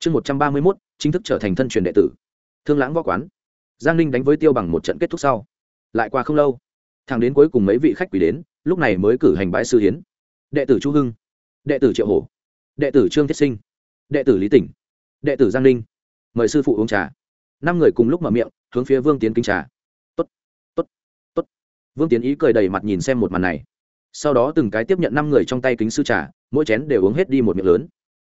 chương một trăm ba mươi mốt, chính thức trở thành thân truyền đệ tử. Thương lãng võ quán. Giang ninh đánh với tiêu bằng một trận kết thúc sau. Lại qua không lâu thằng đến cuối cùng mấy vị khách quỷ đến, lúc này mới cử hành bãi sư hiến. Đệ tử chu hưng, đệ tử triệu hổ, đệ tử trương thiết sinh, đệ tử lý tỉnh, đệ tử giang ninh. Mời sư phụ uống trà. Năm người cùng lúc mở miệng, hướng phía vương tiến kính trà. Tốt tốt tốt. Vương tiến ý cười đầy mặt nhìn xem một màn này. Sau đó từng cái tiếp nhận năm người trong tay kính sư trà, mỗi chén đều uống hết đi một miệng lớn.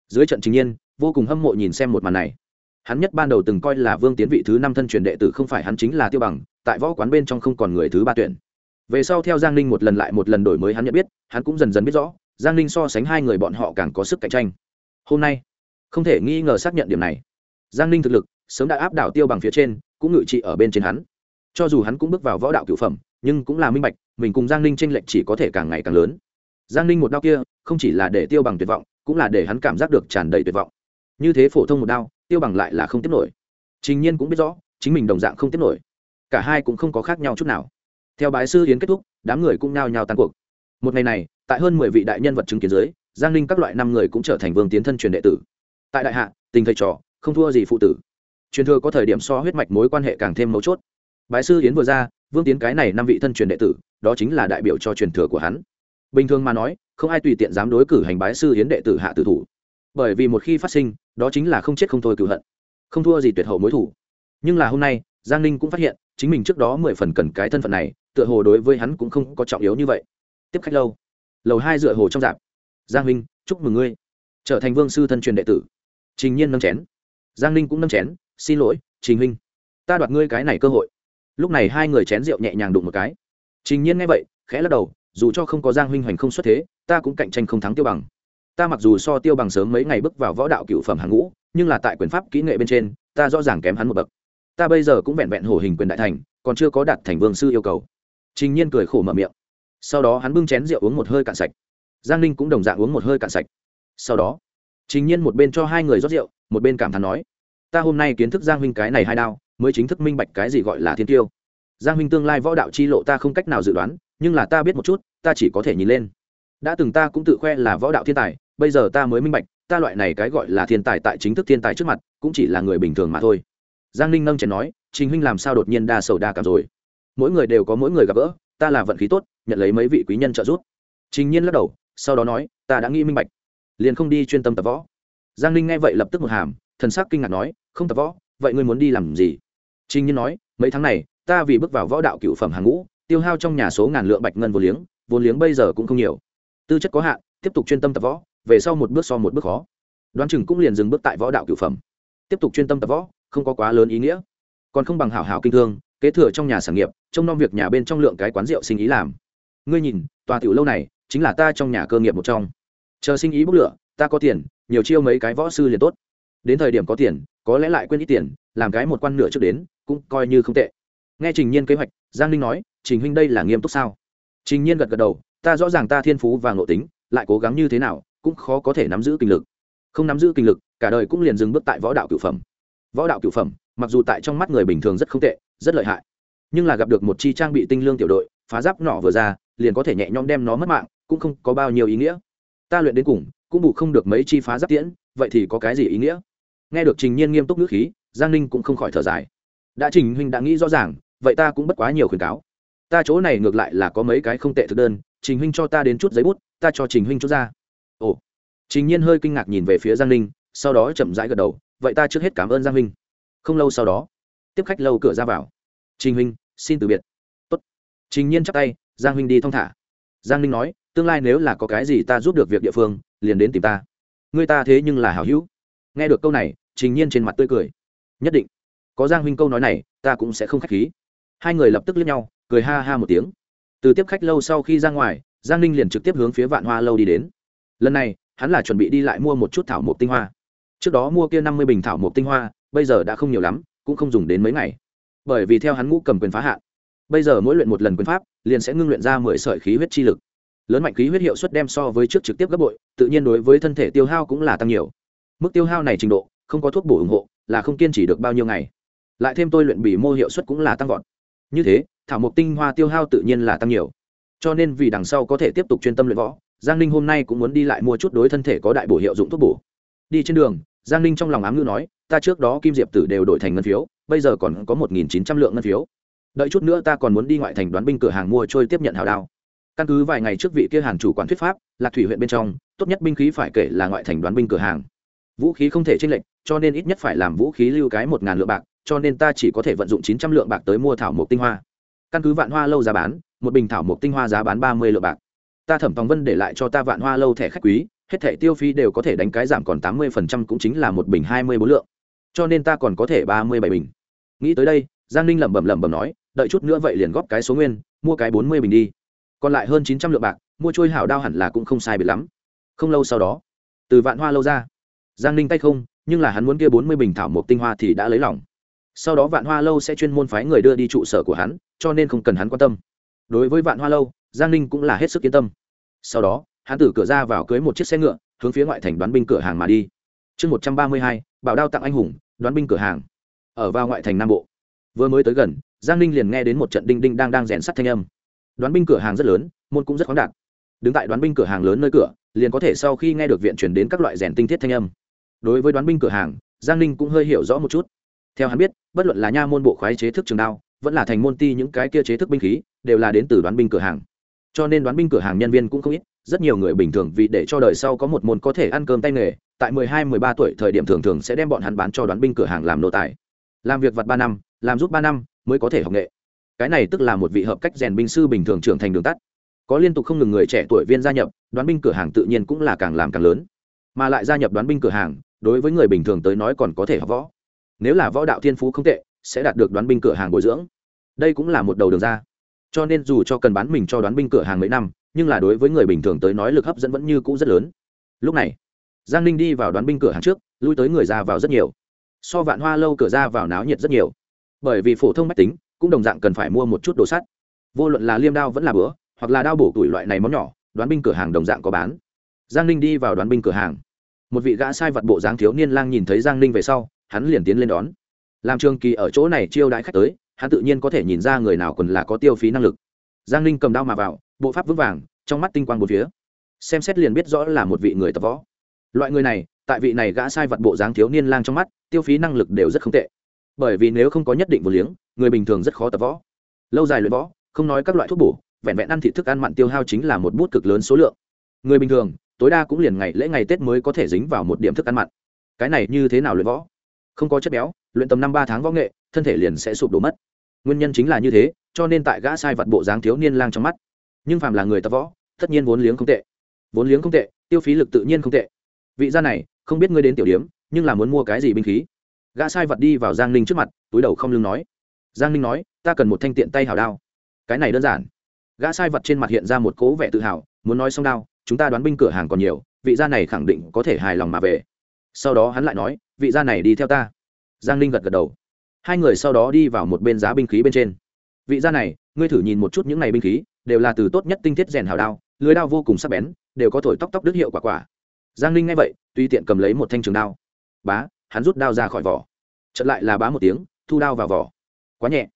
Dưới trận trình nhiên vô cùng hâm mộ nhìn xem một màn này. Hắn nhất ban đầu từng coi là vương tiến vị thứ năm thân truyền đệ tử không phải hắn chính là tiêu bằng, tại võ quán bên trong không còn người thứ ba tuyển. Về sau theo giang ninh một lần lại một lần đổi mới hắn nhận biết, hắn cũng dần dần biết rõ, giang ninh so sánh hai người bọn họ càng có sức cạnh tranh. Hôm nay, không thể nghi ngờ xác nhận điểm này. Giang ninh thực lực sớm đã áp đảo tiêu bằng phía trên, cũng ngự trị ở bên trên hắn. Cho dù hắn cũng bước vào võ đạo cựu phẩm, nhưng cũng là minh bạch, mình cùng giang ninh tranh lệch chỉ có thể càng ngày càng lớn. Giang ninh một đao kia, không chỉ là để tiêu bằng tuyệt vọng, cũng là để hắn cảm giác được tràn đầy tuyệt vọng như thế phổ thông một đao, tiêu bằng lại là không tiếp nổi. Trình nhiên cũng biết rõ, chính mình đồng dạng không tiếp nổi. Cả hai cũng không có khác nhau chút nào. Theo bái sư hiến kết thúc, đám người cũng nao nhào tan cuộc. Một ngày này, tại hơn mười vị đại nhân vật chứng kiến dưới, giang ninh các loại năm người cũng trở thành vương tiến thân truyền đệ tử. Tại đại hạ, tình thầy trò, không thua gì phụ tử. Truyền thừa có thời điểm so huyết mạch mối quan hệ càng thêm mấu chốt. Bái sư hiến vừa ra, vương tiến cái này năm vị thân truyền đệ tử, đó chính là đại biểu cho truyền thừa của hắn. Bình thường mà nói, không ai tùy tiện dám đối cử hành bái sư hiến đệ tử hạ tử thủ bởi vì một khi phát sinh, đó chính là không chết không thôi cựu hận. Không thua gì tuyệt hậu mối thủ. Nhưng là hôm nay, giang ninh cũng phát hiện, chính mình trước đó mười phần cần cái thân phận này, tựa hồ đối với hắn cũng không có trọng yếu như vậy. Tiếp khách lâu. Lầu hai dựa hồ trong dạp. Giang minh chúc mừng ngươi. Trở thành vương sư thân truyền đệ tử. Trình nhiên nâng chén. Giang ninh cũng nâng chén, xin lỗi, trình huynh. Ta đoạt ngươi cái này cơ hội. Lúc này hai người chén rượu nhẹ nhàng đụng một cái. Trình nhiên nghe vậy, khẽ lắc đầu, dù cho không có giang huynh hoành không xuất thế, ta cũng cạnh tranh không thắng tiêu bằng ta mặc dù so tiêu bằng sớm mấy ngày bước vào võ đạo cựu phẩm hàng ngũ, nhưng là tại quyền pháp kỹ nghệ bên trên, ta rõ ràng kém hắn một bậc. Ta bây giờ cũng vẹn vẹn hổ hình quyền đại thành, còn chưa có đạt thành vương sư yêu cầu. Trình nhiên cười khổ mở miệng. Sau đó hắn bưng chén rượu uống một hơi cạn sạch. Giang ninh cũng đồng dạng uống một hơi cạn sạch. Sau đó, trình nhiên một bên cho hai người rót rượu, một bên cảm thán nói, ta hôm nay kiến thức giang huynh cái này hai đao, mới chính thức minh bạch cái gì gọi là thiên tiêu. Giang huynh tương lai võ đạo chi lộ ta không cách nào dự đoán, nhưng là ta biết một chút, ta chỉ có thể nhìn lên. Đã từng ta cũng tự khoe là võ đạo thiên tài bây giờ ta mới minh bạch, ta loại này cái gọi là thiên tài tại chính thức thiên tài trước mặt, cũng chỉ là người bình thường mà thôi. Giang ninh nâng chén nói, trình huynh làm sao đột nhiên đa sầu đa cảm rồi? Mỗi người đều có mỗi người gặp gỡ, ta là vận khí tốt, nhận lấy mấy vị quý nhân trợ giúp. Trình nhiên lắc đầu, sau đó nói, ta đã nghĩ minh bạch, liền không đi chuyên tâm tập võ. Giang ninh nghe vậy lập tức một hàm, thần sắc kinh ngạc nói, không tập võ, vậy ngươi muốn đi làm gì? Trình nhiên nói, mấy tháng này, ta vì bước vào võ đạo cựu phẩm hàng ngũ, tiêu hao trong nhà số ngàn lượng bạch ngân vô liếng, vốn liếng bây giờ cũng không nhiều. Tư chất có hạn, tiếp tục chuyên tâm tập võ về sau một bước so một bước khó. Đoán chừng cũng liền dừng bước tại võ đạo cửu phẩm. Tiếp tục chuyên tâm tập võ, không có quá lớn ý nghĩa. Còn không bằng hảo hảo kinh thương, kế thừa trong nhà sản nghiệp, trông nom việc nhà bên trong lượng cái quán rượu sinh ý làm. Ngươi nhìn, tòa tiểu lâu này, chính là ta trong nhà cơ nghiệp một trong. Chờ sinh ý bốc lửa, ta có tiền, nhiều chiêu mấy cái võ sư liền tốt. Đến thời điểm có tiền, có lẽ lại quên ít tiền, làm cái một quan nửa trước đến, cũng coi như không tệ. Nghe trình nhiên kế hoạch, giang ninh nói, trình huynh đây là nghiêm túc sao? Trình nhiên gật gật đầu, ta rõ ràng ta thiên phú và ngộ tính, lại cố gắng như thế nào cũng khó có thể nắm giữ kinh lực. Không nắm giữ kinh lực, cả đời cũng liền dừng bước tại võ đạo cửu phẩm. Võ đạo cửu phẩm, mặc dù tại trong mắt người bình thường rất không tệ, rất lợi hại, nhưng là gặp được một chi trang bị tinh lương tiểu đội, phá giáp nỏ vừa ra, liền có thể nhẹ nhõm đem nó mất mạng, cũng không có bao nhiêu ý nghĩa. Ta luyện đến cùng, cũng bù không được mấy chi phá giáp tiễn, vậy thì có cái gì ý nghĩa? Nghe được trình nhiên nghiêm túc nước khí, giang ninh cũng không khỏi thở dài. Đã trình huynh đã nghĩ rõ ràng, vậy ta cũng bất quá nhiều khuyến cáo. Ta chỗ này ngược lại là có mấy cái không tệ thực đơn, trình huynh cho ta đến chút giấy bút, ta cho trình huynh chút ra ồ. Trình nhiên hơi kinh ngạc nhìn về phía giang ninh, sau đó chậm rãi gật đầu, vậy ta trước hết cảm ơn giang huynh không lâu sau đó, tiếp khách lâu cửa ra vào. Trình huynh, xin từ biệt. Tốt. trình nhiên chắp tay, giang huynh đi thong thả. Giang ninh nói, tương lai nếu là có cái gì ta giúp được việc địa phương, liền đến tìm ta. Người ta thế nhưng là hảo hữu. Nghe được câu này, trình nhiên trên mặt tươi cười. Nhất định. Có giang huynh câu nói này, ta cũng sẽ không k h á c h khí. Hai người lập tức lướt nhau, cười ha ha một tiếng. Từ tiếp khách lâu sau khi ra ngoài, giang ninh liền trực tiếp hướng phía vạn hoa lâu đi đến lần này, hắn là chuẩn bị đi lại mua một chút thảo mộc tinh hoa. Trước đó mua kia năm mươi bình thảo mộc tinh hoa, bây giờ đã không nhiều lắm, cũng không dùng đến mấy ngày. Bởi vì theo hắn ngũ cầm quyền phá hạn, bây giờ mỗi luyện một lần quyền pháp, liền sẽ ngưng luyện ra mười sợi khí huyết chi lực. Lớn mạnh khí huyết hiệu suất đem so với trước trực tiếp gấp bội, tự nhiên đối với thân thể tiêu hao cũng là tăng nhiều. Mức tiêu hao này trình độ, không có thuốc bổ ủng hộ, là không kiên trì được bao nhiêu ngày. Lại thêm tôi luyện bỉ mô hiệu suất cũng là tăng vọt. Như thế, thảo mộc tinh hoa tiêu hao tự nhiên là tăng nhiều. Cho nên vì đằng sau có thể tiếp tục chuyên tâm luyện võ giang ninh hôm nay cũng muốn đi lại mua chút đối thân thể có đại bổ hiệu dụng thuốc bổ. Đi trên đường, giang ninh trong lòng ám ngữ nói, ta trước đó kim diệp tử đều đổi thành ngân phiếu, bây giờ còn có một nghìn chín trăm lượng ngân phiếu. Đợi chút nữa ta còn muốn đi ngoại thành đoán binh cửa hàng mua trôi tiếp nhận hào đao. Căn cứ vài ngày trước vị kia hàn chủ quản thuyết pháp, lạc thủy huyện bên trong, tốt nhất binh khí phải kể là ngoại thành đoán binh cửa hàng. Vũ khí không thể tranh lệch, cho nên ít nhất phải làm vũ khí lưu cái một ngàn lượng bạc, cho nên ta chỉ có thể vận dụng chín trăm lượng bạc tới mua thảo mộc tinh hoa. Căn cứ vạn hoa lâu giá bán, một bình thảo mộc tinh hoa giá bán ba mươi lượng bạc ta thẩm tòng vân để lại cho ta vạn hoa lâu thẻ khách quý, hết thẻ tiêu phí đều có thể đánh cái giảm còn tám mươi phần trăm cũng chính là một bình hai mươi bốn lượng. Cho nên ta còn có thể ba mươi bảy bình. Nghĩ tới đây, giang ninh lẩm bẩm lẩm bẩm nói, đợi chút nữa vậy liền góp cái số nguyên, mua cái bốn mươi bình đi. Còn lại hơn chín trăm lượng bạc, mua trôi hảo đao hẳn là cũng không sai biệt lắm. Không lâu sau đó, từ vạn hoa lâu ra, giang ninh tay không, nhưng là hắn muốn kia bốn mươi bình thảo mộc tinh hoa thì đã lấy lòng. Sau đó vạn hoa lâu sẽ chuyên môn phái người đưa đi trụ sở của hắn, cho nên không cần hắn quan tâm. Đối với vạn hoa lâu, giang ninh cũng là hết sức yên tâm sau đó, hắn từ cửa ra vào cưới một chiếc xe ngựa, hướng phía ngoại thành đoán binh cửa hàng mà đi. Chương một trăm ba mươi hai, bảo đao tặng anh hùng, đoán binh cửa hàng. Ở vào ngoại thành nam bộ. Vừa mới tới gần, giang ninh liền nghe đến một trận đinh đinh đang đang rèn sắt thanh âm. Đoán binh cửa hàng rất lớn, môn cũng rất khoáng đạt. Đứng tại đoán binh cửa hàng lớn nơi cửa, liền có thể sau khi nghe được viện chuyển đến các loại rèn tinh thiết thanh âm. Đối với đoán binh cửa hàng, giang ninh cũng hơi hiểu rõ một chút. Theo hắn biết, bất luận là nha môn bộ khoái chế thức trường đao, vẫn là thành môn ti những cái kia chế thức binh khí, đều là đến từ đoán binh cửa hàng cho nên đoán binh cửa hàng nhân viên cũng không ít, rất nhiều người bình thường vì để cho đời sau có một môn có thể ăn cơm tay nghề, tại mười hai, mười ba tuổi thời điểm thường thường sẽ đem bọn hắn bán cho đoán binh cửa hàng làm nô tài. Làm việc vặt ba năm, làm giúp ba năm mới có thể học nghệ. Cái này tức là một vị hợp cách rèn binh sư bình thường trưởng thành đường tắt. Có liên tục không ngừng người trẻ tuổi viên gia nhập, đoán binh cửa hàng tự nhiên cũng là càng làm càng lớn. Mà lại gia nhập đoán binh cửa hàng, đối với người bình thường tới nói còn có thể học võ. Nếu là võ đạo thiên phú không tệ, sẽ đạt được đoán binh cửa hàng bồi dưỡng. Đây cũng là một đầu đường ra cho nên dù cho cần bán mình cho đoán binh cửa hàng mấy năm, nhưng là đối với người bình thường tới nói lực hấp dẫn vẫn như cũ rất lớn. Lúc này, giang ninh đi vào đoán binh cửa hàng trước, lui tới người ra vào rất nhiều. So vạn hoa lâu cửa ra vào náo nhiệt rất nhiều. Bởi vì phổ thông mách tính cũng đồng dạng cần phải mua một chút đồ sắt. Vô luận là liêm đao vẫn là bữa hoặc là đao bổ tuổi loại này món nhỏ, đoán binh cửa hàng đồng dạng có bán. Giang ninh đi vào đoán binh cửa hàng. Một vị gã sai vật bộ dáng thiếu niên lang nhìn thấy giang ninh về sau, hắn liền tiến lên đón. Làm trường kỳ ở chỗ này chiêu đãi khách tới hắn tự nhiên có thể nhìn ra người nào còn là có tiêu phí năng lực. Giang ninh cầm đao mà vào, bộ pháp vững vàng, trong mắt tinh quang một phía. Xem xét liền biết rõ là một vị người tập võ. Loại người này, tại vị này gã sai vật bộ dáng thiếu niên lang trong mắt, tiêu phí năng lực đều rất không tệ. Bởi vì nếu không có nhất định vô liếng, người bình thường rất khó tập võ. Lâu dài luyện võ, không nói các loại thuốc bổ, vẹn vẹn ăn thị thức ăn mặn tiêu hao chính là một bút cực lớn số lượng. Người bình thường, tối đa cũng liền ngày lễ ngày tết mới có thể dính vào một điểm thức ăn mặn. Cái này như thế nào luyện võ? Không có chất béo, luyện tầm năm ba tháng võ nghệ, thân thể liền sẽ sụp đổ mất nguyên nhân chính là như thế, cho nên tại gã sai vật bộ dáng thiếu niên lang trong mắt. Nhưng phàm là người tập võ, tất nhiên vốn liếng không tệ. Vốn liếng không tệ, tiêu phí lực tự nhiên không tệ. Vị gia này, không biết ngươi đến tiểu điếm nhưng là muốn mua cái gì binh khí? Gã sai vật đi vào giang ninh trước mặt, túi đầu không lưng nói. Giang ninh nói, ta cần một thanh tiện tay hào đao. Cái này đơn giản. Gã sai vật trên mặt hiện ra một cố vẻ tự hào, muốn nói xong đao, chúng ta đoán binh cửa hàng còn nhiều, vị gia này khẳng định có thể hài lòng mà về. Sau đó hắn lại nói, vị gia này đi theo ta. Giang ninh gật gật đầu hai người sau đó đi vào một bên giá binh khí bên trên. Vị gia này, ngươi thử nhìn một chút những này binh khí, đều là từ tốt nhất tinh thiết rèn hào đao, lưới đao vô cùng sắc bén, đều có thổi tóc tóc đứt hiệu quả quả. Giang ninh nghe vậy tuy tiện cầm lấy một thanh trường đao. Bá, hắn rút đao ra khỏi vỏ. Chật lại là bá một tiếng, thu đao vào vỏ. Quá nhẹ.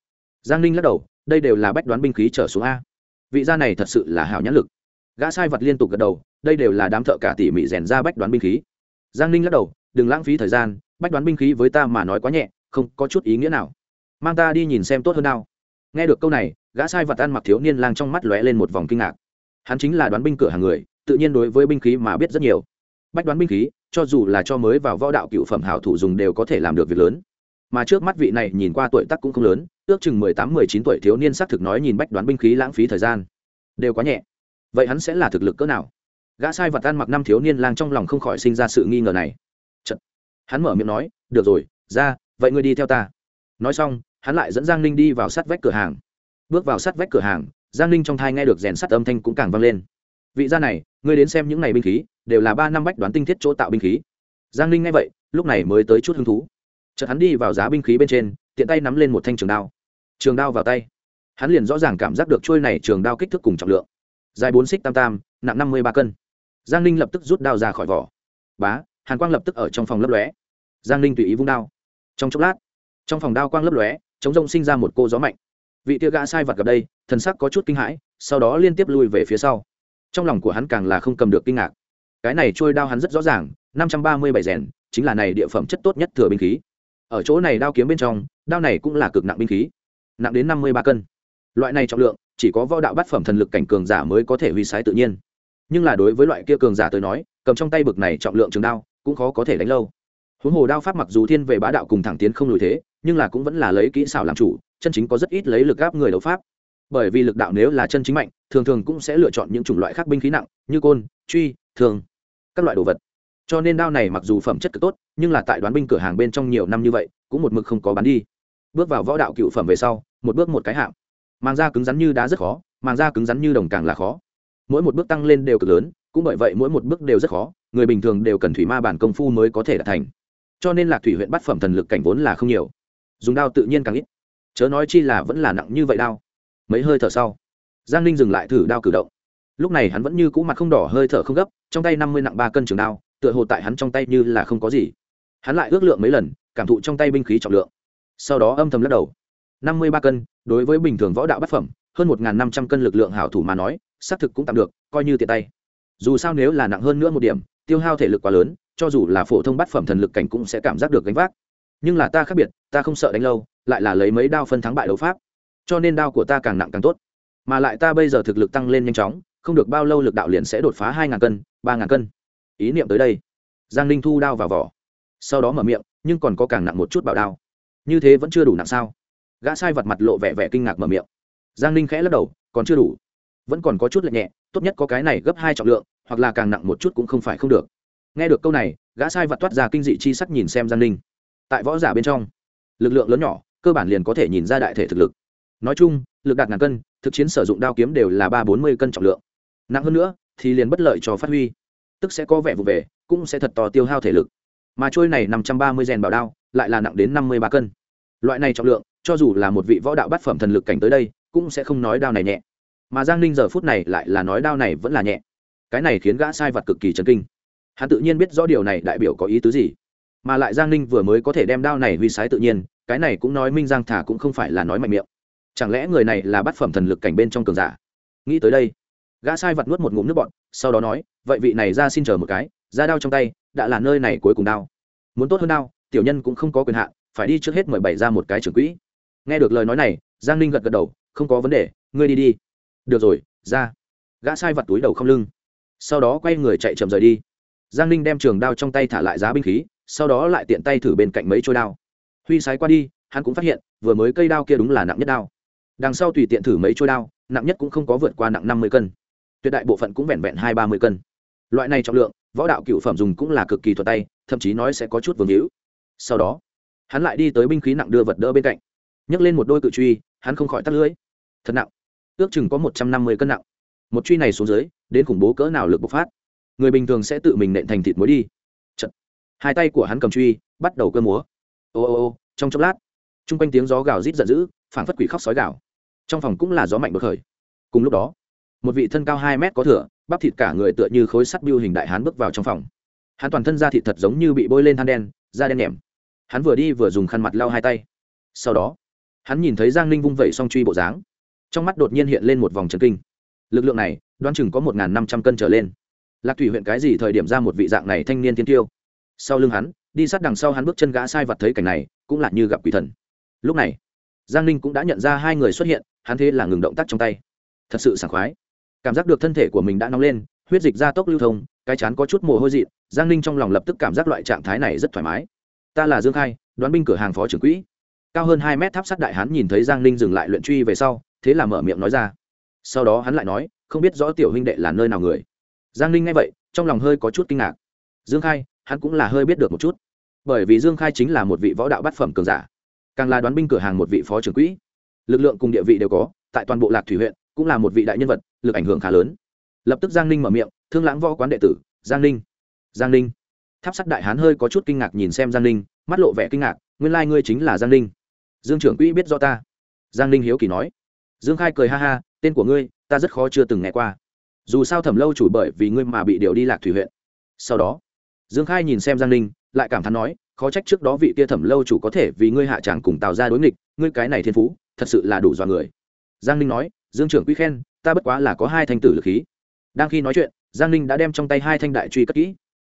Giang ninh lắc đầu, đây đều là bách đoán binh khí trở xuống a. Vị gia này thật sự là hảo nhãn lực. Gã sai vật liên tục gật đầu, đây đều là đám thợ cả tỉ mỉ rèn ra bách đoán binh khí. Giang ninh lắc đầu, đừng lãng phí thời gian, bách đoán binh khí với ta mà nói quá nhẹ không có chút ý nghĩa nào. Mang ta đi nhìn xem tốt hơn nào. Nghe được câu này, gã sai vật ăn mặc thiếu niên lang trong mắt lóe lên một vòng kinh ngạc. Hắn chính là đoán binh cửa hàng người, tự nhiên đối với binh khí mà biết rất nhiều. Bách đoán binh khí, cho dù là cho mới vào võ đạo cựu phẩm hảo thủ dùng đều có thể làm được việc lớn. Mà trước mắt vị này nhìn qua tuổi tác cũng không lớn, ước chừng mười tám, mười chín tuổi thiếu niên xác thực nói nhìn bách đoán binh khí lãng phí thời gian. Đều quá nhẹ. Vậy hắn sẽ là thực lực cỡ nào? Gã sai vật ăn mặc năm thiếu niên lang trong lòng không khỏi sinh ra sự nghi ngờ này. Chật. hắn mở miệng nói, được rồi, ra vậy ngươi đi theo ta. Nói xong, hắn lại dẫn giang ninh đi vào sát vách cửa hàng. Bước vào sát vách cửa hàng, giang ninh trong thai nghe được rèn sắt âm thanh cũng càng vang lên. Vị gia này, ngươi đến xem những này binh khí, đều là ba năm bách đoán tinh thiết chỗ tạo binh khí. Giang ninh nghe vậy, lúc này mới tới chút hứng thú. Chợt hắn đi vào giá binh khí bên trên, tiện tay nắm lên một thanh trường đao. Trường đao vào tay. Hắn liền rõ ràng cảm giác được trôi này trường đao kích thước cùng trọng lượng. Dài bốn xích tam tam, nặng năm mươi ba cân. Giang ninh lập tức rút đao ra khỏi vỏ. Bá, hàn quang lập tức ở trong phòng lấp lóe. Giang ninh tùy ý vung đao trong chốc lát, trong phòng đao quang lấp lóe chống rông sinh ra một cô gió mạnh. Vị tia gã sai vật gặp đây, thần sắc có chút kinh hãi, sau đó liên tiếp lui về phía sau. Trong lòng của hắn càng là không cầm được kinh ngạc. Cái này trôi đao hắn rất rõ ràng, năm trăm ba mươi bảy rèn, chính là này địa phẩm chất tốt nhất thừa binh khí. Ở chỗ này đao kiếm bên trong, đao này cũng là cực nặng binh khí. Nặng đến năm mươi ba cân. Loại này trọng lượng, chỉ có võ đạo bát phẩm thần lực cảnh cường giả mới có thể huy sái tự nhiên. Nhưng là đối với loại kia cường giả tới nói, cầm trong tay bực này trọng lượng trường đao, cũng khó có thể đánh lâu huống hồ đao pháp mặc dù thiên về bá đạo cùng thẳng tiến không lùi thế, nhưng là cũng vẫn là lấy kỹ xảo làm chủ, chân chính có rất ít lấy lực gáp người đấu pháp. Bởi vì lực đạo nếu là chân chính mạnh, thường thường cũng sẽ lựa chọn những chủng loại khác binh khí nặng, như côn, truy, thường, các loại đồ vật. Cho nên đao này mặc dù phẩm chất cực tốt, nhưng là tại đoán binh cửa hàng bên trong nhiều năm như vậy, cũng một mực không có bán đi. Bước vào võ đạo cựu phẩm về sau, một bước một cái hạng. Mang da cứng rắn như đá rất khó mang da cứng rắn như đồng càng là khó. Mỗi một bước tăng lên đều cực lớn, cũng bởi vậy mỗi một bước đều rất khó, người bình thường đều cần thủy ma bản công phu mới có thể đạt thành cho nên lạc thủy huyện bắt phẩm thần lực cảnh vốn là không nhiều. Dùng đao tự nhiên càng ít. Chớ nói chi là vẫn là nặng như vậy đao. Mấy hơi thở sau, giang ninh dừng lại thử đao cử động. Lúc này hắn vẫn như cũ mặt không đỏ, hơi thở không gấp, trong tay năm mươi nặng ba cân trường đao, tựa hồ tại hắn trong tay như là không có gì. Hắn lại ước lượng mấy lần, cảm thụ trong tay binh khí trọng lượng. Sau đó âm thầm lắc đầu. Năm mươi ba cân, đối với bình thường võ đạo bát phẩm, hơn một năm trăm cân lực lượng hảo thủ mà nói, xác thực cũng tạm được, coi như tiện tay. Dù sao nếu là nặng hơn nữa một điểm, tiêu hao thể lực quá lớn cho dù là phổ thông bát phẩm thần lực cảnh cũng sẽ cảm giác được gánh vác. Nhưng là ta khác biệt, ta không sợ đánh lâu, lại là lấy mấy đao phân thắng bại đấu pháp. Cho nên đao của ta càng nặng càng tốt. Mà lại ta bây giờ thực lực tăng lên nhanh chóng, không được bao lâu lực đạo liền sẽ đột phá hai ngàn cân, ba ngàn cân. Ý niệm tới đây. Giang ninh thu đao vào vỏ. Sau đó mở miệng, nhưng còn có càng nặng một chút bảo đao. Như thế vẫn chưa đủ nặng sao? Gã sai vật mặt lộ vẻ vẻ kinh ngạc mở miệng. Giang ninh khẽ lắc đầu, còn chưa đủ. Vẫn còn có chút lệ nhẹ, tốt nhất có cái này gấp hai trọng lượng, hoặc là càng nặng một chút cũng không phải không được nghe được câu này, gã sai vật toát ra kinh dị chi sắc nhìn xem giang ninh. Tại võ giả bên trong, lực lượng lớn nhỏ, cơ bản liền có thể nhìn ra đại thể thực lực. Nói chung, lực đạt ngàn cân, thực chiến sử dụng đao kiếm đều là ba bốn mươi cân trọng lượng. Nặng hơn nữa, thì liền bất lợi cho phát huy. Tức sẽ có vẻ vụ về, cũng sẽ thật to tiêu hao thể lực. Mà trôi này năm trăm ba mươi rèn bảo đao, lại là nặng đến năm mươi ba cân. Loại này trọng lượng, cho dù là một vị võ đạo bát phẩm thần lực cảnh tới đây, cũng sẽ không nói đao này nhẹ. Mà giang ninh giờ phút này lại là nói đao này vẫn là nhẹ. Cái này khiến gã sai vật cực kỳ chấn kinh hắn tự nhiên biết rõ điều này đại biểu có ý tứ gì, mà lại giang ninh vừa mới có thể đem đao này huy sái tự nhiên, cái này cũng nói minh giang thả cũng không phải là nói mạnh miệng. Chẳng lẽ người này là bát phẩm thần lực cảnh bên trong cường giả? Nghĩ tới đây, gã sai vật nuốt một ngụm nước bọn sau đó nói, vậy vị này ra xin chờ một cái, ra đao trong tay, đã là nơi này cuối cùng đao. Muốn tốt hơn đao, tiểu nhân cũng không có quyền hạn, phải đi trước hết mời bày ra một cái trưởng quỹ. Nghe được lời nói này, giang ninh gật gật đầu, không có vấn đề, ngươi đi đi. Được rồi, ra. Gã sai vặt túi đầu không lưng, sau đó quay người chạy chậm rời đi giang ninh đem trường đao trong tay thả lại giá binh khí, sau đó lại tiện tay thử bên cạnh mấy trôi đao. Huy sái qua đi, hắn cũng phát hiện, vừa mới cây đao kia đúng là nặng nhất đao. Đằng sau tùy tiện thử mấy trôi đao, nặng nhất cũng không có vượt qua nặng năm mươi cân. Tuyệt đại bộ phận cũng vẹn vẹn hai ba mươi cân. Loại này trọng lượng, võ đạo cựu phẩm dùng cũng là cực kỳ thuật tay, thậm chí nói sẽ có chút vương hữu. Sau đó, hắn lại đi tới binh khí nặng đưa vật đỡ bên cạnh. Nhấc lên một đôi cự truy, hắn không khỏi tắt lưới thật nặng. Ước chừng có một trăm năm mươi cân nặng. Một truy này xuống dưới, đến khủng bố cỡ nào lực bộc phát người bình thường sẽ tự mình nện thành thịt muối đi. Chật. hai tay của hắn cầm truy, bắt đầu cơ múa. Ô ô ô, trong chốc lát t r u n g quanh tiếng gió gào rít giận dữ, phảng phất quỷ khóc sói gào. Trong phòng cũng là gió mạnh bậc khởi. Cùng lúc đó, một vị thân cao hai mét có thửa bắp thịt cả người tựa như khối sắt biêu hình đại hán bước vào trong phòng. Hắn toàn thân da thịt thật giống như bị bôi lên than đen, da đen nhẻm hắn vừa đi vừa dùng khăn mặt lau hai tay. Sau đó, hắn nhìn thấy giang ninh vung vẩy song truy bộ dáng. Trong mắt đột nhiên hiện lên một vòng trần kinh. Lực lượng này, đoán chừng có một năm trăm cân trở lên lạc thủy huyện cái gì thời điểm ra một vị dạng này thanh niên tiên tiêu? Sau lưng hắn, đi sát đằng sau hắn bước chân gã sai vật thấy cảnh này, cũng là như gặp quỷ thần. Lúc này, giang ninh cũng đã nhận ra hai người xuất hiện, hắn thế là ngừng động tác trong tay. Thật sự sảng khoái. Cảm giác được thân thể của mình đã nóng lên, huyết dịch ra tốc lưu thông, cái chán có chút mồ hôi dị giang ninh trong lòng lập tức cảm giác loại trạng thái này rất thoải mái. Ta là dương khai, đoán binh cửa hàng phó trưởng quỹ. Cao hơn hai mét tháp sắt đại hắn nhìn thấy giang ninh dừng lại luyện truy về sau, thế là mở miệng nói ra. Sau đó hắn lại nói, không biết rõ tiểu huynh đệ là nơi nào người giang ninh nghe vậy, trong lòng hơi có chút kinh ngạc. Dương khai, hắn cũng là hơi biết được một chút. Bởi vì dương khai chính là một vị võ đạo bát phẩm cường giả. Càng là đoán binh cửa hàng một vị phó trưởng quỹ. Lực lượng cùng địa vị đều có, tại toàn bộ lạc thủy huyện, cũng là một vị đại nhân vật, lực ảnh hưởng khá lớn. Lập tức giang ninh mở miệng, thương lãng võ quán đệ tử, giang ninh. Giang ninh? Tháp sắt đại hán hơi có chút kinh ngạc nhìn xem giang ninh, mắt lộ vẻ kinh ngạc, nguyên lai、like、ngươi chính là giang ninh. Dương trưởng quỹ biết do ta. Giang ninh hiếu kỳ nói. Dương khai cười ha ha, tên của ngươi, ta rất khó chưa từng nghe qua dù sao thẩm lâu chủ bởi vì ngươi mà bị điều đi lạc thủy huyện. Sau đó, dương khai nhìn xem giang ninh, lại cảm thán nói, khó trách trước đó vị kia thẩm lâu chủ có thể vì ngươi hạ tràng cùng tào ra đối nghịch, ngươi cái này thiên phú, thật sự là đủ dọa người. Giang ninh nói, dương trưởng quý khen, ta bất quá là có hai thanh tử lực khí. Đang khi nói chuyện, giang ninh đã đem trong tay hai thanh đại truy cất kỹ.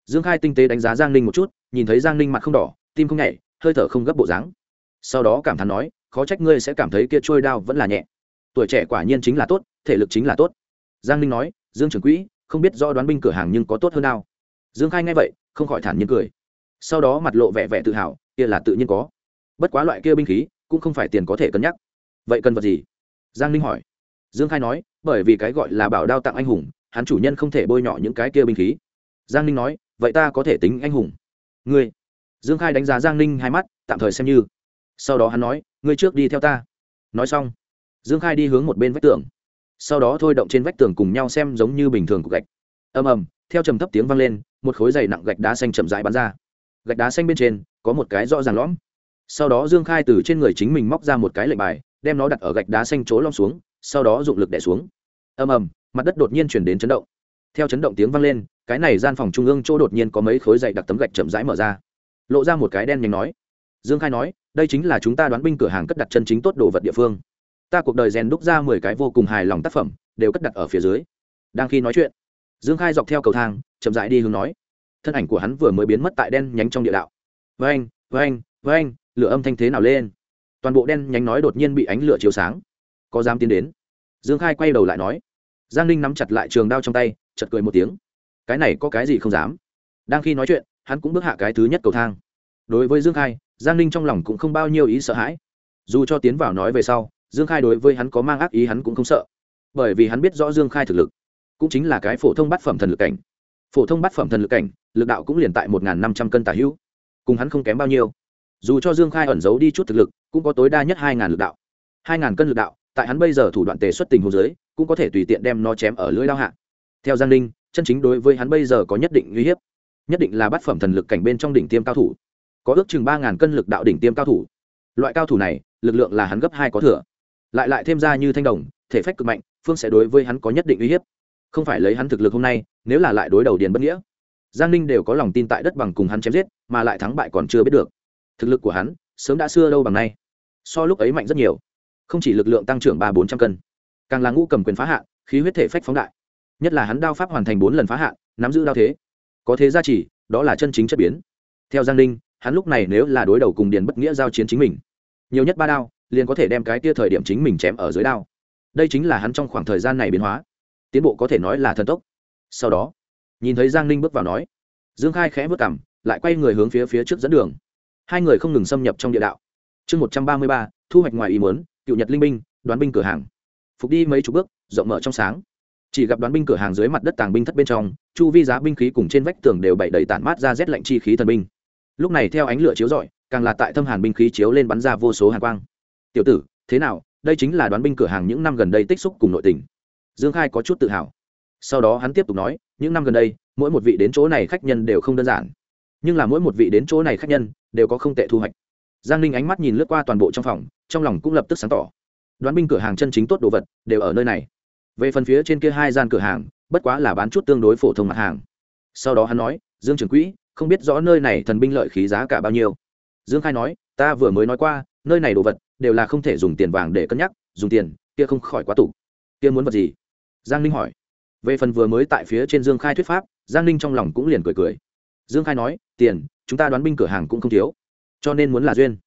Dương khai tinh tế đánh giá giang ninh một chút, nhìn thấy giang ninh mặt không đỏ, tim không nhảy hơi thở không gấp bộ dáng. Sau đó cảm thán nói, khó trách ngươi sẽ cảm thấy kia trôi đao vẫn là nhẹ. Tuổi trẻ quả nhiên chính là tốt, thể lực chính là tốt giang ninh nói, dương trưởng quỹ, không biết do đoán binh cửa hàng nhưng có tốt hơn nào. Dương khai nghe vậy, không khỏi thản nhiên cười. Sau đó mặt lộ vẻ vẻ tự hào, kia là tự nhiên có. Bất quá loại kia binh khí, cũng không phải tiền có thể cân nhắc. Vậy cần vật gì? Giang ninh hỏi. Dương khai nói, bởi vì cái gọi là bảo đao tặng anh hùng, hắn chủ nhân không thể bôi nhọ những cái kia binh khí. Giang ninh nói, vậy ta có thể tính anh hùng. Ngươi? Dương khai đánh giá giang ninh hai mắt, tạm thời xem như. Sau đó hắn nói, ngươi trước đi theo ta. Nói xong, dương khai đi hướng một bên vách tường sau đó thôi động trên vách tường cùng nhau xem giống như bình thường của gạch. Ầm ầm, theo trầm thấp tiếng vang lên, một khối dày nặng gạch đá xanh chậm rãi bắn ra. Gạch đá xanh bên trên, có một cái rõ ràng lõm. Sau đó dương khai từ trên người chính mình móc ra một cái lệnh bài, đem nó đặt ở gạch đá xanh chỗ lom xuống, sau đó dụng lực đẻ xuống. Ầm ầm, mặt đất đột nhiên chuyển đến chấn động. Theo chấn động tiếng vang lên, cái này gian phòng trung ương chỗ đột nhiên có mấy khối dày đặc tấm gạch chậm rãi mở ra. Lộ ra một cái đen nhánh nói. Dương khai nói, đây chính là chúng ta đoán binh cửa hàng cất đặt chân chính tốt đồ vật địa phương ta cuộc đời rèn đúc ra mười cái vô cùng hài lòng tác phẩm, đều cất đặt ở phía dưới. Đang khi nói chuyện, dương khai dọc theo cầu thang, chậm rãi đi hướng nói. Thân ảnh của hắn vừa mới biến mất tại đen nhánh trong địa đạo. Vênh vênh vênh lửa âm thanh thế nào lên? Toàn bộ đen nhánh nói đột nhiên bị ánh lửa chiếu sáng. Có dám tiến đến? Dương khai quay đầu lại nói. Giang ninh nắm chặt lại trường đao trong tay chật cười một tiếng. Cái này có cái gì không dám? Đang khi nói chuyện, hắn cũng bước hạ cái thứ nhất cầu thang. Đối với dương khai, giang ninh trong lòng cũng không bao nhiêu ý sợ hãi. Dù cho tiến vào nói về sau dương khai đối với hắn có mang ác ý hắn cũng không sợ. Bởi vì hắn biết rõ dương khai thực lực, cũng chính là cái phổ thông bát phẩm thần lực cảnh. Phổ thông bát phẩm thần lực cảnh, lực đạo cũng liền tại một năm trăm cân tả hữu, cùng hắn không kém bao nhiêu. Dù cho dương khai ẩn giấu đi chút thực lực, cũng có tối đa nhất hai ngàn lực đạo. hai ngàn cân lực đạo, tại hắn bây giờ thủ đoạn tề xuất tình hồ dưới, cũng có thể tùy tiện đem nó chém ở lưỡi lao hạ. Theo giang ninh, chân chính đối với hắn bây giờ có nhất định uy hiếp. Nhất định là bát phẩm thần lực cảnh bên trong đỉnh tiêm cao thủ. Có ước chừng ba ngàn cân lực đạo đỉnh tiêm cao thủ. Loại cao thủ này, lực lượng là hắn gấp hai có thừa lại lại thêm ra như thanh đồng thể phách cực mạnh phương sẽ đối với hắn có nhất định uy hiếp. Không phải lấy hắn thực lực hôm nay nếu là lại đối đầu điền bất nghĩa giang ninh đều có lòng tin tại đất bằng cùng hắn chém giết mà lại thắng bại còn chưa biết được. Thực lực của hắn sớm đã xưa đâu bằng nay. So lúc ấy mạnh rất nhiều. Không chỉ lực lượng tăng trưởng ba bốn trăm cân càng là ngũ cầm quyền phá h ạ khí huyết thể phách phóng đại. Nhất là hắn đao pháp hoàn thành bốn lần phá h ạ nắm giữ đao thế. Có thế gia trì, đó là chân chính chất biến. Theo giang ninh hắn lúc này nếu là đối đầu cùng điền bất nghĩa giao chiến chính mình nhiều nhất ba đao liền có thể đem cái tia thời điểm chính mình chém ở dưới đao. Đây chính là hắn trong khoảng thời gian này biến hóa. Tiến bộ có thể nói là thần tốc. Sau đó, nhìn thấy giang ninh bước vào nói, dương khai khẽ vất cảm lại quay người hướng phía phía trước dẫn đường. Hai người không ngừng xâm nhập trong địa đạo. Chương một trăm ba mươi ba, thu hoạch ngoài ý muốn, cựu nhật linh binh, đoán binh cửa hàng. Phục đi mấy chục bước, rộng mở trong sáng. Chỉ gặp đoán binh cửa hàng dưới mặt đất tàng binh thất bên trong, chu vi giá binh khí cùng trên vách tường đều bày đầy tản mát ra rét lạnh chi khí thần binh. Lúc này theo ánh lửa chiếu rọi, càng là tại thâm hàn binh khí chiếu lên bắn ra vô số hàn quang tiểu tử, thế nào, đây chính là đoán binh cửa hàng những năm gần đây tích xúc cùng nội tình. Dương khai có chút tự hào. Sau đó hắn tiếp tục nói, những năm gần đây, mỗi một vị đến chỗ này khách nhân đều không đơn giản. Nhưng là mỗi một vị đến chỗ này khách nhân, đều có không tệ thu hoạch. Giang ninh ánh mắt nhìn lướt qua toàn bộ trong phòng, trong lòng cũng lập tức sáng tỏ. Đoán binh cửa hàng chân chính tốt đồ vật, đều ở nơi này. Về phần phía trên kia hai gian cửa hàng, bất quá là bán chút tương đối phổ thông mặt hàng. Sau đó hắn nói, dương trường quỹ, không biết rõ nơi này thần binh lợi khí giá cả bao nhiêu? Dương khai nói, ta vừa mới nói qua, nơi này đồ vật đều là không thể dùng tiền vàng để cân nhắc, dùng tiền, kia không khỏi quá tủ. Kia muốn vật gì? Giang ninh hỏi. Về phần vừa mới tại phía trên dương khai thuyết pháp, giang ninh trong lòng cũng liền cười cười. Dương khai nói, tiền, chúng ta đoán binh cửa hàng cũng không thiếu, cho nên muốn là duyên.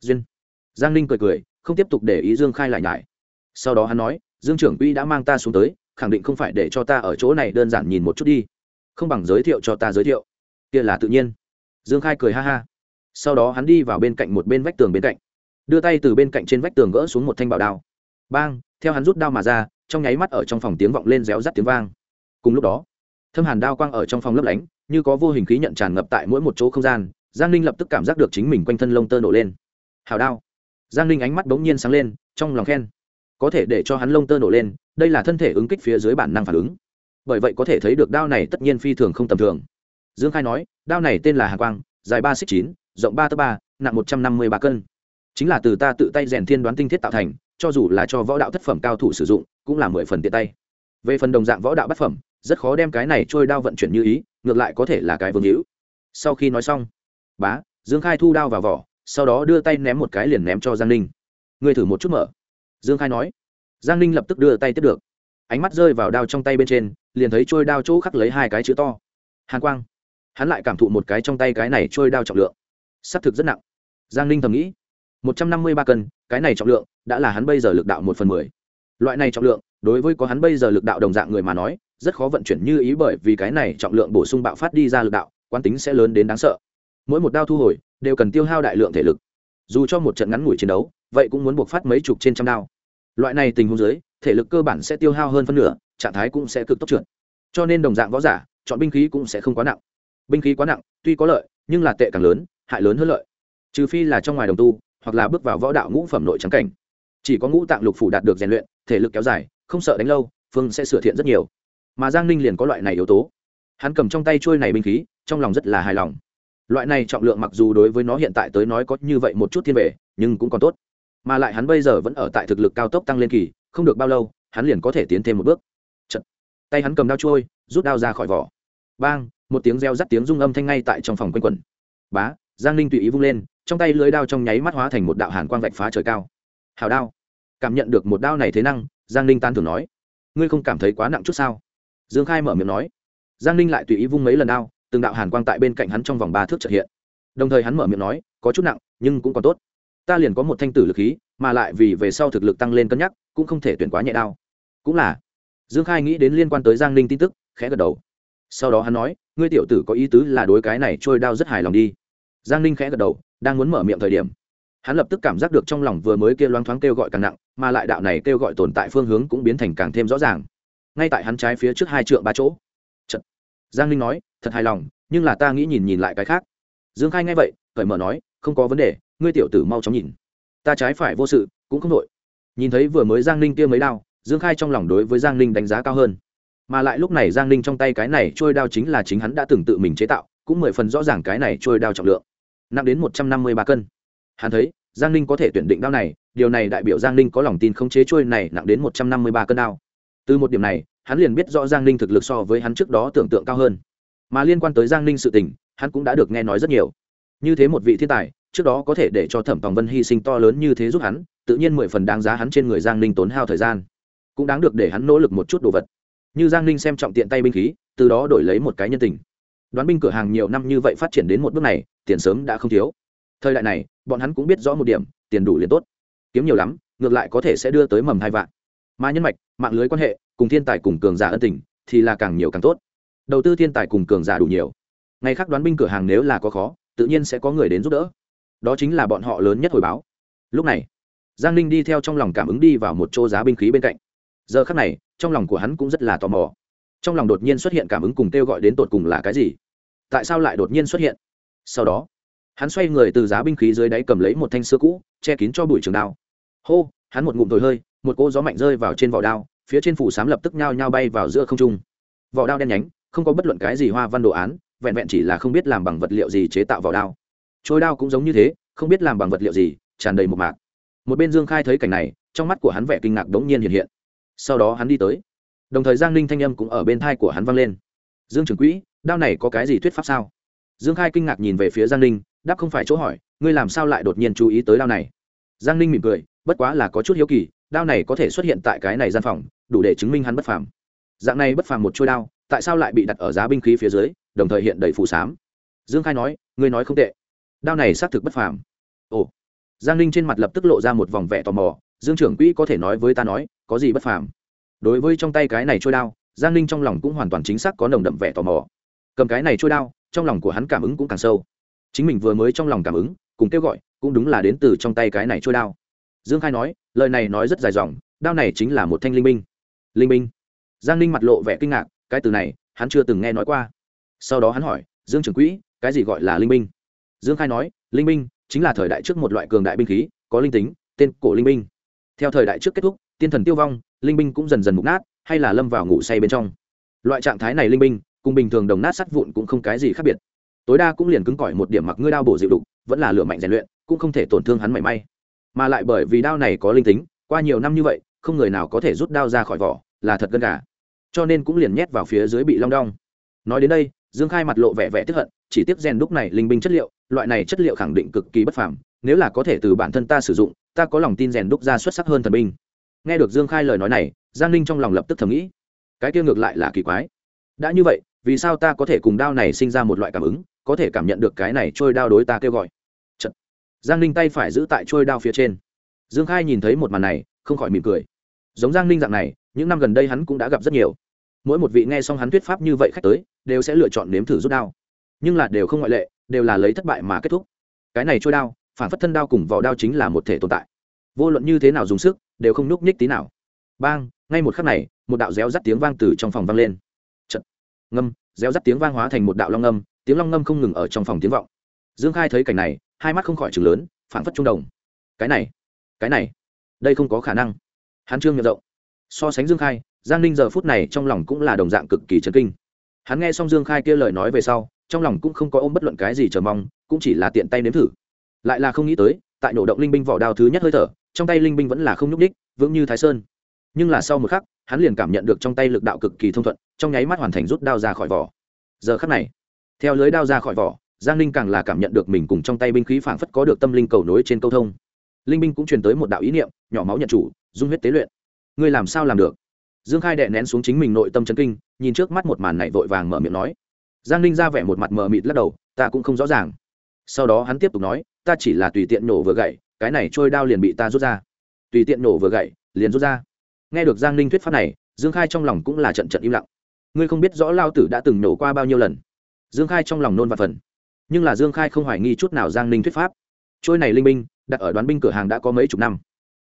Duyên. Giang ninh cười cười, không tiếp tục để ý dương khai lại nhải. Sau đó hắn nói, dương trưởng quỹ đã mang ta xuống tới, khẳng định không phải để cho ta ở chỗ này đơn giản nhìn một chút đi, không bằng giới thiệu cho ta giới thiệu. Kia là tự nhiên. Dương khai cười ha ha. Sau đó hắn đi vào bên cạnh một bên vách tường bên cạnh đưa tay từ bên cạnh trên vách tường gỡ xuống một thanh bảo đao. Bang, theo hắn rút đao mà ra, trong nháy mắt ở trong phòng tiếng vọng lên réo rắt tiếng vang. Cùng lúc đó, thâm hàn đao quang ở trong phòng lấp lánh, như có vô hình khí nhận tràn ngập tại mỗi một chỗ không gian, giang ninh lập tức cảm giác được chính mình quanh thân lông tơ nổ lên. Hào đao. Giang ninh ánh mắt bỗng nhiên sáng lên, trong lòng khen. Có thể để cho hắn lông tơ nổ lên, đây là thân thể ứng kích phía dưới bản năng phản ứng. Bởi vậy có thể thấy được đao này tất nhiên phi thường không tầm thường. Dương khai nói, đao này tên là hà quang, dài ba xích chín, rộng ba tơ ba, nặng một trăm năm mươi ba cân chính là từ ta tự tay rèn thiên đoán tinh thiết tạo thành, cho dù là cho võ đạo thất phẩm cao thủ sử dụng, cũng là mười phần tiện tay. Về phần đồng dạng võ đạo bát phẩm, rất khó đem cái này trôi đao vận chuyển như ý, ngược lại có thể là cái vương hữu. Sau khi nói xong, bá, dương khai thu đao vào vỏ, sau đó đưa tay ném một cái liền ném cho giang ninh. Người thử một chút mở. Dương khai nói. Giang ninh lập tức đưa tay tiếp được. Ánh mắt rơi vào đao trong tay bên trên, liền thấy trôi đao chỗ khắc lấy hai cái chữ to. Hàn quang. Hắn lại cảm thụ một cái trong tay cái này trôi đao trọng lượng. S ắ c thực rất nặng. Giang ninh thầm nghĩ một trăm năm mươi ba cân, cái này trọng lượng đã là hắn bây giờ lực đạo một phần mười. Loại này trọng lượng, đối với có hắn bây giờ lực đạo đồng dạng người mà nói, rất khó vận chuyển như ý bởi vì cái này trọng lượng bổ sung bạo phát đi ra lực đạo, quán tính sẽ lớn đến đáng sợ. Mỗi một đao thu hồi, đều cần tiêu hao đại lượng thể lực. Dù cho một trận ngắn ngủi chiến đấu, vậy cũng muốn buộc phát mấy chục trên trăm đao. Loại này tình huống dưới, thể lực cơ bản sẽ tiêu hao hơn phân nửa, trạng thái cũng sẽ cực tốc trượt. Cho nên đồng dạng võ giả, chọn binh khí cũng sẽ không quá nặng. Binh khí quá nặng, tuy có lợi, nhưng là tệ càng lớn, hại lớn hơn lợi. Trừ phi là trong ngoài đồng tu hoặc là bước vào võ đạo ngũ phẩm nội trắng cảnh. Chỉ có ngũ tạng lục phủ đạt được rèn luyện, thể lực kéo dài, không sợ đánh lâu, phương sẽ sửa thiện rất nhiều. Mà giang ninh liền có loại này yếu tố. Hắn cầm trong tay trôi này binh khí, trong lòng rất là hài lòng. Loại này trọng lượng mặc dù đối với nó hiện tại tới nói có như vậy một chút thiên về nhưng cũng còn tốt. Mà lại hắn bây giờ vẫn ở tại thực lực cao tốc tăng lên kỳ, không được bao lâu, hắn liền có thể tiến thêm một bước. Chật. tay hắn cầm đao trôi rút đao ra khỏi vỏ. Bang, một tiếng reo rắt tiếng rung âm thanh ngay tại trong phòng quanh quẩn. Bá, giang ninh tùy ý vung lên trong tay lưới đao trong nháy mắt hóa thành một đạo hàn quang vạch phá trời cao. Hào đao. Cảm nhận được một đao này thế năng, giang ninh tan thường nói, ngươi không cảm thấy quá nặng chút sao? Dương khai mở miệng nói. Giang ninh lại tùy ý vung mấy lần đao, từng đạo hàn quang tại bên cạnh hắn trong vòng ba thước trợ hiện. Đồng thời hắn mở miệng nói, có chút nặng, nhưng cũng còn tốt. Ta liền có một thanh tử lực khí, mà lại vì về sau thực lực tăng lên cân nhắc, cũng không thể tuyển quá nhẹ đao. Cũng là. Dương khai nghĩ đến liên quan tới giang ninh tin tức, khẽ gật đầu. Sau đó hắn nói, ngươi tiểu tử có ý tứ là đối cái này trôi đao rất hài lòng đi. Giang ninh khẽ gật đầu đang muốn mở miệng thời điểm. Hắn lập tức cảm giác được trong lòng vừa mới kia loáng thoáng kêu gọi càng nặng, mà lại đạo này kêu gọi tồn tại phương hướng cũng biến thành càng thêm rõ ràng. Ngay tại hắn trái phía trước hai trượng ba chỗ. Chật. giang linh nói, thật hài lòng, nhưng là ta nghĩ nhìn nhìn lại cái khác. Dương khai nghe vậy, cởi mở nói, không có vấn đề, ngươi tiểu tử mau chóng nhìn. Ta trái phải vô sự, cũng không đội nhìn thấy vừa mới giang ninh kia mấy đao, dương khai trong lòng đối với giang ninh đánh giá cao hơn. Mà lại lúc này giang ninh trong tay cái này trôi đao chính là chính hắn đã từng tự mình chế tạo, cũng mười phần rõ ràng cái này trôi đao trọng lượng nặng đến một trăm năm mươi ba cân. Hắn thấy, giang ninh có thể tuyển định đao này, điều này đại biểu giang ninh có lòng tin không chế trôi này nặng đến một trăm năm mươi ba cân đao. Từ một điểm này, hắn liền biết rõ giang ninh thực lực so với hắn trước đó tưởng tượng cao hơn. Mà liên quan tới giang ninh sự tình, hắn cũng đã được nghe nói rất nhiều. Như thế một vị thiên tài, trước đó có thể để cho thẩm tòng vân hy sinh to lớn như thế giúp hắn, tự nhiên mười phần đáng giá hắn trên người giang ninh tốn hao thời gian. Cũng đáng được để hắn nỗ lực một chút đồ vật. Như giang ninh xem trọng tiện tay binh khí, từ đó đổi lấy một cái nhân tình đoán binh cửa hàng nhiều năm như vậy phát triển đến một bước này, tiền sớm đã không thiếu. Thời đại này, bọn hắn cũng biết rõ một điểm, tiền đủ liền tốt. Kiếm nhiều lắm, ngược lại có thể sẽ đưa tới mầm hai vạn. Mà nhân mạch, mạng lưới quan hệ, cùng thiên tài cùng cường giả ân tình, thì là càng nhiều càng tốt. Đầu tư thiên tài cùng cường giả đủ nhiều. Ngày khác đoán binh cửa hàng nếu là có khó, tự nhiên sẽ có người đến giúp đỡ. Đó chính là bọn họ lớn nhất hồi báo. Lúc này, giang ninh đi theo trong lòng cảm ứng đi vào một chỗ giá binh khí bên cạnh. Giờ khắc này, trong lòng của hắn cũng rất là tò mò. Trong lòng đột nhiên xuất hiện cảm ứng cùng kêu gọi đến tột cùng là cái gì? Tại sao lại đột nhiên xuất hiện? Sau đó, hắn xoay người từ giá binh khí dưới đáy cầm lấy một thanh sơ cũ, che kín cho bụi trường đao. Hô, hắn một ngụm thổi hơi, một cô gió mạnh rơi vào trên vỏ đao, phía trên phủ sám lập tức nhao nhao bay vào giữa không trung. Vỏ đao đen nhánh, không có bất luận cái gì hoa văn đồ án, vẹn vẹn chỉ là không biết làm bằng vật liệu gì chế tạo vỏ đao. Trôi đao cũng giống như thế, không biết làm bằng vật liệu gì, tràn đầy một mạc. Một bên dương khai thấy cảnh này, trong mắt của hắn vẻ kinh ngạc đống nhiên hiện hiện. Sau đó hắn đi tới. Đồng thời giang ninh thanh âm cũng ở bên thai của hắn vang lên. Dương trưởng quỹ đao này có cái gì thuyết pháp sao? Dương khai kinh ngạc nhìn về phía giang ninh, đáp không phải chỗ hỏi, ngươi làm sao lại đột nhiên chú ý tới đao này? Giang ninh mỉm cười, bất quá là có chút hiếu kỳ, đao này có thể xuất hiện tại cái này gian phòng, đủ để chứng minh hắn bất phàm. Dạng này bất phàm một trôi đao, tại sao lại bị đặt ở giá binh khí phía dưới, đồng thời hiện đầy phù sám? Dương khai nói, ngươi nói không tệ. Đao này xác thực bất phàm. Ồ. Giang ninh trên mặt lập tức lộ ra một vòng vẻ tò mò, dương trưởng quỹ có thể nói với ta nói, có gì bất phàm? Đối với trong tay cái này trôi đao, giang ninh trong lòng cũng hoàn toàn chính xác có nồng đậm vẻ tò mò cầm cái này trôi đao, trong lòng của hắn cảm ứng cũng càng sâu. Chính mình vừa mới trong lòng cảm ứng, cùng kêu gọi, cũng đúng là đến từ trong tay cái này trôi đao. Dương khai nói, lời này nói rất dài dòng, đao này chính là một thanh linh binh. Linh binh? Giang ninh mặt lộ vẻ kinh ngạc, cái từ này, hắn chưa từng nghe nói qua. Sau đó hắn hỏi, dương trưởng quỹ, cái gì gọi là linh binh? Dương khai nói, linh binh chính là thời đại trước một loại cường đại binh khí, có linh tính, tên cổ linh binh. Theo thời đại trước kết thúc, tiên thần tiêu vong, linh binh cũng dần dần mục nát, hay là lâm vào ngủ say bên trong. Loại trạng thái này linh binh cùng bình thường đồng nát sắt vụn cũng không cái gì khác biệt. Tối đa cũng liền cứng cỏi một điểm mặc ngươi đao bổ dịu đục, vẫn là lửa mạnh rèn luyện, cũng không thể tổn thương hắn mảy may. Mà lại bởi vì đao này có linh tính, qua nhiều năm như vậy, không người nào có thể rút đao ra khỏi vỏ, là thật gân gà. Cho nên cũng liền nhét vào phía dưới bị long đong. Nói đến đây, dương khai mặt lộ vẻ vẻ tức hận, chỉ tiếc rèn đúc này linh binh chất liệu, loại này chất liệu khẳng định cực kỳ bất phàm, nếu là có thể từ bản thân ta sử dụng, ta có lòng tin rèn đúc ra xuất sắc hơn thần binh. Nghe được dương khai lời nói này, giang ninh trong lòng lập tức thầm nghĩ. Cái kia ngược lại là kỳ quái. Đã như vậy vì sao ta có thể cùng đao này sinh ra một loại cảm ứng, có thể cảm nhận được cái này trôi đao đối ta kêu gọi. Chật. giang ninh tay phải giữ tại trôi đao phía trên. Dương khai nhìn thấy một màn này, không khỏi mỉm cười. Giống giang ninh dạng này, những năm gần đây hắn cũng đã gặp rất nhiều. Mỗi một vị nghe xong hắn thuyết pháp như vậy khách tới, đều sẽ lựa chọn nếm thử rút đao. Nhưng là đều không ngoại lệ, đều là lấy thất bại mà kết thúc. Cái này trôi đao, phản phất thân đao cùng vỏ đao chính là một thể tồn tại. Vô luận như thế nào dùng sức, đều không nhúc nhích tí nào. Bang, ngay một khắc này, một đạo réo rắt tiếng vang từ trong phòng vang lên ngâm, réo rắt tiếng vang hóa thành một đạo long ngâm, tiếng long ngâm không ngừng ở trong phòng tiếng vọng. Dương khai thấy cảnh này, hai mắt không khỏi chừng lớn phản phất trung đồng. Cái này cái này, đây không có khả năng. Hắn trương miệng rộng. So sánh dương khai, giang ninh giờ phút này trong lòng cũng là đồng dạng cực kỳ chấn kinh. Hắn nghe xong dương khai kia lời nói về sau, trong lòng cũng không có ôm bất luận cái gì chờ mong, cũng chỉ là tiện tay nếm thử. Lại là không nghĩ tới, tại nổ động linh binh vỏ đao thứ nhất hơi thở, trong tay linh binh vẫn là không nhúc ních vững như thái sơn nhưng là sau một khắc, hắn liền cảm nhận được trong tay lực đạo cực kỳ thông thuận, trong nháy mắt hoàn thành rút đao ra khỏi vỏ. Giờ khắc này, theo lưới đao ra khỏi vỏ, giang ninh càng là cảm nhận được mình cùng trong tay binh khí phảng phất có được tâm linh cầu nối trên câu thông. Linh binh cũng truyền tới một đạo ý niệm, nhỏ máu nhận chủ, dung huyết tế luyện. Ngươi làm sao làm được? Dương khai đệ nén xuống chính mình nội tâm chấn kinh, nhìn trước mắt một màn này vội vàng mở miệng nói. Giang ninh ra vẻ một mặt mờ mịt lắc đầu, ta cũng không rõ ràng. Sau đó hắn tiếp tục nói, ta chỉ là tùy tiện nổ vừa gậy, cái này trôi đao liền bị ta rút ra. Tùy tiện nổ vừa gậy, liền rút ra nghe được giang ninh thuyết pháp này dương khai trong lòng cũng là trận trận im lặng. Ngươi không biết rõ lao tử đã từng nổ qua bao nhiêu lần. Dương khai trong lòng nôn và phần. Nhưng là dương khai không hoài nghi chút nào giang ninh thuyết pháp. Trôi này linh binh đặt ở đoán binh cửa hàng đã có mấy chục năm.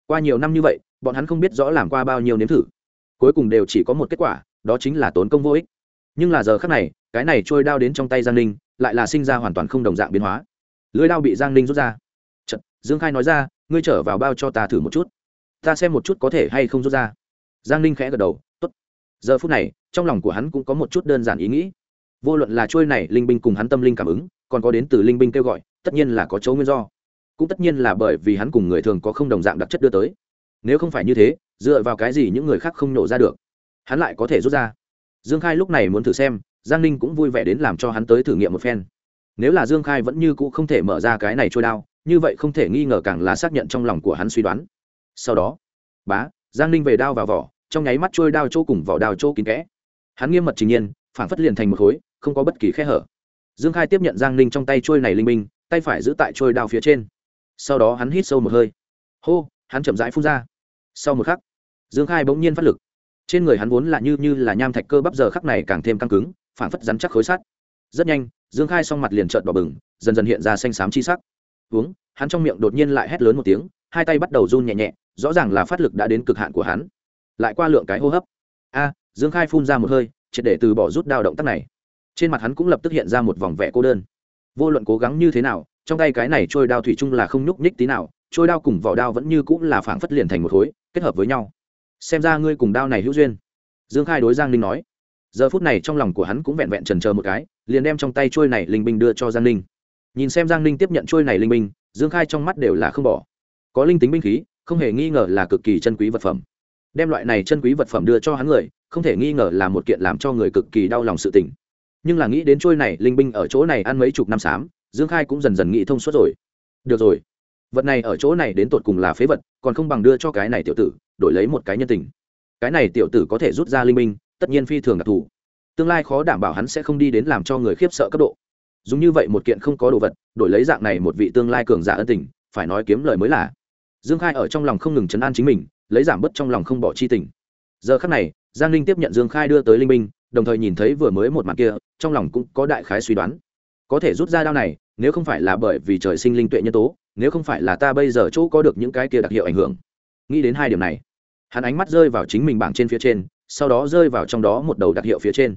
Qua nhiều năm như vậy bọn hắn không biết rõ làm qua bao nhiêu nếm thử. Cuối cùng đều chỉ có một kết quả đó chính là tốn công vô ích. Nhưng là giờ khác này cái này trôi đao đến trong tay giang ninh lại là sinh ra hoàn toàn không đồng dạng biến hóa. Lưới đao bị giang ninh rút ra. Chật, dương khai nói ra ngươi trở vào bao cho ta thử một chút ta xem một chút có thể hay không rút ra. Giang ninh khẽ gật đầu t ố t giờ phút này, trong lòng của hắn cũng có một chút đơn giản ý nghĩ. Vô luận là trôi này, linh binh cùng hắn tâm linh cảm ứng, còn có đến từ linh binh kêu gọi, tất nhiên là có chỗ nguyên do. Cũng tất nhiên là bởi vì hắn cùng người thường có không đồng dạng đặc chất đưa tới. Nếu không phải như thế, dựa vào cái gì những người khác không nổ ra được? Hắn lại có thể rút ra. Dương khai lúc này muốn thử xem, giang ninh cũng vui vẻ đến làm cho hắn tới thử nghiệm một phen. Nếu là dương khai vẫn như cũ không thể mở ra cái này trôi đao, như vậy không thể nghi ngờ càng là xác nhận trong lòng của hắn suy đoán sau đó, bá, giang ninh về đao vào vỏ, trong nháy mắt trôi đao chỗ cùng vỏ đao chỗ kín kẽ. Hắn nghiêm mật trình nhiên phản phất liền thành một khối, không có bất kỳ khe hở. Dương khai tiếp nhận giang ninh trong tay trôi này linh minh tay phải giữ tại trôi đao phía trên. Sau đó hắn hít sâu một hơi. Hô, hắn chậm rãi phun ra. Sau một khắc, dương khai bỗng nhiên phát lực. Trên người hắn vốn là như như là nham thạch cơ bắp giờ khắc này càng thêm căng cứng phản phất rắn chắc khối sắt. Rất nhanh, dương khai xong mặt liền trợn đỏ bừng, dần dần hiện ra xanh xám chi sắc. Uống, hắn trong miệng đột nhiên lại hét lớn một tiếng, hai tay bắt đầu run nhẹ nhẹ rõ ràng là phát lực đã đến cực hạn của hắn. Lại qua lượng cái hô hấp. A, dương khai phun ra một hơi, triệt để từ bỏ rút đao động tác này. Trên mặt hắn cũng lập tức hiện ra một vòng vẽ cô đơn. Vô luận cố gắng như thế nào, trong tay cái này trôi đao thủy chung là không nhúc nhích tí nào, trôi đao cùng vỏ đao vẫn như cũng là phảng phất liền thành một khối, kết hợp với nhau. Xem ra ngươi cùng đao này hữu duyên. Dương khai đối giang ninh nói. Giờ phút này trong lòng của hắn cũng vẹn vẹn trần chờ một cái, liền đem trong tay trôi này linh binh đưa cho giang ninh. Nhìn xem giang ninh tiếp nhận trôi này linh binh, dương khai trong mắt đều là không bỏ. Có linh tính binh khí không hề nghi ngờ là cực kỳ chân quý vật phẩm. Đem loại này chân quý vật phẩm đưa cho hắn người, không thể nghi ngờ là một kiện làm cho người cực kỳ đau lòng sự tình. Nhưng là nghĩ đến trôi này, linh binh ở chỗ này ăn mấy chục năm xám, dương khai cũng dần dần nghĩ thông suốt rồi. Được rồi, vật này ở chỗ này đến tột cùng là phế vật, còn không bằng đưa cho cái này tiểu tử, đổi lấy một cái nhân tình. Cái này tiểu tử có thể rút ra linh minh tất nhiên phi thường đặc thù. Tương lai khó đảm bảo hắn sẽ không đi đến làm cho người khiếp sợ cấp độ. Dùng như vậy một kiện không có đồ vật, đổi lấy dạng này một vị tương lai cường giả ân tình, phải nói kiếm lời mới là dương khai ở trong lòng không ngừng chấn an chính mình, lấy giảm bớt trong lòng không bỏ chi tình. Giờ khắc này, giang linh tiếp nhận dương khai đưa tới linh minh đồng thời nhìn thấy vừa mới một màn kia, trong lòng cũng có đại khái suy đoán. Có thể rút ra đao này, nếu không phải là bởi vì trời sinh linh tuệ nhân tố, nếu không phải là ta bây giờ chỗ có được những cái kia đặc hiệu ảnh hưởng. Nghĩ đến hai điểm này, hắn ánh mắt rơi vào chính mình bảng trên phía trên, sau đó rơi vào trong đó một đầu đặc hiệu phía trên.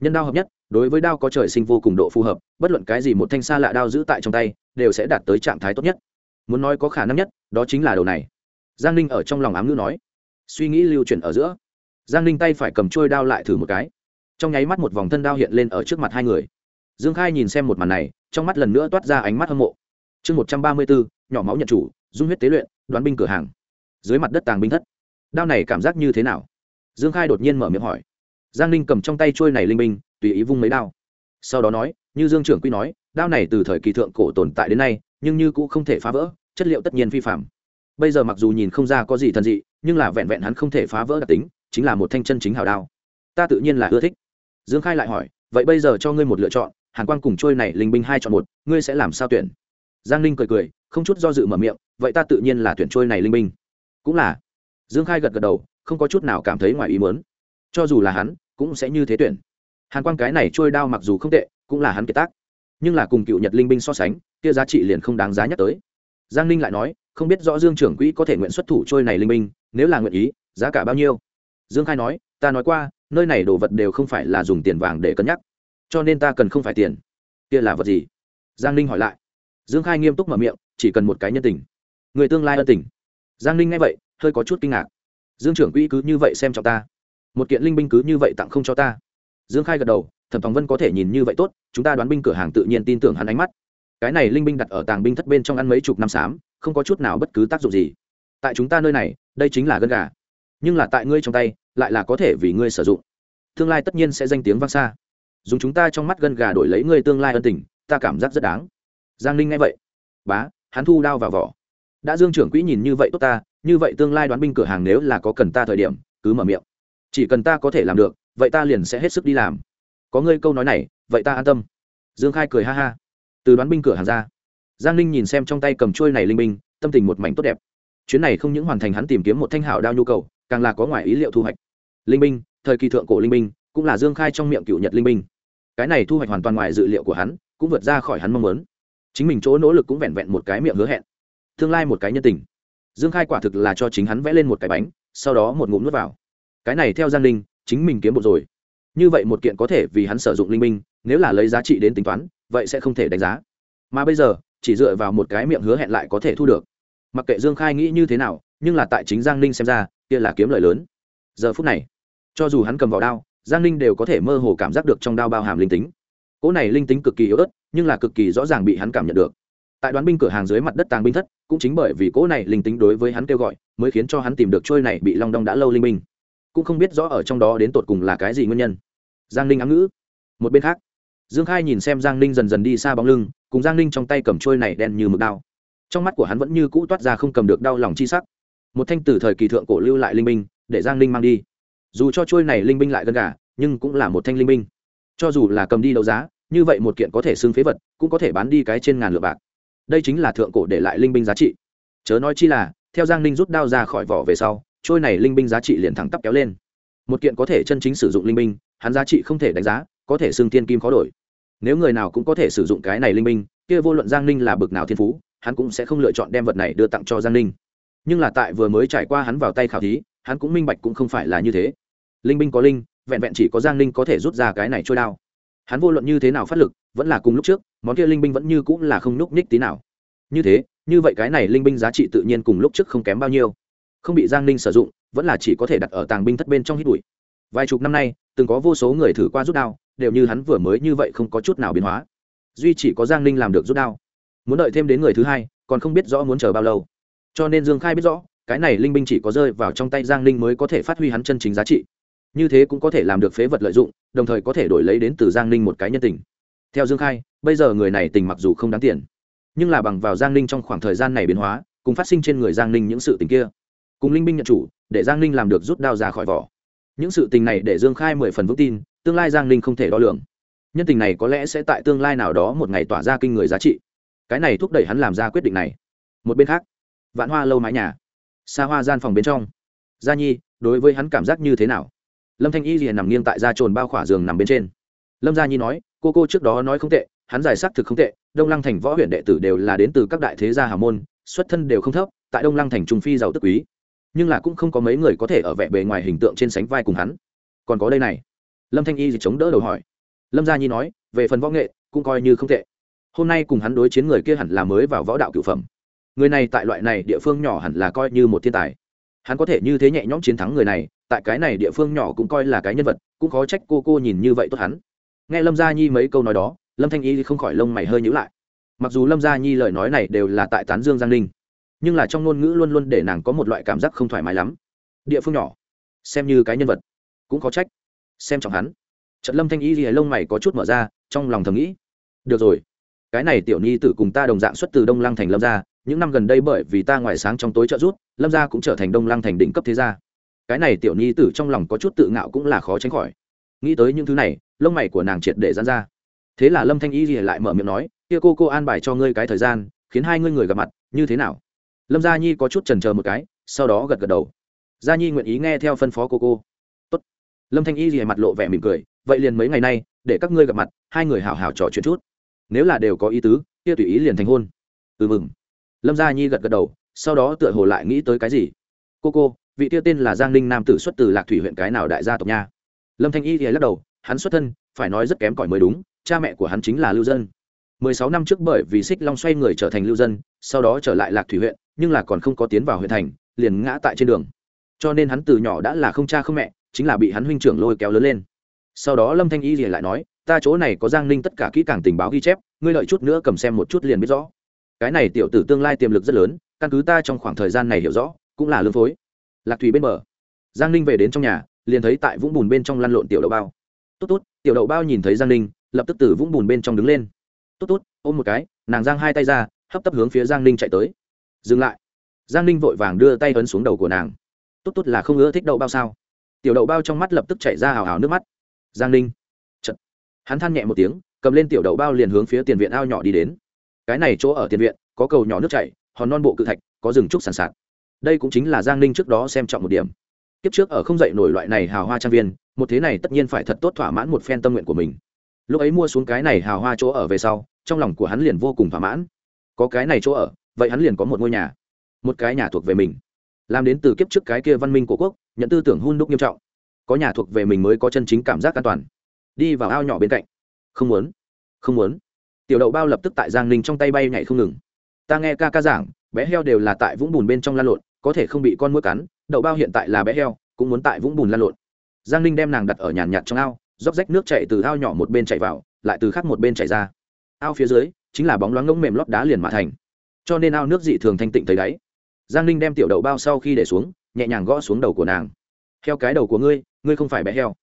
Nhân đao hợp nhất, đối với đao có trời sinh vô cùng độ phù hợp, bất luận cái gì một thanh xa lạ đao giữ tại trong tay, đều sẽ đạt tới trạng thái tốt nhất. Muốn nói có khả năng nhất đó chính là đầu này. Giang ninh ở trong lòng ám ngữ nói. Suy nghĩ lưu chuyển ở giữa. Giang ninh tay phải cầm trôi đao lại thử một cái. Trong nháy mắt một vòng thân đao hiện lên ở trước mặt hai người. Dương khai nhìn xem một màn này, trong mắt lần nữa toát ra ánh mắt hâm mộ. Chương một trăm ba mươi bốn, nhỏ máu nhận chủ, dung huyết tế luyện, đoán binh cửa hàng. Dưới mặt đất tàng binh thất. Đao này cảm giác như thế nào? Dương khai đột nhiên mở miệng hỏi. Giang ninh cầm trong tay trôi này linh binh, tùy ý vung mấy đao. Sau đó nói, như dương trưởng quy nói, đao này từ thời kỳ thượng cổ tồn tại đến nay, nhưng như cũng không thể phá vỡ chất liệu tất nhiên phi phạm. Bây giờ mặc dù nhìn không ra có gì thần dị, nhưng là vẹn vẹn hắn không thể phá vỡ đặc tính, chính là một thanh chân chính hào đao. Ta tự nhiên là ưa thích. Dương khai lại hỏi, vậy bây giờ cho ngươi một lựa chọn, hàn quang cùng trôi này linh binh hai chọn một, ngươi sẽ làm sao tuyển? Giang ninh cười cười, không chút do dự mở miệng, vậy ta tự nhiên là tuyển trôi này linh binh. Cũng là. Dương khai gật gật đầu, không có chút nào cảm thấy ngoài ý muốn. Cho dù là hắn, cũng sẽ như thế tuyển. Hàn quang cái này trôi đao mặc dù không tệ, cũng là hắn kiệt tác. Nhưng là cùng cựu nhật linh binh so sánh, kia giá trị liền không đáng giá nhắc tới giang ninh lại nói, không biết rõ dương trưởng quỹ có thể nguyện xuất thủ trôi này linh binh nếu là nguyện ý, giá cả bao nhiêu? Dương khai nói, ta nói qua, nơi này đồ vật đều không phải là dùng tiền vàng để cân nhắc, cho nên ta cần không phải tiền. Kia là vật gì? Giang ninh hỏi lại. Dương khai nghiêm túc mở miệng, chỉ cần một cái nhân tình. Người tương lai ân tình. Giang ninh nghe vậy, hơi có chút kinh ngạc. Dương trưởng quỹ cứ như vậy xem trọng ta. Một kiện linh binh cứ như vậy tặng không cho ta. Dương khai gật đầu, thẩm thòng vân có thể nhìn như vậy tốt, chúng ta đoán binh cửa hàng tự nhiên tin tưởng hắn ánh mắt cái này linh binh đặt ở tàng binh thất bên trong ăn mấy chục năm xám, không có chút nào bất cứ tác dụng gì. Tại chúng ta nơi này, đây chính là gân gà. Nhưng là tại ngươi trong tay, lại là có thể vì ngươi sử dụng. Tương lai tất nhiên sẽ danh tiếng vang xa. Dùng chúng ta trong mắt gân gà đổi lấy ngươi tương lai ân tình, ta cảm giác rất đáng. Giang ninh nghe vậy. Bá, hắn thu đao vào vỏ. Đã dương trưởng quỹ nhìn như vậy tốt ta, như vậy tương lai đoán binh cửa hàng nếu là có cần ta thời điểm, cứ mở miệng. Chỉ cần ta có thể làm được, vậy ta liền sẽ hết sức đi làm. Có ngươi câu nói này, vậy ta an tâm. Dương khai cười ha ha từ đoán binh cửa hàng ra. Giang ninh nhìn xem trong tay cầm trôi này linh binh, tâm tình một mảnh tốt đẹp. Chuyến này không những hoàn thành hắn tìm kiếm một thanh hảo đao nhu cầu, càng là có ngoài ý liệu thu hoạch. Linh binh, thời kỳ thượng cổ linh binh, cũng là dương khai trong miệng cựu nhật linh binh. Cái này thu hoạch hoàn toàn ngoài dự liệu của hắn, cũng vượt ra khỏi hắn mong muốn. Chính mình chỗ nỗ lực cũng vẹn vẹn một cái miệng hứa hẹn. Tương lai một cái nhân tình. Dương khai quả thực là cho chính hắn vẽ lên một cái bánh, sau đó một ngụm nuốt vào. Cái này theo giang linh chính mình kiếm bộ rồi. Như vậy một kiện có thể vì hắn sử dụng linh minh nếu là lấy giá trị đến tính toán vậy sẽ không thể đánh giá. Mà bây giờ, chỉ dựa vào một cái miệng hứa hẹn lại có thể thu được. Mặc kệ dương khai nghĩ như thế nào, nhưng là tại chính giang ninh xem ra, kia là kiếm lợi lớn. Giờ phút này, cho dù hắn cầm vào đao, giang ninh đều có thể mơ hồ cảm giác được trong đao bao hàm linh tính. Cỗ này linh tính cực kỳ yếu ớt, nhưng là cực kỳ rõ ràng bị hắn cảm nhận được. Tại đoán binh cửa hàng dưới mặt đất tàng binh thất, cũng chính bởi vì cỗ này linh tính đối với hắn kêu gọi, mới khiến cho hắn tìm được trôi này bị long đong đã lâu linh binh. Cũng không biết rõ ở trong đó đến tột cùng là cái gì nguyên nhân. Giang ninh ám ngữ. Một bên khác dương khai nhìn xem giang ninh dần dần đi xa bóng lưng, cùng giang ninh trong tay cầm trôi này đen như mực đao. Trong mắt của hắn vẫn như cũ toát ra không cầm được đau lòng chi sắc. Một thanh tử thời kỳ thượng cổ lưu lại linh binh, để giang ninh mang đi. Dù cho trôi này linh binh lại gần gà, nhưng cũng là một thanh linh binh. Cho dù là cầm đi đấu giá, như vậy một kiện có thể xưng phế vật, cũng có thể bán đi cái trên ngàn lượng bạc. Đây chính là thượng cổ để lại linh binh giá trị. Chớ nói chi là, theo giang ninh rút đao ra khỏi vỏ về sau, trôi này linh binh giá trị liền thẳng tắp kéo lên. Một kiện có thể chân chính sử dụng linh binh, hắn giá trị không thể đánh giá có thể xưng tiên kim khó đổi. Nếu người nào cũng có thể sử dụng cái này linh minh, kia vô luận giang ninh là bực nào thiên phú, hắn cũng sẽ không lựa chọn đem vật này đưa tặng cho giang ninh. Nhưng là tại vừa mới trải qua hắn vào tay khảo thí, hắn cũng minh bạch cũng không phải là như thế. Linh binh có linh, vẹn vẹn chỉ có giang ninh có thể rút ra cái này trôi đao. Hắn vô luận như thế nào phát lực, vẫn là cùng lúc trước, món kia linh binh vẫn như cũng là không núc ních tí nào. Như thế, như vậy cái này linh binh giá trị tự nhiên cùng lúc trước không kém bao nhiêu. Không bị giang ninh sử dụng, vẫn là chỉ có thể đặt ở tàng binh thất bên trong hít bụi. Vài chục năm nay, từng có vô số người thử qua rút đao đều như hắn vừa mới như vậy không có chút nào biến hóa. Duy chỉ có giang ninh làm được rút đao. Muốn đợi thêm đến người thứ hai, còn không biết rõ muốn chờ bao lâu. Cho nên dương khai biết rõ, cái này linh binh chỉ có rơi vào trong tay giang ninh mới có thể phát huy hắn chân chính giá trị. Như thế cũng có thể làm được phế vật lợi dụng, đồng thời có thể đổi lấy đến từ giang ninh một cái nhân tình. Theo dương khai, bây giờ người này tình mặc dù không đáng tiền, nhưng là bằng vào giang ninh trong khoảng thời gian này biến hóa, cùng phát sinh trên người giang ninh những sự tình kia, cùng linh binh nhận chủ, để giang ninh làm được rút đao ra khỏi vỏ. Những sự tình này để dương khai mười phần vững tin tương lai giang ninh không thể đo lường. Nhân tình này có lẽ sẽ tại tương lai nào đó một ngày tỏa ra kinh người giá trị. Cái này thúc đẩy hắn làm ra quyết định này. Một bên khác, vạn hoa lâu mái nhà xa hoa gian phòng bên trong. Gia nhi, đối với hắn cảm giác như thế nào? Lâm thanh y liền nằm nghiêng tại da trồn bao khỏa giường nằm bên trên. Lâm gia nhi nói, cô cô trước đó nói không tệ, hắn giải sắc thực không tệ, đông lăng thành võ huyện đệ tử đều là đến từ các đại thế gia hào môn, xuất thân đều không thấp, tại đông lăng thành trung phi giàu tức quý. Nhưng là cũng không có mấy người có thể ở vẻ bề ngoài hình tượng trên sánh vai cùng hắn. Còn có đây này lâm thanh y thì chống đỡ đầu hỏi. Lâm gia nhi nói, về phần võ nghệ, cũng coi như không tệ. Hôm nay cùng hắn đối chiến người kia hẳn là mới vào võ đạo cửu phẩm. Người này tại loại này địa phương nhỏ hẳn là coi như một thiên tài. Hắn có thể như thế nhẹ nhõm chiến thắng người này, tại cái này địa phương nhỏ cũng coi là cái nhân vật, cũng khó trách cô cô nhìn như vậy tốt hắn. Nghe lâm gia nhi mấy câu nói đó, lâm thanh y không khỏi lông mày hơi nhữ lại. Mặc dù lâm gia nhi lời nói này đều là tại tán dương giang ninh, nhưng là trong ngôn ngữ luôn luôn để nàng có một loại cảm giác không thoải mái lắm. Địa phương nhỏ, xem như cái nhân vật, cũng có trách xem trọng hắn. Trận lâm thanh y lìa lông mày có chút mở ra, trong lòng thầm nghĩ, được rồi, cái này tiểu nhi tử cùng ta đồng dạng xuất từ đông lăng thành lâm gia, những năm gần đây bởi vì ta ngoài sáng trong tối trợ rút lâm gia cũng trở thành đông lăng thành đỉnh cấp thế gia. Cái này tiểu nhi tử trong lòng có chút tự ngạo cũng là khó tránh khỏi. Nghĩ tới những thứ này, lông mày của nàng triệt để dán ra. Thế là lâm thanh y lìa lại mở miệng nói, kia cô cô an bài cho ngươi cái thời gian, khiến hai ngươi người gặp mặt, như thế nào? Lâm gia nhi có chút trần chờ một cái, sau đó gật gật đầu. Gia nhi nguyện ý nghe theo phân phó cô cô lâm thanh y gì mặt lộ vẻ mỉm cười, vậy liền mấy ngày nay, để các ngươi gặp mặt, hai người hào hào trò chuyện chút. Nếu là đều có ý tứ, kia tùy ý liền thành hôn. Ừ mừng. Lâm gia nhi gật gật đầu, sau đó tựa hồ lại nghĩ tới cái gì. Cô cô, vị tiêu tên là giang ninh nam tử xuất từ lạc thủy huyện cái nào đại gia tộc nha? Lâm thanh y thì lắc đầu, hắn xuất thân, phải nói rất kém cỏi mới đúng, cha mẹ của hắn chính là lưu dân. Mười sáu năm trước bởi vì xích long xoay người trở thành lưu dân, sau đó trở lại lạc thủy huyện, nhưng là còn không có tiến vào huyện thành, liền ngã tại trên đường. Cho nên hắn từ nhỏ đã là không cha không mẹ chính là bị hắn huynh trưởng lôi kéo lớn lên. Sau đó lâm thanh y thì lại nói, ta chỗ này có giang ninh tất cả kỹ càng tình báo ghi chép, ngươi lợi chút nữa cầm xem một chút liền biết rõ. Cái này tiểu tử tương lai tiềm lực rất lớn, căn cứ ta trong khoảng thời gian này hiểu rõ, cũng là lương phối. Lạc thủy bên bờ, giang ninh về đến trong nhà, liền thấy tại vũng bùn bên trong lăn lộn tiểu đậu bao. Tốt tốt. Tiểu đậu bao nhìn thấy giang ninh, lập tức từ vũng bùn bên trong đứng lên. Tốt tốt. Ôm một cái, nàng giang hai tay ra, hấp tấp hướng phía giang ninh chạy tới. Dừng lại. Giang ninh vội vàng đưa tay ấn xuống đầu của nàng. Tốt tốt là không ưa thích đậu bao sao? Tiểu đậu bao trong mắt lập tức chảy ra hào hào nước mắt. Giang ninh Chật. hắn than nhẹ một tiếng, cầm lên tiểu đậu bao liền hướng phía tiền viện ao nhỏ đi đến. Cái này chỗ ở tiền viện, có cầu nhỏ nước chảy, hòn non bộ cự thạch, có rừng trúc sàn sạt. Đây cũng chính là giang ninh trước đó xem trọng một điểm. Kiếp trước ở không dậy nổi loại này hào hoa trang viên, một thế này tất nhiên phải thật tốt thỏa mãn một phen tâm nguyện của mình. Lúc ấy mua xuống cái này hào hoa chỗ ở về sau, trong lòng của hắn liền vô cùng thỏa mãn. Có cái này chỗ ở, vậy hắn liền có một ngôi nhà. Một cái nhà thuộc về mình làm đến từ kiếp trước cái kia văn minh của quốc, nhận tư tưởng hun đúc nghiêm trọng. Có nhà thuộc về mình mới có chân chính cảm giác an toàn. Đi vào ao nhỏ bên cạnh. Không muốn. Không muốn. Tiểu đậu bao lập tức tại giang ninh trong tay bay nhảy không ngừng. Ta nghe ca ca giảng, bé heo đều là tại vũng bùn bên trong lan lộn, có thể không bị con mũi cắn, đậu bao hiện tại là bé heo, cũng muốn tại vũng bùn lan lộn. Giang ninh đem nàng đặt ở nhàn nhạt trong ao róc rách nước chạy từ ao nhỏ một bên chạy vào, lại từ khác một bên chạy ra. Ao phía dưới, chính là bóng loáng ngỗng mềm lót đá liền mạ thành. Cho nên ao nước dị thường thanh tịnh thấy đáy giang ninh đem tiểu đậu bao sau khi để xuống, nhẹ nhàng gõ xuống đầu của nàng. Heo cái đầu của ngươi ngươi không phải bé heo.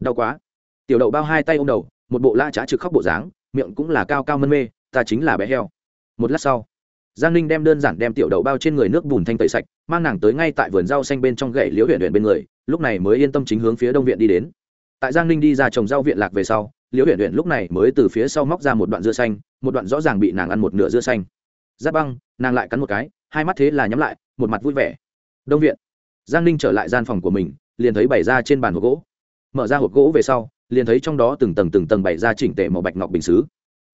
Đau quá. Tiểu đậu bao hai tay ô m đầu, một bộ la trá trực khóc bộ dáng, miệng cũng là cao cao mân mê, ta chính là bé heo. Một lát sau, giang ninh đem đơn giản đem tiểu đậu bao trên người nước bùn thanh tẩy sạch, mang nàng tới ngay tại vườn rau xanh bên trong gậy liễu huyện huyện bên người, lúc này mới yên tâm chính hướng phía đông viện đi đến. Tại giang ninh đi ra trồng rau viện lạc về sau, liễu huyện huyện lúc này mới từ phía sau móc ra một đoạn dưa xanh, một đoạn rõ ràng bị nàng ăn một nửa dưa xanh. Giáp băng, nàng lại cắn một cái hai mắt thế là nhắm lại, một mặt vui vẻ. Đông viện. Giang ninh trở lại gian phòng của mình, liền thấy bày ra trên bàn hộp gỗ. Mở ra hộp gỗ về sau, liền thấy trong đó từng tầng từng tầng bày ra chỉnh tệ màu bạch ngọc bình xứ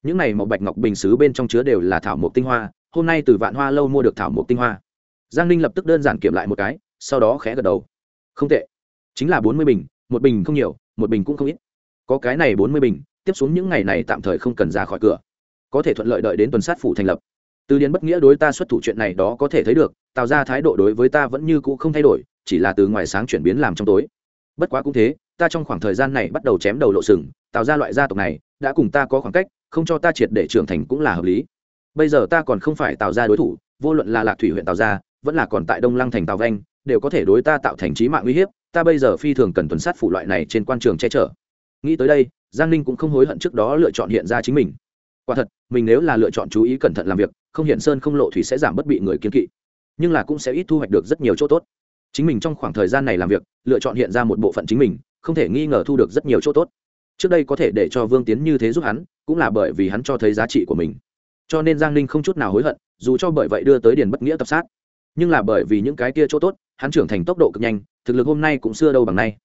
những này màu bạch ngọc bình xứ bên trong chứa đều là thảo mộc tinh hoa, hôm nay từ vạn hoa lâu mua được thảo mộc tinh hoa. Giang ninh lập tức đơn giản kiểm lại một cái, sau đó khẽ gật đầu. Không tệ. Chính là bốn mươi bình, một bình không nhiều, một bình cũng không ít. Có cái này bốn mươi bình, tiếp xuống những ngày này tạm thời không cần ra khỏi cửa. Có thể thuận lợi đợi đến tuần sát phủ thành lập từ điền bất nghĩa đối ta xuất thủ chuyện này đó có thể thấy được tạo ra thái độ đối với ta vẫn như cũ không thay đổi, chỉ là từ ngoài sáng chuyển biến làm trong tối. Bất quá cũng thế, ta trong khoảng thời gian này bắt đầu chém đầu lộ sừng tạo ra loại gia tộc này, đã cùng ta có khoảng cách, không cho ta triệt để trưởng thành cũng là hợp lý. Bây giờ ta còn không phải tạo ra đối thủ, vô luận là lạc thủy huyện tạo ra, vẫn là còn tại đông lăng thành tạo vanh, đều có thể đối ta tạo thành trí mạng uy hiếp, ta bây giờ phi thường cần tuần sát phủ loại này trên quan trường che chở. Nghĩ tới đây, giang ninh cũng không hối hận trước đó lựa chọn hiện ra chính mình. Quả thật, mình nếu là lựa chọn chú ý cẩn thận làm việc không hiện sơn không lộ thủy sẽ giảm bất bị người kiên kỵ, nhưng là cũng sẽ ít thu hoạch được rất nhiều chỗ tốt. Chính mình trong khoảng thời gian này làm việc, lựa chọn hiện ra một bộ phận chính mình, không thể nghi ngờ thu được rất nhiều chỗ tốt. Trước đây có thể để cho vương tiến như thế giúp hắn, cũng là bởi vì hắn cho thấy giá trị của mình. Cho nên giang ninh không chút nào hối hận, dù cho bởi vậy đưa tới điền bất nghĩa tập sát, nhưng là bởi vì những cái kia chỗ tốt, hắn trưởng thành tốc độ cực nhanh, thực lực hôm nay cũng xưa đâu bằng nay.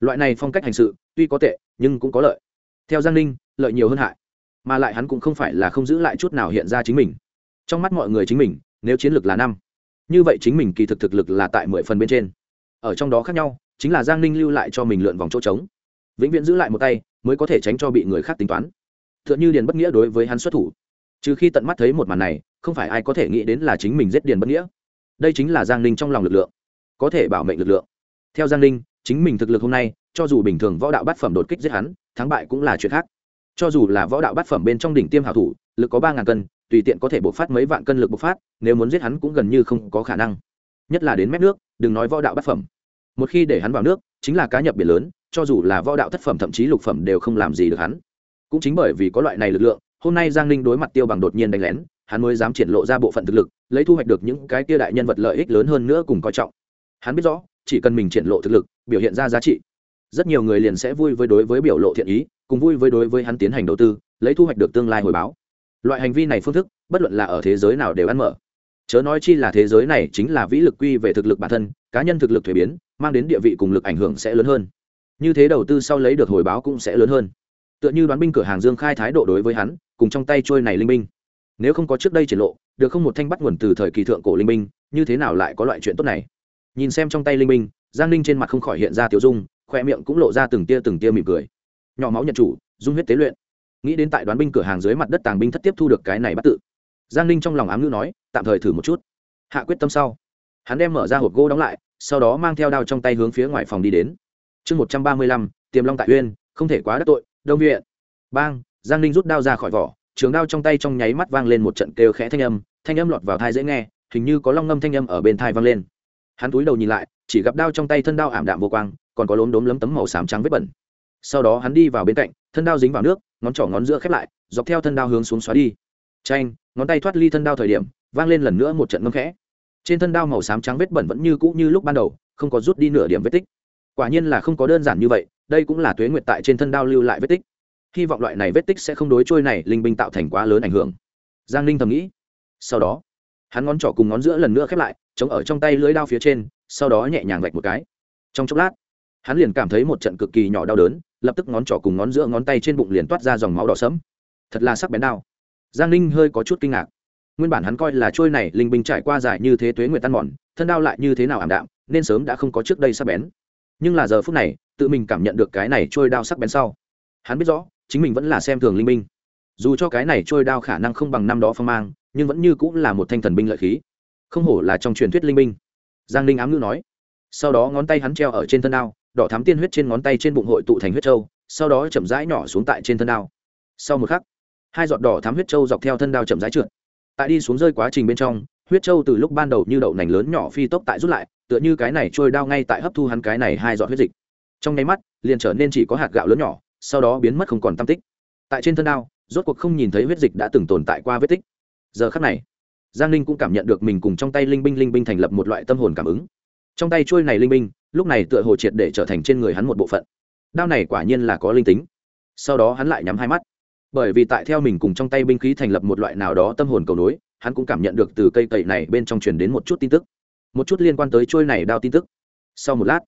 Loại này phong cách hành sự, tuy có tệ, nhưng cũng có lợi. Theo giang ninh, lợi nhiều hơn hại, mà lại hắn cũng không phải là không giữ lại chút nào hiện ra chính mình trong mắt mọi người chính mình, nếu chiến lược là năm, như vậy chính mình kỳ thực thực lực là tại mười phần bên trên. Ở trong đó khác nhau, chính là giang ninh lưu lại cho mình lượn vòng chỗ trống. Vĩnh viễn giữ lại một tay, mới có thể tránh cho bị người khác tính toán. T h ư ợ n h ư điền bất nghĩa đối với hắn xuất thủ. Trừ khi tận mắt thấy một màn này, không phải ai có thể nghĩ đến là chính mình giết điền bất nghĩa. Đây chính là giang ninh trong lòng lực lượng, có thể bảo mệnh lực lượng. Theo giang ninh, chính mình thực lực hôm nay, cho dù bình thường võ đạo bát phẩm đột kích giết hắn, thắng bại cũng là chuyện khác. Cho dù là võ đạo bát phẩm bên trong đỉnh tiêm hảo thủ, lực có ba ngàn cân tùy tiện có thể bộc phát mấy vạn cân lực bộc phát, nếu muốn giết hắn cũng gần như không có khả năng. Nhất là đến mép nước, đừng nói võ đạo bát phẩm. Một khi để hắn vào nước, chính là cá nhập biển lớn, cho dù là võ đạo thất phẩm thậm chí lục phẩm đều không làm gì được hắn. Cũng chính bởi vì có loại này lực lượng, hôm nay giang ninh đối mặt tiêu bằng đột nhiên đánh lén, hắn mới dám triển lộ ra bộ phận thực lực, lấy thu hoạch được những cái kia đại nhân vật lợi ích lớn hơn nữa cùng coi trọng. Hắn biết rõ, chỉ cần mình triển lộ thực lực, biểu hiện ra giá trị, rất nhiều người liền sẽ vui với đối với biểu lộ thiện ý, cùng vui với đối với hắn tiến hành đầu tư, lấy thu hoạch được tương lai hồi báo loại hành vi này phương thức, bất luận là ở thế giới nào đều ăn mở. Chớ nói chi là thế giới này chính là vĩ lực quy về thực lực bản thân, cá nhân thực lực thuế biến, mang đến địa vị cùng lực ảnh hưởng sẽ lớn hơn. Như thế đầu tư sau lấy được hồi báo cũng sẽ lớn hơn. Tựa như đoán binh cửa hàng dương khai thái độ đối với hắn, cùng trong tay trôi này linh binh. Nếu không có trước đây triển lộ, được không một thanh bắt nguồn từ thời kỳ thượng cổ linh binh, như thế nào lại có loại chuyện tốt này? Nhìn xem trong tay linh binh, giang ninh trên mặt không khỏi hiện ra tiểu dung, khoe miệng cũng lộ ra từng tia từng tia mỉm cười. Nhỏ máu nhận chủ, dung huyết tế luyện nghĩ đến tại đoán binh cửa hàng dưới mặt đất tàng binh thất tiếp thu được cái này bắt tự, giang ninh trong lòng ám ngữ nói, tạm thời thử một chút. Hạ quyết tâm sau, hắn đem mở ra hộp gỗ đóng lại, sau đó mang theo đao trong tay hướng phía ngoài phòng đi đến. Chương một trăm ba mươi lăm, tiềm long tại uyên, không thể quá đắc tội, đông viện. Bang, giang ninh rút đao ra khỏi vỏ, trường đao trong tay trong nháy mắt vang lên một trận kêu khẽ thanh âm thanh âm lọt vào thai dễ nghe, hình như có long ngâm thanh âm ở bên thai vang lên. Hắn túi đầu nhìn lại, chỉ gặp đao trong tay thân đao ảm đạm vô quang, còn có lốm đốm lấm tấm màu xám trắng vết bẩn. Sau đó hắn đi vào bên cạnh, thân đao dính vào nước ngón trỏ ngón giữa khép lại, dọc theo thân đao hướng xuống xóa đi. Tranh ngón tay thoát ly thân đao thời điểm, vang lên lần nữa một trận ngâm khẽ. Trên thân đao màu xám trắng vết bẩn vẫn như cũ như lúc ban đầu, không có rút đi nửa điểm vết tích. Quả nhiên là không có đơn giản như vậy, đây cũng là tuế nguyệt tại trên thân đao lưu lại vết tích. Hy vọng loại này vết tích sẽ không đối trôi này linh binh tạo thành quá lớn ảnh hưởng. Giang linh thầm nghĩ. Sau đó, hắn ngón trỏ cùng ngón giữa lần nữa khép lại, chống ở trong tay lưới đao phía trên, sau đó nhẹ nhàng vạch một cái. Trong chốc lát, hắn liền cảm thấy một trận cực kỳ nhỏ đau đớn lập tức ngón trỏ cùng ngón giữa ngón tay trên bụng liền toát ra dòng máu đỏ sẫm. Thật là sắc bén đao. Giang ninh hơi có chút kinh ngạc. Nguyên bản hắn coi là trôi này linh binh trải qua dài như thế tuế nguyệt tan mòn, thân đao lại như thế nào ảm đạm, nên sớm đã không có trước đây sắc bén. Nhưng là giờ phút này, tự mình cảm nhận được cái này trôi đao sắc bén sau. Hắn biết rõ, chính mình vẫn là xem thường linh binh. Dù cho cái này trôi đao khả năng không bằng năm đó phong mang, nhưng vẫn như cũng là một thanh thần binh lợi khí. Không hổ là trong truyền thuyết linh binh. Giang linh ám ngữ nói. Sau đó ngón tay hắn treo ở trên thân đao đỏ thám tiên huyết trên ngón tay trên bụng hội tụ thành huyết trâu, sau đó chậm rãi nhỏ xuống tại trên thân đao. Sau một khắc, hai giọt đỏ thám huyết trâu dọc theo thân đao chậm rãi trượt. Tại đi xuống rơi quá trình bên trong, huyết trâu từ lúc ban đầu như đậu nành lớn nhỏ phi tốc tại rút lại, tựa như cái này trôi đao ngay tại hấp thu hắn cái này hai giọt huyết dịch. Trong nháy mắt, liền trở nên chỉ có hạt gạo lớn nhỏ, sau đó biến mất không còn tam tích. Tại trên thân đao, rốt cuộc không nhìn thấy huyết dịch đã từng tồn tại qua vết tích. Giờ khắc này, giang ninh cũng cảm nhận được mình cùng trong tay linh binh linh binh thành lập một loại tâm hồn cảm ứng. Trong tay trôi này linh binh lúc này tựa hồ triệt để trở thành trên người hắn một bộ phận. Đao này quả nhiên là có linh tính. Sau đó hắn lại nhắm hai mắt. Bởi vì tại theo mình cùng trong tay binh khí thành lập một loại nào đó tâm hồn cầu nối, hắn cũng cảm nhận được từ cây cậy này bên trong truyền đến một chút tin tức. Một chút liên quan tới trôi này đao tin tức. Sau một lát,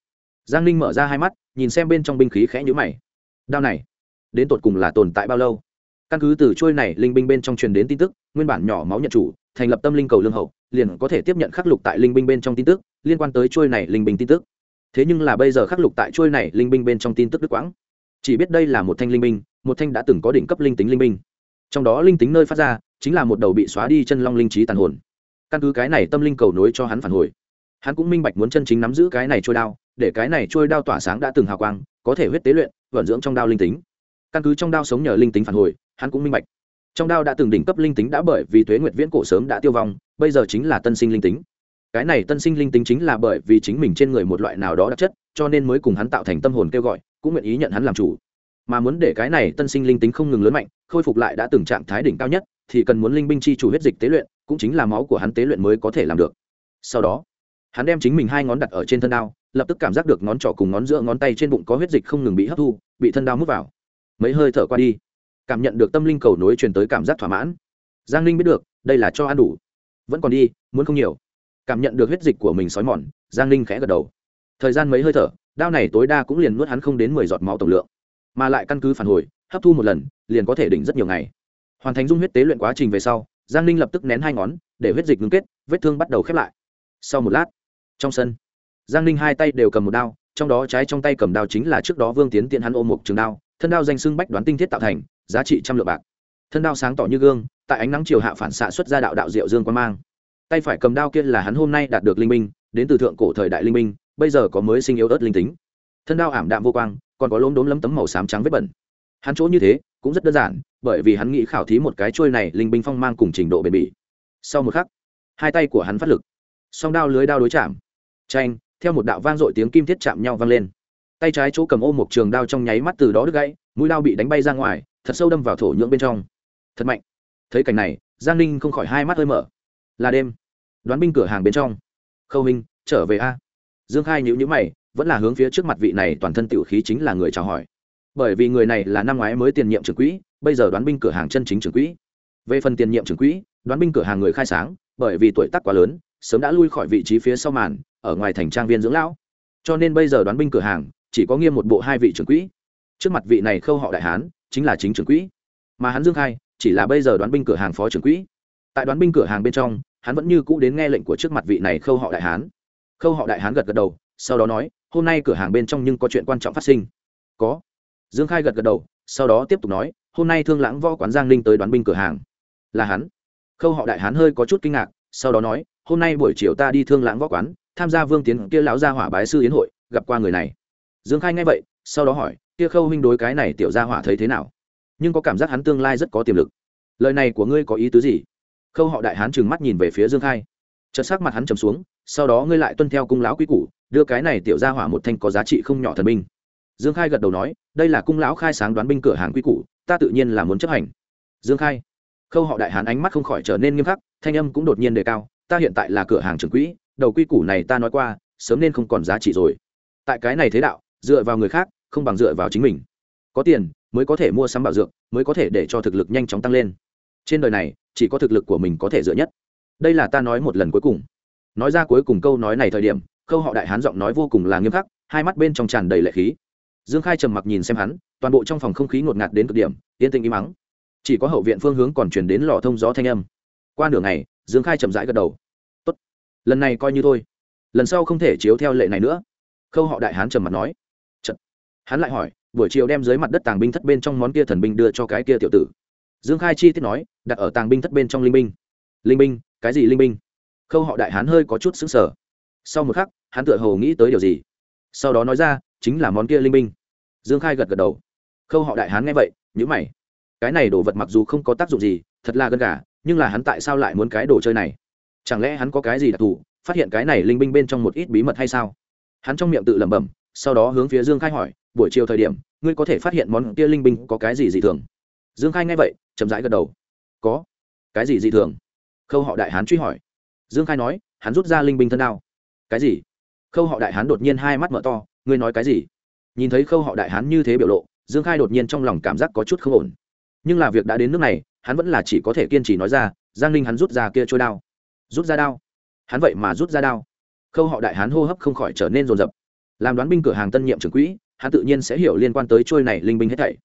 giang ninh mở ra hai mắt, nhìn xem bên trong binh khí khẽ nhũ mày. Đao này, đến tột cùng là tồn tại bao lâu? Căn cứ từ trôi này linh binh bên trong truyền đến tin tức, nguyên bản nhỏ máu nhận chủ, thành lập tâm linh cầu lương hậu, liền có thể tiếp nhận khắc lục tại linh binh bên trong tin tức, liên quan tới trôi này linh binh tin tức thế nhưng là bây giờ khắc lục tại trôi này, linh binh bên trong tin tức đức quãng. Chỉ biết đây là một thanh linh binh, một thanh đã từng có đỉnh cấp linh tính linh binh. Trong đó linh tính nơi phát ra, chính là một đầu bị xóa đi chân long linh trí tàn hồn. Căn cứ cái này tâm linh cầu nối cho hắn phản hồi. Hắn cũng minh bạch muốn chân chính nắm giữ cái này trôi đao, để cái này trôi đao tỏa sáng đã từng hào quang, có thể huyết tế luyện, vận dưỡng trong đao linh tính. Căn cứ trong đao sống nhờ linh tính phản hồi, hắn cũng minh bạch. Trong đao đã từng đỉnh cấp linh tính đã bởi vì thuế nguyệt viễn cổ sớm đã tiêu vong, bây giờ chính là tân sinh linh tính cái này tân sinh linh tính chính là bởi vì chính mình trên người một loại nào đó đặc chất, cho nên mới cùng hắn tạo thành tâm hồn kêu gọi, cũng nguyện ý nhận hắn làm chủ. Mà muốn để cái này tân sinh linh tính không ngừng lớn mạnh, khôi phục lại đã từng trạng thái đỉnh cao nhất, thì cần muốn linh binh chi chủ huyết dịch tế luyện, cũng chính là máu của hắn tế luyện mới có thể làm được. Sau đó, hắn đem chính mình hai ngón đặt ở trên thân đao, lập tức cảm giác được ngón trỏ cùng ngón giữa ngón tay trên bụng có huyết dịch không ngừng bị hấp thu, bị thân đao mút vào. Mấy hơi thở qua đi, cảm nhận được tâm linh cầu nối truyền tới cảm giác thỏa mãn. Giang linh biết được, đây là cho ăn đủ. Vẫn còn đi, muốn không nhiều cảm nhận được huyết dịch của mình sói mòn, giang Ninh khẽ gật đầu. Thời gian mấy hơi thở, đao này tối đa cũng liền nuốt hắn không đến mười giọt máu tổng lượng. Mà lại căn cứ phản hồi, hấp thu một lần, liền có thể đỉnh rất nhiều ngày. Hoàn thành dung huyết tế luyện quá trình về sau, giang Ninh lập tức nén hai ngón, để huyết dịch ngưng kết, vết thương bắt đầu khép lại. Sau một lát, trong sân, giang Ninh hai tay đều cầm một đao, trong đó trái trong tay cầm đao chính là trước đó vương tiến tiện hắn ôm một trường đao, thân đao danh xưng bách đoán tinh thiết tạo thành, giá trị trăm lượng bạc. Thân đao sáng tỏ như gương, tại ánh nắng chiều hạ phản xạ xuất ra đạo đạo diệu dương quan mang tay phải cầm đao kia là hắn hôm nay đạt được linh minh đến từ thượng cổ thời đại linh minh bây giờ có mới sinh yếu ớt linh tính. Thân đao ảm đạm vô quang, còn có lốm đốm lấm tấm màu xám trắng vết bẩn. Hắn chỗ như thế, cũng rất đơn giản, bởi vì hắn nghĩ khảo thí một cái trôi này linh binh phong mang cùng trình độ bền bỉ. Sau một khắc, hai tay của hắn phát lực. Song đao lưới đao đối chạm. Tranh theo một đạo vang dội tiếng kim thiết chạm nhau vang lên. Tay trái chỗ cầm ô một trường đao trong nháy mắt từ đó đứt gãy, mũi đao bị đánh bay ra ngoài, thật sâu đâm vào thổ nhưỡng bên trong. Thật mạnh. Thấy cảnh này, giang ninh không khỏi hai mắt hơi mở. Là đêm đoán binh cửa hàng bên trong. Khâu minh, trở về a. Dương khai nhữ nhữ mày, vẫn là hướng phía trước mặt vị này toàn thân tiểu khí chính là người chào hỏi. Bởi vì người này là năm ngoái mới tiền nhiệm trưởng quỹ, bây giờ đoán binh cửa hàng chân chính trưởng quỹ. Về phần tiền nhiệm trưởng quỹ, đoán binh cửa hàng người khai sáng, bởi vì tuổi tác quá lớn, sớm đã lui khỏi vị trí phía sau màn, ở ngoài thành trang viên dưỡng lão. Cho nên bây giờ đoán binh cửa hàng, chỉ có nghiêm một bộ hai vị trưởng quỹ. Trước mặt vị này khâu họ đại hán, chính là chính trưởng quỹ. Mà hắn dương khai, chỉ là bây giờ đoán binh cửa hàng phó trưởng quỹ. Tại đoán binh cửa hàng bên trong hắn vẫn như cũ đến nghe lệnh của trước mặt vị này khâu họ đại hán. Khâu họ đại hán gật gật đầu, sau đó nói, hôm nay cửa hàng bên trong nhưng có chuyện quan trọng phát sinh. Có. Dương khai gật gật đầu, sau đó tiếp tục nói, hôm nay thương lãng võ quán giang ninh tới đoán binh cửa hàng. Là hắn. Khâu họ đại hán hơi có chút kinh ngạc, sau đó nói, hôm nay buổi chiều ta đi thương lãng võ quán, tham gia vương tiến kia lão gia hỏa bái sư yến hội, gặp qua người này. Dương khai nghe vậy, sau đó hỏi, kia khâu huynh đối cái này tiểu gia hỏa thấy thế nào? Nhưng có cảm giác hắn tương lai rất có tiềm lực. Lời này của ngươi có ý tứ gì? Khâu họ đại hán trừng mắt nhìn về phía dương khai. Chợt sắc mặt hắn trầm xuống, sau đó ngươi lại tuân theo cung lão quý củ, đưa cái này tiểu gia hỏa một thanh có giá trị không nhỏ thần binh. Dương khai gật đầu nói, đây là cung lão khai sáng đoán binh cửa hàng quý củ, ta tự nhiên là muốn chấp hành. Dương khai. Khâu họ đại hán ánh mắt không khỏi trở nên nghiêm khắc, thanh âm cũng đột nhiên đề cao, ta hiện tại là cửa hàng trưởng quỹ, đầu quy củ này ta nói qua, sớm nên không còn giá trị rồi. Tại cái này thế đạo, dựa vào người khác, không bằng dựa vào chính mình. Có tiền, mới có thể mua sắm bảo dưỡng mới có thể để cho thực lực nhanh chóng tăng lên. Trên đời này chỉ có thực lực của mình có thể dựa nhất. Đây là ta nói một lần cuối cùng. Nói ra cuối cùng câu nói này thời điểm câu họ đại hán giọng nói vô cùng là nghiêm khắc, hai mắt bên trong tràn đầy lệ khí. Dương khai trầm mặc nhìn xem hắn, toàn bộ trong phòng không khí ngột ngạt đến cực điểm, yên tĩnh im mắng chỉ có hậu viện phương hướng còn chuyển đến lò thông gió thanh âm. Qua nửa ngày, dương khai chậm rãi gật đầu. Tốt, lần này coi như thôi. Lần sau không thể chiếu theo lệ này nữa. Khâu họ đại hán trầm mặt nói. Chật. hắn lại hỏi, buổi chiều đem dưới mặt đất tàng binh thất bên trong món kia thần binh đưa cho cái kia tiểu tử dương khai chi tiết nói, đặt ở tàng binh thất bên trong linh binh. Linh binh? Cái gì linh binh? Khâu họ đại hán hơi có chút xứng sở sau một khắc, hắn tựa hồ nghĩ tới điều gì. Sau đó nói ra, chính là món kia linh binh. Dương khai gật gật đầu. Khâu họ đại hán nghe vậy nhữ mày. Cái này đồ vật mặc dù không có tác dụng gì, thật là gần gà, nhưng là hắn tại sao lại muốn cái đồ chơi này? Chẳng lẽ hắn có cái gì đặc thù, phát hiện cái này linh binh bên trong một ít bí mật hay sao? Hắn trong miệng tự lẩm bẩm, sau đó hướng phía dương khai hỏi, buổi chiều thời điểm, ngươi có thể phát hiện món kia linh binh có cái gì dị thường? Dương khai nghe vậy, chậm rãi gật đầu. Có. Cái gì dị thường? Khâu họ đại hán truy hỏi. Dương khai nói, hắn rút ra linh binh thân đao. Cái gì? Khâu họ đại hán đột nhiên hai mắt mở to, ngươi nói cái gì? Nhìn thấy khâu họ đại hán như thế biểu lộ, dương khai đột nhiên trong lòng cảm giác có chút không ổn. Nhưng là việc đã đến nước này, hắn vẫn là chỉ có thể kiên trì nói ra, giang ninh hắn rút ra kia trôi đao. Rút ra đao? Hắn vậy mà rút ra đao. Khâu họ đại hán hô hấp không khỏi trở nên rồn rập. Làm đoán binh cửa hàng tân nhiệm trưởng quỹ, hắn tự nhiên sẽ hiểu liên quan tới trôi này linh binh hết thảy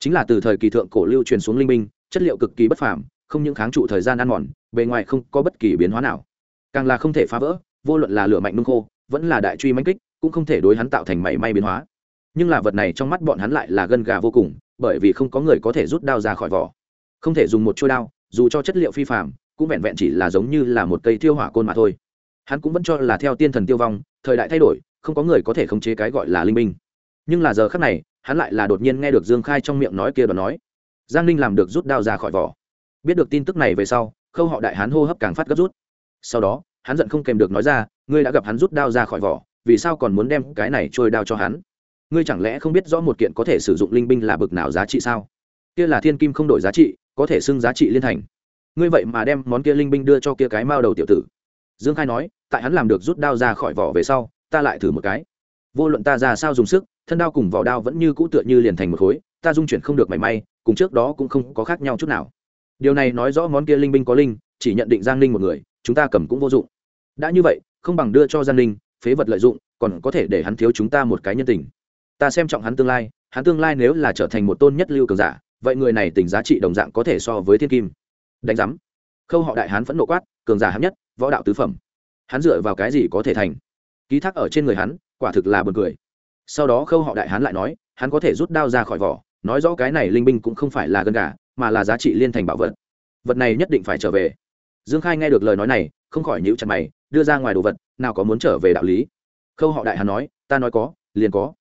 chính là từ thời kỳ thượng cổ lưu truyền xuống linh minh chất liệu cực kỳ bất phàm, không những kháng trụ thời gian ăn mòn, bề ngoài không có bất kỳ biến hóa nào. Càng là không thể phá vỡ, vô luận là lửa mạnh nung khô, vẫn là đại truy manh kích, cũng không thể đối hắn tạo thành mảy may biến hóa. Nhưng là vật này trong mắt bọn hắn lại là gân gà vô cùng, bởi vì không có người có thể rút đao ra khỏi vỏ. Không thể dùng một chuôi đao, dù cho chất liệu phi phạm cũng vẹn vẹn chỉ là giống như là một cây thiêu hỏa côn mà thôi. Hắn cũng vẫn cho là theo tiên thần tiêu vong, thời đại thay đổi, không có người có thể khống chế cái gọi là linh minh nhưng là giờ khác này hắn lại là đột nhiên nghe được dương khai trong miệng nói kia đoạn nói. Giang ninh làm được rút đao ra khỏi vỏ. Biết được tin tức này về sau, khâu họ đại hán hô hấp càng phát gấp rút. Sau đó, hắn giận không kèm được nói ra, ngươi đã gặp hắn rút đao ra khỏi vỏ, vì sao còn muốn đem cái này trôi đao cho hắn? Ngươi chẳng lẽ không biết rõ một kiện có thể sử dụng linh binh là bực nào giá trị sao? Kia là thiên kim không đổi giá trị, có thể xưng giá trị liên thành. Ngươi vậy mà đem món kia linh binh đưa cho kia cái mao đầu tiểu tử. Dương khai nói, tại hắn làm được rút đao ra khỏi vỏ về sau, ta lại thử một cái vô luận ta ra sao dùng sức, thân đao cùng vỏ đao vẫn như cũ tựa như liền thành một khối, ta dung chuyển không được mảy may, cùng trước đó cũng không có khác nhau chút nào. Điều này nói rõ món kia linh binh có linh, chỉ nhận định giang linh một người, chúng ta cầm cũng vô dụng. Đã như vậy, không bằng đưa cho giang linh phế vật lợi dụng, còn có thể để hắn thiếu chúng ta một cái nhân tình. Ta xem trọng hắn tương lai, hắn tương lai nếu là trở thành một tôn nhất lưu cường giả, vậy người này tình giá trị đồng dạng có thể so với thiên kim. Đánh giám. Khâu họ đại hán phẫn nộ quát, cường giả hạng nhất, võ đạo tứ phẩm. Hắn dựa vào cái gì có thể thành? Ký thác ở trên người hắn quả thực là buồn cười. Sau đó khâu họ đại hán lại nói, hắn có thể rút đao ra khỏi vỏ, nói rõ cái này linh binh cũng không phải là gân gà, mà là giá trị liên thành bảo vật. Vật này nhất định phải trở về. Dương khai nghe được lời nói này, không khỏi nhíu chặt mày, đưa ra ngoài đồ vật, nào có muốn trở về đạo lý. Khâu họ đại hán nói, ta nói có, liền có.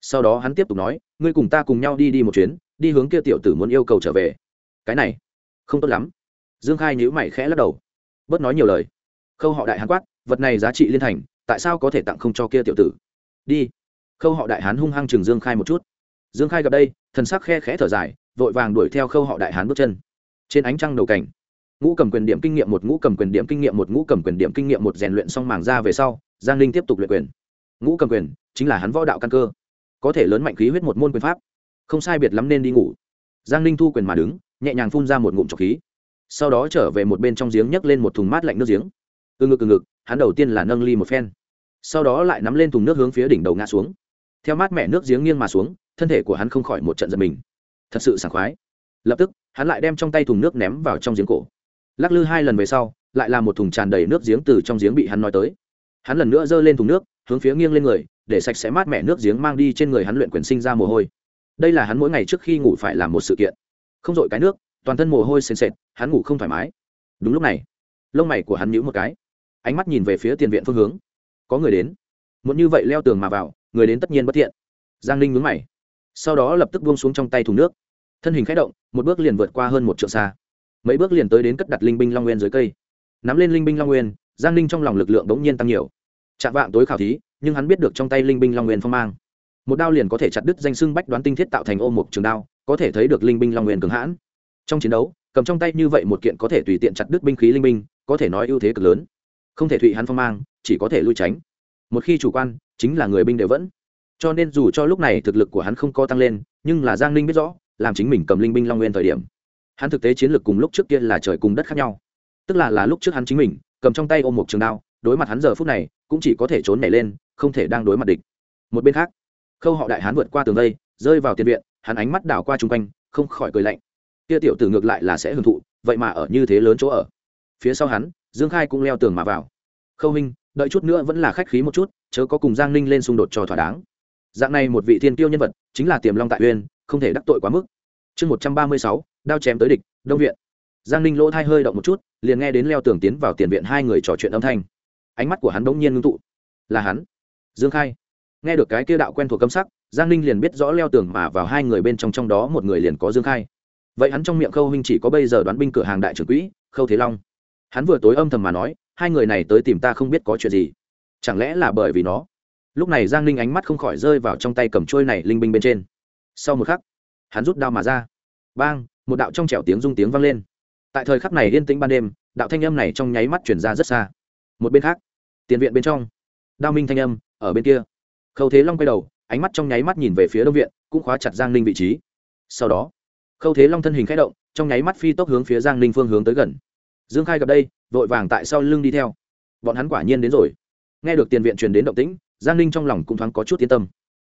Sau đó hắn tiếp tục nói, ngươi cùng ta cùng nhau đi đi một chuyến, đi hướng kia tiểu tử muốn yêu cầu trở về. Cái này, không tốt lắm. Dương khai nhíu mày khẽ lắc đầu. Bớt nói nhiều lời. Khâu họ đại hán quát, vật này giá trị liên thành, tại sao có thể tặng không cho kia tiểu tử? Đi. Khâu họ đại hán hung hăng chừng dương khai một chút. Dương khai gặp đây, thần sắc khe khẽ thở dài, vội vàng đuổi theo khâu họ đại hán bước chân. Trên ánh trăng đầu cảnh, ngũ cầm quyền điểm kinh nghiệm một, ngũ cầm quyền điểm kinh nghiệm một, ngũ cầm quyền điểm kinh nghiệm một rèn luyện xong màng ra về sau, giang linh tiếp tục luyện quyền. Ngũ cầm quyền chính là hắn võ đạo căn cơ, có thể lớn mạnh khí huyết một môn quyền pháp. Không sai biệt lắm nên đi ngủ. Giang Linh thu quyền mà đứng, nhẹ nhàng phun ra một ngụm trọc khí. Sau đó trở về một bên trong giếng nhấc lên một thùng mát lạnh nước giếng. Từ ngực từ ngực, hắn đầu tiên là nâng ly một phen sau đó lại nắm lên thùng nước hướng phía đỉnh đầu ngã xuống. Theo mát mẻ nước giếng nghiêng mà xuống, thân thể của hắn không khỏi một trận giật mình. Thật sự sảng khoái. Lập tức, hắn lại đem trong tay thùng nước ném vào trong giếng cổ. Lắc lư hai lần về sau, lại là một thùng tràn đầy nước giếng từ trong giếng bị hắn nói tới. Hắn lần nữa giơ lên thùng nước, hướng phía nghiêng lên người, để sạch sẽ mát mẻ nước giếng mang đi trên người hắn luyện quyền sinh ra mồ hôi. Đây là hắn mỗi ngày trước khi ngủ phải làm một sự kiện. Không dội cái nước, toàn thân mồ hôi sền sệt, hắn ngủ không thoải mái. Đúng lúc này, lông mày của hắn nhíu một cái. Ánh mắt nhìn về phía tiền viện phương hướng có người đến. Muốn như vậy leo tường mà vào, người đến tất nhiên bất thiện. Giang ninh mướn mày. Sau đó lập tức buông xuống trong tay thùng nước. Thân hình k h ẽ động, một bước liền vượt qua hơn một trượng xa. Mấy bước liền tới đến cất đặt linh binh long nguyên dưới cây. Nắm lên linh binh long nguyên, giang ninh trong lòng lực lượng bỗng nhiên tăng nhiều. Chạm vạng tối khảo thí, nhưng hắn biết được trong tay linh binh long nguyên phong mang. Một đao liền có thể chặt đứt danh xưng bách đoán tinh thiết tạo thành ô mục trường đao, có thể thấy được linh binh long nguyên cường hãn. Trong chiến đấu, cầm trong tay như vậy một kiện có thể tùy tiện chặt đứt binh khí linh binh, có thể nói ưu thế cực lớn không thể thụy hắn phong mang, chỉ có thể lui tránh. Một khi chủ quan, chính là người binh đều vẫn. Cho nên dù cho lúc này thực lực của hắn không có tăng lên, nhưng là giang ninh biết rõ, làm chính mình cầm linh binh long nguyên thời điểm. Hắn thực tế chiến lược cùng lúc trước kia là trời cùng đất khác nhau. Tức là là lúc trước hắn chính mình, cầm trong tay ôm một trường đao, đối mặt hắn giờ phút này, cũng chỉ có thể trốn nhảy lên, không thể đang đối mặt địch. Một bên khác, khâu họ đại hán vượt qua tường vây, rơi vào tiền viện, hắn ánh mắt đảo qua chung quanh, không khỏi cười lạnh. Kia tiểu tử ngược lại là sẽ hưởng thụ, vậy mà ở như thế lớn chỗ ở. Phía sau hắn dương khai cũng leo tường mà vào. Khâu hình đợi chút nữa vẫn là khách khí một chút, chớ có cùng giang ninh lên xung đột cho thỏa đáng. Dạng này một vị thiên tiêu nhân vật, chính là tiềm long tại uyên, không thể đắc tội quá mức. Chương một trăm ba mươi sáu, đao chém tới địch, đông viện. Giang ninh lỗ thai hơi động một chút, liền nghe đến leo tường tiến vào tiền viện hai người trò chuyện âm thanh. Ánh mắt của hắn bỗng nhiên ngưng tụ. Là hắn. Dương khai. Nghe được cái kia đạo quen thuộc cấm sắc, giang ninh liền biết rõ leo tường mà vào hai người bên trong trong đó một người liền có dương khai. Vậy hắn trong miệng khâu huynh chỉ có bây giờ đoán binh cửa hàng đại trưởng quỹ, khâu thế long hắn vừa tối âm thầm mà nói, hai người này tới tìm ta không biết có chuyện gì. Chẳng lẽ là bởi vì nó? Lúc này giang ninh ánh mắt không khỏi rơi vào trong tay cầm trôi này linh binh bên trên. Sau một khắc, hắn rút đao mà ra. Bang, một đạo trong trẻo tiếng rung tiếng vang lên. Tại thời khắc này yên tĩnh ban đêm, đạo thanh âm này trong nháy mắt chuyển ra rất xa. Một bên khác, tiền viện bên trong, đao minh thanh âm, ở bên kia. Khâu thế long quay đầu, ánh mắt trong nháy mắt nhìn về phía đông viện, cũng khóa chặt giang ninh vị trí. Sau đó, khâu thế long thân hình k h ẽ động, trong nháy mắt phi tốc hướng phía giang ninh phương hướng tới gần dương khai gặp đây, vội vàng tại sau lưng đi theo. Bọn hắn quả nhiên đến rồi. Nghe được tiền viện truyền đến động tĩnh, giang ninh trong lòng cũng thoáng có chút yên tâm.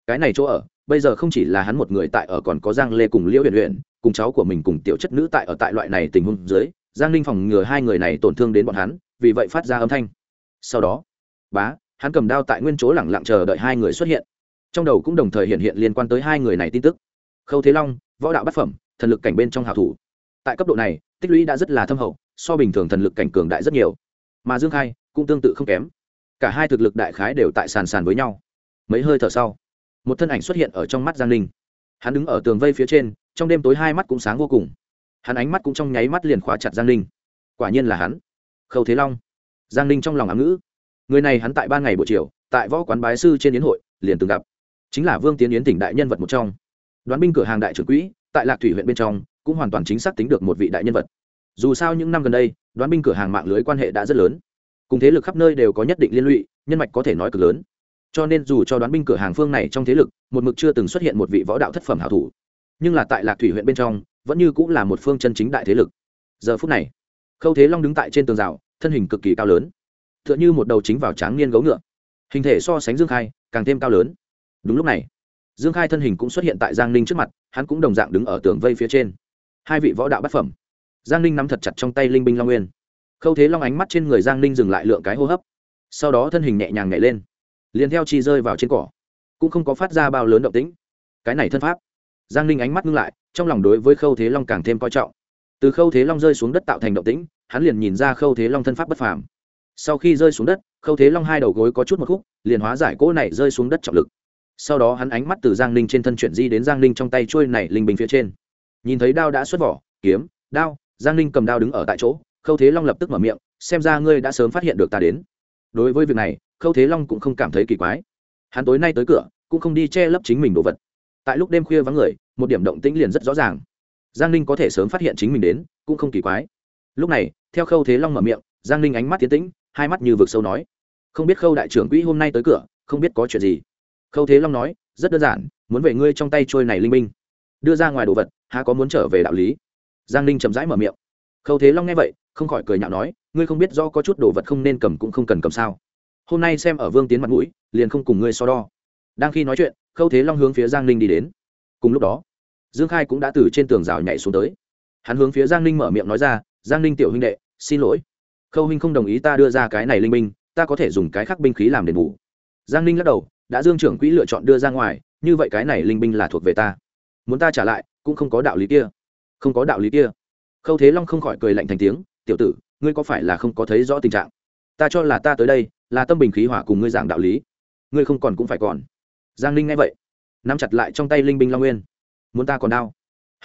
Cái này chỗ ở, bây giờ không chỉ là hắn một người tại ở còn có giang lê cùng liễu huyền huyền cùng cháu của mình cùng tiểu chất nữ tại ở tại loại này tình huống dưới, giang ninh phòng ngừa hai người này tổn thương đến bọn hắn, vì vậy phát ra âm thanh. Sau đó, bá, hắn cầm đao tại nguyên chỗ lẳng lặng chờ đợi hai người xuất hiện. Trong đầu cũng đồng thời hiện hiện liên quan tới hai người này tin tức. Khâu thế long, võ đạo bát phẩm, thần lực cảnh bên trong hào thủ. Tại cấp độ này, tích lũy đã rất là thâm hậu so bình thường thần lực cảnh cường đại rất nhiều. Mà dương khai cũng tương tự không kém. Cả hai thực lực đại khái đều tại sàn sàn với nhau. Mấy hơi thở sau, một thân ảnh xuất hiện ở trong mắt giang ninh. Hắn đứng ở tường vây phía trên, trong đêm tối hai mắt cũng sáng vô cùng. Hắn ánh mắt cũng trong nháy mắt liền khóa chặt giang ninh. Quả nhiên là hắn. Khâu thế long. Giang ninh trong lòng ám ngữ. Người này hắn tại ban ngày buổi chiều, tại võ quán bái sư trên yến hội, liền từng gặp. Chính là vương tiến yến tỉnh đại nhân vật một trong. Đoán binh cửa hàng đại trưởng quỹ, tại lạc thủy huyện bên trong, cũng hoàn toàn chính xác tính được một vị đại nhân vật dù sao những năm gần đây, đoán binh cửa hàng mạng lưới quan hệ đã rất lớn. Cùng thế lực khắp nơi đều có nhất định liên lụy, nhân mạch có thể nói cực lớn. Cho nên dù cho đoán binh cửa hàng phương này trong thế lực, một mực chưa từng xuất hiện một vị võ đạo thất phẩm hảo thủ, nhưng là tại lạc thủy huyện bên trong, vẫn như cũng là một phương chân chính đại thế lực. Giờ phút này, khâu thế long đứng tại trên tường rào, thân hình cực kỳ cao lớn t h ư ợ n h ư một đầu chính vào tráng niên gấu ngựa. Hình thể so sánh dương khai, càng thêm cao lớn. Đúng lúc này, dương khai thân hình cũng xuất hiện tại giang ninh trước mặt, hắn cũng đồng dạng đứng ở tường vây phía trên. Hai vị võ đạo bát phẩm giang ninh nắm thật chặt trong tay linh binh long nguyên. Khâu thế long ánh mắt trên người giang ninh dừng lại lượng cái hô hấp. Sau đó thân hình nhẹ nhàng nhảy lên, liền theo chi rơi vào trên cỏ, cũng không có phát ra bao lớn động tĩnh. Cái này thân pháp. Giang ninh ánh mắt ngưng lại, trong lòng đối với khâu thế long càng thêm coi trọng. Từ khâu thế long rơi xuống đất tạo thành động tĩnh, hắn liền nhìn ra khâu thế long thân pháp bất phàm. Sau khi rơi xuống đất, khâu thế long hai đầu gối có chút một khúc, liền hóa giải cỗ này rơi xuống đất trọng lực. Sau đó hắn ánh mắt từ giang ninh trên thân chuyển di đến giang ninh trong tay trôi này linh bình phía trên. Nhìn thấy đao đã xuất vỏ, kiếm, đao giang ninh cầm đao đứng ở tại chỗ khâu thế long lập tức mở miệng xem ra ngươi đã sớm phát hiện được ta đến. Đối với việc này khâu thế long cũng không cảm thấy kỳ quái. Hắn tối nay tới cửa cũng không đi che lấp chính mình đồ vật. Tại lúc đêm khuya vắng người một điểm động tĩnh liền rất rõ ràng. Giang ninh có thể sớm phát hiện chính mình đến cũng không kỳ quái. Lúc này theo khâu thế long mở miệng giang ninh ánh mắt tiến tĩnh hai mắt như vực sâu nói không biết khâu đại trưởng quỹ hôm nay tới cửa không biết có chuyện gì? Khâu thế long nói rất đơn giản muốn về ngươi trong tay trôi này linh minh, đưa ra ngoài đồ vật há có muốn trở về đạo lý? Giang ninh chậm rãi mở miệng. Khâu thế long nghe vậy không khỏi cười nhạo nói ngươi không biết do có chút đồ vật không nên cầm cũng không cần cầm sao? Hôm nay xem ở vương tiến mặt mũi liền không cùng ngươi so đo. Đang khi nói chuyện khâu thế long hướng phía giang ninh đi đến. Cùng lúc đó dương khai cũng đã từ trên tường rào nhảy xuống tới. Hắn hướng phía giang ninh mở miệng nói ra giang ninh tiểu huynh đệ xin lỗi. Khâu huynh không đồng ý ta đưa ra cái này linh minh, ta có thể dùng cái khác binh khí làm đền bù. Giang ninh lắc đầu đã dương trưởng quỹ lựa chọn đưa ra ngoài như vậy cái này linh binh là thuộc về ta. Muốn ta trả lại cũng không có đạo lý kia không có đạo lý kia. Khâu thế long không khỏi cười lạnh thành tiếng, tiểu tử, ngươi có phải là không có thấy rõ tình trạng? Ta cho là ta tới đây là tâm bình khí hỏa cùng ngươi giảng đạo lý. Ngươi không còn cũng phải còn. Giang linh nghe vậy, nắm chặt lại trong tay linh binh long nguyên. Muốn ta còn đau?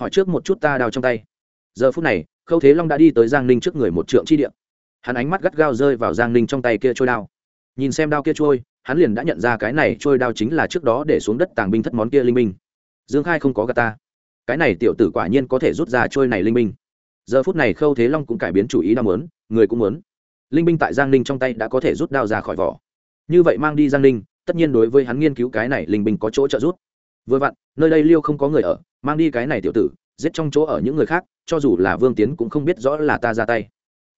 hỏi trước một chút ta đào trong tay. Giờ phút này, khâu thế long đã đi tới giang ninh trước người một trượng chi điện hắn ánh mắt gắt gao rơi vào giang ninh trong tay kia trôi đao. Nhìn xem đao kia trôi, hắn liền đã nhận ra cái này trôi đao chính là trước đó để xuống đất tàng binh thất món kia linh binh. Dương khai không có gà ta cái này tiểu tử quả nhiên có thể rút ra trôi này linh binh. Giờ phút này khâu thế long cũng cải biến chủ ý đang muốn, người cũng muốn. Linh binh tại giang ninh trong tay đã có thể rút đao ra khỏi vỏ. Như vậy mang đi giang ninh, tất nhiên đối với hắn nghiên cứu cái này linh binh có chỗ trợ rút vừa vặn, nơi đây liêu không có người ở, mang đi cái này tiểu tử, giết trong chỗ ở những người khác, cho dù là vương tiến cũng không biết rõ là ta ra tay.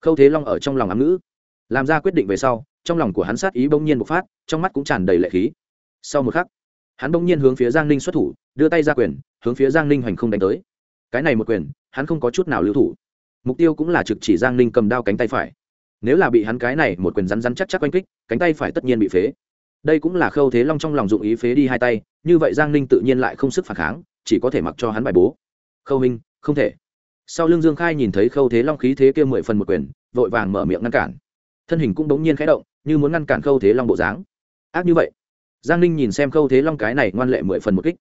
Khâu thế long ở trong lòng ám ngữ. Làm ra quyết định về sau, trong lòng của hắn sát ý bỗng nhiên bộc phát, trong mắt cũng tràn đầy lệ khí. Sau một khắc hắn bỗng nhiên hướng phía giang ninh xuất thủ, đưa tay ra quyền, hướng phía giang ninh hoành không đánh tới. Cái này một quyền, hắn không có chút nào lưu thủ. Mục tiêu cũng là trực chỉ giang ninh cầm đao cánh tay phải. Nếu là bị hắn cái này một quyền rắn rắn chắc chắc oanh kích, cánh tay phải tất nhiên bị phế. Đây cũng là khâu thế long trong lòng dụng ý phế đi hai tay, như vậy giang ninh tự nhiên lại không sức phản kháng, chỉ có thể mặc cho hắn bài bố. Khâu minh không thể. Sau lưng dương khai nhìn thấy khâu thế long khí thế kêu mười phần một quyền, vội vàng mở miệng ngăn cản. Thân hình cũng bỗng nhiên khẽ động, như muốn ngăn cản khâu thế long bộ dáng. Ác như vậy giang ninh nhìn xem khâu thế long cái này ngoan lệ mười phần một kích.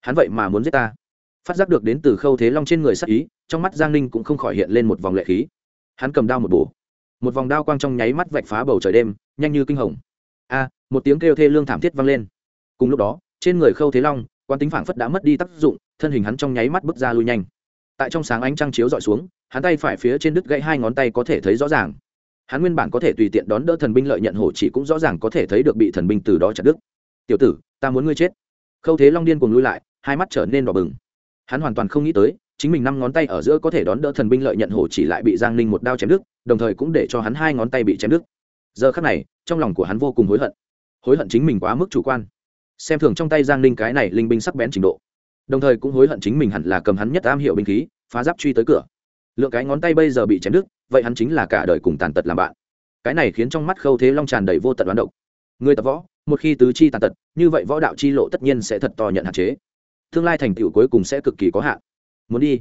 Hắn vậy mà muốn giết ta. Phát giác được đến từ khâu thế long trên người sắc ý, trong mắt giang ninh cũng không khỏi hiện lên một vòng lệ khí. Hắn cầm đao một bổ. Một vòng đao quang trong nháy mắt vạch phá bầu trời đêm, nhanh như kinh hồng. A, một tiếng kêu thê lương thảm thiết vang lên. Cùng lúc đó, trên người khâu thế long quan tính phảng phất đã mất đi tác dụng, thân hình hắn trong nháy mắt bước ra lui nhanh. Tại trong sáng ánh trăng chiếu dọi xuống, hắn tay phải phía trên đứt gãy hai ngón tay có thể thấy rõ ràng. Hắn nguyên bản có thể tùy tiện đón đỡ thần binh lợi nhận hổ chỉ cũng rõ ràng có thể thấy được bị thần binh từ đó chặt đứt tiểu tử, ta muốn ngươi chết. Khâu thế long điên cùng lui lại, hai mắt trở nên đỏ bừng. Hắn hoàn toàn không nghĩ tới, chính mình năm ngón tay ở giữa có thể đón đỡ thần binh lợi nhận hổ chỉ lại bị giang ninh một đao chém đứt, đồng thời cũng để cho hắn hai ngón tay bị chém đứt. Giờ khắc này, trong lòng của hắn vô cùng hối hận. Hối hận chính mình quá mức chủ quan. Xem thường trong tay giang ninh cái này linh binh sắc bén trình độ. Đồng thời cũng hối hận chính mình hẳn là cầm hắn nhất am hiểu binh khí, phá giáp truy tới cửa. Lượng cái ngón tay bây giờ bị chém đứt, vậy hắn chính là cả đời cùng tàn tật làm bạn. Cái này khiến trong mắt khâu thế long tràn đầy vô tận đoán độc người tập võ, một khi tứ chi tàn tật, như vậy võ đạo chi lộ tất nhiên sẽ thật to nhận hạn chế. Tương lai thành tựu cuối cùng sẽ cực kỳ có hạn. Muốn đi.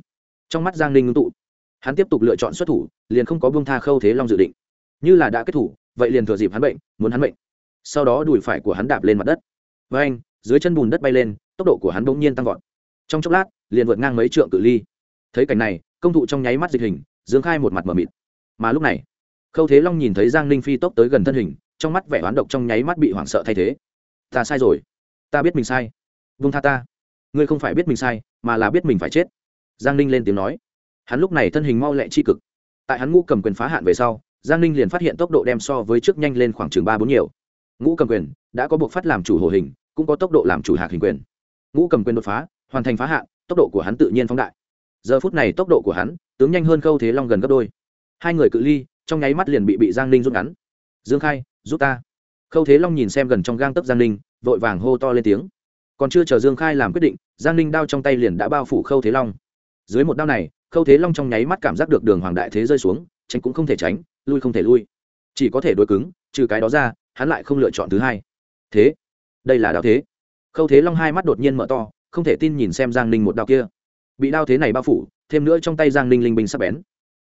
Trong mắt giang ninh ngưng tụ. Hắn tiếp tục lựa chọn xuất thủ, liền không có buông tha khâu thế long dự định. Như là đã kết thủ, vậy liền thừa dịp hắn bệnh, muốn hắn bệnh sau đó đùi phải của hắn đạp lên mặt đất. Với anh, dưới chân bùn đất bay lên, tốc độ của hắn bỗng nhiên tăng vọt. Trong chốc lát, liền vượt ngang mấy trượng cự ly. Thấy cảnh này, công thụ trong nháy mắt dịch hình, dương khai một mặt mờ mịt. Mà lúc này, khâu thế long nhìn thấy giang ninh phi tốc tới gần thân hình trong mắt vẻ oán độc trong nháy mắt bị hoảng sợ thay thế. Ta sai rồi. Ta biết mình sai. Vung tha ta. Ngươi không phải biết mình sai, mà là biết mình phải chết. Giang ninh lên tiếng nói. Hắn lúc này thân hình mau lẹ chi cực. Tại hắn ngũ cầm quyền phá hạn về sau, giang ninh liền phát hiện tốc độ đem so với trước nhanh lên khoảng chừng ba bốn nhiều. Ngũ cầm quyền đã có buộc phát làm chủ hồ hình, cũng có tốc độ làm chủ hạc hình quyền. Ngũ cầm quyền đột phá, hoàn thành phá hạn, tốc độ của hắn tự nhiên phóng đại. Giờ phút này tốc độ của hắn tướng nhanh hơn khâu thế long gần gấp đôi. Hai người cự ly, trong nháy mắt liền bị bị giang ninh rút ngắn. Dương khai giúp ta. Khâu thế long nhìn xem gần trong gang tấc giang ninh, vội vàng hô to lên tiếng. Còn chưa chờ dương khai làm quyết định, giang ninh đao trong tay liền đã bao phủ khâu thế long. Dưới một đao này, khâu thế long trong nháy mắt cảm giác được đường hoàng đại thế rơi xuống, tránh cũng không thể tránh, lui không thể lui. Chỉ có thể đối cứng, trừ cái đó ra, hắn lại không lựa chọn thứ hai. Thế, đây là đao thế. Khâu thế long hai mắt đột nhiên mở to, không thể tin nhìn xem giang ninh một đao kia. Bị đao thế này bao phủ, thêm nữa trong tay giang ninh linh binh sắp bén.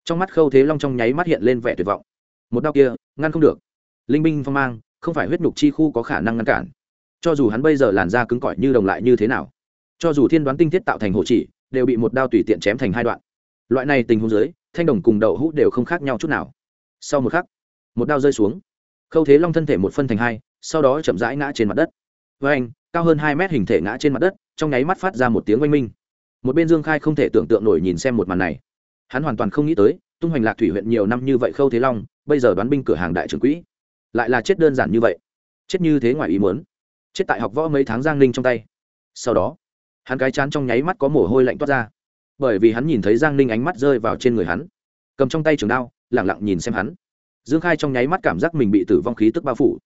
Trong mắt khâu thế long trong nháy mắt hiện lên vẻ tuyệt vọng. Một đao kia, ngăn không được linh binh phong mang, không phải huyết nhục chi khu có khả năng ngăn cản. Cho dù hắn bây giờ làn da cứng cỏi như đồng lại như thế nào, cho dù thiên đoán tinh thiết tạo thành hộ chỉ, đều bị một đao tùy tiện chém thành hai đoạn. Loại này tình huống dưới, thanh đồng cùng đậu hũ đều không khác nhau chút nào. Sau một khắc, một đao rơi xuống. Khâu thế long thân thể một phân thành hai, sau đó chậm rãi ngã trên mặt đất. Với anh, cao hơn hai mét hình thể ngã trên mặt đất, trong nháy mắt phát ra một tiếng oanh minh. Một bên dương khai không thể tưởng tượng nổi nhìn xem một màn này. Hắn hoàn toàn không nghĩ tới, tung hoành lạc thủy huyện nhiều năm như vậy khâu thế long, bây giờ đoán binh cửa hàng đại trưởng quỹ lại là chết đơn giản như vậy. Chết như thế ngoài ý muốn. Chết tại học võ mấy tháng giang ninh trong tay. Sau đó, hắn cái chán trong nháy mắt có mồ hôi lạnh toát ra. Bởi vì hắn nhìn thấy giang ninh ánh mắt rơi vào trên người hắn. Cầm trong tay trường đao, lẳng lặng nhìn xem hắn. Dương khai trong nháy mắt cảm giác mình bị tử vong khí tức bao phủ.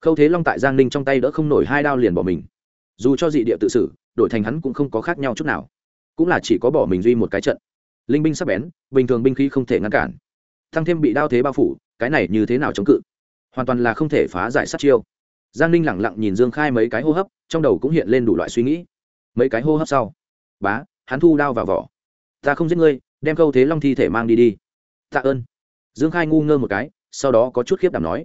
Khâu thế long tại giang ninh trong tay đỡ không nổi hai đao liền bỏ mình. Dù cho dị địa tự xử, đổi thành hắn cũng không có khác nhau chút nào. Cũng là chỉ có bỏ mình duy một cái trận. Linh binh sắp bén, bình thường binh khí không thể ngăn cản. Thăng thêm bị đao thế bao phủ, cái này như thế nào chống cự? Hoàn toàn là không thể phá giải sát chiêu. Giang ninh lẳng lặng nhìn dương khai mấy cái hô hấp, trong đầu cũng hiện lên đủ loại suy nghĩ. Mấy cái hô hấp sau, bá, hắn thu đao vào vỏ. Ta không giết ngươi, đem câu thế long thi thể mang đi đi. Tạ ơn. Dương khai ngu ngơ một cái, sau đó có chút khiếp đảm nói.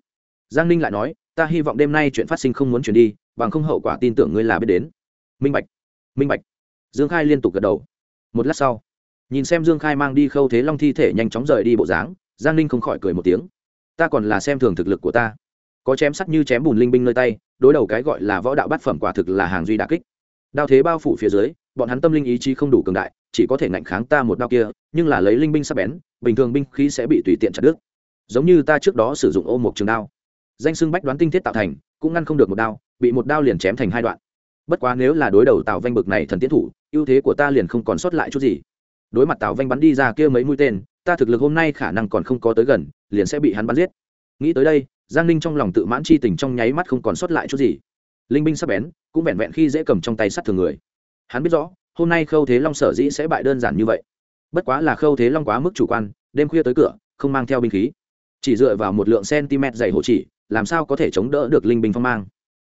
Giang ninh lại nói, ta hy vọng đêm nay chuyện phát sinh không muốn chuyển đi, bằng không hậu quả tin tưởng ngươi là biết đến. Minh bạch minh bạch. Dương khai liên tục gật đầu. Một lát sau, nhìn xem dương khai mang đi khâu thế long thi thể nhanh chóng rời đi bộ dáng, giang ninh không khỏi cười một tiếng ta còn là xem thường thực lực của ta. Có chém sắt như chém bùn linh binh nơi tay, đối đầu cái gọi là võ đạo bát phẩm quả thực là hàng duy đà kích. Đao thế bao phủ phía dưới, bọn hắn tâm linh ý chí không đủ cường đại, chỉ có thể ngạnh kháng ta một đao kia, nhưng là lấy linh binh sắp bén, bình thường binh khí sẽ bị tùy tiện chặt đứt. Giống như ta trước đó sử dụng ô một trường đao. Danh xưng bách đoán tinh thiết tạo thành, cũng ngăn không được một đao, bị một đao liền chém thành hai đoạn. Bất quá nếu là đối đầu tào vanh bực này thần tiến thủ, ưu thế của ta liền không còn sót lại chút gì. Đối mặt tào vanh bắn đi ra kia mấy mũi tên, ta thực lực hôm nay khả năng còn không có tới gần liền sẽ bị hắn bắn giết. Nghĩ tới đây, giang ninh trong lòng tự mãn chi tình trong nháy mắt không còn sót lại chút gì. Linh binh sắp bén, cũng vẹn vẹn khi dễ cầm trong tay sắt thường người. Hắn biết rõ, hôm nay khâu thế long sở dĩ sẽ bại đơn giản như vậy. Bất quá là khâu thế long quá mức chủ quan, đêm khuya tới cửa, không mang theo binh khí. Chỉ dựa vào một lượng cm dày hộ chỉ, làm sao có thể chống đỡ được linh binh phong mang.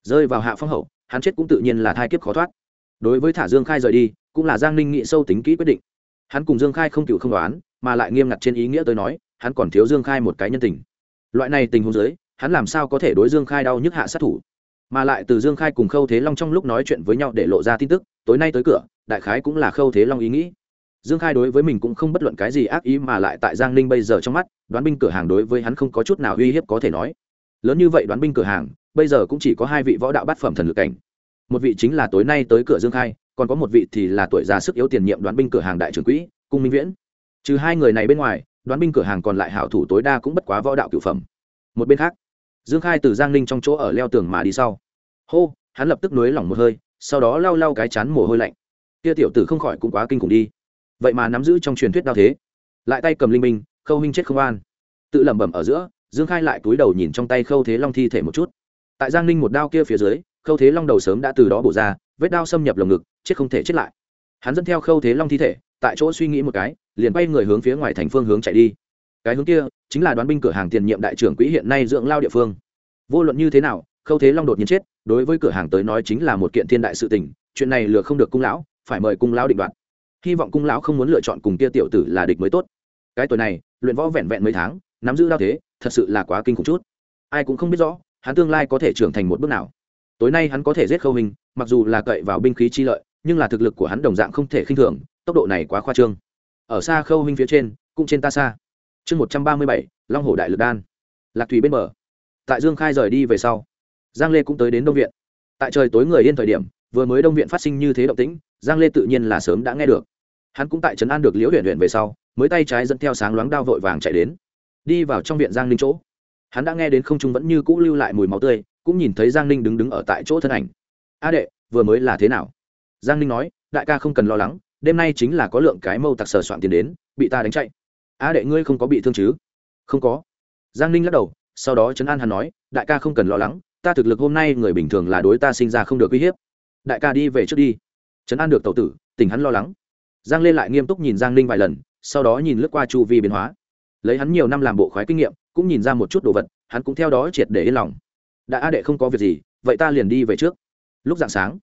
Rơi vào hạ phong hậu, hắn chết cũng tự nhiên là thai kiếp khó thoát. Đối với thả dương khai rời đi, cũng là giang ninh nghị sâu tính kỹ quyết định. Hắn cùng dương khai không cựu không đoán, mà lại nghiêm ngặt trên ý nghĩa tới nói hắn còn thiếu dương khai một cái nhân tình. Loại này tình huống giới hắn làm sao có thể đối dương khai đau nhức hạ sát thủ? Mà lại từ dương khai cùng khâu thế long trong lúc nói chuyện với nhau để lộ ra tin tức, tối nay tới cửa, đại khái cũng là khâu thế long ý nghĩ. Dương khai đối với mình cũng không bất luận cái gì ác ý mà lại tại giang ninh bây giờ trong mắt, đoán binh cửa hàng đối với hắn không có chút nào uy hiếp có thể nói. Lớn như vậy đoán binh cửa hàng, bây giờ cũng chỉ có hai vị võ đạo bát phẩm thần lực cảnh. Một vị chính là tối nay tới cửa dương khai, còn có một vị thì là tuổi già sức yếu tiền nhiệm đoán binh cửa hàng đại trưởng quỹ, cung minh viễn. Trừ hai người này bên ngoài đoán binh cửa hàng còn lại hảo thủ tối đa cũng bất quá võ đạo cửu phẩm. Một bên khác, dương khai từ giang ninh trong chỗ ở leo tường mà đi sau. Hô, hắn lập tức nới lỏng một hơi, sau đó lau lau cái chán mồ hôi lạnh. Kia tiểu tử không khỏi cũng quá kinh khủng đi. Vậy mà nắm giữ trong truyền thuyết đao thế. Lại tay cầm linh minh khâu huynh chết không an. Tự lẩm bẩm ở giữa, dương khai lại túi đầu nhìn trong tay khâu thế long thi thể một chút. Tại giang ninh một đao kia phía dưới, khâu thế long đầu sớm đã từ đó bổ ra, vết đao xâm nhập lồng ngực, chết không thể chết lại. Hắn dẫn theo khâu thế long thi thể tại chỗ suy nghĩ một cái, liền bay người hướng phía ngoài thành phương hướng chạy đi. Cái hướng kia chính là đoán binh cửa hàng tiền nhiệm đại trưởng quỹ hiện nay dưỡng lao địa phương. Vô luận như thế nào, khâu thế long đột nhiên chết, đối với cửa hàng tới nói chính là một kiện thiên đại sự tình, chuyện này lừa không được cung lão, phải mời cung lão định đoạt. Hy vọng cung lão không muốn lựa chọn cùng kia tiểu tử là địch mới tốt. Cái tuổi này, luyện võ vẹn vẹn mấy tháng, nắm giữ đao thế, thật sự là quá kinh khủng chút. Ai cũng không biết rõ, hắn tương lai có thể trưởng thành một bước nào. Tối nay hắn có thể giết khâu hình mặc dù là cậy vào binh khí chi lợi, nhưng là thực lực của hắn đồng dạng không thể khinh thường tốc độ này quá khoa trương. Ở xa khâu hình phía trên, cũng trên ta xa. Chương một trăm ba mươi bảy, long hồ đại lực đan. Lạc thủy bên bờ. Tại dương khai rời đi về sau, giang lê cũng tới đến đông viện. Tại trời tối người yên thời điểm, vừa mới đông viện phát sinh như thế động tĩnh, giang lê tự nhiên là sớm đã nghe được. Hắn cũng tại trấn an được liễu huyện huyện về sau, mới tay trái dẫn theo sáng loáng đao vội vàng chạy đến. Đi vào trong viện giang ninh chỗ. Hắn đã nghe đến không trung vẫn như cũ lưu lại mùi máu tươi, cũng nhìn thấy giang ninh đứng đứng ở tại chỗ thân ảnh. A đệ, vừa mới là thế nào? Giang ninh nói, đại ca không cần lo lắng đêm nay chính là có lượng cái mâu tặc sờ soạn tiền đến, bị ta đánh chạy. A đệ ngươi không có bị thương chứ? Không có. Giang ninh lắc đầu, sau đó trấn an hắn nói, đại ca không cần lo lắng, ta thực lực hôm nay người bình thường là đối ta sinh ra không được uy hiếp. Đại ca đi về trước đi. Trấn an được tàu tử, tình hắn lo lắng. Giang lên lại nghiêm túc nhìn giang ninh vài lần, sau đó nhìn lướt qua chu vi biến hóa. Lấy hắn nhiều năm làm bộ khoái kinh nghiệm, cũng nhìn ra một chút đồ vật, hắn cũng theo đó triệt để yên lòng. Đã a đệ không có việc gì, vậy ta liền đi về trước. Lúc dạng sáng,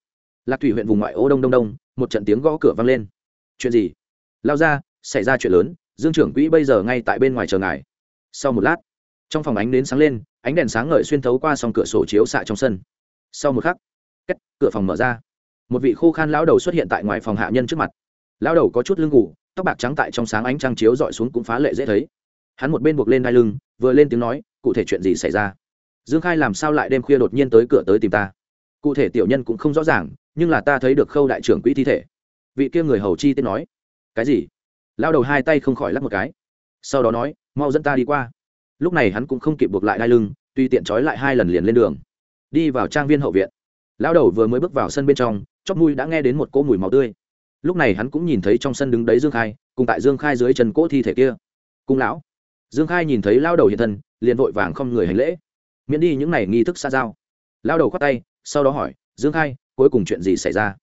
lạc thủy huyện vùng ngoại ô đông đông đông một trận tiếng gõ cửa vang lên. Chuyện gì? Lao ra, xảy ra chuyện lớn, dương trưởng quỹ bây giờ ngay tại bên ngoài chờ ngài. Sau một lát, trong phòng ánh đến sáng lên, ánh đèn sáng ngời xuyên thấu qua s cửa sổ chiếu xạ trong sân. Sau một khắc cách cửa phòng mở ra. Một vị khô khan lão đầu xuất hiện tại ngoài phòng hạ nhân trước mặt. Lão đầu có chút lưng ngủ tóc bạc trắng tại trong sáng ánh trăng chiếu dọi xuống cũng phá lệ dễ thấy. Hắn một bên buộc lên đai lưng, vừa lên tiếng nói, cụ thể chuyện gì xảy ra? Dương khai làm sao lại đêm khuya đột nhiên tới cửa tới tìm ta? Cụ thể tiểu nhân cũng không rõ ràng nhưng là ta thấy được khâu đại trưởng quỹ thi thể. Vị kia người hầu chi tiết nói, cái gì? Lao đầu hai tay không khỏi lắp một cái. Sau đó nói, mau dẫn ta đi qua. Lúc này hắn cũng không kịp buộc lại đai lưng, tuy tiện trói lại hai lần liền lên đường. Đi vào trang viên hậu viện. Lão đầu vừa mới bước vào sân bên trong, chóp mùi đã nghe đến một cỗ mùi máu tươi. Lúc này hắn cũng nhìn thấy trong sân đứng đấy dương khai, cùng tại dương khai dưới chân cỗ thi thể kia. Cung lão. Dương khai nhìn thấy lao đầu hiện thân, liền vội vàng không người hành lễ. Miễn đi những n à y nghi thức xa giao. Lao đầu khoát tay, sau đó hỏi, dương khai cuối cùng chuyện gì xảy ra?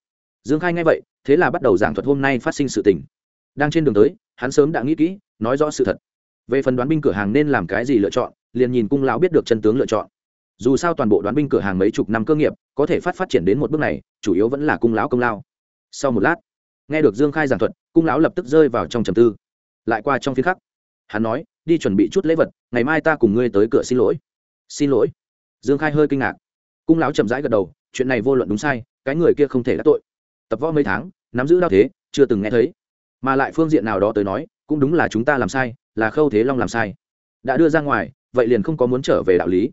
Dương khai nghe vậy, thế là bắt đầu giảng thuật hôm nay phát sinh sự tình. Đang trên đường tới, hắn sớm đã nghĩ kỹ, nói rõ sự thật. Về phần đoán binh cửa hàng nên làm cái gì lựa chọn, liền nhìn cung lão biết được chân tướng lựa chọn. Dù sao toàn bộ đoán binh cửa hàng mấy chục năm cơ nghiệp, có thể phát phát triển đến một bước này, chủ yếu vẫn là cung lão công lao. Sau một lát, nghe được dương khai giảng thuật, cung lão lập tức rơi vào trong trầm tư. Lại qua trong phiên khắc, hắn nói, đi chuẩn bị chút lễ vật, ngày mai ta cùng ngươi tới cửa xin lỗi. Xin lỗi? Dương khai hơi kinh ngạc. Cung lão chậm rãi gật đầu chuyện này vô luận đúng sai, cái người kia không thể đắc tội. Tập võ mấy tháng, nắm giữ đao thế, chưa từng nghe thấy. Mà lại phương diện nào đó tới nói, cũng đúng là chúng ta làm sai, là khâu thế long làm sai. Đã đưa ra ngoài, vậy liền không có muốn trở về đạo lý.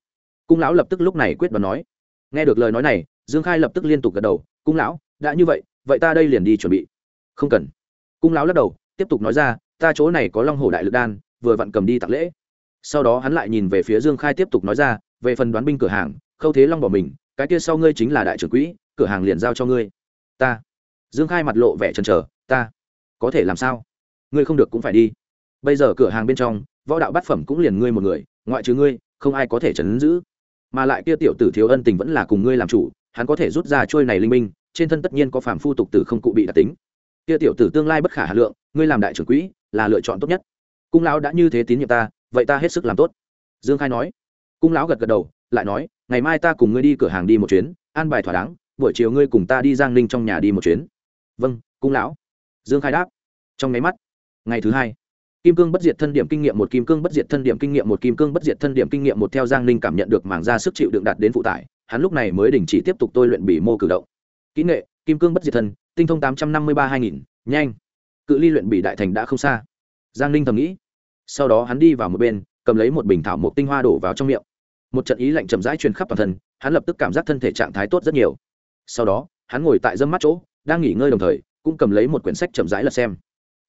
Cung lão lập tức lúc này quyết đoán nói. Nghe được lời nói này, dương khai lập tức liên tục gật đầu, cung lão, đã như vậy vậy ta đây liền đi chuẩn bị. Không cần. Cung lão lắc đầu, tiếp tục nói ra, ta chỗ này có long hồ đại lực đan, vừa vặn cầm đi tặng lễ. Sau đó hắn lại nhìn về phía dương khai tiếp tục nói ra, về phần đoán binh cửa hàng, khâu thế long bỏ mình cái kia sau ngươi chính là đại trưởng quỹ, cửa hàng liền giao cho ngươi. Ta. Dương khai mặt lộ vẻ chần trờ ta có thể làm sao? Ngươi không được cũng phải đi. Bây giờ cửa hàng bên trong, võ đạo bát phẩm cũng liền ngươi một người, ngoại trừ ngươi, không ai có thể chấn giữ. Mà lại kia tiểu tử thiếu ân tình vẫn là cùng ngươi làm chủ, hắn có thể rút ra trôi này linh minh, trên thân tất nhiên có phàm phu tục tử không cụ bị đặc tính. Kia tiểu tử tương lai bất khả hà lượng, ngươi làm đại trưởng quỹ, là lựa chọn tốt nhất. Cung lão đã như thế tín nhiệm ta, vậy ta hết sức làm tốt. Dương khai nói. Cung lão gật gật đầu, lại nói ngày mai ta cùng ngươi đi cửa hàng đi một chuyến, an bài thỏa đáng, buổi chiều ngươi cùng ta đi giang ninh trong nhà đi một chuyến. Vâng cung lão. Dương khai đáp. Trong máy mắt, ngày thứ hai, kim cương bất diệt thân điểm kinh nghiệm một kim cương bất diệt thân điểm kinh nghiệm một kim cương bất diệt thân điểm kinh nghiệm một theo giang ninh cảm nhận được mảng ra sức chịu đựng đạt đến phụ tải, hắn lúc này mới đình chỉ tiếp tục tôi luyện bỉ mô cử động. Kỹ nghệ, kim cương bất diệt thân, tinh thông tám trăm năm mươi ba hai nghìn, nhanh. Cự ly luyện bỉ đại thành đã không xa. Giang ninh thầm nghĩ. Sau đó hắn đi vào một bên, cầm lấy một bình thảo mộc tinh hoa đổ vào trong miệng một trận ý lạnh chậm rãi truyền khắp toàn thân, hắn lập tức cảm giác thân thể trạng thái tốt rất nhiều. Sau đó, hắn ngồi tại dâm mắt chỗ, đang nghỉ ngơi đồng thời, cũng cầm lấy một quyển sách chậm rãi lật xem.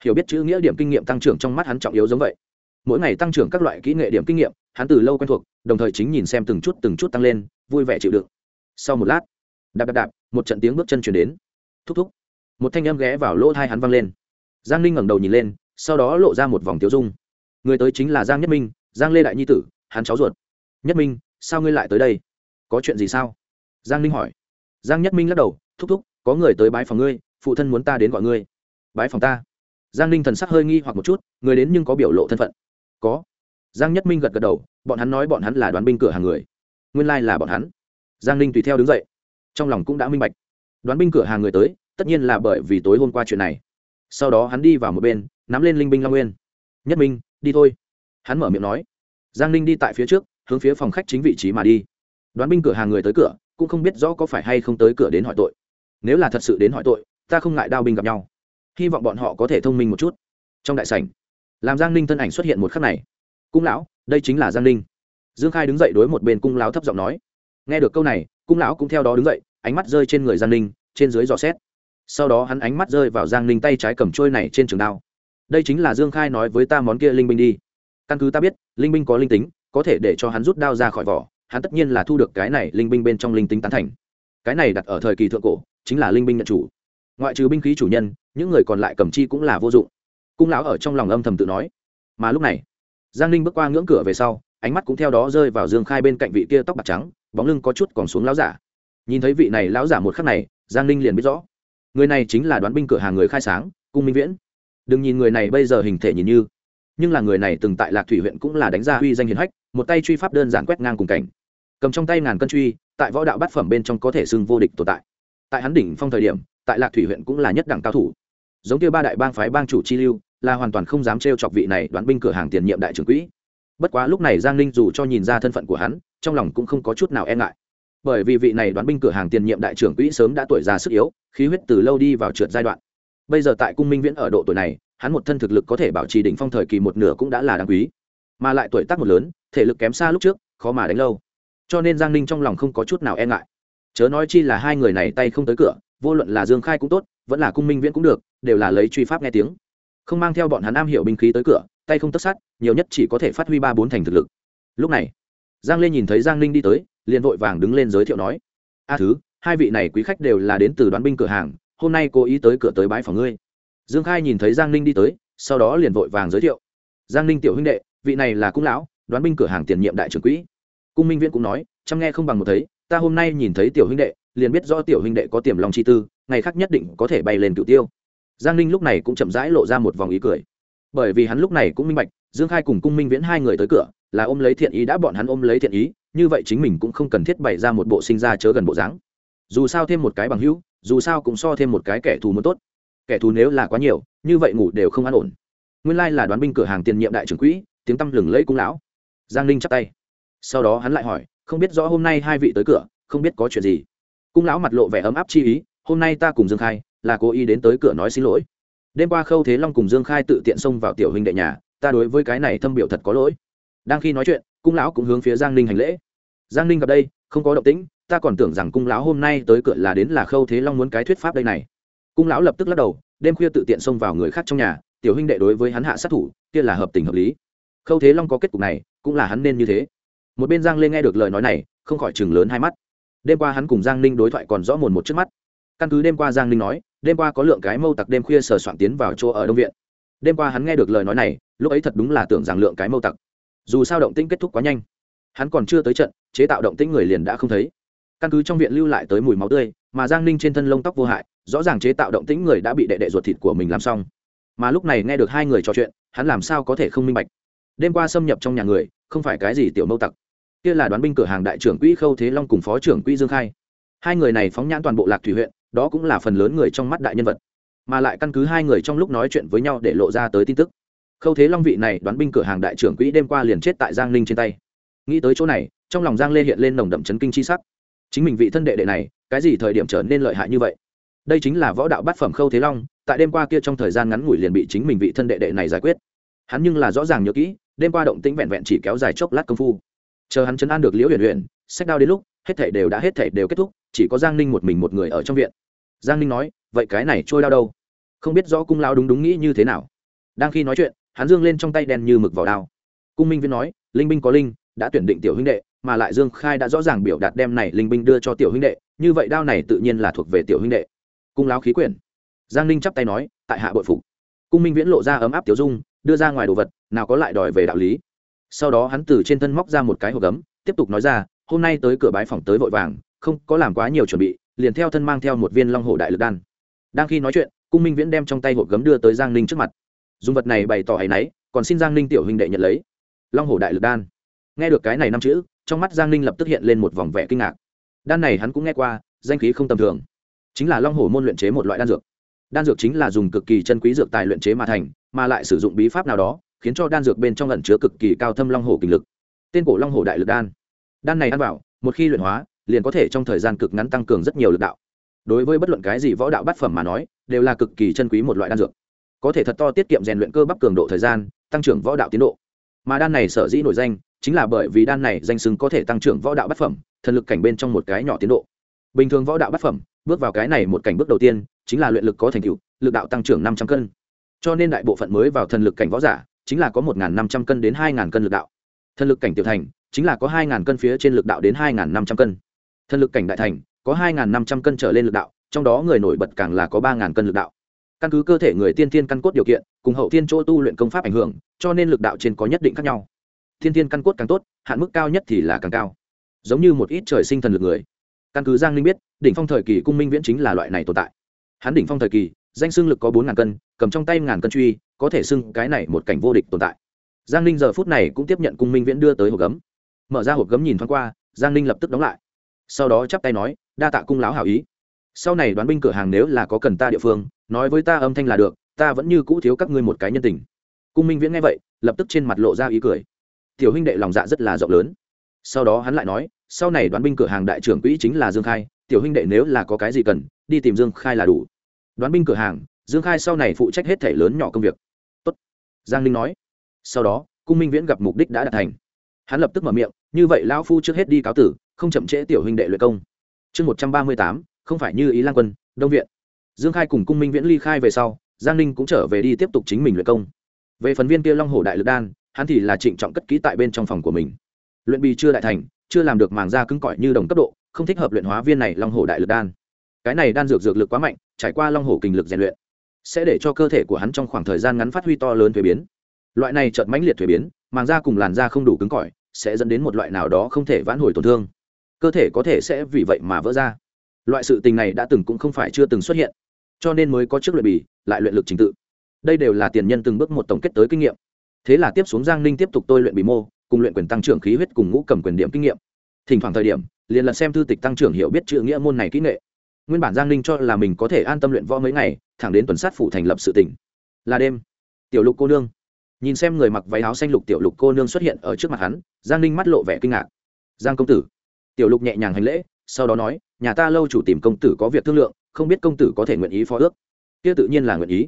Hiểu biết chữ nghĩa điểm kinh nghiệm tăng trưởng trong mắt hắn trọng yếu giống vậy. Mỗi ngày tăng trưởng các loại kỹ nghệ điểm kinh nghiệm, hắn từ lâu quen thuộc, đồng thời chính nhìn xem từng chút từng chút tăng lên, vui vẻ chịu đựng. Sau một lát, đạp đạp đạp, một trận tiếng bước chân chuyển đến. Thúc thúc, một thanh âm ghé vào lỗ thai hắn văng lên. Giang ninh ngẩng đầu nhìn lên, sau đó lộ ra một vòng tiêu dung. Người tới chính là giang nhất minh, giang lê đại nhi tử, hắn cháu ruột nhất minh, sao ngươi lại tới đây? Có chuyện gì sao? Giang ninh hỏi. Giang nhất minh lắc đầu, thúc thúc, có người tới bái phòng ngươi, phụ thân muốn ta đến gọi ngươi. Bái phòng ta? Giang ninh thần sắc hơi nghi hoặc một chút, người đến nhưng có biểu lộ thân phận. Có. Giang nhất minh gật gật đầu, bọn hắn nói bọn hắn là đoàn binh cửa hàng người. Nguyên lai、like、là bọn hắn. Giang ninh tùy theo đứng dậy. Trong lòng cũng đã minh bạch. Đoán binh cửa hàng người tới, tất nhiên là bởi vì tối hôm qua chuyện này. Sau đó hắn đi vào một bên, nắm lên linh binh long nguyên. Nhất minh, đi thôi. Hắn mở miệng nói. Giang ninh đi tại phía trước hướng phía phòng khách chính vị trí mà đi. Đoán binh cửa hàng người tới cửa, cũng không biết rõ có phải hay không tới cửa đến hỏi tội. Nếu là thật sự đến hỏi tội, ta không ngại đao binh gặp nhau. Hy vọng bọn họ có thể thông minh một chút. Trong đại sảnh, làm giang ninh thân ảnh xuất hiện một khắc này. Cung lão, đây chính là giang ninh. Dương khai đứng dậy đối một bên cung lão thấp giọng nói. Nghe được câu này, cung lão cũng theo đó đứng dậy, ánh mắt rơi trên người giang ninh, trên dưới dò xét. Sau đó hắn ánh mắt rơi vào giang ninh tay trái cầm trôi này trên trường đao. Đây chính là dương khai nói với ta món kia linh binh đi. Căn cứ ta biết, linh binh có linh tính có thể để cho hắn rút đao ra khỏi vỏ, hắn tất nhiên là thu được cái này linh binh bên trong linh tính tán thành. Cái này đặt ở thời kỳ thượng cổ, chính là linh binh nhận chủ. Ngoại trừ binh khí chủ nhân, những người còn lại cầm chi cũng là vô dụng. Cung lão ở trong lòng âm thầm tự nói. Mà lúc này, giang linh bước qua ngưỡng cửa về sau, ánh mắt cũng theo đó rơi vào dương khai bên cạnh vị kia tóc bạc trắng, bóng lưng có chút còn xuống lão giả. Nhìn thấy vị này lão giả một khắc này, giang linh liền biết rõ. Người này chính là đoán binh cửa hàng người khai sáng, cung minh viễn. Đừng nhìn người này bây giờ hình thể nhìn như nhưng là người này từng tại lạc thủy huyện cũng là đánh ra uy danh hiền hách, một tay truy pháp đơn giản quét ngang cùng cảnh. Cầm trong tay ngàn cân truy, tại võ đạo bát phẩm bên trong có thể xưng vô địch tồn tại. Tại hắn đỉnh phong thời điểm, tại lạc thủy huyện cũng là nhất đẳng cao thủ. Giống như ba đại bang phái bang chủ chi lưu, là hoàn toàn không dám trêu chọc vị này đoán binh cửa hàng tiền nhiệm đại trưởng quỹ. Bất quá lúc này giang ninh dù cho nhìn ra thân phận của hắn, trong lòng cũng không có chút nào e ngại. Bởi vì vị này đoán binh cửa hàng tiền nhiệm đại trưởng quỹ sớm đã tuổi già sức yếu, khí huyết từ lâu đi vào trượt giai đoạn. Bây giờ tại cung minh viễn ở độ tuổi này hắn một thân thực lực có thể bảo trì đỉnh phong thời kỳ một nửa cũng đã là đáng quý. Mà lại tuổi tác một lớn, thể lực kém xa lúc trước, khó mà đánh lâu. Cho nên giang ninh trong lòng không có chút nào e ngại. Chớ nói chi là hai người này tay không tới cửa, vô luận là dương khai cũng tốt, vẫn là cung minh viễn cũng được, đều là lấy truy pháp nghe tiếng. Không mang theo bọn hắn am hiểu binh khí tới cửa, tay không tất sát, nhiều nhất chỉ có thể phát huy ba bốn thành thực lực. Lúc này, giang lê nhìn thấy giang ninh đi tới, liền vội vàng đứng lên giới thiệu nói, a thứ, hai vị này quý khách đều là đến từ đoán binh cửa hàng, hôm nay cố ý tới cửa tới bãi phòng ngươi dương khai nhìn thấy giang ninh đi tới, sau đó liền vội vàng giới thiệu. Giang ninh tiểu huynh đệ, vị này là cung lão, đoán binh cửa hàng tiền nhiệm đại trưởng quỹ. Cung minh viễn cũng nói, chăm nghe không bằng một thấy, ta hôm nay nhìn thấy tiểu huynh đệ, liền biết do tiểu huynh đệ có tiềm lòng chi tư, ngày khác nhất định có thể bay lên cựu tiêu. Giang ninh lúc này cũng chậm rãi lộ ra một vòng ý cười. Bởi vì hắn lúc này cũng minh bạch, dương khai cùng cung minh viễn hai người tới cửa, là ôm lấy thiện ý đã bọn hắn ôm lấy thiện ý, như vậy chính mình cũng không cần thiết bày ra một bộ sinh ra chớ gần bộ dáng. Dù sao thêm một cái bằng hữu, dù sao cũng so thêm một cái kẻ thù muốn tốt kẻ thù nếu là quá nhiều, như vậy ngủ đều không an ổn. Nguyên lai là đoán binh cửa hàng tiền nhiệm đại trưởng quỹ, tiếng tăm lừng lẫy cung lão. Giang ninh chắp tay. Sau đó hắn lại hỏi, không biết rõ hôm nay hai vị tới cửa, không biết có chuyện gì. Cung lão mặt lộ vẻ ấm áp chi ý, hôm nay ta cùng dương khai, là cố ý đến tới cửa nói xin lỗi. Đêm qua khâu thế long cùng dương khai tự tiện xông vào tiểu hình đệ nhà, ta đối với cái này thâm biểu thật có lỗi. Đang khi nói chuyện, cung lão cũng hướng phía giang ninh hành lễ. Giang ninh gặp đây, không có động tĩnh, ta còn tưởng rằng cung lão hôm nay tới cửa là đến là khâu thế long muốn cái thuyết pháp đây này cung lão lập tức lắc đầu, đêm khuya tự tiện xông vào người khác trong nhà, tiểu huynh đệ đối với hắn hạ sát thủ, kia là hợp tình hợp lý. Khâu thế long có kết cục này, cũng là hắn nên như thế. Một bên giang lên nghe được lời nói này, không khỏi chừng lớn hai mắt. Đêm qua hắn cùng giang ninh đối thoại còn rõ mồn một trước mắt. Căn cứ đêm qua giang ninh nói, đêm qua có lượng cái mâu tặc đêm khuya sờ soạn tiến vào chỗ ở đông viện. Đêm qua hắn nghe được lời nói này, lúc ấy thật đúng là tưởng rằng lượng cái mâu tặc. Dù sao động tĩnh kết thúc quá nhanh. Hắn còn chưa tới trận, chế tạo động tĩnh người liền đã không thấy. Căn cứ trong viện lưu lại tới mùi máu tươi mà giang ninh trên thân lông tóc vô hại, rõ ràng chế tạo động tĩnh người đã bị đệ đệ ruột thịt của mình làm xong. Mà lúc này nghe được hai người trò chuyện, hắn làm sao có thể không minh bạch? Đêm qua xâm nhập trong nhà người, không phải cái gì tiểu mâu tặc. Kia là đoán binh cửa hàng đại trưởng quỹ khâu thế long cùng phó trưởng quỹ dương khai. Hai người này phóng nhãn toàn bộ lạc thủy huyện, đó cũng là phần lớn người trong mắt đại nhân vật. Mà lại căn cứ hai người trong lúc nói chuyện với nhau để lộ ra tới tin tức. Khâu thế long vị này đoán binh cửa hàng đại trưởng quỹ đêm qua liền chết tại giang ninh trên tay. Nghĩ tới chỗ này, trong lòng giang lê hiện lên nồng đậm chấn kinh c h i sắc chính mình vị thân đệ đệ này, cái gì thời điểm trở nên lợi hại như vậy? Đây chính là võ đạo bát phẩm khâu thế long, tại đêm qua kia trong thời gian ngắn ngủi liền bị chính mình vị thân đệ đệ này giải quyết. Hắn nhưng là rõ ràng nhớ kỹ, đêm qua động tĩnh vẹn vẹn chỉ kéo dài chốc lát công phu. Chờ hắn chấn an được liễu huyền huyền sách đao đến lúc, hết thể đều đã hết thể đều kết thúc, chỉ có giang ninh một mình một người ở trong viện. Giang ninh nói, vậy cái này trôi đao đâu? Không biết rõ cung lao đúng đúng nghĩ như thế nào. Đang khi nói chuyện, hắn dương lên trong tay đen như mực vào đao. Cung minh viên nói, linh binh có linh, đã tuyển định tiểu huynh đệ mà lại dương khai đã rõ ràng biểu đạt đem này linh binh đưa cho tiểu huynh đệ, như vậy đao này tự nhiên là thuộc về tiểu huynh đệ. Cung láo khí quyển. Giang ninh chắp tay nói, tại hạ bội phục. Cung minh viễn lộ ra ấm áp tiểu dung, đưa ra ngoài đồ vật, nào có lại đòi về đạo lý. Sau đó hắn từ trên thân móc ra một cái hộp gấm, tiếp tục nói ra, hôm nay tới cửa bái phòng tới vội vàng, không có làm quá nhiều chuẩn bị, liền theo thân mang theo một viên long hồ đại lực đan. Đang khi nói chuyện, cung minh viễn đem trong tay hộp gấm đưa tới giang ninh trước mặt. Dùng vật này bày tỏ ấ nãy còn xin giang ninh tiểu huynh đệ nhận lấy. Long hồ đại lực đan. Nghe được cái này năm chữ trong mắt giang ninh lập tức hiện lên một vòng vẻ kinh ngạc. Đan này hắn cũng nghe qua, danh khí không tầm thường. Chính là long hồ môn luyện chế một loại đan dược. Đan dược chính là dùng cực kỳ chân quý dược tài luyện chế mà thành, mà lại sử dụng bí pháp nào đó, khiến cho đan dược bên trong lẩn chứa cực kỳ cao thâm long hồ kinh lực. Tên cổ long hồ đại lực đan. Đan này ăn vào, một khi luyện hóa, liền có thể trong thời gian cực ngắn tăng cường rất nhiều lực đạo. Đối với bất luận cái gì võ đạo bát phẩm mà nói, đều là cực kỳ chân quý một loại đan dược. Có thể thật to tiết kiệm rèn luyện cơ bắp cường độ thời gian, tăng trưởng võ đạo tiến độ. Mà đan này sở dĩ nổi danh chính là bởi vì đan này danh xứng có thể tăng trưởng võ đạo bát phẩm, thần lực cảnh bên trong một cái nhỏ tiến độ. Bình thường võ đạo bát phẩm, bước vào cái này một cảnh bước đầu tiên, chính là luyện lực có thành tựu, lực đạo tăng trưởng năm trăm cân. Cho nên đại bộ phận mới vào thần lực cảnh võ giả, chính là có một năm trăm cân đến hai cân lực đạo. Thần lực cảnh tiểu thành, chính là có hai cân phía trên lực đạo đến hai năm trăm cân. Thần lực cảnh đại thành, có hai năm trăm cân trở lên lực đạo, trong đó người nổi bật càng là có ba cân lực đạo. Căn cứ cơ thể người tiên tiên căn cốt điều kiện, cùng hậu tiên chỗ tu luyện công pháp ảnh hưởng, cho nên lực đạo trên có nhất định khác nhau thiên Thiên căn cốt càng tốt, hạn mức cao nhất thì là càng cao. Giống như một ít trời sinh thần lực người. Căn cứ giang linh biết, đỉnh phong thời kỳ cung minh viễn chính là loại này tồn tại. Hắn đỉnh phong thời kỳ, danh xưng lực có bốn ngàn cân, cầm trong tay ngàn cân truy, có thể xưng cái này một cảnh vô địch tồn tại. Giang ninh giờ phút này cũng tiếp nhận cung minh viễn đưa tới hộp gấm. Mở ra hộp gấm nhìn thoáng qua, giang ninh lập tức đóng lại. Sau đó chắp tay nói, đa tạ cung láo hảo ý. Sau này đoán binh cửa hàng nếu là có cần ta địa phương, nói với ta âm thanh là được, ta vẫn như cũ thiếu các ngươi một cái nhân tình. Cung minh viễn nghe vậy, lập tức trên mặt lộ ra ý cười tiểu huynh đệ lòng dạ rất là rộng lớn. Sau đó hắn lại nói, sau này đoán binh cửa hàng đại trưởng quỹ chính là dương khai, tiểu huynh đệ nếu là có cái gì cần, đi tìm dương khai là đủ. Đoán binh cửa hàng, dương khai sau này phụ trách hết thể lớn nhỏ công việc. Tốt. giang ninh nói. Sau đó, cung minh viễn gặp mục đích đã đạt thành. Hắn lập tức mở miệng, như vậy lão phu trước hết đi cáo tử, không chậm trễ tiểu huynh đệ luyện công. Chương một trăm ba mươi tám, không phải như ý lan quân, đông viện. Dương khai cùng cung minh viễn ly khai về sau, giang ninh cũng trở về đi tiếp tục chính mình luyện công. Về phần viên kia long hồ đại lực đan hắn thì là trịnh trọng cất kỹ tại bên trong phòng của mình. Luyện bì chưa đại thành, chưa làm được màng da cứng cỏi như đồng cấp độ, không thích hợp luyện hóa viên này long hồ đại lực đan. Cái này đan dược dược lực quá mạnh, trải qua long hồ kinh lực rèn luyện, sẽ để cho cơ thể của hắn trong khoảng thời gian ngắn phát huy to lớn thuế biến. Loại này chợt mãnh liệt thuế biến, màng da cùng làn da không đủ cứng cỏi, sẽ dẫn đến một loại nào đó không thể vãn hồi tổn thương. Cơ thể có thể sẽ vì vậy mà vỡ ra. Loại sự tình này đã từng cũng không phải chưa từng xuất hiện, cho nên mới có trước luyện bì, lại luyện lực trình tự. Đây đều là tiền nhân từng bước một tổng kết tới kinh nghiệm thế là tiếp xuống giang ninh tiếp tục tôi luyện bì mô, cùng luyện quyền tăng trưởng khí huyết cùng ngũ cầm quyền điểm kinh nghiệm. Thỉnh thoảng thời điểm, liền lật xem thư tịch tăng trưởng hiểu biết chữ nghĩa môn này kỹ nghệ. Nguyên bản giang ninh cho là mình có thể an tâm luyện võ mấy ngày, thẳng đến tuần sát phủ thành lập sự tỉnh. Là đêm, tiểu lục cô nương. Nhìn xem người mặc váy áo xanh lục tiểu lục cô nương xuất hiện ở trước mặt hắn, giang ninh mắt lộ vẻ kinh ngạc. Giang công tử. Tiểu lục nhẹ nhàng hành lễ, sau đó nói, nhà ta lâu chủ tìm công tử có việc thương lượng, không biết công tử có thể nguyện ý phó ước. Kia tự nhiên là nguyện ý.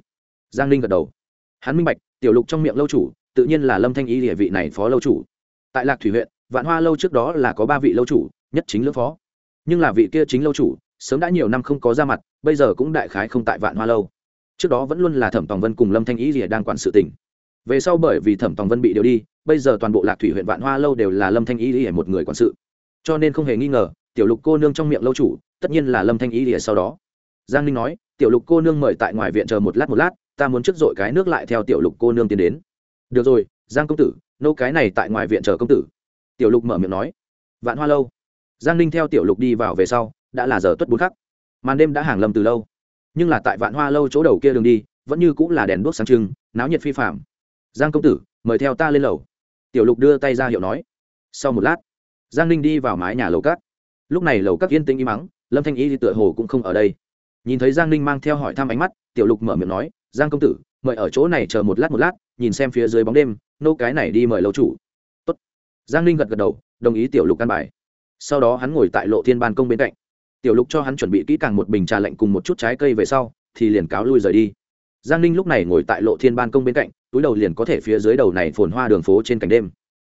Giang ninh gật đầu. Hắn minh bạch, tiểu lục trong miệng lâu chủ tự nhiên là lâm thanh y địa vị này phó lâu chủ. Tại lạc thủy huyện, vạn hoa lâu trước đó là có ba vị lâu chủ, nhất chính lưỡng phó. Nhưng là vị kia chính lâu chủ, sớm đã nhiều năm không có ra mặt, bây giờ cũng đại khái không tại vạn hoa lâu. Trước đó vẫn luôn là thẩm tòng vân cùng lâm thanh y rìa đang quản sự tỉnh. Về sau bởi vì thẩm tòng vân bị điều đi, bây giờ toàn bộ lạc thủy huyện, vạn hoa lâu đều là lâm thanh y rìa một người quản sự. Cho nên không hề nghi ngờ, tiểu lục cô nương trong miệng lâu chủ, tất nhiên là lâm thanh y rìa sau đó. Giang ninh nói, tiểu lục cô nương mời tại ngoài viện chờ một lát một lát, ta muốn trước dội cái nước lại theo tiểu lục cô nương tiến đến được rồi, giang công tử, nô cái này tại ngoài viện chờ công tử. Tiểu lục mở miệng nói. Vạn hoa lâu. Giang ninh theo tiểu lục đi vào về sau, đã là giờ tuất bốn khắc. Màn đêm đã hàng lâm từ lâu. Nhưng là tại vạn hoa lâu chỗ đầu kia đường đi, vẫn như cũng là đèn đuốc sáng trưng, náo nhiệt phi phạm giang công tử, mời theo ta lên lầu. Tiểu lục đưa tay ra hiệu nói. Sau một lát, giang ninh đi vào mái nhà lầu cát lúc này lầu cát yên tĩnh im mắng lâm thanh y thì tựa hồ cũng không ở đây. Nhìn thấy giang ninh mang theo hỏi thăm ánh mắt, tiểu lục mở miệng nói. Giang công tử mời ở chỗ này chờ một lát một lát, nhìn xem phía dưới bóng đêm, nô cái này đi mời lâu chủ. Tốt. giang ninh gật gật đầu, đồng ý tiểu lục căn bài. Sau đó hắn ngồi tại lộ thiên ban công bên cạnh. Tiểu lục cho hắn chuẩn bị kỹ càng một bình trà lạnh cùng một chút trái cây về sau, thì liền cáo lui rời đi. Giang ninh lúc này ngồi tại lộ thiên ban công bên cạnh, túi đầu liền có thể phía dưới đầu này phồn hoa đường phố trên cảnh đêm.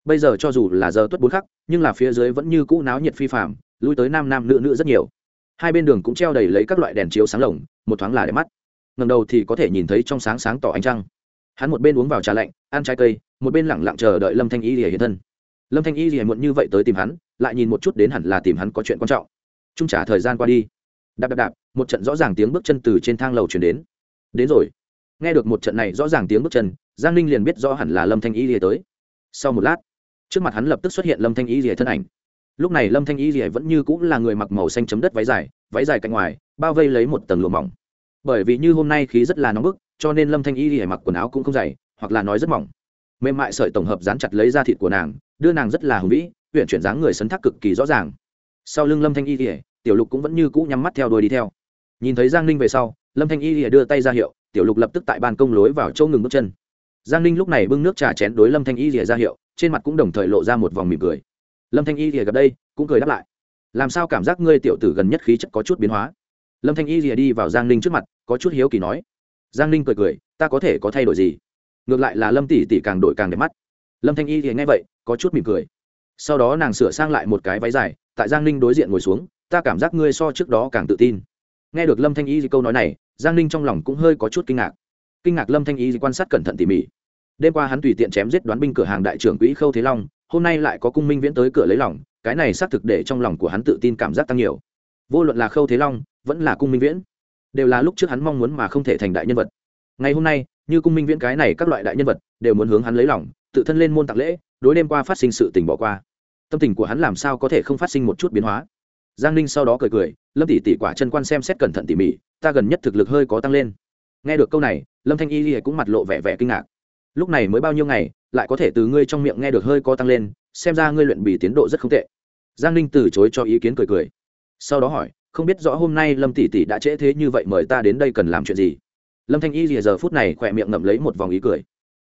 Bây giờ cho dù là giờ tuất bốn khắc, nhưng là phía dưới vẫn như cũ náo nhiệt phi phạm lui tới nam nam nữ nữ rất nhiều. Hai bên đường cũng treo đầy lấy các loại đèn chiếu sáng lồng, một thoáng là đẹp mắt ngầm đầu thì có thể nhìn thấy trong sáng sáng tỏ ánh trăng. Hắn một bên uống vào trà lạnh, ăn trái cây, một bên lẳng lặng chờ đợi lâm thanh y lìa hiện thân. Lâm thanh y lìa muộn như vậy tới tìm hắn, lại nhìn một chút đến hẳn là tìm hắn có chuyện quan trọng. Trung trả thời gian qua đi. Đạp đạp đạp, một trận rõ ràng tiếng bước chân từ trên thang lầu chuyển đến. Đến rồi. Nghe được một trận này rõ ràng tiếng bước chân, giang ninh liền biết rõ hẳn là lâm thanh y lìa tới. Sau một lát, trước mặt hắn lập tức xuất hiện lâm thanh y lìa thân ảnh. Lúc này lâm thanh y lìa vẫn như cũng là người mặc màu xanh chấm đất váy dài váy dài cạnh ngoài, bao vây lấy một tầng lụa mỏng bởi vì như hôm nay khí rất là nóng bức, cho nên lâm thanh y hề mặc quần áo cũng không dày, hoặc là nói rất mỏng. Mềm mại sợi tổng hợp dán chặt lấy da thịt của nàng, đưa nàng rất là hùng vĩ huyện chuyển dáng người sấn thác cực kỳ rõ ràng. Sau lưng lâm thanh y hề, tiểu lục cũng vẫn như cũ nhắm mắt theo đuôi đi theo. Nhìn thấy giang ninh về sau, lâm thanh y hề đưa tay ra hiệu, tiểu lục lập tức tại ban công lối vào chỗ ngừng bước chân. Giang ninh lúc này bưng nước trà chén đối lâm thanh y lìa ra hiệu, trên mặt cũng đồng thời lộ ra một vòng mỉm cười. Lâm thanh y lìa gặp đây, cũng cười đáp lại. Làm sao cảm giác ngươi tiểu tử gần nhất khí chất có chút biến hóa? Lâm thanh y rìa đi vào giang ninh trước mặt, có chút hiếu kỳ nói. Giang ninh cười cười, ta có thể có thay đổi gì? Ngược lại là lâm tỷ tỷ càng đổi càng đẹp mắt. Lâm thanh y lìa nghe vậy, có chút mỉm cười. Sau đó nàng sửa sang lại một cái váy dài, tại giang ninh đối diện ngồi xuống, ta cảm giác ngươi so trước đó càng tự tin. Nghe được lâm thanh y câu nói này, giang ninh trong lòng cũng hơi có chút kinh ngạc. Kinh ngạc lâm thanh y quan sát cẩn thận tỉ mỉ. Đêm qua hắn tùy tiện chém giết đoán binh cửa hàng đại trưởng quỹ khâu thế long, hôm nay lại có cung minh viễn tới cửa lấy lòng, cái này xác thực để trong lòng của hắn tự tin cảm giác tăng nhiều. Vô luận là khâu thế long vẫn là cung minh viễn. Đều là lúc trước hắn mong muốn mà không thể thành đại nhân vật. Ngày hôm nay, như cung minh viễn cái này các loại đại nhân vật, đều muốn hướng hắn lấy lòng, tự thân lên môn tặng lễ, đối đêm qua phát sinh sự tình bỏ qua. Tâm tình của hắn làm sao có thể không phát sinh một chút biến hóa? Giang ninh sau đó cười cười, lâm tỷ tỷ quả chân quan xem xét cẩn thận tỉ mỉ, ta gần nhất thực lực hơi có tăng lên. Nghe được câu này, lâm thanh y cũng mặt lộ vẻ vẻ kinh ngạc. Lúc này mới bao nhiêu ngày, lại có thể từ ngươi trong miệng nghe được hơi có tăng lên, xem ra ngươi luyện bì tiến độ rất không tệ. Giang ninh từ chối cho ý kiến cười cười. Sau đó hỏi không biết rõ hôm nay lâm tỷ tỷ đã trễ thế như vậy mời ta đến đây cần làm chuyện gì. Lâm thanh y rìa giờ phút này khỏe miệng ngậm lấy một vòng ý cười.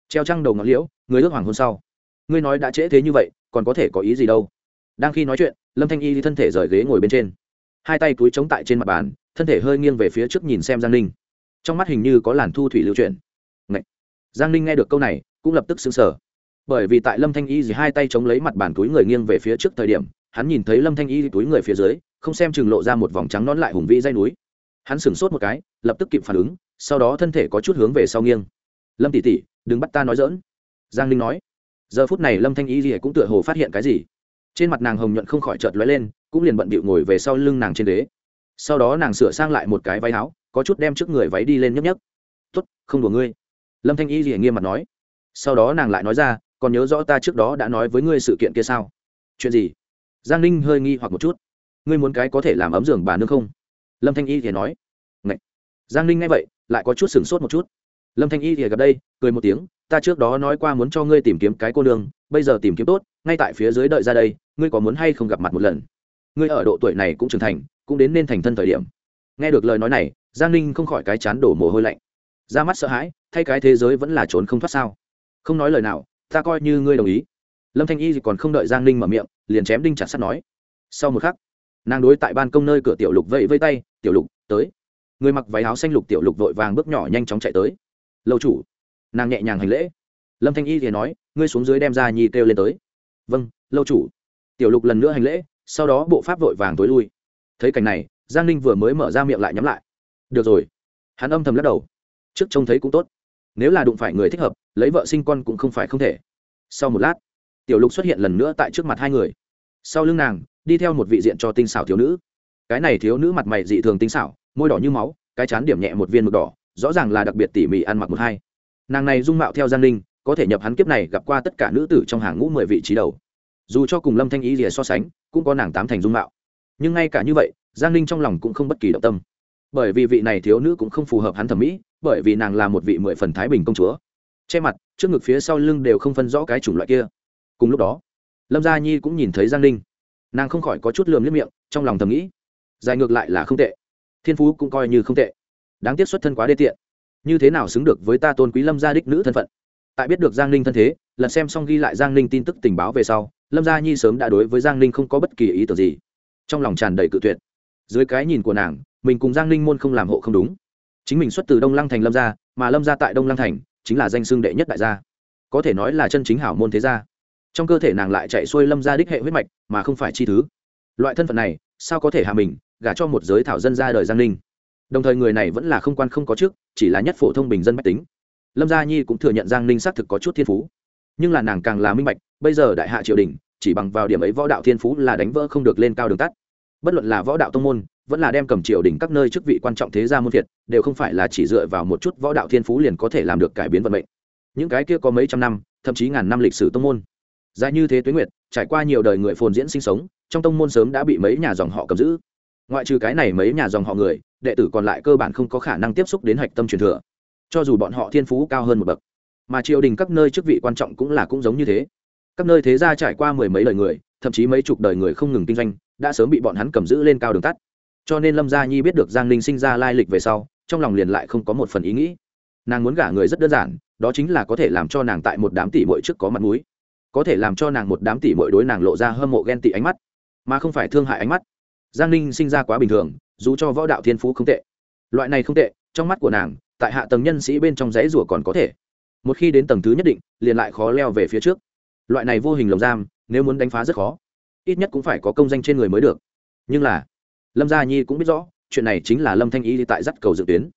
Treo trăng đầu ngọn liễu, người ước hoàng hôn sau. Ngươi nói đã trễ thế như vậy, còn có thể có ý gì đâu? Đang khi nói chuyện, lâm thanh y thân thể rời ghế ngồi bên trên. Hai tay túi chống tại trên mặt bàn, thân thể hơi nghiêng về phía trước nhìn xem giang ninh. Trong mắt hình như có làn thu thủy lưu chuyển. Ngậy! giang ninh nghe được câu này, cũng lập tức xứng sở bởi vì tại lâm thanh y gì hai tay chống lấy mặt bàn túi người nghiêng về phía trước thời điểm, hắn nhìn thấy lâm thanh y túi người phía dưới không xem chừng lộ ra một vòng trắng nón lại hùng vĩ dây núi. Hắn sửng sốt một cái lập tức kịp phản ứng sau đó thân thể có chút hướng về sau nghiêng. Lâm tỷ tỷ đừng bắt ta nói dỡn giang ninh nói. Giờ phút này lâm thanh y gì cũng tựa hồ phát hiện cái gì. Trên mặt nàng hồng nhuận không khỏi chợt lóe lên cũng liền bận bịu ngồi về sau lưng nàng trên ghế. Sau đó nàng sửa sang lại một cái váy áo có chút đem trước người váy đi lên nhấp nhấp tốt, không đùa ngươi. Lâm thanh y gì nghiêm mặt nói. Sau đó nàng lại nói ra còn nhớ rõ ta trước đó đã nói với ngươi sự kiện kia sao? Chuyện gì? Giang ninh hơi nghi hoặc một chút ngươi muốn cái có thể làm ấm giường bà nương không? Lâm thanh y thì nói. Ngậy. giang ninh nghe vậy, lại có chút sửng sốt một chút. Lâm thanh y thì gặp đây, cười một tiếng, ta trước đó nói qua muốn cho ngươi tìm kiếm cái cô nương, bây giờ tìm kiếm tốt, ngay tại phía dưới đợi ra đây, ngươi có muốn hay không gặp mặt một lần? Ngươi ở độ tuổi này cũng trưởng thành, cũng đến nên thành thân thời điểm. Nghe được lời nói này, giang ninh không khỏi cái chán đổ mồ hôi lạnh. Ra mắt sợ hãi, thay cái thế giới vẫn là trốn không thoát sao? Không nói lời nào, ta coi như ngươi đồng ý. Lâm thanh y thì còn không đợi giang ninh mở miệng, liền chém đinh chặt sắt nói. Sau một khắc nàng đối tại ban công nơi cửa tiểu lục vẫy vây tay, tiểu lục, tới. Người mặc váy áo xanh lục tiểu lục vội vàng bước nhỏ nhanh chóng chạy tới. Lâu chủ. Nàng nhẹ nhàng hành lễ. Lâm thanh y thì nói, ngươi xuống dưới đem ra nhi kêu lên tới. Vâng lâu chủ. Tiểu lục lần nữa hành lễ, sau đó bộ pháp vội vàng tối lui. Thấy cảnh này, giang ninh vừa mới mở ra miệng lại nhắm lại. Được rồi. Hắn âm thầm lắc đầu. Trước trông thấy cũng tốt. Nếu là đụng phải người thích hợp, lấy vợ sinh con cũng không phải không thể. Sau một lát, tiểu lục xuất hiện lần nữa tại trước mặt hai người. Sau lưng nàng đi theo một vị diện cho tinh xảo thiếu nữ. Cái này thiếu nữ mặt mày dị thường tinh xảo, môi đỏ như máu, cái chán điểm nhẹ một viên mực đỏ, rõ ràng là đặc biệt tỉ mỉ ăn mặc một hai. Nàng này dung mạo theo giang ninh, có thể nhập hắn kiếp này gặp qua tất cả nữ tử trong hàng ngũ mười vị trí đầu. Dù cho cùng lâm thanh ý rìa so sánh, cũng có nàng tám thành dung mạo. Nhưng ngay cả như vậy, giang ninh trong lòng cũng không bất kỳ động tâm. Bởi vì vị này thiếu nữ cũng không phù hợp hắn thẩm mỹ, bởi vì nàng là một vị mười phần thái bình công chúa. Che mặt, trước ngực phía sau lưng đều không phân rõ cái chủng loại kia. Cùng lúc đó, lâm gia nhi cũng nhìn thấy giang ninh nàng không khỏi có chút lườm liếc miệng, trong lòng thầm nghĩ, dài ngược lại là không tệ. Thiên phú cũng coi như không tệ. Đáng tiếc xuất thân quá đê tiện. Như thế nào xứng được với ta tôn quý lâm gia đích nữ thân phận? Tại biết được giang ninh thân thế, lần xem xong ghi lại giang ninh tin tức tình báo về sau, lâm gia nhi sớm đã đối với giang ninh không có bất kỳ ý tưởng gì. Trong lòng tràn đầy cự tuyệt. Dưới cái nhìn của nàng, mình cùng giang ninh môn không làm hộ không đúng. Chính mình xuất từ đông lăng thành lâm gia, mà lâm gia tại đông lăng thành, chính là danh xương đệ nhất đại gia. Có thể nói là chân chính hảo môn thế gia trong cơ thể nàng lại chạy xuôi lâm gia đích hệ huyết mạch mà không phải chi thứ. Loại thân phận này sao có thể hạ mình gả cho một giới thảo dân ra đời giang ninh? Đồng thời người này vẫn là không quan không có chức, chỉ là nhất phổ thông bình dân mách tính. Lâm gia nhi cũng thừa nhận giang ninh xác thực có chút thiên phú. Nhưng là nàng càng là minh bạch bây giờ đại hạ triều đình chỉ bằng vào điểm ấy võ đạo thiên phú là đánh vỡ không được lên cao đường tắt. Bất luận là võ đạo tông môn vẫn là đem cầm triều đình các nơi chức vị quan trọng thế gia môn việt đều không phải là chỉ dựa vào một chút võ đạo thiên phú liền có thể làm được cải biến vận mệnh. Những cái kia có mấy trăm năm thậm chí ngàn năm lịch sử tông môn dài như thế tuế nguyệt, trải qua nhiều đời người phồn diễn sinh sống, trong tông môn sớm đã bị mấy nhà dòng họ cầm giữ. Ngoại trừ cái này mấy nhà dòng họ người, đệ tử còn lại cơ bản không có khả năng tiếp xúc đến hạch tâm truyền thừa. Cho dù bọn họ thiên phú cao hơn một bậc, mà triều đình các nơi chức vị quan trọng cũng là cũng giống như thế. Các nơi thế gia trải qua mười mấy đời người, thậm chí mấy chục đời người không ngừng kinh doanh, đã sớm bị bọn hắn cầm giữ lên cao đường tắt. Cho nên lâm gia nhi biết được giang ninh sinh ra lai lịch về sau, trong lòng liền lại không có một phần ý nghĩ. Nàng muốn gả người rất đơn giản, đó chính là có thể làm cho nàng tại một đám tỷ muội trước có mặt mũi có thể làm cho nàng một đám tỷ muội đối nàng lộ ra hâm mộ ghen tị ánh mắt, mà không phải thương hại ánh mắt. Giang ninh sinh ra quá bình thường, dù cho võ đạo thiên phú không tệ. Loại này không tệ, trong mắt của nàng, tại hạ tầng nhân sĩ bên trong dãy rủa còn có thể. Một khi đến tầng thứ nhất định, liền lại khó leo về phía trước. Loại này vô hình lồng giam, nếu muốn đánh phá rất khó. Ít nhất cũng phải có công danh trên người mới được. Nhưng là, lâm gia nhi cũng biết rõ, chuyện này chính là lâm thanh y tại dắt cầu dự tuyến.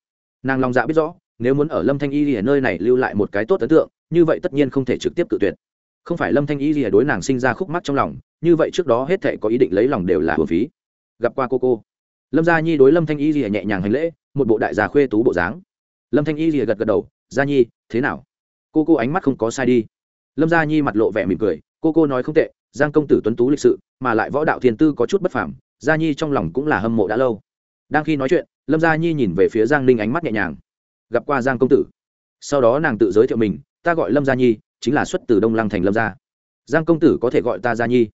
Nàng lòng dạ biết rõ, nếu muốn ở lâm thanh y ở nơi này lưu lại một cái tốt ấn tượng, như vậy tất nhiên không thể trực tiếp cự tuyệt không phải lâm thanh y gì đối nàng sinh ra khúc mắc trong lòng, như vậy trước đó hết thể có ý định lấy lòng đều là hồn phí. Gặp qua cô cô. Lâm gia nhi đối lâm thanh y gì nhẹ nhàng hành lễ, một bộ đại già khuê tú bộ dáng. Lâm thanh y gì gật gật đầu, gia nhi, thế nào? Cô cô ánh mắt không có sai đi. Lâm gia nhi mặt lộ vẻ mỉm cười, cô cô nói không tệ, giang công tử tuấn tú lịch sự, mà lại võ đạo thiên tư có chút bất phàm, gia nhi trong lòng cũng là hâm mộ đã lâu. Đang khi nói chuyện, lâm gia nhi nhìn về phía giang ninh ánh mắt nhẹ nhàng. Gặp qua giang công tử. Sau đó nàng tự giới thiệu mình, ta gọi lâm gia nhi chính là xuất từ đông lăng thành lâm gia. Giang công tử có thể gọi ta gia nhi.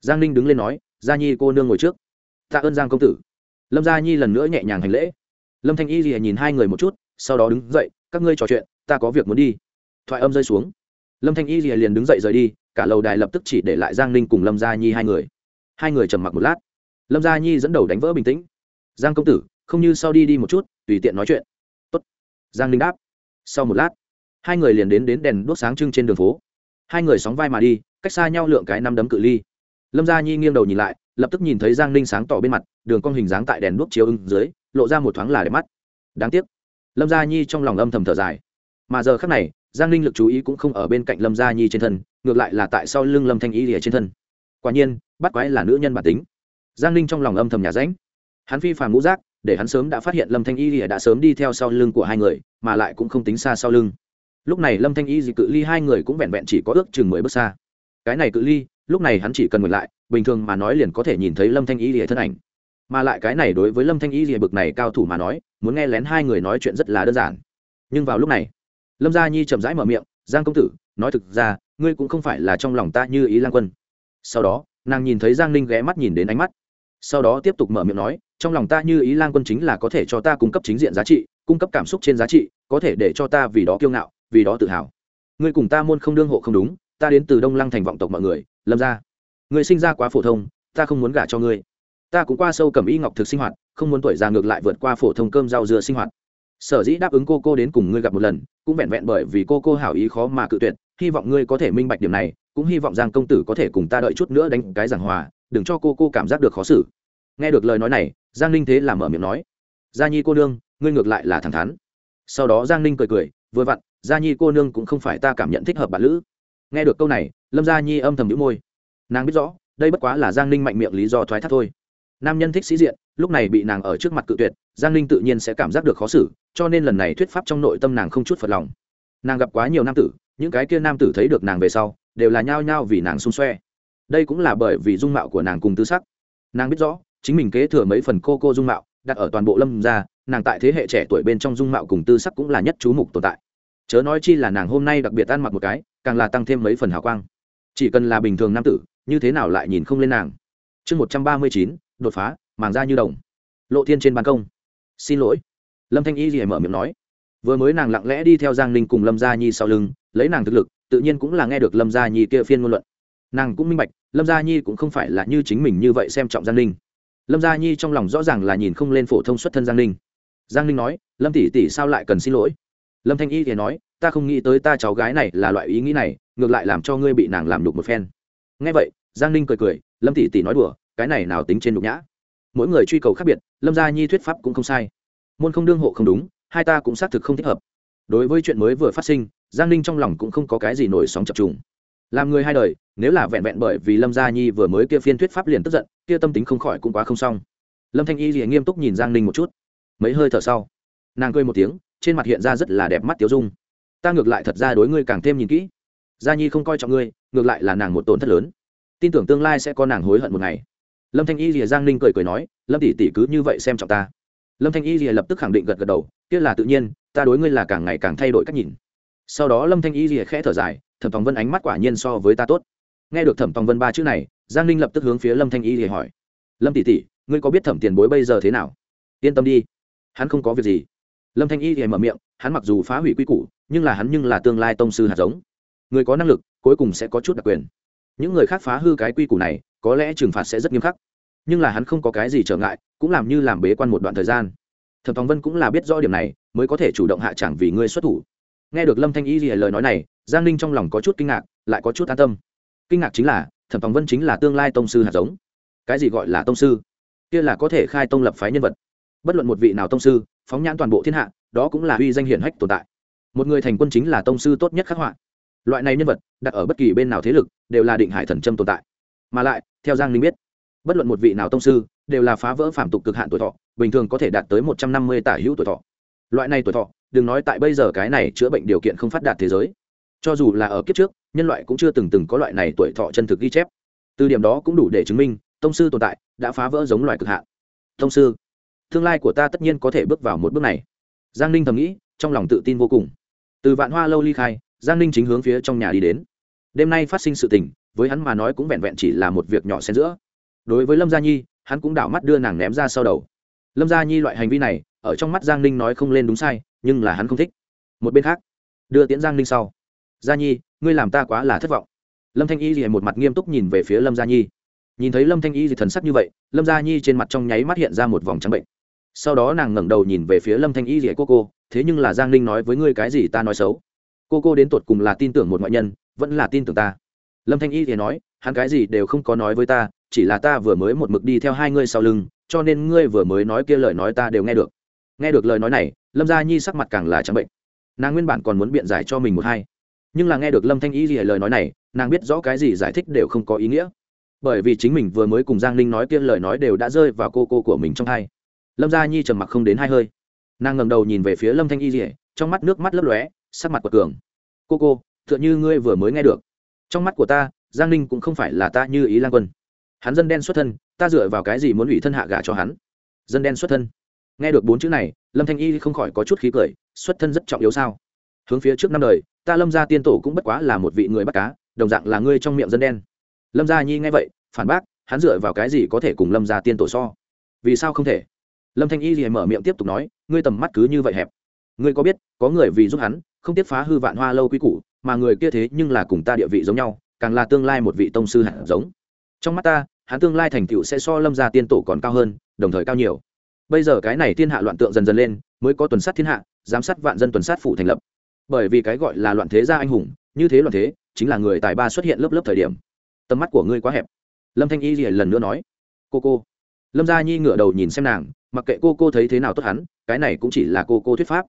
Giang ninh đứng lên nói, gia nhi cô nương ngồi trước. Tạ ơn giang công tử. Lâm gia nhi lần nữa nhẹ nhàng hành lễ. Lâm thanh y gì nhìn hai người một chút, sau đó đứng dậy, các ngươi trò chuyện, ta có việc muốn đi. Thoại âm rơi xuống. Lâm thanh y gì liền đứng dậy rời đi, cả lầu đài lập tức chỉ để lại giang ninh cùng lâm gia nhi hai người. Hai người trầm mặc một lát. Lâm gia nhi dẫn đầu đánh vỡ bình tĩnh. Giang công tử, không như sau đi đi một chút, tùy tiện nói chuyện. Tốt. giang ninh đáp. Sau một lát hai người liền đến đến đèn đuốc sáng trưng trên đường phố. Hai người sóng vai mà đi, cách xa nhau lượng cái năm đấm cự ly. Lâm gia nhi nghiêng đầu nhìn lại, lập tức nhìn thấy giang ninh sáng tỏ bên mặt, đường con hình dáng tại đèn đuốc chiếu ưng dưới, lộ ra một thoáng là đẹp mắt. Đáng tiếc, lâm gia nhi trong lòng âm thầm thở dài. Mà giờ khác này, giang ninh lực chú ý cũng không ở bên cạnh lâm gia nhi trên thân, ngược lại là tại sau lưng lâm thanh y lìa trên thân. Quả nhiên, bắt quái là nữ nhân bản tính. Giang ninh trong lòng âm thầm nhà ránh hắn phi phàm ngũ giác, để hắn sớm đã phát hiện lâm thanh y đã sớm đi theo sau lưng của hai người, mà lại cũng không tính xa sau lưng lúc này lâm thanh y dị cự ly hai người cũng vẹn vẹn chỉ có ước chừng mười bước xa. Cái này cự ly, lúc này hắn chỉ cần ngừng lại, bình thường mà nói liền có thể nhìn thấy lâm thanh y dị thân ảnh. Mà lại cái này đối với lâm thanh y dị bực này cao thủ mà nói, muốn nghe lén hai người nói chuyện rất là đơn giản. Nhưng vào lúc này, lâm gia nhi chậm rãi mở miệng, giang công tử, nói thực ra, ngươi cũng không phải là trong lòng ta như ý lan quân. Sau đó, nàng nhìn thấy giang ninh ghé mắt nhìn đến ánh mắt. Sau đó tiếp tục mở miệng nói, trong lòng ta như ý lan quân chính là có thể cho ta cung cấp chính diện giá trị, cung cấp cảm xúc trên giá trị, có thể để cho ta vì đó kiêu ngạo vì đó tự hào. Ngươi cùng ta môn không đương hộ không đúng, ta đến từ đông lăng thành vọng tộc mọi người, lâm ra ngươi sinh ra quá phổ thông, ta không muốn gả cho ngươi. Ta cũng qua sâu cầm y ngọc thực sinh hoạt, không muốn tuổi già ngược lại vượt qua phổ thông cơm rau dưa sinh hoạt. Sở dĩ đáp ứng cô cô đến cùng ngươi gặp một lần, cũng vẹn vẹn bởi vì cô cô hảo ý khó mà cự tuyệt, hy vọng ngươi có thể minh bạch điểm này, cũng hy vọng giang công tử có thể cùng ta đợi chút nữa đánh cái giảng hòa, đừng cho cô cô cảm giác được khó xử. Nghe được lời nói này, giang ninh thế làm mở miệng nói, gia nhi cô nương, ngươi ngược lại là thẳng thắn. Sau đó giang ninh cười cười vừa vặn, gia nhi cô nương cũng không phải ta cảm nhận thích hợp bạn lữ. Nghe được câu này, lâm gia nhi âm thầm đĩu môi. Nàng biết rõ, đây bất quá là giang ninh mạnh miệng lý do thoái thác thôi. Nam nhân thích sĩ diện, lúc này bị nàng ở trước mặt cự tuyệt, giang ninh tự nhiên sẽ cảm giác được khó xử, cho nên lần này thuyết pháp trong nội tâm nàng không chút phật lòng. Nàng gặp quá nhiều nam tử, những cái kia nam tử thấy được nàng về sau, đều là nhao nhao vì nàng xung xoe. Đây cũng là bởi vì dung mạo của nàng cùng tư sắc. Nàng biết rõ, chính mình kế thừa mấy phần cô cô dung mạo đặt ở toàn bộ lâm gia, nàng tại thế hệ trẻ tuổi bên trong dung mạo cùng tư sắc cũng là nhất chú mục tồn tại. Chớ nói chi là nàng hôm nay đặc biệt ăn mặc một cái, càng là tăng thêm mấy phần hào quang. Chỉ cần là bình thường nam tử, như thế nào lại nhìn không lên nàng? Chương một trăm ba mươi chín, đột phá, màng ra như đồng. Lộ thiên trên ban công. Xin lỗi. Lâm thanh y gì mở miệng nói. Vừa mới nàng lặng lẽ đi theo giang ninh cùng lâm gia nhi sau lưng, lấy nàng thực lực, tự nhiên cũng là nghe được lâm gia nhi kia phiên ngôn luận. Nàng cũng minh bạch, lâm gia nhi cũng không phải là như chính mình như vậy xem trọng giang ninh lâm gia nhi trong lòng rõ ràng là nhìn không lên phổ thông xuất thân giang ninh. Giang ninh nói, lâm tỷ tỷ sao lại cần xin lỗi? Lâm thanh y thì nói, ta không nghĩ tới ta cháu gái này là loại ý nghĩ này, ngược lại làm cho ngươi bị nàng làm đục một phen. Ngay vậy, giang ninh cười cười, lâm tỷ tỷ nói đùa, cái này nào tính trên nhục nhã? Mỗi người truy cầu khác biệt, lâm gia nhi thuyết pháp cũng không sai. Môn không đương hộ không đúng, hai ta cũng xác thực không thích hợp. Đối với chuyện mới vừa phát sinh, giang ninh trong lòng cũng không có cái gì nổi sóng chập trùng làm người hai đời, nếu là vẹn vẹn bởi vì lâm gia nhi vừa mới kia phiên thuyết pháp liền tức giận, kia tâm tính không khỏi cũng quá không xong. Lâm thanh y liền nghiêm túc nhìn giang ninh một chút. Mấy hơi thở sau, nàng cười một tiếng, trên mặt hiện ra rất là đẹp mắt tiếu dung. Ta ngược lại thật ra đối ngươi càng thêm nhìn kỹ. Gia nhi không coi trọng ngươi, ngược lại là nàng một tổn thất lớn. Tin tưởng tương lai sẽ có nàng hối hận một ngày. Lâm thanh y rìa giang ninh cười cười nói, lâm tỷ tỷ cứ như vậy xem trọng ta. Lâm thanh y rìa lập tức khẳng định gật gật đầu, kia là tự nhiên, ta đối ngươi là càng ngày càng thay đổi cách nhìn sau đó lâm thanh y rìa khẽ thở dài, thẩm tòng vân ánh mắt quả nhiên so với ta tốt. Nghe được thẩm tòng vân ba chữ này, giang ninh lập tức hướng phía lâm thanh y rìa hỏi, lâm tỷ tỷ, ngươi có biết thẩm tiền bối bây giờ thế nào? Yên tâm đi, hắn không có việc gì. Lâm thanh y lìa mở miệng, hắn mặc dù phá hủy quy củ, nhưng là hắn nhưng là tương lai tông sư hạt giống. Người có năng lực, cuối cùng sẽ có chút đặc quyền. Những người khác phá hư cái quy củ này, có lẽ trừng phạt sẽ rất nghiêm khắc. Nhưng là hắn không có cái gì trở ngại, cũng làm như làm bế quan một đoạn thời gian. Thẩm tòng vân cũng là biết rõ điểm này, mới có thể chủ động hạ chẳng vì ngươi xuất thủ nghe được lâm thanh y lời nói này, giang ninh trong lòng có chút kinh ngạc, lại có chút an tâm. Kinh ngạc chính là, thẩm thòng vân chính là tương lai tông sư hạt giống. Cái gì gọi là tông sư? Kia là có thể khai tông lập phái nhân vật. Bất luận một vị nào tông sư, phóng nhãn toàn bộ thiên hạ, đó cũng là uy danh hiển hách tồn tại. Một người thành quân chính là tông sư tốt nhất khắc họa. Loại này nhân vật, đặt ở bất kỳ bên nào thế lực, đều là định hải thần trâm tồn tại. Mà lại, theo giang linh biết, bất luận một vị nào tông sư, đều là phá vỡ phạm tục cực hạn tuổi thọ, bình thường có thể đạt tới một trăm năm mươi tả hữu tuổi thọ. Loại này tuổi thọ đừng nói tại bây giờ cái này chữa bệnh điều kiện không phát đạt thế giới. Cho dù là ở kiếp trước, nhân loại cũng chưa từng từng có loại này tuổi thọ chân thực ghi chép. Từ điểm đó cũng đủ để chứng minh, tông sư tồn tại đã phá vỡ giống loài cực hạn. Tông sư, tương lai của ta tất nhiên có thể bước vào một bước này. Giang ninh thầm nghĩ, trong lòng tự tin vô cùng. Từ vạn hoa lâu ly khai, giang ninh chính hướng phía trong nhà đi đến. Đêm nay phát sinh sự tình, với hắn mà nói cũng vẹn vẹn chỉ là một việc nhỏ xen giữa. Đối với lâm gia nhi, hắn cũng đảo mắt đưa nàng ném ra sau đầu lâm gia nhi loại hành vi này, ở trong mắt giang ninh nói không lên đúng sai, nhưng là hắn không thích. Một bên khác, đưa tiễn giang ninh sau. Gia nhi, ngươi làm ta quá là thất vọng. Lâm thanh y thì một mặt nghiêm túc nhìn về phía lâm gia nhi. Nhìn thấy lâm thanh y thì thần sắc như vậy, lâm gia nhi trên mặt trong nháy mắt hiện ra một vòng trắng bệnh. Sau đó nàng ngẩng đầu nhìn về phía lâm thanh y thì cô cô, thế nhưng là giang ninh nói với ngươi cái gì ta nói xấu. Cô cô đến tột cùng là tin tưởng một ngoại nhân, vẫn là tin tưởng ta. Lâm thanh y thì nói, hắn cái gì đều không có nói với ta chỉ là ta vừa mới một mực đi theo hai ngươi sau lưng, cho nên ngươi vừa mới nói kia lời nói ta đều nghe được. Nghe được lời nói này, lâm gia nhi sắc mặt càng là trắng bệnh. Nàng nguyên bản còn muốn biện giải cho mình một hai, nhưng là nghe được lâm thanh y gì lời nói này, nàng biết rõ cái gì giải thích đều không có ý nghĩa. Bởi vì chính mình vừa mới cùng giang ninh nói kia lời nói đều đã rơi vào cô cô của mình trong hai. Lâm gia nhi trầm mặc không đến hai hơi. Nàng ngầm đầu nhìn về phía lâm thanh y rỉa trong mắt nước mắt lấp lóe, sắc mặt quật cường. Cô cô t h ư ợ n h ư ngươi vừa mới nghe được. Trong mắt của ta, giang ninh cũng không phải là ta như ý lan quân hắn dân đen xuất thân, ta dựa vào cái gì muốn ủy thân hạ gà cho hắn? Dân đen xuất thân. Nghe được bốn chữ này, lâm thanh y không khỏi có chút khí cười, xuất thân rất trọng yếu sao? Hướng phía trước năm đời, ta lâm gia tiên tổ cũng bất quá là một vị người bắt cá, đồng dạng là ngươi trong miệng dân đen. Lâm gia nhi nghe vậy, phản bác, hắn dựa vào cái gì có thể cùng lâm gia tiên tổ so? Vì sao không thể? Lâm thanh y thì mở miệng tiếp tục nói, ngươi tầm mắt cứ như vậy hẹp. Ngươi có biết, có người vì giúp hắn, không tiếp phá hư vạn hoa lâu quy củ, mà người kia thế nhưng là cùng ta địa vị giống nhau, càng là tương lai một vị tông sư hẳn giống. Trong mắt ta hắn tương lai thành tựu sẽ so lâm gia tiên tổ còn cao hơn, đồng thời cao nhiều. Bây giờ cái này thiên hạ loạn tượng dần dần lên, mới có tuần sát thiên hạ, giám sát vạn dân tuần sát phủ thành lập. Bởi vì cái gọi là loạn thế gia anh hùng, như thế loạn thế, chính là người tài ba xuất hiện lớp lớp thời điểm. Tầm mắt của ngươi quá hẹp. Lâm thanh y gì lần nữa nói, cô cô. Lâm gia nhi ngửa đầu nhìn xem nàng, mặc kệ cô cô thấy thế nào tốt hắn, cái này cũng chỉ là cô cô thuyết pháp.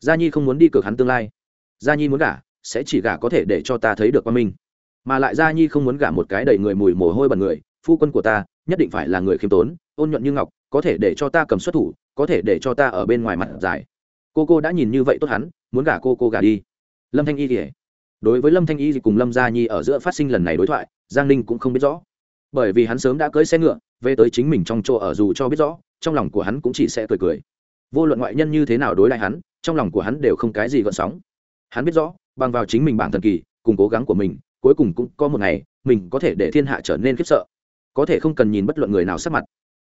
Gia nhi không muốn đi cược hắn tương lai. Gia nhi muốn gả, sẽ chỉ gả có thể để cho ta thấy được qua mình. Mà lại gia nhi không muốn gả một cái đầy người mùi mồ hôi bẩn người phu quân của ta, nhất định phải là người khiêm tốn, ôn nhuận như ngọc, có thể để cho ta cầm xuất thủ, có thể để cho ta ở bên ngoài mặt dài cô cô đã nhìn như vậy tốt hắn, muốn gả cô cô gả đi. Lâm thanh y thì đối với lâm thanh y cùng lâm gia nhi ở giữa phát sinh lần này đối thoại, giang ninh cũng không biết rõ. Bởi vì hắn sớm đã cưới xe ngựa, về tới chính mình trong chỗ ở dù cho biết rõ, trong lòng của hắn cũng chỉ sẽ cười cười. Vô luận ngoại nhân như thế nào đối lại hắn, trong lòng của hắn đều không cái gì gợn sóng. Hắn biết rõ, bằng vào chính mình bản thần kỳ, cùng cố gắng của mình, cuối cùng cũng có một ngày, mình có thể để thiên hạ trở nên khiếp sợ có thể không cần nhìn bất luận người nào sắc mặt.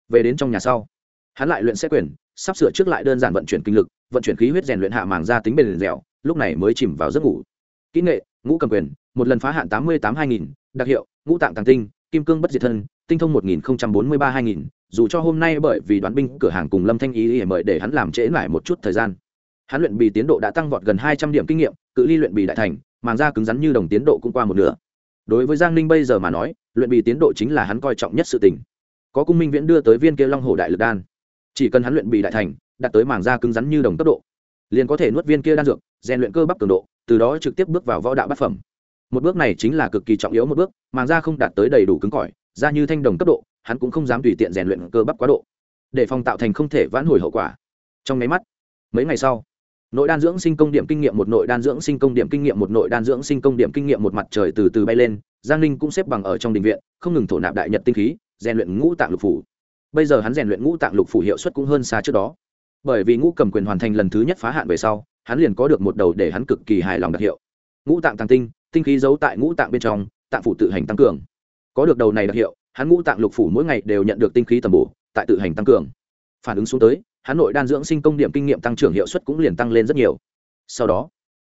Về đến trong nhà sau, hắn lại luyện xe quyền, sắp sửa trước lại đơn giản vận chuyển kinh lực, vận chuyển khí huyết rèn luyện hạ màng ra tính bền dẻo, lúc này mới chìm vào giấc ngủ. Kỹ nghệ, ngũ cầm quyền, một lần phá hạn tám mươi tám hai nghìn, đặc hiệu, ngũ tạng tàng tinh, kim cương bất diệt thân, tinh thông một nghìn bốn mươi ba hai nghìn, dù cho hôm nay bởi vì đoán binh cửa hàng cùng lâm thanh ý để mời để hắn làm trễ lại một chút thời gian. Hắn luyện bì tiến độ đã tăng vọt gần hai trăm điểm kinh nghiệm, cự ly luyện bì đại thành, màng da cứng rắn như đồng tiến độ cũng qua một nửa đối với giang ninh bây giờ mà nói, luyện bì tiến độ chính là hắn coi trọng nhất sự tình. Có cung minh viễn đưa tới viên kia long hồ đại lực đan. Chỉ cần hắn luyện bì đại thành, đạt tới màng da cứng rắn như đồng tốc độ, liền có thể nuốt viên kia đan dược, rèn luyện cơ bắp cường độ, từ đó trực tiếp bước vào võ đạo bát phẩm. Một bước này chính là cực kỳ trọng yếu một bước, màng da không đạt tới đầy đủ cứng cỏi, da như thanh đồng cấp độ, hắn cũng không dám tùy tiện rèn luyện cơ bắp quá độ, để phòng tạo thành không thể vãn hồi hậu quả. Trong máy mắt, mấy ngày sau nội đan dưỡng sinh công điểm kinh nghiệm một, nội đan dưỡng sinh công điểm kinh nghiệm một, nội đan dưỡng sinh công điểm kinh nghiệm một mặt trời từ từ bay lên, giang ninh cũng xếp bằng ở trong đình viện, không ngừng thổ nạp đại nhật tinh khí, rèn luyện ngũ tạng lục phủ. Bây giờ hắn rèn luyện ngũ tạng lục phủ hiệu suất cũng hơn xa trước đó. Bởi vì ngũ cầm quyền hoàn thành lần thứ nhất phá hạn về sau, hắn liền có được một đầu để hắn cực kỳ hài lòng đặc hiệu. Ngũ tạng tàng tinh tinh khí giấu tại ngũ tạng bên trong, tạng phủ tự hành tăng cường. Có được đầu này đặc hiệu, hắn ngũ tạng lục phủ mỗi ngày đều nhận được tinh khí tầm bổ, tại tự hành tăng cường. Phản ứng xuống tới hắn nội đan dưỡng sinh công điểm kinh nghiệm tăng trưởng hiệu suất cũng liền tăng lên rất nhiều. Sau đó,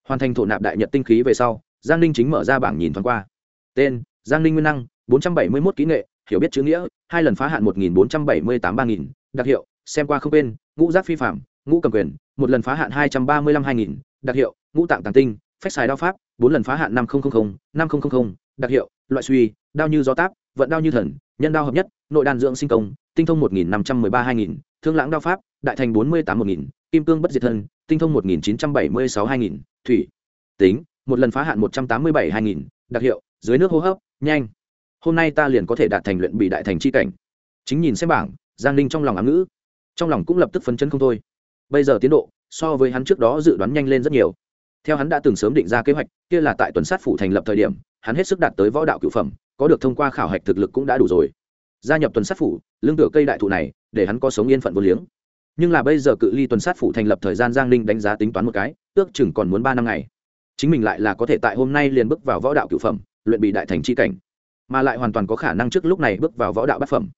hoàn thành thổ nạp đại nhật tinh khí về sau, giang ninh chính mở ra bảng nhìn thoáng qua. Tên, giang ninh nguyên năng, bốn trăm bảy mươi một kỹ nghệ, hiểu biết chữ nghĩa, hai lần phá hạn một nghìn bốn trăm bảy mươi tám ba nghìn, đặc hiệu, xem qua không quên, ngũ giác phi phạm, ngũ cầm quyền, một lần phá hạn hai trăm ba mươi lăm hai nghìn, đặc hiệu, ngũ tạng tàng tinh, phách xài đao pháp, bốn lần phá hạn năm nghìn năm nghìn đặc hiệu, loại suy, đao như gió táp, vận đao như thần, nhân đao hợp nhất, nội đan dưỡng sinh công, tinh thông một nghìn năm trăm mười ba hai nghìn thương lãng đao pháp, đại thành bốn mươi tám một nghìn, kim cương bất diệt thân, tinh thông một nghìn chín trăm bảy mươi sáu hai nghìn, thủy. Tính, một lần phá hạn một trăm tám mươi bảy hai nghìn, đặc hiệu, dưới nước hô hấp, nhanh. Hôm nay ta liền có thể đạt thành luyện bị đại thành c h i cảnh. Chính nhìn xem bảng, giang ninh trong lòng ám ngữ. Trong lòng cũng lập tức phấn chấn không thôi. Bây giờ tiến độ, so với hắn trước đó dự đoán nhanh lên rất nhiều. Theo hắn đã từng sớm định ra kế hoạch, kia là tại tuần sát phủ thành lập thời điểm, hắn hết sức đạt tới võ đạo cựu phẩm, có được thông qua khảo hạch thực lực cũng đã đủ rồi. Gia nhập tuần sát phủ, lương tựa cây đại thụ này để hắn có sống yên phận vô liếng. Nhưng là bây giờ cự ly tuần sát phủ thành lập thời gian giang ninh đánh giá tính toán một cái, ước chừng còn muốn ba năm ngày. Chính mình lại là có thể tại hôm nay liền bước vào võ đạo cựu phẩm, luyện bị đại thành c h i cảnh. Mà lại hoàn toàn có khả năng trước lúc này bước vào võ đạo bát phẩm.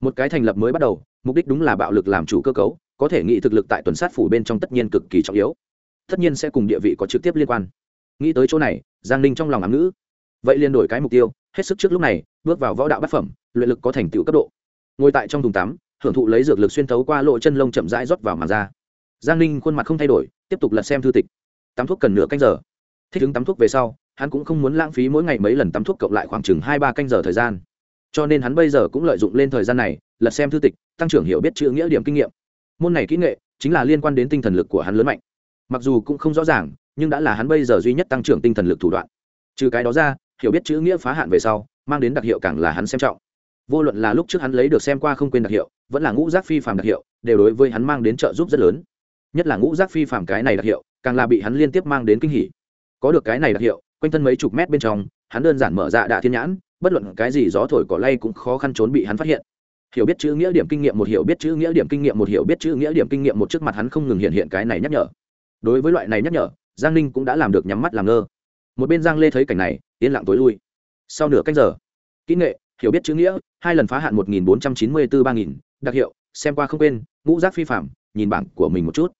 Một cái thành lập mới bắt đầu, mục đích đúng là bạo lực làm chủ cơ cấu, có thể nghĩ thực lực tại tuần sát phủ bên trong tất nhiên cực kỳ trọng yếu. Tất nhiên sẽ cùng địa vị có trực tiếp liên quan. Nghĩ tới chỗ này, giang ninh trong lòng ám ngữ. Vậy liền đổi cái mục tiêu, hết sức trước lúc này, bước vào võ đạo bát phẩm, luyện lực có thành tựu cấp độ. Ngồi tại trong thùng tắm hưởng thụ lấy dược lực xuyên thấu qua lỗ chân lông chậm rãi rót vào màng da. Giang ninh khuôn mặt không thay đổi, tiếp tục lật xem thư tịch. Tắm thuốc cần nửa canh giờ. Thích ứng tắm thuốc về sau, hắn cũng không muốn lãng phí mỗi ngày mấy lần tắm thuốc cộng lại khoảng chừng hai ba canh giờ thời gian. Cho nên hắn bây giờ cũng lợi dụng lên thời gian này, lật xem thư tịch, tăng trưởng hiểu biết chữ nghĩa điểm kinh nghiệm. Môn này kỹ nghệ chính là liên quan đến tinh thần lực của hắn lớn mạnh. Mặc dù cũng không rõ ràng, nhưng đã là hắn bây giờ duy nhất tăng trưởng tinh thần lực thủ đoạn. Trừ cái đó ra, hiểu biết chữ nghĩa phá hạn về sau, mang đến đặc hiệu càng là hắn xem trọng. Vô luận là lúc trước hắn lấy được xem qua không quên đặc hiệu vẫn là ngũ giác phi phàm đặc hiệu, đều đối với hắn mang đến trợ giúp rất lớn. Nhất là ngũ giác phi phàm cái này đặc hiệu, càng là bị hắn liên tiếp mang đến kinh hỉ. Có được cái này đặc hiệu, quanh thân mấy chục mét bên trong, hắn đơn giản mở dạ đạ thiên nhãn, bất luận cái gì gió thổi cỏ lay cũng khó khăn trốn bị hắn phát hiện. Hiểu biết chữ nghĩa điểm kinh nghiệm một hiểu biết chữ nghĩa điểm kinh nghiệm một hiểu biết chữ nghĩa điểm kinh nghiệm một trước mặt hắn không ngừng hiện hiện cái này nhắc nhở. Đối với loại này nhắc nhở, giang ninh cũng đã làm được nhắm mắt làm ngơ. Một bên giang lê thấy cảnh này, yên lặng tối lui. Sau nửa cách giờ, kỹ nghệ, hiểu biết chữ nghĩa, hai lần phá hạn một nghìn bốn trăm chín mươi bốn ba nghìn đặc hiệu, xem qua không quên, ngũ giác phi phạm nhìn bảng của mình một chút.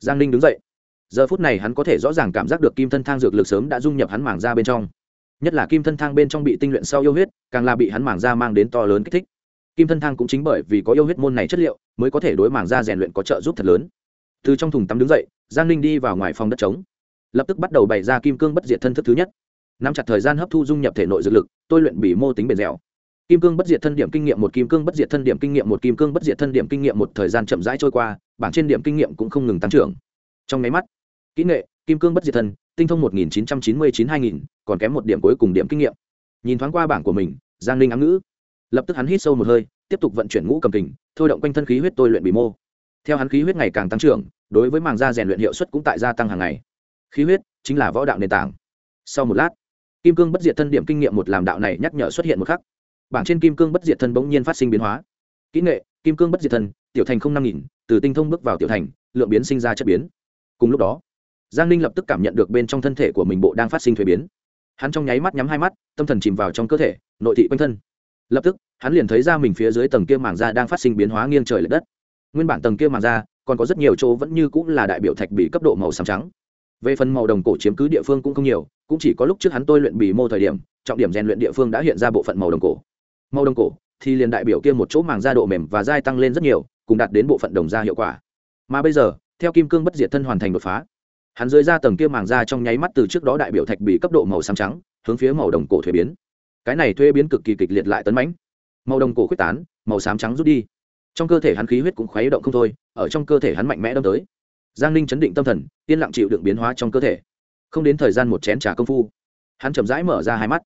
Giang ninh đứng dậy. Giờ phút này hắn có thể rõ ràng cảm giác được kim thân thang dược lực sớm đã dung nhập hắn mảng ra bên trong. Nhất là kim thân thang bên trong bị tinh luyện sau yêu huyết, càng là bị hắn mảng ra mang đến to lớn kích thích. Kim thân thang cũng chính bởi vì có yêu huyết môn này chất liệu, mới có thể đối mảng ra rèn luyện có trợ giúp thật lớn. Từ trong thùng tắm đứng dậy, giang ninh đi vào ngoài phòng đất trống. Lập tức bắt đầu bày ra kim cương bất diệt thân thức thứ nhất. Nắm chặt thời gian hấp thu dung nhập thể nội dược lực, tôi luyện bị mô tính bền dẻo kim cương bất diệt thân điểm kinh nghiệm một, kim cương bất diệt thân điểm kinh nghiệm một, kim cương bất diệt thân điểm kinh nghiệm một thời gian chậm rãi trôi qua, bảng trên điểm kinh nghiệm cũng không ngừng tăng trưởng. Trong máy mắt, kỹ nghệ, kim cương bất diệt thân, tinh thông một nghìn chín trăm chín mươi chín hai nghìn, còn kém một điểm cuối cùng điểm kinh nghiệm. Nhìn thoáng qua bảng của mình, giang linh ám ngữ. Lập tức hắn hít sâu một hơi, tiếp tục vận chuyển ngũ cầm kình, thôi động quanh thân khí huyết tôi luyện bị mô. Theo hắn khí huyết ngày càng tăng trưởng, đối với màng da rèn luyện hiệu suất cũng tại gia tăng hàng ngày. Khí huyết chính là võ đạo nền tảng. Sau một lát, kim cương bất diệt thân điểm kinh nghiệm một làm đạo này nhắc nhở xuất hiện một khắc bảng trên kim cương bất diệt thân bỗng nhiên phát sinh biến hóa. Kỹ nghệ, kim cương bất diệt thân, tiểu thành không năm nghìn, từ tinh thông bước vào tiểu thành, lượng biến sinh ra chất biến. Cùng lúc đó, giang ninh lập tức cảm nhận được bên trong thân thể của mình bộ đang phát sinh thuế biến. Hắn trong nháy mắt nhắm hai mắt, tâm thần chìm vào trong cơ thể, nội thị quanh thân. Lập tức, hắn liền thấy ra mình phía dưới tầng kia màng da đang phát sinh biến hóa nghiêng trời l ệ đất. Nguyên bản tầng kia màng da, còn có rất nhiều chỗ vẫn như cũng là đại biểu thạch bị cấp độ màu xám trắng. Về phần màu đồng cổ chiếm cứ địa phương cũng không nhiều, cũng chỉ có lúc trước hắn tôi luyện bì mô thời điểm, trọng điểm rèn luyện địa phương đã hiện ra bộ phận màu đồng cổ màu đồng cổ, thì liền đại biểu kia một chỗ màng da độ mềm và dai tăng lên rất nhiều, cùng đạt đến bộ phận đồng da hiệu quả. Mà bây giờ, theo kim cương bất diệt thân hoàn thành đột phá, hắn dưới ra tầng kia màng da trong nháy mắt từ trước đó đại biểu thạch bị cấp độ màu xám trắng, hướng phía màu đồng cổ thuế biến. Cái này thuế biến cực kỳ kịch liệt lại tấn mãnh. Màu đồng cổ quyết tán, màu xám trắng rút đi. Trong cơ thể hắn khí huyết cũng khuấy động không thôi, ở trong cơ thể hắn mạnh mẽ đâm tới. Giang ninh chấn định tâm thần, yên lặng chịu đựng biến hóa trong cơ thể. Không đến thời gian một chén trà công phu, hắn chậm rãi mở ra hai mắt.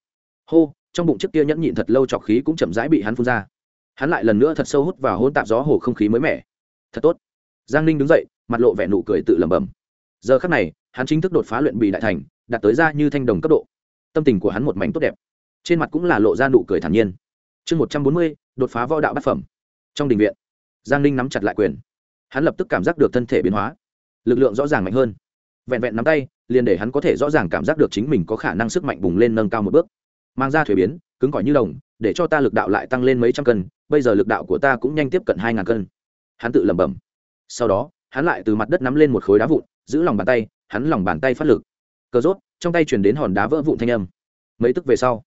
Hô trong bụng trước kia nhẫn nhịn thật lâu trọc khí cũng chậm rãi bị hắn phun ra. Hắn lại lần nữa thật sâu hút vào hôn tạp gió hồ không khí mới mẻ. Thật tốt. Giang ninh đứng dậy, mặt lộ vẻ nụ cười tự lẩm bẩm. Giờ khắc này, hắn chính thức đột phá luyện bị đại thành, đạt tới ra như thanh đồng cấp độ. Tâm tình của hắn một mảnh tốt đẹp. Trên mặt cũng là lộ ra nụ cười thản nhiên. Chương một trăm bốn mươi, đột phá võ đạo bát phẩm. Trong đình viện, giang ninh nắm chặt lại quyền. Hắn lập tức cảm giác được thân thể biến hóa. Lực lượng rõ ràng mạnh hơn. Vẹn vẹn nắm tay, liền để hắn có thể rõ ràng cảm giác được chính mình có khả năng sức mạnh bùng lên nâng cao một bước mang ra thuế biến, cứng cỏi như đồng, để cho ta lực đạo lại tăng lên mấy trăm cân, bây giờ lực đạo của ta cũng nhanh tiếp cận hai ngàn cân. Hắn tự lẩm bẩm. Sau đó, hắn lại từ mặt đất nắm lên một khối đá vụn, giữ lòng bàn tay, hắn lòng bàn tay phát lực. Cờ rốt, trong tay chuyển đến hòn đá vỡ vụn thanh âm. Mấy tức về sau,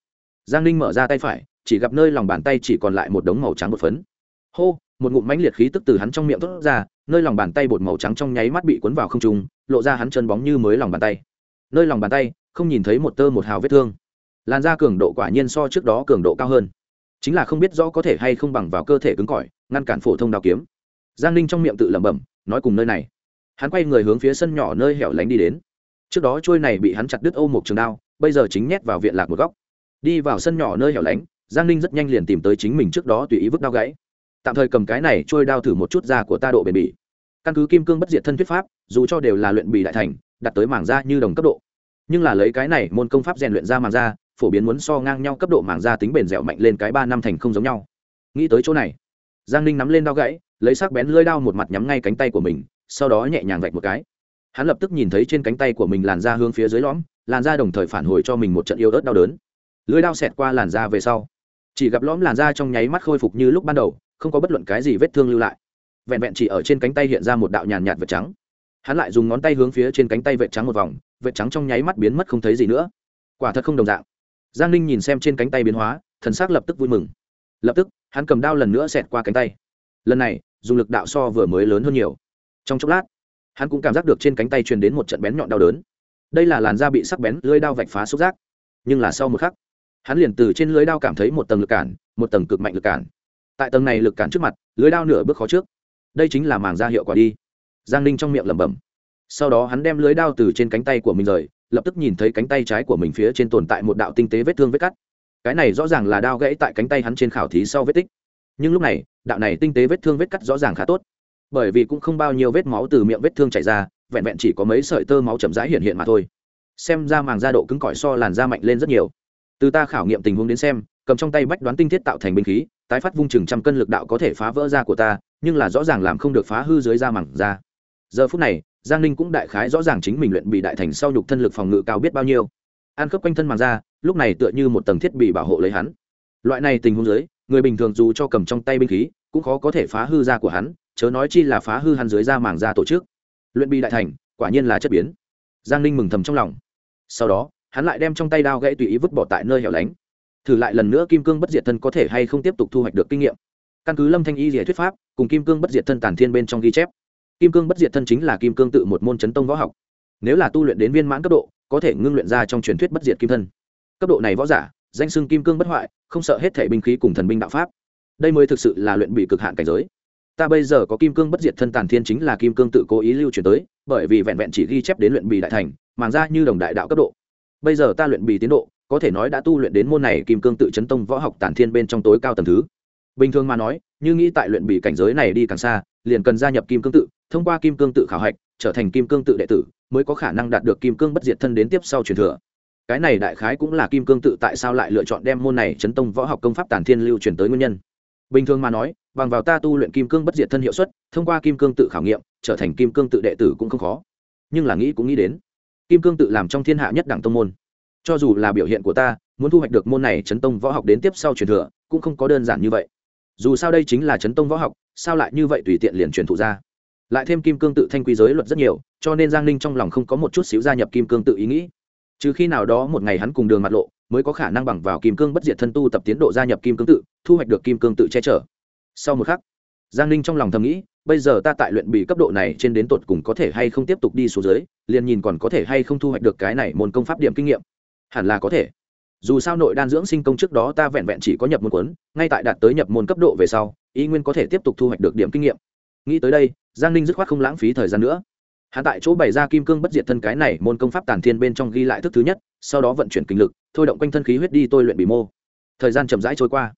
giang ninh mở ra tay phải, chỉ gặp nơi lòng bàn tay chỉ còn lại một đống màu trắng bột phấn. Hô, một ngụm mãnh liệt khí tức từ hắn trong miệng thốt ra, nơi lòng bàn tay bột màu trắng trong nháy mắt bị cuốn vào không trung, lộ ra hắn chân bóng như mới lòng bàn tay. Nơi lòng bàn tay, không nhìn thấy một tơ một hào vết thương làn da cường độ quả nhiên so trước đó cường độ cao hơn. Chính là không biết rõ có thể hay không bằng vào cơ thể cứng cỏi, ngăn cản phổ thông đao kiếm. Giang ninh trong miệng tự lẩm bẩm, nói cùng nơi này. Hắn quay người hướng phía sân nhỏ nơi hẻo lánh đi đến. Trước đó trôi này bị hắn chặt đứt ô một trường đao, bây giờ chính nhét vào viện lạc một góc. Đi vào sân nhỏ nơi hẻo lánh, giang ninh rất nhanh liền tìm tới chính mình trước đó tùy ý vứt đao gãy. Tạm thời cầm cái này trôi đao thử một chút da của ta độ bền bỉ. Căn cứ kim cương bất diệt thân thuyết pháp, dù cho đều là luyện bỉ đại thành, đặt tới mảng da như đồng cấp độ. Nhưng là lấy cái này môn công pháp rèn luyện ra màng da phổ biến muốn so ngang nhau cấp độ mảng da tính bền dẻo mạnh lên cái ba năm thành không giống nhau. Nghĩ tới chỗ này, giang ninh nắm lên đao gãy, lấy sắc bén lưỡi đao một mặt nhắm ngay cánh tay của mình, sau đó nhẹ nhàng vạch một cái. Hắn lập tức nhìn thấy trên cánh tay của mình làn da hướng phía dưới lõm, làn da đồng thời phản hồi cho mình một trận yêu ớt đau đớn. Lưỡi đao xẹt qua làn da về sau, chỉ gặp lõm làn da trong nháy mắt khôi phục như lúc ban đầu, không có bất luận cái gì vết thương lưu lại. Vẹn vẹn chỉ ở trên cánh tay hiện ra một đạo nhàn nhạt vệt trắng. Hắn lại dùng ngón tay hướng phía trên cánh tay vệt trắng một vòng, vệt trắng trong nháy mắt biến mất không thấy gì nữa. Quả thật không đồng dạng giang ninh nhìn xem trên cánh tay biến hóa, thần s ắ c lập tức vui mừng. Lập tức, hắn cầm đao lần nữa xẹt qua cánh tay. Lần này, dùng lực đạo so vừa mới lớn hơn nhiều. Trong chốc lát, hắn cũng cảm giác được trên cánh tay truyền đến một trận bén nhọn đau đớn. Đây là làn da bị sắc bén lưới đao vạch phá xúc giác. Nhưng là sau một khắc, hắn liền từ trên lưới đao cảm thấy một tầng lực cản, một tầng cực mạnh lực cản. Tại tầng này lực cản trước mặt lưới đao nửa bước khó trước. Đây chính là màng da hiệu quả đi. Giang ninh trong miệng lẩm bẩm. Sau đó hắn đem lưới đao từ trên cánh tay của mình rời lập tức nhìn thấy cánh tay trái của mình phía trên tồn tại một đạo tinh tế vết thương vết cắt. Cái này rõ ràng là đao gãy tại cánh tay hắn trên khảo thí sau vết tích. Nhưng lúc này, đạo này tinh tế vết thương vết cắt rõ ràng khá tốt. Bởi vì cũng không bao nhiêu vết máu từ miệng vết thương chảy ra, vẹn vẹn chỉ có mấy sợi tơ máu chậm rãi hiện hiện mà thôi. Xem ra màng da độ cứng cỏi so làn da mạnh lên rất nhiều. Từ ta khảo nghiệm tình huống đến xem, cầm trong tay bách đoán tinh thiết tạo thành binh khí, tái phát vung chừng trăm cân lực đạo có thể phá vỡ da của ta, nhưng là rõ ràng làm không được phá hư dưới da màng da. Giờ phút này giang ninh cũng đại khái rõ ràng chính mình luyện bị đại thành sau nhục thân lực phòng ngự cao biết bao nhiêu. Ăn khớp quanh thân màng da, lúc này tựa như một tầng thiết bị bảo hộ lấy hắn. Loại này tình huống dưới, người bình thường dù cho cầm trong tay binh khí, cũng khó có thể phá hư da của hắn, chớ nói chi là phá hư hắn dưới da màng da tổ chức. Luyện bị đại thành, quả nhiên là chất biến. Giang ninh mừng thầm trong lòng. Sau đó, hắn lại đem trong tay đao gãy tùy ý vứt bỏ tại nơi hẻo lánh. Thử lại lần nữa kim cương bất diệt thân có thể hay không tiếp tục thu hoạch được kinh nghiệm. Căn cứ lâm thanh y rỉa thuyết pháp, cùng kim cương bất diệt thân tàn thiên bên trong ghi chép kim cương bất diệt thân chính là kim cương tự một môn chấn tông võ học. Nếu là tu luyện đến viên mãn cấp độ, có thể ngưng luyện ra trong truyền thuyết bất diệt kim thân. Cấp độ này võ giả, danh xưng kim cương bất hoại, không sợ hết thể binh khí cùng thần binh đạo pháp. Đây mới thực sự là luyện bị cực hạn cảnh giới. Ta bây giờ có kim cương bất diệt thân tàn thiên chính là kim cương tự cố ý lưu truyền tới, bởi vì vẹn vẹn chỉ ghi chép đến luyện bì đại thành, màng ra như đồng đại đạo cấp độ. Bây giờ ta luyện bì tiến độ, có thể nói đã tu luyện đến môn này kim cương tự chấn tông võ học tàn thiên bên trong tối cao tầng thứ. Bình thường mà nói, như nghĩ tại luyện bì cảnh giới này đi càng xa, liền cần gia nhập kim cương tự thông qua kim cương tự khảo hạch, trở thành kim cương tự đệ tử, mới có khả năng đạt được kim cương bất diệt thân đến tiếp sau truyền thừa. Cái này đại khái cũng là kim cương tự tại sao lại lựa chọn đem môn này chấn tông võ học công pháp tản thiên lưu truyền tới nguyên nhân. Bình thường mà nói, bằng vào ta tu luyện kim cương bất diệt thân hiệu suất, thông qua kim cương tự khảo nghiệm, trở thành kim cương tự đệ tử cũng không khó. Nhưng là nghĩ cũng nghĩ đến, kim cương tự làm trong thiên hạ nhất đảng tông môn. Cho dù là biểu hiện của ta, muốn thu hoạch được môn này chấn tông võ học đến tiếp sau truyền thừa, cũng không có đơn giản như vậy. Dù sao đây chính là chấn tông võ học, sao lại như vậy tùy tiện liền truyền thụ ra? Lại thêm kim cương tự thanh quy giới luật rất nhiều, cho nên giang ninh trong lòng không có một chút xíu gia nhập kim cương tự ý nghĩ. Trừ khi nào đó một ngày hắn cùng đường mặt lộ mới có khả năng bằng vào kim cương bất diệt thân tu tập tiến độ gia nhập kim cương tự, thu hoạch được kim cương tự che chở. Sau một khắc, giang ninh trong lòng thầm nghĩ, bây giờ ta tại luyện bị cấp độ này trên đến tột cùng có thể hay không tiếp tục đi xuống dưới, liền nhìn còn có thể hay không thu hoạch được cái này môn công pháp điểm kinh nghiệm. Hẳn là có thể. Dù sao nội đan dưỡng sinh công trước đó ta vẹn vẹn chỉ có nhập môn cuốn, ngay tại đạt tới nhập môn cấp độ về sau, y nguyên có thể tiếp tục thu hoạch được điểm kinh nghiệm. Nghĩ tới đây giang ninh dứt khoát không lãng phí thời gian nữa. Hạ tại chỗ bày ra kim cương bất diệt thân cái này môn công pháp tàn thiên bên trong ghi lại thức thứ nhất, sau đó vận chuyển kinh lực, thôi động quanh thân khí huyết đi tôi luyện bị mô. Thời gian chậm rãi trôi qua.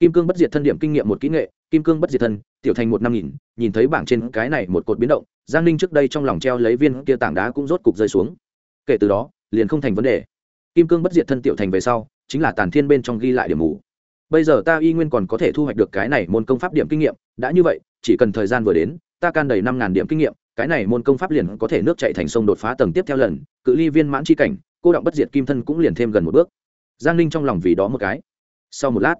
Kim cương bất diệt thân điểm kinh nghiệm một kỹ nghệ, kim cương bất diệt thân, tiểu thành một năm nghìn, nhìn thấy bảng trên cái này một cột biến động, giang ninh trước đây trong lòng treo lấy viên kia tảng đá cũng rốt cục rơi xuống. Kể từ đó, liền không thành vấn đề. Kim cương bất diệt thân tiểu thành về sau, chính là tàn thiên bên trong ghi lại điểm mù. Bây giờ ta y nguyên còn có thể thu hoạch được cái này môn công pháp điểm kinh nghiệm, đã như vậy, chỉ cần thời gian vừa đến ta can đầy năm ngàn điểm kinh nghiệm, cái này môn công pháp liền có thể nước chạy thành sông đột phá tầng tiếp theo lần, cự ly viên mãn c h i cảnh, cô động bất diệt kim thân cũng liền thêm gần một bước. Giang ninh trong lòng vì đó một cái. Sau một lát,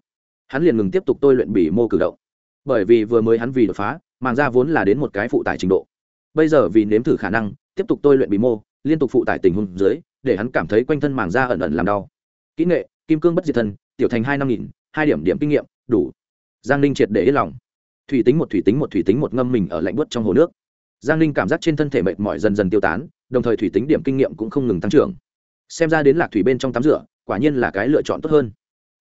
hắn liền ngừng tiếp tục tôi luyện bỉ mô cử động. Bởi vì vừa mới hắn vì đột phá, màng ra vốn là đến một cái phụ tải trình độ. Bây giờ vì nếm thử khả năng, tiếp tục tôi luyện bỉ mô, liên tục phụ tải tình huống dưới, để hắn cảm thấy quanh thân màng da ẩn ẩn làm đau. Kỹ nghệ, kim cương bất diệt thân, tiểu thành hai năm nghìn, hai điểm điểm kinh nghiệm, đủ. Giang ninh triệt để yên lòng thủy tính một thủy tính một thủy tính một ngâm mình ở lạnh bớt trong hồ nước. Giang ninh cảm giác trên thân thể mệt mỏi dần dần tiêu tán, đồng thời thủy tính điểm kinh nghiệm cũng không ngừng tăng trưởng. Xem ra đến lạc thủy bên trong tắm rửa, quả nhiên là cái lựa chọn tốt hơn.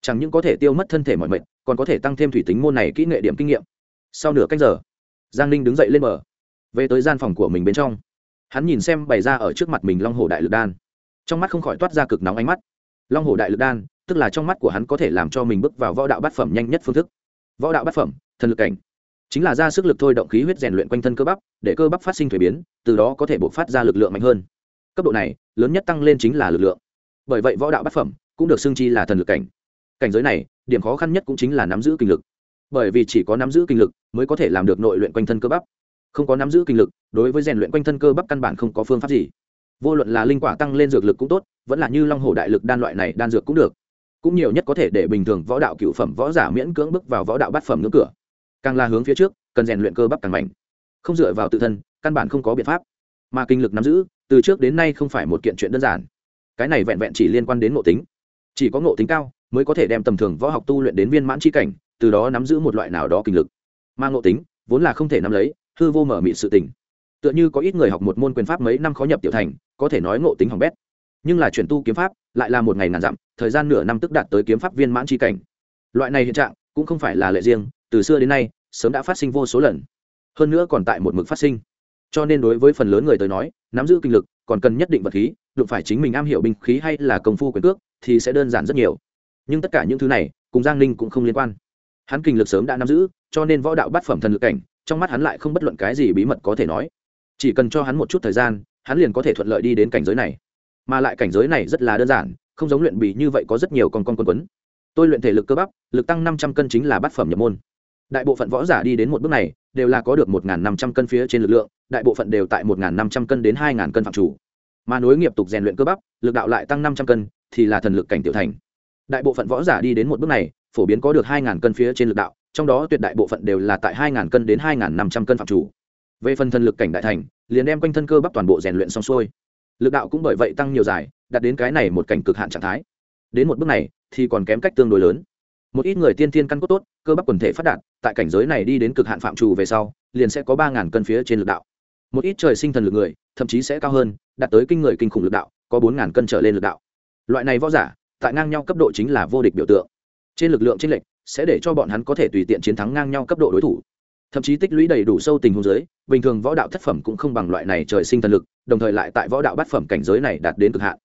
Chẳng những có thể tiêu mất thân thể mọi mệt, còn có thể tăng thêm thủy tính môn này kỹ nghệ điểm kinh nghiệm. Sau nửa cách giờ, giang ninh đứng dậy lên bờ, về tới gian phòng của mình bên trong. Hắn nhìn xem bày ra ở trước mặt mình long hồ đại lực đan. Trong mắt không khỏi toát ra cực nóng ánh mắt. Long hồ đại lực đan, tức là trong mắt của hắn có thể làm cho mình bước vào võ đạo bát phẩm nhanh nhất phương thức. Võ đạo bát phẩm, thần lực cảnh chính là ra sức lực thôi động khí huyết rèn luyện quanh thân cơ bắp, để cơ bắp phát sinh thuế biến, từ đó có thể buộc phát ra lực lượng mạnh hơn. Cấp độ này, lớn nhất tăng lên chính là lực lượng. Bởi vậy võ đạo bát phẩm cũng được xưng chi là thần lực cảnh. Cảnh giới này, điểm khó khăn nhất cũng chính là nắm giữ kinh lực. Bởi vì chỉ có nắm giữ kinh lực mới có thể làm được nội luyện quanh thân cơ bắp. Không có nắm giữ kinh lực, đối với rèn luyện quanh thân cơ bắp căn bản không có phương pháp gì. Vô luận là linh quả tăng lên dược lực cũng tốt, vẫn là như long hồ đại lực đan loại này đan dược cũng được. Cũng nhiều nhất có thể để bình thường võ đạo cựu phẩm võ giả miễn cưỡng bước vào võ đạo bát phẩm ngưỡng cửa càng là hướng phía trước, cần rèn luyện cơ bắp càng mạnh. Không dựa vào tự thân, căn bản không có biện pháp. Mà kinh lực nắm giữ, từ trước đến nay không phải một kiện chuyện đơn giản. Cái này vẹn vẹn chỉ liên quan đến ngộ tính. Chỉ có ngộ tính cao, mới có thể đem tầm thường võ học tu luyện đến viên mãn chi cảnh, từ đó nắm giữ một loại nào đó kinh lực. Mà ngộ tính, vốn là không thể nắm lấy, hư vô mở mị sự tình. Tựa như có ít người học một môn quyền pháp mấy năm khó nhập tiểu thành, có thể nói ngộ tính hỏng bét. Nhưng là chuyển tu kiếm pháp, lại là một ngày ngàn dặm, thời gian nửa năm tức đạt tới kiếm pháp viên mãn chi cảnh. Loại này hiện trạng, cũng không phải là lệ riêng từ xưa đến nay, sớm đã phát sinh vô số lần. Hơn nữa còn tại một mực phát sinh. Cho nên đối với phần lớn người tới nói, nắm giữ kinh lực, còn cần nhất định vật khí, đụng phải chính mình am hiểu binh khí hay là công phu quyền cước, thì sẽ đơn giản rất nhiều. Nhưng tất cả những thứ này, cùng giang ninh cũng không liên quan. Hắn kinh lực sớm đã nắm giữ, cho nên võ đạo bát phẩm thần lực cảnh, trong mắt hắn lại không bất luận cái gì bí mật có thể nói. Chỉ cần cho hắn một chút thời gian, hắn liền có thể thuận lợi đi đến cảnh giới này. Mà lại cảnh giới này rất là đơn giản, không giống luyện bì như vậy có rất nhiều con con quân quấn. Tôi luyện thể lực cơ bắp, lực tăng năm trăm cân chính là bát phẩm nhập môn đại bộ phận võ giả đi đến một bước này, đều là có được một năm trăm cân phía trên lực lượng, đại bộ phận đều tại một năm trăm cân đến hai cân phạm chủ. Mà nối nghiệp tục rèn luyện cơ bắp, lực đạo lại tăng năm trăm cân, thì là thần lực cảnh tiểu thành. Đại bộ phận võ giả đi đến một bước này, phổ biến có được hai cân phía trên lực đạo, trong đó tuyệt đại bộ phận đều là tại hai cân đến hai năm trăm cân phạm chủ. Về phần thần lực cảnh đại thành, liền đem quanh thân cơ bắp toàn bộ rèn luyện xong xuôi. Lực đạo cũng bởi vậy tăng nhiều dài, đạt đến cái này một cảnh cực hạn trạng thái. Đến một bước này, thì còn kém cách tương đối lớn một ít người tiên thiên căn cốt tốt, cơ bắp quần thể phát đạt, tại cảnh giới này đi đến cực hạn phạm trù về sau, liền sẽ có ba ngàn cân phía trên lực đạo. Một ít trời sinh thần lực người, thậm chí sẽ cao hơn, đạt tới kinh người kinh khủng lực đạo, có bốn ngàn cân trở lên lực đạo. Loại này võ giả, tại ngang nhau cấp độ chính là vô địch biểu tượng. Trên lực lượng trên lệch, sẽ để cho bọn hắn có thể tùy tiện chiến thắng ngang nhau cấp độ đối thủ. Thậm chí tích lũy đầy đủ sâu tình huống giới bình thường võ đạo thất phẩm cũng không bằng loại này trời sinh thần lực, đồng thời lại tại võ đạo bát phẩm cảnh giới này đạt đến cực hạn.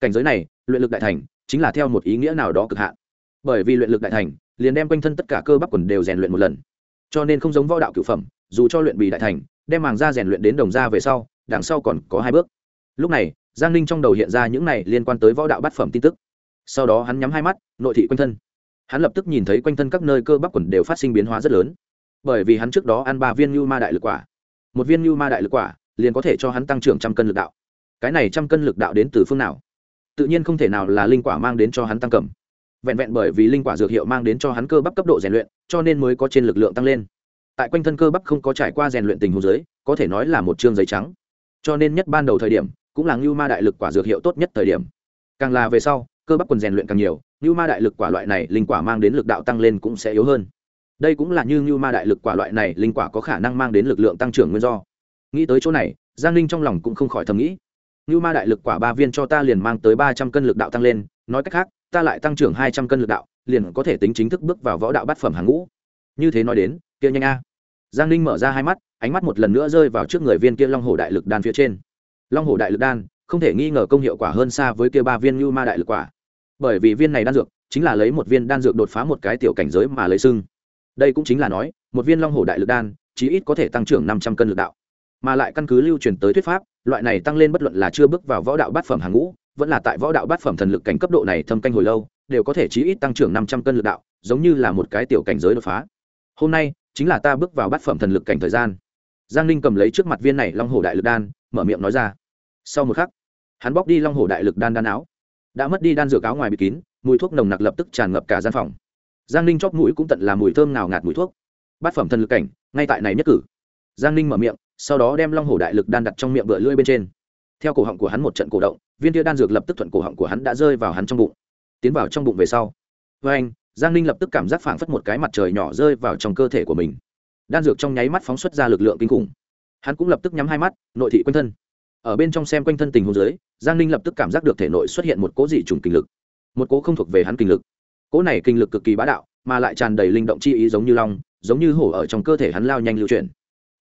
Cảnh giới này, luyện lực đại thành, chính là theo một ý nghĩa nào đó cực hạn bởi vì luyện lực đại thành, liền đem quanh thân tất cả cơ bắp quần đều rèn luyện một lần. Cho nên không giống võ đạo cửu phẩm, dù cho luyện bì đại thành, đem màng da rèn luyện đến đồng da về sau, đằng sau còn có hai bước. Lúc này, giang ninh trong đầu hiện ra những này liên quan tới võ đạo bát phẩm tin tức. Sau đó hắn nhắm hai mắt, nội thị quanh thân. Hắn lập tức nhìn thấy quanh thân các nơi cơ bắp quần đều phát sinh biến hóa rất lớn. Bởi vì hắn trước đó ăn ba viên như ma đại lực quả. Một viên như ma đại lực quả liền có thể cho hắn tăng trưởng trăm cân lực đạo. Cái này trăm cân lực đạo đến từ phương nào? Tự nhiên không thể nào là linh quả mang đến cho hắn tăng cầm vẹn vẹn bởi vì linh quả dược hiệu mang đến cho hắn cơ bắp cấp độ rèn luyện, cho nên mới có trên lực lượng tăng lên. Tại quanh thân cơ bắp không có trải qua rèn luyện tình hồ dưới, có thể nói là một chương giấy trắng. Cho nên nhất ban đầu thời điểm, cũng là ngưu ma đại lực quả dược hiệu tốt nhất thời điểm. Càng là về sau, cơ bắp quần rèn luyện càng nhiều ngưu ma đại lực quả loại này linh quả mang đến lực đạo tăng lên cũng sẽ yếu hơn. Đây cũng là như ngưu ma đại lực quả loại này linh quả có khả năng mang đến lực lượng tăng trưởng nguyên do. Nghĩ tới chỗ này, giang linh trong lòng cũng không khỏi thầm nghĩ. Ngưu ma đại lực quả ba viên cho ta liền mang tới ba trăm cân lực đạo tăng lên, nói cách khác ta lại tăng trưởng hai trăm cân lực đạo, liền có thể tính chính thức bước vào võ đạo bát phẩm hàng ngũ. Như thế nói đến, kia nhanh a. Giang ninh mở ra hai mắt, ánh mắt một lần nữa rơi vào trước người viên kia long hồ đại lực đan phía trên. Long hồ đại lực đan, không thể nghi ngờ công hiệu quả hơn xa với kia ba viên như ma đại lực quả. Bởi vì viên này đan dược, chính là lấy một viên đan dược đột phá một cái tiểu cảnh giới mà lấy sưng đây cũng chính là nói, một viên long hồ đại lực đan, chí ít có thể tăng trưởng năm trăm cân lực đạo. Mà lại căn cứ lưu truyền tới thuyết pháp, loại này tăng lên bất luận là chưa bước vào võ đạo bát phẩm hàng ngũ vẫn là tại võ đạo bát phẩm thần lực cảnh cấp độ này thâm canh hồi lâu, đều có thể chí ít tăng trưởng năm trăm cân lực đạo, giống như là một cái tiểu cảnh giới đột phá. Hôm nay, chính là ta bước vào bát phẩm thần lực cảnh thời gian. Giang ninh cầm lấy trước mặt viên này long hồ đại lực đan, mở miệng nói ra. Sau một khắc, hắn bóc đi long hồ đại lực đan đan áo. Đã mất đi đan dược áo ngoài bị kín, mùi thuốc nồng nặc lập tức tràn ngập cả gian phòng. Giang ninh chóp mũi cũng tận là mùi thơm nào ngạt mùi thuốc. Bát phẩm thần lực cảnh, ngay tại này nhất cử. Giang ninh mở miệng, sau đó đem long hồ đại lực đan đặt trong miệng bựa lưỡi bên trên. Theo cổ họng của hắn một trận cổ động viên tia đan dược lập tức thuận cổ họng của hắn đã rơi vào hắn trong bụng. Tiến vào trong bụng về sau, với anh, giang ninh lập tức cảm giác phảng phất một cái mặt trời nhỏ rơi vào trong cơ thể của mình. Đan dược trong nháy mắt phóng xuất ra lực lượng kinh khủng. Hắn cũng lập tức nhắm hai mắt, nội thị quanh thân. Ở bên trong xem quanh thân tình hồ dưới, giang ninh lập tức cảm giác được thể nội xuất hiện một cố dị trùng kinh lực. Một cố không thuộc về hắn kinh lực. Cố này kinh lực cực kỳ bá đạo, mà lại tràn đầy linh động chi ý giống như long, giống như hổ ở trong cơ thể hắn lao nhanh lưu chuyển.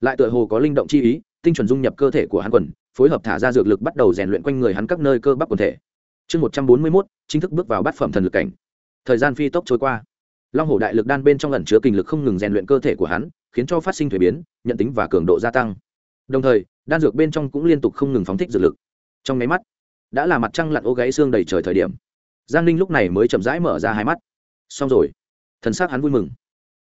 Lại tựa hồ có linh động chi ý, tinh chuẩn dung nhập cơ thể của hắn quần phối hợp thả ra dược lực bắt đầu rèn luyện quanh người hắn các nơi cơ bắp quần thể. Chương một trăm bốn mươi mốt, chính thức bước vào bát phẩm thần lực cảnh. Thời gian phi tốc trôi qua. Long hổ đại lực đan bên trong lần chứa kinh lực không ngừng rèn luyện cơ thể của hắn, khiến cho phát sinh thuế biến, nhận tính và cường độ gia tăng. Đồng thời, đan dược bên trong cũng liên tục không ngừng phóng thích dược lực. Trong máy mắt, đã là mặt trăng lặn ô gáy xương đầy trời thời điểm. Giang ninh lúc này mới chậm rãi mở ra hai mắt. Xong rồi. Thần s á c hắn vui mừng.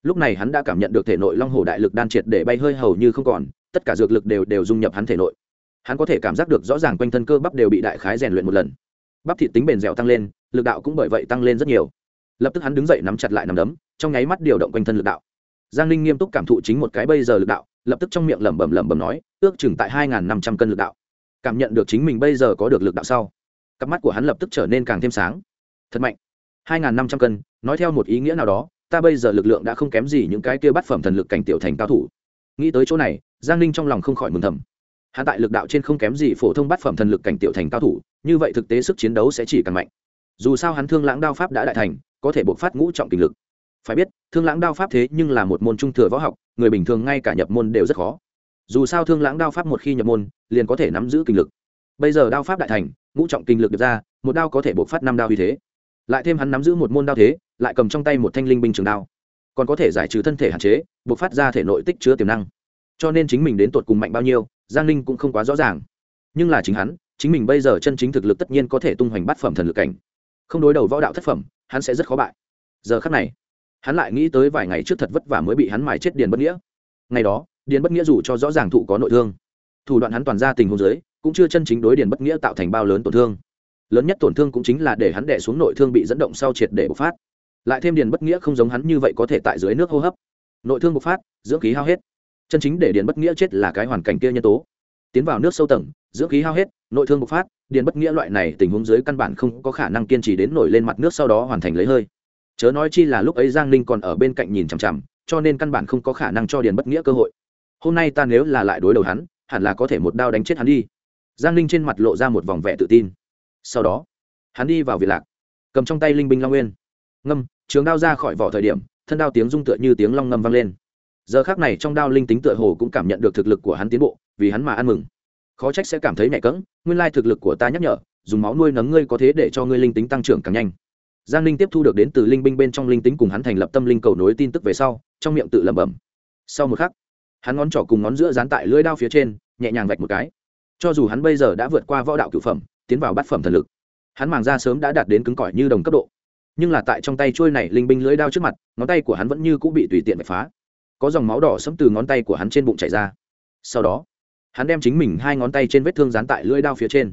Lúc này hắn đã cảm nhận được thể nội long hồ đại lực đan triệt để bay hơi hầu như không còn, tất cả dược lực đều đều dung nhập hắn thể nội hắn có thể cảm giác được rõ ràng quanh thân cơ bắp đều bị đại khái rèn luyện một lần. Bắp thịt tính bền dẻo tăng lên, lực đạo cũng bởi vậy tăng lên rất nhiều. Lập tức hắn đứng dậy nắm chặt lại nằm đấm, trong nháy mắt điều động quanh thân lực đạo. Giang ninh nghiêm túc cảm thụ chính một cái bây giờ lực đạo, lập tức trong miệng lẩm bẩm lẩm bẩm nói, ước chừng tại hai năm trăm cân lực đạo. Cảm nhận được chính mình bây giờ có được lực đạo sau. Cặp mắt của hắn lập tức trở nên càng thêm sáng. Thật mạnh. hai năm trăm cân, nói theo một ý nghĩa nào đó, ta bây giờ lực lượng đã không kém gì những cái kia bắt phẩm thần lực cảnh tiểu thành cao thủ. Nghĩ tới chỗ này, giang ninh trong lòng không khỏi mừng thầm. Hắn tại lực đạo trên không kém gì phổ thông bát phẩm thần lực cảnh tiểu thành cao thủ, như vậy thực tế sức chiến đấu sẽ chỉ càng mạnh. Dù sao hắn thương lãng đao pháp đã đại thành, có thể buộc phát ngũ trọng kinh lực. Phải biết, thương lãng đao pháp thế nhưng là một môn trung thừa võ học, người bình thường ngay cả nhập môn đều rất khó. Dù sao thương lãng đao pháp một khi nhập môn, liền có thể nắm giữ kinh lực. Bây giờ đao pháp đại thành, ngũ trọng kinh lực được ra, một đao có thể buộc phát năm đao như thế. Lại thêm hắn nắm giữ một môn đao thế, lại cầm trong tay một thanh linh binh trường đao. Còn có thể giải trừ thân thể hạn chế buộc phát ra thể nội tích chứa tiềm năng. Cho nên chính mình đến tột cùng mạnh bao nhiêu giang ninh cũng không quá rõ ràng. Nhưng là chính hắn, chính mình bây giờ chân chính thực lực tất nhiên có thể tung hoành bát phẩm thần lực cảnh. Không đối đầu võ đạo thất phẩm, hắn sẽ rất khó bại. Giờ khắc này, hắn lại nghĩ tới vài ngày trước thật vất vả mới bị hắn mài chết điền bất nghĩa. Ngày đó, điền bất nghĩa dù cho rõ ràng thụ có nội thương, thủ đoạn hắn toàn ra tình huống giới cũng chưa chân chính đối điền bất nghĩa tạo thành bao lớn tổn thương. Lớn nhất tổn thương cũng chính là để hắn đẻ xuống nội thương bị dẫn động sau triệt để bộc phát. Lại thêm điền bất nghĩa không giống hắn như vậy có thể tại dưới nước hô hấp. Nội thương bộc phát, dưỡng khí hao hết chân chính để điền bất nghĩa chết là cái hoàn cảnh kia nhân tố. Tiến vào nước sâu tầng, dưỡng khí hao hết, nội thương bộc phát điền bất nghĩa loại này tình huống dưới căn bản không có khả năng kiên trì đến nổi lên mặt nước sau đó hoàn thành lấy hơi. Chớ nói chi là lúc ấy giang ninh còn ở bên cạnh nhìn chằm chằm, cho nên căn bản không có khả năng cho điền bất nghĩa cơ hội. Hôm nay ta nếu là lại đối đầu hắn, hẳn là có thể một đao đánh chết hắn đi. Giang ninh trên mặt lộ ra một vòng vẻ tự tin. Sau đó, hắn đi vào việt lạc, cầm trong tay linh binh long nguyên. Ngâm, trường đao ra khỏi vỏ thời điểm, thân đao tiếng rung tựa như tiếng long ngâm vang lên giờ khác này trong đao linh tính tựa hồ cũng cảm nhận được thực lực của hắn tiến bộ, vì hắn mà ăn mừng. Khó trách sẽ cảm thấy nhẹ cỡng nguyên lai thực lực của ta nhắc nhở, dùng máu nuôi nấng ngươi có thế để cho ngươi linh tính tăng trưởng càng nhanh. Giang linh tiếp thu được đến từ linh binh bên trong linh tính cùng hắn thành lập tâm linh cầu nối tin tức về sau, trong miệng tự lẩm bẩm. Sau một khắc, hắn ngón trỏ cùng ngón giữa dán tại lưỡi đao phía trên, nhẹ nhàng vạch một cái. Cho dù hắn bây giờ đã vượt qua võ đạo cửu phẩm, tiến vào bát phẩm thần lực, hắn màng ra sớm đã đạt đến cứng cỏi như đồng cấp độ. Nhưng là tại trong tay trôi này linh binh lưỡi đao trước mặt, ngón tay của hắn vẫn như cũng bị tùy tiện vạch phá có dòng máu đỏ sẫm từ ngón tay của hắn trên bụng chảy ra. Sau đó, hắn đem chính mình hai ngón tay trên vết thương dán tại lưỡi đao phía trên.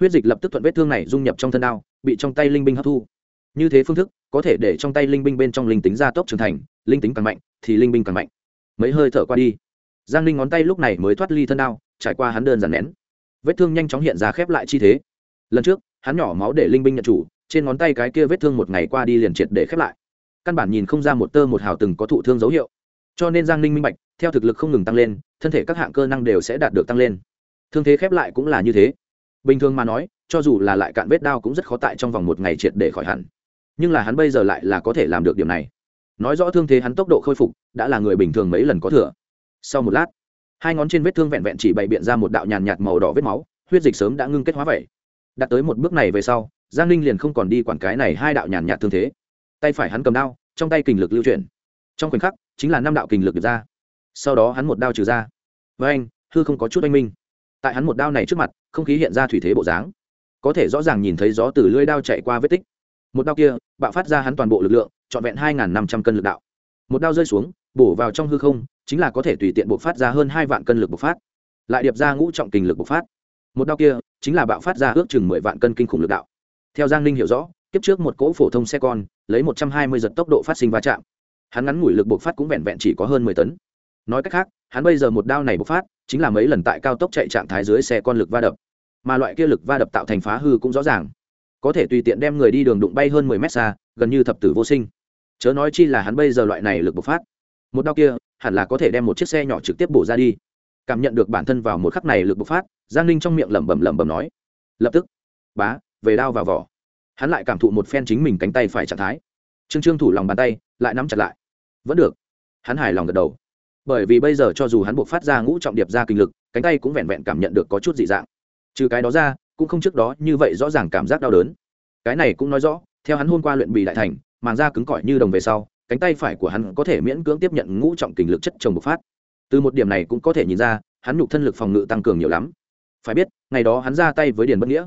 Huyết dịch lập tức thuận vết thương này dung nhập trong thân đao, bị trong tay linh binh hấp thu. Như thế phương thức, có thể để trong tay linh binh bên trong linh tính gia tốc trưởng thành, linh tính càng mạnh, thì linh binh càng mạnh. Mấy hơi thở qua đi, giang linh ngón tay lúc này mới thoát ly thân đao, trải qua hắn đơn giản nén. Vết thương nhanh chóng hiện ra khép lại chi thế. Lần trước, hắn nhỏ máu để linh binh nhận chủ, trên ngón tay cái kia vết thương một ngày qua đi liền triệt để khép lại. Căn bản nhìn không ra một tơ một hào từng có thụ thương dấu hiệu cho nên giang ninh minh bạch, theo thực lực không ngừng tăng lên, thân thể các hạng cơ năng đều sẽ đạt được tăng lên. Thương thế khép lại cũng là như thế. Bình thường mà nói, cho dù là lại cạn vết đau cũng rất khó tại trong vòng một ngày triệt để khỏi hẳn. Nhưng là hắn bây giờ lại là có thể làm được điểm này. Nói rõ thương thế hắn tốc độ khôi phục, đã là người bình thường mấy lần có thừa. Sau một lát, hai ngón trên vết thương vẹn vẹn chỉ bày biện ra một đạo nhàn nhạt màu đỏ vết máu, huyết dịch sớm đã ngưng kết hóa vậy. Đặt tới một bước này về sau, giang ninh liền không còn đi quản cái này hai đạo nhàn nhạt thương thế. Tay phải hắn cầm đao, trong tay kình lực lưu chuyển trong khoảnh khắc, chính là năm đạo kình lực được ra. Sau đó hắn một đao trừ ra. Với anh, hư không có chút anh minh. Tại hắn một đao này trước mặt, không khí hiện ra thủy thế bộ dáng. Có thể rõ ràng nhìn thấy gió từ lưỡi đao chạy qua vết tích. Một đao kia, bạo phát ra hắn toàn bộ lực lượng, trọn vẹn hai năm trăm cân lực đạo. Một đao rơi xuống, bổ vào trong hư không, chính là có thể tùy tiện bộc phát ra hơn hai vạn cân lực bộc phát. Lại điệp ra ngũ trọng kình lực bộc phát. Một đao kia, chính là bạo phát ra ước chừng mười vạn cân kinh khủng lực đạo. Theo giang ninh hiểu rõ, kiếp trước một cỗ phổ thông xe con, lấy một trăm hai mươi giật tốc độ phát sinh va chạm hắn ngắn ngủi lực bộc phát cũng vẹn vẹn chỉ có hơn mười tấn. Nói cách khác, hắn bây giờ một đao này bộc phát, chính là mấy lần tại cao tốc chạy trạng thái dưới xe con lực va đập. Mà loại kia lực va đập tạo thành phá hư cũng rõ ràng. Có thể tùy tiện đem người đi đường đụng bay hơn mười mét xa, gần như thập tử vô sinh. Chớ nói chi là hắn bây giờ loại này lực bộc phát. Một đao kia, hẳn là có thể đem một chiếc xe nhỏ trực tiếp bổ ra đi. Cảm nhận được bản thân vào một khắc này lực bộc phát, giang ninh trong miệng lẩm bẩm lẩm bẩm nói. Lập tức, bá, về đao vào vỏ. Hắn lại cảm thụ một phen chính mình cánh tay phải trạng thái. Trương trương thủ lòng bàn tay, lại nắm chặt lại vẫn được. Hắn hài lòng gật đầu. Bởi vì bây giờ cho dù hắn buộc phát ra ngũ trọng điệp ra kinh lực, cánh tay cũng vẹn vẹn cảm nhận được có chút dị dạng. Trừ cái đó ra, cũng không trước đó như vậy rõ ràng cảm giác đau đớn. Cái này cũng nói rõ, theo hắn hôm qua luyện bì đại thành, màng da cứng cỏi như đồng về sau, cánh tay phải của hắn có thể miễn cưỡng tiếp nhận ngũ trọng kinh lực chất trồng bộc phát. Từ một điểm này cũng có thể nhìn ra, hắn nhục thân lực phòng ngự tăng cường nhiều lắm. Phải biết, ngày đó hắn ra tay với điền bất nghĩa,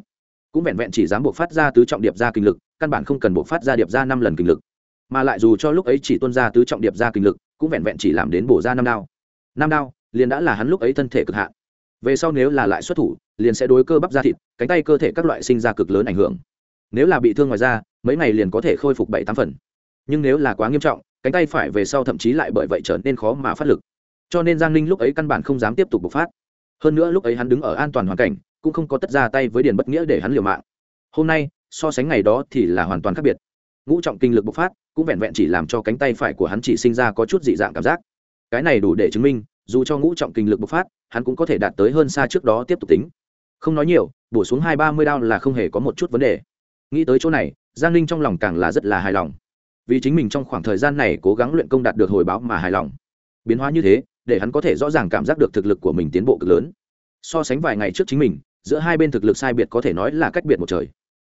cũng vẹn vẹn chỉ dám buộc phát ra tứ trọng điệp ra kinh lực, căn bản không cần buộc phát ra điệp ra năm lần kinh lực mà lại dù cho lúc ấy chỉ tuân ra tứ trọng điệp ra kinh lực, cũng vẹn vẹn chỉ làm đến bổ ra năm đao. Năm đao, liền đã là hắn lúc ấy thân thể cực hạn. Về sau nếu là lại xuất thủ, liền sẽ đối cơ bắp da thịt, cánh tay cơ thể các loại sinh ra cực lớn ảnh hưởng. Nếu là bị thương ngoài da, mấy ngày liền có thể khôi phục bảy tám phần. Nhưng nếu là quá nghiêm trọng, cánh tay phải về sau thậm chí lại bởi vậy trở nên khó mà phát lực. Cho nên giang ninh lúc ấy căn bản không dám tiếp tục bộc phát. Hơn nữa lúc ấy hắn đứng ở an toàn hoàn cảnh, cũng không có tất ra tay với điền bất nghĩa để hắn liều mạng. Hôm nay, so sánh ngày đó thì là hoàn toàn khác biệt ngũ trọng kinh lực bộc phát, cũng vẹn vẹn chỉ làm cho cánh tay phải của hắn chỉ sinh ra có chút dị dạng cảm giác. Cái này đủ để chứng minh, dù cho ngũ trọng kinh lực bộc phát, hắn cũng có thể đạt tới hơn xa trước đó tiếp tục tính. Không nói nhiều, bổ xuống hai ba mươi đao là không hề có một chút vấn đề. Nghĩ tới chỗ này, giang ninh trong lòng càng là rất là hài lòng. Vì chính mình trong khoảng thời gian này cố gắng luyện công đạt được hồi báo mà hài lòng. Biến hóa như thế, để hắn có thể rõ ràng cảm giác được thực lực của mình tiến bộ cực lớn. So sánh vài ngày trước chính mình, giữa hai bên thực lực sai biệt có thể nói là cách biệt một trời.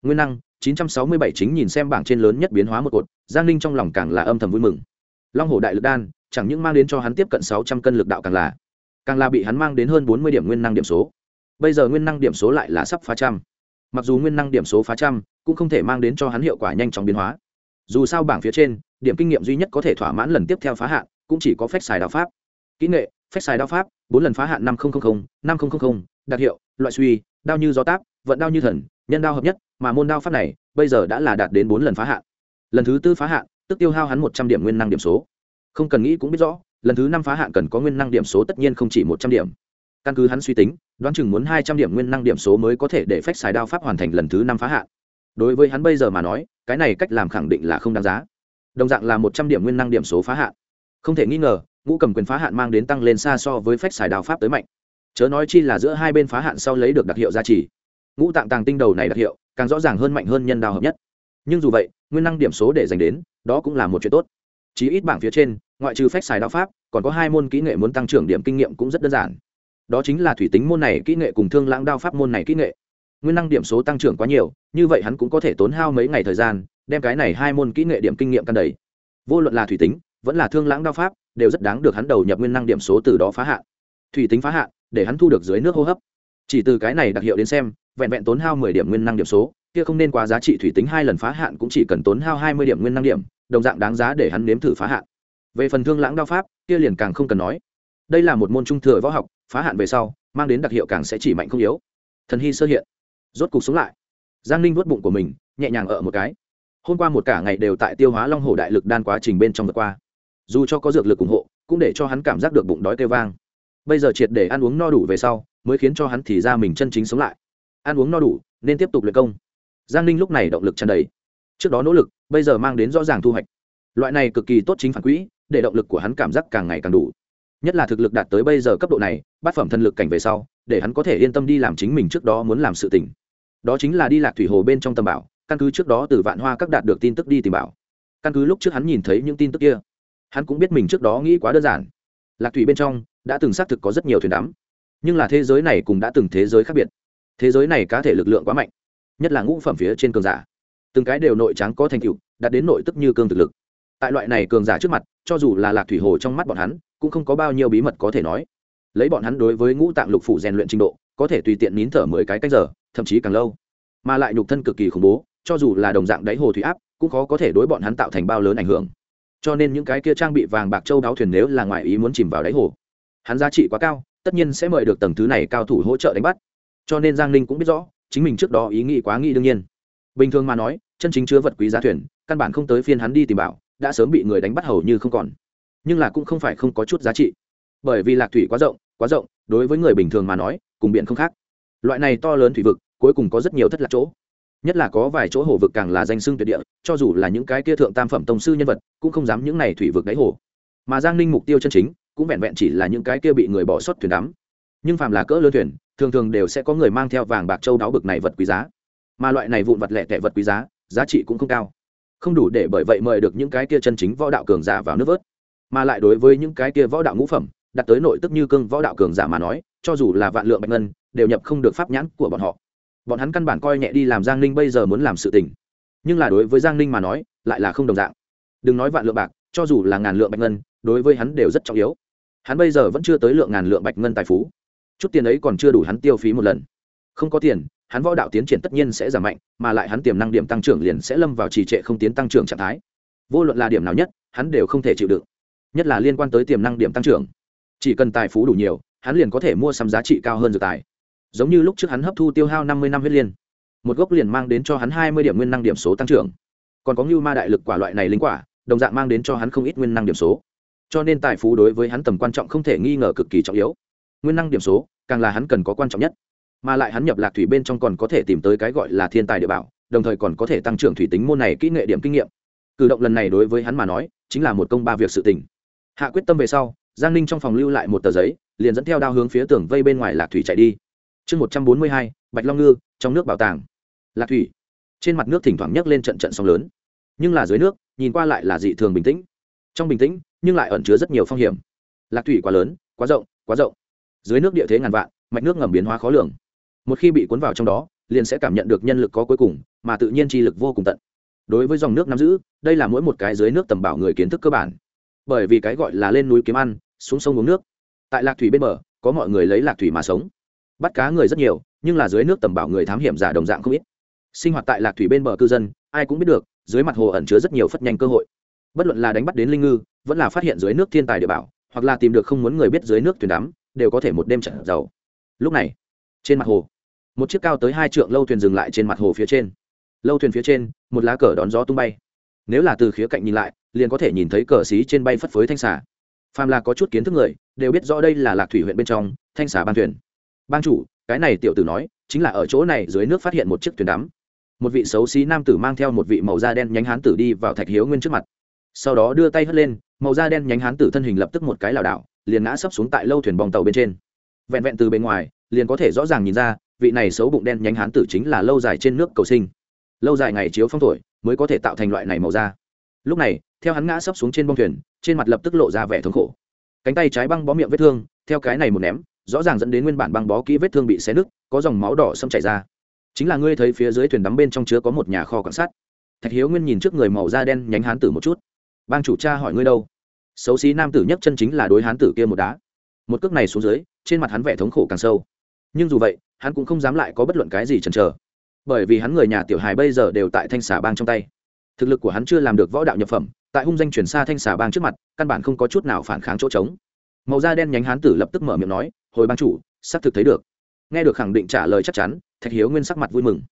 Nguyên năng 967 chính nhìn xem bảng trên lớn nhất biến hóa một cột, giang ninh trong lòng càng là âm thầm vui mừng. Long Hổ đại lực đan, chẳng những mang đến cho hắn tiếp cận 600 cân lực đạo càng là càng là bị hắn mang đến hơn 40 điểm nguyên năng điểm số. Bây giờ nguyên năng điểm số lại là sắp phá trăm. Mặc dù nguyên năng điểm số phá trăm, cũng không thể mang đến cho hắn hiệu quả nhanh chóng biến hóa. Dù sao bảng phía trên, điểm kinh nghiệm duy nhất có thể thỏa mãn lần tiếp theo phá hạn, cũng chỉ có phép xài đạo pháp. Kỹ nghệ phép xài đao pháp, bốn lần phá hạn năm nghìn năm nghìn đặc hiệu, loại suy, đao như gió táp, vận đao như thần nhân đao hợp nhất, mà môn đao pháp này, bây giờ đã là đạt đến bốn lần phá hạn. Lần thứ tư phá hạn, tức tiêu hao hắn một trăm điểm nguyên năng điểm số. Không cần nghĩ cũng biết rõ, lần thứ năm phá hạn cần có nguyên năng điểm số tất nhiên không chỉ một trăm điểm. Căn cứ hắn suy tính, đoán chừng muốn hai trăm điểm nguyên năng điểm số mới có thể để phép xài đao pháp hoàn thành lần thứ năm phá hạn. Đối với hắn bây giờ mà nói, cái này cách làm khẳng định là không đáng giá. Đồng dạng là một trăm điểm nguyên năng điểm số phá hạn. Không thể nghi ngờ, ngũ cầm quyền phá hạn mang đến tăng lên xa so với phép xài đao pháp tới mạnh. Chớ nói chi là giữa hai bên phá hạn sau lấy được đặc hiệu giá trị ngũ tạng tàng tinh đầu này đặc hiệu, càng rõ ràng hơn mạnh hơn nhân đào hợp nhất. Nhưng dù vậy, nguyên năng điểm số để dành đến, đó cũng là một chuyện tốt. Chí ít bảng phía trên, ngoại trừ phép xài đao pháp, còn có hai môn kỹ nghệ muốn tăng trưởng điểm kinh nghiệm cũng rất đơn giản. Đó chính là thủy tính môn này kỹ nghệ cùng thương lãng đao pháp môn này kỹ nghệ. Nguyên năng điểm số tăng trưởng quá nhiều, như vậy hắn cũng có thể tốn hao mấy ngày thời gian, đem cái này hai môn kỹ nghệ điểm kinh nghiệm căn đầy. Vô luận là thủy tính, vẫn là thương lãng đao pháp, đều rất đáng được hắn đầu nhập nguyên năng điểm số từ đó phá hạn. Thủy tính phá hạn, để hắn thu được dưới nước hô hấp. Chỉ từ cái này đặc hiệu đến xem vẹn vẹn tốn hao mười điểm nguyên năng điểm số, kia không nên quá giá trị thủy tính hai lần phá hạn cũng chỉ cần tốn hao hai mươi điểm nguyên năng điểm, đồng dạng đáng giá để hắn nếm thử phá hạn. Về phần thương lãng đao pháp, kia liền càng không cần nói. Đây là một môn trung thừa võ học, phá hạn về sau, mang đến đặc hiệu càng sẽ chỉ mạnh không yếu. Thần hy sơ hiện. Rốt cục xuống lại. Giang ninh vuốt bụng của mình, nhẹ nhàng ở một cái. Hôm qua một cả ngày đều tại tiêu hóa long hồ đại lực đan quá trình bên trong vượt qua. Dù cho có dược lực ủng hộ, cũng để cho hắn cảm giác được bụng đói kêu vang. Bây giờ triệt để ăn uống no đủ về sau, mới khiến cho hắn thì ra mình chân chính sống lại ăn uống no đủ, nên tiếp tục luyện công. Giang ninh lúc này động lực tràn đầy. Trước đó nỗ lực, bây giờ mang đến rõ ràng thu hoạch. Loại này cực kỳ tốt chính phản quỹ, để động lực của hắn cảm giác càng ngày càng đủ. Nhất là thực lực đạt tới bây giờ cấp độ này, bát phẩm thân lực cảnh về sau, để hắn có thể yên tâm đi làm chính mình trước đó muốn làm sự tỉnh đó chính là đi lạc thủy hồ bên trong tầm bảo, căn cứ trước đó từ vạn hoa các đạt được tin tức đi tìm bảo. Căn cứ lúc trước hắn nhìn thấy những tin tức kia, hắn cũng biết mình trước đó nghĩ quá đơn giản. Lạc thủy bên trong, đã từng xác thực có rất nhiều thuyền đắm. Nhưng là thế giới này cũng đã từng thế giới khác biệt thế giới này cá thể lực lượng quá mạnh, nhất là ngũ phẩm phía trên cường giả. Từng cái đều nội tráng có thành tựu, đạt đến nội tức như cương thực lực. Tại loại này cường giả trước mặt, cho dù là lạc thủy hồ trong mắt bọn hắn, cũng không có bao nhiêu bí mật có thể nói. Lấy bọn hắn đối với ngũ tạng lục phủ rèn luyện trình độ, có thể tùy tiện nín thở mười cái cách giờ, thậm chí càng lâu. Mà lại nhục thân cực kỳ khủng bố, cho dù là đồng dạng đáy hồ thủy áp, cũng khó có thể đối bọn hắn tạo thành bao lớn ảnh hưởng. Cho nên những cái kia trang bị vàng bạc châu đáo thuyền nếu là ngoài ý muốn chìm vào đáy hồ, hắn giá trị quá cao, tất nhiên sẽ mời được tầng thứ này cao thủ hỗ trợ đánh bắt cho nên giang ninh cũng biết rõ, chính mình trước đó ý nghĩ quá nghĩ đương nhiên. Bình thường mà nói, chân chính chứa vật quý giá thuyền, căn bản không tới phiên hắn đi tìm bảo, đã sớm bị người đánh bắt hầu như không còn. Nhưng là cũng không phải không có chút giá trị. Bởi vì lạc thủy quá rộng quá rộng, đối với người bình thường mà nói, cùng biển không khác. Loại này to lớn thủy vực, cuối cùng có rất nhiều thất lạc chỗ. Nhất là có vài chỗ hồ vực càng là danh xưng tuyệt địa, cho dù là những cái kia thượng tam phẩm tông sư nhân vật, cũng không dám những này thủy vực đáy hồ. Mà giang ninh mục tiêu chân chính, cũng vẹn vẹn chỉ là những cái kia bị người bỏ sót thuyền đắm. Nhưng phàm là cỡ lớn thuyền thường thường đều sẽ có người mang theo vàng bạc châu đáo bực này vật quý giá. Mà loại này vụn vật lẻ tẻ vật quý giá giá trị cũng không cao. Không đủ để bởi vậy mời được những cái kia chân chính võ đạo cường giả vào nước vớt. Mà lại đối với những cái kia võ đạo ngũ phẩm, đặt tới nội tức như cương võ đạo cường giả mà nói, cho dù là vạn lượng bạch ngân, đều nhập không được pháp nhãn của bọn họ. Bọn hắn căn bản coi nhẹ đi làm giang ninh bây giờ muốn làm sự tình. Nhưng là đối với giang ninh mà nói, lại là không đồng dạng. Đừng nói vạn lượng bạc, cho dù là ngàn lượng bạch ngân, đối với hắn đều rất trọng yếu. Hắn bây giờ vẫn chưa tới lượng ngàn lượng bạch ngân tài phú chút tiền ấy còn chưa đủ hắn tiêu phí một lần. Không có tiền, hắn võ đạo tiến triển tất nhiên sẽ giảm mạnh, mà lại hắn tiềm năng điểm tăng trưởng liền sẽ lâm vào trì trệ không tiến tăng trưởng trạng thái. Vô luận là điểm nào nhất, hắn đều không thể chịu đựng. Nhất là liên quan tới tiềm năng điểm tăng trưởng. Chỉ cần tài phú đủ nhiều, hắn liền có thể mua sắm giá trị cao hơn dược tài. Giống như lúc trước hắn hấp thu tiêu hao năm mươi năm huyết liên. Một gốc liền mang đến cho hắn hai mươi điểm nguyên năng điểm số tăng trưởng. Còn có ngưu ma đại lực quả loại này linh quả, đồng dạng mang đến cho hắn không ít nguyên năng điểm số. Cho nên tài phú đối với hắn tầm quan trọng không thể nghi ngờ cực kỳ trọng yếu nguyên năng điểm số, càng là hắn cần có quan trọng nhất. Mà lại hắn nhập lạc thủy bên trong còn có thể tìm tới cái gọi là thiên tài địa bảo, đồng thời còn có thể tăng trưởng thủy tính môn này kỹ nghệ điểm kinh nghiệm. Cử động lần này đối với hắn mà nói, chính là một công ba việc sự tình. Hạ quyết tâm về sau, giang ninh trong phòng lưu lại một tờ giấy, liền dẫn theo đao hướng phía tường vây bên ngoài lạc thủy chạy đi. Chương một trăm bốn mươi hai, bạch long ngư, trong nước bảo tàng. Lạc thủy. Trên mặt nước thỉnh thoảng nhấc lên trận trận sóng lớn. Nhưng là dưới nước, nhìn qua lại là dị thường bình tĩnh. Trong bình tĩnh, nhưng lại ẩn chứa rất nhiều phong hiểm. Lạc thủy quá lớn, quá rộng quá rộng dưới nước địa thế ngàn vạn, mạch nước ngầm biến hóa khó lường. Một khi bị cuốn vào trong đó, liền sẽ cảm nhận được nhân lực có cuối cùng, mà tự nhiên chi lực vô cùng tận. Đối với dòng nước nắm giữ, đây là mỗi một cái dưới nước tầm bảo người kiến thức cơ bản. Bởi vì cái gọi là lên núi kiếm ăn, xuống sông uống nước. Tại lạc thủy bên bờ, có mọi người lấy lạc thủy mà sống. Bắt cá người rất nhiều, nhưng là dưới nước tầm bảo người thám hiểm giả đồng dạng không ít. Sinh hoạt tại lạc thủy bên bờ cư dân, ai cũng biết được, dưới mặt hồ ẩn chứa rất nhiều phất nhanh cơ hội. Bất luận là đánh bắt đến linh ngư, vẫn là phát hiện dưới nước thiên tài địa bảo, hoặc là tìm được không muốn người biết dưới nước thuyền đắm đều có thể một đêm trận giàu lúc này, trên mặt hồ, một chiếc cao tới hai trượng lâu thuyền dừng lại trên mặt hồ phía trên. Lâu thuyền phía trên, một lá cờ đón gió tung bay. Nếu là từ khía cạnh nhìn lại, liền có thể nhìn thấy cờ xí trên bay phất phới thanh xà. Phàm là có chút kiến thức người, đều biết rõ đây là lạc thủy huyện bên trong, thanh xà ban thuyền. Ban chủ, cái này tiểu tử nói, chính là ở chỗ này dưới nước phát hiện một chiếc thuyền đắm. Một vị xấu xí nam tử mang theo một vị màu da đen nhánh hán tử đi vào thạch hiếu nguyên trước mặt. Sau đó đưa tay hất lên màu da đen nhánh hán tử thân hình lập tức một cái lảo đảo, liền ngã sấp xuống tại lâu thuyền bong tàu bên trên. Vẹn vẹn từ bên ngoài, liền có thể rõ ràng nhìn ra, vị này xấu bụng đen nhánh hán tử chính là lâu dài trên nước cầu sinh. Lâu dài ngày chiếu phong thổi mới có thể tạo thành loại này màu da. Lúc này, theo hắn ngã sấp xuống trên bong thuyền, trên mặt lập tức lộ ra vẻ thống khổ. Cánh tay trái băng bó miệng vết thương, theo cái này một ném, rõ ràng dẫn đến nguyên bản băng bó kỹ vết thương bị xé nứt, có dòng máu đỏ xâm chảy ra. Chính là ngươi thấy phía dưới thuyền đắm bên trong chứa có một nhà kho quan sát. Thạch hiếu nguyên nhìn trước người màu da đen nhánh hán tử một chút. Bang chủ cha hỏi ngươi đâu? Xấu xí nam tử nhất chân chính là đối hán tử kia một đá. Một cước này xuống dưới, trên mặt hắn vẻ thống khổ càng sâu. Nhưng dù vậy, hắn cũng không dám lại có bất luận cái gì chần chờ. Bởi vì hắn người nhà tiểu hài bây giờ đều tại thanh xà bang trong tay. Thực lực của hắn chưa làm được võ đạo nhập phẩm, tại hung danh chuyển xa thanh xà bang trước mặt, căn bản không có chút nào phản kháng chỗ trống. Màu da đen nhánh hán tử lập tức mở miệng nói, hồi bang chủ, xác thực thấy được. Nghe được khẳng định trả lời chắc chắn, thạch hiếu nguyên sắc mặt vui mừng.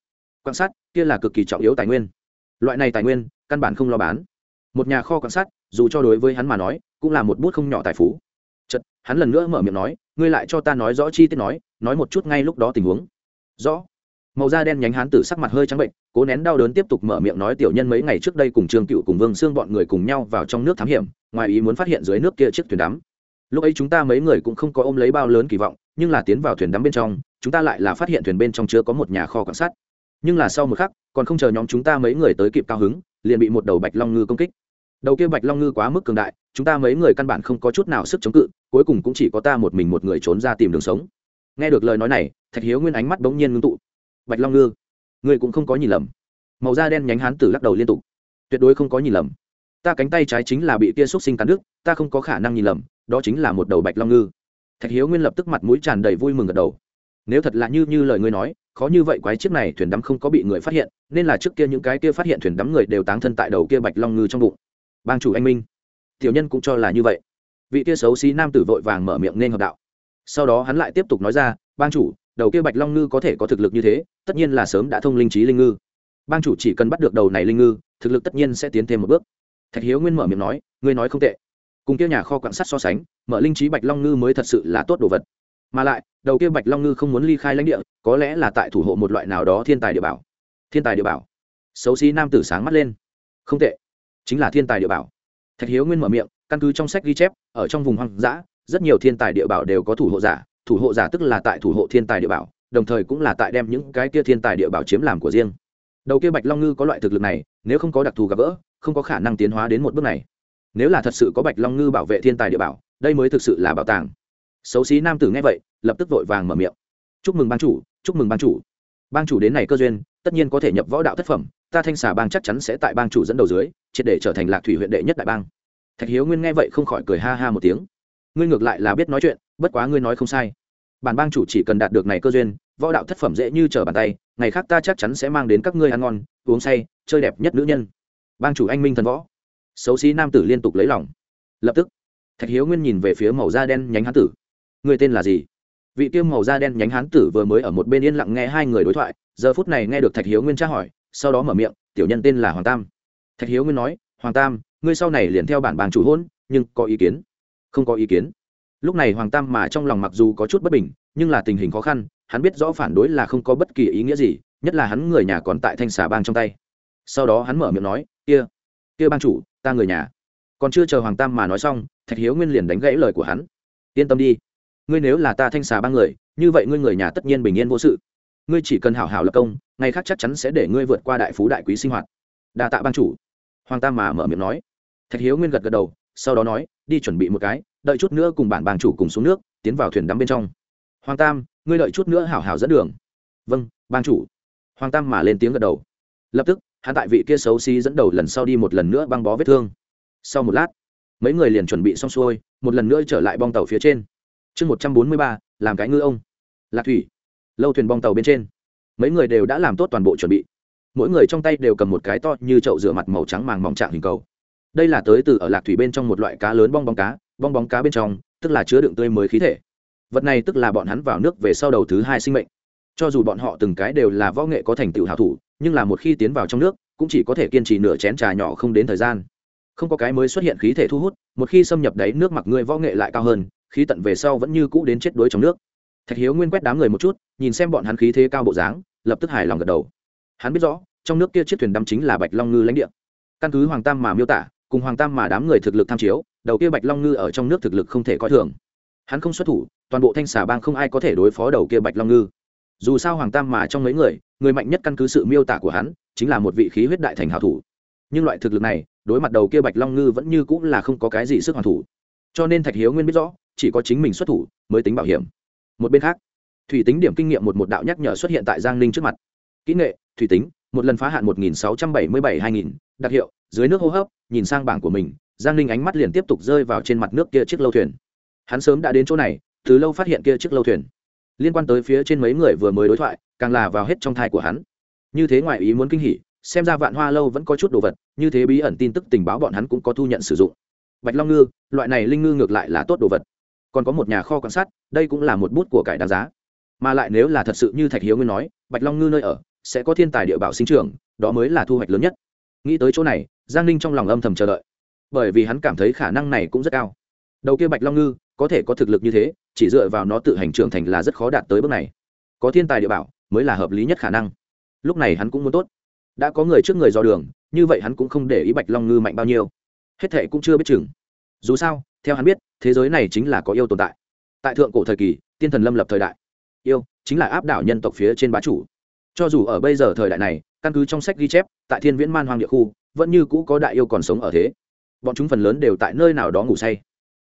Quan sát, kia là cực kỳ trọng yếu tài nguyên. Loại này tài nguyên, căn bản không lo bán. Một nhà kho quan sát dù cho đối với hắn mà nói, cũng là một bút không nhỏ tài phú. Chật hắn lần nữa mở miệng nói, ngươi lại cho ta nói rõ chi tiết nói nói một chút ngay lúc đó tình huống. Rõ. Màu da đen nhánh hán tử sắc mặt hơi trắng bệnh, cố nén đau đớn tiếp tục mở miệng nói, tiểu nhân mấy ngày trước đây cùng trương cựu cùng vương xương bọn người cùng nhau vào trong nước thám hiểm, ngoài ý muốn phát hiện dưới nước kia chiếc thuyền đắm. Lúc ấy chúng ta mấy người cũng không có ôm lấy bao lớn kỳ vọng, nhưng là tiến vào thuyền đắm bên trong, chúng ta lại là phát hiện thuyền bên trong chứa có một nhà kho quan sát. Nhưng là sau một khắc, còn không chờ nhóm chúng ta mấy người tới kịp cao hứng, liền bị một đầu bạch long ngư công kích đầu kia bạch long ngư quá mức cường đại, chúng ta mấy người căn bản không có chút nào sức chống cự, cuối cùng cũng chỉ có ta một mình một người trốn ra tìm đường sống. Nghe được lời nói này, thạch hiếu nguyên ánh mắt bỗng nhiên ngưng tụ. Bạch long ngư, ngươi cũng không có nhìn lầm. Màu da đen nhánh hán tử lắc đầu liên tục. Tuyệt đối không có nhìn lầm. Ta cánh tay trái chính là bị kia xúc sinh cắn đứt, ta không có khả năng nhìn lầm, đó chính là một đầu bạch long ngư. Thạch hiếu nguyên lập tức mặt mũi tràn đầy vui mừng gật đầu. Nếu thật là như như lời ngươi nói, khó như vậy quái chiếc này thuyền đắm không có bị người phát hiện, nên là trước kia những cái kia phát hiện thuyền đắm người đều táng thân tại đầu kia bạch long ngư trong bụng bang chủ anh minh tiểu nhân cũng cho là như vậy vị kia xấu xí nam tử vội vàng mở miệng nên hợp đạo sau đó hắn lại tiếp tục nói ra bang chủ đầu kia bạch long ngư có thể có thực lực như thế tất nhiên là sớm đã thông linh trí linh ngư bang chủ chỉ cần bắt được đầu này linh ngư thực lực tất nhiên sẽ tiến thêm một bước thạch hiếu nguyên mở miệng nói ngươi nói không tệ cùng kia nhà kho quạng sắt so sánh mở linh trí bạch long ngư mới thật sự là tốt đồ vật mà lại đầu kia bạch long ngư không muốn ly khai lãnh địa có lẽ là tại thủ hộ một loại nào đó thiên tài địa bảo thiên tài địa bảo xấu xí nam tử sáng mắt lên không tệ chính là thiên tài địa bảo. Thạch hiếu nguyên mở miệng, căn cứ trong sách ghi chép, ở trong vùng hoang dã, rất nhiều thiên tài địa bảo đều có thủ hộ giả, thủ hộ giả tức là tại thủ hộ thiên tài địa bảo, đồng thời cũng là tại đem những cái kia thiên tài địa bảo chiếm làm của riêng. Đầu kia bạch long ngư có loại thực lực này, nếu không có đặc thù gặp gỡ, không có khả năng tiến hóa đến một bước này. Nếu là thật sự có bạch long ngư bảo vệ thiên tài địa bảo, đây mới thực sự là bảo tàng. Xấu xí nam tử nghe vậy, lập tức vội vàng mở miệng. Chúc mừng ban chủ, chúc mừng ban chủ. Ban chủ đến này cơ duyên, tất nhiên có thể nhập võ đạo thất phẩm ta thanh xà bang chắc chắn sẽ tại bang chủ dẫn đầu dưới, triệt để trở thành lạc thủy huyện đệ nhất đại bang. Thạch hiếu nguyên nghe vậy không khỏi cười ha ha một tiếng. Ngươi ngược lại là biết nói chuyện, bất quá ngươi nói không sai. Bản bang chủ chỉ cần đạt được này cơ duyên, võ đạo thất phẩm dễ như trở bàn tay, ngày khác ta chắc chắn sẽ mang đến các ngươi ăn ngon, uống say, chơi đẹp nhất nữ nhân. Bang chủ anh minh thần võ. Xấu xí nam tử liên tục lấy lòng. Lập tức, thạch hiếu nguyên nhìn về phía màu da đen nhánh hán tử. Người tên là gì? Vị kiêm màu da đen nhánh hán tử vừa mới ở một bên yên lặng nghe hai người đối thoại, giờ phút này nghe được thạch hiếu nguyên tra hỏi sau đó mở miệng, tiểu nhân tên là hoàng tam. Thạch hiếu nguyên nói, hoàng tam, ngươi sau này liền theo bản bang chủ hôn, nhưng có ý kiến? Không có ý kiến. Lúc này hoàng tam mà trong lòng mặc dù có chút bất bình, nhưng là tình hình khó khăn, hắn biết rõ phản đối là không có bất kỳ ý nghĩa gì, nhất là hắn người nhà còn tại thanh xà bang trong tay. Sau đó hắn mở miệng nói, kia kia bang chủ, ta người nhà. Còn chưa chờ hoàng tam mà nói xong, thạch hiếu nguyên liền đánh gãy lời của hắn. Yên tâm đi, ngươi nếu là ta thanh xà bang người, như vậy ngươi người nhà tất nhiên bình yên vô sự. Ngươi chỉ cần hảo hảo lập công ngày khác chắc chắn sẽ để ngươi vượt qua đại phú đại quý sinh hoạt. Đa tạ bang chủ. Hoàng tam mà mở miệng nói. Thạch hiếu nguyên gật gật đầu, sau đó nói, đi chuẩn bị một cái, đợi chút nữa cùng bản bang chủ cùng xuống nước, tiến vào thuyền đắm bên trong. Hoàng tam, ngươi đợi chút nữa hảo hảo dẫn đường. Vâng bang chủ. Hoàng tam mà lên tiếng gật đầu. Lập tức, hắn tại vị kia xấu xí dẫn đầu lần sau đi một lần nữa băng bó vết thương. Sau một lát, mấy người liền chuẩn bị xong xuôi, một lần nữa trở lại bong tàu phía trên. Chương một trăm bốn mươi ba, làm cái ngư ông. Lạc thủy. Lâu thuyền bong tàu bên trên mấy người đều đã làm tốt toàn bộ chuẩn bị. Mỗi người trong tay đều cầm một cái to như chậu rửa mặt màu trắng màng mỏng trạng hình cầu. Đây là tới từ ở lạc thủy bên trong một loại cá lớn bong bóng cá, bong bóng cá bên trong, tức là chứa đựng tươi mới khí thể. Vật này tức là bọn hắn vào nước về sau đầu thứ hai sinh mệnh. Cho dù bọn họ từng cái đều là võ nghệ có thành tựu hảo thủ, nhưng là một khi tiến vào trong nước, cũng chỉ có thể kiên trì nửa chén trà nhỏ không đến thời gian. Không có cái mới xuất hiện khí thể thu hút, một khi xâm nhập đáy nước mặc người võ nghệ lại cao hơn, khí tận về sau vẫn như cũ đến chết đuối trong nước. Thạch hiếu nguyên quét đám người một chút, nhìn xem bọn hắn khí thế cao bộ dáng lập tức hài lòng gật đầu. Hắn biết rõ, trong nước kia chiếc thuyền đắm chính là bạch long ngư lãnh địa. Căn cứ hoàng tam mà miêu tả, cùng hoàng tam mà đám người thực lực tham chiếu, đầu kia bạch long ngư ở trong nước thực lực không thể coi thường. Hắn không xuất thủ, toàn bộ thanh xà bang không ai có thể đối phó đầu kia bạch long ngư. Dù sao hoàng tam mà trong mấy người người mạnh nhất căn cứ sự miêu tả của hắn, chính là một vị khí huyết đại thành hào thủ. Nhưng loại thực lực này, đối mặt đầu kia bạch long ngư vẫn như cũng là không có cái gì sức hoàn thủ. Cho nên thạch hiếu nguyên biết rõ, chỉ có chính mình xuất thủ mới tính bảo hiểm. Một bên khác thủy tính điểm kinh nghiệm một một đạo nhắc nhở xuất hiện tại giang ninh trước mặt. Kỹ nghệ, thủy tính, một lần phá hạn một nghìn sáu trăm bảy mươi bảy hai nghìn, đặc hiệu, dưới nước hô hấp, nhìn sang bảng của mình, giang ninh ánh mắt liền tiếp tục rơi vào trên mặt nước kia chiếc lâu thuyền. Hắn sớm đã đến chỗ này, từ lâu phát hiện kia chiếc lâu thuyền. Liên quan tới phía trên mấy người vừa mới đối thoại, càng là vào hết trong thai của hắn. Như thế ngoài ý muốn kinh hỉ, xem ra vạn hoa lâu vẫn có chút đồ vật, như thế bí ẩn tin tức tình báo bọn hắn cũng có thu nhận sử dụng. Bạch long ngư, loại này linh ngư ngược lại là tốt đồ vật. Còn có một nhà kho quan sát, đây cũng là một bút của cải đáng giá mà lại nếu là thật sự như thạch hiếu nguyên nói, bạch long ngư nơi ở sẽ có thiên tài địa bảo sinh trưởng, đó mới là thu hoạch lớn nhất. Nghĩ tới chỗ này, giang ninh trong lòng âm thầm chờ đợi. Bởi vì hắn cảm thấy khả năng này cũng rất cao. Đầu kia bạch long ngư, có thể có thực lực như thế, chỉ dựa vào nó tự hành trưởng thành là rất khó đạt tới bước này. Có thiên tài địa bảo, mới là hợp lý nhất khả năng. Lúc này hắn cũng muốn tốt. Đã có người trước người do đường, như vậy hắn cũng không để ý bạch long ngư mạnh bao nhiêu. Hết thệ cũng chưa biết chừng. Dù sao, theo hắn biết, thế giới này chính là có yêu tồn tại. Tại thượng cổ thời kỳ, tiên thần lâm lập thời đại yêu, chính là áp đảo nhân tộc phía trên bá chủ. Cho dù ở bây giờ thời đại này, căn cứ trong sách ghi chép, tại thiên viễn man hoang địa khu, vẫn như cũ có đại yêu còn sống ở thế. Bọn chúng phần lớn đều tại nơi nào đó ngủ say.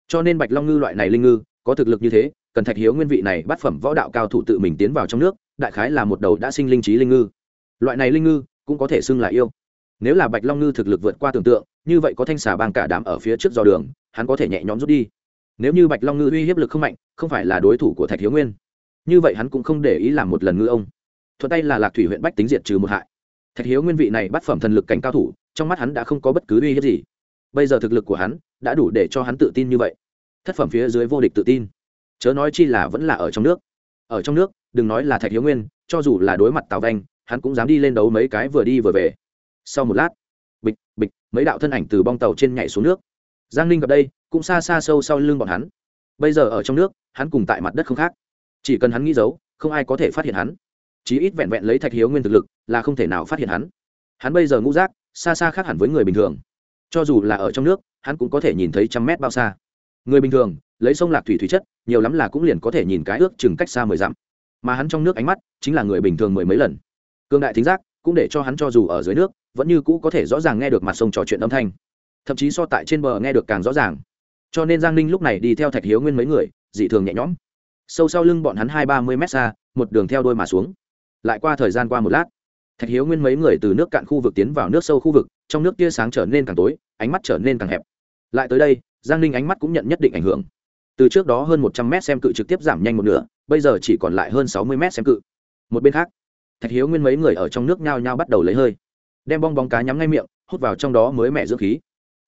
Cho nên bạch long ngư loại này linh ngư, có thực lực như thế, cần thạch hiếu nguyên vị này bắt phẩm võ đạo cao thủ tự mình tiến vào trong nước, đại khái là một đầu đã sinh linh trí linh ngư. Loại này linh ngư cũng có thể xưng là yêu. Nếu là bạch long ngư thực lực vượt qua tưởng tượng, như vậy có thanh xà bang cả đám ở phía trước dò đường, hắn có thể nhẹ nhõm rút đi. Nếu như bạch long ngư uy hiếp lực không mạnh, không phải là đối thủ của thạch hiếu nguyên như vậy hắn cũng không để ý làm một lần ngư ông. Thuận tay là lạc thủy huyện bách tính diệt trừ một hại. Thạch hiếu nguyên vị này bắt phẩm thần lực cảnh cao thủ, trong mắt hắn đã không có bất cứ uy hiếp gì. Bây giờ thực lực của hắn đã đủ để cho hắn tự tin như vậy. Thất phẩm phía dưới vô địch tự tin. Chớ nói chi là vẫn là ở trong nước. Ở trong nước, đừng nói là thạch hiếu nguyên, cho dù là đối mặt tào vanh, hắn cũng dám đi lên đấu mấy cái vừa đi vừa về. Sau một lát, bịch bịch, mấy đạo thân ảnh từ bong tàu trên nhảy xuống nước. Giang ninh gặp đây, cũng xa xa sâu sau lưng bọn hắn. Bây giờ ở trong nước, hắn cùng tại mặt đất không khác chỉ cần hắn nghĩ giấu, không ai có thể phát hiện hắn. Chí ít vẹn vẹn lấy thạch hiếu nguyên thực lực là không thể nào phát hiện hắn. Hắn bây giờ ngũ rác xa xa khác hẳn với người bình thường. Cho dù là ở trong nước, hắn cũng có thể nhìn thấy trăm mét bao xa. Người bình thường, lấy sông lạc thủy thủy chất, nhiều lắm là cũng liền có thể nhìn cái ước chừng cách xa mười dặm. Mà hắn trong nước ánh mắt, chính là người bình thường mười mấy lần. Cương đại thính giác, cũng để cho hắn cho dù ở dưới nước, vẫn như cũ có thể rõ ràng nghe được mặt sông trò chuyện âm thanh. Thậm chí so tại trên bờ nghe được càng rõ ràng. Cho nên giang ninh lúc này đi theo thạch hiếu nguyên mấy người, dị thường nhẹ nhõm sâu sau lưng bọn hắn hai ba mươi mét xa, một đường theo đôi mà xuống. Lại qua thời gian qua một lát, thạch hiếu nguyên mấy người từ nước cạn khu vực tiến vào nước sâu khu vực, trong nước tia sáng trở nên càng tối, ánh mắt trở nên càng hẹp. Lại tới đây, giang ninh ánh mắt cũng nhận nhất định ảnh hưởng. Từ trước đó hơn một trăm m xem cự trực tiếp giảm nhanh một nửa, bây giờ chỉ còn lại hơn sáu mươi m xem cự. Một bên khác, thạch hiếu nguyên mấy người ở trong nước nhao nhao bắt đầu lấy hơi, đem bong bóng cá nhắm ngay miệng, hút vào trong đó mới mẹ dưỡng khí.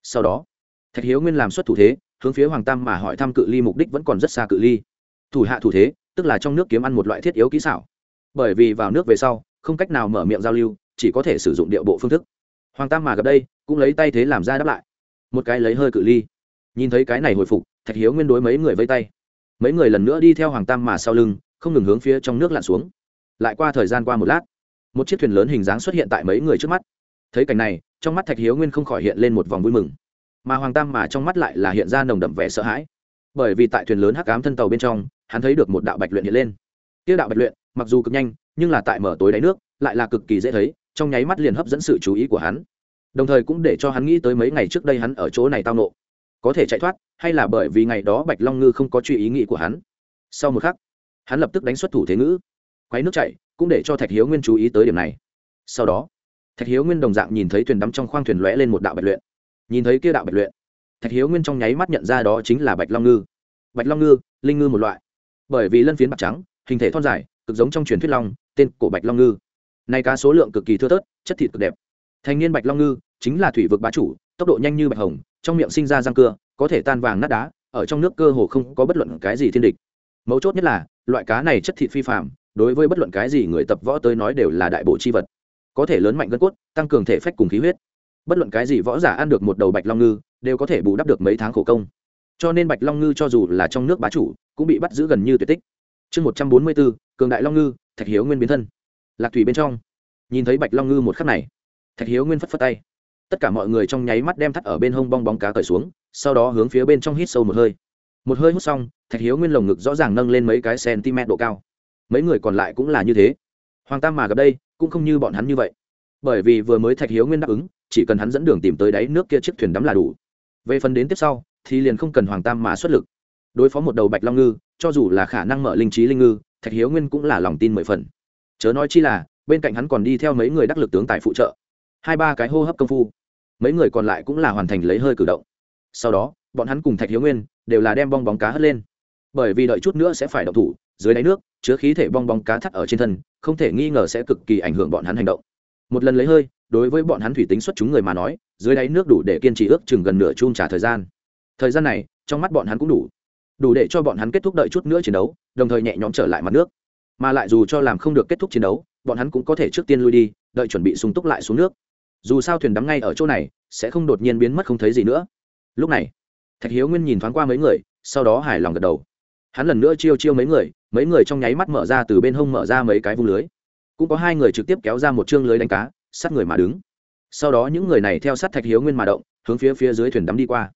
Sau đó, thạch hiếu nguyên làm xuất thủ thế, hướng phía hoàng tam mà hỏi thăm cự ly mục đích vẫn còn rất xa cự ly thủ hạ thủ thế, tức là trong nước kiếm ăn một loại thiết yếu kỹ xảo. Bởi vì vào nước về sau, không cách nào mở miệng giao lưu, chỉ có thể sử dụng điệu bộ phương thức. Hoàng tam mà gặp đây, cũng lấy tay thế làm ra đáp lại. Một cái lấy hơi cự ly. Nhìn thấy cái này hồi phục, thạch hiếu nguyên đối mấy người vây tay. Mấy người lần nữa đi theo hoàng tam mà sau lưng, không ngừng hướng phía trong nước lặn xuống. Lại qua thời gian qua một lát, một chiếc thuyền lớn hình dáng xuất hiện tại mấy người trước mắt. Thấy cảnh này, trong mắt thạch hiếu nguyên không khỏi hiện lên một vòng vui mừng. Mà hoàng tam mà trong mắt lại là hiện ra nồng đậm vẻ sợ hãi. Bởi vì tại thuyền lớn hắc ám thân tàu bên trong hắn thấy được một đạo bạch luyện hiện lên. Tiêu đạo bạch luyện, mặc dù cực nhanh, nhưng là tại mở tối đáy nước, lại là cực kỳ dễ thấy, trong nháy mắt liền hấp dẫn sự chú ý của hắn. Đồng thời cũng để cho hắn nghĩ tới mấy ngày trước đây hắn ở chỗ này tao nộ. Có thể chạy thoát, hay là bởi vì ngày đó bạch long ngư không có truy ý nghĩ của hắn. Sau một khắc, hắn lập tức đánh xuất thủ thế ngữ. Quấy nước chạy cũng để cho thạch hiếu nguyên chú ý tới điểm này. Sau đó, thạch hiếu nguyên đồng dạng nhìn thấy thuyền đắm trong khoang thuyền lóe lên một đạo bạch luyện. Nhìn thấy kia đạo bạch luyện, thạch hiếu nguyên trong nháy mắt nhận ra đó chính là bạch long ngư. Bạch long ngư, linh ngư một loại bởi vì lân phiến bạc trắng, hình thể thon dài, cực giống trong truyền thuyết long, tên cổ bạch long ngư. Nay cá số lượng cực kỳ thưa thớt, chất thịt cực đẹp. Thành niên bạch long ngư chính là thủy vực bá chủ, tốc độ nhanh như bạch hồng, trong miệng sinh ra răng cưa, có thể tan vàng nát đá, ở trong nước cơ hồ không có bất luận cái gì thiên địch. Mấu chốt nhất là, loại cá này chất thịt phi phạm đối với bất luận cái gì người tập võ tới nói đều là đại bộ chi vật. Có thể lớn mạnh gân cốt, tăng cường thể phách cùng khí huyết. Bất luận cái gì võ giả ăn được một đầu bạch long ngư, đều có thể bù đắp được mấy tháng khổ công cho nên bạch long ngư cho dù là trong nước bá chủ, cũng bị bắt giữ gần như tuyệt tích. Chương một trăm bốn mươi bốn, cường đại long ngư, thạch hiếu nguyên biến thân. Lạc thủy bên trong, nhìn thấy bạch long ngư một khắc này, thạch hiếu nguyên phất phất tay. Tất cả mọi người trong nháy mắt đem thắt ở bên hông bong bóng cá cởi xuống, sau đó hướng phía bên trong hít sâu một hơi. Một hơi hút xong, thạch hiếu nguyên lồng ngực rõ ràng nâng lên mấy cái cm độ cao. Mấy người còn lại cũng là như thế. Hoàng tam mà gặp đây, cũng không như bọn hắn như vậy. Bởi vì vừa mới thạch hiếu nguyên đáp ứng, chỉ cần hắn dẫn đường tìm tới đáy nước kia chiếc thuyền đắm là đủ. Về phần đến tiếp sau thì liền không cần hoàng tam mà xuất lực. Đối phó một đầu bạch long ngư, cho dù là khả năng mở linh trí linh ngư, thạch hiếu nguyên cũng là lòng tin mười phần. Chớ nói chi là, bên cạnh hắn còn đi theo mấy người đắc lực tướng tài phụ trợ. Hai ba cái hô hấp công phu, mấy người còn lại cũng là hoàn thành lấy hơi cử động. Sau đó, bọn hắn cùng thạch hiếu nguyên đều là đem bong bóng cá hất lên. Bởi vì đợi chút nữa sẽ phải động thủ, dưới đáy nước, chứa khí thể bong bóng cá thắt ở trên thân, không thể nghi ngờ sẽ cực kỳ ảnh hưởng bọn hắn hành động. Một lần lấy hơi, đối với bọn hắn thủy tính xuất chúng người mà nói, dưới đáy nước đủ để kiên trì ước chừng gần nửa chung trả thời gian thời gian này, trong mắt bọn hắn cũng đủ. Đủ để cho bọn hắn kết thúc đợi chút nữa chiến đấu, đồng thời nhẹ nhõm trở lại mặt nước. Mà lại dù cho làm không được kết thúc chiến đấu, bọn hắn cũng có thể trước tiên lui đi, đợi chuẩn bị sung túc lại xuống nước. Dù sao thuyền đắm ngay ở chỗ này, sẽ không đột nhiên biến mất không thấy gì nữa. Lúc này, thạch hiếu nguyên nhìn thoáng qua mấy người, sau đó hài lòng gật đầu. Hắn lần nữa chiêu chiêu mấy người mấy người trong nháy mắt mở ra từ bên hông mở ra mấy cái vung lưới. Cũng có hai người trực tiếp kéo ra một chương lưới đánh cá, sát người mà đứng. Sau đó những người này theo sát thạch hiếu nguyên mà động, hướng phía phía dưới thuyền đắm đi qua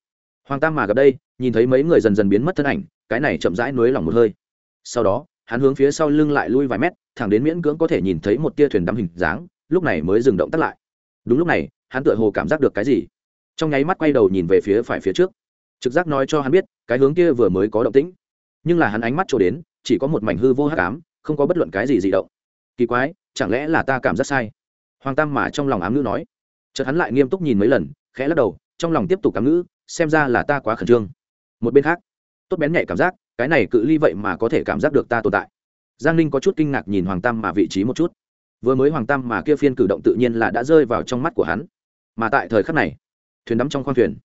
hoàng tam mà gặp đây, nhìn thấy mấy người dần dần biến mất thân ảnh, cái này chậm rãi nối lỏng một hơi. Sau đó, hắn hướng phía sau lưng lại lui vài mét, thẳng đến miễn cưỡng có thể nhìn thấy một tia thuyền đắm hình dáng, lúc này mới dừng động tắt lại. Đúng lúc này, hắn tựa hồ cảm giác được cái gì. Trong nháy mắt quay đầu nhìn về phía phải phía trước. Trực giác nói cho hắn biết, cái hướng kia vừa mới có động tĩnh. Nhưng là hắn ánh mắt trổ đến, chỉ có một mảnh hư vô hắc ám, không có bất luận cái gì dị động. Kỳ quái, chẳng lẽ là ta cảm giác sai? Hoàng tam mà trong lòng ám ngữ nói. Chợt hắn lại nghiêm túc nhìn mấy lần, khẽ lắc đầu, trong lòng tiếp tục ám ngữ xem ra là ta quá khẩn trương. Một bên khác, tốt bén nhạy cảm giác, cái này cự ly vậy mà có thể cảm giác được ta tồn tại. Giang ninh có chút kinh ngạc nhìn hoàng tam mà vị trí một chút. Vừa mới hoàng tam mà kia phiên cử động tự nhiên là đã rơi vào trong mắt của hắn. Mà tại thời khắc này, thuyền đắm trong khoang thuyền.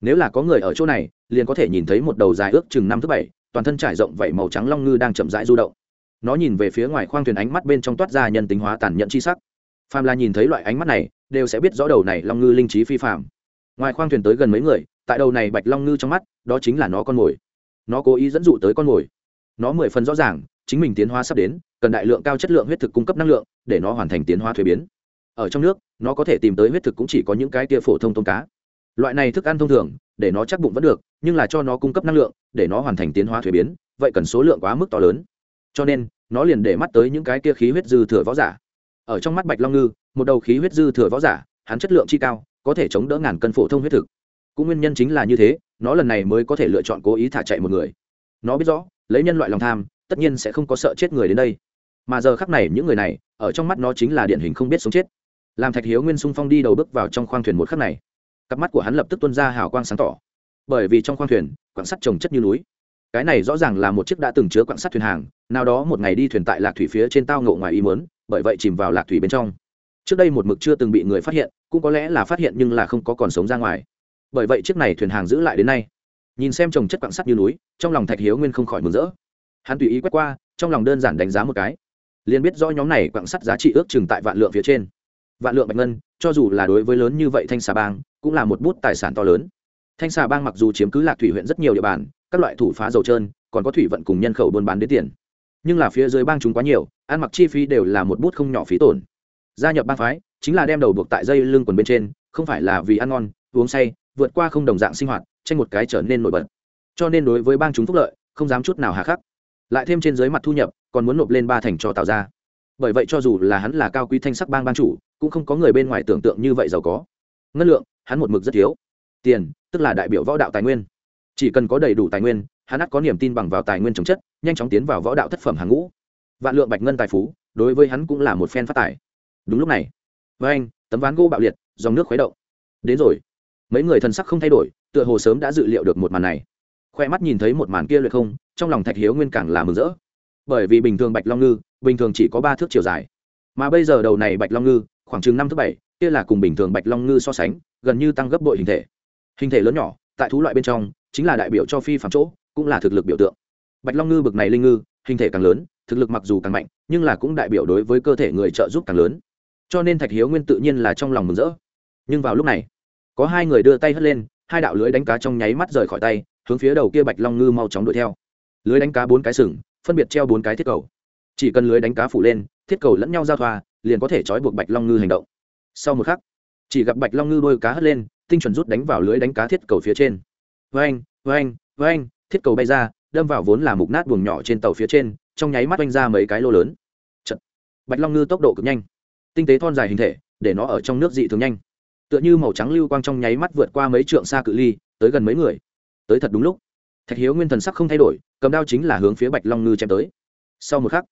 Nếu là có người ở chỗ này, liền có thể nhìn thấy một đầu dài ước chừng năm thứ bảy, toàn thân trải rộng vảy màu trắng long ngư đang chậm rãi du động. Nó nhìn về phía ngoài khoang thuyền ánh mắt bên trong toát ra nhân tính hóa tàn nhẫn chi sắc. Phàm là nhìn thấy loại ánh mắt này, đều sẽ biết rõ đầu này long ngư linh trí phi phạm ngoài khoang thuyền tới gần mấy người tại đầu này bạch long ngư trong mắt, đó chính là nó con mồi. Nó cố ý dẫn dụ tới con mồi. Nó mười phần rõ ràng, chính mình tiến hóa sắp đến, cần đại lượng cao chất lượng huyết thực cung cấp năng lượng, để nó hoàn thành tiến hóa thuế biến. Ở trong nước, nó có thể tìm tới huyết thực cũng chỉ có những cái tia phổ thông tôm cá. Loại này thức ăn thông thường, để nó chắc bụng vẫn được, nhưng là cho nó cung cấp năng lượng, để nó hoàn thành tiến hóa thuế biến, vậy cần số lượng quá mức to lớn. Cho nên, nó liền để mắt tới những cái kia khí huyết dư thừa võ giả. Ở trong mắt bạch long ngư, một đầu khí huyết dư thừa võ giả, hắn chất lượng chi cao, có thể chống đỡ ngàn cân phổ thông huyết thực cũng nguyên nhân chính là như thế, nó lần này mới có thể lựa chọn cố ý thả chạy một người. Nó biết rõ, lấy nhân loại lòng tham, tất nhiên sẽ không có sợ chết người đến đây. Mà giờ khắc này, những người này, ở trong mắt nó chính là điển hình không biết sống chết. Làm thạch hiếu nguyên sung phong đi đầu bước vào trong khoang thuyền một khắc này. Cặp mắt của hắn lập tức tuân ra hào quang sáng tỏ. Bởi vì trong khoang thuyền quảng sắt trồng chất như núi. Cái này rõ ràng là một chiếc đã từng chứa quặng sắt thuyền hàng, nào đó một ngày đi thuyền tại lạc thủy phía trên tao ngộ ngoài ý mớn bởi vậy chìm vào lạc thủy bên trong. Trước đây một mực chưa từng bị người phát hiện, cũng có lẽ là phát hiện nhưng là không có còn sống ra ngoài bởi vậy chiếc này thuyền hàng giữ lại đến nay. Nhìn xem trồng chất quạng sắt như núi, trong lòng thạch hiếu nguyên không khỏi mừng rỡ. Hắn tùy ý quét qua, trong lòng đơn giản đánh giá một cái. Liền biết do nhóm này quạng sắt giá trị ước chừng tại vạn lượng phía trên. Vạn lượng bạch ngân, cho dù là đối với lớn như vậy thanh xà bang, cũng là một bút tài sản to lớn. Thanh xà bang mặc dù chiếm cứ lạc thủy huyện rất nhiều địa bàn, các loại thủ phá dầu trơn, còn có thủy vận cùng nhân khẩu buôn bán đến tiền. Nhưng là phía dưới bang chúng quá nhiều, ăn mặc chi phí đều là một bút không nhỏ phí tổn. Gia nhập bang phái, chính là đem đầu buộc tại dây lưng quần bên trên, không phải là vì ăn ngon, uống say vượt qua không đồng dạng sinh hoạt, tranh một cái trở nên nổi bật. Cho nên đối với bang chúng phúc lợi, không dám chút nào hà khắc. Lại thêm trên dưới mặt thu nhập, còn muốn nộp lên ba thành cho tạo ra bởi vậy cho dù là hắn là cao quý thanh sắc bang ban chủ, cũng không có người bên ngoài tưởng tượng như vậy giàu có. Ngân lượng, hắn một mực rất thiếu. Tiền, tức là đại biểu võ đạo tài nguyên. Chỉ cần có đầy đủ tài nguyên, hắn ắt có niềm tin bằng vào tài nguyên chống chất, nhanh chóng tiến vào võ đạo thất phẩm hàng ngũ. Vạn lượng bạch ngân tài phú, đối với hắn cũng là một phen phát tài. Đúng lúc này, với anh, tấm ván gỗ bạo liệt, dòng nước khuấy động. Đến rồi mấy người thần sắc không thay đổi, tựa hồ sớm đã dự liệu được một màn này. Khoe mắt nhìn thấy một màn kia luyện không, trong lòng thạch hiếu nguyên càng là mừng rỡ. Bởi vì bình thường bạch long ngư, bình thường chỉ có ba thước chiều dài. Mà bây giờ đầu này bạch long ngư, khoảng chừng năm thước bảy, kia là cùng bình thường bạch long ngư so sánh, gần như tăng gấp bội hình thể. Hình thể lớn nhỏ, tại thú loại bên trong, chính là đại biểu cho phi phạm chỗ, cũng là thực lực biểu tượng. Bạch long ngư bực này linh ngư, hình thể càng lớn, thực lực mặc dù càng mạnh, nhưng là cũng đại biểu đối với cơ thể người trợ giúp càng lớn. Cho nên thạch hiếu nguyên tự nhiên là trong lòng mừng rỡ. Nhưng vào lúc này có hai người đưa tay hất lên, hai đạo lưới đánh cá trong nháy mắt rời khỏi tay, hướng phía đầu kia bạch long ngư mau chóng đuổi theo. Lưới đánh cá bốn cái sừng, phân biệt treo bốn cái thiết cầu. Chỉ cần lưới đánh cá phủ lên, thiết cầu lẫn nhau giao thoa, liền có thể trói buộc bạch long ngư hành động. Sau một khắc, chỉ gặp bạch long ngư đôi cá hất lên, tinh chuẩn rút đánh vào lưới đánh cá thiết cầu phía trên. Vang vang vang thiết cầu bay ra, đâm vào vốn là mục nát buồng nhỏ trên tàu phía trên, trong nháy mắt oanh ra mấy cái lô lớn. Chật. bạch long ngư tốc độ cực nhanh. Tinh tế thon dài hình thể, để nó ở trong nước dị thường nhanh tựa như màu trắng lưu quang trong nháy mắt vượt qua mấy trượng xa cự ly, tới gần mấy người. Tới thật đúng lúc. Thạch hiếu nguyên thần sắc không thay đổi, cầm đao chính là hướng phía bạch long ngư chém tới. Sau một khắc,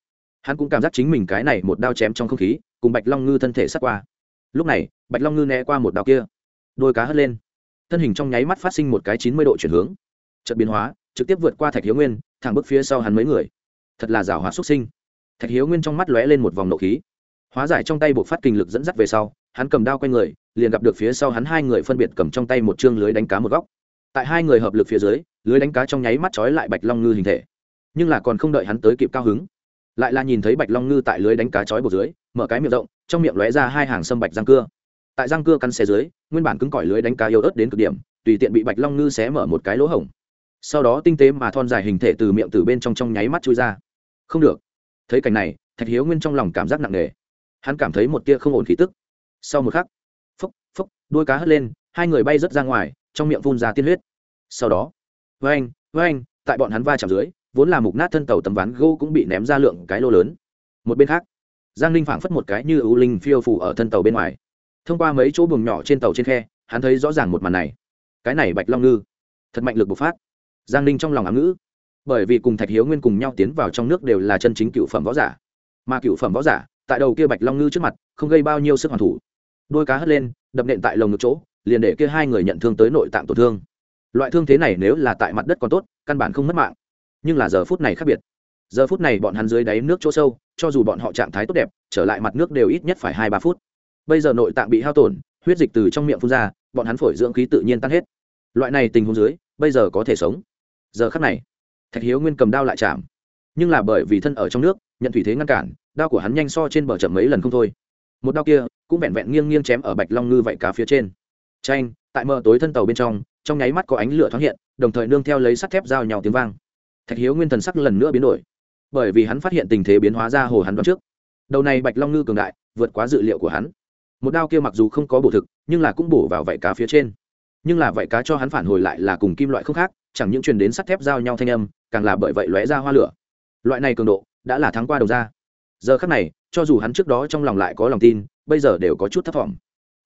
hắn cũng cảm giác chính mình cái này một đao chém trong không khí, cùng bạch long ngư thân thể sắt qua. Lúc này, bạch long ngư né qua một đao kia. Đôi cá hất lên. Thân hình trong nháy mắt phát sinh một cái chín mươi độ chuyển hướng. Chợt biến hóa, trực tiếp vượt qua thạch hiếu nguyên, thẳng bước phía sau hắn mấy người. Thật là rào hóa xuất sinh. Thạch hiếu nguyên trong mắt lóe lên một vòng nộ khí. Hóa giải trong tay buộc phát kinh lực dẫn dắt về sau, hắn cầm đao q u a n người liền gặp được phía sau hắn hai người phân biệt cầm trong tay một chương lưới đánh cá một góc. Tại hai người hợp lực phía dưới, lưới đánh cá trong nháy mắt trói lại bạch long ngư hình thể. Nhưng là còn không đợi hắn tới kịp cao hứng, lại là nhìn thấy bạch long ngư tại lưới đánh cá trói bột dưới, mở cái miệng rộng, trong miệng lóe ra hai hàng sâm bạch răng cưa. Tại răng cưa căn xe dưới, nguyên bản cứng cỏi lưới đánh cá yếu ớt đến cực điểm, tùy tiện bị bạch long ngư xé mở một cái lỗ hổng. Sau đó tinh tế mà thon dài hình thể từ miệng từ bên trong trong nháy mắt chui ra. Không được. Thấy cảnh này, thạch hiếu nguyên trong lòng cảm giác nặng nề. Hắn cảm thấy một tia không ổn khí tức. Sau một khắc đuôi cá hất lên, hai người bay rớt ra ngoài, trong miệng phun ra tiên huyết. Sau đó với anh với anh tại bọn hắn va chạm dưới, vốn là mục nát thân tàu tấm ván gỗ cũng bị ném ra lượng cái lô lớn. Một bên khác, giang linh phảng phất một cái như ưu linh phiêu phủ ở thân tàu bên ngoài. Thông qua mấy chỗ buồng nhỏ trên tàu trên khe, hắn thấy rõ ràng một màn này. Cái này bạch long ngư, thật mạnh lực bộc phát. Giang ninh trong lòng ám ngữ. Bởi vì cùng thạch hiếu nguyên cùng nhau tiến vào trong nước đều là chân chính cựu phẩm võ giả. Mà cựu phẩm võ giả, tại đầu kia bạch long ngư trước mặt, không gây bao nhiêu sức hoàn thủ đôi cá hất lên, đập nện tại lồng ngực chỗ, liền để kia hai người nhận thương tới nội tạng tổn thương. Loại thương thế này nếu là tại mặt đất còn tốt, căn bản không mất mạng. Nhưng là giờ phút này khác biệt. Giờ phút này bọn hắn dưới đáy nước chỗ sâu, cho dù bọn họ trạng thái tốt đẹp, trở lại mặt nước đều ít nhất phải hai ba phút. Bây giờ nội tạng bị hao tổn, huyết dịch từ trong miệng phun ra, bọn hắn phổi dưỡng khí tự nhiên tan hết. Loại này tình huống dưới, bây giờ có thể sống. Giờ khắc này, thạch hiếu nguyên cầm đao lại chạm. Nhưng là bởi vì thân ở trong nước, nhận thủy thế ngăn cản, đao của hắn nhanh so trên bờ chậm mấy lần không thôi. Một đao kia cũng vẹn vẹn nghiêng nghiêng chém ở bạch long ngư vảy cá phía trên. Tranh tại mờ tối thân tàu bên trong trong nháy mắt có ánh lửa thoáng hiện, đồng thời nương theo lấy sắt thép giao nhau tiếng vang. Thạch hiếu nguyên thần sắc lần nữa biến đổi, bởi vì hắn phát hiện tình thế biến hóa ra hồ hắn đoán trước. Đầu này bạch long ngư cường đại, vượt quá dự liệu của hắn. Một đao kia mặc dù không có bổ thực, nhưng là cũng bổ vào vảy cá phía trên. Nhưng là vảy cá cho hắn phản hồi lại là cùng kim loại không khác, chẳng những truyền đến sắt thép giao nhau thanh âm, càng là bởi vậy lóe ra hoa lửa. Loại này cường độ, đã là thắng qua đầu ra. Giờ khắc này, cho dù hắn trước đó trong lòng lại có lòng tin bây giờ đều có chút thất vọng.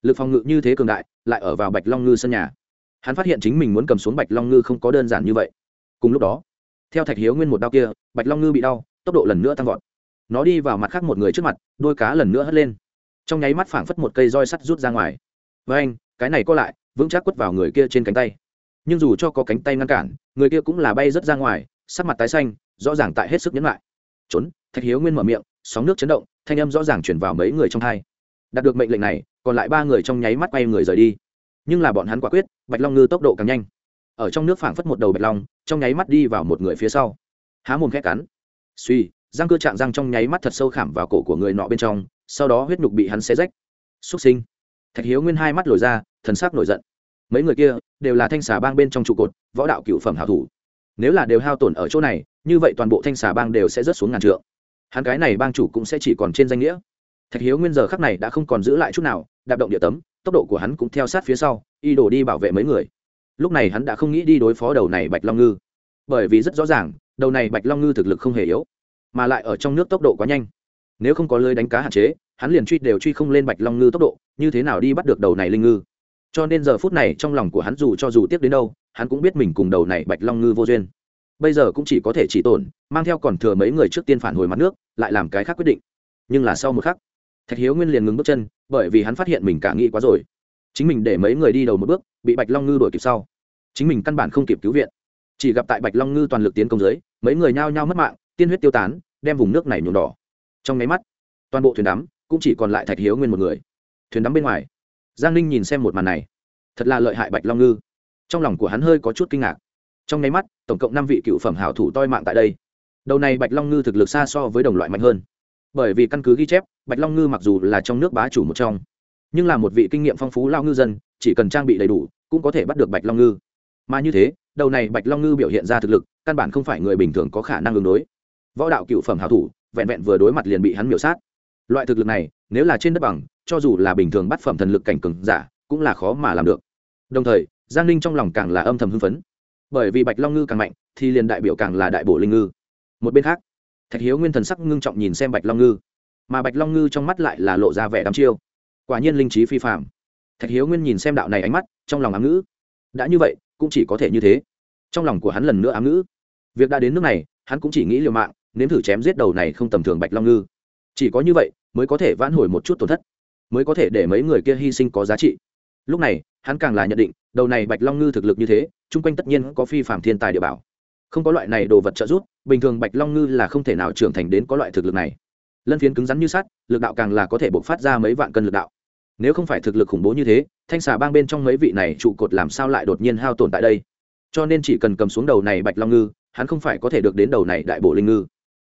Lực phòng ngự như thế cường đại, lại ở vào bạch long ngư sân nhà. Hắn phát hiện chính mình muốn cầm xuống bạch long ngư không có đơn giản như vậy. Cùng lúc đó, theo thạch hiếu nguyên một đao kia, bạch long ngư bị đau, tốc độ lần nữa tăng vọt. Nó đi vào mặt khác một người trước mặt, đôi cá lần nữa hất lên. Trong nháy mắt phảng phất một cây roi sắt rút ra ngoài. Với anh, cái này có lại, vững chắc quất vào người kia trên cánh tay. Nhưng dù cho có cánh tay ngăn cản, người kia cũng là bay rớt ra ngoài, sắc mặt tái xanh, rõ ràng tại hết sức nhẫn lại trốn! Thạch hiếu nguyên mở miệng, sóng nước chấn động, thanh âm rõ ràng chuyển vào mấy người trong hai đạt được mệnh lệnh này, còn lại ba người trong nháy mắt quay người rời đi. Nhưng là bọn hắn quả quyết, bạch long ngư tốc độ càng nhanh. Ở trong nước phảng phất một đầu bạch long, trong nháy mắt đi vào một người phía sau. Há mồm khét cắn. Suy, răng cơ chạm răng trong nháy mắt thật sâu khảm vào cổ của người nọ bên trong, sau đó huyết nhục bị hắn xé rách. Xúc sinh. Thạch hiếu nguyên hai mắt lồi ra, thần sắc nổi giận. Mấy người kia đều là thanh xà bang bên trong trụ cột, võ đạo cựu phẩm hảo thủ. Nếu là đều hao tổn ở chỗ này, như vậy toàn bộ thanh xà bang đều sẽ rớt xuống ngàn trượng. Hắn cái này bang chủ cũng sẽ chỉ còn trên danh nghĩa thạch hiếu nguyên giờ khắc này đã không còn giữ lại chút nào, đạp động địa tấm, tốc độ của hắn cũng theo sát phía sau, y đổ đi bảo vệ mấy người. Lúc này hắn đã không nghĩ đi đối phó đầu này bạch long ngư. Bởi vì rất rõ ràng, đầu này bạch long ngư thực lực không hề yếu, mà lại ở trong nước tốc độ quá nhanh. Nếu không có lưới đánh cá hạn chế, hắn liền truy đều truy không lên bạch long ngư tốc độ, như thế nào đi bắt được đầu này linh ngư? Cho nên giờ phút này trong lòng của hắn dù cho dù tiếp đến đâu, hắn cũng biết mình cùng đầu này bạch long ngư vô duyên. Bây giờ cũng chỉ có thể chỉ tổn, mang theo còn thừa mấy người trước tiên phản hồi mặt nước, lại làm cái khác quyết định. Nhưng là sau một khắc thạch hiếu nguyên liền ngừng bước chân, bởi vì hắn phát hiện mình cả nghĩ quá rồi. Chính mình để mấy người đi đầu một bước, bị bạch long ngư đuổi kịp sau. Chính mình căn bản không kịp cứu viện. Chỉ gặp tại bạch long ngư toàn lực tiến công dưới, mấy người nhao nhao mất mạng, tiên huyết tiêu tán, đem vùng nước này nhuộm đỏ. Trong nháy mắt, toàn bộ thuyền đắm, cũng chỉ còn lại thạch hiếu nguyên một người. Thuyền đắm bên ngoài, giang ninh nhìn xem một màn này. Thật là lợi hại bạch long ngư. Trong lòng của hắn hơi có chút kinh ngạc. Trong nháy mắt, tổng cộng năm vị cựu phẩm hảo thủ toi mạng tại đây. Đầu này bạch long ngư thực lực xa so với đồng loại mạnh hơn bởi vì căn cứ ghi chép, bạch long ngư mặc dù là trong nước bá chủ một trong, nhưng là một vị kinh nghiệm phong phú lao ngư dân, chỉ cần trang bị đầy đủ, cũng có thể bắt được bạch long ngư. Mà như thế, đầu này bạch long ngư biểu hiện ra thực lực, căn bản không phải người bình thường có khả năng ứng đối. Võ đạo cựu phẩm hảo thủ, vẹn vẹn vừa đối mặt liền bị hắn miểu sát. Loại thực lực này, nếu là trên đất bằng, cho dù là bình thường bắt phẩm thần lực cảnh cường giả, cũng là khó mà làm được. Đồng thời, giang ninh trong lòng càng là âm thầm hưng phấn. Bởi vì bạch long ngư càng mạnh, thì liền đại biểu càng là đại bổ linh ngư. Một bên khác thạch hiếu nguyên thần sắc ngưng trọng nhìn xem bạch long ngư. Mà bạch long ngư trong mắt lại là lộ ra vẻ đắm chiêu. Quả nhiên linh trí phi phạm thạch hiếu nguyên nhìn xem đạo này ánh mắt, trong lòng ám ngữ. Đã như vậy, cũng chỉ có thể như thế. Trong lòng của hắn lần nữa ám ngữ. Việc đã đến nước này, hắn cũng chỉ nghĩ liều mạng, nếm thử chém giết đầu này không tầm thường bạch long ngư. Chỉ có như vậy, mới có thể vãn hồi một chút tổn thất. Mới có thể để mấy người kia hy sinh có giá trị. Lúc này, hắn càng là nhận định, đầu này bạch long ngư thực lực như thế, chung quanh tất nhiên có phi phạm thiên tài địa bảo không có loại này đồ vật trợ giúp, bình thường bạch long ngư là không thể nào trưởng thành đến có loại thực lực này. Lân phiến cứng rắn như sắt, lực đạo càng là có thể bộc phát ra mấy vạn cân lực đạo. Nếu không phải thực lực khủng bố như thế, thanh xà bang bên trong mấy vị này trụ cột làm sao lại đột nhiên hao tổn tại đây? Cho nên chỉ cần cầm xuống đầu này bạch long ngư, hắn không phải có thể được đến đầu này đại bộ linh ngư.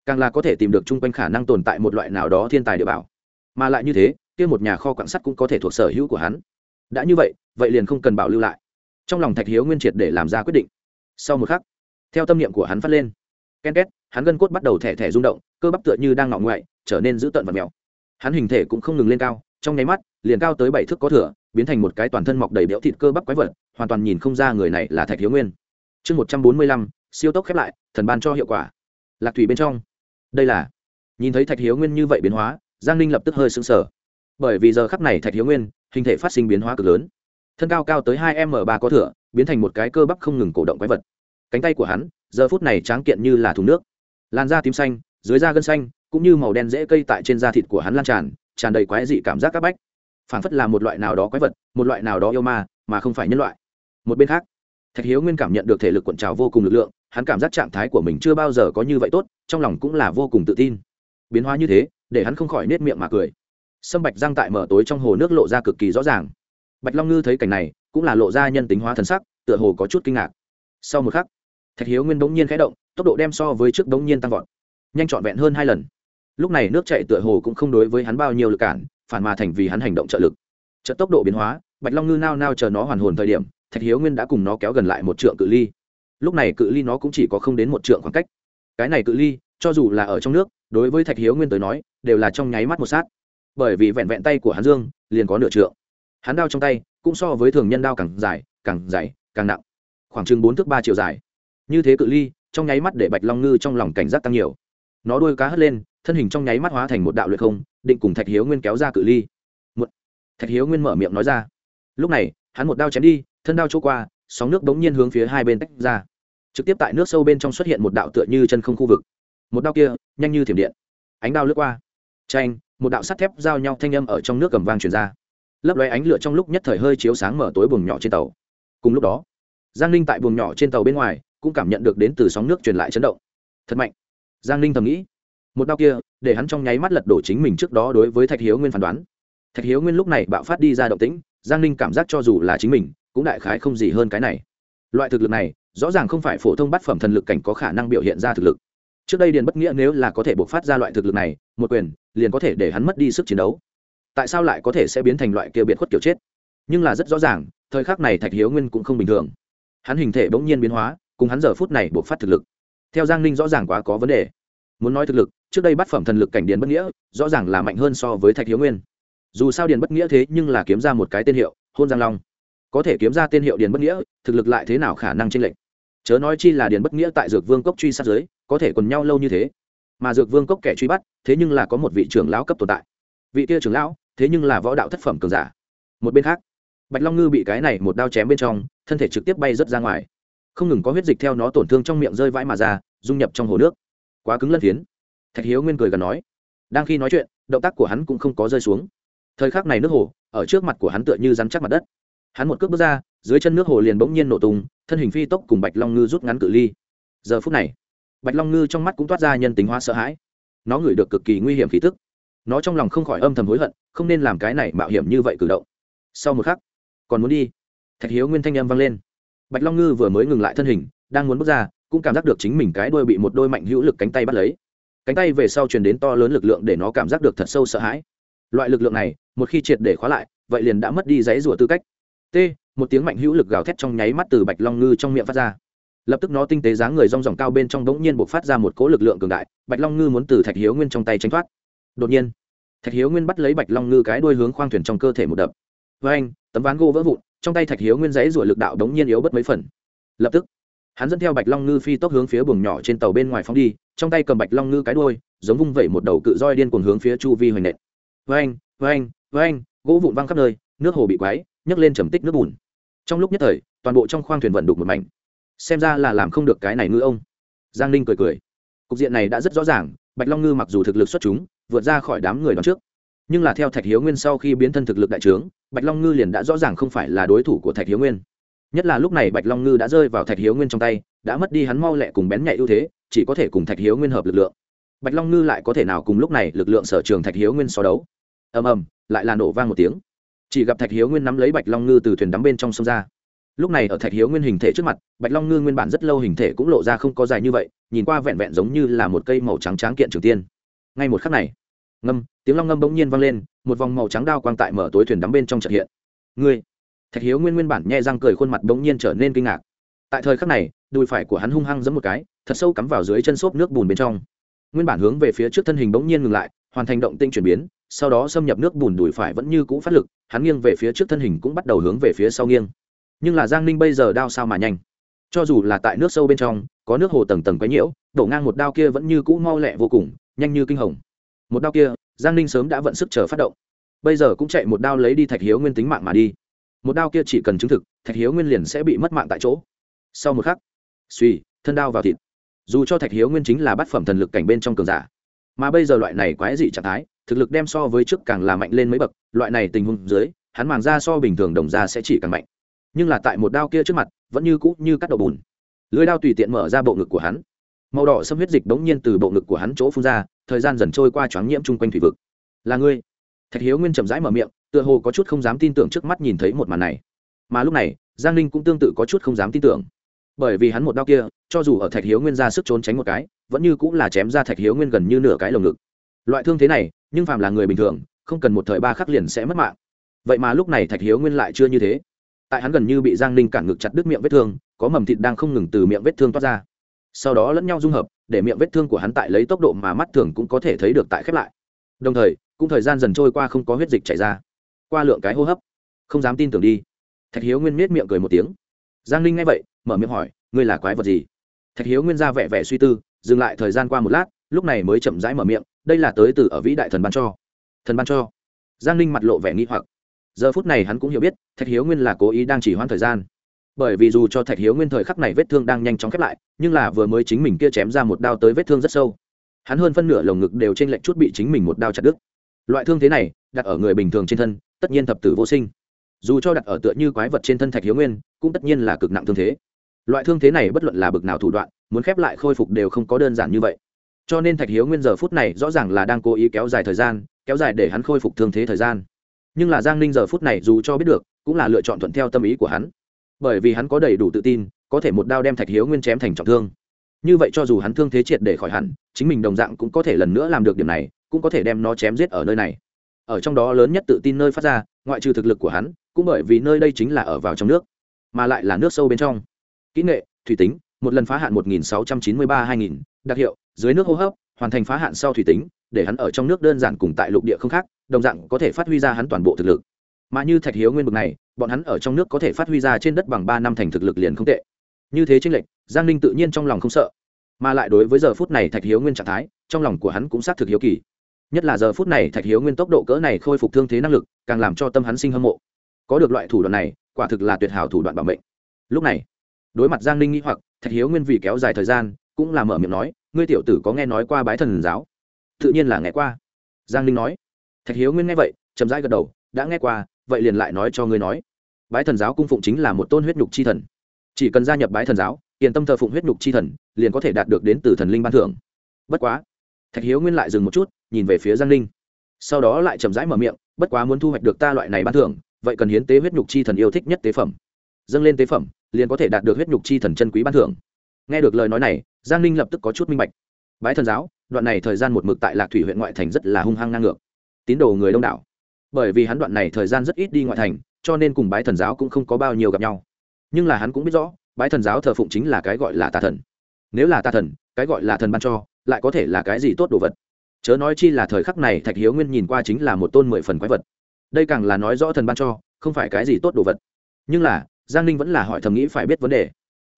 Càng là có thể tìm được chung quanh khả năng tồn tại một loại nào đó thiên tài địa bảo. Mà lại như thế, kia một nhà kho quạng sắt cũng có thể thuộc sở hữu của hắn. Đã như vậy vậy liền không cần bảo lưu lại. Trong lòng thạch hiếu nguyên triệt để làm ra quyết định. Sau một khắc theo tâm niệm của hắn phát lên, ken két, hắn gân cốt bắt đầu thẻ thẻ rung động, cơ bắp tựa như đang ngọng ngoại, trở nên dữ tợn và mèo. Hắn hình thể cũng không ngừng lên cao, trong nháy mắt, liền cao tới bảy thước có thửa biến thành một cái toàn thân mọc đầy béo thịt cơ bắp quái vật, hoàn toàn nhìn không ra người này là thạch hiếu nguyên. Chương một trăm bốn mươi lăm, siêu tốc khép lại, thần ban cho hiệu quả. Lạc thủy bên trong. Đây là, nhìn thấy thạch hiếu nguyên như vậy biến hóa, giang ninh lập tức hơi sững sờ. Bởi vì giờ khắp này thạch hiếu nguyên, hình thể phát sinh biến hóa cực lớn. Thân cao cao tới hai m ba có thửa biến thành một cái cơ bắp không ngừng cổ động quái vật cánh tay của hắn, giờ phút này tráng kiện như là thùng nước. Làn da tím xanh, dưới da gân xanh, cũng như màu đen dễ cây tại trên da thịt của hắn lan tràn tràn đầy quái dị cảm giác các bách. Phảng phất là một loại nào đó quái vật, một loại nào đó yêu ma, mà không phải nhân loại. Một bên khác, thạch hiếu nguyên cảm nhận được thể lực cuộn trào vô cùng lực lượng, hắn cảm giác trạng thái của mình chưa bao giờ có như vậy tốt, trong lòng cũng là vô cùng tự tin. Biến hóa như thế, để hắn không khỏi nết miệng mà cười. Sâm bạch răng tại mở tối trong hồ nước lộ ra cực kỳ rõ ràng. Bạch long ngư thấy cảnh này, cũng là lộ ra nhân tính hóa thần sắc, tựa hồ có chút kinh ngạc. Sau một khắc thạch hiếu nguyên bỗng nhiên khẽ động, tốc độ đem so với trước bỗng nhiên tăng vọt. Nhanh trọn vẹn hơn hai lần. Lúc này nước chạy tựa hồ cũng không đối với hắn bao nhiêu lực cản, phản mà thành vì hắn hành động trợ lực. Trợ tốc độ biến hóa, bạch long ngư nao nao chờ nó hoàn hồn thời điểm, thạch hiếu nguyên đã cùng nó kéo gần lại một trượng cự ly. Lúc này cự ly nó cũng chỉ có không đến một trượng khoảng cách. Cái này cự ly, cho dù là ở trong nước, đối với thạch hiếu nguyên tới nói, đều là trong nháy mắt một sát. Bởi vì vẹn vẹn tay của hắn dương, liền có nửa trượng. Hắn đao trong tay, cũng so với thường nhân đao càng dài, càng dày, càng nặng. Khoảng chừng bốn thước ba triệu dài như thế cự ly, trong nháy mắt để bạch long ngư trong lòng cảnh giác tăng nhiều. Nó đuôi cá hất lên, thân hình trong nháy mắt hóa thành một đạo luyện không, định cùng thạch hiếu nguyên kéo ra cự ly. Một thạch hiếu nguyên mở miệng nói ra. Lúc này, hắn một đao chém đi, thân đao chỗ qua, sóng nước bỗng nhiên hướng phía hai bên tách ra. Trực tiếp tại nước sâu bên trong xuất hiện một đạo tựa như chân không khu vực. Một đao kia, nhanh như thiểm điện. Ánh đao lướt qua. Tranh một đạo sắt thép giao nhau thanh âm ở trong nước cầm vang truyền ra. Lấp lóe ánh lửa trong lúc nhất thời hơi chiếu sáng mở tối buồng nhỏ trên tàu. Cùng lúc đó, giang ninh tại buồng nhỏ trên tàu bên ngoài cũng cảm nhận được đến từ sóng nước truyền lại chấn động. Thật mạnh. Giang ninh thầm nghĩ. Một đau kia, để hắn trong nháy mắt lật đổ chính mình trước đó đối với thạch hiếu nguyên phán đoán. Thạch hiếu nguyên lúc này bạo phát đi ra động tĩnh, giang ninh cảm giác cho dù là chính mình, cũng đại khái không gì hơn cái này. Loại thực lực này, rõ ràng không phải phổ thông bắt phẩm thần lực cảnh có khả năng biểu hiện ra thực lực. Trước đây điền bất nghĩa nếu là có thể buộc phát ra loại thực lực này, một quyền, liền có thể để hắn mất đi sức chiến đấu. Tại sao lại có thể sẽ biến thành loại kia biệt khuất kiểu chết? Nhưng là rất rõ ràng, thời khắc này thạch hiếu nguyên cũng không bình thường. Hắn hình thể bỗng nhiên biến hóa cùng hắn giờ phút này buộc phát thực lực. Theo giang ninh rõ ràng quá có vấn đề. Muốn nói thực lực, trước đây bát phẩm thần lực cảnh điền bất nghĩa, rõ ràng là mạnh hơn so với thạch hiếu nguyên. Dù sao điền bất nghĩa thế nhưng là kiếm ra một cái tên hiệu, hôn giang long. Có thể kiếm ra tên hiệu điền bất nghĩa, thực lực lại thế nào khả năng tranh lệch? Chớ nói chi là điền bất nghĩa tại dược vương cốc truy sát giới có thể còn nhau lâu như thế. Mà dược vương cốc kẻ truy bắt, thế nhưng là có một vị trưởng lão cấp tồn tại. Vị kia trưởng lão, thế nhưng là võ đạo thất phẩm cường giả. Một bên khác, bạch long ngư bị cái này một đao chém bên trong, thân thể trực tiếp bay rớt ra ngoài không ngừng có huyết dịch theo nó tổn thương trong miệng rơi vãi mà ra, dung nhập trong hồ nước. Quá cứng lân phiến. Thạch hiếu nguyên cười gần nói. Đang khi nói chuyện, động tác của hắn cũng không có rơi xuống. Thời khắc này nước hồ, ở trước mặt của hắn tựa như rắn chắc mặt đất. Hắn một cước bước ra, dưới chân nước hồ liền bỗng nhiên nổ tung, thân hình phi tốc cùng bạch long ngư rút ngắn cự ly. Giờ phút này, bạch long ngư trong mắt cũng toát ra nhân tính hóa sợ hãi. Nó ngửi được cực kỳ nguy hiểm khí tức. Nó trong lòng không khỏi âm thầm hối hận, không nên làm cái này mạo hiểm như vậy cử động. Sau một khắc, còn muốn đi? Thạch hiếu nguyên thanh âm vang lên bạch long ngư vừa mới ngừng lại thân hình, đang muốn bước ra, cũng cảm giác được chính mình cái đuôi bị một đôi mạnh hữu lực cánh tay bắt lấy. Cánh tay về sau truyền đến to lớn lực lượng để nó cảm giác được thật sâu sợ hãi. Loại lực lượng này, một khi triệt để khóa lại, vậy liền đã mất đi giấy rủa tư cách. T, một tiếng mạnh hữu lực gào thét trong nháy mắt từ bạch long ngư trong miệng phát ra. Lập tức nó tinh tế dáng người rong ròng cao bên trong đống nhiên buộc phát ra một cỗ lực lượng cường đại, bạch long ngư muốn từ thạch hiếu nguyên trong tay tránh thoát. Đột nhiên, thạch hiếu nguyên bắt lấy bạch long ngư cái đuôi hướng khoang thuyền trong cơ thể một đập. Với anh tấm ván gỗ vỡ vụn trong tay thạch hiếu nguyên giấy rủa lực đạo đống nhiên yếu bất mấy phần. Lập tức, hắn dẫn theo bạch long ngư phi tốc hướng phía buồng nhỏ trên tàu bên ngoài phóng đi, trong tay cầm bạch long ngư cái đuôi, giống vung vẩy một đầu cự roi điên cuồng hướng phía chu vi hoành nện. Với anh với gỗ vụn văng khắp nơi, nước hồ bị quáy nhấc lên trầm tích nước bùn. Trong lúc nhất thời, toàn bộ trong khoang thuyền vận đục một mảnh. Xem ra là làm không được cái này ngư ông. Giang ninh cười cười. Cục diện này đã rất rõ ràng, bạch long ngư mặc dù thực lực xuất chúng, vượt ra khỏi đám người đón trước, nhưng là theo thạch hiếu nguyên sau khi biến thân thực lực đại trướng bạch long ngư liền đã rõ ràng không phải là đối thủ của thạch hiếu nguyên. Nhất là lúc này bạch long ngư đã rơi vào thạch hiếu nguyên trong tay, đã mất đi hắn mau lẹ cùng bén nhạy ưu thế, chỉ có thể cùng thạch hiếu nguyên hợp lực lượng. Bạch long ngư lại có thể nào cùng lúc này lực lượng sở trường thạch hiếu nguyên so đấu? Ầm ầm, lại là nổ vang một tiếng. Chỉ gặp thạch hiếu nguyên nắm lấy bạch long ngư từ thuyền đắm bên trong sông ra. Lúc này ở thạch hiếu nguyên hình thể trước mặt, bạch long ngư nguyên bản rất lâu hình thể cũng lộ ra không có dài như vậy, nhìn qua vẹn vẹn giống như là một cây màu trắng tráng kiện trường tiên. Ngay một khắc này ngâm, tiếng long ngâm bỗng nhiên vang lên, một vòng màu trắng đao quang tại mở tối thuyền đắm bên trong trận hiện. Ngươi? Thạch hiếu nguyên nguyên bản nhẹ răng cười khuôn mặt bỗng nhiên trở nên kinh ngạc. Tại thời khắc này, đùi phải của hắn hung hăng giẫm một cái, thật sâu cắm vào dưới chân xốp nước bùn bên trong. Nguyên bản hướng về phía trước thân hình bỗng nhiên ngừng lại, hoàn thành động tinh chuyển biến, sau đó xâm nhập nước bùn đùi phải vẫn như cũ phát lực, hắn nghiêng về phía trước thân hình cũng bắt đầu hướng về phía sau nghiêng. Nhưng là giang ninh bây giờ đao sao mà nhanh? Cho dù là tại nước sâu bên trong, có nước hồ tầng tầng quấy nhiễu, đổ ngang một đao kia vẫn như cũ mau lẹ vô cùng, nhanh như kinh hồng một đao kia, giang ninh sớm đã vận sức chờ phát động. Bây giờ cũng chạy một đao lấy đi thạch hiếu nguyên tính mạng mà đi. Một đao kia chỉ cần chứng thực, thạch hiếu nguyên liền sẽ bị mất mạng tại chỗ. Sau một khắc, suy, thân đao vào thịt. Dù cho thạch hiếu nguyên chính là bát phẩm thần lực cảnh bên trong cường giả, mà bây giờ loại này quái dị trạng thái, thực lực đem so với trước càng là mạnh lên mấy bậc, loại này tình huống dưới, hắn màng ra so bình thường đồng ra sẽ chỉ càng mạnh. Nhưng là tại một đao kia trước mặt, vẫn như cũ như cắt đầu bùn. Lưới đao tùy tiện mở ra bộ ngực của hắn màu đỏ xâm huyết dịch đống nhiên từ bộ ngực của hắn chỗ phun ra, thời gian dần trôi qua choáng nhiễm chung quanh thủy vực. Là ngươi? Thạch hiếu nguyên chậm rãi mở miệng, tựa hồ có chút không dám tin tưởng trước mắt nhìn thấy một màn này. Mà lúc này, giang ninh cũng tương tự có chút không dám tin tưởng. Bởi vì hắn một đao kia, cho dù ở thạch hiếu nguyên ra sức trốn tránh một cái, vẫn như cũng là chém ra thạch hiếu nguyên gần như nửa cái lồng ngực. Loại thương thế này, nhưng phàm là người bình thường, không cần một thời ba khắc liền sẽ mất mạng. Vậy mà lúc này thạch hiếu nguyên lại chưa như thế. Tại hắn gần như bị giang ninh cản ngực chặt đứt miệng vết thương, có mầm thịt đang không ngừng từ miệng vết thương toát ra sau đó lẫn nhau dung hợp, để miệng vết thương của hắn tại lấy tốc độ mà mắt thường cũng có thể thấy được tại khép lại. Đồng thời, cũng thời gian dần trôi qua không có huyết dịch chảy ra. Qua lượng cái hô hấp. Không dám tin tưởng đi. Thạch hiếu nguyên miết miệng cười một tiếng. Giang ninh nghe vậy, mở miệng hỏi, ngươi là quái vật gì? Thạch hiếu nguyên ra vẻ vẻ suy tư, dừng lại thời gian qua một lát, lúc này mới chậm rãi mở miệng, đây là tới từ ở vĩ đại thần ban cho. Thần ban cho? Giang ninh mặt lộ vẻ nghi hoặc. Giờ phút này hắn cũng hiểu biết, thạch hiếu nguyên là cố ý đang chỉ hoãn thời gian bởi vì dù cho thạch hiếu nguyên thời khắc này vết thương đang nhanh chóng khép lại, nhưng là vừa mới chính mình kia chém ra một đao tới vết thương rất sâu. Hắn hơn phân nửa lồng ngực đều trên lệnh chút bị chính mình một đao chặt đứt. Loại thương thế này, đặt ở người bình thường trên thân, tất nhiên thập tử vô sinh. Dù cho đặt ở tựa như quái vật trên thân thạch hiếu nguyên, cũng tất nhiên là cực nặng thương thế. Loại thương thế này bất luận là bực nào thủ đoạn, muốn khép lại khôi phục đều không có đơn giản như vậy. Cho nên thạch hiếu nguyên giờ phút này rõ ràng là đang cố ý kéo dài thời gian, kéo dài để hắn khôi phục thương thế thời gian. Nhưng là giang ninh giờ phút này dù cho biết được, cũng là lựa chọn thuận theo tâm ý của hắn bởi vì hắn có đầy đủ tự tin, có thể một đao đem thạch hiếu nguyên chém thành trọng thương. Như vậy cho dù hắn thương thế triệt để khỏi hẳn, chính mình đồng dạng cũng có thể lần nữa làm được điểm này, cũng có thể đem nó chém giết ở nơi này. Ở trong đó lớn nhất tự tin nơi phát ra, ngoại trừ thực lực của hắn, cũng bởi vì nơi đây chính là ở vào trong nước, mà lại là nước sâu bên trong. Kỹ nghệ, thủy tính, một lần phá hạn một nghìn sáu trăm chín mươi ba hai nghìn, đặc hiệu, dưới nước hô hấp, hoàn thành phá hạn sau thủy tính, để hắn ở trong nước đơn giản cùng tại lục địa không khác, đồng dạng có thể phát huy ra hắn toàn bộ thực lực. Mà như thạch hiếu nguyên bực này bọn hắn ở trong nước có thể phát huy ra trên đất bằng ba năm thành thực lực liền không tệ. Như thế tranh lệch, giang ninh tự nhiên trong lòng không sợ. Mà lại đối với giờ phút này thạch hiếu nguyên trạng thái, trong lòng của hắn cũng xác thực hiếu kỳ. Nhất là giờ phút này thạch hiếu nguyên tốc độ cỡ này khôi phục thương thế năng lực, càng làm cho tâm hắn sinh hâm mộ. Có được loại thủ đoạn này, quả thực là tuyệt hảo thủ đoạn bảo mệnh. Lúc này, đối mặt giang ninh nghĩ hoặc, thạch hiếu nguyên vì kéo dài thời gian, cũng là mở miệng nói, ngươi tiểu tử có nghe nói qua bái thần giáo? Tự nhiên là nghe qua, giang ninh nói. Thạch hiếu nguyên nghe vậy, chậm rãi gật đầu, đã nghe qua vậy liền lại nói cho ngươi nói. Bái thần giáo cung phụng chính là một tôn huyết nhục chi thần. Chỉ cần gia nhập bái thần giáo hiện tâm thờ phụng huyết nhục chi thần, liền có thể đạt được đến từ thần linh ban thưởng. Bất quá, thạch hiếu nguyên lại dừng một chút, nhìn về phía giang linh sau đó lại chậm rãi mở miệng, bất quá muốn thu hoạch được ta loại này ban thưởng, vậy cần hiến tế huyết nhục chi thần yêu thích nhất tế phẩm. Dâng lên tế phẩm, liền có thể đạt được huyết nhục chi thần chân quý ban thưởng. Nghe được lời nói này, giang ninh lập tức có chút minh bạch. Bái thần giáo, đoạn này thời gian một mực tại lạc thủy huyện ngoại thành rất là hung hăng ngang ngược. Tín đồ người đông đảo bởi vì hắn đoạn này thời gian rất ít đi ngoại thành, cho nên cùng bái thần giáo cũng không có bao nhiêu gặp nhau. Nhưng là hắn cũng biết rõ, bái thần giáo thờ phụng chính là cái gọi là tà thần. Nếu là tà thần, cái gọi là thần ban cho, lại có thể là cái gì tốt đồ vật? Chớ nói chi là thời khắc này thạch hiếu nguyên nhìn qua chính là một tôn mười phần quái vật. Đây càng là nói rõ thần ban cho, không phải cái gì tốt đồ vật. Nhưng là, giang ninh vẫn là hỏi thầm nghĩ phải biết vấn đề.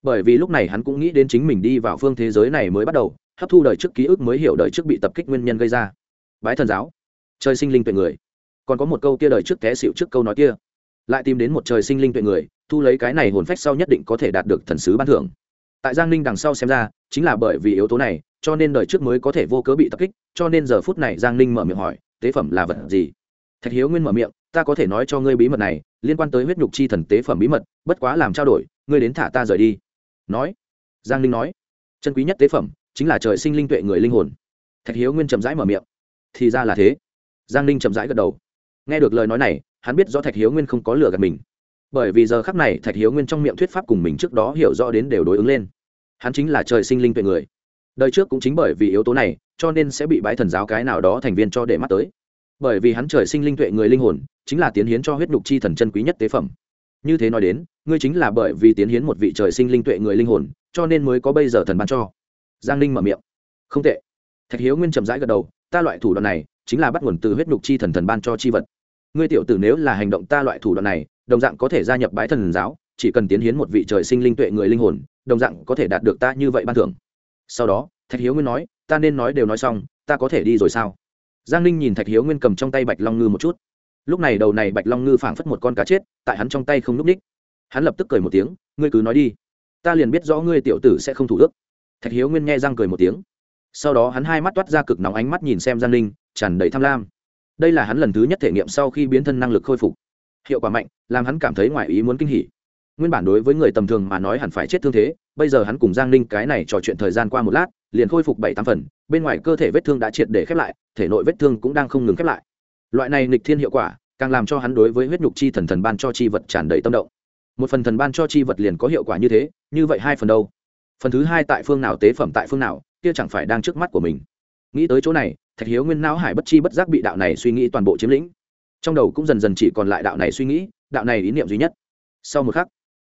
Bởi vì lúc này hắn cũng nghĩ đến chính mình đi vào phương thế giới này mới bắt đầu, hấp thu đời trước ký ức mới hiểu đời trước bị tập kích nguyên nhân gây ra. Bái thần giáo, trời sinh linh tuệ người còn có một câu kia đời trước té xịu trước câu nói kia. Lại tìm đến một trời sinh linh tuệ người, thu lấy cái này hồn phách sau nhất định có thể đạt được thần sứ ban thưởng. Tại giang ninh đằng sau xem ra, chính là bởi vì yếu tố này, cho nên đời trước mới có thể vô cớ bị tập kích, cho nên giờ phút này giang ninh mở miệng hỏi, tế phẩm là vật gì? Thạch hiếu nguyên mở miệng, ta có thể nói cho ngươi bí mật này, liên quan tới huyết nhục chi thần tế phẩm bí mật, bất quá làm trao đổi, ngươi đến thả ta rời đi. Nói, giang ninh nói, chân quý nhất tế phẩm chính là trời sinh linh tuệ người linh hồn. Thạch hiếu nguyên chậm rãi mở miệng, thì ra là thế. Giang ninh chậm rãi gật đầu nghe được lời nói này, hắn biết rõ thạch hiếu nguyên không có lừa gạt mình. Bởi vì giờ khắc này, thạch hiếu nguyên trong miệng thuyết pháp cùng mình trước đó hiểu rõ đến đều đối ứng lên. Hắn chính là trời sinh linh tuệ người. Đời trước cũng chính bởi vì yếu tố này, cho nên sẽ bị bái thần giáo cái nào đó thành viên cho để mắt tới. Bởi vì hắn trời sinh linh tuệ người linh hồn, chính là tiến hiến cho huyết nhục chi thần chân quý nhất tế phẩm. Như thế nói đến, ngươi chính là bởi vì tiến hiến một vị trời sinh linh tuệ người linh hồn, cho nên mới có bây giờ thần ban cho. Giang ninh mở miệng. Không tệ. Thạch hiếu nguyên chậm rãi gật đầu, ta loại thủ đoạn này chính là bắt nguồn từ huyết nhục chi thần thần ban cho chi vật. Ngươi tiểu tử nếu là hành động ta loại thủ đoạn này, đồng dạng có thể gia nhập bái thần giáo, chỉ cần tiến hiến một vị trời sinh linh tuệ người linh hồn, đồng dạng có thể đạt được ta như vậy ban thưởng. Sau đó, thạch hiếu nguyên nói, ta nên nói đều nói xong, ta có thể đi rồi sao? Giang ninh nhìn thạch hiếu nguyên cầm trong tay bạch long ngư một chút. Lúc này đầu này bạch long ngư phảng phất một con cá chết, tại hắn trong tay không n ú c ních hắn lập tức cười một tiếng, ngươi cứ nói đi, ta liền biết rõ ngươi tiểu tử sẽ không thủ ước. Thạch hiếu nguyên nghe răng cười một tiếng sau đó hắn hai mắt toát ra cực nóng ánh mắt nhìn xem giang ninh, tràn đầy tham lam. Đây là hắn lần thứ nhất thể nghiệm sau khi biến thân năng lực khôi phục. Hiệu quả mạnh, làm hắn cảm thấy ngoài ý muốn kinh hỉ. Nguyên bản đối với người tầm thường mà nói hẳn phải chết thương thế, bây giờ hắn cùng giang ninh cái này trò chuyện thời gian qua một lát, liền khôi phục bảy tám phần, bên ngoài cơ thể vết thương đã triệt để khép lại, thể nội vết thương cũng đang không ngừng khép lại. Loại này nghịch thiên hiệu quả, càng làm cho hắn đối với huyết nhục chi thần thần ban cho chi vật tràn đầy tâm động. Một phần thần ban cho chi vật liền có hiệu quả như thế, như vậy hai phần đâu? Phần thứ hai tại phương nào, tế phẩm tại phương nào? Kia chẳng phải đang trước mắt của mình. Nghĩ tới chỗ này, thạch hiếu nguyên não hải bất chi bất giác bị đạo này suy nghĩ toàn bộ chiếm lĩnh. Trong đầu cũng dần dần chỉ còn lại đạo này suy nghĩ, đạo này ý niệm duy nhất. Sau một khắc,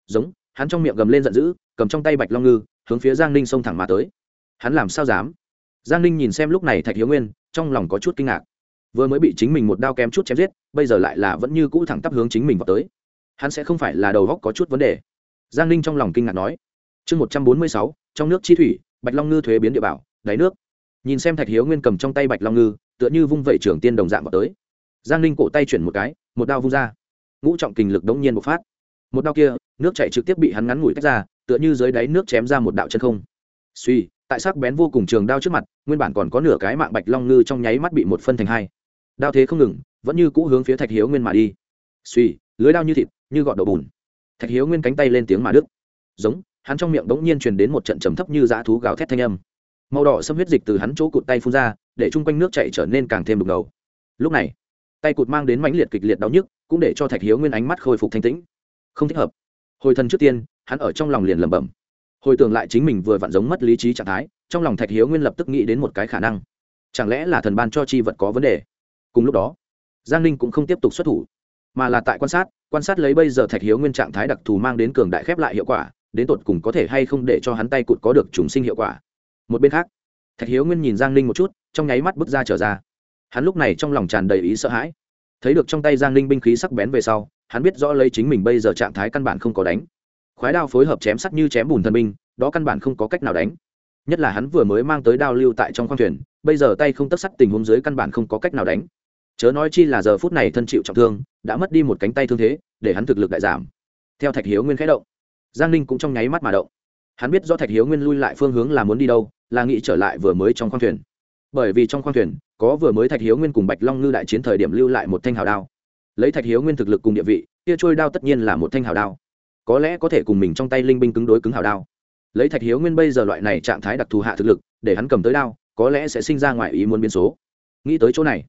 giống, hắn trong miệng gầm lên giận dữ, cầm trong tay bạch long ngư, hướng phía giang ninh xông thẳng mà tới. Hắn làm sao dám? Giang ninh nhìn xem lúc này thạch hiếu nguyên, trong lòng có chút kinh ngạc. Vừa mới bị chính mình một đao kém chút chém giết, bây giờ lại là vẫn như cũ thẳng tắp hướng chính mình vào tới. Hắn sẽ không phải là đầu góc có chút vấn đề. Giang ninh trong lòng kinh ngạc nói, chương một trăm bốn mươi sáu, trong nước chi thủy bạch long ngư thuế biến địa bảo, đáy nước. Nhìn xem thạch hiếu nguyên cầm trong tay bạch long ngư, tựa như vung vẩy trưởng tiên đồng dạng vào tới. Giang ninh cổ tay chuyển một cái, một đao vung ra. Ngũ trọng kình lực đống nhiên bộc phát. Một đao kia, nước chạy trực tiếp bị hắn ngắn ngủi tách ra, tựa như dưới đáy nước chém ra một đạo chân không. Suy, tại sắc bén vô cùng trường đao trước mặt, nguyên bản còn có nửa cái mạng bạch long ngư trong nháy mắt bị một phân thành hai. Đao thế không ngừng, vẫn như cũ hướng phía thạch hiếu nguyên mà đi. Suy, lưới đao như thịt, như gọt đậu bùn. Thạch hiếu nguyên cánh tay lên tiếng mà đức giống hắn trong miệng đống nhiên truyền đến một trận trầm thấp như dã thú gào thét thanh âm. Màu đỏ xâm huyết dịch từ hắn chỗ cụt tay phun ra, để chung quanh nước chạy trở nên càng thêm đục ngầu. Lúc này, tay cụt mang đến mãnh liệt kịch liệt đau nhức, cũng để cho thạch hiếu nguyên ánh mắt khôi phục thanh tĩnh. Không thích hợp. Hồi thần trước tiên, hắn ở trong lòng liền lẩm bẩm. Hồi tưởng lại chính mình vừa vặn giống mất lý trí trạng thái, trong lòng thạch hiếu nguyên lập tức nghĩ đến một cái khả năng. Chẳng lẽ là thần ban cho chi vật có vấn đề? Cùng lúc đó, giang ninh cũng không tiếp tục xuất thủ, mà là tại quan sát quan sát lấy bây giờ thạch hiếu nguyên trạng thái đặc thù mang đến cường đại khép lại hiệu quả đến tột cùng có thể hay không để cho hắn tay cụt có được trùng sinh hiệu quả. Một bên khác, thạch hiếu nguyên nhìn giang ninh một chút, trong nháy mắt bước ra trở ra. Hắn lúc này trong lòng tràn đầy ý sợ hãi. Thấy được trong tay giang ninh binh khí sắc bén về sau, hắn biết rõ lấy chính mình bây giờ trạng thái căn bản không có đánh. Khoái đao phối hợp chém sắt như chém bùn thần binh, đó căn bản không có cách nào đánh. Nhất là hắn vừa mới mang tới đao lưu tại trong khoang thuyền, bây giờ tay không tất sắt tình huống dưới căn bản không có cách nào đánh. Chớ nói chi là giờ phút này thân chịu trọng thương, đã mất đi một cánh tay thương thế, để hắn thực lực đại giảm. Theo thạch hiếu nguyên khẽ động giang ninh cũng trong nháy mắt mà động. Hắn biết do thạch hiếu nguyên lui lại phương hướng là muốn đi đâu, là nghĩ trở lại vừa mới trong khoang thuyền. Bởi vì trong khoang thuyền, có vừa mới thạch hiếu nguyên cùng bạch long ngư đại chiến thời điểm lưu lại một thanh hào đao. Lấy thạch hiếu nguyên thực lực cùng địa vị, kia trôi đao tất nhiên là một thanh hào đao. Có lẽ có thể cùng mình trong tay linh binh cứng đối cứng hào đao. Lấy thạch hiếu nguyên bây giờ loại này trạng thái đặc thù hạ thực lực, để hắn cầm tới đao, có lẽ sẽ sinh ra ngoài ý muốn biến số. Nghĩ tới chỗ này,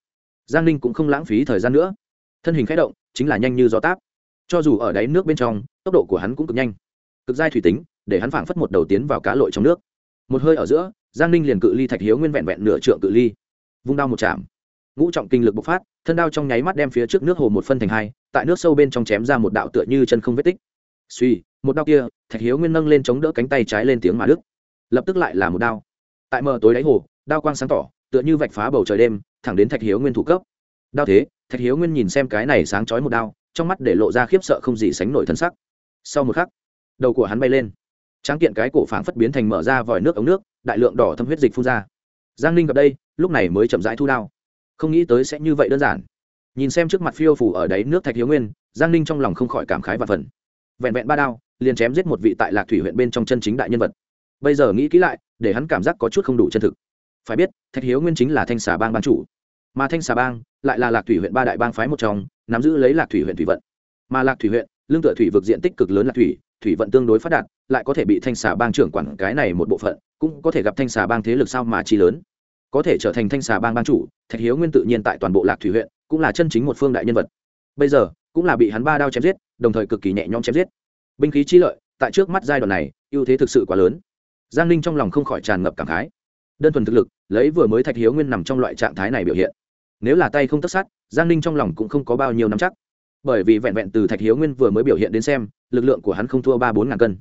giang ninh cũng không lãng phí thời gian nữa. Thân hình k h ẽ động, chính là nhanh như gió táp. Cho dù ở đáy nước bên trong, tốc độ của hắn cũng cực nhanh cực giai thủy tính, để hắn phảng phất một đầu tiến vào cá lội trong nước. Một hơi ở giữa, giang ninh liền cự ly thạch hiếu nguyên vẹn vẹn nửa trượng cự ly. Vung đao một chạm. Ngũ trọng kinh lực bộc phát, thân đao trong nháy mắt đem phía trước nước hồ một phân thành hai, tại nước sâu bên trong chém ra một đạo tựa như chân không vết tích. Suy, một đao kia, thạch hiếu nguyên nâng lên chống đỡ cánh tay trái lên tiếng mà đức lập tức lại là một đao. Tại mờ tối đáy hồ, đao quang sáng tỏ, tựa như vạch phá bầu trời đêm, thẳng đến thạch hiếu nguyên thủ cấp. Đao thế, thạch hiếu nguyên nhìn xem cái này sáng chói một đao, trong mắt để lộ ra khiếp sợ không gì sánh nổi thân sắc. Sau một khắc đầu của hắn bay lên. Tráng kiện cái cổ phảng phất biến thành mở ra vòi nước ống nước, đại lượng đỏ thâm huyết dịch phun ra. Giang ninh gặp đây, lúc này mới chậm rãi thu đao. Không nghĩ tới sẽ như vậy đơn giản. Nhìn xem trước mặt phiêu phủ ở đáy nước thạch hiếu nguyên, giang ninh trong lòng không khỏi cảm khái và phần. Vẹn vẹn ba đao, liền chém giết một vị tại lạc thủy huyện bên trong chân chính đại nhân vật. Bây giờ nghĩ kỹ lại, để hắn cảm giác có chút không đủ chân thực. Phải biết, thạch hiếu nguyên chính là thanh xà bang ban chủ. Mà thanh xà bang lại là lạc thủy huyện ba đại bang phái một trong, nắm giữ lấy lạc thủy huyện thủy vận. Mà lạc thủy huyện, lương tựa thủy vực diện tích cực lớn lạc thủy thủy vận tương đối phát đạt, lại có thể bị thanh xà bang trưởng quản cái này một bộ phận, cũng có thể gặp thanh xà bang thế lực sao mà chi lớn. Có thể trở thành thanh xà bang bang chủ, thạch hiếu nguyên tự nhiên tại toàn bộ lạc thủy huyện, cũng là chân chính một phương đại nhân vật. Bây giờ, cũng là bị hắn ba đao chém giết, đồng thời cực kỳ nhẹ nhõm chém giết. Binh khí chi lợi, tại trước mắt giai đoạn này, ưu thế thực sự quá lớn. Giang ninh trong lòng không khỏi tràn ngập cảm khái. Đơn thuần thực lực, lấy vừa mới thạch hiếu nguyên nằm trong loại trạng thái này biểu hiện. Nếu là tay không tất sát, giang ninh trong lòng cũng không có bao nhiêu nắm chắc bởi vì vẹn vẹn từ thạch hiếu nguyên vừa mới biểu hiện đến xem, lực lượng của hắn không thua ba bốn ngàn cân.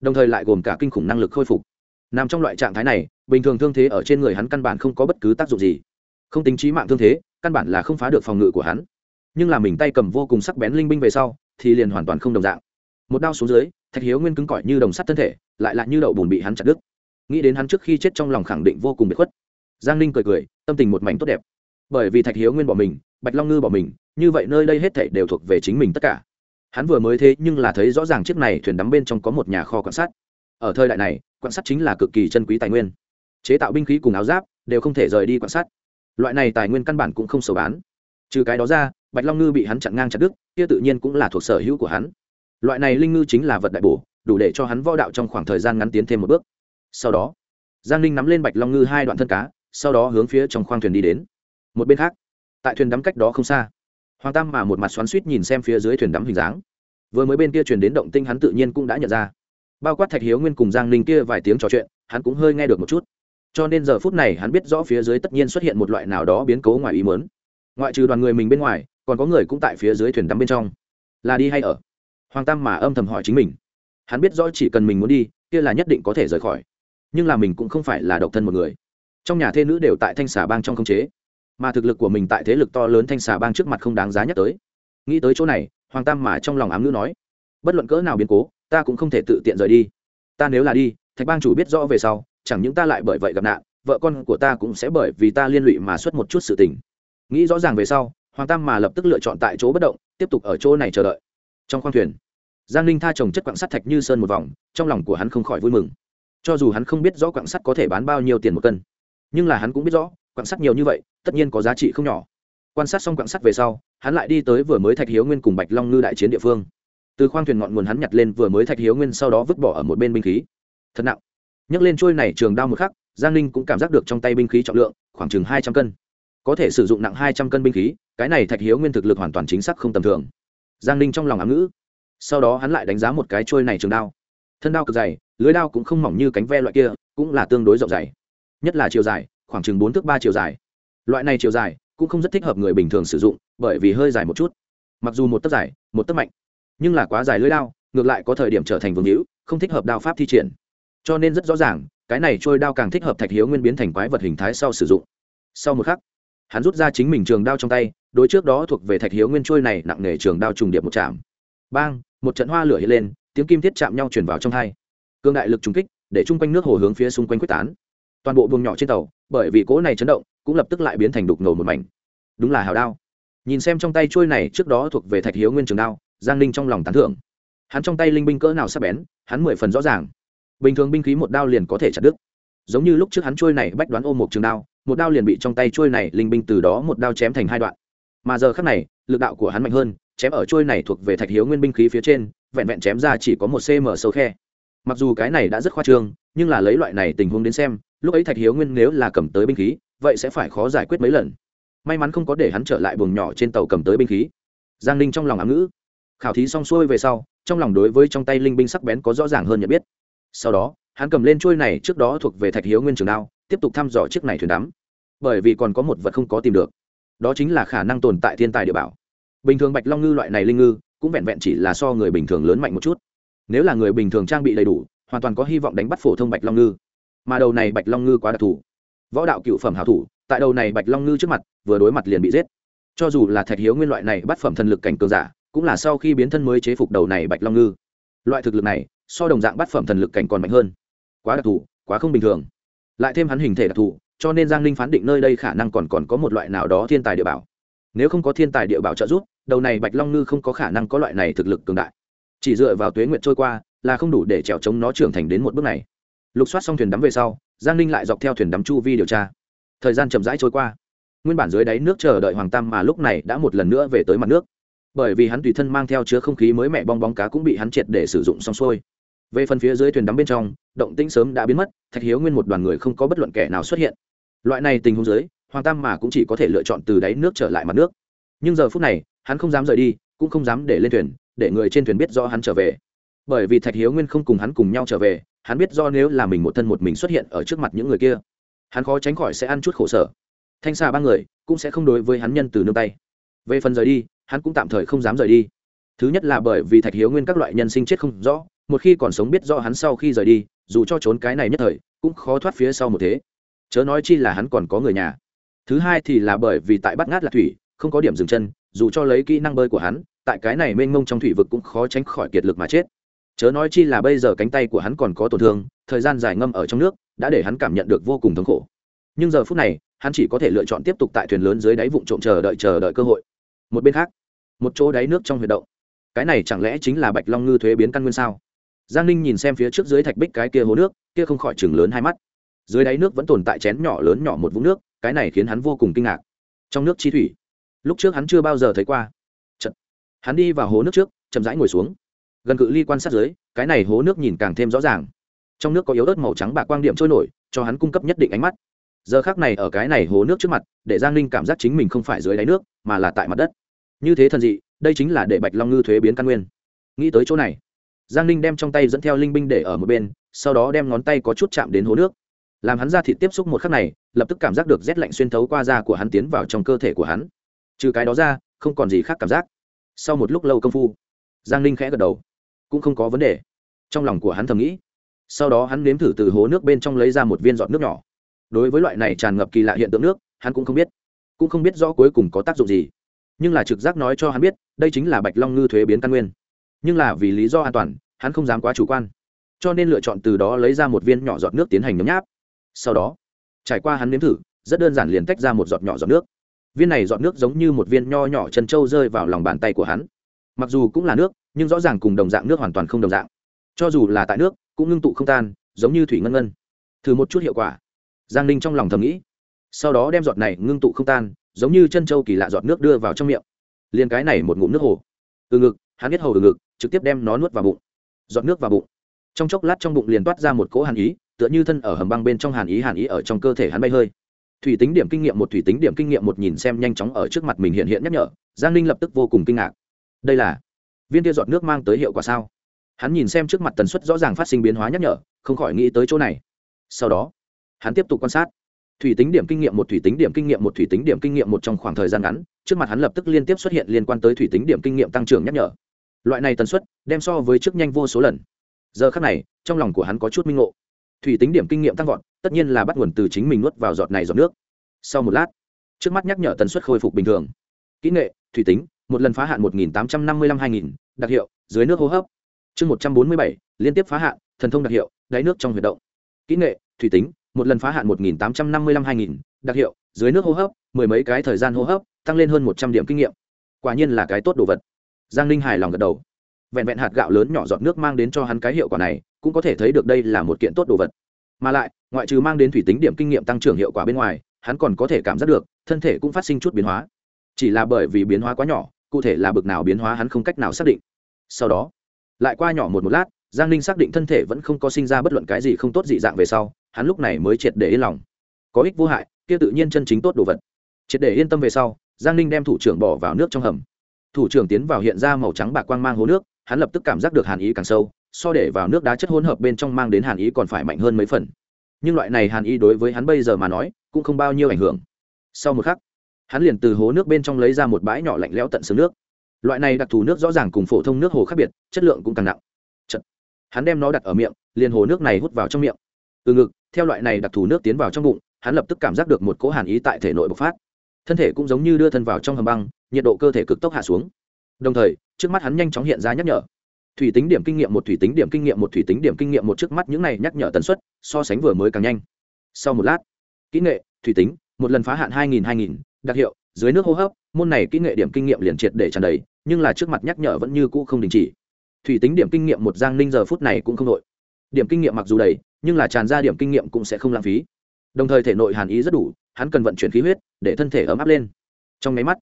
Đồng thời lại gồm cả kinh khủng năng lực khôi phục. Nằm trong loại trạng thái này, bình thường thương thế ở trên người hắn căn bản không có bất cứ tác dụng gì. Không tính trí mạng thương thế, căn bản là không phá được phòng ngự của hắn. Nhưng là mình tay cầm vô cùng sắc bén linh binh về sau, thì liền hoàn toàn không đồng dạng. Một đao xuống dưới, thạch hiếu nguyên cứng cỏi như đồng sắt thân thể, lại lại như đậu bùn bị hắn chặt đứt. Nghĩ đến hắn trước khi chết trong lòng khẳng định vô cùng bị khuất. Giang ninh cười cười, tâm tình một mảnh tốt đẹp. Bởi vì thạch hiếu nguyên bỏ mình, bạch long ngư bỏ mình như vậy nơi đây hết thảy đều thuộc về chính mình tất cả. Hắn vừa mới thế nhưng là thấy rõ ràng chiếc này thuyền đắm bên trong có một nhà kho quan sát. Ở thời đại này, quan sát chính là cực kỳ chân quý tài nguyên. Chế tạo binh khí cùng áo giáp đều không thể rời đi quan sát. Loại này tài nguyên căn bản cũng không sầu bán. Trừ cái đó ra, bạch long ngư bị hắn chặn ngang chặt đứt, kia tự nhiên cũng là thuộc sở hữu của hắn. Loại này linh ngư chính là vật đại bổ, đủ để cho hắn võ đạo trong khoảng thời gian ngắn tiến thêm một bước. Sau đó, giang linh nắm lên bạch long ngư hai đoạn thân cá, sau đó hướng phía trong khoang thuyền đi đến. Một bên khác, tại thuyền đắm cách đó không xa hoàng tam mà một mặt xoắn suýt nhìn xem phía dưới thuyền đắm hình dáng. Vừa mới bên kia truyền đến động tinh hắn tự nhiên cũng đã nhận ra. Bao quát thạch hiếu nguyên cùng giang Ninh kia vài tiếng trò chuyện, hắn cũng hơi nghe được một chút. Cho nên giờ phút này hắn biết rõ phía dưới tất nhiên xuất hiện một loại nào đó biến cố ngoài ý mớn ngoại trừ đoàn người mình bên ngoài, còn có người cũng tại phía dưới thuyền đắm bên trong. Là đi hay ở? Hoàng tam mà âm thầm hỏi chính mình. Hắn biết rõ chỉ cần mình muốn đi, kia là nhất định có thể rời khỏi. Nhưng là mình cũng không phải là độc thân một người. Trong nhà thê nữ đều tại thanh xà bang trong không chế mà thực lực của mình tại thế lực to lớn thanh xà bang trước mặt không đáng giá nhắc tới. Nghĩ tới chỗ này, hoàng tam mà trong lòng ám nữ nói, bất luận cỡ nào biến cố, ta cũng không thể tự tiện rời đi. Ta nếu là đi, thạch bang chủ biết rõ về sau, chẳng những ta lại bởi vậy gặp nạn, vợ con của ta cũng sẽ bởi vì ta liên lụy mà xuất một chút sự tình. Nghĩ rõ ràng về sau, hoàng tam mà lập tức lựa chọn tại chỗ bất động, tiếp tục ở chỗ này chờ đợi. Trong khoang thuyền, giang ninh tha trồng chất quạng sắt thạch như sơn một vòng, trong lòng của hắn không khỏi vui mừng. Cho dù hắn không biết rõ quạng sắt có thể bán bao nhiêu tiền một cân, nhưng là hắn cũng biết rõ quạng sắt nhiều như vậy, tất nhiên có giá trị không nhỏ. Quan sát xong quạng sắt về sau, hắn lại đi tới vừa mới thạch hiếu nguyên cùng bạch long ngư đại chiến địa phương. Từ khoang thuyền ngọn nguồn hắn nhặt lên vừa mới thạch hiếu nguyên sau đó vứt bỏ ở một bên binh khí. Thật nặng. Nhấc lên trôi này trường đao một khắc, giang ninh cũng cảm giác được trong tay binh khí trọng lượng, khoảng chừng hai trăm cân. Có thể sử dụng nặng hai trăm cân binh khí, cái này thạch hiếu nguyên thực lực hoàn toàn chính xác không tầm thường. Giang ninh trong lòng ám ngữ. Sau đó hắn lại đánh giá một cái trôi này trường đao. Thân đao cực dày, lưới đao cũng không mỏng như cánh ve loại kia, cũng là tương đối rộng dày nhất là chiều dài khoảng chừng bốn thước ba chiều dài. Loại này chiều dài cũng không rất thích hợp người bình thường sử dụng, bởi vì hơi dài một chút. Mặc dù một tấc dài, một tấc mạnh, nhưng là quá dài lưỡi đao, ngược lại có thời điểm trở thành vương hữu, không thích hợp đao pháp thi triển. Cho nên rất rõ ràng, cái này trôi đao càng thích hợp thạch hiếu nguyên biến thành quái vật hình thái sau sử dụng. Sau một khắc, hắn rút ra chính mình trường đao trong tay, đối trước đó thuộc về thạch hiếu nguyên trôi này nặng nề trường đao trùng điệp một chạm. Bang, một trận hoa lửa hiện lên, tiếng kim thiết chạm nhau chuyển vào trong hai. Cương đại lực trùng kích, để chung quanh nước hồ hướng phía xung quanh quyết tán toàn bộ buồng nhỏ trên tàu, bởi vì cỗ này chấn động, cũng lập tức lại biến thành đục ngầu một mảnh. Đúng là hào đao. Nhìn xem trong tay trôi này trước đó thuộc về thạch hiếu nguyên trường đao, giang ninh trong lòng tán thưởng. Hắn trong tay linh binh cỡ nào sắp bén, hắn mười phần rõ ràng. Bình thường binh khí một đao liền có thể chặt đứt. Giống như lúc trước hắn trôi này bách đoán ôm một trường đao, một đao liền bị trong tay trôi này linh binh từ đó một đao chém thành hai đoạn. Mà giờ khắc này, lực đạo của hắn mạnh hơn, chém ở trôi này thuộc về thạch hiếu nguyên binh khí phía trên, vẹn vẹn chém ra chỉ có một cm sâu khe. Mặc dù cái này đã rất khoa trương, nhưng là lấy loại này tình huống đến xem lúc ấy thạch hiếu nguyên nếu là cầm tới binh khí, vậy sẽ phải khó giải quyết mấy lần. May mắn không có để hắn trở lại buồng nhỏ trên tàu cầm tới binh khí. Giang ninh trong lòng ám ngữ. Khảo thí xong xuôi về sau, trong lòng đối với trong tay linh binh sắc bén có rõ ràng hơn nhận biết. Sau đó, hắn cầm lên trôi này trước đó thuộc về thạch hiếu nguyên trường đao, tiếp tục thăm dò chiếc này thuyền đắm. Bởi vì còn có một vật không có tìm được. Đó chính là khả năng tồn tại thiên tài địa bảo. Bình thường bạch long ngư loại này linh ngư, cũng vẹn vẹn chỉ là so người bình thường lớn mạnh một chút. Nếu là người bình thường trang bị đầy đủ, hoàn toàn có hy vọng đánh bắt phổ thông bạch long ngư mà đầu này bạch long ngư quá đặc thù. Võ đạo cựu phẩm hảo thủ, tại đầu này bạch long ngư trước mặt, vừa đối mặt liền bị giết. Cho dù là thạch hiếu nguyên loại này bắt phẩm thần lực cảnh cường giả, cũng là sau khi biến thân mới chế phục đầu này bạch long ngư. Loại thực lực này, so đồng dạng bắt phẩm thần lực cảnh còn mạnh hơn. Quá đặc thù, quá không bình thường. Lại thêm hắn hình thể đặc thù, cho nên giang ninh phán định nơi đây khả năng còn còn có một loại nào đó thiên tài địa bảo. Nếu không có thiên tài địa bảo trợ giúp, đầu này bạch long ngư không có khả năng có loại này thực lực cường đại. Chỉ dựa vào tuế nguyện trôi qua, là không đủ để trèo chống nó trưởng thành đến một bước này lục soát xong thuyền đắm về sau, giang ninh lại dọc theo thuyền đắm chu vi điều tra. Thời gian chậm rãi trôi qua. Nguyên bản dưới đáy nước chờ đợi hoàng tam mà lúc này đã một lần nữa về tới mặt nước. Bởi vì hắn tùy thân mang theo chứa không khí mới mẹ bong bóng cá cũng bị hắn triệt để sử dụng xong xuôi. Về phần phía dưới thuyền đắm bên trong, động tĩnh sớm đã biến mất, thạch hiếu nguyên một đoàn người không có bất luận kẻ nào xuất hiện. Loại này tình huống dưới, hoàng tam mà cũng chỉ có thể lựa chọn từ đáy nước trở lại mặt nước. Nhưng giờ phút này, hắn không dám rời đi, cũng không dám để lên thuyền, để người trên thuyền biết do hắn trở về. Bởi vì thạch hiếu nguyên không cùng hắn cùng nhau trở về hắn biết do nếu là mình một thân một mình xuất hiện ở trước mặt những người kia, hắn khó tránh khỏi sẽ ăn chút khổ sở. Thanh xà ba người cũng sẽ không đối với hắn nhân từ nương tay. Về phần rời đi, hắn cũng tạm thời không dám rời đi. Thứ nhất là bởi vì thạch hiếu nguyên các loại nhân sinh chết không rõ, một khi còn sống biết do hắn sau khi rời đi, dù cho trốn cái này nhất thời, cũng khó thoát phía sau một thế. Chớ nói chi là hắn còn có người nhà. Thứ hai thì là bởi vì tại bắt ngát là thủy, không có điểm dừng chân, dù cho lấy kỹ năng bơi của hắn, tại cái này mênh mông trong thủy vực cũng khó tránh khỏi kiệt lực mà chết chớ nói chi là bây giờ cánh tay của hắn còn có tổn thương, thời gian dài ngâm ở trong nước, đã để hắn cảm nhận được vô cùng thống khổ. Nhưng giờ phút này, hắn chỉ có thể lựa chọn tiếp tục tại thuyền lớn dưới đáy vụn trộm chờ đợi chờ đợi cơ hội. Một bên khác, một chỗ đáy nước trong huyệt động. Cái này chẳng lẽ chính là bạch long ngư thuế biến căn nguyên sao? Giang ninh nhìn xem phía trước dưới thạch bích cái kia hố nước, kia không khỏi chừng lớn hai mắt. Dưới đáy nước vẫn tồn tại chén nhỏ lớn nhỏ một vũng nước, cái này khiến hắn vô cùng kinh ngạc. Trong nước chi thủy, lúc trước hắn chưa bao giờ thấy qua. Chật. hắn đi vào hố nước trước, chậm rãi ngồi xuống gần cự ly quan sát dưới cái này hố nước nhìn càng thêm rõ ràng. Trong nước có yếu ớt màu trắng bạc quang điểm trôi nổi, cho hắn cung cấp nhất định ánh mắt. Giờ khác này ở cái này hố nước trước mặt, để giang ninh cảm giác chính mình không phải dưới đáy nước, mà là tại mặt đất. Như thế thần dị, đây chính là để bạch long ngư thuế biến căn nguyên. Nghĩ tới chỗ này, giang ninh đem trong tay dẫn theo linh binh để ở một bên, sau đó đem ngón tay có chút chạm đến hố nước. Làm hắn ra thịt tiếp xúc một khắc này, lập tức cảm giác được rét lạnh xuyên thấu qua da của hắn tiến vào trong cơ thể của hắn. Trừ cái đó ra, không còn gì khác cảm giác. Sau một lúc lâu công phu, giang ninh khẽ gật đầu cũng không có vấn đề. Trong lòng của hắn thầm nghĩ, sau đó hắn nếm thử từ hố nước bên trong lấy ra một viên giọt nước nhỏ. Đối với loại này tràn ngập kỳ lạ hiện tượng nước, hắn cũng không biết, cũng không biết rõ cuối cùng có tác dụng gì. Nhưng là trực giác nói cho hắn biết, đây chính là bạch long ngư thuế biến căn nguyên. Nhưng là vì lý do an toàn, hắn không dám quá chủ quan. Cho nên lựa chọn từ đó lấy ra một viên nhỏ giọt nước tiến hành nhấm nháp. Sau đó, trải qua hắn nếm thử, rất đơn giản liền tách ra một giọt nhỏ giọt nước. Viên này giọt nước giống như một viên nho nhỏ chân trâu rơi vào lòng bàn tay của hắn. Mặc dù cũng là nước nhưng rõ ràng cùng đồng dạng nước hoàn toàn không đồng dạng. Cho dù là tại nước, cũng ngưng tụ không tan, giống như thủy ngân ngân. Thử một chút hiệu quả. Giang ninh trong lòng thầm nghĩ. Sau đó đem giọt này ngưng tụ không tan, giống như chân trâu kỳ lạ giọt nước đưa vào trong miệng. Liền cái này một ngụm nước hồ. Từ ngực, hắn biết hầu từ ngực, trực tiếp đem nó nuốt vào bụng. Giọt nước vào bụng. Trong chốc lát trong bụng liền toát ra một cỗ hàn ý, tựa như thân ở hầm băng bên trong hàn ý hàn ý ở trong cơ thể hắn bay hơi. Thủy tính điểm kinh nghiệm một, thủy tính điểm kinh nghiệm một nhìn xem nhanh chóng ở trước mặt mình hiện hiện nhắc nhở, giang ninh lập tức vô cùng kinh ngạc. Đây là viên tia giọt nước mang tới hiệu quả sao? Hắn nhìn xem trước mặt tần suất rõ ràng phát sinh biến hóa nhắc nhở, không khỏi nghĩ tới chỗ này. Sau đó, hắn tiếp tục quan sát. Thủy tính điểm kinh nghiệm một, thủy tính điểm kinh nghiệm một, thủy tính điểm kinh nghiệm một trong khoảng thời gian ngắn, trước mặt hắn lập tức liên tiếp xuất hiện liên quan tới thủy tính điểm kinh nghiệm tăng trưởng nhắc nhở. Loại này tần suất, đem so với trước nhanh vô số lần. Giờ khác này, trong lòng của hắn có chút minh ngộ. Thủy tính điểm kinh nghiệm tăng vọt, tất nhiên là bắt nguồn từ chính mình nuốt vào giọt này giọt nước. Sau một lát, trước mắt nhắc nhở tần suất khôi phục bình thường. Kỹ nghệ, thủy tính một lần phá hạn một nghìn tám trăm năm mươi lăm hai nghìn, đặc hiệu, dưới nước hô hấp. Chương một trăm bốn mươi bảy, liên tiếp phá hạn, thần thông đặc hiệu, đáy nước trong huy động. Kỹ nghệ, thủy tính, một lần phá hạn một nghìn tám trăm năm mươi lăm hai nghìn, đặc hiệu, dưới nước hô hấp, mười mấy cái thời gian hô hấp, tăng lên hơn một trăm điểm kinh nghiệm. Quả nhiên là cái tốt đồ vật. Giang ninh hài lòng gật đầu. Vẹn vẹn hạt gạo lớn nhỏ giọt nước mang đến cho hắn cái hiệu quả này, cũng có thể thấy được đây là một kiện tốt đồ vật. Mà lại, ngoại trừ mang đến thủy tính điểm kinh nghiệm tăng trưởng hiệu quả bên ngoài, hắn còn có thể cảm giác được, thân thể cũng phát sinh chút biến hóa. Chỉ là bởi vì biến hóa quá nhỏ cụ thể là bực nào biến hóa hắn không cách nào xác định. Sau đó, lại qua nhỏ một một lát, giang ninh xác định thân thể vẫn không có sinh ra bất luận cái gì không tốt dị dạng về sau, hắn lúc này mới triệt để yên lòng. Có ích vô hại, kia tự nhiên chân chính tốt đồ vật. Triệt để yên tâm về sau, giang ninh đem thủ trưởng bỏ vào nước trong hầm. Thủ trưởng tiến vào hiện ra màu trắng bạc quang mang hố nước, hắn lập tức cảm giác được hàn ý càng sâu, so để vào nước đá chất hỗn hợp bên trong mang đến hàn ý còn phải mạnh hơn mấy phần. Nhưng loại này hàn ý đối với hắn bây giờ mà nói, cũng không bao nhiêu ảnh hưởng. Sau một khắc hắn liền từ hố nước bên trong lấy ra một bãi nhỏ lạnh lẽo tận xương nước. Loại này đặc thù nước rõ ràng cùng phổ thông nước hồ khác biệt, chất lượng cũng càng nặng. Chật. hắn đem nó đặt ở miệng, liền hồ nước này hút vào trong miệng. Từ ngực, theo loại này đặc thù nước tiến vào trong bụng, hắn lập tức cảm giác được một cỗ hàn ý tại thể nội bộc phát. Thân thể cũng giống như đưa thân vào trong hầm băng, nhiệt độ cơ thể cực tốc hạ xuống. Đồng thời, trước mắt hắn nhanh chóng hiện ra nhắc nhở. Thủy tính điểm kinh nghiệm một, thủy tính điểm kinh nghiệm một, thủy tính điểm kinh nghiệm một trước mắt những này nhắc nhở tần suất, so sánh vừa mới càng nhanh. Sau một lát, kỹ nghệ, thủy tính, một lần phá hạn hai nghìn hai nghìn đặc hiệu, dưới nước hô hấp, môn này kỹ nghệ điểm kinh nghiệm liền triệt để tràn đầy, nhưng là trước mặt nhắc nhở vẫn như cũ không đình chỉ. Thủy tính điểm kinh nghiệm một giang ninh giờ phút này cũng không đội. Điểm kinh nghiệm mặc dù đầy, nhưng là tràn ra điểm kinh nghiệm cũng sẽ không lãng phí. Đồng thời thể nội hàn ý rất đủ, hắn cần vận chuyển khí huyết, để thân thể ấm áp lên. Trong máy mắt,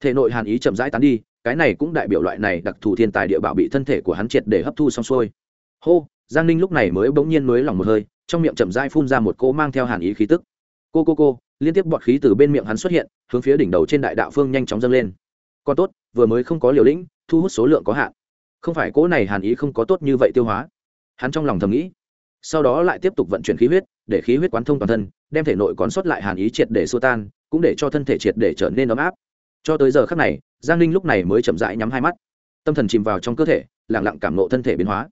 thể nội hàn ý chậm rãi tán đi, cái này cũng đại biểu loại này đặc thù thiên tài địa bảo bị thân thể của hắn triệt để hấp thu xong xuôi. Hô, giang ninh lúc này mới bỗng nhiên nới lỏng một hơi, trong miệng chậm rãi phun ra một cỗ mang theo hàn ý khí tức cô cô cô, liên tiếp bọt khí từ bên miệng hắn xuất hiện, hướng phía đỉnh đầu trên đại đạo phương nhanh chóng dâng lên. Còn tốt, vừa mới không có liều lĩnh, thu hút số lượng có hạn. Không phải cỗ này hàn ý không có tốt như vậy tiêu hóa. Hắn trong lòng thầm nghĩ. Sau đó lại tiếp tục vận chuyển khí huyết, để khí huyết quán thông toàn thân, đem thể nội còn sót lại hàn ý triệt để xua tan, cũng để cho thân thể triệt để trở nên ấm áp. Cho tới giờ khác này, giang ninh lúc này mới chậm rãi nhắm hai mắt. Tâm thần chìm vào trong cơ thể lẳng lặng cảm nộ thân thể biến hóa.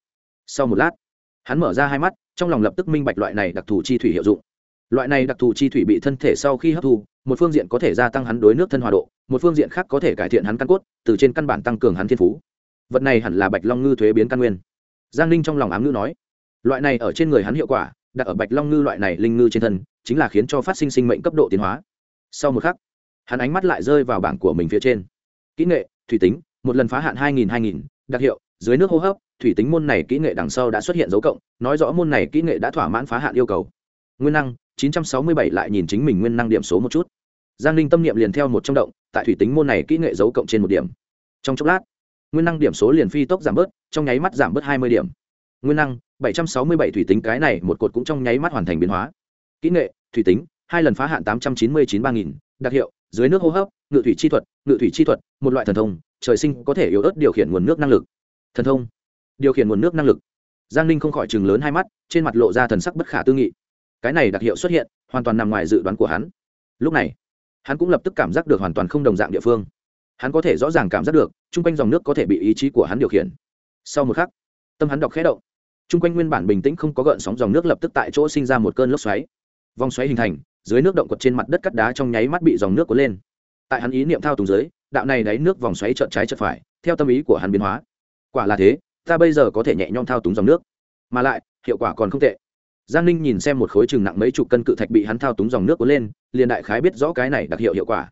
Sau một lát, hắn mở ra hai mắt, trong lòng lập tức minh bạch loại này đặc thù chi thủy hiệu dụng loại này đặc thù chi thủy bị thân thể sau khi hấp thu, một phương diện có thể gia tăng hắn đối nước thân hòa độ, một phương diện khác có thể cải thiện hắn căn cốt, từ trên căn bản tăng cường hắn thiên phú. Vật này hẳn là bạch long ngư thuế biến căn nguyên. Giang ninh trong lòng ám ngữ nói, loại này ở trên người hắn hiệu quả, đặt ở bạch long ngư loại này linh ngư trên thân, chính là khiến cho phát sinh sinh mệnh cấp độ tiến hóa. Sau một khắc, hắn ánh mắt lại rơi vào bảng của mình phía trên. Kỹ nghệ, thủy tính, một lần phá hạn hai nghìn hai nghìn, đặc hiệu, dưới nước hô hấp, thủy tính môn này kỹ nghệ đằng sau đã xuất hiện dấu cộng, nói rõ môn này kỹ nghệ đã thỏa mãn phá hạn yêu cầu. Nguyên năng chín trăm sáu mươi bảy lại nhìn chính mình nguyên năng điểm số một chút. Giang linh tâm niệm liền theo một trong động, tại thủy tính môn này kỹ nghệ dấu cộng trên một điểm. Trong chốc lát, nguyên năng điểm số liền phi tốc giảm bớt, trong nháy mắt giảm bớt hai mươi điểm. Nguyên năng, bảy trăm sáu mươi bảy thủy tính cái này một cột cũng trong nháy mắt hoàn thành biến hóa. Kỹ nghệ, thủy tính, hai lần phá hạn tám trăm chín mươi chín ba nghìn, đặc hiệu, dưới nước hô hấp, ngự thủy chi thuật, ngự thủy chi thuật, một loại thần thông, trời sinh có thể yếu ớt điều khiển nguồn nước năng lực. Thần thông, điều khiển nguồn nước năng lực. Giang ninh không khỏi chừng lớn hai mắt, trên mặt lộ ra thần sắc bất khả tư nghị cái này đặc hiệu xuất hiện, hoàn toàn nằm ngoài dự đoán của hắn. Lúc này, hắn cũng lập tức cảm giác được hoàn toàn không đồng dạng địa phương. Hắn có thể rõ ràng cảm giác được, chung quanh dòng nước có thể bị ý chí của hắn điều khiển. Sau một khắc, tâm hắn đọc khẽ động. Chung quanh nguyên bản bình tĩnh không có gợn sóng dòng nước lập tức tại chỗ sinh ra một cơn lốc xoáy. Vòng xoáy hình thành, dưới nước động quật trên mặt đất cắt đá trong nháy mắt bị dòng nước cuốn lên. Tại hắn ý niệm thao túng dưới, đạo này đáy nước vòng xoáy trợn trái trợn phải, theo tâm ý của hắn biến hóa. Quả là thế, ta bây giờ có thể nhẹ nhõm thao túng dòng nước, mà lại, hiệu quả còn không tệ giang ninh nhìn xem một khối chừng nặng mấy chục cân cự thạch bị hắn thao túng dòng nước cuốn lên, liền đại khái biết rõ cái này đặc hiệu hiệu quả.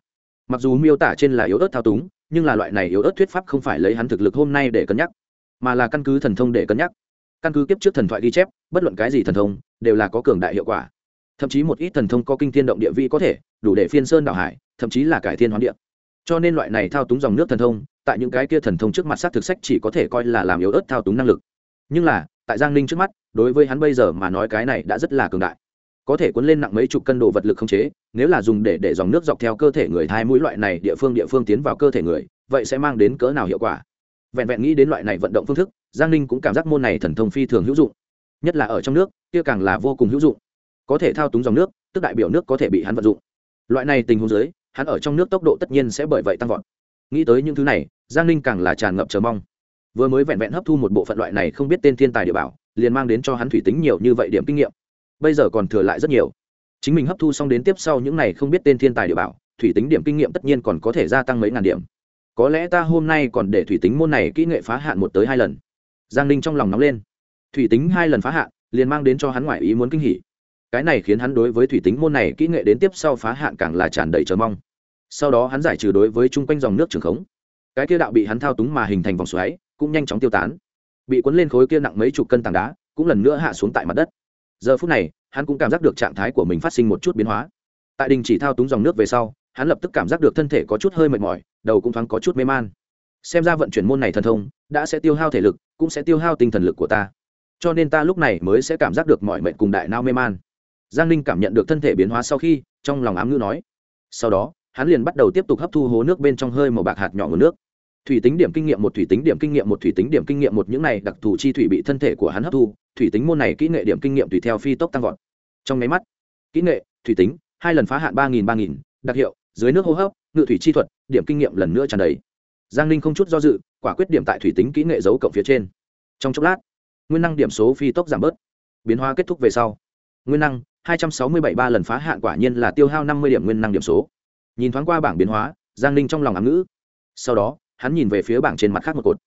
Mặc dù miêu tả trên là yếu ớt thao túng, nhưng là loại này yếu ớt thuyết pháp không phải lấy hắn thực lực hôm nay để cân nhắc, mà là căn cứ thần thông để cân nhắc. Căn cứ kiếp trước thần thoại ghi chép, bất luận cái gì thần thông, đều là có cường đại hiệu quả. Thậm chí một ít thần thông có kinh thiên động địa vị có thể, đủ để phiên sơn đảo hải, thậm chí là cải thiên hoán địa. Cho nên loại này thao túng dòng nước thần thông, tại những cái kia thần thông trước mặt sát thực sách chỉ có thể coi là làm yếu ớt thao túng năng lực. Nhưng là, tại giang ninh trước mắt đối với hắn bây giờ mà nói cái này đã rất là cường đại. Có thể cuốn lên nặng mấy chục cân đồ vật lực không chế, nếu là dùng để để dòng nước dọc theo cơ thể người thai mũi loại này địa phương địa phương tiến vào cơ thể người, vậy sẽ mang đến cỡ nào hiệu quả? Vẹn vẹn nghĩ đến loại này vận động phương thức, giang ninh cũng cảm giác môn này thần thông phi thường hữu dụng. Nhất là ở trong nước, kia càng là vô cùng hữu dụng. Có thể thao túng dòng nước, tức đại biểu nước có thể bị hắn vận dụng. Loại này tình huống dưới, hắn ở trong nước tốc độ tất nhiên sẽ bởi vậy tăng vọt. Nghĩ tới những thứ này, giang ninh càng là tràn ngập chờ mong. Vừa mới vẹn vẹn hấp thu một bộ phận loại này không biết tên thiên tài địa bảo liền mang đến cho hắn thủy tính nhiều như vậy điểm kinh nghiệm. Bây giờ còn thừa lại rất nhiều. Chính mình hấp thu xong đến tiếp sau những này không biết tên thiên tài địa bảo, thủy tính điểm kinh nghiệm tất nhiên còn có thể gia tăng mấy ngàn điểm. Có lẽ ta hôm nay còn để thủy tính môn này kỹ nghệ phá hạn một tới hai lần. Giang ninh trong lòng nóng lên. Thủy tính hai lần phá hạn, liền mang đến cho hắn ngoại ý muốn kinh hỉ. Cái này khiến hắn đối với thủy tính môn này kỹ nghệ đến tiếp sau phá hạn càng là tràn đầy chờ mong. Sau đó hắn giải trừ đối với chung quanh dòng nước trường khống. Cái kia đạo bị hắn thao túng mà hình thành vòng xoáy, cũng nhanh chóng tiêu tán bị cuốn lên khối kia nặng mấy chục cân tảng đá, cũng lần nữa hạ xuống tại mặt đất. Giờ phút này, hắn cũng cảm giác được trạng thái của mình phát sinh một chút biến hóa. Tại đình chỉ thao túng dòng nước về sau, hắn lập tức cảm giác được thân thể có chút hơi mệt mỏi, đầu cũng thoáng có chút mê man. Xem ra vận chuyển môn này thần thông, đã sẽ tiêu hao thể lực, cũng sẽ tiêu hao tinh thần lực của ta. Cho nên ta lúc này mới sẽ cảm giác được mọi mệnh cùng đại nao mê man. Giang ninh cảm nhận được thân thể biến hóa sau khi, trong lòng ám ngữ nói. Sau đó, hắn liền bắt đầu tiếp tục hấp thu hố nước bên trong hơi màu bạc hạt nhỏ nguồn nước thủy tính điểm kinh nghiệm một, thủy tính điểm kinh nghiệm một, thủy tính điểm kinh nghiệm một, những này đặc thù chi thủy bị thân thể của hắn hấp thu, thủy tính môn này kỹ nghệ điểm kinh nghiệm tùy theo phi tốc tăng vọt. Trong máy mắt, kỹ nghệ, thủy tính, hai lần phá hạn ba nghìn ba nghìn, đặc hiệu, dưới nước hô hấp, ngự thủy chi thuật, điểm kinh nghiệm lần nữa tràn đầy. Giang ninh không chút do dự, quả quyết điểm tại thủy tính kỹ nghệ giấu cộng phía trên. Trong chốc lát, nguyên năng điểm số phi tốc giảm bớt. Biến hóa kết thúc về sau. Nguyên năng, hai trăm sáu mươi bảy, ba lần phá hạn quả nhiên là tiêu hao năm mươi điểm nguyên năng điểm số. Nhìn thoáng qua bảng biến hóa, giang ninh trong lòng ám ngữ. Sau đó hắn nhìn về phía bảng trên mặt khác một cột.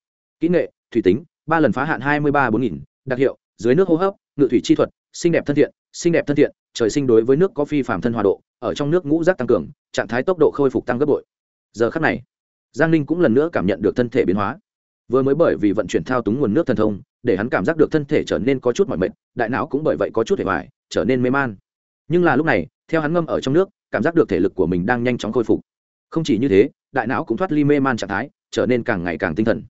Kỹ nghệ, thủy tính, ba lần phá hạn hai mươi ba bốn nghìn, đặc hiệu, dưới nước hô hấp, ngự thủy chi thuật, xinh đẹp thân thiện, xinh đẹp thân thiện, trời sinh đối với nước có phi phạm thân hòa độ, ở trong nước ngũ rác tăng cường, trạng thái tốc độ khôi phục tăng gấp bội. Giờ khắc này, giang ninh cũng lần nữa cảm nhận được thân thể biến hóa. Vừa mới bởi vì vận chuyển thao túng nguồn nước thần thông, để hắn cảm giác được thân thể trở nên có chút mỏi mệt, đại não cũng bởi vậy có chút hề hoài, trở nên mê man. Nhưng là lúc này, theo hắn ngâm ở trong nước, cảm giác được thể lực của mình đang nhanh chóng khôi phục. Không chỉ như thế, đại não cũng thoát ly mê man trạng thái trở nên càng ngày càng tinh thần.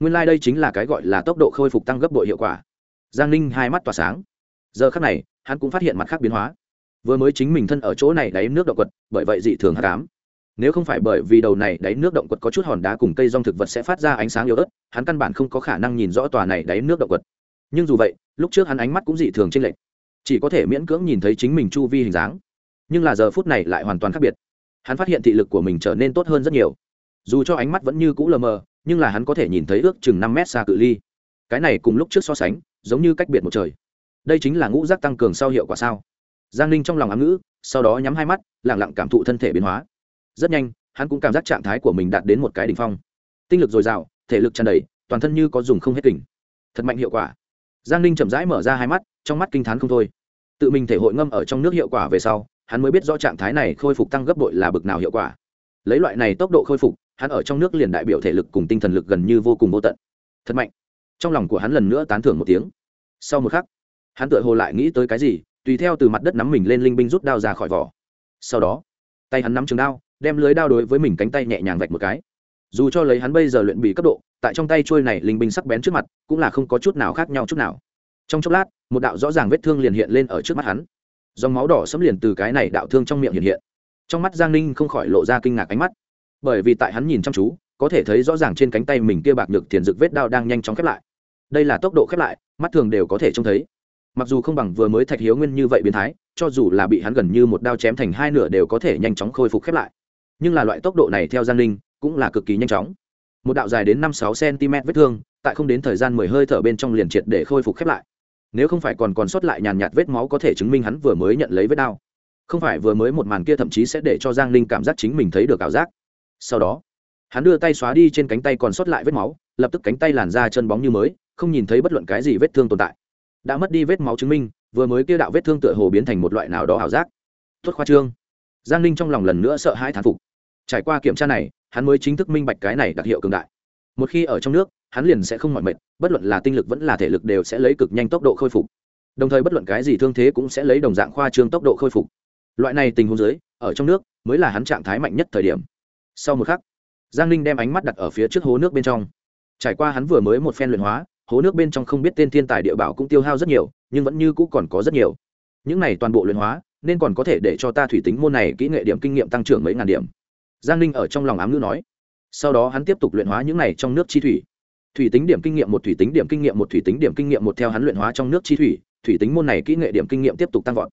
Nguyên lai、like、đây chính là cái gọi là tốc độ khôi phục tăng gấp bội hiệu quả. Giang ninh hai mắt tỏa sáng. Giờ khác này, hắn cũng phát hiện mặt khác biến hóa. Vừa mới chính mình thân ở chỗ này đáy nước động quật, bởi vậy dị thường hát cám nếu không phải bởi vì đầu này đáy nước động quật có chút hòn đá cùng cây rong thực vật sẽ phát ra ánh sáng yếu ớt, hắn căn bản không có khả năng nhìn rõ tòa này đáy nước động quật. Nhưng dù vậy, lúc trước hắn ánh mắt cũng dị thường chênh lệch. Chỉ có thể miễn cưỡng nhìn thấy chính mình chu vi hình dáng. Nhưng là giờ phút này lại hoàn toàn khác biệt. Hắn phát hiện thị lực của mình trở nên tốt hơn rất nhiều dù cho ánh mắt vẫn như cũ lờ mờ, nhưng là hắn có thể nhìn thấy ước chừng năm mét xa cự ly. Cái này cùng lúc trước so sánh, giống như cách biệt một trời. Đây chính là ngũ rác tăng cường sau hiệu quả sao? Giang ninh trong lòng ám ngữ, sau đó nhắm hai mắt lẳng lặng cảm thụ thân thể biến hóa. Rất nhanh, hắn cũng cảm giác trạng thái của mình đạt đến một cái đ ỉ n h phong. Tinh lực dồi dào, thể lực tràn đầy, toàn thân như có dùng không hết kỉnh thật mạnh hiệu quả. Giang ninh chậm rãi mở ra hai mắt, trong mắt kinh t h á n không thôi. Tự mình thể hội ngâm ở trong nước hiệu quả về sau, hắn mới biết rõ trạng thái này khôi phục tăng gấp bội là bực nào hiệu quả. Lấy loại này tốc độ khôi phục hắn ở trong nước liền đại biểu thể lực cùng tinh thần lực gần như vô cùng vô tận. Thật mạnh. Trong lòng của hắn lần nữa tán thưởng một tiếng. Sau một khắc, hắn tự hồ lại nghĩ tới cái gì, tùy theo từ mặt đất nắm mình lên linh binh rút đao ra khỏi vỏ. Sau đó, tay hắn nắm trường đao, đem lưới đao đối với mình cánh tay nhẹ nhàng vạch một cái. Dù cho lấy hắn bây giờ luyện bị cấp độ, tại trong tay trôi này linh binh sắc bén trước mặt, cũng là không có chút nào khác nhau chút nào. Trong chốc lát, một đạo rõ ràng vết thương liền hiện lên ở trước mắt hắn. Dòng máu đỏ sấm liền từ cái này đạo thương trong miệng hiện hiện. Trong mắt giang ninh không khỏi lộ ra kinh ngạc ánh mắt bởi vì tại hắn nhìn chăm chú, có thể thấy rõ ràng trên cánh tay mình kia bạc nhược tiền dực vết đao đang nhanh chóng khép lại. Đây là tốc độ khép lại, mắt thường đều có thể trông thấy. Mặc dù không bằng vừa mới thạch hiếu nguyên như vậy biến thái, cho dù là bị hắn gần như một đao chém thành hai nửa đều có thể nhanh chóng khôi phục khép lại. Nhưng là loại tốc độ này theo giang ninh, cũng là cực kỳ nhanh chóng. Một đạo dài đến năm sáu cm vết thương, tại không đến thời gian mười hơi thở bên trong liền triệt để khôi phục khép lại. Nếu không phải còn còn sót lại nhàn nhạt vết máu có thể chứng minh hắn vừa mới nhận lấy vết đao. Không phải vừa mới một màn kia thậm chí sẽ để cho giang ninh cảm giác chính mình thấy được ảo giác sau đó, hắn đưa tay xóa đi trên cánh tay còn sót lại vết máu, lập tức cánh tay làn ra chân bóng như mới, không nhìn thấy bất luận cái gì vết thương tồn tại. Đã mất đi vết máu chứng minh, vừa mới kia đạo vết thương tựa hồ biến thành một loại nào đó ảo giác. Tuất khoa trương. Giang ninh trong lòng lần nữa sợ hãi thán phục. Trải qua kiểm tra này, hắn mới chính thức minh bạch cái này đặc hiệu cường đại. Một khi ở trong nước, hắn liền sẽ không mỏi mệt, bất luận là tinh lực vẫn là thể lực đều sẽ lấy cực nhanh tốc độ khôi phục. Đồng thời bất luận cái gì thương thế cũng sẽ lấy đồng dạng khoa trương tốc độ khôi phục. Loại này tình huống dưới, ở trong nước mới là hắn trạng thái mạnh nhất thời điểm sau một khắc, giang ninh đem ánh mắt đặt ở phía trước hố nước bên trong. Trải qua hắn vừa mới một phen luyện hóa, hố nước bên trong không biết tên thiên tài địa bảo cũng tiêu hao rất nhiều, nhưng vẫn như cũ còn có rất nhiều. Những này toàn bộ luyện hóa, nên còn có thể để cho ta thủy tính môn này kỹ nghệ điểm kinh nghiệm tăng trưởng mấy ngàn điểm. Giang ninh ở trong lòng ám ngữ nói. Sau đó hắn tiếp tục luyện hóa những này trong nước chi thủy. Thủy tính điểm kinh nghiệm một, thủy tính điểm kinh nghiệm một, thủy tính điểm kinh nghiệm một theo hắn luyện hóa trong nước chi thủy thủy tính môn này kỹ nghệ điểm kinh nghiệm tiếp tục tăng vọt.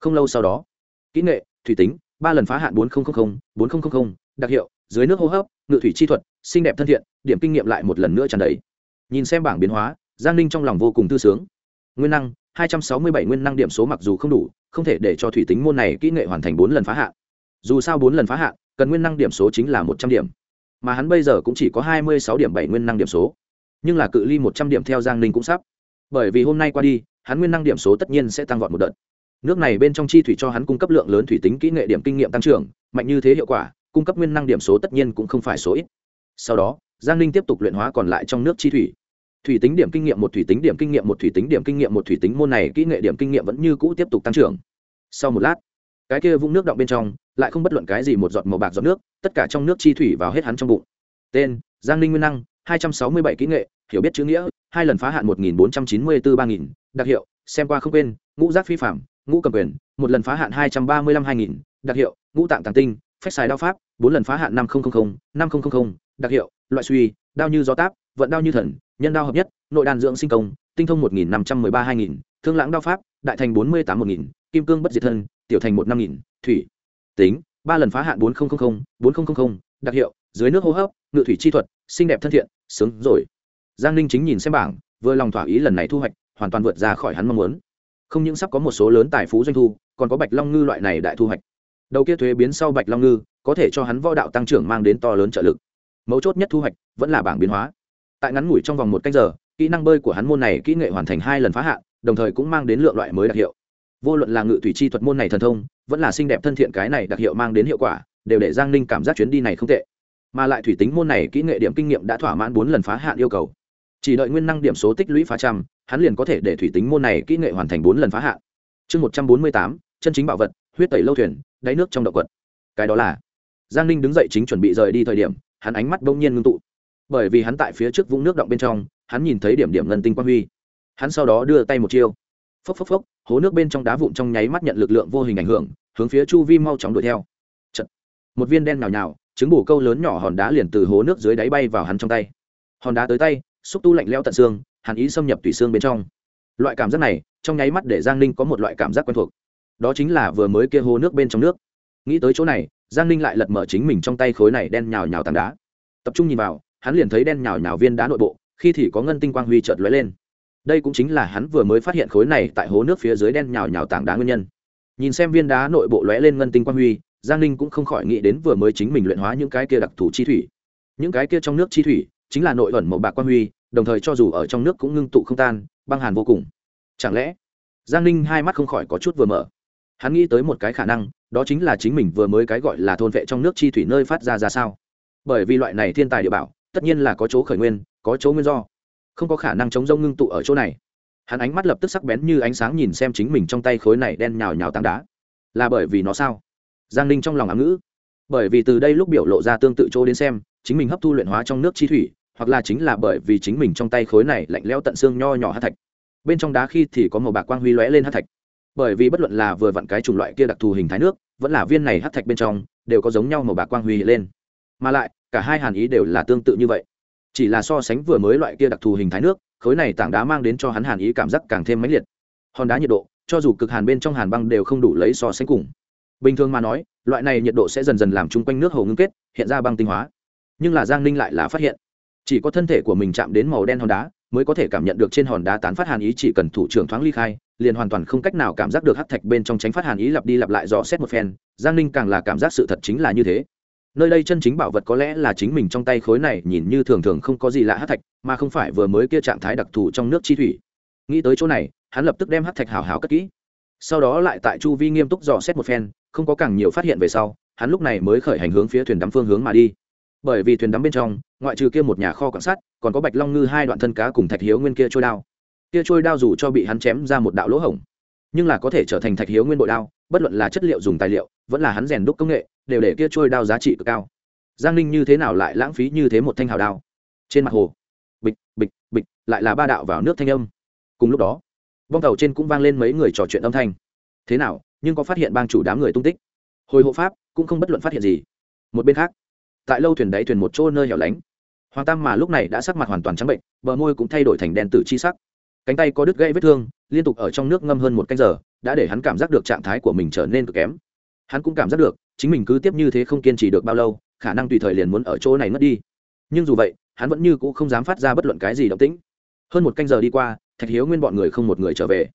Không lâu sau đó, kỹ nghệ, thủy tính, ba lần phá hạn bốn nghìn bốn nghìn đặc hiệu, dưới nước hô hấp, ngự thủy chi thuật, xinh đẹp thân thiện, điểm kinh nghiệm lại một lần nữa tràn đầy. Nhìn xem bảng biến hóa, giang ninh trong lòng vô cùng tư sướng. Nguyên năng, hai trăm sáu mươi bảy nguyên năng điểm số mặc dù không đủ, không thể để cho thủy tính môn này kỹ nghệ hoàn thành bốn lần phá hạn. Dù sao bốn lần phá hạn, cần nguyên năng điểm số chính là một trăm điểm. Mà hắn bây giờ cũng chỉ có hai mươi sáu điểm bảy nguyên năng điểm số. Nhưng là cự ly một trăm điểm theo giang ninh cũng sắp. Bởi vì hôm nay qua đi, hắn nguyên năng điểm số tất nhiên sẽ tăng vọt một đợt. Nước này bên trong chi thủy cho hắn cung cấp lượng lớn thủy tính kỹ nghệ điểm kinh nghiệm tăng trưởng, mạnh như thế hiệu quả cung cấp nguyên năng điểm số tất nhiên cũng không phải số ít. Sau đó, giang ninh tiếp tục luyện hóa còn lại trong nước chi thủy. Thủy tính điểm kinh nghiệm một thủy tính điểm kinh nghiệm một thủy tính điểm kinh nghiệm một thủy tính môn này kỹ nghệ điểm kinh nghiệm vẫn như cũ tiếp tục tăng trưởng. Sau một lát, cái kia vũng nước động bên trong lại không bất luận cái gì một giọt màu bạc giọt nước, tất cả trong nước chi thủy vào hết hắn trong bụng. Tên, giang ninh nguyên năng, hai trăm sáu mươi bảy kỹ nghệ, hiểu biết chữ nghĩa, hai lần phá hạn một nghìn bốn trăm chín mươi bốn ba nghìn, đặc hiệu, xem qua không quên, ngũ giác phi phạm ngũ cầm quyền, một lần phá hạn hai trăm ba mươi lăm hai nghìn, đặc hiệu, ngũ tạng tàng tinh phách xài đao pháp, bốn lần phá hạn năm nghìn năm nghìn đặc hiệu, loại suy, đao như gió táp, vận đao như thần, nhân đao hợp nhất, nội đàn dưỡng sinh công, tinh thông một nghìn năm trăm mười ba hai nghìn, thương lãng đao pháp, đại thành bốn mươi tám một nghìn, kim cương bất diệt thân, tiểu thành một năm nghìn, thủy. Tính, ba lần phá hạn bốn nghìn bốn nghìn đặc hiệu, dưới nước hô hấp, ngự thủy chi thuật, xinh đẹp thân thiện, sướng rồi. Giang ninh chính nhìn xem bảng, vừa lòng thỏa ý lần này thu hoạch, hoàn toàn vượt ra khỏi hắn mong muốn. Không những sắp có một số lớn tài phú doanh thu, còn có bạch long ngư loại này đại thu hoạch đầu kia thuế biến sau bạch long ngư, có thể cho hắn võ đạo tăng trưởng mang đến to lớn trợ lực. Mấu chốt nhất thu hoạch, vẫn là bảng biến hóa. Tại ngắn ngủi trong vòng một canh giờ, kỹ năng bơi của hắn môn này kỹ nghệ hoàn thành hai lần phá hạn, đồng thời cũng mang đến lượng loại mới đặc hiệu. Vô luận là ngự thủy chi thuật môn này thần thông, vẫn là xinh đẹp thân thiện cái này đặc hiệu mang đến hiệu quả, đều để giang ninh cảm giác chuyến đi này không tệ. Mà lại thủy tính môn này kỹ nghệ điểm kinh nghiệm đã thỏa mãn bốn lần phá hạn yêu cầu. Chỉ đợi nguyên năng điểm số tích lũy phá trăm, hắn liền có thể để thủy tính môn này kỹ nghệ hoàn thành bốn lần phá hạn. Chương một trăm bốn mươi tám, chân chính bảo vật huyết tẩy lâu thuyền, đáy nước trong động quật. Cái đó là, giang ninh đứng dậy chính chuẩn bị rời đi thời điểm, hắn ánh mắt bỗng nhiên ngưng tụ. Bởi vì hắn tại phía trước vũng nước động bên trong, hắn nhìn thấy điểm điểm ngân tinh quang huy. Hắn sau đó đưa tay một chiêu. Phốc phốc phốc, hố nước bên trong đá vụn trong nháy mắt nhận lực lượng vô hình ảnh hưởng, hướng phía chu vi mau chóng đuổi theo. Chật. một viên đen nhào nhào, trứng bổ câu lớn nhỏ hòn đá liền từ hố nước dưới đáy bay vào hắn trong tay. Hòn đá tới tay, xúc tu lạnh leo tận xương, hàn ý xâm nhập tủy xương bên trong. Loại cảm giác này, trong nháy mắt để giang ninh có một loại cảm giác quen thuộc đó chính là vừa mới kia hố nước bên trong nước. Nghĩ tới chỗ này, giang ninh lại lật mở chính mình trong tay khối này đen nhào nhào tảng đá. Tập trung nhìn vào, hắn liền thấy đen nhào nhào viên đá nội bộ, khi thì có ngân tinh quang huy chợt lóe lên. Đây cũng chính là hắn vừa mới phát hiện khối này tại hố nước phía dưới đen nhào nhào tảng đá nguyên nhân. Nhìn xem viên đá nội bộ lóe lên ngân tinh quang huy, giang ninh cũng không khỏi nghĩ đến vừa mới chính mình luyện hóa những cái kia đặc thù chi thủy. Những cái kia trong nước chi thủy chính là nội ẩn màu bạc quang huy, đồng thời cho dù ở trong nước cũng ngưng tụ không tan, băng hàn vô cùng. Chẳng lẽ giang ninh hai mắt không khỏi có chút vừa mở? Hắn nghĩ tới một cái khả năng, đó chính là chính mình vừa mới cái gọi là thôn vệ trong nước chi thủy nơi phát ra ra sao. Bởi vì loại này thiên tài địa bảo, tất nhiên là có chỗ khởi nguyên, có chỗ nguyên do. Không có khả năng chống rông ngưng tụ ở chỗ này. Hắn ánh mắt lập tức sắc bén như ánh sáng nhìn xem chính mình trong tay khối này đen nhào nhào tảng đá. Là bởi vì nó sao? Giang ninh trong lòng ám ngữ. Bởi vì từ đây lúc biểu lộ ra tương tự chỗ đến xem, chính mình hấp thu luyện hóa trong nước chi thủy, hoặc là chính là bởi vì chính mình trong tay khối này lạnh lẽo tận xương nho nhỏ hát thạch. Bên trong đá khi thì có màu bạc quang huy lóe lên hát thạch bởi vì bất luận là vừa vặn cái chủng loại kia đặc thù hình thái nước, vẫn là viên này hắc thạch bên trong, đều có giống nhau màu bạc quang huy lên. Mà lại, cả hai hàn ý đều là tương tự như vậy. Chỉ là so sánh vừa mới loại kia đặc thù hình thái nước, khối này tảng đá mang đến cho hắn hàn ý cảm giác càng thêm mãnh liệt. Hòn đá nhiệt độ, cho dù cực hàn bên trong hàn băng đều không đủ lấy so sánh cùng. Bình thường mà nói, loại này nhiệt độ sẽ dần dần làm chung quanh nước hồ ngưng kết, hiện ra băng tinh hóa. Nhưng là giang ninh lại là phát hiện, chỉ có thân thể của mình chạm đến màu đen hòn đá mới có thể cảm nhận được trên hòn đá tán phát hàn ý, chỉ cần thủ trưởng thoáng ly khai, liền hoàn toàn không cách nào cảm giác được hắc thạch bên trong tránh phát hàn ý, lặp đi lặp lại dò xét một phen, giang ninh càng là cảm giác sự thật chính là như thế. Nơi đây chân chính bảo vật có lẽ là chính mình trong tay khối này, nhìn như thường thường không có gì lạ hắc thạch, mà không phải vừa mới kia trạng thái đặc thù trong nước chi thủy. Nghĩ tới chỗ này, hắn lập tức đem hắc thạch hào hào cất kỹ. Sau đó lại tại chu vi nghiêm túc dò xét một phen, không có càng nhiều phát hiện về sau, hắn lúc này mới khởi hành hướng phía thuyền đắm phương hướng mà đi. Bởi vì thuyền đắm bên trong ngoại trừ kia một nhà kho quan sát còn có bạch long ngư hai đoạn thân cá cùng thạch hiếu nguyên kia trôi đao. Kia trôi đao dù cho bị hắn chém ra một đạo lỗ hổng, nhưng là có thể trở thành thạch hiếu nguyên bội đao, bất luận là chất liệu dùng tài liệu, vẫn là hắn rèn đúc công nghệ, đều để kia trôi đao giá trị cực cao. Giang ninh như thế nào lại lãng phí như thế một thanh hào đao? Trên mặt hồ, bịch bịch bịch, lại là ba đạo vào nước thanh âm. Cùng lúc đó bong tàu trên cũng vang lên mấy người trò chuyện âm thanh. Thế nào, nhưng có phát hiện bang chủ đám người tung tích? Hồi hộ pháp cũng không bất luận phát hiện gì. Một bên khác, tại lâu thuyền đáy thuyền một chỗ nơi hẻo lánh hoàng tam mà lúc này đã sắc mặt hoàn toàn trắng bệnh, bờ môi cũng thay đổi thành đen tử chi sắc. Cánh tay có đứt gãy vết thương, liên tục ở trong nước ngâm hơn một canh giờ, đã để hắn cảm giác được trạng thái của mình trở nên cực kém. Hắn cũng cảm giác được, chính mình cứ tiếp như thế không kiên trì được bao lâu, khả năng tùy thời liền muốn ở chỗ này mất đi. Nhưng dù vậy, hắn vẫn như c ũ không dám phát ra bất luận cái gì động tĩnh. Hơn một canh giờ đi qua, thạch hiếu nguyên bọn người không một người trở về.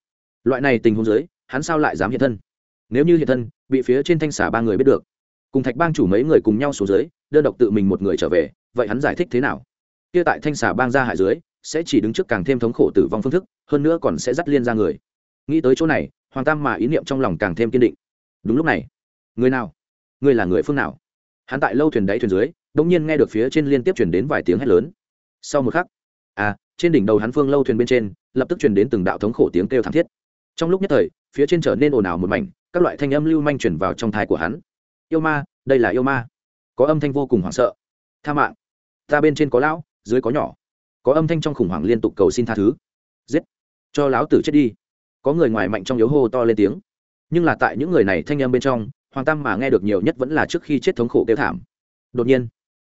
Loại này tình huống dưới, hắn sao lại dám hiện thân? Nếu như hiện thân, bị phía trên thanh xả ba người biết được. Cùng thạch bang chủ mấy người cùng nhau xuống dưới đơn độc tự mình một người trở về, vậy hắn giải thích thế nào? Kia tại thanh xà bang ra hải dưới, sẽ chỉ đứng trước càng thêm thống khổ tử vong phương thức, hơn nữa còn sẽ dắt liên ra người. Nghĩ tới chỗ này, hoàng tam mà ý niệm trong lòng càng thêm kiên định. Đúng lúc này, người nào? Người là người phương nào? Hắn tại lâu thuyền đáy thuyền dưới đông nhiên nghe được phía trên liên tiếp chuyển đến vài tiếng hét lớn. Sau một khắc à trên đỉnh đầu hắn phương lâu thuyền bên trên, lập tức chuyển đến từng đạo thống khổ tiếng kêu thảm thiết. Trong lúc nhất thời, phía trên trở nên ồn ào một mảnh, các loại thanh âm lưu manh chuyển vào trong thai của hắn. Yêu ma, đây là yêu ma có âm thanh vô cùng hoảng sợ. Tha mạng. Ta bên trên có lão, dưới có nhỏ. Có âm thanh trong khủng hoảng liên tục cầu xin tha thứ. Giết. Cho lão tử chết đi. Có người ngoài mạnh trong yếu hô to lên tiếng. Nhưng là tại những người này thanh âm bên trong, hoàng tam mà nghe được nhiều nhất vẫn là trước khi chết thống khổ kêu thảm. Đột nhiên,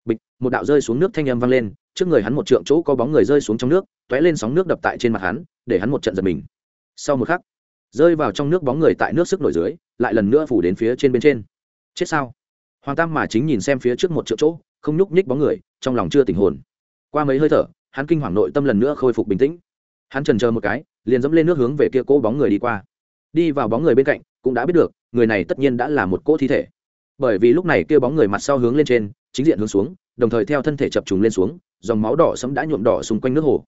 bịch, một đạo rơi xuống nước thanh âm vang lên, trước người hắn một trượng chỗ có bóng người rơi xuống trong nước t ó é lên sóng nước đập tại trên mặt hắn, để hắn một trận giật mình. Sau một khắc, rơi vào trong nước bóng người tại nước sức nổi dưới, lại lần nữa phủ đến phía trên bên trên. Chết sao? Hoàng tam mà chính nhìn xem phía trước một triệu chỗ, không nhúc nhích bóng người, trong lòng chưa tình hồn. Qua mấy hơi thở, hắn kinh hoàng nội tâm lần nữa khôi phục bình tĩnh. Hắn trần chờ một cái, liền dẫm lên nước hướng về kia cỗ bóng người đi qua. Đi vào bóng người bên cạnh, cũng đã biết được, người này tất nhiên đã là một cỗ thi thể. Bởi vì lúc này kia bóng người mặt sau hướng lên trên, chính diện hướng xuống, đồng thời theo thân thể chập trùng lên xuống, dòng máu đỏ sẫm đã nhuộm đỏ xung quanh nước hồ.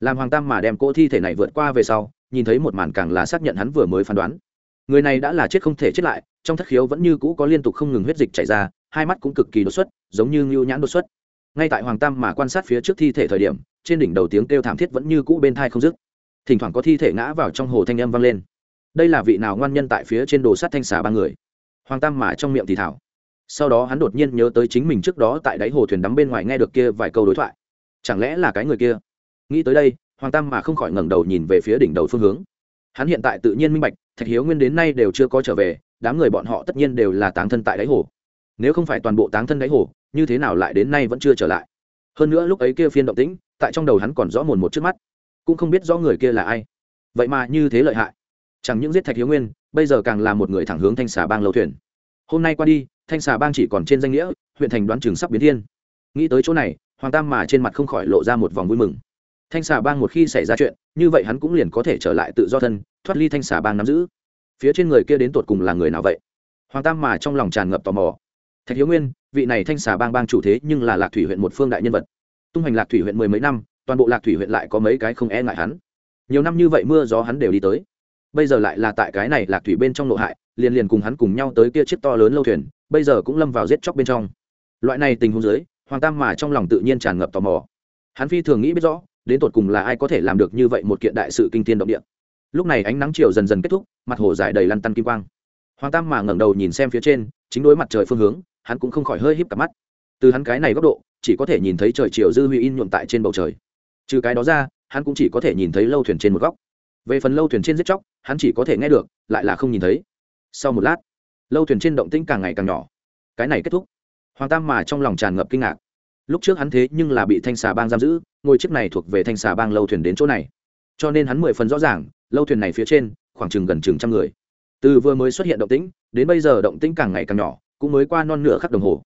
Làm hoàng tam mà đem cỗ thi thể này vượt qua về sau, nhìn thấy một màn càng là xác nhận hắn vừa mới phán đoán. Người này đã là chết không thể chết lại trong thất khiếu vẫn như cũ có liên tục không ngừng huyết dịch chảy ra, hai mắt cũng cực kỳ đột xuất, giống như ngưu nhãn đột xuất. Ngay tại hoàng tam mà quan sát phía trước thi thể thời điểm, trên đỉnh đầu tiếng kêu thảm thiết vẫn như cũ bên thai không dứt. Thỉnh thoảng có thi thể ngã vào trong hồ thanh âm vang lên. Đây là vị nào ngoan nhân tại phía trên đồ sắt thanh xà ba người? Hoàng tam mà trong miệng thì thảo. Sau đó hắn đột nhiên nhớ tới chính mình trước đó tại đáy hồ thuyền đắm bên ngoài nghe được kia vài câu đối thoại. Chẳng lẽ là cái người kia? Nghĩ tới đây, hoàng tam mà không khỏi ngẩng đầu nhìn về phía đỉnh đầu phương hướng. Hắn hiện tại tự nhiên minh bạch, thạch hiếu nguyên đến nay đều chưa có trở về đám người bọn họ tất nhiên đều là táng thân tại đáy hồ. Nếu không phải toàn bộ táng thân đáy hồ, như thế nào lại đến nay vẫn chưa trở lại? Hơn nữa lúc ấy kia phiên động tĩnh, tại trong đầu hắn còn rõ mồn một trước mắt. Cũng không biết rõ người kia là ai. Vậy mà như thế lợi hại. Chẳng những giết thạch hiếu nguyên, bây giờ càng là một người thẳng hướng thanh xà bang lâu thuyền. Hôm nay qua đi, thanh xà bang chỉ còn trên danh nghĩa, huyện thành đoán trường sắp biến thiên. Nghĩ tới chỗ này, hoàng tam mà trên mặt không khỏi lộ ra một vòng vui mừng. Thanh xà bang một khi xảy ra chuyện, như vậy hắn cũng liền có thể trở lại tự do thân, thoát ly thanh xà bang nắm giữ phía trên người kia đến tột cùng là người nào vậy? Hoàng tam mà trong lòng tràn ngập tò mò. Thạch hiếu nguyên, vị này thanh xà bang bang chủ thế nhưng là lạc thủy huyện một phương đại nhân vật. Tung hành lạc thủy huyện mười mấy năm, toàn bộ lạc thủy huyện lại có mấy cái không e ngại hắn. Nhiều năm như vậy mưa gió hắn đều đi tới. Bây giờ lại là tại cái này lạc thủy bên trong nội hại, liền liền cùng hắn cùng nhau tới kia chiếc to lớn lâu thuyền, bây giờ cũng lâm vào giết chóc bên trong. Loại này tình huống dưới, hoàng tam mà trong lòng tự nhiên tràn ngập tò mò. Hắn phi thường nghĩ biết rõ, đến tột cùng là ai có thể làm được như vậy một kiện đại sự kinh tiên động địa lúc này ánh nắng chiều dần dần kết thúc, mặt hồ dài đầy lăn tăn kim quang. Hoàng tam mà ngẩng đầu nhìn xem phía trên, chính đối mặt trời phương hướng, hắn cũng không khỏi hơi híp cả mắt. Từ hắn cái này góc độ, chỉ có thể nhìn thấy trời chiều dư huy in nhuộm tại trên bầu trời. Trừ cái đó ra, hắn cũng chỉ có thể nhìn thấy lâu thuyền trên một góc. Về phần lâu thuyền trên giết chóc, hắn chỉ có thể nghe được, lại là không nhìn thấy. Sau một lát, lâu thuyền trên động tĩnh càng ngày càng nhỏ. Cái này kết thúc. Hoàng tam mà trong lòng tràn ngập kinh ngạc. Lúc trước hắn thế nhưng là bị thanh xà bang giam giữ, ngôi chiếc này thuộc về thanh xà bang lâu thuyền đến chỗ này cho nên hắn mười phần rõ ràng, lâu thuyền này phía trên, khoảng chừng gần chừng trăm người. Từ vừa mới xuất hiện động tĩnh, đến bây giờ động tĩnh càng ngày càng nhỏ, cũng mới qua non nửa khắc đồng hồ.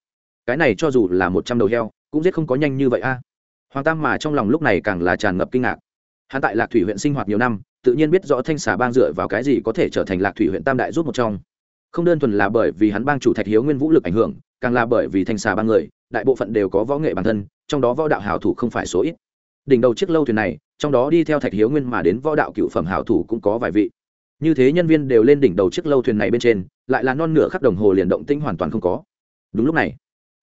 Cái này cho dù là một trăm đầu heo, cũng giết không có nhanh như vậy a. Hoàng tam mà trong lòng lúc này càng là tràn ngập kinh ngạc. Hắn tại lạc thủy huyện sinh hoạt nhiều năm, tự nhiên biết rõ thanh xà bang dựa vào cái gì có thể trở thành lạc thủy huyện tam đại rút một trong. Không đơn thuần là bởi vì hắn bang chủ thạch hiếu nguyên vũ lực ảnh hưởng, càng là bởi vì thanh xà bang người, đại bộ phận đều có võ nghệ bản thân, trong đó võ đạo hảo thủ không phải số ít đỉnh đầu chiếc lâu thuyền này, trong đó đi theo thạch hiếu nguyên mà đến võ đạo cựu phẩm hảo thủ cũng có vài vị. Như thế nhân viên đều lên đỉnh đầu chiếc lâu thuyền này bên trên, lại là non nửa khắc đồng hồ liền động tĩnh hoàn toàn không có. Đúng lúc này,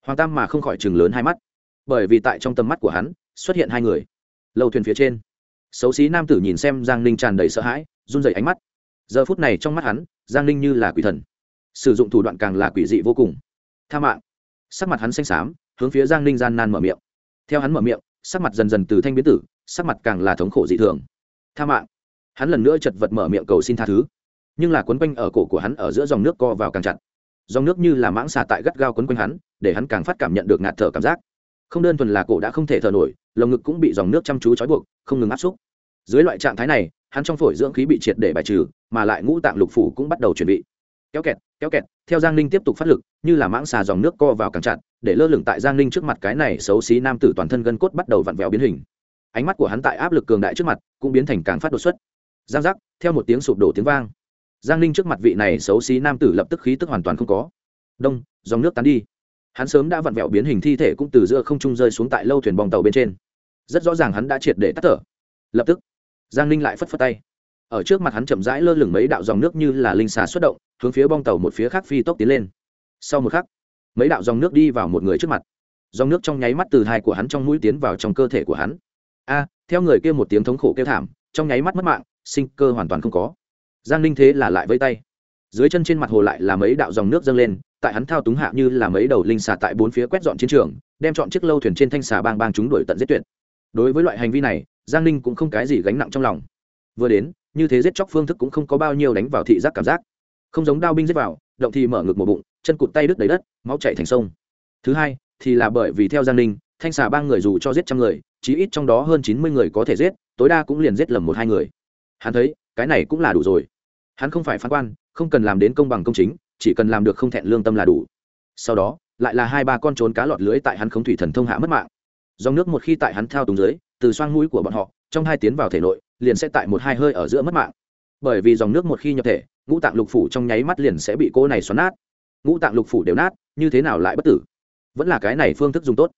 hoàng tam mà không khỏi chừng lớn hai mắt. Bởi vì tại trong tầm mắt của hắn, xuất hiện hai người. Lâu thuyền phía trên, xấu xí nam tử nhìn xem giang ninh tràn đầy sợ hãi, run rẩy ánh mắt. Giờ phút này trong mắt hắn, giang ninh như là quỷ thần. Sử dụng thủ đoạn càng là quỷ dị vô cùng. Tha mạng. Sắc mặt hắn xanh xám, hướng phía giang ninh gian nan mở miệng. Theo hắn mở miệng sắc mặt dần dần từ thanh biến tử, sắc mặt càng là thống khổ dị thường. Tha mạng. Hắn lần nữa chật vật mở miệng cầu xin tha thứ. Nhưng là quấn quanh ở cổ của hắn ở giữa dòng nước co vào càng chặt. Dòng nước như là mãng xà tại gắt gao quấn quanh hắn, để hắn càng phát cảm nhận được ngạt thở cảm giác. Không đơn thuần là cổ đã không thể thở nổi, lồng ngực cũng bị dòng nước chăm chú trói buộc, không ngừng áp xúc. Dưới loại trạng thái này, hắn trong phổi dưỡng khí bị triệt để bài trừ, mà lại ngũ tạng lục phủ cũng bắt đầu chuẩn bị kéo kẹt kéo kẹt, theo giang ninh tiếp tục phát lực, như là mãng xà dòng nước co vào càng chặt, để lơ lửng tại giang ninh trước mặt cái này xấu xí nam tử toàn thân gân cốt bắt đầu vặn vẹo biến hình. Ánh mắt của hắn tại áp lực cường đại trước mặt, cũng biến thành càng phát đột xuất. Giang giác, theo một tiếng sụp đổ tiếng vang. Giang ninh trước mặt vị này xấu xí nam tử lập tức khí tức hoàn toàn không có. Đông, dòng nước tán đi. Hắn sớm đã vặn vẹo biến hình thi thể cũng từ giữa không trung rơi xuống tại lâu thuyền bong tàu bên trên. Rất rõ ràng hắn đã triệt để tắt thở. Lập tức, giang ninh lại phất phất tay. Ở trước mặt hắn chậm rãi lơ lửng mấy đạo dòng nước như là linh xà xuất động hướng phía bong tàu một phía khác phi tốc tiến lên. Sau một khắc, mấy đạo dòng nước đi vào một người trước mặt. Dòng nước trong nháy mắt từ hai của hắn trong mũi tiến vào trong cơ thể của hắn. A, theo người kia một tiếng thống khổ kêu thảm, trong nháy mắt mất mạng, sinh cơ hoàn toàn không có. Giang ninh thế là lại vây tay. Dưới chân trên mặt hồ lại là mấy đạo dòng nước dâng lên, tại hắn thao túng hạ như là mấy đầu linh xà tại bốn phía quét dọn chiến trường, đem chọn chiếc lâu thuyền trên thanh xà bang bang chúng đuổi tận giết tuyệt. Đối với loại hành vi này, giang ninh cũng không cái gì gánh nặng trong lòng. Vừa đến, như thế giết chóc phương thức cũng không có bao nhiêu đánh vào thị giác cảm giác không giống đao binh giết vào, động thì mở ngực một bụng, chân cụt tay đứt đầy đất, máu chảy thành sông. Thứ hai, thì là bởi vì theo giang ninh, thanh xà ba người dù cho giết trăm người, chí ít trong đó hơn chín mươi người có thể giết, tối đa cũng liền giết lầm một hai người. Hắn thấy, cái này cũng là đủ rồi. Hắn không phải phán quan, không cần làm đến công bằng công chính, chỉ cần làm được không thẹn lương tâm là đủ. Sau đó, lại là hai ba con trốn cá lọt lưới tại hắn không thủy thần thông hạ mất mạng. Dòng nước một khi tại hắn thao túng dưới, từ xoang mũi của bọn họ, trong hai tiến vào thể nội, liền sẽ tại một hai hơi ở giữa mất mạng bởi vì dòng nước một khi nhập thể, ngũ tạng lục phủ trong nháy mắt liền sẽ bị cô này xoắn nát. Ngũ tạng lục phủ đều nát, như thế nào lại bất tử? Vẫn là cái này phương thức dùng tốt.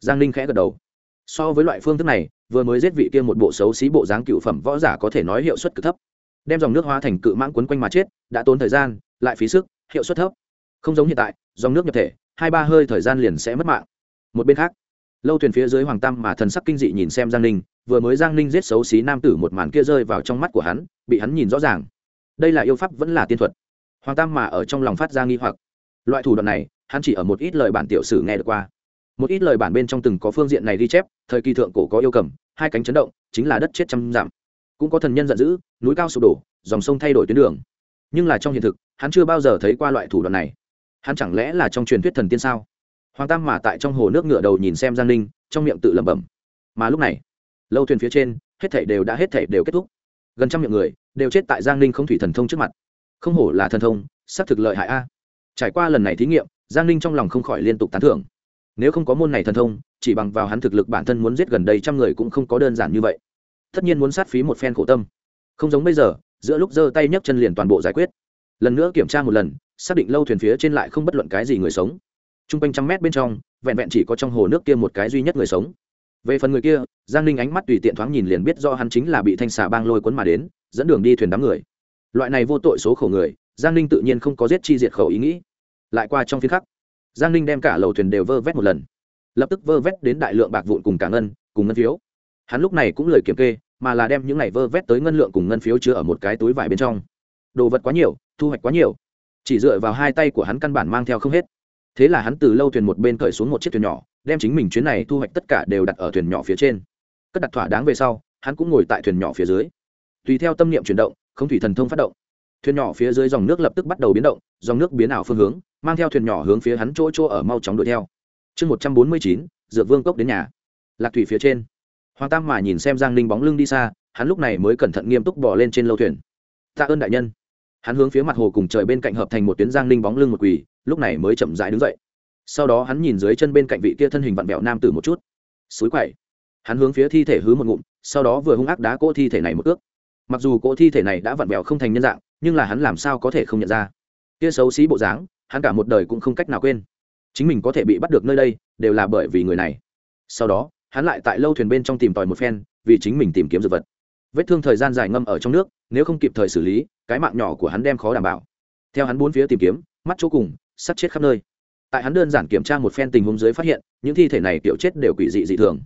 Giang ninh khẽ gật đầu. So với loại phương thức này, vừa mới giết vị kia một bộ xấu xí bộ dáng cựu phẩm võ giả có thể nói hiệu suất cực thấp. Đem dòng nước hóa thành cự mãng quấn quanh mà chết, đã tốn thời gian, lại phí sức, hiệu suất thấp. Không giống hiện tại, dòng nước nhập thể, hai ba hơi thời gian liền sẽ mất mạng. Một bên khác, lâu thuyền phía dưới hoàng tam mà thần sắc kinh dị nhìn xem giang ninh vừa mới giang ninh giết xấu xí nam tử một màn kia rơi vào trong mắt của hắn, bị hắn nhìn rõ ràng. Đây là yêu pháp vẫn là tiên thuật. Hoàng tam mà ở trong lòng phát ra nghi hoặc. Loại thủ đoạn này, hắn chỉ ở một ít lời bản tiểu sử nghe được qua. Một ít lời bản bên trong từng có phương diện này ghi chép, thời kỳ thượng cổ có yêu cầm, hai cánh chấn động, chính là đất chết trăm giảm cũng có thần nhân giận dữ, núi cao sụp đổ, dòng sông thay đổi tuyến đường. Nhưng là trong hiện thực, hắn chưa bao giờ thấy qua loại thủ đoạn này. Hắn chẳng lẽ là trong truyền thuyết thần tiên sao? Hoàng tam mà tại trong hồ nước ngựa đầu nhìn xem giang ninh, trong miệng tự lẩm bẩm. Mà lúc này lâu thuyền phía trên, hết thảy đều đã hết thảy đều kết thúc. Gần trăm miệng người đều chết tại giang ninh không thủy thần thông trước mặt. Không hổ là thần thông, xác thực lợi hại a. Trải qua lần này thí nghiệm, giang ninh trong lòng không khỏi liên tục tán thưởng. Nếu không có môn này thần thông, chỉ bằng vào hắn thực lực bản thân muốn giết gần đây trăm người cũng không có đơn giản như vậy. Tất nhiên muốn sát phí một phen khổ tâm. Không giống bây giờ, giữa lúc giơ tay nhấc chân liền toàn bộ giải quyết. Lần nữa kiểm tra một lần, xác định lâu thuyền phía trên lại không bất luận cái gì người sống. T r u n g quanh trăm mét bên trong, vẹn vẹn chỉ có trong hồ nước kia một cái duy nhất người sống về phần người kia, giang ninh ánh mắt tùy tiện thoáng nhìn liền biết do hắn chính là bị thanh xà bang lôi cuốn mà đến, dẫn đường đi thuyền đám người. Loại này vô tội số khổ người, giang ninh tự nhiên không có giết chi diệt khẩu ý nghĩ. Lại qua trong phiên khắc, giang ninh đem cả lầu thuyền đều vơ vét một lần. Lập tức vơ vét đến đại lượng bạc vụn cùng cả ngân, cùng ngân phiếu. Hắn lúc này cũng lời kiểm kê, mà là đem những này vơ vét tới ngân lượng cùng ngân phiếu chứa ở một cái túi vải bên trong. Đồ vật quá nhiều, thu hoạch quá nhiều. Chỉ dựa vào hai tay của hắn căn bản mang theo không hết thế là hắn từ lâu thuyền một bên cởi xuống một chiếc thuyền nhỏ, đem chính mình chuyến này thu hoạch tất cả đều đặt ở thuyền nhỏ phía trên. Cất đặt thỏa đáng về sau, hắn cũng ngồi tại thuyền nhỏ phía dưới. Tùy theo tâm niệm chuyển động, không thủy thần thông phát động. Thuyền nhỏ phía dưới dòng nước lập tức bắt đầu biến động, dòng nước biến ảo phương hướng, mang theo thuyền nhỏ hướng phía hắn chỗ chỗ ở mau chóng đuổi theo. Chương một trăm bốn mươi chín dược vương cốc đến nhà. Lạc thủy phía trên. Hoàng tam mà nhìn xem giang ninh bóng lưng đi xa, hắn lúc này mới cẩn thận nghiêm túc bỏ lên trên lâu thuyền. Tạ ơn đại nhân. Hắn hướng phía mặt hồ cùng trời bên cạnh hợp thành một tuyến giang ninh bóng lưng một quỳ lúc này mới chậm rãi đứng dậy. Sau đó hắn nhìn dưới chân bên cạnh vị kia thân hình vặn vẹo nam tử một chút. Xúi quậy hắn hướng phía thi thể hứ một ngụm, sau đó vừa hung ác đá cỗ thi thể này một ước mặc dù cỗ thi thể này đã vặn vẹo không thành nhân dạng, nhưng là hắn làm sao có thể không nhận ra? Kia xấu xí bộ dáng, hắn cả một đời cũng không cách nào quên. Chính mình có thể bị bắt được nơi đây, đều là bởi vì người này. Sau đó, hắn lại tại lâu thuyền bên trong tìm tòi một phen, vì chính mình tìm kiếm dược vật. Vết thương thời gian dài ngâm ở trong nước, nếu không kịp thời xử lý, cái mạng nhỏ của hắn đem khó đảm bảo. Theo hắn bốn phía tìm kiếm, mắt chỗ cùng sắt chết khắp nơi. Tại hắn đơn giản kiểm tra một phen tình huống dưới phát hiện, những thi thể này kiểu chết đều quỷ dị dị thường.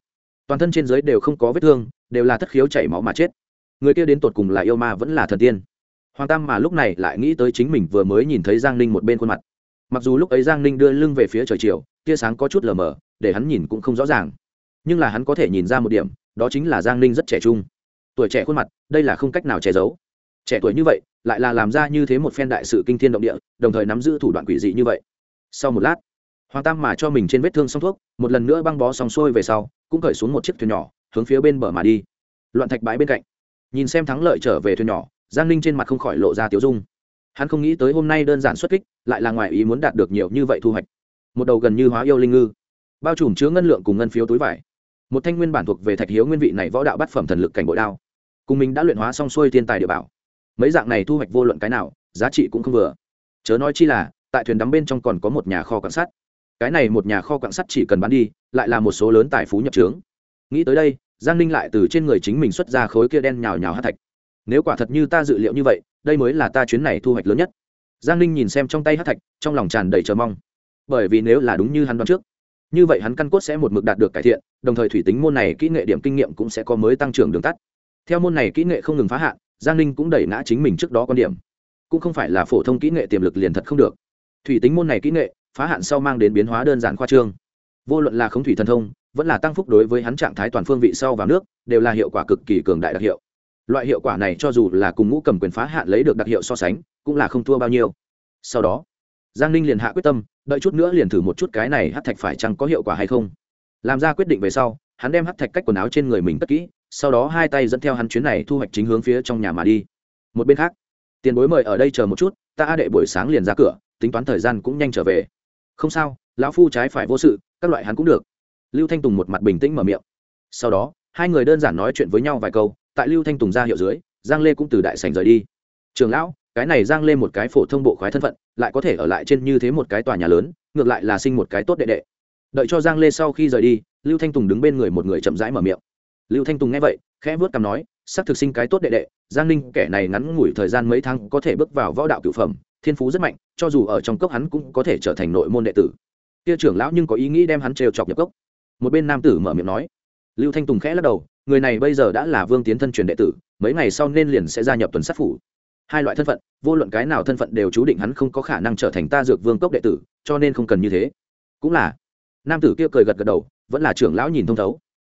Toàn thân trên dưới đều không có vết thương, đều là thất khiếu chảy máu mà chết. Người kia đến tột cùng là yêu ma vẫn là thần tiên? Hoàng tam mà lúc này lại nghĩ tới chính mình vừa mới nhìn thấy giang ninh một bên khuôn mặt. Mặc dù lúc ấy giang ninh đưa lưng về phía trời chiều, tia sáng có chút lờ mờ, để hắn nhìn cũng không rõ ràng. Nhưng là hắn có thể nhìn ra một điểm, đó chính là giang ninh rất trẻ trung. Tuổi trẻ khuôn mặt, đây là không cách nào che giấu trẻ tuổi như vậy, lại là làm ra như thế một phen đại sự kinh thiên động địa, đồng thời nắm giữ thủ đoạn quỷ dị như vậy. Sau một lát, hoàng tam mà cho mình trên vết thương xong thuốc, một lần nữa băng bó xong xuôi về sau, cũng cởi xuống một chiếc thuyền nhỏ, hướng phía bên bờ mà đi. Loạn thạch bãi bên cạnh, nhìn xem thắng lợi trở về thuyền nhỏ, giang ninh trên mặt không khỏi lộ ra tiếu dung. Hắn không nghĩ tới hôm nay đơn giản xuất kích, lại là ngoài ý muốn đạt được nhiều như vậy thu hoạch. Một đầu gần như hóa yêu linh ngư, bao trùm chứa ngân lượng cùng ngân phiếu túi vải. Một thanh nguyên bản thuộc về thạch hiếu nguyên vị này võ đạo bát phẩm thần lực cảnh bội đao. Cùng mình đã luyện hóa xong xuôi thiên tài địa bảo mấy dạng này thu hoạch vô luận cái nào, giá trị cũng không vừa. Chớ nói chi là, tại thuyền đắm bên trong còn có một nhà kho quạng sắt. Cái này một nhà kho quạng sắt chỉ cần bán đi, lại là một số lớn tài phú nhập trướng. Nghĩ tới đây, giang ninh lại từ trên người chính mình xuất ra khối kia đen nhào nhào hát thạch. Nếu quả thật như ta dự liệu như vậy, đây mới là ta chuyến này thu hoạch lớn nhất. Giang ninh nhìn xem trong tay hát thạch, trong lòng tràn đầy chờ mong. Bởi vì nếu là đúng như hắn đoán trước, như vậy hắn căn cốt sẽ một mực đạt được cải thiện, đồng thời thủy tính môn này kỹ nghệ điểm kinh nghiệm cũng sẽ có mới tăng trưởng đường tắt. Theo môn này kỹ nghệ không ngừng phá hạn giang ninh cũng đẩy ngã chính mình trước đó quan điểm. Cũng không phải là phổ thông kỹ nghệ tiềm lực liền thật không được. Thủy tính môn này kỹ nghệ, phá hạn sau mang đến biến hóa đơn giản khoa trương. Vô luận là khống thủy thần thông, vẫn là tăng phúc đối với hắn trạng thái toàn phương vị sau vào nước, đều là hiệu quả cực kỳ cường đại đặc hiệu. Loại hiệu quả này cho dù là cùng ngũ cầm quyền phá hạn lấy được đặc hiệu so sánh, cũng là không thua bao nhiêu. Sau đó, giang ninh liền hạ quyết tâm, đợi chút nữa liền thử một chút cái này hát thạch phải chăng có hiệu quả hay không. Làm ra quyết định về sau, hắn đem hát thạch cách quần áo trên người mình cất kỹ sau đó hai tay dẫn theo hắn chuyến này thu hoạch chính hướng phía trong nhà mà đi. Một bên khác, tiền bối mời ở đây chờ một chút, ta a đệ buổi sáng liền ra cửa, tính toán thời gian cũng nhanh trở về. Không sao, lão phu trái phải vô sự, các loại hắn cũng được. Lưu thanh tùng một mặt bình tĩnh mở miệng. Sau đó, hai người đơn giản nói chuyện với nhau vài câu, tại lưu thanh tùng ra hiệu dưới, giang lê cũng từ đại sành rời đi. Trường lão, cái này giang lê một cái phổ thông bộ khoái thân phận, lại có thể ở lại trên như thế một cái tòa nhà lớn, ngược lại là sinh một cái tốt đệ đệ. Đợi cho giang lê sau khi rời đi, lưu thanh tùng đứng bên người một người chậm rãi mở miệng lưu thanh tùng nghe vậy, khẽ vớt cằm nói xác thực sinh cái tốt đệ đệ, giang ninh kẻ này ngắn ngủi thời gian mấy tháng có thể bước vào võ đạo cửu phẩm, thiên phú rất mạnh, cho dù ở trong cốc hắn cũng có thể trở thành nội môn đệ tử. Kia trưởng lão nhưng có ý nghĩ đem hắn trêu chọc nhập cốc. Một bên nam tử mở miệng nói. Lưu thanh tùng khẽ lắc đầu, người này bây giờ đã là vương tiến thân truyền đệ tử, mấy ngày sau nên liền sẽ gia nhập tuần sát phủ. Hai loại thân phận, vô luận cái nào thân phận đều chú định hắn không có khả năng trở thành ta dược vương cốc đệ tử, cho nên không cần như thế. Cũng là, nam tử kia cười gật gật đầu, vẫn là trưởng lão nhìn thông thấu.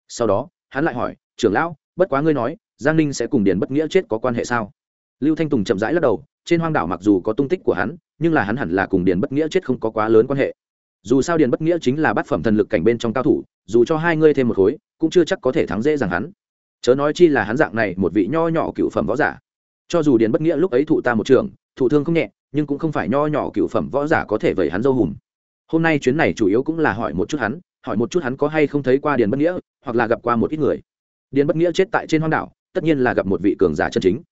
Sau đó hắn lại hỏi, trưởng lão, bất quá ngươi nói, giang ninh sẽ cùng điền bất nghĩa chết có quan hệ sao? Lưu thanh tùng chậm rãi lắc đầu, trên hoang đảo mặc dù có tung tích của hắn, nhưng là hắn hẳn là cùng điền bất nghĩa chết không có quá lớn quan hệ. Dù sao điền bất nghĩa chính là bát phẩm thần lực cảnh bên trong cao thủ, dù cho hai ngươi thêm một khối, cũng chưa chắc có thể thắng dễ dàng hắn. Chớ nói chi là hắn dạng này một vị nho nhỏ cựu phẩm võ giả. Cho dù điền bất nghĩa lúc ấy thụ ta một trường, thụ thương không nhẹ, nhưng cũng không phải nho nhỏ cựu phẩm võ giả có thể vẩy hắn dâu hùm. Hôm nay chuyến này chủ yếu cũng là hỏi một chút hắn hỏi một chút hắn có hay không thấy qua điền bất nghĩa, hoặc là gặp qua một ít người. Điền bất nghĩa chết tại trên hoang đảo, tất nhiên là gặp một vị cường giả chân chính.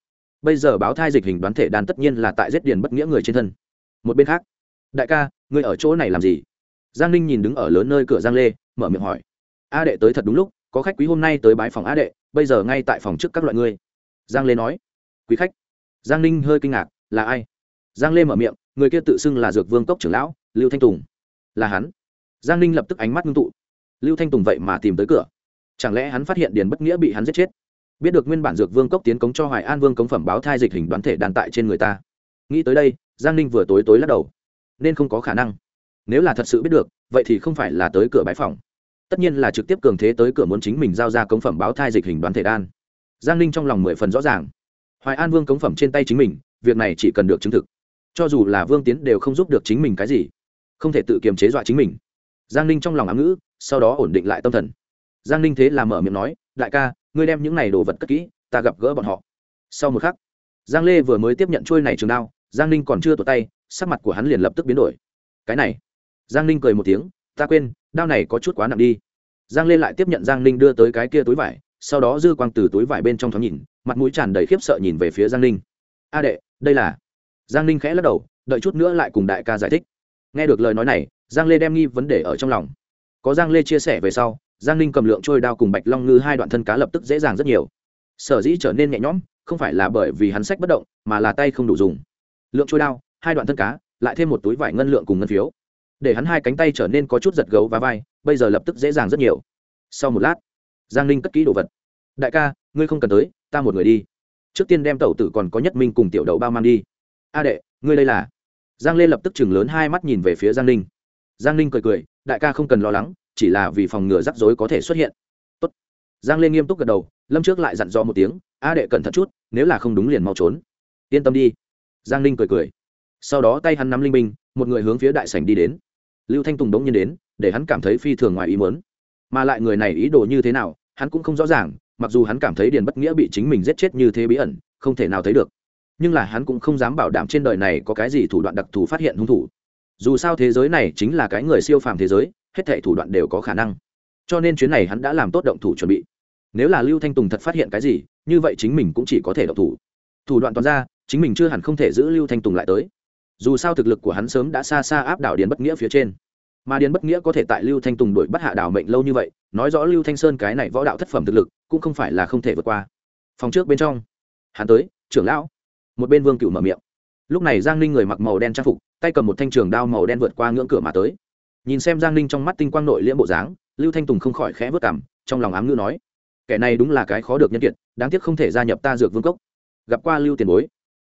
Bây giờ báo thai dịch hình đoán thể đàn tất nhiên là tại giết điền bất nghĩa người trên thân. Một bên khác, đại ca, ngươi ở chỗ này làm gì? Giang ninh nhìn đứng ở lớn nơi cửa giang lê, mở miệng hỏi. A đệ tới thật đúng lúc, có khách quý hôm nay tới bái phòng a đệ, bây giờ ngay tại phòng trước các loại ngươi. Giang lê nói. Quý khách. Giang ninh hơi kinh ngạc, là ai? Giang lê mở miệng, người kia tự xưng là dược vương cốc trưởng lão, lưu thanh tùng. Là hắn giang ninh lập tức ánh mắt ngưng tụ. Lưu thanh tùng vậy mà tìm tới cửa. Chẳng lẽ hắn phát hiện điền bất nghĩa bị hắn giết chết? Biết được nguyên bản dược vương cốc tiến cống cho hoài an vương cống phẩm báo thai dịch hình đoán thể đàn tại trên người ta. Nghĩ tới đây, giang ninh vừa tối tối lắc đầu. Nên không có khả năng. Nếu là thật sự biết được, vậy thì không phải là tới cửa bãi phòng tất nhiên là trực tiếp cường thế tới cửa muốn chính mình giao ra cống phẩm báo thai dịch hình đoán thể đan. Giang ninh trong lòng mười phần rõ ràng. Hoài an vương cống phẩm trên tay chính mình, việc này chỉ cần được chứng thực. Cho dù là vương tiến đều không giúp được chính mình cái gì. Không thể tự kiềm chế dọa chính mình giang ninh trong lòng ám ngữ, sau đó ổn định lại tâm thần. Giang ninh thế là mở miệng nói, đại ca, ngươi đem những này đồ vật cất kỹ, ta gặp gỡ bọn họ. Sau một khắc, giang lê vừa mới tiếp nhận trôi này trường đao, giang ninh còn chưa tột tay, sắc mặt của hắn liền lập tức biến đổi. Cái này. Giang ninh cười một tiếng, ta quên, đao này có chút quá nặng đi. Giang lê lại tiếp nhận giang ninh đưa tới cái kia túi vải, sau đó dư quang từ túi vải bên trong thoáng nhìn, mặt mũi tràn đầy khiếp sợ nhìn về phía giang ninh. A đệ, đây là giang ninh khẽ lắc đầu, đợi chút nữa lại cùng đại ca giải thích. Nghe được lời nói này giang lê đem nghi vấn đề ở trong lòng. Có giang lê chia sẻ về sau, giang ninh cầm lượng trôi đao cùng bạch long ngư hai đoạn thân cá lập tức dễ dàng rất nhiều. Sở dĩ trở nên nhẹ nhõm, không phải là bởi vì hắn sách bất động, mà là tay không đủ dùng. Lượng trôi đao, hai đoạn thân cá, lại thêm một túi vải ngân lượng cùng ngân phiếu. Để hắn hai cánh tay trở nên có chút giật gấu và vai, bây giờ lập tức dễ dàng rất nhiều. Sau một lát, giang ninh cất kỹ đồ vật. Đại ca, ngươi không cần tới, ta một người đi. Trước tiên đem tẩu tử còn có nhất minh cùng tiểu đậu bao mang đi. A đệ, ngươi đây là? Giang lê lập tức chừng lớn hai mắt nhìn về phía giang ninh giang ninh cười cười, đại ca không cần lo lắng, chỉ là vì phòng ngừa rắc rối có thể xuất hiện. Tốt. giang lê nghiêm túc gật đầu, lâm trước lại dặn dò một tiếng, a đệ cẩn thận chút, nếu là không đúng liền mau trốn. Yên tâm đi. Giang ninh cười cười. Sau đó tay hắn nắm linh binh, một người hướng phía đại sảnh đi đến. Lưu thanh tùng đống nhiên đến, để hắn cảm thấy phi thường ngoài ý muốn. Mà lại người này ý đồ như thế nào, hắn cũng không rõ ràng, mặc dù hắn cảm thấy điền bất nghĩa bị chính mình giết chết như thế bí ẩn, không thể nào thấy được. Nhưng là hắn cũng không dám bảo đảm trên đời này có cái gì thủ đoạn đặc thù phát hiện hung thủ dù sao thế giới này chính là cái người siêu phàm thế giới, hết thảy thủ đoạn đều có khả năng. Cho nên chuyến này hắn đã làm tốt động thủ chuẩn bị. Nếu là lưu thanh tùng thật phát hiện cái gì, như vậy chính mình cũng chỉ có thể động thủ. Thủ đoạn toàn ra, chính mình chưa hẳn không thể giữ lưu thanh tùng lại tới. Dù sao thực lực của hắn sớm đã xa xa áp đảo điền bất nghĩa phía trên. Mà điền bất nghĩa có thể tại lưu thanh tùng đuổi bắt hạ đảo mệnh lâu như vậy, nói rõ lưu thanh sơn cái này võ đạo thất phẩm thực lực, cũng không phải là không thể vượt qua. Phòng trước bên trong, hắn tới, trưởng lão. Một bên vương cựu mở miệng. Lúc này giang ninh người mặc màu đen trang phục tay cầm một thanh trường đao màu đen vượt qua ngưỡng cửa mà tới. Nhìn xem giang ninh trong mắt tinh quang nội liễm bộ dáng, lưu thanh tùng không khỏi khẽ vớt cảm trong lòng ám ngữ nói, kẻ này đúng là cái khó được nhân kiệt, đáng tiếc không thể gia nhập ta dược vương cốc. Gặp qua lưu tiền bối,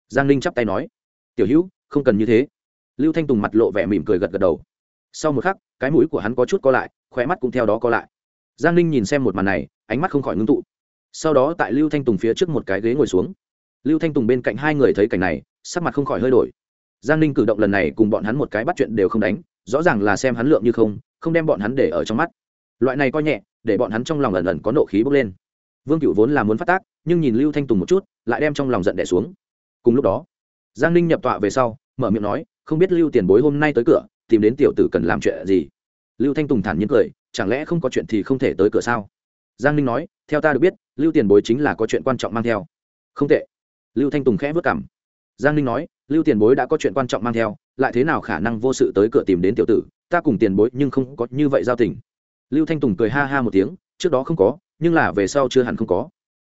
giang ninh chắp tay nói, tiểu hữu, không cần như thế. Lưu thanh tùng mặt lộ vẻ mỉm cười gật gật đầu. Sau một khắc, cái mũi của hắn có chút co lại, khóe mắt cũng theo đó co lại. Giang ninh nhìn xem một màn này, ánh mắt không khỏi ngưng tụ. Sau đó tại lưu thanh tùng phía trước một cái ghế ngồi xuống. Lưu thanh tùng bên cạnh hai người thấy cảnh này, sắc mặt không khỏi hơi đổi giang ninh cử động lần này cùng bọn hắn một cái bắt chuyện đều không đánh, rõ ràng là xem hắn lượng như không không đem bọn hắn để ở trong mắt. Loại này coi nhẹ, để bọn hắn trong lòng ẩn ẩn có nộ khí bốc lên. Vương cựu vốn là muốn phát tác, nhưng nhìn lưu thanh tùng một chút, lại đem trong lòng giận đẻ xuống. Cùng lúc đó, giang ninh nhập tọa về sau, mở miệng nói, không biết lưu tiền bối hôm nay tới cửa, tìm đến tiểu tử cần làm chuyện gì? Lưu thanh tùng thản nhiên cười, chẳng lẽ không có chuyện thì không thể tới cửa sao? Giang ninh nói, theo ta được biết, lưu tiền bối chính là có chuyện quan trọng mang theo. Không tệ. Lưu thanh tùng khẽ vất cảm giang ninh nói, lưu tiền bối đã có chuyện quan trọng mang theo, lại thế nào khả năng vô sự tới cửa tìm đến tiểu tử? Ta cùng tiền bối nhưng không có như vậy giao tình. Lưu thanh tùng cười ha ha một tiếng, trước đó không có, nhưng là về sau chưa hẳn không có.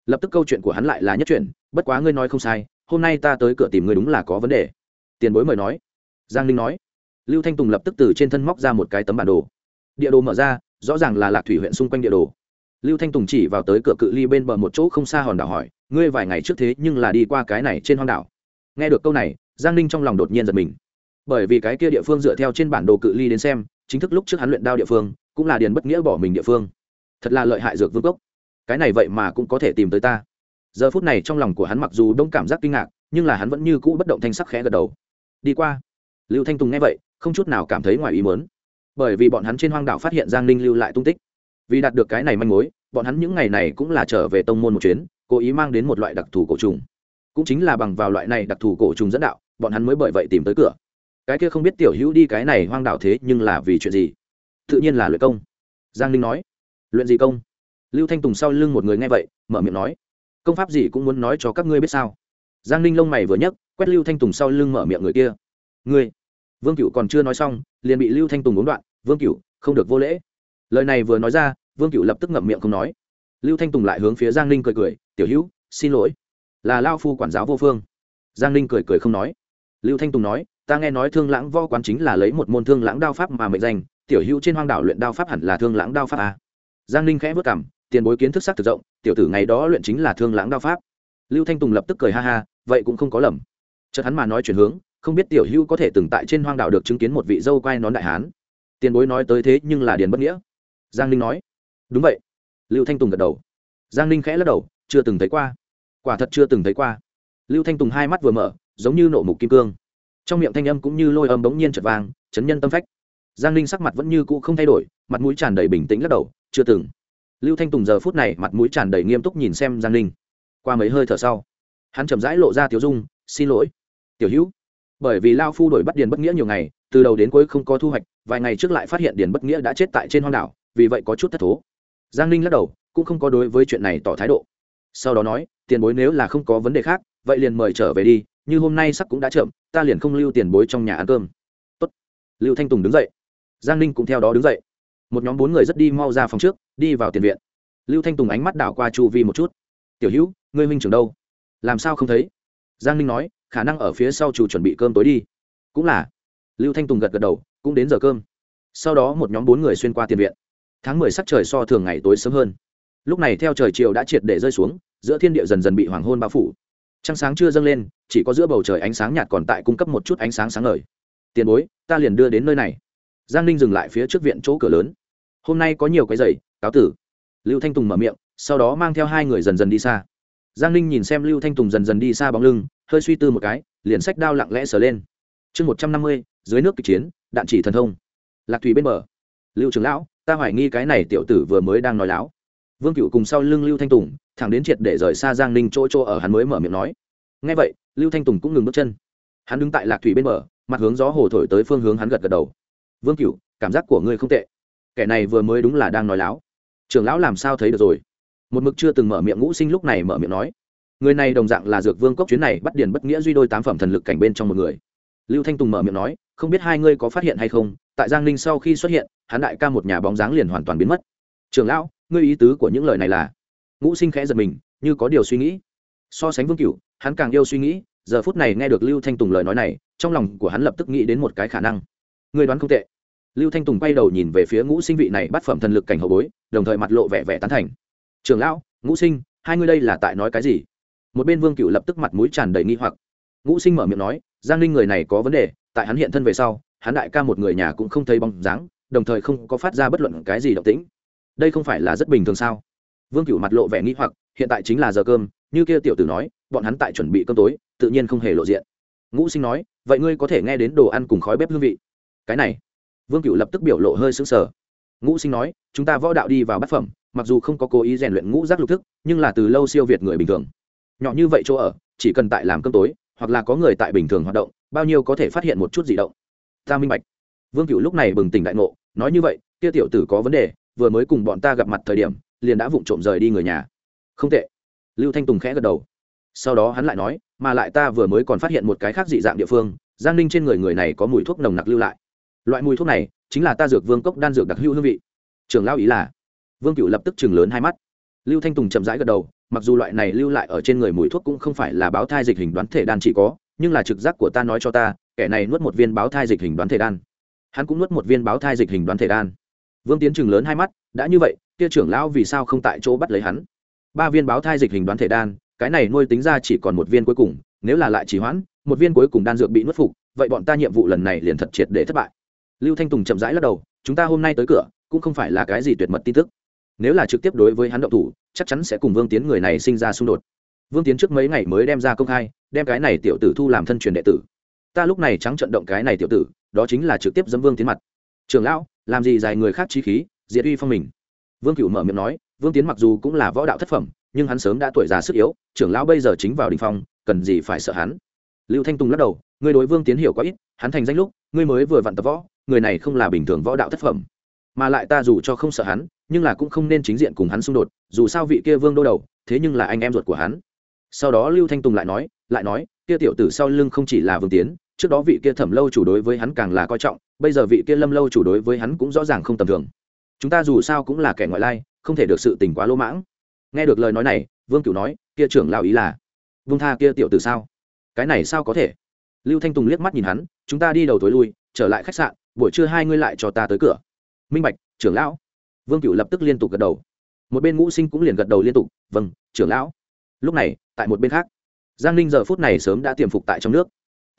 Lập tức câu chuyện của hắn lại là nhất chuyện bất quá ngươi nói không sai, hôm nay ta tới cửa tìm ngươi đúng là có vấn đề. Tiền bối mời nói. Giang ninh nói. Lưu thanh tùng lập tức từ trên thân móc ra một cái tấm bản đồ. Địa đồ mở ra, rõ ràng là lạc thủy huyện xung quanh địa đồ. Lưu thanh tùng chỉ vào tới cửa cự ly bên bờ một chỗ không xa hòn đảo hỏi, ngươi vài ngày trước thế nhưng là đi qua cái này trên hòn đảo? Nghe được câu này, giang ninh trong lòng đột nhiên giật mình. Bởi vì cái kia địa phương dựa theo trên bản đồ cự ly đến xem, chính thức lúc trước hắn luyện đao địa phương, cũng là điền bất nghĩa bỏ mình địa phương. Thật là lợi hại dược vương gốc. Cái này vậy mà cũng có thể tìm tới ta. Giờ phút này trong lòng của hắn mặc dù đông cảm giác kinh ngạc, nhưng là hắn vẫn như cũ bất động thanh sắc khẽ gật đầu. Đi qua. Lưu thanh tùng nghe vậy, không chút nào cảm thấy ngoài ý mớn bởi vì bọn hắn trên hoang đảo phát hiện giang ninh lưu lại tung tích. Vì đạt được cái này manh mối, bọn hắn những ngày này cũng là trở về tông môn một chuyến, cố ý mang đến một loại đặc thù cổ trùng cũng chính là bằng vào loại này đặc thù cổ trùng dẫn đạo, bọn hắn mới bởi vậy tìm tới cửa. Cái kia không biết tiểu hữu đi cái này hoang đảo thế nhưng là vì chuyện gì? Tự nhiên là luyện công. Giang ninh nói. Luyện gì công? Lưu thanh tùng sau lưng một người nghe vậy, mở miệng nói. Công pháp gì cũng muốn nói cho các ngươi biết sao? Giang ninh lông mày vừa nhấc, quét lưu thanh tùng sau lưng mở miệng người kia. Ngươi. Vương cựu còn chưa nói xong, liền bị lưu thanh tùng uống đoạn. Vương cựu không được vô lễ. Lời này vừa nói ra, vương cựu lập tức ngậm miệng không nói. Lưu thanh tùng lại hướng phía giang ninh cười cười, tiểu hữu, xin lỗi là lao phu quản giáo vô phương. Giang ninh cười cười không nói. Lưu thanh tùng nói, ta nghe nói thương lãng vo quán chính là lấy một môn thương lãng đao pháp mà mệnh danh, tiểu hữu trên hoang đảo luyện đao pháp hẳn là thương lãng đao pháp à. giang ninh khẽ vất cảm tiền bối kiến thức sắc thực rộng, tiểu tử ngày đó luyện chính là thương lãng đao pháp. Lưu thanh tùng lập tức cười ha ha, vậy cũng không có lầm. Chợt hắn mà nói chuyển hướng, không biết tiểu hữu có thể từng tại trên hoang đảo được chứng kiến một vị dâu quai nón đại hán. Tiền bối nói tới thế nhưng là điền bất nghĩa. Giang ninh nói, đúng vậy. Lưu thanh tùng gật đầu. Giang ninh khẽ lắc đầu, chưa từng thấy qua quả thật chưa từng thấy qua. Lưu thanh tùng hai mắt vừa mở, giống như nộ mục kim cương. Trong miệng thanh âm cũng như lôi âm bỗng nhiên chật vàng chấn nhân tâm phách. Giang ninh sắc mặt vẫn như cũ không thay đổi, mặt mũi tràn đầy bình tĩnh lắc đầu, chưa từng. Lưu thanh tùng giờ phút này mặt mũi tràn đầy nghiêm túc nhìn xem giang ninh. Qua mấy hơi thở sau, hắn chậm rãi lộ ra tiểu dung, xin lỗi, tiểu hữu. Bởi vì lao phu đổi bắt điền bất nghĩa nhiều ngày, từ đầu đến cuối không có thu hoạch, vài ngày trước lại phát hiện điền bất nghĩa đã chết tại trên hoang đảo, vì vậy có chút thất thố. Giang ninh lắc đầu, cũng không có đối với chuyện này tỏ thái độ. Sau đó nói tiền bối nếu là không có vấn đề khác, vậy liền mời trở về đi, như hôm nay sắc cũng đã chậm, ta liền không lưu tiền bối trong nhà ăn cơm. Tốt. lưu thanh tùng đứng dậy. Giang ninh cũng theo đó đứng dậy. Một nhóm bốn người rất đi mau ra phòng trước, đi vào tiền viện. Lưu thanh tùng ánh mắt đảo qua chu vi một chút. Tiểu hữu, ngươi minh trưởng đâu? Làm sao không thấy? Giang ninh nói, khả năng ở phía sau chủ chuẩn bị cơm tối đi. Cũng là. Lưu thanh tùng gật gật đầu, cũng đến giờ cơm. Sau đó một nhóm bốn người xuyên qua tiền viện. Tháng mười sắc trời so thường ngày tối sớm hơn. Lúc này theo trời chiều đã triệt để rơi xuống giữa thiên địa dần dần bị hoàng hôn bao phủ. Trăng sáng chưa dâng lên, chỉ có giữa bầu trời ánh sáng nhạt còn tại cung cấp một chút ánh sáng sáng ngời. Tiền bối, ta liền đưa đến nơi này. Giang ninh dừng lại phía trước viện chỗ cửa lớn. Hôm nay có nhiều cái giày cáo tử. Lưu thanh tùng mở miệng, sau đó mang theo hai người dần dần đi xa. Giang ninh nhìn xem lưu thanh tùng dần dần đi xa bóng lưng, hơi suy tư một cái, liền sách đao lặng lẽ sờ lên. Chương một trăm năm mươi, dưới nước kịch chiến, đạn chỉ thần thông. Lạc thủy bên bờ. Lưu trường lão, ta hoài nghi cái này tiểu tử vừa mới đang nói láo. Vương cựu cùng sau lưng lưu thanh tùng thẳng đến triệt để rời xa giang ninh chỗ chỗ ở, hắn mới mở miệng nói. Ngay vậy, lưu thanh tùng cũng ngừng bước chân. Hắn đứng tại lạc thủy bên bờ, mặt hướng gió hồ thổi tới phương hướng hắn gật gật đầu. Vương cựu cảm giác của ngươi không tệ. Kẻ này vừa mới đúng là đang nói láo. Trường lão làm sao thấy được rồi? Một mực chưa từng mở miệng ngũ sinh lúc này mở miệng nói. Người này đồng dạng là dược vương cốc chuyến này bắt điền bất nghĩa duy đôi tám phẩm thần lực cảnh bên trong một người. Lưu thanh tùng mở miệng nói. Không biết hai ngươi có phát hiện hay không, tại giang ninh sau khi xuất hiện, hắn đại ca một nhà bóng dáng liền hoàn toàn biến mất. Trường lão, ngươi ý tứ của những lời này là? Ngũ sinh khẽ giật mình như có điều suy nghĩ. So sánh vương Cựu, hắn càng yêu suy nghĩ giờ phút này nghe được lưu thanh tùng lời nói này trong lòng của hắn lập tức nghĩ đến một cái khả năng. Người đoán không tệ. Lưu thanh tùng quay đầu nhìn về phía ngũ sinh vị này bắt phẩm thần lực cảnh hậu bối đồng thời mặt lộ vẻ vẻ tán thành. Trường lão ngũ sinh hai ngươi đây là tại nói cái gì? Một bên vương cựu lập tức mặt mũi tràn đầy nghi hoặc. Ngũ sinh mở miệng nói giang ninh người này có vấn đề tại hắn hiện thân về sau hắn đại ca một người nhà cũng không thấy bóng dáng đồng thời không có phát ra bất luận cái gì động tĩnh. Đây không phải là rất bình thường sao? Vương cựu mặt lộ vẻ nghĩ hoặc, hiện tại chính là giờ cơm, như kia tiểu tử nói, bọn hắn tại chuẩn bị cơm tối, tự nhiên không hề lộ diện. Ngũ sinh nói, vậy ngươi có thể nghe đến đồ ăn cùng khói bếp hương vị. Cái này, vương cựu lập tức biểu lộ hơi sững sờ. Ngũ sinh nói, chúng ta võ đạo đi vào bát phẩm, mặc dù không có cố ý rèn luyện ngũ giác lục thức, nhưng là từ lâu siêu việt người bình thường. Nhỏ như vậy chỗ ở, chỉ cần tại làm cơm tối, hoặc là có người tại bình thường hoạt động, bao nhiêu có thể phát hiện một chút gì động. Ta minh bạch. Vương cựu lúc này bừng tỉnh đại ngộ, nói như vậy, kia tiểu tử có vấn đề, vừa mới cùng bọn ta gặp mặt thời điểm liền đã vụng trộm rời đi người nhà. Không tệ. Lưu thanh tùng khẽ gật đầu. Sau đó hắn lại nói, mà lại ta vừa mới còn phát hiện một cái khác dị dạng địa phương, giang ninh trên người người này có mùi thuốc nồng nặc lưu lại. Loại mùi thuốc này chính là ta dược vương cốc đan dược đặc hữu hương vị. Trường lao ý là, vương cựu lập tức chừng lớn hai mắt. Lưu thanh tùng chậm rãi gật đầu, mặc dù loại này lưu lại ở trên người mùi thuốc cũng không phải là báo thai dịch hình đoán thể đan chỉ có, nhưng là trực giác của ta nói cho ta, kẻ này nuốt một viên báo thai dịch hình đoán thể đan. Hắn cũng nuốt một viên báo thai dịch hình đoán thể đan vương tiến chừng lớn hai mắt, đã như vậy, kia trưởng lão vì sao không tại chỗ bắt lấy hắn? Ba viên báo thai dịch hình đoán thể đan, cái này nuôi tính ra chỉ còn một viên cuối cùng, nếu là lại chỉ hoãn, một viên cuối cùng đan dược bị nuốt phục, vậy bọn ta nhiệm vụ lần này liền thật triệt để thất bại. Lưu thanh tùng chậm rãi lắc đầu, chúng ta hôm nay tới cửa, cũng không phải là cái gì tuyệt mật tin tức. Nếu là trực tiếp đối với hắn động thủ, chắc chắn sẽ cùng vương tiến người này sinh ra xung đột. Vương tiến trước mấy ngày mới đem ra công khai, đem cái này tiểu tử thu làm thân truyền đệ tử. Ta lúc này trắng trận động cái này tiểu tử, đó chính là trực tiếp dâm vương tiến mặt. Trường lão làm gì dài người khác trí khí, diệt uy phong mình. Vương cựu mở miệng nói, vương tiến mặc dù cũng là võ đạo thất phẩm, nhưng hắn sớm đã tuổi già sức yếu, trưởng lão bây giờ chính vào đình phong, cần gì phải sợ hắn? Lưu thanh tùng lắc đầu, ngươi đối vương tiến hiểu quá ít, hắn thành danh lúc, ngươi mới vừa vặn tập võ, người này không là bình thường võ đạo thất phẩm. Mà lại ta dù cho không sợ hắn, nhưng là cũng không nên chính diện cùng hắn xung đột, dù sao vị kia vương đô đầu, thế nhưng là anh em ruột của hắn. Sau đó lưu thanh tùng lại nói lại nói, kia tiểu tử sau lưng không chỉ là vương tiến trước đó vị kia thẩm lâu chủ đối với hắn càng là coi trọng, bây giờ vị kia lâm lâu chủ đối với hắn cũng rõ ràng không tầm thường. Chúng ta dù sao cũng là kẻ ngoại lai, không thể được sự tình quá lỗ mãng. Nghe được lời nói này, vương cửu nói, kia trưởng lao ý là vương tha kia tiểu tử sao? Cái này sao có thể? Lưu thanh tùng liếc mắt nhìn hắn, chúng ta đi đầu tối lui, trở lại khách sạn, buổi trưa hai ngươi lại cho ta tới cửa. Minh bạch, trưởng lão. Vương cửu lập tức liên tục gật đầu. Một bên ngũ sinh cũng liền gật đầu liên tục vâng trưởng lão. Lúc này, tại một bên khác, giang ninh giờ phút này sớm đã tiềm phục tại trong nước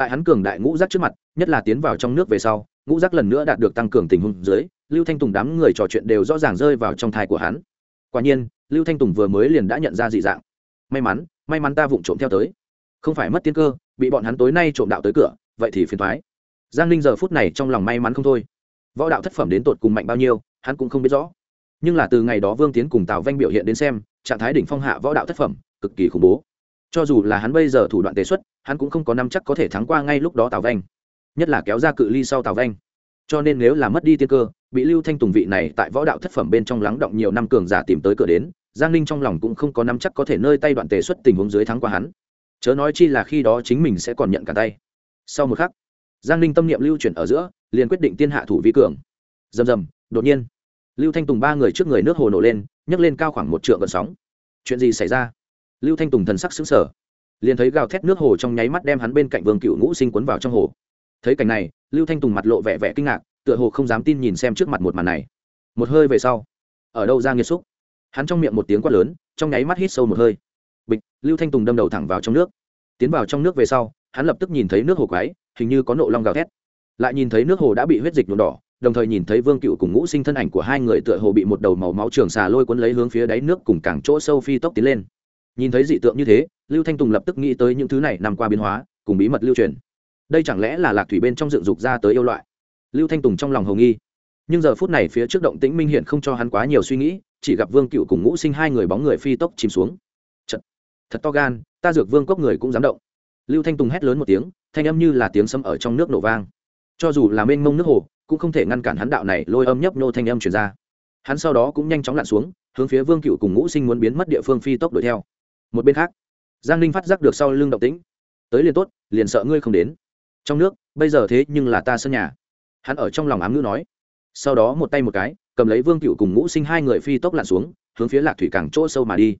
tại hắn cường đại ngũ giác trước mặt, nhất là tiến vào trong nước về sau, ngũ giác lần nữa đạt được tăng cường tình huống dưới, lưu thanh tùng đám người trò chuyện đều rõ ràng rơi vào trong thai của hắn. Quả nhiên, lưu thanh tùng vừa mới liền đã nhận ra dị dạng. May mắn may mắn ta vụng trộm theo tới. Không phải mất tiên cơ, bị bọn hắn tối nay trộm đạo tới cửa, vậy thì phiền thoái giang ninh giờ phút này trong lòng may mắn không thôi. Võ đạo thất phẩm đến tột cùng mạnh bao nhiêu, hắn cũng không biết rõ. Nhưng là từ ngày đó vương tiến cùng tào vanh biểu hiện đến xem, trạng thái đỉnh phong hạ võ đạo thất phẩm, cực kỳ khủng bố cho dù là hắn bây giờ thủ đoạn tế xuất, hắn cũng không có năm chắc có thể thắng qua ngay lúc đó tào vanh. Nhất là kéo ra cự ly sau tào vanh. Cho nên nếu là mất đi tiên cơ, bị lưu thanh tùng vị này tại võ đạo thất phẩm bên trong lắng động nhiều năm cường giả tìm tới cửa đến, giang ninh trong lòng cũng không có năm chắc có thể nơi tay đoạn tề xuất tình huống dưới thắng qua hắn. Chớ nói chi là khi đó chính mình sẽ còn nhận cả tay. Sau một khắc, giang ninh tâm niệm lưu chuyển ở giữa, liền quyết định tiên hạ thủ vi cường. Rầm rầm, đột nhiên, lưu thanh tùng ba người trước người nước hồ nổ lên, nhấc lên cao khoảng một trượng gần sóng. Chuyện gì xảy ra? Lưu thanh tùng thần sắc xứng sở liền thấy gào thét nước hồ trong nháy mắt đem hắn bên cạnh vương cựu ngũ sinh quấn vào trong hồ. Thấy cảnh này, lưu thanh tùng mặt lộ vẻ vẻ kinh ngạc, tựa hồ không dám tin nhìn xem trước mặt một màn này. Một hơi về sau, ở đâu ra nghiệt xúc? Hắn trong miệng một tiếng quát lớn, trong nháy mắt hít sâu một hơi. Bịch, lưu thanh tùng đâm đầu thẳng vào trong nước. Tiến vào trong nước về sau, hắn lập tức nhìn thấy nước hồ quái, hình như có nộ long gào thét. Lại nhìn thấy nước hồ đã bị huyết dịch nhuộm đỏ, đồng thời nhìn thấy vương cựu cùng ngũ sinh thân ảnh của hai người tựa hồ bị một đầu màu máu trường xà lôi cuốn lấy hướng phía đáy nước cùng cảng chỗ sâu phi tốc tiến lên nhìn thấy dị tượng như thế, lưu thanh tùng lập tức nghĩ tới những thứ này nằm qua biến hóa, cùng bí mật lưu truyền. Đây chẳng lẽ là lạc thủy bên trong dựng dục ra tới yêu loại? Lưu thanh tùng trong lòng hầu nghi. Nhưng giờ phút này phía trước động tĩnh minh hiện không cho hắn quá nhiều suy nghĩ, chỉ gặp vương cựu cùng ngũ sinh hai người bóng người phi tốc chìm xuống. Chật. thật to gan, ta dược vương cốc người cũng dám động. Lưu thanh tùng hét lớn một tiếng, thanh âm như là tiếng sấm ở trong nước nổ vang. Cho dù là mênh mông nước hồ, cũng không thể ngăn cản hắn đạo này lôi âm nhấp nô thanh âm truyền ra. Hắn sau đó cũng nhanh chóng lặn xuống, hướng phía vương cựu cùng ngũ sinh muốn biến mất địa phương phi tốc đuổi theo một bên khác, giang ninh phát giác được sau lưng động tĩnh. Tới liền tốt, liền sợ ngươi không đến. Trong nước, bây giờ thế nhưng là ta sân nhà. Hắn ở trong lòng ám ngữ nói. Sau đó một tay một cái, cầm lấy vương cựu cùng ngũ sinh hai người phi tốc lặn xuống, hướng phía lạc thủy cảng chỗ sâu mà đi.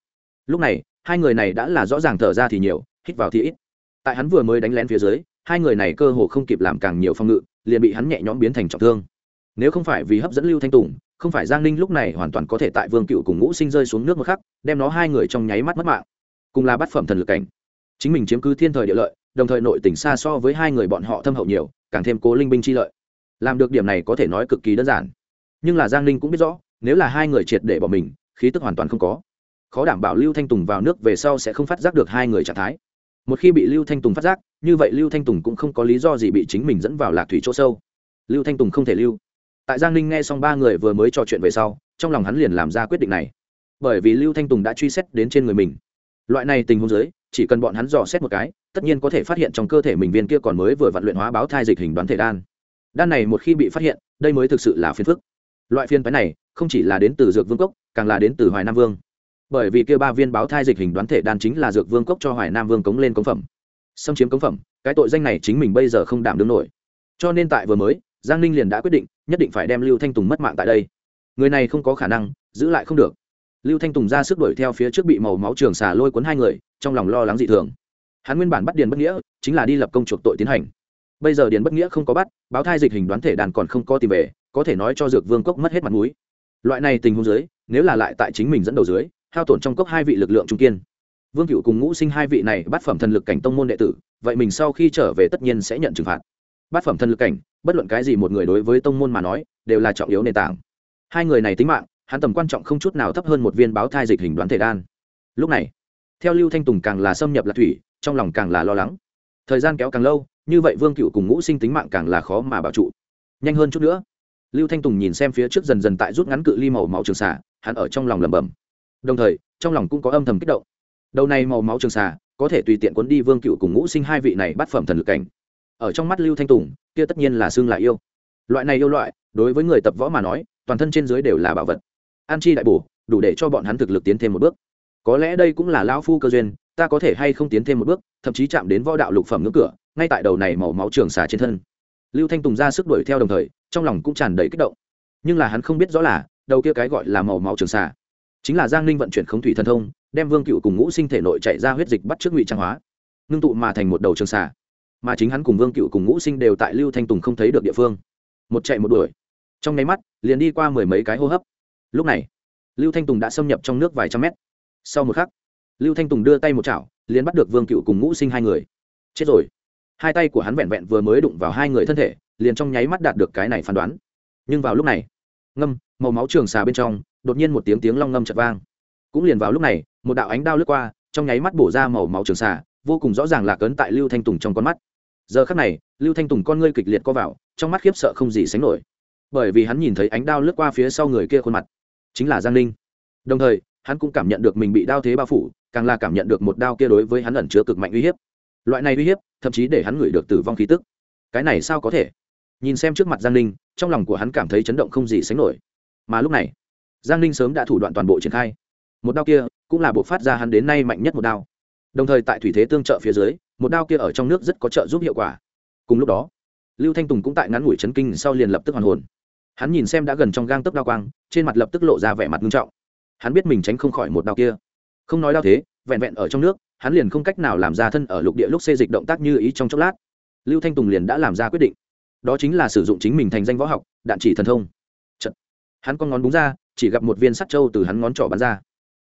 Lúc này, hai người này đã là rõ ràng thở ra thì nhiều, hít vào thì ít. Tại hắn vừa mới đánh lén phía dưới, hai người này cơ hồ không kịp làm càng nhiều phong ngự, liền bị hắn nhẹ nhõm biến thành trọng thương. Nếu không phải vì hấp dẫn lưu thanh tùng, không phải giang ninh lúc này hoàn toàn có thể tại vương cựu cùng ngũ sinh rơi xuống nước một khắc, đem nó hai người trong nháy mắt mất mạng cùng là bát phẩm thần lực cảnh. Chính mình chiếm cứ thiên thời địa lợi, đồng thời nội tình xa so với hai người bọn họ thâm hậu nhiều, càng thêm cố linh binh chi lợi. Làm được điểm này có thể nói cực kỳ đơn giản. Nhưng là giang ninh cũng biết rõ, nếu là hai người triệt để bỏ mình, khí tức hoàn toàn không có. Khó đảm bảo lưu thanh tùng vào nước về sau sẽ không phát giác được hai người trạng thái. Một khi bị lưu thanh tùng phát giác, như vậy lưu thanh tùng cũng không có lý do gì bị chính mình dẫn vào lạc thủy chỗ sâu. Lưu thanh tùng không thể lưu. Tại giang ninh nghe xong ba người vừa mới trò chuyện về sau, trong lòng hắn liền làm ra quyết định này. Bởi vì lưu thanh tùng đã truy xét đến trên người mình loại này tình huống dưới, chỉ cần bọn hắn dò xét một cái, tất nhiên có thể phát hiện trong cơ thể mình viên kia còn mới vừa vặn luyện hóa báo thai dịch hình đoán thể đan. Đan này một khi bị phát hiện, đây mới thực sự là phiền phức. Loại phiên phái này, không chỉ là đến từ dược vương cốc, càng là đến từ hoài nam vương. Bởi vì kia ba viên báo thai dịch hình đoán thể đan chính là dược vương cốc cho hoài nam vương cống lên cống phẩm. Xâm chiếm cống phẩm, cái tội danh này chính mình bây giờ không đảm đương nổi. Cho nên tại vừa mới, giang ninh liền đã quyết định, nhất định phải đem lưu thanh tùng mất mạng tại đây. Người này không có khả năng, giữ lại không được lưu thanh tùng ra sức đuổi theo phía trước bị màu máu trường xà lôi cuốn hai người, trong lòng lo lắng dị thường. Hắn nguyên bản bắt điền bất nghĩa, chính là đi lập công chuộc tội tiến hành. Bây giờ điền bất nghĩa không có bắt, báo thai dịch hình đoán thể đàn còn không có tìm về, có thể nói cho dược vương cốc mất hết mặt mũi. Loại này tình huống dưới, nếu là lại tại chính mình dẫn đầu dưới, hao tổn trong cốc hai vị lực lượng trung kiên. Vương cựu cùng ngũ sinh hai vị này bắt phẩm thần lực cảnh tông môn đệ tử, vậy mình sau khi trở về tất nhiên sẽ nhận trừng phạt. Bắt phẩm thần lực cảnh, bất luận cái gì một người đối với tông môn mà nói, đều là trọng yếu nền tảng. Hai người này tính mạng hắn tầm quan trọng không chút nào thấp hơn một viên báo thai dịch hình đoán thể đan. Lúc này, theo lưu thanh tùng càng là xâm nhập lạc thủy, trong lòng càng là lo lắng. Thời gian kéo càng lâu, như vậy vương cựu cùng ngũ sinh tính mạng càng là khó mà bảo trụ. Nhanh hơn chút nữa. Lưu thanh tùng nhìn xem phía trước dần dần tại rút ngắn cự ly màu máu trường xả hắn ở trong lòng lẩm bẩm. Đồng thời, trong lòng cũng có âm thầm kích động. Đầu này màu máu trường xà, có thể tùy tiện cuốn đi vương cựu cùng ngũ sinh hai vị này bắt phẩm thần lực cảnh. Ở trong mắt lưu thanh tùng, kia tất nhiên là xương là yêu. Loại này yêu loại, đối với người tập võ mà nói, toàn thân trên dưới đều là bảo vật an chi đại bổ, đủ để cho bọn hắn thực lực tiến thêm một bước. Có lẽ đây cũng là lão phu cơ duyên, ta có thể hay không tiến thêm một bước, thậm chí chạm đến võ đạo lục phẩm ngưỡng cửa, ngay tại đầu này màu máu trường xà trên thân. Lưu thanh tùng ra sức đuổi theo đồng thời, trong lòng cũng tràn đầy kích động. Nhưng là hắn không biết rõ là, đầu kia cái gọi là màu máu trường xà, chính là giang ninh vận chuyển khống thủy thần thông, đem vương cựu cùng ngũ sinh thể nội chạy ra huyết dịch bắt trước ngụy trang hóa, ngưng tụ mà thành một đầu trường xà. Mà chính hắn cùng vương cựu cùng ngũ sinh đều tại lưu thanh tùng không thấy được địa phương. Một chạy một đuổi. Trong nháy mắt, liền đi qua mười mấy cái hô hấp lúc này, lưu thanh tùng đã xâm nhập trong nước vài trăm mét. Sau một khắc, lưu thanh tùng đưa tay một chảo, liền bắt được vương cựu cùng ngũ sinh hai người. Chết rồi. Hai tay của hắn vẹn vẹn vừa mới đụng vào hai người thân thể, liền trong nháy mắt đạt được cái này phán đoán. Nhưng vào lúc này, ngâm, màu máu trường xà bên trong, đột nhiên một tiếng tiếng long ngâm chật vang. Cũng liền vào lúc này, một đạo ánh đao lướt qua, trong nháy mắt bổ ra màu máu trường xà, vô cùng rõ ràng là cấn tại lưu thanh tùng trong con mắt. Giờ khắc này, lưu thanh tùng con ngươi kịch liệt co vào, trong mắt khiếp sợ không gì sánh nổi. Bởi vì hắn nhìn thấy ánh đao lướt qua phía sau người kia khuôn mặt chính là giang ninh. Đồng thời, hắn cũng cảm nhận được mình bị đao thế bao phủ, càng là cảm nhận được một đao kia đối với hắn ẩn chứa cực mạnh uy hiếp. Loại này uy hiếp, thậm chí để hắn ngửi được tử vong khí tức. Cái này sao có thể? Nhìn xem trước mặt giang ninh, trong lòng của hắn cảm thấy chấn động không gì sánh nổi. Mà lúc này, giang ninh sớm đã thủ đoạn toàn bộ triển khai. Một đao kia cũng là bộ phát ra hắn đến nay mạnh nhất một đao. Đồng thời tại thủy thế tương trợ phía dưới, một đao kia ở trong nước rất có trợ giúp hiệu quả. Cùng lúc đó, lưu thanh tùng cũng tại ngắn ngủi chấn kinh sau liền lập tức hoàn hồn. Hắn nhìn xem đã gần trong gang tấc đao quang trên mặt lập tức lộ ra vẻ mặt nghiêm trọng. Hắn biết mình tránh không khỏi một đao kia. Không nói đao thế, vẹn vẹn ở trong nước, hắn liền không cách nào làm ra thân ở lục địa lúc xê dịch động tác như ý trong chốc lát. Lưu thanh tùng liền đã làm ra quyết định. Đó chính là sử dụng chính mình thành danh võ học, đạn chỉ thần thông. Chật. hắn con ngón búng ra, chỉ gặp một viên sắt trâu từ hắn ngón trỏ bắn ra.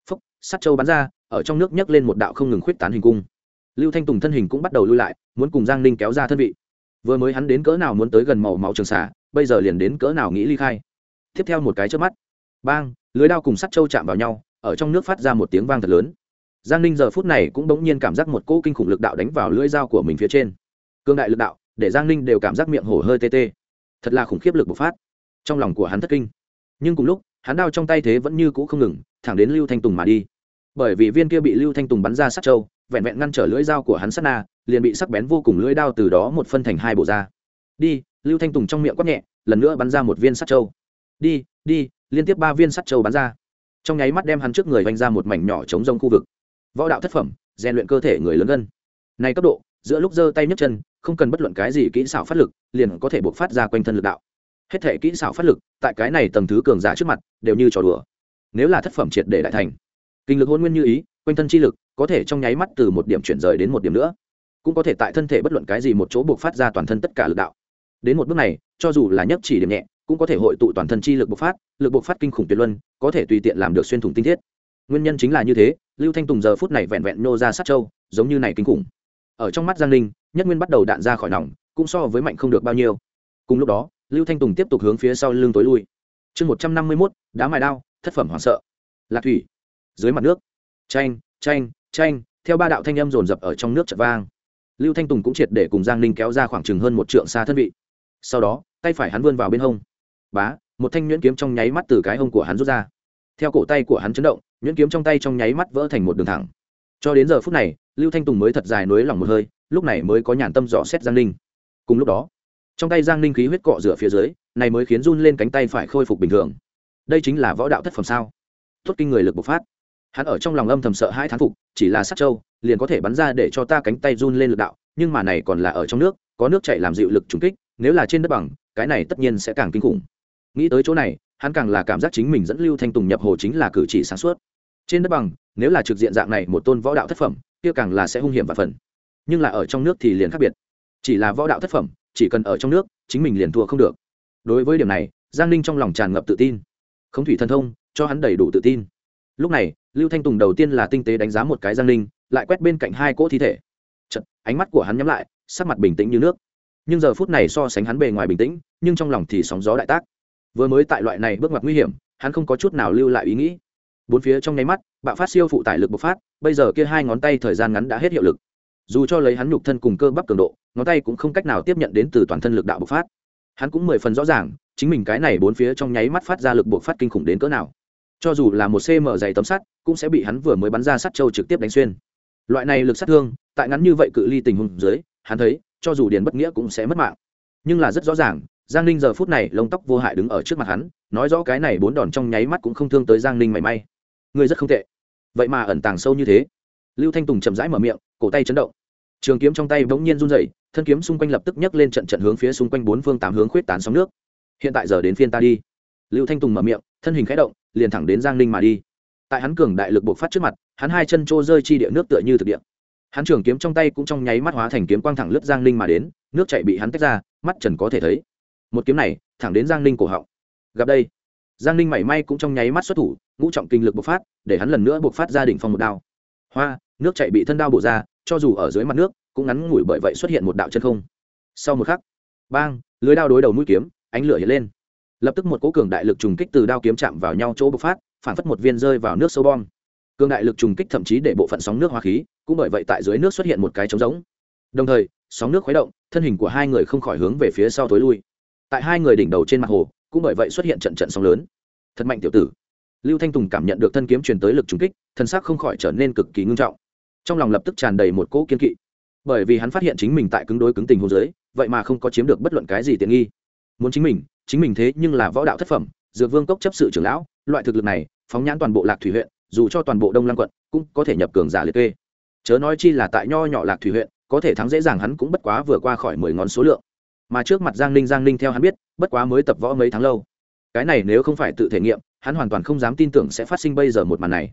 Phúc, sắt trâu bắn ra, ở trong nước nhấc lên một đạo không ngừng khuyết tán hình cung. Lưu thanh tùng thân hình cũng bắt đầu lui lại, muốn cùng giang ninh kéo ra thân vị. Vừa mới hắn đến cỡ nào muốn tới gần màu máu trường xả bây giờ liền đến cỡ nào nghĩ ly khai tiếp theo một cái trước mắt. Bang, lưới đao cùng sắt trâu chạm vào nhau, ở trong nước phát ra một tiếng vang thật lớn. Giang ninh giờ phút này cũng bỗng nhiên cảm giác một cỗ kinh khủng lực đạo đánh vào lưỡi dao của mình phía trên. Cương đại lực đạo, để giang ninh đều cảm giác miệng hổ hơi tê tê. Thật là khủng khiếp lực bộc phát. Trong lòng của hắn thất kinh. Nhưng cùng lúc, hắn đao trong tay thế vẫn như cũ không ngừng, thẳng đến lưu thanh tùng mà đi. Bởi vì viên kia bị lưu thanh tùng bắn ra sát trâu, vẹn vẹn ngăn trở lưỡi dao của hắn sát na, liền bị sắc bén vô cùng lưỡi đao từ đó một phân thành hai bộ da đi, lưu thanh tùng trong miệng quát nhẹ, lần nữa bắn ra một viên sắt trâu đi đi, liên tiếp ba viên sắt châu bắn ra. Trong nháy mắt đem hắn trước người vanh ra một mảnh nhỏ chống rông khu vực. Võ đạo thất phẩm, rèn luyện cơ thể người lớn gân. Này cấp độ, giữa lúc giơ tay nhấc chân, không cần bất luận cái gì kỹ xảo phát lực, liền có thể buộc phát ra quanh thân lực đạo. Hết thể kỹ xảo phát lực, tại cái này tầng thứ cường giả trước mặt, đều như trò đùa. Nếu là thất phẩm triệt để đại thành, kinh lực hôn nguyên như ý, quanh thân chi lực, có thể trong nháy mắt từ một điểm chuyển rời đến một điểm nữa. Cũng có thể tại thân thể bất luận cái gì một chỗ buộc phát ra toàn thân tất cả lực đạo. Đến một bước này, cho dù là nhấc chỉ điểm nhẹ cũng có thể hội tụ toàn thân chi lực bộc phát, lực bộc phát kinh khủng tuyệt luân, có thể tùy tiện làm được xuyên thủng tinh thiết. Nguyên nhân chính là như thế, lưu thanh tùng giờ phút này vẹn vẹn nô ra sát châu, giống như này kinh khủng. Ở trong mắt giang ninh, nhất nguyên bắt đầu đạn ra khỏi nòng, cũng so với mạnh không được bao nhiêu. Cùng lúc đó, lưu thanh tùng tiếp tục hướng phía sau lưng tối lui. Chương một trăm năm mươi mốt, đá mài đao, thất phẩm hoảng sợ. Lạc thủy. Dưới mặt nước. Tranh tranh tranh theo ba đạo thanh âm rồn rập ở trong nước chật vang. Lưu thanh tùng cũng triệt để cùng giang ninh kéo ra khoảng chừng hơn một trượng xa thân vị. Sau đó, tay phải hắn vươn vào bên hông bá, một thanh nhuyễn kiếm trong nháy mắt từ cái hông của hắn rút ra. Theo cổ tay của hắn chấn động, nhuyễn kiếm trong tay trong nháy mắt vỡ thành một đường thẳng. Cho đến giờ phút này, lưu thanh tùng mới thật dài nối lòng một hơi, lúc này mới có nhàn tâm dò xét giang ninh. Cùng lúc đó, trong tay giang ninh khí huyết cọ rửa phía dưới, này mới khiến run lên cánh tay phải khôi phục bình thường. Đây chính là võ đạo thất phẩm sao? Tốt kinh người lực bộc phát. Hắn ở trong lòng âm thầm sợ hai thán phục, chỉ là sát trâu liền có thể bắn ra để cho ta cánh tay run lên lực đạo, nhưng mà này còn là ở trong nước, có nước chạy làm dịu lực trùng kích, nếu là trên đất bằng, cái này tất nhiên sẽ càng kinh khủng nghĩ tới chỗ này hắn càng là cảm giác chính mình dẫn lưu thanh tùng nhập hồ chính là cử chỉ sáng suốt. Trên đất bằng nếu là trực diện dạng này một tôn võ đạo thất phẩm kia càng là sẽ hung hiểm và phần. Nhưng là ở trong nước thì liền khác biệt. Chỉ là võ đạo thất phẩm chỉ cần ở trong nước chính mình liền thua không được. Đối với điểm này giang ninh trong lòng tràn ngập tự tin. Không thủy thần thông cho hắn đầy đủ tự tin. Lúc này lưu thanh tùng đầu tiên là tinh tế đánh giá một cái giang ninh lại quét bên cạnh hai cỗ thi thể. Chật, ánh mắt của hắn nhắm lại sắc mặt bình tĩnh như nước. Nhưng giờ phút này so sánh hắn bề ngoài bình tĩnh nhưng trong lòng thì sóng gió đại tác vừa mới tại loại này bước ngoặt nguy hiểm, hắn không có chút nào lưu lại ý nghĩ. Bốn phía trong nháy mắt, bạo phát siêu phụ tải lực bộc phát, bây giờ kia hai ngón tay thời gian ngắn đã hết hiệu lực. Dù cho lấy hắn nhục thân cùng cơ bắp cường độ, ngón tay cũng không cách nào tiếp nhận đến từ toàn thân lực đạo bộc phát. Hắn cũng mười phần rõ ràng, chính mình cái này bốn phía trong nháy mắt phát ra lực bộc phát kinh khủng đến cỡ nào. Cho dù là một cm dày tấm sắt, cũng sẽ bị hắn vừa mới bắn ra sắt trâu trực tiếp đánh xuyên. Loại này lực sát thương, tại ngắn như vậy cự ly tình huống dưới, hắn thấy, cho dù điền bất nghĩa cũng sẽ mất mạng. Nhưng là rất rõ ràng giang ninh giờ phút này lông tóc vô hại đứng ở trước mặt hắn, nói rõ cái này bốn đòn trong nháy mắt cũng không thương tới giang ninh mảy may. Ngươi rất không tệ. Vậy mà ẩn tàng sâu như thế. Lưu thanh tùng chậm rãi mở miệng, cổ tay chấn động. Trường kiếm trong tay bỗng nhiên run dậy thân kiếm xung quanh lập tức nhấc lên trận trận hướng phía xung quanh bốn phương tám hướng khuyết tán sóng nước. Hiện tại giờ đến phiên ta đi. Lưu thanh tùng mở miệng, thân hình khẽ động, liền thẳng đến giang ninh mà đi. Tại hắn cường đại lực bộc phát trước mặt, hắn hai chân trô rơi chi địa nước tựa như thực địa. Hắn trường kiếm trong tay cũng trong nháy mắt hóa thành kiếm quang thẳng lướt giang ninh mà đến, nước chạy bị hắn tách ra, mắt trần có thể thấy một kiếm này, thẳng đến giang ninh cổ họng. Gặp đây, giang ninh mảy may cũng trong nháy mắt xuất thủ, ngũ trọng kinh lực bộc phát, để hắn lần nữa bộc phát ra đỉnh phong một đao. Hoa, nước chạy bị thân đao bổ ra, cho dù ở dưới mặt nước, cũng ngắn ngủi bởi vậy xuất hiện một đạo chân không. Sau một khắc, bang, lưới đao đối đầu mũi kiếm, ánh lửa hiện lên. Lập tức một cỗ cường đại lực trùng kích từ đao kiếm chạm vào nhau chỗ bộc phát, phản phất một viên rơi vào nước sâu bom. Cường đại lực trùng kích thậm chí để bộ phận sóng nước hoa khí, cũng bởi vậy tại dưới nước xuất hiện một cái trống rỗng. Đồng thời, sóng nước khuấy động, thân hình của hai người không khỏi hướng về phía sau tối lui tại hai người đỉnh đầu trên mặt hồ, cũng bởi vậy xuất hiện trận trận sóng lớn. Thật mạnh tiểu tử. Lưu thanh tùng cảm nhận được thân kiếm truyền tới lực trùng kích, thân xác không khỏi trở nên cực kỳ ngưng trọng. Trong lòng lập tức tràn đầy một cỗ kiên kỵ. Bởi vì hắn phát hiện chính mình tại cứng đối cứng tình hồ dưới, vậy mà không có chiếm được bất luận cái gì tiện nghi. Muốn chính mình chính mình thế nhưng là võ đạo thất phẩm, dược vương cốc chấp sự trưởng lão, loại thực lực này, phóng nhãn toàn bộ lạc thủy huyện, dù cho toàn bộ đông lăng quận, cũng có thể nhập cường giả liệt kê. Chớ nói chi là tại nho nhỏ lạc thủy huyện, có thể thắng dễ dàng hắn cũng bất quá vừa qua khỏi mười ngón số lượng mà trước mặt giang ninh giang ninh theo hắn biết, bất quá mới tập võ mấy tháng lâu. Cái này nếu không phải tự thể nghiệm, hắn hoàn toàn không dám tin tưởng sẽ phát sinh bây giờ một màn này.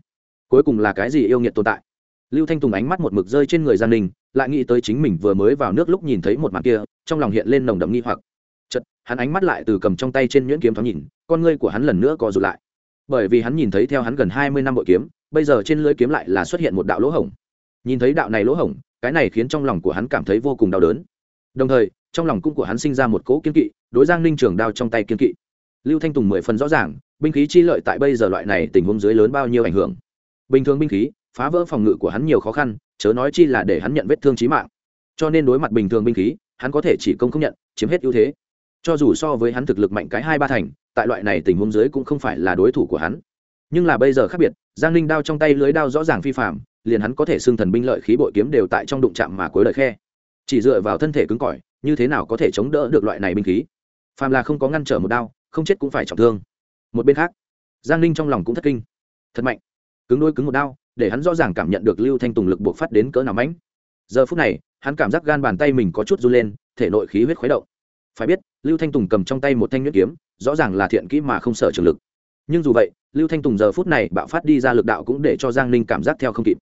Cuối cùng là cái gì yêu nghiệt tồn tại? Lưu thanh tùng ánh mắt một mực rơi trên người giang ninh, lại nghĩ tới chính mình vừa mới vào nước lúc nhìn thấy một màn kia, trong lòng hiện lên nồng đậm nghi hoặc. Chật hắn ánh mắt lại từ cầm trong tay trên nhuyễn kiếm thoáng nhìn, con ngươi của hắn lần nữa co rụt lại. Bởi vì hắn nhìn thấy theo hắn gần hai mươi năm bội kiếm, bây giờ trên lưới kiếm lại là xuất hiện một đạo lỗ hổng. Nhìn thấy đạo này lỗ hổng, cái này khiến trong lòng của hắn cảm thấy vô cùng đau đớn. Đồng thời trong lòng cung của hắn sinh ra một cỗ kiên kỵ, đối giang ninh trường đao trong tay kiên kỵ. Lưu thanh tùng mười phần rõ ràng, binh khí chi lợi tại bây giờ loại này tình huống dưới lớn bao nhiêu ảnh hưởng. Bình thường binh khí, phá vỡ phòng ngự của hắn nhiều khó khăn, chớ nói chi là để hắn nhận vết thương trí mạng. Cho nên đối mặt bình thường binh khí, hắn có thể chỉ công không nhận, chiếm hết ưu thế. Cho dù so với hắn thực lực mạnh cái hai ba thành, tại loại này tình huống dưới cũng không phải là đối thủ của hắn. Nhưng là bây giờ khác biệt, giang ninh đao trong tay lưới đao rõ ràng phi phạm, liền hắn có thể xưng thần binh lợi khí bội kiếm đều tại trong đụng chạm mà cuối lời khe. Chỉ dựa vào thân thể cứng cỏi như thế nào có thể chống đỡ được loại này binh khí? Phàm là không có ngăn trở một đao, không chết cũng phải trọng thương. Một bên khác, giang ninh trong lòng cũng thất kinh. Thật mạnh. Cứng đôi cứng một đao, để hắn rõ ràng cảm nhận được lưu thanh tùng lực buộc phát đến cỡ nào mãnh giờ phút này, hắn cảm giác gan bàn tay mình có chút run lên, thể nội khí huyết khuấy động. Phải biết, lưu thanh tùng cầm trong tay một thanh nhuyễn kiếm, rõ ràng là thiện kỹ mà không sợ trường lực. Nhưng dù vậy, lưu thanh tùng giờ phút này bạo phát đi ra lực đạo cũng để cho giang ninh cảm giác theo không kịp.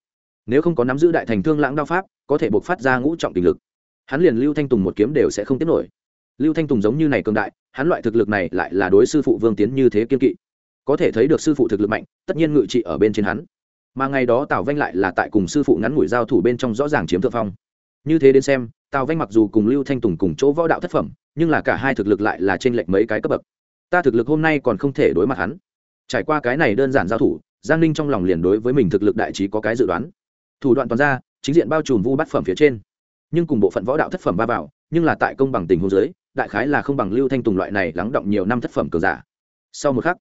Nếu không có nắm giữ đại thành thương lãng đao pháp, có thể buộc phát ra ngũ trọng tình lực hắn liền lưu thanh tùng một kiếm đều sẽ không tiếp nổi. Lưu thanh tùng giống như này cường đại, hắn loại thực lực này lại là đối sư phụ vương tiến như thế kiên kỵ. Có thể thấy được sư phụ thực lực mạnh, tất nhiên ngự trị ở bên trên hắn. Mà ngày đó tào vanh lại là tại cùng sư phụ ngắn ngủi giao thủ bên trong rõ ràng chiếm thượng phong. Như thế đến xem, tào vanh mặc dù cùng lưu thanh tùng cùng chỗ võ đạo thất phẩm, nhưng là cả hai thực lực lại là trên lệch mấy cái cấp bậc. Ta thực lực hôm nay còn không thể đối mặt hắn. Trải qua cái này đơn giản giao thủ, giang ninh trong lòng liền đối với mình thực lực đại trí có cái dự đoán. Thủ đoạn toàn ra, chính diện bao trùm vu bát phẩm phía trên nhưng cùng bộ phận võ đạo thất phẩm ba vào, nhưng là tại công bằng tình huống giới đại khái là không bằng lưu thanh tùng loại này lắng động nhiều năm thất phẩm cờ giả. Sau một khắc,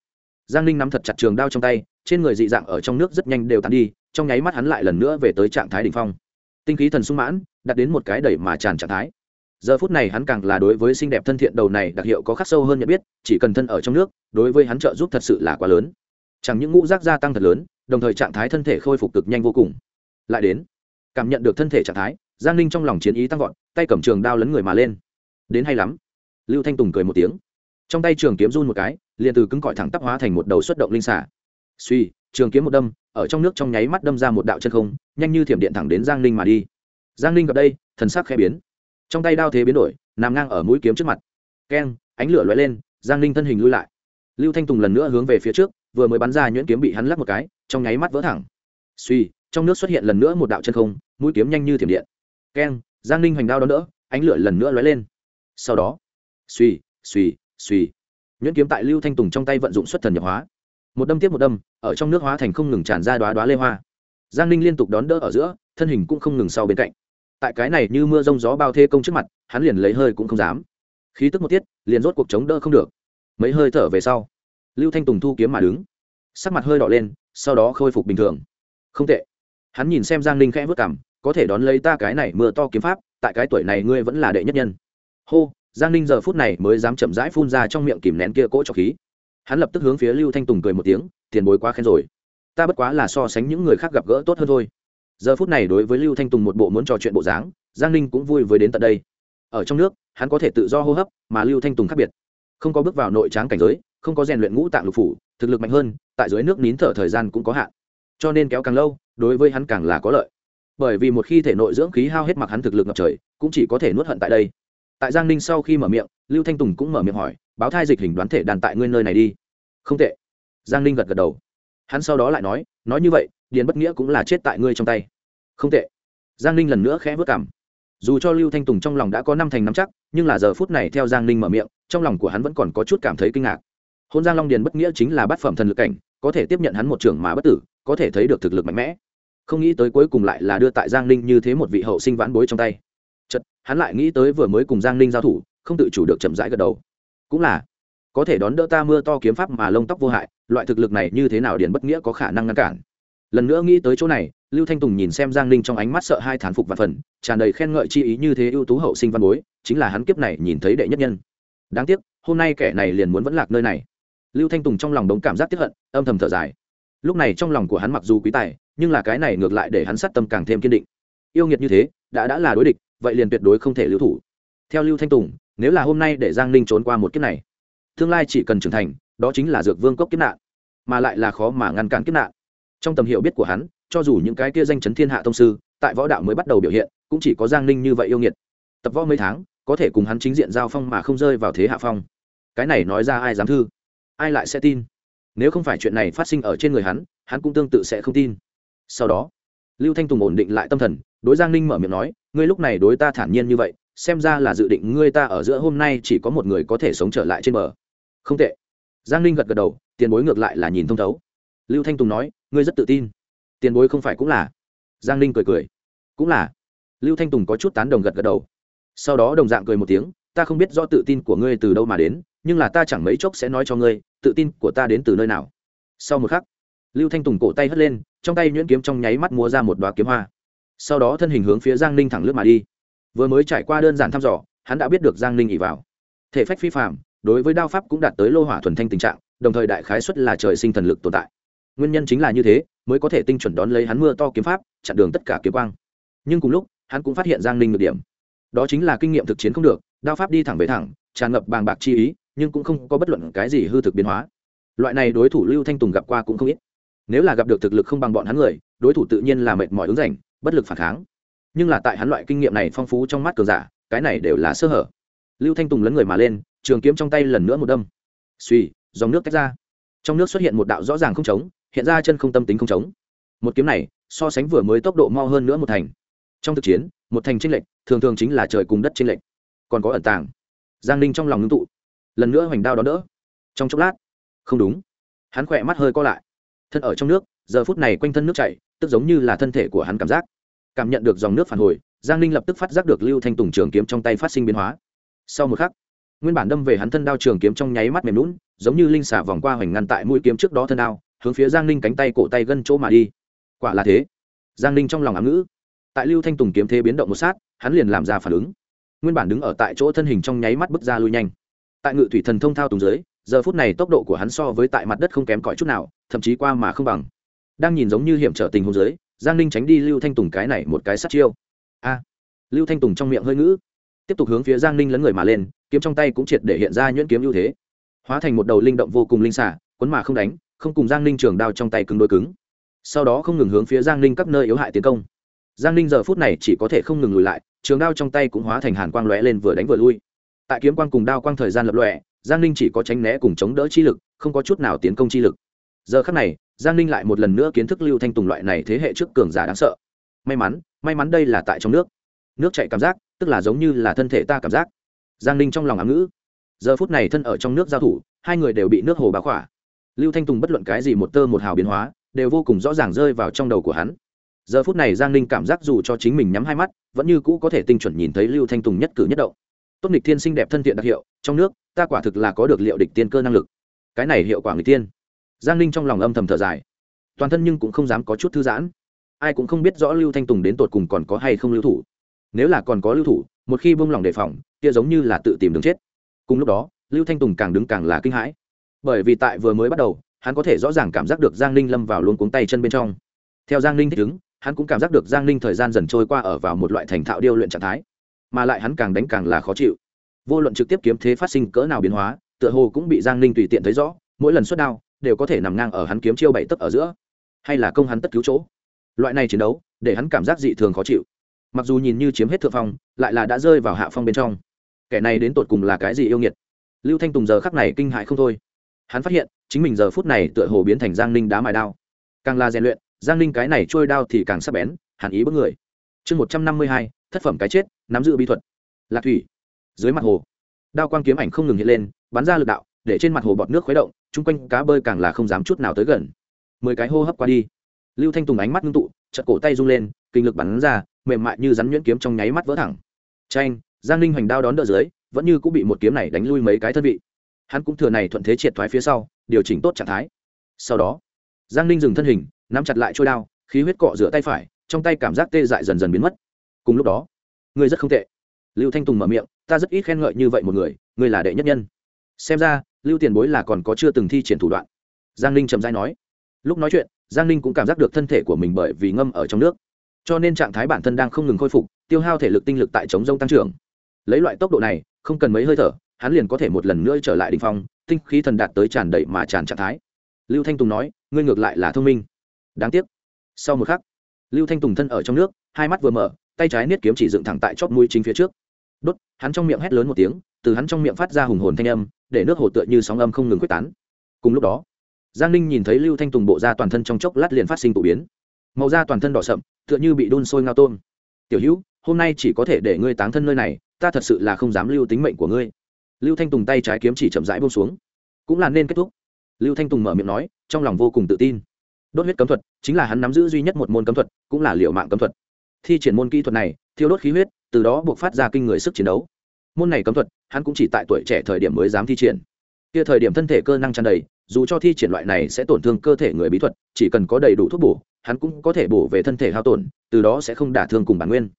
giang ninh nắm thật chặt trường đao trong tay, trên người dị dạng ở trong nước rất nhanh đều tàn đi, trong nháy mắt hắn lại lần nữa về tới trạng thái đ ỉ n h phong. Tinh khí thần sung mãn đặt đến một cái đẩy mà tràn trạng thái. Giờ phút này hắn càng là đối với xinh đẹp thân thiện đầu này đặc hiệu có khắc sâu hơn nhận biết, chỉ cần thân ở trong nước, đối với hắn trợ giúp thật sự là quá lớn. Chẳng những ngũ rác gia tăng thật lớn, đồng thời trạng thái thân thể khôi phục cực nhanh vô cùng. Lại đến, cảm nhận được thân thể trạng thái giang ninh trong lòng chiến ý tăng vọt, tay cầm trường đao lấn người mà lên. Đến hay lắm. Lưu thanh tùng cười một tiếng. Trong tay trường kiếm run một cái, liền từ cứng cỏi thẳng tắp hóa thành một đầu xuất động linh xả suy, trường kiếm một đâm, ở trong nước trong nháy mắt đâm ra một đạo chân không, nhanh như thiểm điện thẳng đến giang ninh mà đi. Giang ninh gặp đây, thần sắc khẽ biến. Trong tay đao thế biến đổi, nằm ngang ở mũi kiếm trước mặt. Keng, ánh lửa lóe lên, giang ninh thân hình lui lại. Lưu thanh tùng lần nữa hướng về phía trước, vừa mới bắn ra nhuyễn kiếm bị hắn lắc một cái, trong nháy mắt vỡ thẳng. Suy, trong nước xuất hiện lần nữa một đạo chân không, mũi kiếm nhanh như thiểm điện keng, giang ninh hoành đao đón đỡ, ánh lửa lần nữa lóe lên. Sau đó, suy suy suy. Nhuyễn kiếm tại lưu thanh tùng trong tay vận dụng xuất thần nhập hóa. Một đâm tiếp một đâm, ở trong nước hóa thành không ngừng tràn ra đoá đoá lê hoa. Giang ninh liên tục đón đỡ ở giữa, thân hình cũng không ngừng sau bên cạnh. Tại cái này như mưa rông gió bao thê công trước mặt, hắn liền lấy hơi cũng không dám. Khí tức một tiết, liền rốt cuộc chống đỡ không được. Mấy hơi thở về sau, lưu thanh tùng thu kiếm mà đứng. Sắc mặt hơi đỏ lên, sau đó khôi phục bình thường. Không tệ. Hắn nhìn xem giang ninh khẽ vất cảm có thể đón lấy ta cái này mưa to kiếm pháp, tại cái tuổi này ngươi vẫn là đệ nhất nhân. Hô, giang ninh giờ phút này mới dám chậm rãi phun ra trong miệng kìm nén kia cỗ trọc khí. Hắn lập tức hướng phía lưu thanh tùng cười một tiếng, tiền bối quá khen rồi. Ta bất quá là so sánh những người khác gặp gỡ tốt hơn thôi. Giờ phút này đối với lưu thanh tùng một bộ muốn trò chuyện bộ dáng, giang ninh cũng vui với đến tận đây. Ở trong nước, hắn có thể tự do hô hấp, mà lưu thanh tùng khác biệt. Không có bước vào nội tráng cảnh giới, không có rèn luyện ngũ tạng lục phủ, thực lực mạnh hơn, tại dưới nước nín thở thời gian cũng có hạn. Cho nên kéo càng lâu, đối với hắn càng là có lợi bởi vì một khi thể nội dưỡng khí hao hết mặc hắn thực lực ngập trời, cũng chỉ có thể nuốt hận tại đây. Tại giang ninh sau khi mở miệng, lưu thanh tùng cũng mở miệng hỏi, báo thai dịch hình đoán thể đàn tại ngươi nơi này đi. Không tệ. Giang ninh gật gật đầu. Hắn sau đó lại nói nói như vậy, điền bất nghĩa cũng là chết tại ngươi trong tay. Không tệ. Giang ninh lần nữa khẽ vất cảm. Dù cho lưu thanh tùng trong lòng đã có năm thành năm chắc, nhưng là giờ phút này theo giang ninh mở miệng, trong lòng của hắn vẫn còn có chút cảm thấy kinh ngạc. Hôn giang long điền bất nghĩa chính là bát phẩm thần lực cảnh, có thể tiếp nhận hắn một trường mà bất tử, có thể thấy được thực lực mạnh mẽ không nghĩ tới cuối cùng lại là đưa tại giang ninh như thế một vị hậu sinh vãn bối trong tay. Chật hắn lại nghĩ tới vừa mới cùng giang ninh giao thủ, không tự chủ được chậm rãi gật đầu. Cũng là, có thể đón đỡ ta mưa to kiếm pháp mà lông tóc vô hại, loại thực lực này như thế nào điền bất nghĩa có khả năng ngăn cản? Lần nữa nghĩ tới chỗ này, lưu thanh tùng nhìn xem giang ninh trong ánh mắt sợ hai thán phục và phần, tràn đầy khen ngợi chi ý như thế ưu tú hậu sinh văn bối, chính là hắn kiếp này nhìn thấy đệ nhất nhân. Đáng tiếc, hôm nay kẻ này liền muốn vẫn lạc nơi này. Lưu thanh tùng trong lòng đống cảm giác tiếp hận, âm thầm thở dài lúc này trong lòng của hắn mặc dù quý tài, nhưng là cái này ngược lại để hắn sát tâm càng thêm kiên định. Yêu nghiệt như thế, đã đã là đối địch, vậy liền tuyệt đối không thể lưu thủ. Theo lưu thanh tùng, nếu là hôm nay để giang ninh trốn qua một kiếp này, tương lai chỉ cần trưởng thành, đó chính là dược vương cốc kiếp nạn, mà lại là khó mà ngăn cản kiếp nạn. Trong tầm hiểu biết của hắn, cho dù những cái kia danh chấn thiên hạ thông sư, tại võ đạo mới bắt đầu biểu hiện, cũng chỉ có giang ninh như vậy yêu nghiệt. Tập võ mấy tháng, có thể cùng hắn chính diện giao phong mà không rơi vào thế hạ phong. Cái này nói ra ai dám thư? Ai lại sẽ tin? Nếu không phải chuyện này phát sinh ở trên người hắn hắn cũng tương tự sẽ không tin. Sau đó, lưu thanh tùng ổn định lại tâm thần, đối giang ninh mở miệng nói, ngươi lúc này đối ta thản nhiên như vậy, xem ra là dự định ngươi ta ở giữa hôm nay chỉ có một người có thể sống trở lại trên bờ. Không tệ. Giang ninh gật gật đầu, tiền bối ngược lại là nhìn thông thấu. Lưu thanh tùng nói, ngươi rất tự tin. Tiền bối không phải cũng là. Giang ninh cười cười. Cũng là. Lưu thanh tùng có chút tán đồng gật gật đầu. Sau đó đồng dạng cười một tiếng, ta không biết do tự tin của ngươi từ đâu mà đến nhưng là ta chẳng mấy chốc sẽ nói cho ngươi, tự tin của ta đến từ nơi nào. Sau một khắc, lưu thanh tùng cổ tay hất lên, trong tay nhuyễn kiếm trong nháy mắt múa ra một đoá kiếm hoa. Sau đó thân hình hướng phía giang ninh thẳng lướt mà đi. Vừa mới trải qua đơn giản thăm dò, hắn đã biết được giang ninh ỉ vào. Thể phách phi phạm đối với đao pháp cũng đạt tới lô hỏa thuần thanh tình trạng, đồng thời đại khái xuất là trời sinh thần lực tồn tại. Nguyên nhân chính là như thế, mới có thể tinh chuẩn đón lấy hắn mưa to kiếm pháp, chặn đường tất cả kiếm quang. Nhưng cùng lúc, hắn cũng phát hiện giang ninh được điểm. Đó chính là kinh nghiệm thực chiến không được, đao pháp đi thẳng về thẳng, tràn ngập bàng bạc chi ý nhưng cũng không có bất luận cái gì hư thực biến hóa. Loại này đối thủ lưu thanh tùng gặp qua cũng không ít. Nếu là gặp được thực lực không bằng bọn hắn người, đối thủ tự nhiên là mệt mỏi ứng rảnh bất lực phản kháng. Nhưng là tại hắn loại kinh nghiệm này phong phú trong mắt cường giả, cái này đều là sơ hở. Lưu thanh tùng lấn người mà lên, trường kiếm trong tay lần nữa một đâm. Suy dòng nước tách ra. Trong nước xuất hiện một đạo rõ ràng không trống, hiện ra chân không tâm tính không trống. Một kiếm này, so sánh vừa mới tốc độ mau hơn nữa một thành. Trong thực chiến, một thành tranh lệch, thường thường chính là trời cùng đất tranh lệch. Còn có ẩn tàng. Giang ninh trong lòng ngưng tụ lần nữa hoành đao đón đỡ. Trong chốc lát, không đúng. Hắn khỏe mắt hơi co lại. Thân ở trong nước, giờ phút này quanh thân nước chảy, tức giống như là thân thể của hắn cảm giác. Cảm nhận được dòng nước phản hồi, giang ninh lập tức phát giác được lưu thanh tùng trường kiếm trong tay phát sinh biến hóa. Sau một khắc, nguyên bản đâm về hắn thân đao trường kiếm trong nháy mắt mềm lún giống như linh xả vòng qua hoành ngăn tại mũi kiếm trước đó thân đao, hướng phía giang ninh cánh tay cổ tay gân chỗ mà đi. Quả là thế. Giang ninh trong lòng ám ngữ. Tại lưu thanh tùng kiếm thế biến động một sát, hắn liền làm ra phản ứng. Nguyên bản đứng ở tại chỗ thân hình trong nháy mắt bước ra lui nhanh tại ngự thủy thần thông thao tùng dưới, giờ phút này tốc độ của hắn so với tại mặt đất không kém cỏi chút nào, thậm chí qua mà không bằng. Đang nhìn giống như hiểm trở tình hôn dưới, giang ninh tránh đi lưu thanh tùng cái này một cái sát chiêu. A! À, lưu thanh tùng trong miệng hơi ngữ. Tiếp tục hướng phía giang ninh lấn người mà lên, kiếm trong tay cũng triệt để hiện ra nhuyễn kiếm ưu thế. Hóa thành một đầu linh động vô cùng linh xả quấn mà không đánh, không cùng giang ninh trường đao trong tay cứng đôi cứng. Sau đó không ngừng hướng phía giang ninh các nơi yếu hại tiến công. Giang ninh giờ phút này chỉ có thể không ngừng lùi lại, trường đao trong tay cũng hóa thành hàn quang lóe lên vừa đánh vừa lui tại kiếm quang cùng đao quang thời gian lập lòe, giang ninh chỉ có tránh né cùng chống đỡ chi lực, không có chút nào tiến công chi lực. Giờ khắc này, giang ninh lại một lần nữa kiến thức lưu thanh tùng loại này thế hệ trước cường giả đáng sợ. May mắn may mắn đây là tại trong nước. Nước chạy cảm giác, tức là giống như là thân thể ta cảm giác. Giang ninh trong lòng ám ngữ. Giờ phút này thân ở trong nước giao thủ, hai người đều bị nước hồ báo khỏa. Lưu thanh tùng bất luận cái gì một tơ một hào biến hóa, đều vô cùng rõ ràng rơi vào trong đầu của hắn. Giờ phút này giang ninh cảm giác dù cho chính mình nhắm hai mắt, vẫn như cũ có thể tinh chuẩn nhìn thấy lưu thanh tùng nhất cử nhất động tốt nghịch thiên sinh đẹp thân thiện đặc hiệu, trong nước, ta quả thực là có được liệu địch tiên cơ năng lực. Cái này hiệu quả người tiên giang ninh trong lòng âm thầm thở dài. Toàn thân nhưng cũng không dám có chút thư giãn. Ai cũng không biết rõ lưu thanh tùng đến tột cùng còn có hay không lưu thủ. Nếu là còn có lưu thủ, một khi buông lòng đề phòng, kia giống như là tự tìm đường chết. Cùng lúc đó, lưu thanh tùng càng đứng càng là kinh hãi. Bởi vì tại vừa mới bắt đầu, hắn có thể rõ ràng cảm giác được giang ninh lâm vào luôn cuống tay chân bên trong. Theo giang ninh thích ứng, hắn cũng cảm giác được giang ninh thời gian dần trôi qua ở vào một loại thành thạo điêu luyện trạng thái mà lại hắn càng đánh càng là khó chịu. Vô luận trực tiếp kiếm thế phát sinh cỡ nào biến hóa, tựa hồ cũng bị giang ninh tùy tiện thấy rõ, mỗi lần xuất đao, đều có thể nằm ngang ở hắn kiếm chiêu bảy tấc ở giữa. Hay là công hắn tất cứu chỗ. Loại này chiến đấu, để hắn cảm giác dị thường khó chịu. Mặc dù nhìn như chiếm hết thượng phong, lại là đã rơi vào hạ phong bên trong. Kẻ này đến tột cùng là cái gì yêu nghiệt? Lưu thanh tùng giờ khắc này kinh hại không thôi. Hắn phát hiện, chính mình giờ phút này tựa hồ biến thành giang ninh đá mài đao. Càng là rèn luyện, giang ninh cái này trôi đao thì càng sắc bén, hàn ý bất người. Chương một trăm năm mươi hai, thất phẩm cái chết nắm giữ bí thuật. Lạc thủy. Dưới mặt hồ, đao quang kiếm ảnh không ngừng hiện lên, bắn ra lực đạo, để trên mặt hồ bọt nước khuấy động, chung quanh cá bơi càng là không dám chút nào tới gần. Mười cái hô hấp qua đi, lưu thanh tùng ánh mắt ngưng tụ chật cổ tay rung lên, kinh lực bắn ra, mềm mại như rắn nhuyễn kiếm trong nháy mắt vỡ thẳng. Tranh giang ninh hoành đao đón đỡ dưới, vẫn như cũng bị một kiếm này đánh lui mấy cái thân vị. Hắn cũng thừa này thuận thế triệt thoái phía sau, điều chỉnh tốt trạng thái. Sau đó, giang ninh dừng thân hình, nắm chặt lại trôi đao, khí huyết cọ rửa tay phải, trong tay cảm giác tê dại dần dần biến mất. Cùng lúc đó ngươi rất không tệ. Lưu thanh tùng mở miệng, ta rất ít khen ngợi như vậy một người, ngươi là đệ nhất nhân. Xem ra, lưu tiền bối là còn có chưa từng thi triển thủ đoạn. Giang ninh trầm dai nói. Lúc nói chuyện, giang ninh cũng cảm giác được thân thể của mình bởi vì ngâm ở trong nước. Cho nên trạng thái bản thân đang không ngừng khôi phục, tiêu hao thể lực tinh lực tại chống rông tăng trưởng. Lấy loại tốc độ này, không cần mấy hơi thở, hắn liền có thể một lần nữa trở lại đ ỉ n h phong, tinh khí thần đạt tới tràn đầy mà tràn trạng thái. Lưu thanh tùng nói, ngươi ngược lại là thông minh. Đáng tiếc. Sau một khắc, lưu thanh tùng thân ở trong nước, hai mắt vừa mở tay trái niết kiếm chỉ dựng thẳng tại chóp mũi chính phía trước. Đốt, hắn trong miệng hét lớn một tiếng, từ hắn trong miệng phát ra hùng hồn thanh âm, để nước hồ tựa như sóng âm không ngừng quyết tán. Cùng lúc đó, giang ninh nhìn thấy lưu thanh tùng bộ da toàn thân trong chốc lát liền phát sinh tụ biến. Màu da toàn thân đỏ sậm, tựa như bị đun sôi ngao tôm. Tiểu hữu, hôm nay chỉ có thể để ngươi táng thân nơi này, ta thật sự là không dám lưu tính mệnh của ngươi. Lưu thanh tùng tay trái kiếm chỉ chậm rãi bông xuống. Cũng là nên kết thúc. Lưu thanh tùng mở miệng nói, trong lòng vô cùng tự tin. Đốt huyết cấm thuật, chính là hắn nắm giữ duy nhất một môn cấm thuật, cũng là liệu mạng cấm thuật thi triển môn kỹ thuật này, thiêu đốt khí huyết, từ đó buộc phát ra kinh người sức chiến đấu. Môn này cấm thuật, hắn cũng chỉ tại tuổi trẻ thời điểm mới dám thi triển. Kia thời điểm thân thể cơ năng tràn đầy, dù cho thi triển loại này sẽ tổn thương cơ thể người bí thuật, chỉ cần có đầy đủ thuốc bổ, hắn cũng có thể bổ về thân thể hao tổn, từ đó sẽ không đả thương cùng bản nguyên.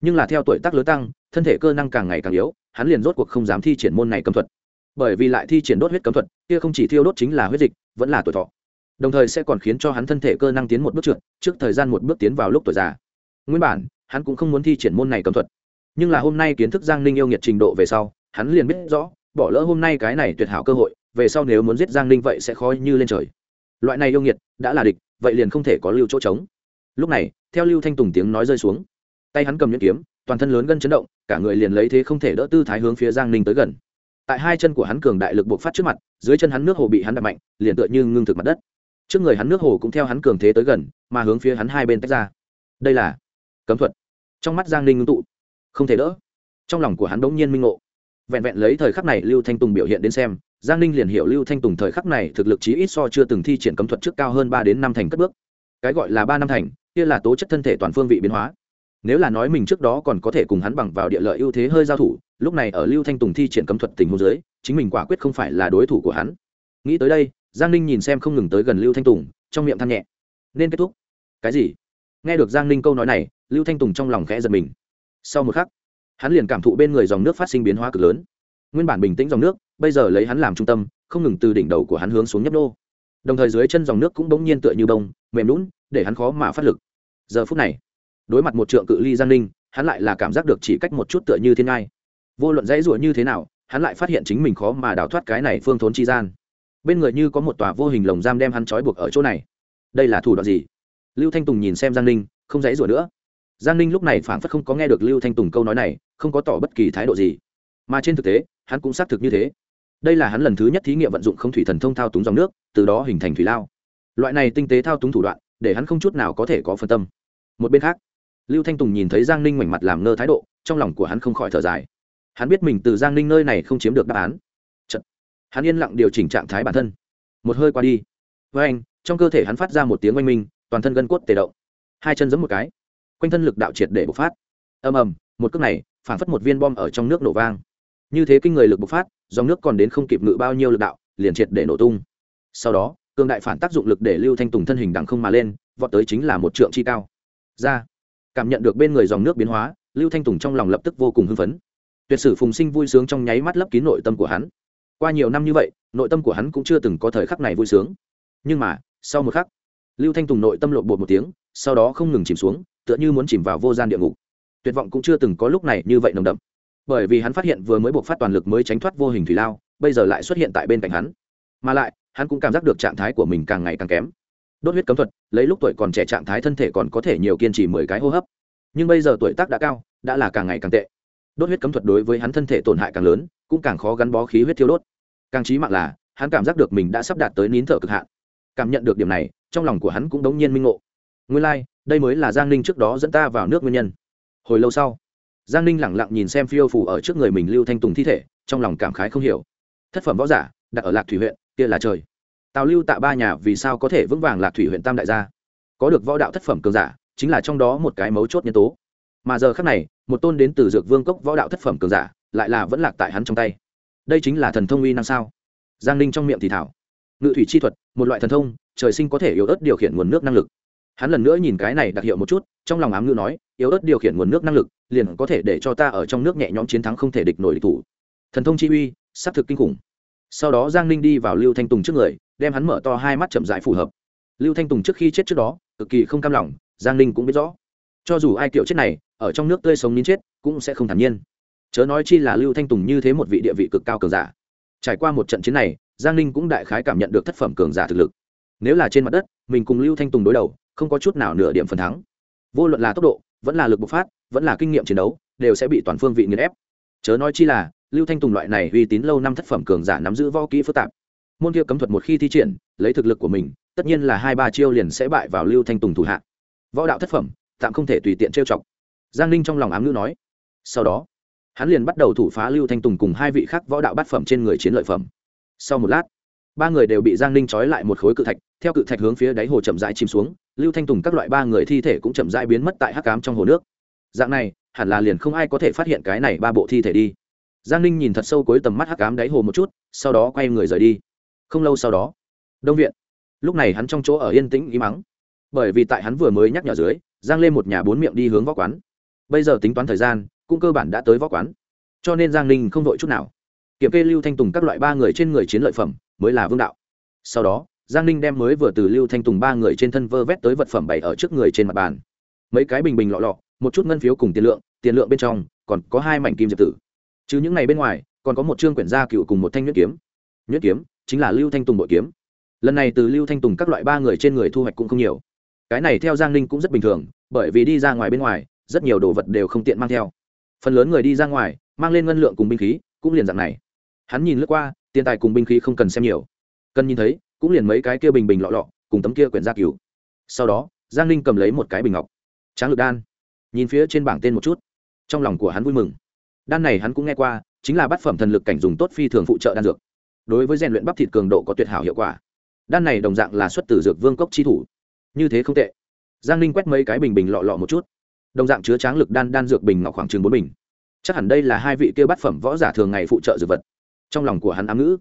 Nhưng là theo tuổi tác lớn tăng, thân thể cơ năng càng ngày càng yếu, hắn liền rốt cuộc không dám thi triển môn này cấm thuật. Bởi vì lại thi triển đốt huyết cấm thuật, kia không chỉ thiêu đốt chính là huyết dịch, vẫn là tuổi thọ. Đồng thời sẽ còn khiến cho hắn thân thể cơ năng tiến một bước trượt, trước thời gian một bước tiến vào lúc tuổi già nguyên bản, hắn cũng không muốn thi triển môn này cấm thuật. Nhưng là hôm nay kiến thức giang ninh yêu nghiệt trình độ về sau, hắn liền biết rõ, bỏ lỡ hôm nay cái này tuyệt hảo cơ hội, về sau nếu muốn giết giang ninh vậy sẽ khó như lên trời. Loại này yêu nghiệt, đã là địch, vậy liền không thể có lưu chỗ trống. Lúc này, theo lưu thanh tùng tiếng nói rơi xuống, tay hắn cầm nhuyễn kiếm, toàn thân lớn gân chấn động, cả người liền lấy thế không thể đỡ tư thái hướng phía giang ninh tới gần. Tại hai chân của hắn cường đại lực buộc phát trước mặt, dưới chân hắn nước hồ bị hắn đập mạnh, liền tựa như ngưng thực mặt đất. Trước người hắn nước hồ cũng theo hắn cường thế tới gần, mà hướng phía hắn hai bên tách ra. Đây là cấm thuật. Trong mắt giang ninh ngưng tụ. Không thể đỡ. Trong lòng của hắn bỗng nhiên minh ngộ. Vẹn vẹn lấy thời khắc này lưu thanh tùng biểu hiện đến xem, giang ninh liền hiểu lưu thanh tùng thời khắc này thực lực chí ít so chưa từng thi triển cấm thuật trước cao hơn ba đến năm thành cất bước. Cái gọi là ba năm thành, kia là tố chất thân thể toàn phương vị biến hóa. Nếu là nói mình trước đó còn có thể cùng hắn bằng vào địa lợi ưu thế hơi giao thủ, lúc này ở lưu thanh tùng thi triển cấm thuật tình huống dưới, chính mình quả quyết không phải là đối thủ của hắn. Nghĩ tới đây, giang ninh nhìn xem không ngừng tới gần lưu thanh tùng, trong miệng than nhẹ. Nên kết thúc. Cái gì? Nghe được giang ninh câu nói này lưu thanh tùng trong lòng khẽ giật mình. Sau một khắc, hắn liền cảm thụ bên người dòng nước phát sinh biến hóa cực lớn. Nguyên bản bình tĩnh dòng nước, bây giờ lấy hắn làm trung tâm, không ngừng từ đỉnh đầu của hắn hướng xuống nhấp nô. Đồng thời dưới chân dòng nước cũng bỗng nhiên tựa như bông, mềm lún, để hắn khó mà phát lực. Giờ phút này, đối mặt một trượng cự ly giang ninh, hắn lại là cảm giác được chỉ cách một chút tựa như thiên ngai. Vô luận dãy rủa như thế nào, hắn lại phát hiện chính mình khó mà đào thoát cái này phương thốn chi gian. Bên người như có một tòa vô hình lồng giam đem hắn trói buộc ở chỗ này. Đây là thủ đoạn gì? Lưu thanh tùng nhìn xem giang ninh, không dãy rủa nữa giang ninh lúc này phảng phất không có nghe được lưu thanh tùng câu nói này, không có tỏ bất kỳ thái độ gì. Mà trên thực tế, hắn cũng xác thực như thế. Đây là hắn lần thứ nhất thí nghiệm vận dụng không thủy thần thông thao túng dòng nước, từ đó hình thành thủy lao. Loại này tinh tế thao túng thủ đoạn, để hắn không chút nào có thể có phân tâm. Một bên khác, lưu thanh tùng nhìn thấy giang ninh mảnh mặt làm ngơ thái độ, trong lòng của hắn không khỏi thở dài. Hắn biết mình từ giang ninh nơi này không chiếm được đáp án. Chật. hắn yên lặng điều chỉnh trạng thái bản thân. Một hơi qua đi. Với anh, trong cơ thể hắn phát ra một tiếng oanh minh, toàn thân gân cốt tề động. Hai chân giấm một cái quanh thân lực đạo triệt để bộc phát. Ầm ầm, một cước này phản phất một viên bom ở trong nước nổ vang. Như thế kinh người lực bộc phát, dòng nước còn đến không kịp ngự bao nhiêu lực đạo, liền triệt để nổ tung. Sau đó, cường đại phản tác dụng lực để lưu thanh tùng thân hình đằng không mà lên, vọt tới chính là một trượng chi cao. Ra, cảm nhận được bên người dòng nước biến hóa, lưu thanh tùng trong lòng lập tức vô cùng hưng phấn. Tuyệt sử phùng sinh vui sướng trong nháy mắt lấp kín nội tâm của hắn. Qua nhiều năm như vậy, nội tâm của hắn cũng chưa từng có thời khắc này vui sướng. Nhưng mà, sau một khắc, lưu thanh tùng nội tâm lộn bột một tiếng, sau đó không ngừng chìm xuống tựa như muốn chìm vào vô gian địa ngục. Tuyệt vọng cũng chưa từng có lúc này như vậy nồng đậm. Bởi vì hắn phát hiện vừa mới buộc phát toàn lực mới tránh thoát vô hình thủy lao bây giờ lại xuất hiện tại bên cạnh hắn. Mà lại hắn cũng cảm giác được trạng thái của mình càng ngày càng kém. Đốt huyết cấm thuật lấy lúc tuổi còn trẻ trạng thái thân thể còn có thể nhiều kiên trì mười cái hô hấp. Nhưng bây giờ tuổi tác đã cao đã là càng ngày càng tệ. Đốt huyết cấm thuật đối với hắn thân thể tổn hại càng lớn cũng càng khó gắn bó khí huyết thiêu đốt. Càng trí mạng là hắn cảm giác được mình đã sắp đạt tới nín thở cực hạn. Cảm nhận được điểm này trong lòng của hắn cũng đống nhiên minh ngộ. Nguyên lai、like, đây mới là giang ninh trước đó dẫn ta vào nước nguyên nhân. Hồi lâu sau, giang ninh lẳng lặng nhìn xem phiêu phủ ở trước người mình lưu thanh tùng thi thể, trong lòng cảm khái không hiểu. Thất phẩm võ giả, đặt ở lạc thủy huyện, kia là trời. Tào lưu tạ ba nhà vì sao có thể vững vàng lạc thủy huyện tam đại gia? Có được võ đạo thất phẩm cường giả, chính là trong đó một cái mấu chốt nhân tố. Mà giờ khác này, một tôn đến từ dược vương cốc võ đạo thất phẩm cường giả, lại là vẫn lạc tại hắn trong tay. Đây chính là thần thông uy năng sao? Giang ninh trong miệng thì thảo. Ngự thủy chi thuật, một loại thần thông, trời sinh có thể yếu ớt điều khiển nguồn nước năng lực hắn lần nữa nhìn cái này đặc hiệu một chút, trong lòng ám ngữ nói, yếu ớt điều khiển nguồn nước năng lực, liền có thể để cho ta ở trong nước nhẹ nhõm chiến thắng không thể địch nổi địch thủ. Thần thông chi uy s á c thực kinh khủng. Sau đó giang ninh đi vào lưu thanh tùng trước người, đem hắn mở to hai mắt chậm dại phù hợp. Lưu thanh tùng trước khi chết trước đó, cực kỳ không cam lòng, giang ninh cũng biết rõ. Cho dù ai kiểu chết này, ở trong nước tươi sống nín chết, cũng sẽ không thản nhiên. Chớ nói chi là lưu thanh tùng như thế một vị địa vị cực cao cường giả. Trải qua một trận chiến này, giang ninh cũng đại khái cảm nhận được thất phẩm cường giả thực lực. Nếu là trên mặt đất, mình cùng lưu thanh tùng đối đầu không có chút nào nửa điểm phần thắng. Vô luận là tốc độ, vẫn là lực bộc phát, vẫn là kinh nghiệm chiến đấu, đều sẽ bị toàn phương vị nghiền ép. Chớ nói chi là, lưu thanh tùng loại này uy tín lâu năm thất phẩm cường giả nắm giữ võ kỹ phức tạp. Môn kia cấm thuật một khi thi triển, lấy thực lực của mình, tất nhiên là hai ba chiêu liền sẽ bại vào lưu thanh tùng thủ hạ. Võ đạo thất phẩm, tạm không thể tùy tiện trêu chọc. Giang ninh trong lòng ám ngữ nói. Sau đó, hắn liền bắt đầu thủ phá lưu thanh tùng cùng hai vị khác võ đạo bát phẩm trên người chiến lợi phẩm. Sau một lát, ba người đều bị giang ninh trói lại một khối cự thạch, theo cự thạch hướng phía đáy hồ chậm rãi chìm xuống lưu thanh tùng các loại ba người thi thể cũng chậm rãi biến mất tại hắc cám trong hồ nước. Dạng này, hẳn là liền không ai có thể phát hiện cái này ba bộ thi thể đi. Giang ninh nhìn thật sâu cuối tầm mắt hắc cám đáy hồ một chút, sau đó quay người rời đi. Không lâu sau đó, đông viện. Lúc này hắn trong chỗ ở yên tĩnh ý mắng bởi vì tại hắn vừa mới nhắc nhở dưới, giang lên một nhà bốn miệng đi hướng võ quán. Bây giờ tính toán thời gian, cũng cơ bản đã tới võ quán. Cho nên giang ninh không vội chút nào. Kiểm kê lưu thanh tùng các loại ba người trên người chiến lợi phẩm, mới là vương đạo. Sau đó giang ninh đem mới vừa từ lưu thanh tùng ba người trên thân vơ vét tới vật phẩm bày ở trước người trên mặt bàn. Mấy cái bình bình lọ lọ, một chút ngân phiếu cùng tiền lượng tiền lượng bên trong còn có hai mảnh kim diệp tử. Chứ những ngày bên ngoài, còn có một chương quyển gia cựu cùng một thanh nhuyễn kiếm. Nhuyễn kiếm chính là lưu thanh tùng bội kiếm. Lần này từ lưu thanh tùng các loại ba người trên người thu hoạch cũng không nhiều. Cái này theo giang ninh cũng rất bình thường, bởi vì đi ra ngoài bên ngoài, rất nhiều đồ vật đều không tiện mang theo. Phần lớn người đi ra ngoài, mang lên ngân lượng cùng binh khí, cũng liền dạng này. Hắn nhìn lướt qua, tiền tài cùng binh khí không cần xem nhiều. Cần nhìn thấy cũng liền mấy cái kia bình bình lọ lọ, cùng tấm kia quyển gia cứu sau đó, giang ninh cầm lấy một cái bình ngọc. Tráng lực đan. Nhìn phía trên bảng tên một chút. Trong lòng của hắn vui mừng. Đan này hắn cũng nghe qua, chính là bát phẩm thần lực cảnh dùng tốt phi thường phụ trợ đan dược. Đối với rèn luyện bắp thịt cường độ có tuyệt hảo hiệu quả. Đan này đồng dạng là xuất từ dược vương cốc chi thủ. Như thế không tệ. Giang ninh quét mấy cái bình bình lọ lọ một chút. Đồng dạng chứa tráng lực đan đan dược bình ngọc khoảng chừng bốn bình. Chắc hẳn đây là hai vị kia bát phẩm võ giả thường ngày phụ trợ dược vật. Trong lòng của hắn ám ngữ.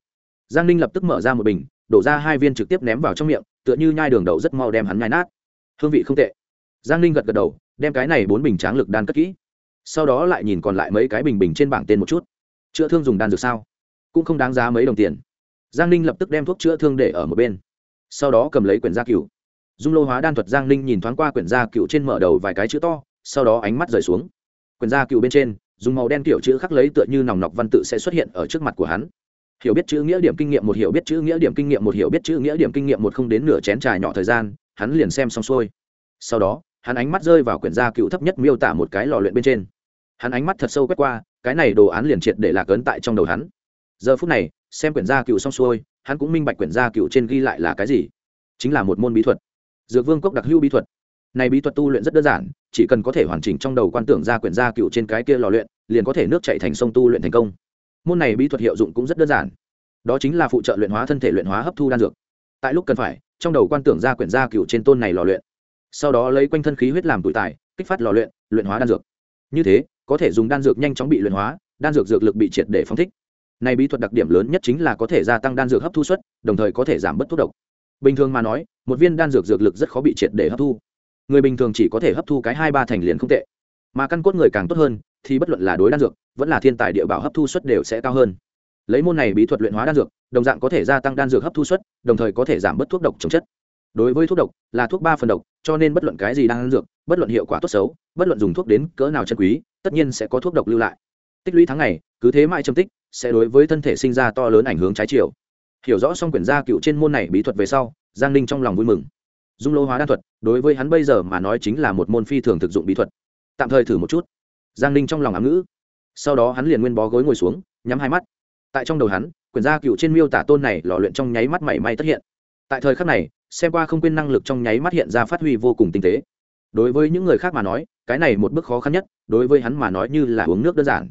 Giang ninh lập tức mở ra một bình đổ ra hai viên trực tiếp ném vào trong miệng, tựa như nhai đường đậu rất mau đem hắn nhai nát. Hương vị không tệ. Giang ninh gật gật đầu, đem cái này bốn bình tráng lực đan cất kỹ. Sau đó lại nhìn còn lại mấy cái bình bình trên bảng tên một chút. Chữa thương dùng đan dược sao? Cũng không đáng giá mấy đồng tiền. Giang ninh lập tức đem thuốc chữa thương để ở một bên. Sau đó cầm lấy quyển gia cựu dung lô hóa đan thuật giang ninh nhìn thoáng qua quyển gia cựu trên mở đầu vài cái chữ to, sau đó ánh mắt rời xuống. Quyển gia cựu bên trên, dùng màu đen kiểu chữ khắc lấy tựa như nòng nọc văn tự sẽ xuất hiện ở trước mặt của hắn hiểu biết chữ nghĩa điểm kinh nghiệm một hiểu biết chữ nghĩa điểm kinh nghiệm một hiểu biết chữ nghĩa điểm kinh nghiệm một không đến nửa chén trà nhỏ thời gian, hắn liền xem xong xuôi. Sau đó, hắn ánh mắt rơi vào quyển gia cựu thấp nhất miêu tả một cái lò luyện bên trên. Hắn ánh mắt thật sâu quét qua, cái này đồ án liền triệt để lạc ấn tại trong đầu hắn. Giờ phút này, xem quyển gia cựu xong xuôi, hắn cũng minh bạch quyển gia cựu trên ghi lại là cái gì. Chính là một môn bí thuật. Dược vương cốc đặc hữu bí thuật. Này bí thuật tu luyện rất đơn giản, chỉ cần có thể hoàn chỉnh trong đầu quan tưởng ra quyển gia cựu trên cái kia lò luyện, liền có thể nước chạy thành sông tu luyện thành công môn này bí thuật hiệu dụng cũng rất đơn giản. Đó chính là phụ trợ luyện hóa thân thể luyện hóa hấp thu đan dược. Tại lúc cần phải, trong đầu quan tưởng ra quyển gia cựu trên tôn này lò luyện. Sau đó lấy quanh thân khí huyết làm tủi tài, kích phát lò luyện luyện hóa đan dược. Như thế, có thể dùng đan dược nhanh chóng bị luyện hóa, đan dược dược lực bị triệt để phóng thích. Này bí thuật đặc điểm lớn nhất chính là có thể gia tăng đan dược hấp thu suất, đồng thời có thể giảm bớt thuốc độc. Bình thường mà nói, một viên đan dược dược lực rất khó bị triệt để hấp thu. Người bình thường chỉ có thể hấp thu cái hai ba thành liền không tệ. Mà căn cốt người càng tốt hơn thì bất luận là đối đan dược vẫn là thiên tài địa bảo hấp thu suất đều sẽ cao hơn. Lấy môn này bí thuật luyện hóa đan dược đồng dạng có thể gia tăng đan dược hấp thu suất đồng thời có thể giảm bớt thuốc độc chống chất. Đối với thuốc độc là thuốc ba phần độc cho nên bất luận cái gì đang ăn dược bất luận hiệu quả tốt xấu bất luận dùng thuốc đến cỡ nào chân quý tất nhiên sẽ có thuốc độc lưu lại. Tích lũy tháng này, cứ thế mãi châm tích sẽ đối với thân thể sinh ra to lớn ảnh hưởng trái chiều. Hiểu rõ xong quyển gia cựu trên môn này bí thuật về sau giang ninh trong lòng vui mừng. Dung lô hóa đan thuật đối với hắn bây giờ mà nói chính là một môn phi thường thực dụng bí thuật. Tạm thời thử một chút giang ninh trong lòng ám ngữ. Sau đó hắn liền nguyên bó gối ngồi xuống, nhắm hai mắt. Tại trong đầu hắn, quyển gia cựu trên miêu tả tôn này lò luyện trong nháy mắt mảy may tất hiện. Tại thời khắc này, xem qua không quên năng lực trong nháy mắt hiện ra phát huy vô cùng tinh tế. Đối với những người khác mà nói, cái này một bước khó khăn nhất, đối với hắn mà nói như là uống nước đơn giản.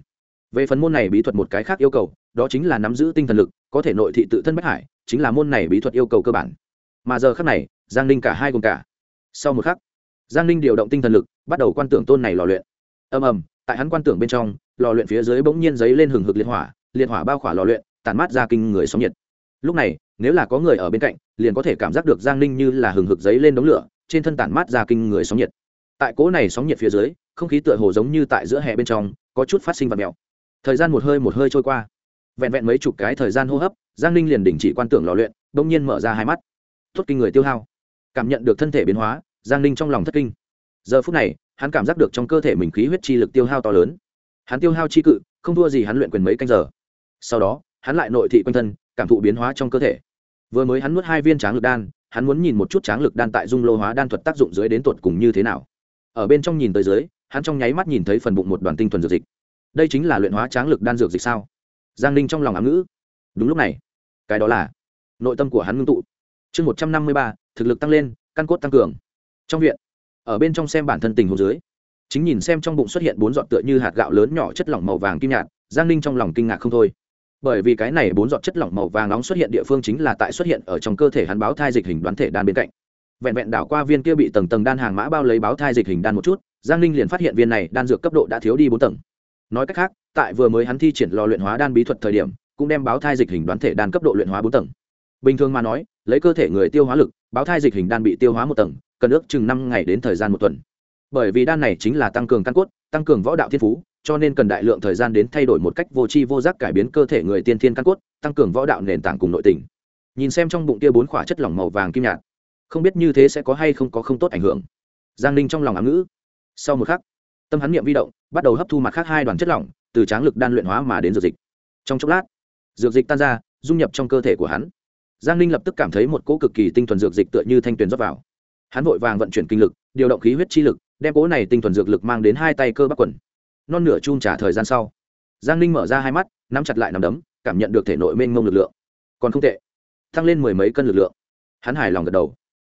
Về phần môn này bí thuật một cái khác yêu cầu, đó chính là nắm giữ tinh thần lực, có thể nội thị tự thân bất hải, chính là môn này bí thuật yêu cầu cơ bản. Mà giờ khắc này, giang ninh cả hai cùng cả. Sau một khắc, giang ninh điều động tinh thần lực, bắt đầu quan tưởng tôn này lò luyện ầm ầm, tại hắn quan tưởng bên trong, lò luyện phía dưới bỗng nhiên giấy lên hừng hực liệt hỏa liệt hỏa bao khỏa lò luyện tàn mát ra kinh người sóng nhiệt. Lúc này, nếu là có người ở bên cạnh, liền có thể cảm giác được giang ninh như là hừng hực giấy lên đống lửa, trên thân tản mát ra kinh người sóng nhiệt. Tại cỗ này sóng nhiệt phía dưới, không khí tựa hồ giống như tại giữa hè bên trong, có chút phát sinh và mèo thời gian một hơi một hơi trôi qua. Vẹn vẹn mấy chục cái thời gian hô hấp, giang ninh liền đình chỉ quan tưởng lò luyện đ ỗ n g nhiên mở ra hai mắt. Thốt kinh người tiêu hao. Cảm nhận được thân thể biến hóa, giang ninh trong lòng thất kinh giờ phút này, hắn cảm giác được trong cơ thể mình khí huyết chi lực tiêu hao to lớn. Hắn tiêu hao chi cự, không thua gì hắn luyện quyền mấy canh giờ. Sau đó, hắn lại nội thị quanh thân, cảm thụ biến hóa trong cơ thể. Vừa mới hắn nuốt hai viên tráng lực đan, hắn muốn nhìn một chút tráng lực đan tại dung lô hóa đan thuật tác dụng dưới đến tột cùng như thế nào. Ở bên trong nhìn tới dưới, hắn trong nháy mắt nhìn thấy phần bụng một đoàn tinh thuần dược dịch. Đây chính là luyện hóa tráng lực đan dược dịch sao? Giang ninh trong lòng ám ngữ. Đúng lúc này, cái đó là nội tâm của hắn ngưng tụ. Chương một trăm năm mươi ba, thực lực tăng lên, căn cốt tăng cường. Trong viện ở bên trong xem bản thân tình hồ dưới. Chính nhìn xem trong bụng xuất hiện bốn giọt tựa như hạt gạo lớn nhỏ chất lỏng màu vàng kim nhạt, giang ninh trong lòng kinh ngạc không thôi. Bởi vì cái này bốn giọt chất lỏng màu vàng nóng xuất hiện địa phương chính là tại xuất hiện ở trong cơ thể hắn báo thai dịch hình đoán thể đan bên cạnh. Vẹn vẹn đảo qua viên kia bị tầng tầng đan hàng mã bao lấy báo thai dịch hình đan một chút, giang ninh liền phát hiện viên này đan dược cấp độ đã thiếu đi bốn tầng. Nói cách khác, tại vừa mới hắn thi triển lò luyện hóa đan bí thuật thời điểm, cũng đem báo thai dịch hình đoán thể đan cấp độ luyện hóa bốn tầng. Bình thường mà nói, lấy cơ thể người tiêu hóa lực, báo thai dịch hình đan bị tiêu hóa một tầng cần ước chừng năm ngày đến thời gian một tuần. Bởi vì đan này chính là tăng cường căn cốt, tăng cường võ đạo thiên phú, cho nên cần đại lượng thời gian đến thay đổi một cách vô tri vô giác cải biến cơ thể người tiên thiên căn cốt, tăng cường võ đạo nền tảng cùng nội tình. Nhìn xem trong bụng kia bốn khỏa chất lỏng màu vàng kim nhạt, không biết như thế sẽ có hay không có không tốt ảnh hưởng. Giang ninh trong lòng ám ngữ. Sau một khắc, tâm hắn niệm vi động, bắt đầu hấp thu mặt khác hai đoàn chất lỏng, từ tráng lực đan luyện hóa mà đến dược dịch. Trong chốc lát, dược dịch tan ra, dung nhập trong cơ thể của hắn. Giang ninh lập tức cảm thấy một cỗ cực kỳ tinh thuần dược dịch tựa như thanh tuyền rót vào hắn vội vàng vận chuyển kinh lực, điều động khí huyết chi lực, đem cỗ này tinh thuần dược lực mang đến hai tay cơ bắp quần. Non nửa chun trả thời gian sau, giang ninh mở ra hai mắt, nắm chặt lại nằm đấm, cảm nhận được thể nội mênh mông lực lượng. Còn không tệ, tăng lên mười mấy cân lực lượng. Hắn hài lòng gật đầu.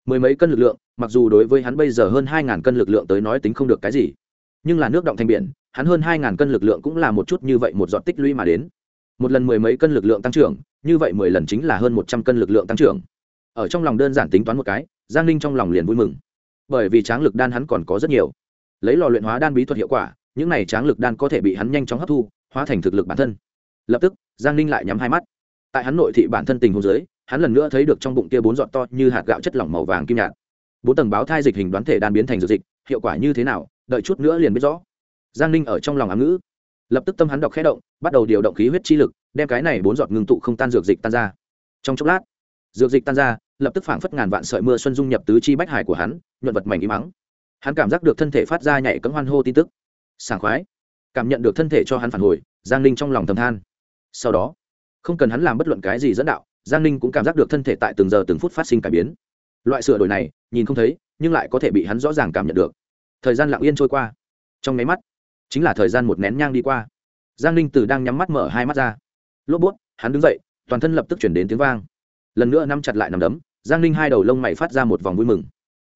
Mười mấy cân lực lượng, mặc dù đối với hắn bây giờ hơn hai ngàn cân lực lượng tới nói tính không được cái gì, nhưng là nước động thành biển, hắn hơn hai ngàn cân lực lượng cũng là một chút như vậy một giọt tích lũy mà đến. Một lần mười mấy cân lực lượng tăng trưởng, như vậy mười lần chính là hơn một trăm cân lực lượng tăng trưởng. Ở trong lòng đơn giản tính toán một cái giang ninh trong lòng liền vui mừng. Bởi vì tráng lực đan hắn còn có rất nhiều. Lấy lò luyện hóa đan bí thuật hiệu quả, những này tráng lực đan có thể bị hắn nhanh chóng hấp thu, hóa thành thực lực bản thân. Lập tức, giang ninh lại nhắm hai mắt. Tại hắn nội thị bản thân tình hồ dưới, hắn lần nữa thấy được trong bụng kia bốn giọt to như hạt gạo chất lỏng màu vàng kim nhạt. Bốn tầng báo thai dịch hình đoán thể đan biến thành dược dịch, hiệu quả như thế nào, đợi chút nữa liền biết rõ. Giang ninh ở trong lòng ám ngữ. Lập tức tâm hắn đọc khẽ động, bắt đầu điều động khí huyết chi lực, đem cái này bốn giọt ngưng tụ không tan dược dịch tan ra. Trong chốc lát, dược dịch tan ra lập tức phảng phất ngàn vạn sợi mưa xuân dung nhập tứ chi bách hải của hắn, nhuận vật mảnh im mắng hắn cảm giác được thân thể phát ra nhảy cấm hoan hô tin tức. Sảng khoái. Cảm nhận được thân thể cho hắn phản hồi, giang ninh trong lòng thầm than. Sau đó, không cần hắn làm bất luận cái gì dẫn đạo, giang ninh cũng cảm giác được thân thể tại từng giờ từng phút phát sinh cải biến. Loại sửa đổi này, nhìn không thấy, nhưng lại có thể bị hắn rõ ràng cảm nhận được. Thời gian lặng yên trôi qua. Trong nháy mắt, chính là thời gian một nén nhang đi qua. Giang ninh từ đang nhắm mắt mở hai mắt ra. Lốp bút, hắn đứng dậy, toàn thân lập tức chuyển đến tiếng vang. Lần nữa nắm chặt lại nằm đấm giang ninh hai đầu lông mày phát ra một vòng vui mừng.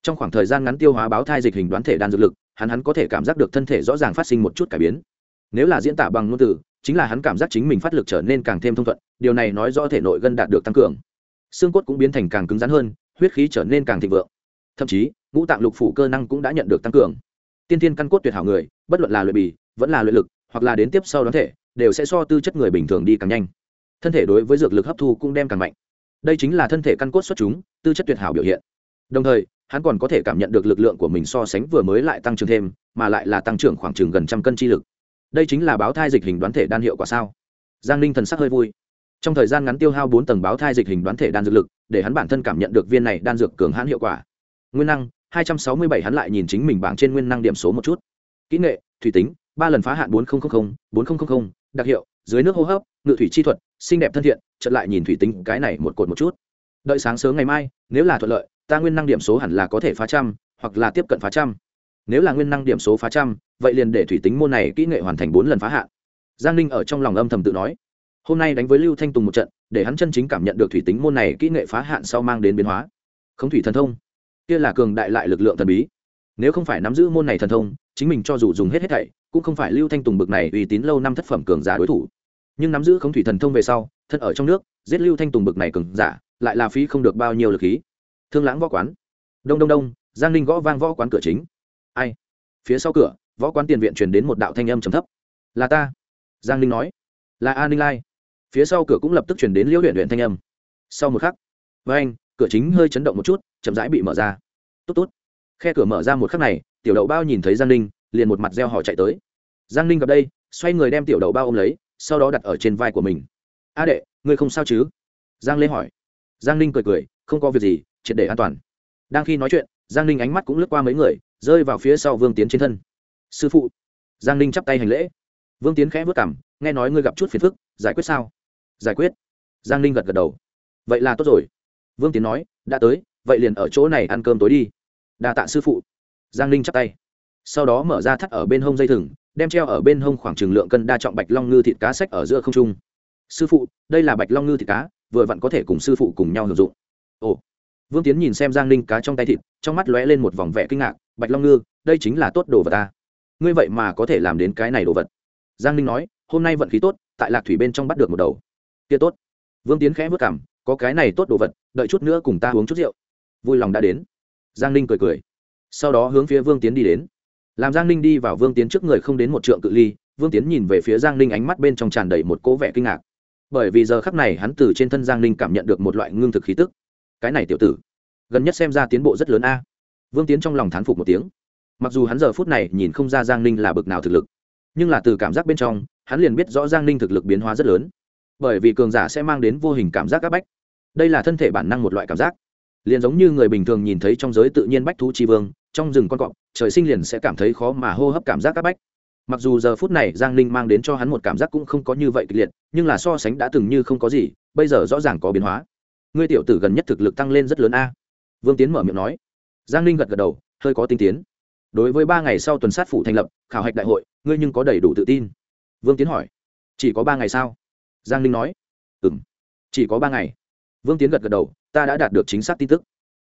Trong khoảng thời gian ngắn tiêu hóa báo thai dịch hình đoán thể đan dược lực, hắn hắn có thể cảm giác được thân thể rõ ràng phát sinh một chút cải biến. Nếu là diễn tả bằng ngôn từ, chính là hắn cảm giác chính mình phát lực trở nên càng thêm thông thuận, điều này nói rõ thể nội gân đạt được tăng cường. Xương cốt cũng biến thành càng cứng rắn hơn, huyết khí trở nên càng thịnh vượng. Thậm chí, ngũ tạng lục phủ cơ năng cũng đã nhận được tăng cường. Tiên thiên căn cốt tuyệt hảo người, bất luận là luyện bì, vẫn là luyện lực, hoặc là đến tiếp sau đoán thể, đều sẽ so tư chất người bình thường đi càng nhanh. Thân thể đối với dược lực hấp thu cũng đem càng mạnh đây chính là thân thể căn cốt xuất chúng, tư chất tuyệt hảo biểu hiện. Đồng thời, hắn còn có thể cảm nhận được lực lượng của mình so sánh vừa mới lại tăng trưởng thêm, mà lại là tăng trưởng khoảng chừng gần trăm cân chi lực. Đây chính là báo thai dịch hình đoán thể đan hiệu quả sao? Giang ninh thần sắc hơi vui. Trong thời gian ngắn tiêu hao bốn tầng báo thai dịch hình đoán thể đan dược lực, để hắn bản thân cảm nhận được viên này đan dược cường hãn hiệu quả. Nguyên năng, hai trăm sáu mươi bảy hắn lại nhìn chính mình bảng trên nguyên năng điểm số một chút. Kỹ nghệ, thủy tính, ba lần phá hạn bốn nghìn bốn nghìn đặc hiệu, dưới nước hô hấp, ngự thủy chi thuật xinh đẹp thân thiện, chợt lại nhìn thủy tính cái này một cột một chút. Đợi sáng sớm ngày mai, nếu là thuận lợi, ta nguyên năng điểm số hẳn là có thể phá trăm, hoặc là tiếp cận phá trăm. Nếu là nguyên năng điểm số phá trăm, vậy liền để thủy tính môn này kỹ nghệ hoàn thành bốn lần phá hạn. Giang ninh ở trong lòng âm thầm tự nói. Hôm nay đánh với lưu thanh tùng một trận, để hắn chân chính cảm nhận được thủy tính môn này kỹ nghệ phá hạn sau mang đến biến hóa. Không thủy thần thông. Kia là cường đại lại lực lượng thần bí. Nếu không phải nắm giữ môn này thần thông, chính mình cho dù dùng hết hết thảy, cũng không phải lưu thanh tùng bực này uy tín lâu năm thất phẩm cường giả đối thủ nhưng nắm giữ không thủy thần thông về sau, thân ở trong nước, giết lưu thanh tùng bực này cường giả, lại là phí không được bao nhiêu lực khí. Thương lãng võ quán. Đông đông đông, giang ninh gõ vang võ quán cửa chính. Ai? Phía sau cửa, võ quán tiền viện truyền đến một đạo thanh âm trầm thấp. Là ta. Giang ninh nói. Là an ninh lai. Phía sau cửa cũng lập tức truyền đến liễu huyện huyện thanh âm. Sau một khắc với anh cửa chính hơi chấn động một chút, chậm rãi bị mở ra. Tốt tốt. Khe cửa mở ra một khắc này, tiểu đậu bao nhìn thấy giang ninh, liền một mặt reo họ chạy tới. Giang ninh gặp đây, xoay người đem tiểu đậu bao ôm lấy sau đó đặt ở trên vai của mình. A đệ, ngươi không sao chứ? Giang lê hỏi. Giang ninh cười cười, không có việc gì, triệt để an toàn. Đang khi nói chuyện, giang ninh ánh mắt cũng lướt qua mấy người, rơi vào phía sau vương tiến trên thân. Sư phụ. Giang ninh chắp tay hành lễ. Vương tiến khẽ vất cảm nghe nói ngươi gặp chút phiền phức, giải quyết sao? Giải quyết. Giang ninh gật gật đầu. Vậy là tốt rồi. Vương tiến nói, đã tới, vậy liền ở chỗ này ăn cơm tối đi. Đa tạ sư phụ. Giang ninh chắp tay. Sau đó mở ra thắt ở bên hông dây thừng đem treo ở bên hông khoảng trừng lượng cân đa trọng bạch long ngư thịt cá sách ở giữa không trung. Sư phụ, đây là bạch long ngư thịt cá, vừa vặn có thể cùng sư phụ cùng nhau hưởng dụng. Ồ. Vương tiến nhìn xem giang ninh cá trong tay thịt, trong mắt lóe lên một vòng vẻ kinh ngạc, bạch long ngư, đây chính là tốt đồ vật ta. Ngươi vậy mà có thể làm đến cái này đồ vật. Giang ninh nói, hôm nay vận khí tốt, tại lạc thủy bên trong bắt được một đầu. Kia tốt. Vương tiến khẽ vất cảm có cái này tốt đồ vật, đợi chút nữa cùng ta uống chút rượu. Vui lòng đã đến. Giang ninh cười cười. Sau đó hướng phía vương tiến đi đến làm giang ninh đi vào vương tiến trước người không đến một trượng cự ly, vương tiến nhìn về phía giang ninh ánh mắt bên trong tràn đầy một cố vẻ kinh ngạc. Bởi vì giờ khắc này hắn từ trên thân giang ninh cảm nhận được một loại ngưng thực khí tức. Cái này tiểu tử, gần nhất xem ra tiến bộ rất lớn a. Vương tiến trong lòng thán phục một tiếng. Mặc dù hắn giờ phút này nhìn không ra giang ninh là bực nào thực lực, nhưng là từ cảm giác bên trong, hắn liền biết rõ giang ninh thực lực biến hóa rất lớn. Bởi vì cường giả sẽ mang đến vô hình cảm giác áp bách. Đây là thân thể bản năng một loại cảm giác. Liền giống như người bình thường nhìn thấy trong giới tự nhiên bách thú tri vương, trong rừng con cọp trời sinh liền sẽ cảm thấy khó mà hô hấp cảm giác áp bách. Mặc dù giờ phút này giang ninh mang đến cho hắn một cảm giác cũng không có như vậy kịch liệt, nhưng là so sánh đã từng như không có gì, bây giờ rõ ràng có biến hóa. Ngươi tiểu tử gần nhất thực lực tăng lên rất lớn a. Vương tiến mở miệng nói. Giang ninh gật gật đầu, hơi có tinh tiến. Đối với ba ngày sau tuần sát phủ thành lập, khảo hạch đại hội, ngươi nhưng có đầy đủ tự tin. Vương tiến hỏi. Chỉ có ba ngày sao? Giang ninh nói. Ừ m chỉ có ba ngày. Vương tiến gật gật đầu, ta đã đạt được chính xác tin tức.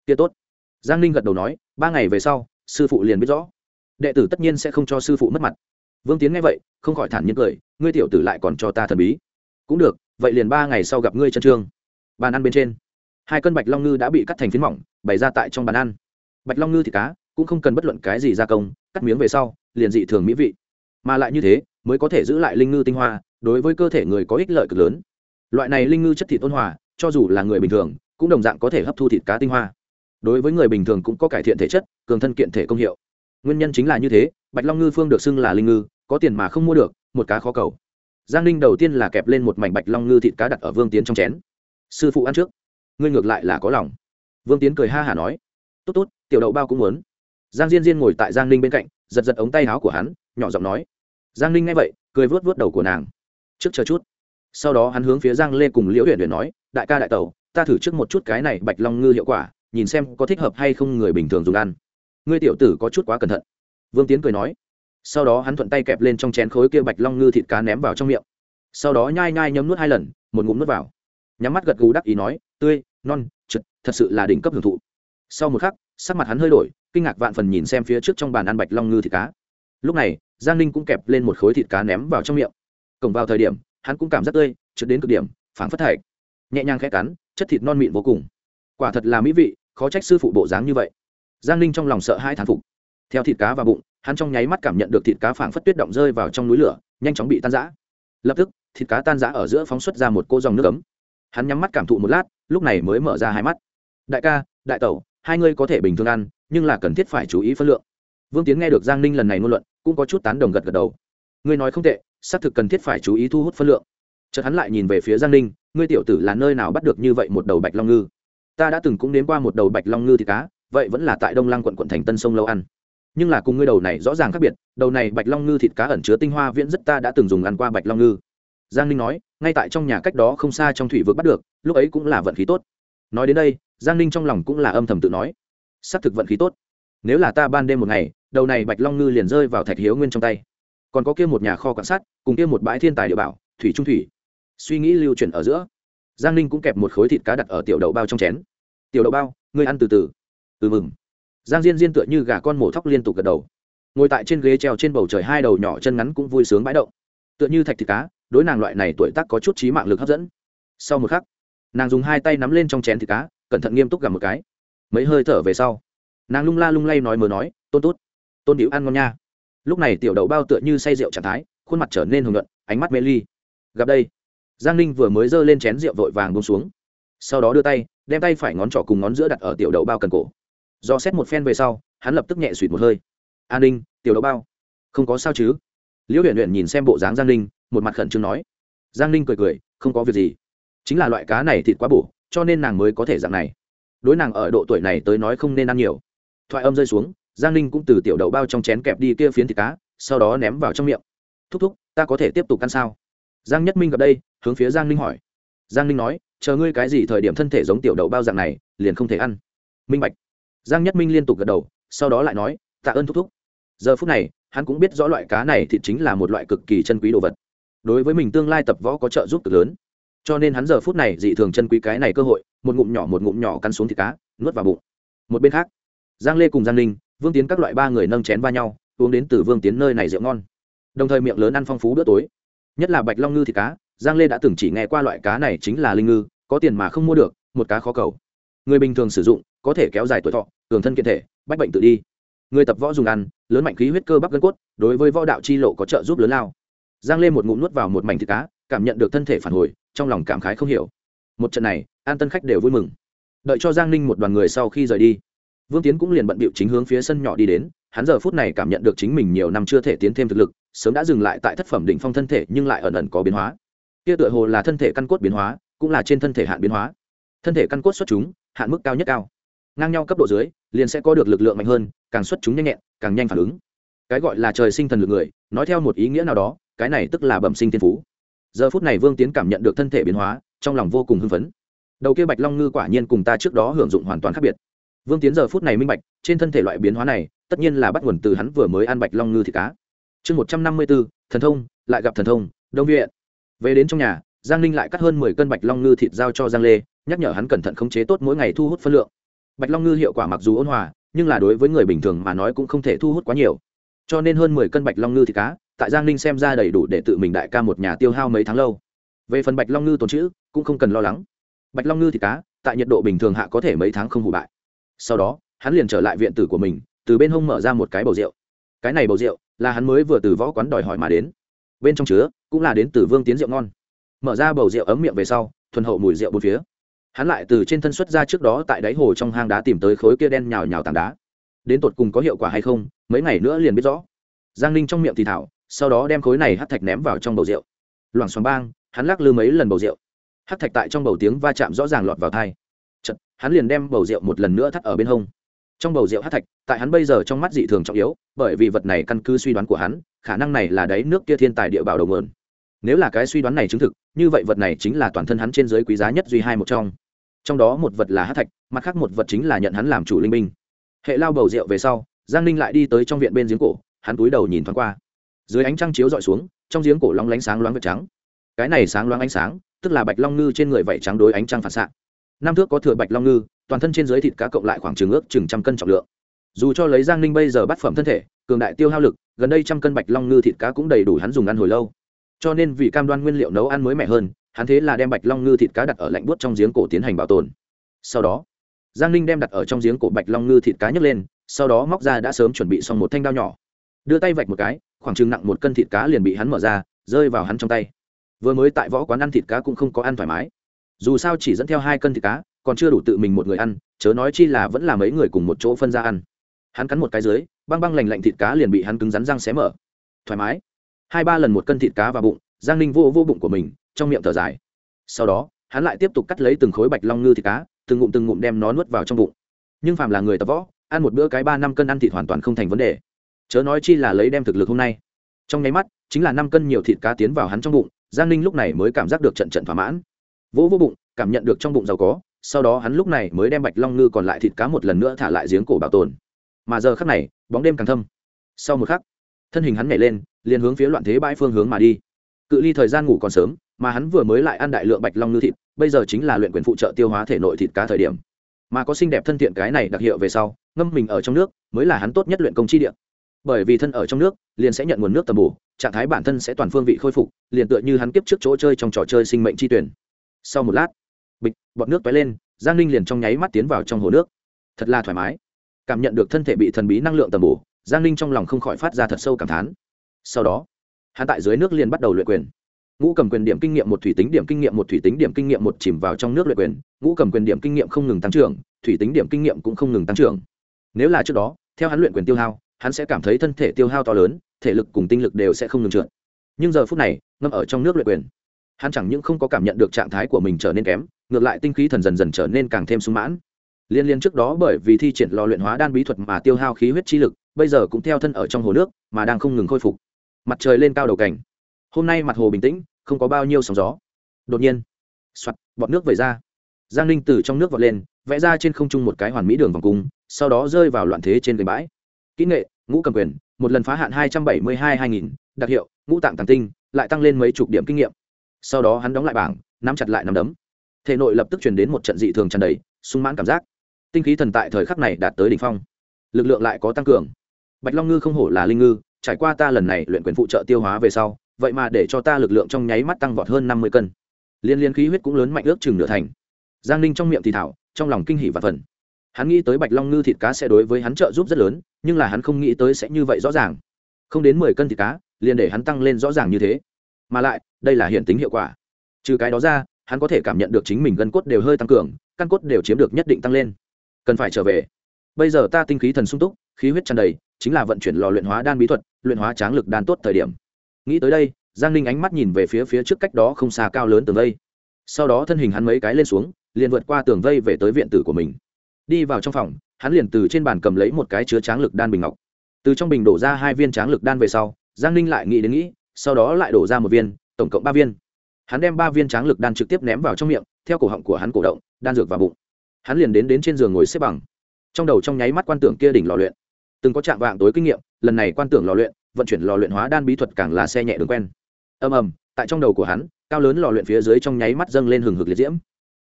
Kia tốt. Giang ninh gật đầu nói, ba ngày về sau sư phụ liền biết rõ. Đệ tử tất nhiên sẽ không cho sư phụ mất mặt. Vương tiến nghe vậy, không khỏi thản nhiên cười, ngươi tiểu tử lại còn cho ta thần bí. Cũng được, vậy liền ba ngày sau gặp ngươi chân trương. Bàn ăn bên trên. Hai cân bạch long ngư đã bị cắt thành phiến mỏng, bày ra tại trong bàn ăn. Bạch long ngư thì cá, cũng không cần bất luận cái gì gia công, cắt miếng về sau, liền dị thường mỹ vị. Mà lại như thế, mới có thể giữ lại linh ngư tinh hoa, đối với cơ thể người có ích lợi cực lớn. Loại này linh ngư chất thịt ôn hòa, cho dù là người bình thường, cũng đồng dạng có thể hấp thu thịt cá tinh hoa đối với người bình thường cũng có cải thiện thể chất, cường thân kiện thể công hiệu. Nguyên nhân chính là như thế, bạch long ngư phương được xưng là linh ngư, có tiền mà không mua được, một cá khó cầu. Giang ninh đầu tiên là kẹp lên một mảnh bạch long ngư thịt cá đặt ở vương tiến trong chén. Sư phụ ăn trước, ngươi ngược lại là có lòng. Vương tiến cười ha hả nói. Tốt tốt, tiểu đậu bao cũng muốn. Giang diên diên ngồi tại giang ninh bên cạnh, giật giật ống tay áo của hắn, nhỏ giọng nói. Giang ninh nghe vậy, cười vớt vớt đầu của nàng. Trước chờ chút. Sau đó hắn hướng phía giang lê cùng liễu huyền huyền nói, đại ca đại tẩu, ta thử trước một chút cái này bạch long ngư hiệu quả nhìn xem có thích hợp hay không người bình thường dùng ăn. Ngươi tiểu tử có chút quá cẩn thận. Vương tiến cười nói. Sau đó hắn thuận tay kẹp lên trong chén khối kia bạch long ngư thịt cá ném vào trong miệng. Sau đó nhai nhai nhấm nuốt hai lần, một ngụm nuốt vào. Nhắm mắt gật gù đắc ý nói, tươi, non, chật, thật sự là đỉnh cấp hưởng thụ. Sau một khắc, sắc mặt hắn hơi đổi, kinh ngạc vạn phần nhìn xem phía trước trong bàn ăn bạch long ngư thịt cá. Lúc này, giang ninh cũng kẹp lên một khối thịt cá ném vào trong miệng. Cổng vào thời điểm, hắn cũng cảm giác tươi trượt đến cực điểm, phảng phất thạch. Nhẹ nhàng khẽ cắn, chất thịt non mịn vô cùng. Quả thật là mỹ vị khó trách sư phụ bộ dáng như vậy. Giang ninh trong lòng sợ hai thán phục. Theo thịt cá và bụng, hắn trong nháy mắt cảm nhận được thịt cá phảng phất tuyết động rơi vào trong núi lửa, nhanh chóng bị tan rã. Lập tức, thịt cá tan rã ở giữa phóng xuất ra một cô dòng nước ấm. Hắn nhắm mắt cảm thụ một lát, lúc này mới mở ra hai mắt. Đại ca, đại tẩu, hai ngươi có thể bình thường ăn, nhưng là cần thiết phải chú ý phân lượng. Vương tiến nghe được giang ninh lần này ngôn luận, cũng có chút tán đồng gật gật đầu. Ngươi nói không tệ, xác thực cần thiết phải chú ý thu hút phân lượng. Chợt hắn lại nhìn về phía giang ninh, ngươi tiểu tử là nơi nào bắt được như vậy một đầu bạch long ngư? Ta đã từng cũng đến qua một đầu bạch long ngư thịt cá, vậy vẫn là tại đông lăng quận quận thành tân sông lâu ăn. Nhưng là cùng ngươi đầu này rõ ràng khác biệt, đầu này bạch long ngư thịt cá ẩn chứa tinh hoa viễn rất ta đã từng dùng ăn qua bạch long ngư. Giang ninh nói, ngay tại trong nhà cách đó không xa trong thủy vực bắt được, lúc ấy cũng là vận khí tốt. Nói đến đây, giang ninh trong lòng cũng là âm thầm tự nói, xác thực vận khí tốt. Nếu là ta ban đêm một ngày, đầu này bạch long ngư liền rơi vào thạch hiếu nguyên trong tay. Còn có kia một nhà kho quan sát, cùng kia một bãi thiên tài địa bảo, thủy trung thủy. Suy nghĩ lưu chuyển ở giữa giang ninh cũng kẹp một khối thịt cá đặt ở tiểu đậu bao trong chén. Tiểu đậu bao, ngươi ăn từ từ. Từ mừng. Giang diên diên tựa như gà con mổ thóc liên tục gật đầu. Ngồi tại trên ghế treo trên bầu trời hai đầu nhỏ chân ngắn cũng vui sướng bãi động. Tựa như thạch thịt cá, đối nàng loại này tuổi tác có chút trí mạng lực hấp dẫn. Sau một khắc, nàng dùng hai tay nắm lên trong chén thịt cá, cẩn thận nghiêm túc gặp một cái. Mấy hơi thở về sau, nàng lung la lung lay nói mờ nói, tôn tốt, tôn điệu ăn ngon nha. Lúc này tiểu đậu bao tựa như say rượu trạng thái, khuôn mặt trở nên hưởng luận ánh mắt mê ly. Gặp đây giang ninh vừa mới giơ lên chén rượu vội vàng bông xuống. Sau đó đưa tay, đem tay phải ngón trỏ cùng ngón giữa đặt ở tiểu đậu bao cần cổ. Do xét một phen về sau, hắn lập tức nhẹ suỵt một hơi. An ninh, tiểu đậu bao, không có sao chứ? Liễu huyện huyện nhìn xem bộ dáng giang ninh, một mặt khẩn trương nói. Giang ninh cười cười, không có việc gì. Chính là loại cá này thịt quá bổ, cho nên nàng mới có thể dạng này. Đối nàng ở độ tuổi này tới nói không nên ăn nhiều. Thoại âm rơi xuống, giang ninh cũng từ tiểu đậu bao trong chén kẹp đi kia phiến thịt cá, sau đó ném vào trong miệng. Thúc thúc, ta có thể tiếp tục ăn sao? Giang nhất minh gặp đây, hướng phía giang ninh hỏi. Giang ninh nói, chờ ngươi cái gì thời điểm thân thể giống tiểu đậu bao dạng này, liền không thể ăn. Minh bạch. Giang nhất minh liên tục gật đầu, sau đó lại nói, tạ ơn thúc thúc. Giờ phút này, hắn cũng biết rõ loại cá này thì chính là một loại cực kỳ chân quý đồ vật. Đối với mình tương lai tập võ có trợ giúp cực lớn. Cho nên hắn giờ phút này dị thường chân quý cái này cơ hội, một ngụm nhỏ một ngụm nhỏ cắn xuống thịt cá, nuốt vào bụng. Một bên khác, giang lê cùng giang ninh, vương tiến các loại ba người nâng chén va nhau, uống đến từ vương tiến nơi này rượu ngon. Đồng thời miệng lớn ăn phong phú bữa tối nhất là bạch long ngư thịt cá, giang lê đã từng chỉ nghe qua loại cá này chính là linh ngư, có tiền mà không mua được, một cá khó cầu. Người bình thường sử dụng, có thể kéo dài tuổi thọ, cường thân kiện thể, bách bệnh tự đi. Người tập võ dùng ăn, lớn mạnh khí huyết cơ bắp gân cốt, đối với võ đạo chi lộ có trợ giúp lớn lao. Giang lê một ngụm nuốt vào một mảnh thịt cá, cảm nhận được thân thể phản hồi, trong lòng cảm khái không hiểu. Một trận này, an tân khách đều vui mừng. Đợi cho giang ninh một đoàn người sau khi rời đi, vương tiến cũng liền bận bịu chính hướng phía sân nhỏ đi đến, hắn giờ phút này cảm nhận được chính mình nhiều năm chưa thể tiến thêm thực lực sớm đã dừng lại tại thất phẩm đỉnh phong thân thể nhưng lại ẩn ẩn có biến hóa. Kia tựa hồ là thân thể căn cốt biến hóa, cũng là trên thân thể hạn biến hóa. Thân thể căn cốt xuất chúng, hạn mức cao nhất cao. Ngang nhau cấp độ dưới, liền sẽ có được lực lượng mạnh hơn, càng xuất chúng nhanh nhẹn, càng nhanh phản ứng. Cái gọi là trời sinh thần lực người, nói theo một ý nghĩa nào đó, cái này tức là bẩm sinh thiên phú. Giờ phút này vương tiến cảm nhận được thân thể biến hóa, trong lòng vô cùng hưng phấn. Đầu kia bạch long ngư quả nhiên cùng ta trước đó hưởng dụng hoàn toàn khác biệt. Vương tiến giờ phút này minh bạch, trên thân thể loại biến hóa này, tất nhiên là bắt nguồn từ hắn vừa mới ăn bạch long ngư thịt cá chương một trăm năm mươi bốn, thần thông, lại gặp thần thông, đông viện. Về đến trong nhà, giang ninh lại cắt hơn mười cân bạch long ngư thịt giao cho giang lê, nhắc nhở hắn cẩn thận khống chế tốt mỗi ngày thu hút phân lượng. Bạch long ngư hiệu quả mặc dù ôn hòa, nhưng là đối với người bình thường mà nói cũng không thể thu hút quá nhiều. Cho nên hơn mười cân bạch long ngư thịt cá, tại giang ninh xem ra đầy đủ để tự mình đại ca một nhà tiêu hao mấy tháng lâu. Về phần bạch long ngư tồn chữ cũng không cần lo lắng. Bạch long ngư thịt cá, tại nhiệt độ bình thường hạ có thể mấy tháng không hủ bại. Sau đó, hắn liền trở lại viện tử của mình, từ bên hông mở ra một cái bầu rượu. Cái này bầu rượu là hắn mới vừa từ võ quán đòi hỏi mà đến. Bên trong chứa cũng là đến từ vương tiến rượu ngon. Mở ra bầu rượu ấm miệng về sau thuần hậu mùi rượu bốn phía. Hắn lại từ trên thân xuất ra trước đó tại đáy hồ trong hang đá tìm tới khối kia đen nhào nhào tảng đá. Đến tột cùng có hiệu quả hay không mấy ngày nữa liền biết rõ. Giang ninh trong miệng thì thảo sau đó đem khối này hắt thạch ném vào trong bầu rượu. Loảng xoảng bang hắn lắc lư mấy lần bầu rượu. Hắt thạch tại trong bầu tiếng va chạm rõ ràng lọt vào thai Chật, hắn liền đem bầu rượu một lần nữa thắt ở bên hông. Trong bầu rượu hát thạch tại hắn bây giờ trong mắt dị thường trọng yếu bởi vì vật này căn cứ suy đoán của hắn, khả năng này là đáy nước kia thiên tài địa bảo đầu mượn. Nếu là cái suy đoán này chứng thực, như vậy vật này chính là toàn thân hắn trên giới quý giá nhất duy hai một trong. Trong đó một vật là hát thạch, mặt khác một vật chính là nhận hắn làm chủ linh binh. Hệ lao bầu rượu về sau, giang ninh lại đi tới trong viện bên giếng cổ, hắn túi đầu nhìn thoáng qua. Dưới ánh trăng chiếu d ọ i xuống, trong giếng cổ lóng lánh sáng loáng vật trắng. Cái này sáng loáng ánh sáng, tức là bạch long ngư trên người vảy trắng đối ánh trăng phản xạ. Năm thước có thừa bạch long ngư, toàn thân trên dưới thịt cá cộng lại khoảng chừng ước chừng trăm cân trọng lượng dù cho lấy giang ninh bây giờ bắt phẩm thân thể, cường đại tiêu hao lực, gần đây trăm cân bạch long ngư thịt cá cũng đầy đủ hắn dùng ăn hồi lâu. Cho nên vì cam đoan nguyên liệu nấu ăn mới mẻ hơn, hắn thế là đem bạch long ngư thịt cá đặt ở lạnh buốt trong giếng cổ tiến hành bảo tồn. Sau đó, giang ninh đem đặt ở trong giếng cổ bạch long ngư thịt cá nhấc lên, sau đó móc ra đã sớm chuẩn bị xong một thanh đao nhỏ. Đưa tay vạch một cái, khoảng chừng nặng một cân thịt cá liền bị hắn mở ra, rơi vào hắn trong tay. Vừa mới tại võ quán ăn thịt cá cũng không có ăn thoải mái. Dù sao chỉ dẫn theo hai cân thịt cá, còn chưa đủ tự mình một người ăn, chớ nói chi là vẫn là mấy người cùng một chỗ phân ra ăn hắn cắn một cái dưới, băng băng lành lạnh thịt cá liền bị hắn cứng rắn răng xé mở. Thoải mái. Hai ba lần một cân thịt cá vào bụng, giang ninh vô vô bụng của mình, trong miệng thở dài. Sau đó, hắn lại tiếp tục cắt lấy từng khối bạch long ngư thịt cá, từng ngụm từng ngụm đem nó nuốt vào trong bụng. Nhưng phàm là người tập võ, ăn một bữa cái ba năm cân ăn thịt hoàn toàn không thành vấn đề. Chớ nói chi là lấy đem thực lực hôm nay. Trong nháy mắt, chính là năm cân nhiều thịt cá tiến vào hắn trong bụng, giang ninh lúc này mới cảm giác được trận trận thỏa mãn. Vỗ vô bụng, cảm nhận được trong bụng giàu có, sau đó hắn lúc này mới đem bạch long ngư còn lại thịt cá một lần nữa thả lại giếng cổ bảo tồn mà giờ khắc này, bóng đêm càng thâm. Sau một khắc, thân hình hắn nhảy lên, liền hướng phía loạn thế bãi phương hướng mà đi. Cự ly thời gian ngủ còn sớm, mà hắn vừa mới lại ăn đại lượng bạch long ngư thịt, bây giờ chính là luyện quyền phụ trợ tiêu hóa thể nội thịt cá thời điểm. Mà có xinh đẹp thân thiện cái này đặc hiệu về sau, ngâm mình ở trong nước, mới là hắn tốt nhất luyện công chi địa. Bởi vì thân ở trong nước, liền sẽ nhận nguồn nước tầm bổ, trạng thái bản thân sẽ toàn phương vị khôi phục, liền tựa như hắn kiếp trước chỗ chơi trong trò chơi sinh mệnh chi tuyển. Sau một lát, bịch, bọt nước tóe lên, giang ninh liền trong nháy mắt tiến vào trong hồ nước. Thật là thoải mái cảm nhận được thân thể bị thần bí năng lượng tầm bổ, giang ninh trong lòng không khỏi phát ra thật sâu cảm thán. Sau đó, hắn tại dưới nước liền bắt đầu luyện quyền. Ngũ cầm quyền điểm kinh nghiệm một thủy tính điểm kinh nghiệm một thủy tính điểm kinh nghiệm một chìm vào trong nước luyện quyền, ngũ cầm quyền điểm kinh nghiệm không ngừng tăng trưởng, thủy tính điểm kinh nghiệm cũng không ngừng tăng trưởng. Nếu là trước đó, theo hắn luyện quyền tiêu hao, hắn sẽ cảm thấy thân thể tiêu hao to lớn, thể lực cùng tinh lực đều sẽ không ngừng trượt. Nhưng giờ phút này, ngâm ở trong nước luyện quyền, hắn chẳng những không có cảm nhận được trạng thái của mình trở nên kém, ngược lại tinh khí thần dần dần trở nên càng thêm sung mãn liên liên trước đó bởi vì thi triển lò luyện hóa đan bí thuật mà tiêu hao khí huyết chi lực, bây giờ cũng theo thân ở trong hồ nước, mà đang không ngừng khôi phục. Mặt trời lên cao đầu cảnh. Hôm nay mặt hồ bình tĩnh, không có bao nhiêu sóng gió. Đột nhiên soạt bọt nước vẩy ra. Giang linh từ trong nước vọt lên, vẽ ra trên không trung một cái hoàn mỹ đường vòng cung, sau đó rơi vào loạn thế trên gành bãi. Kỹ nghệ, ngũ cầm quyền, một lần phá hạn hai trăm bảy mươi hai hai nghìn, đặc hiệu, ngũ tạng tàng tinh, lại tăng lên mấy chục điểm kinh nghiệm. Sau đó hắn đóng lại bảng, nắm chặt lại nắm đấm. Thể nội lập tức chuyển đến một trận dị thường tràn đầy, sung mãn cảm giác tinh khí thần tại thời khắc này đạt tới đ ỉ n h phong. Lực lượng lại có tăng cường. Bạch long ngư không hổ là linh ngư, trải qua ta lần này luyện quyền phụ trợ tiêu hóa về sau, vậy mà để cho ta lực lượng trong nháy mắt tăng vọt hơn năm mươi cân. Liên liên khí huyết cũng lớn mạnh ước chừng nửa thành. Giang ninh trong miệng thì thảo, trong lòng kinh hỉ và phần hắn nghĩ tới bạch long ngư thịt cá sẽ đối với hắn trợ giúp rất lớn, nhưng là hắn không nghĩ tới sẽ như vậy rõ ràng. Không đến mười cân thịt cá, liền để hắn tăng lên rõ ràng như thế. Mà lại, đây là hiện tính hiệu quả. Trừ cái đó ra, hắn có thể cảm nhận được chính mình gân cốt đều hơi tăng cường, căn cốt đều chiếm được nhất định tăng lên cần phải trở về. Bây giờ ta tinh khí thần sung túc, khí huyết tràn đầy, chính là vận chuyển lò luyện hóa đan bí thuật, luyện hóa tráng lực đan tốt thời điểm. Nghĩ tới đây, giang ninh ánh mắt nhìn về phía phía trước cách đó không xa cao lớn tường vây. Sau đó thân hình hắn mấy cái lên xuống, liền vượt qua tường vây về tới viện tử của mình. Đi vào trong phòng, hắn liền từ trên bàn cầm lấy một cái chứa tráng lực đan bình ngọc. Từ trong bình đổ ra hai viên tráng lực đan về sau, giang ninh lại nghĩ đến nghĩ, sau đó lại đổ ra một viên, tổng cộng ba viên. Hắn đem ba viên tráng lực đan trực tiếp ném vào trong miệng, theo cổ họng của hắn cổ động, đan dược vào bụng hắn liền đến đến trên giường ngồi xếp bằng. Trong đầu trong nháy mắt quan tưởng kia đỉnh lò luyện. Từng có trạng vạng tối kinh nghiệm, lần này quan tưởng lò luyện, vận chuyển lò luyện hóa đan bí thuật càng là xe nhẹ đường quen. Ầm ầm, tại trong đầu của hắn, cao lớn lò luyện phía dưới trong nháy mắt dâng lên hừng hực liệt diễm.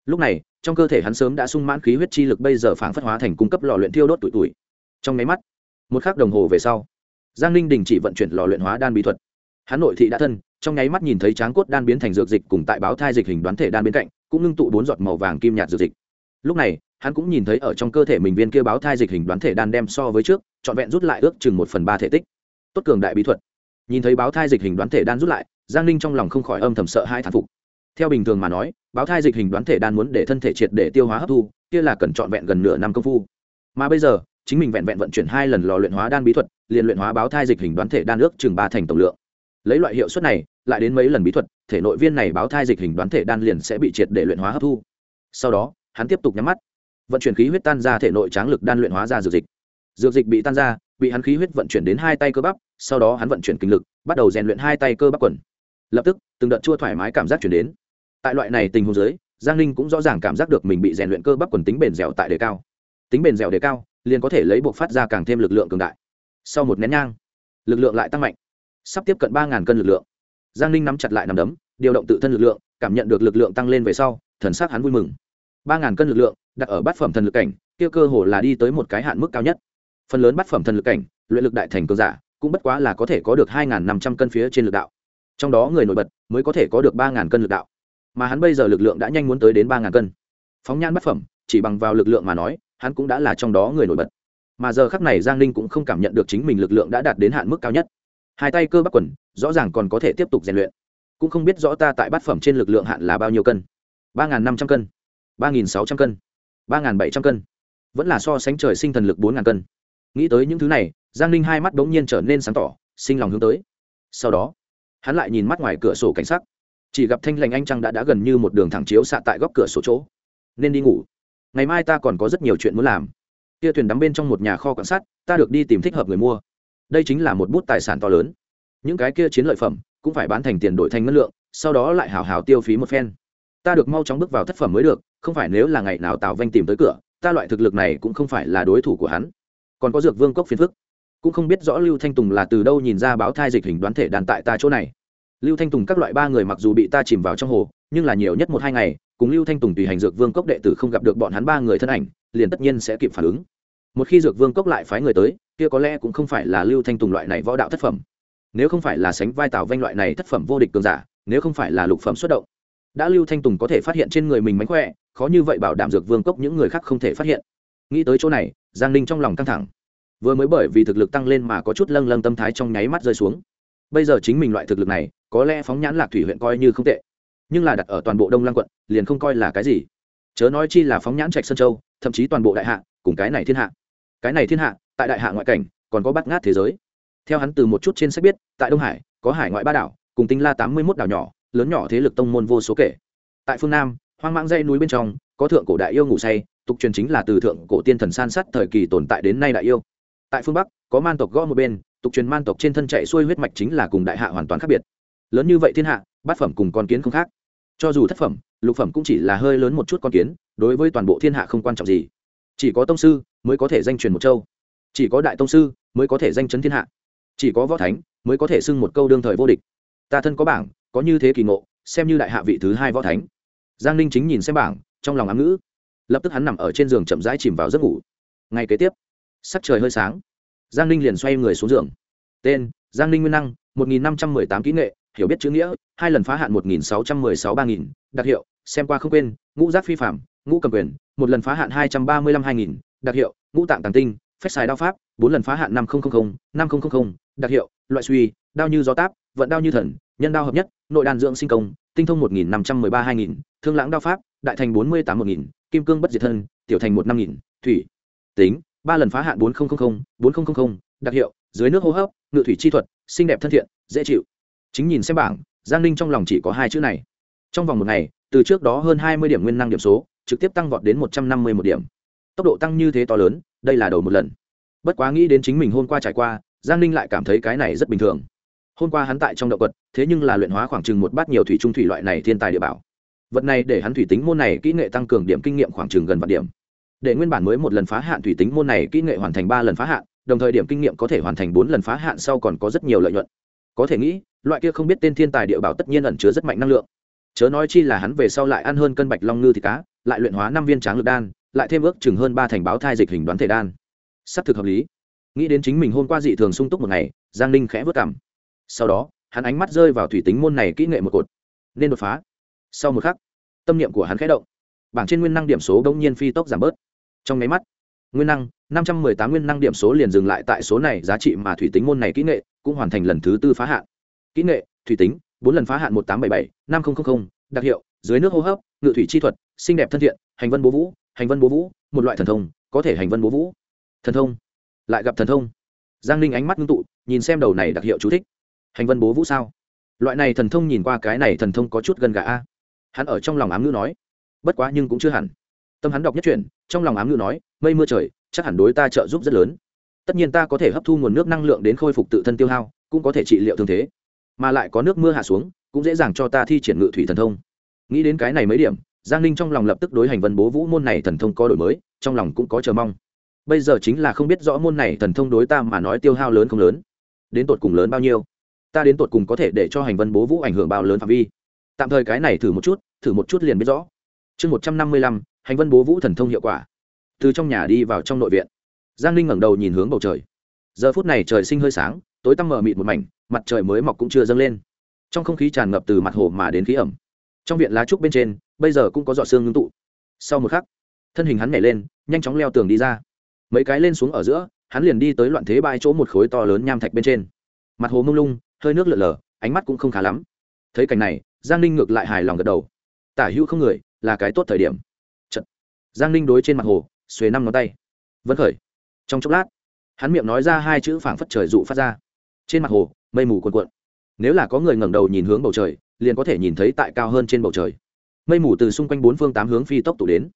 Lúc này, trong cơ thể hắn sớm đã sung mãn khí huyết chi lực bây giờ phản phất hóa thành cung cấp lò luyện thiêu đốt tuổi tuổi trong nháy mắt, một khắc đồng hồ về sau, giang ninh đình chỉ vận chuyển lò luyện hóa đan bí thuật. Hắn nội thị đã thân, trong nháy mắt nhìn thấy tráng cốt đan biến thành dược dịch cùng tại báo thai dịch hình đoán thể đan bên cạnh, cũng ngưng tụ bốn giọt màu vàng kim nhạt dược dịch lúc này, hắn cũng nhìn thấy ở trong cơ thể mình viên kia báo thai dịch hình đoán thể đan đem so với trước, trọn vẹn rút lại ước chừng một phần ba thể tích. Tốt cường đại bí thuật. Nhìn thấy báo thai dịch hình đoán thể đan rút lại, giang ninh trong lòng không khỏi âm thầm sợ hai thán phục. Theo bình thường mà nói, báo thai dịch hình đoán thể đan muốn để thân thể triệt để tiêu hóa hấp thu, kia là cần trọn vẹn gần nửa năm công phu. Mà bây giờ, chính mình vẹn vẹn vận chuyển hai lần lò luyện hóa đan bí thuật, liền luyện hóa báo thai dịch hình đoán thể đan ước chừng ba thành tổng lượng. Lấy loại hiệu suất này, lại đến mấy lần bí thuật, thể nội viên này báo thai dịch hình đoán thể đan liền sẽ bị triệt để luyện hóa hấp thu. Sau đó hắn tiếp tục nhắm mắt. Vận chuyển khí huyết tan ra thể nội tráng lực đan luyện hóa ra dược dịch. Dược dịch bị tan ra, bị hắn khí huyết vận chuyển đến hai tay cơ bắp, sau đó hắn vận chuyển kinh lực, bắt đầu rèn luyện hai tay cơ bắp quần. Lập tức, từng đợt chua thoải mái cảm giác chuyển đến. Tại loại này tình huống dưới, giang ninh cũng rõ ràng cảm giác được mình bị rèn luyện cơ bắp quần tính bền dẻo tại đề cao. Tính bền dẻo đề cao, liền có thể lấy buộc phát ra càng thêm lực lượng cường đại. Sau một nén nhang, lực lượng lại tăng mạnh. Sắp tiếp cận ba cân lực lượng. Giang ninh nắm chặt lại nằm đấm, điều động tự thân lực lượng, cảm nhận được lực lượng tăng lên về sau, thần sắc hắn vui mừng ba ngàn cân lực lượng, đặt ở bát phẩm thần lực cảnh, kia cơ hồ là đi tới một cái hạn mức cao nhất. Phần lớn bát phẩm thần lực cảnh, luyện lực đại thành cường giả, cũng bất quá là có thể có được hai năm trăm cân phía trên lực đạo. Trong đó người nổi bật mới có thể có được ba ngàn cân lực đạo. Mà hắn bây giờ lực lượng đã nhanh muốn tới đến ba ngàn cân. Phóng nhan bát phẩm, chỉ bằng vào lực lượng mà nói, hắn cũng đã là trong đó người nổi bật. Mà giờ khắc này giang ninh cũng không cảm nhận được chính mình lực lượng đã đạt đến hạn mức cao nhất. Hai tay cơ bắp quần, rõ ràng còn có thể tiếp tục rèn luyện. Cũng không biết rõ ta tại bát phẩm trên lực lượng hạn là bao nhiêu cân. Ba năm trăm cân ba sáu trăm cân, ba bảy trăm cân. Vẫn là so sánh trời sinh thần lực bốn cân. Nghĩ tới những thứ này, giang ninh hai mắt bỗng nhiên trở nên sáng tỏ, sinh lòng hướng tới. Sau đó, hắn lại nhìn mắt ngoài cửa sổ cảnh sắc. Chỉ gặp thanh lành anh trăng đã đã gần như một đường thẳng chiếu xạ tại góc cửa sổ chỗ. Nên đi ngủ. Ngày mai ta còn có rất nhiều chuyện muốn làm. Kia thuyền đắm bên trong một nhà kho quan sát, ta được đi tìm thích hợp người mua. Đây chính là một bút tài sản to lớn. Những cái kia chiến lợi phẩm cũng phải bán thành tiền đổi thành ngân lượng, sau đó lại hào hào tiêu phí một phen. Ta được mau chóng bước vào thất phẩm mới được không phải nếu là ngày nào tào vanh tìm tới cửa, ta loại thực lực này cũng không phải là đối thủ của hắn. Còn có dược vương cốc phiền phức. Cũng không biết rõ lưu thanh tùng là từ đâu nhìn ra báo thai dịch hình đoán thể đàn tại ta chỗ này. Lưu thanh tùng các loại ba người mặc dù bị ta chìm vào trong hồ, nhưng là nhiều nhất một hai ngày, cùng lưu thanh tùng tùy hành dược vương cốc đệ tử không gặp được bọn hắn ba người thân ảnh, liền tất nhiên sẽ kịp phản ứng. Một khi dược vương cốc lại phái người tới, kia có lẽ cũng không phải là lưu thanh tùng loại này võ đạo thất phẩm. Nếu không phải là sánh vai tào vanh loại này thất phẩm vô địch cường giả, nếu không phải là lục phẩm xuất động đã lưu thanh tùng có thể phát hiện trên người mình mánh khỏe, khó như vậy bảo đảm dược vương cốc những người khác không thể phát hiện. Nghĩ tới chỗ này, giang ninh trong lòng căng thẳng. Vừa mới bởi vì thực lực tăng lên mà có chút lâng lâng tâm thái trong nháy mắt rơi xuống. Bây giờ chính mình loại thực lực này, có lẽ phóng nhãn lạc thủy huyện coi như không tệ. Nhưng là đặt ở toàn bộ đông lăng quận, liền không coi là cái gì. Chớ nói chi là phóng nhãn trạch sơn châu, thậm chí toàn bộ đại hạ, cùng cái này thiên hạ. Cái này thiên hạ, tại đại hạ ngoại cảnh, còn có bắt ngát thế giới. Theo hắn từ một chút trên sách biết, tại đông hải, có hải ngoại ba đảo, cùng tinh la tám mươi một đảo nhỏ lớn nhỏ thế lực tông môn vô số kể. Tại phương nam, hoang mãng dây núi bên trong, có thượng cổ đại yêu ngủ say, tục truyền chính là từ thượng cổ tiên thần san sát thời kỳ tồn tại đến nay đại yêu. Tại phương bắc, có man tộc gõ một bên, tục truyền man tộc trên thân chạy xuôi huyết mạch chính là cùng đại hạ hoàn toàn khác biệt. Lớn như vậy thiên hạ, bát phẩm cùng con kiến không khác. Cho dù thất phẩm, lục phẩm cũng chỉ là hơi lớn một chút con kiến, đối với toàn bộ thiên hạ không quan trọng gì. Chỉ có tông sư mới có thể danh truyền một châu. Chỉ có đại tông sư mới có thể danh chấn thiên hạ. Chỉ có võ thánh mới có thể xưng một câu đương thời vô địch. Ta thân có bảng có như thế kỳ ngộ, xem như đại hạ vị thứ hai võ thánh. Giang ninh chính nhìn xem bảng, trong lòng ám ngữ. Lập tức hắn nằm ở trên giường chậm rãi chìm vào giấc ngủ. Ngay kế tiếp, sắc trời hơi sáng. Giang ninh liền xoay người xuống giường. Tên, giang ninh nguyên năng, một nghìn năm trăm mười tám kỹ nghệ, hiểu biết chữ nghĩa, hai lần phá hạn một nghìn sáu trăm mười sáu ba nghìn, đặc hiệu, xem qua không quên, ngũ giác phi phạm ngũ cầm quyền, một lần phá hạn hai trăm ba mươi lăm hai nghìn, đặc hiệu, ngũ tạng tàng tinh phép xài đao pháp, bốn lần phá hạn năm nghìn năm nghìn đặc hiệu, loại suy, đao như gió táp, vận đao như thần nhân đao hợp nhất, nội đàn dưỡng sinh công, tinh thông một nghìn năm trăm mười ba hai nghìn, thương lãng đao pháp, đại thành bốn mươi tám một nghìn, kim cương bất diệt thân, tiểu thành một năm nghìn, thủy, tính, ba lần phá hạn bốn nghìn bốn nghìn đặc hiệu, dưới nước hô hấp, ngự thủy chi thuật, xinh đẹp thân thiện, dễ chịu. Chính nhìn xem bảng, giang ninh trong lòng chỉ có hai chữ này. Trong vòng một ngày, từ trước đó hơn hai mươi điểm nguyên năng điểm số, trực tiếp tăng vọt đến một trăm năm mươi một điểm. Tốc độ tăng như thế to lớn, đây là đầu một lần. Bất quá nghĩ đến chính mình hôm qua trải qua, giang ninh lại cảm thấy cái này rất bình thường hôm qua hắn tại trong động quật, thế nhưng là luyện hóa khoảng chừng một bát nhiều thủy trung thủy loại này thiên tài địa bảo. Vật này để hắn thủy tính môn này kỹ nghệ tăng cường điểm kinh nghiệm khoảng chừng gần vạn điểm. Để nguyên bản mới một lần phá hạn thủy tính môn này kỹ nghệ hoàn thành ba lần phá hạn, đồng thời điểm kinh nghiệm có thể hoàn thành bốn lần phá hạn sau còn có rất nhiều lợi nhuận. Có thể nghĩ, loại kia không biết tên thiên tài địa bảo tất nhiên ẩn chứa rất mạnh năng lượng. Chớ nói chi là hắn về sau lại ăn hơn cân bạch long ngư thịt cá, lại luyện hóa năm viên tráng lực đan, lại thêm ước chừng hơn ba thành báo thai dịch hình đoán thể đan. S ắ c thực hợp lý. Nghĩ đến chính mình hôm qua dị thường sung túc một ngày, giang ninh khẽ vất cảm sau đó, hắn ánh mắt rơi vào thủy tính môn này kỹ nghệ một cột. Nên đột phá. Sau một khắc, tâm niệm của hắn khẽ động. Bảng trên nguyên năng điểm số đông nhiên phi tốc giảm bớt. Trong nháy mắt, nguyên năng, năm trăm mười tám nguyên năng điểm số liền dừng lại tại số này, giá trị mà thủy tính môn này kỹ nghệ cũng hoàn thành lần thứ tư phá hạn. Kỹ nghệ, thủy tính, bốn lần phá hạn một tám bảy bảy, năm nghìn đặc hiệu, dưới nước hô hấp, ngự thủy chi thuật, xinh đẹp thân thiện, hành vân bố vũ, hành vân bố vũ, một loại thần thông, có thể hành vân bố vũ. Thần thông, lại gặp thần thông. Giang ninh ánh mắt ngưng tụ, nhìn xem đầu này đặc hiệu chú thích hành vân bố vũ sao? Loại này thần thông nhìn qua cái này thần thông có chút gần gà a. Hắn ở trong lòng ám ngữ nói, bất quá nhưng cũng chưa hẳn. Tâm hắn đọc nhất chuyển trong lòng ám ngữ nói, mây mưa trời, chắc hẳn đối ta trợ giúp rất lớn. Tất nhiên ta có thể hấp thu nguồn nước năng lượng đến khôi phục tự thân tiêu hao, cũng có thể trị liệu thương thế. Mà lại có nước mưa hạ xuống, cũng dễ dàng cho ta thi triển ngự thủy thần thông. Nghĩ đến cái này mấy điểm, giang ninh trong lòng lập tức đối hành vân bố vũ môn này thần thông có đổi mới, trong lòng cũng có chờ mong. Bây giờ chính là không biết rõ môn này thần thông đối ta mà nói tiêu hao lớn không lớn, đến tột cùng lớn bao nhiêu ta đến tột cùng có thể để cho hành vân bố vũ ảnh hưởng bao lớn phạm vi. Tạm thời cái này thử một chút, thử một chút liền biết rõ. Chương một trăm năm mươi lăm, hành vân bố vũ thần thông hiệu quả. Từ trong nhà đi vào trong nội viện. Giang ninh ngẩng đầu nhìn hướng bầu trời. Giờ phút này trời sinh hơi sáng, tối tăm mờ mịt một mảnh, mặt trời mới mọc cũng chưa dâng lên. Trong không khí tràn ngập từ mặt hồ mà đến khí ẩm. Trong viện lá trúc bên trên, bây giờ cũng có giọt xương ngưng tụ. Sau một khắc, thân hình hắn nhảy lên, nhanh chóng leo tường đi ra. Mấy cái lên xuống ở giữa, hắn liền đi tới loạn thế bãi chỗ một khối to lớn nham thạch bên trên. Mặt hồ mông lung hơi nước lượn lờ, ánh mắt cũng không khá lắm. Thấy cảnh này, giang ninh ngược lại hài lòng gật đầu. Tả hữu không người, là cái tốt thời điểm. Chật. giang ninh đối trên mặt hồ, xuề năm ngón tay. Vẫn khởi. Trong chốc lát, hắn miệng nói ra hai chữ phảng phất trời dụ phát ra. Trên mặt hồ, mây mù cuồn cuộn. Nếu là có người ngẩng đầu nhìn hướng bầu trời, liền có thể nhìn thấy tại cao hơn trên bầu trời. Mây mù từ xung quanh bốn phương tám hướng phi tốc tụ đến.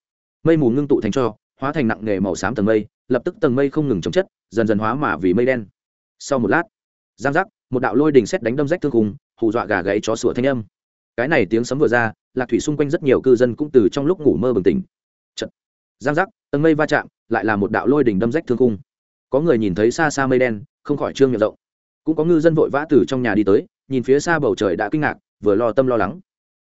Mây mù ngưng tụ thành cho, hóa thành nặng nghề màu xám tầng mây, lập tức tầng mây không ngừng chống chất, dần dần hóa mà vì mây đen. Sau một lát, giang giác một đạo lôi đình xét đánh đâm rách thương khung, hù dọa gà gãy chó sủa thanh âm. Cái này tiếng sấm vừa ra, lạc thủy xung quanh rất nhiều cư dân cũng từ trong lúc ngủ mơ bừng tỉnh. Chật. giang giác, tầng mây va chạm, lại là một đạo lôi đình đâm rách thương khung. Có người nhìn thấy xa xa mây đen, không khỏi trương miệng rộng. Cũng có ngư dân vội vã từ trong nhà đi tới, nhìn phía xa bầu trời đã kinh ngạc, vừa lo tâm lo lắng.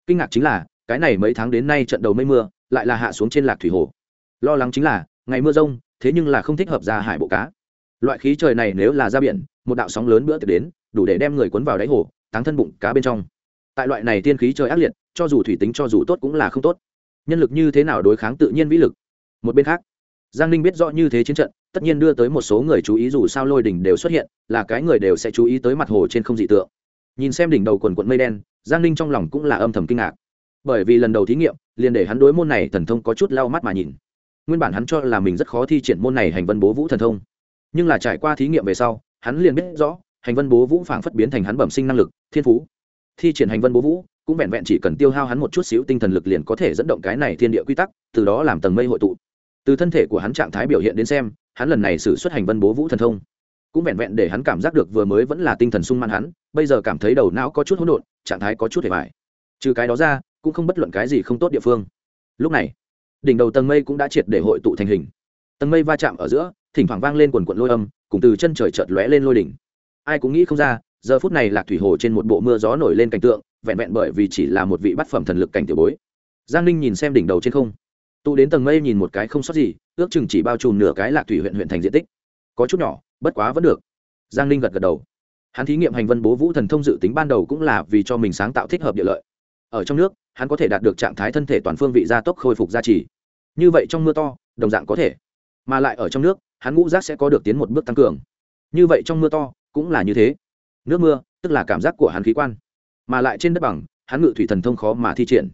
Kinh ngạc chính là, cái này mấy tháng đến nay trận đầu mây mưa, lại là hạ xuống trên lạc thủy hồ. Lo lắng chính là, ngày mưa rông, thế nhưng là không thích hợp ra hải bộ cá. Loại khí trời này nếu là ra biển, một đạo sóng lớn bữa tiệc đến đủ để đem người cuốn vào đáy hồ, táng thân bụng cá bên trong. Tại loại này tiên khí trời ác liệt, cho dù thủy tính cho dù tốt cũng là không tốt. Nhân lực như thế nào đối kháng tự nhiên vĩ lực? Một bên khác, giang ninh biết rõ như thế chiến trận, tất nhiên đưa tới một số người chú ý dù sao lôi đỉnh đều xuất hiện, là cái người đều sẽ chú ý tới mặt hồ trên không dị tượng. Nhìn xem đỉnh đầu quần quận mây đen, giang ninh trong lòng cũng là âm thầm kinh ngạc. Bởi vì lần đầu thí nghiệm, liền để hắn đối môn này thần thông có chút lau mắt mà nhìn. Nguyên bản hắn cho là mình rất khó thi triển môn này hành vân bố vũ thần thông. Nhưng là trải qua thí nghiệm về sau, hắn liền biết rõ hành vân bố vũ phảng phất biến thành hắn bẩm sinh năng lực, thiên phú. Thi triển hành vân bố vũ, cũng vẹn vẹn chỉ cần tiêu hao hắn một chút xíu tinh thần lực liền có thể dẫn động cái này thiên địa quy tắc, từ đó làm tầng mây hội tụ. Từ thân thể của hắn trạng thái biểu hiện đến xem, hắn lần này xử xuất hành vân bố vũ thần thông. Cũng vẹn vẹn để hắn cảm giác được vừa mới vẫn là tinh thần sung mãn hắn, bây giờ cảm thấy đầu não có chút hỗn độn, trạng thái có chút hề vải trừ cái đó ra, cũng không bất luận cái gì không tốt địa phương. Lúc này, đỉnh đầu tầng mây cũng đã triệt để hội tụ thành hình. Tầng mây va chạm ở giữa, thỉnh thoảng vang lên quần quận lôi âm, cùng từ chân trời chợt lóe lên lôi đỉnh ai cũng nghĩ không ra, giờ phút này lạc thủy hồ trên một bộ mưa gió nổi lên cảnh tượng, vẹn vẹn bởi vì chỉ là một vị bát phẩm thần lực cảnh tiểu bối. Giang ninh nhìn xem đỉnh đầu trên không. Tụ đến tầng mây nhìn một cái không sót gì, ước chừng chỉ bao trùm nửa cái lạc thủy huyện huyện thành diện tích. Có chút nhỏ, bất quá vẫn được. Giang ninh gật gật đầu. Hắn thí nghiệm hành vân bố vũ thần thông dự tính ban đầu cũng là vì cho mình sáng tạo thích hợp địa lợi. Ở trong nước, hắn có thể đạt được trạng thái thân thể toàn phương vị gia tốc khôi phục gia trì. Như vậy trong mưa to, đồng dạng có thể. Mà lại ở trong nước, hắn ngũ rác sẽ có được tiến một bước tăng cường. Như vậy trong mưa to cũng là như thế. Nước mưa, tức là cảm giác của hắn khí quan, mà lại trên đất bằng, hắn ngự thủy thần thông khó mà thi triển.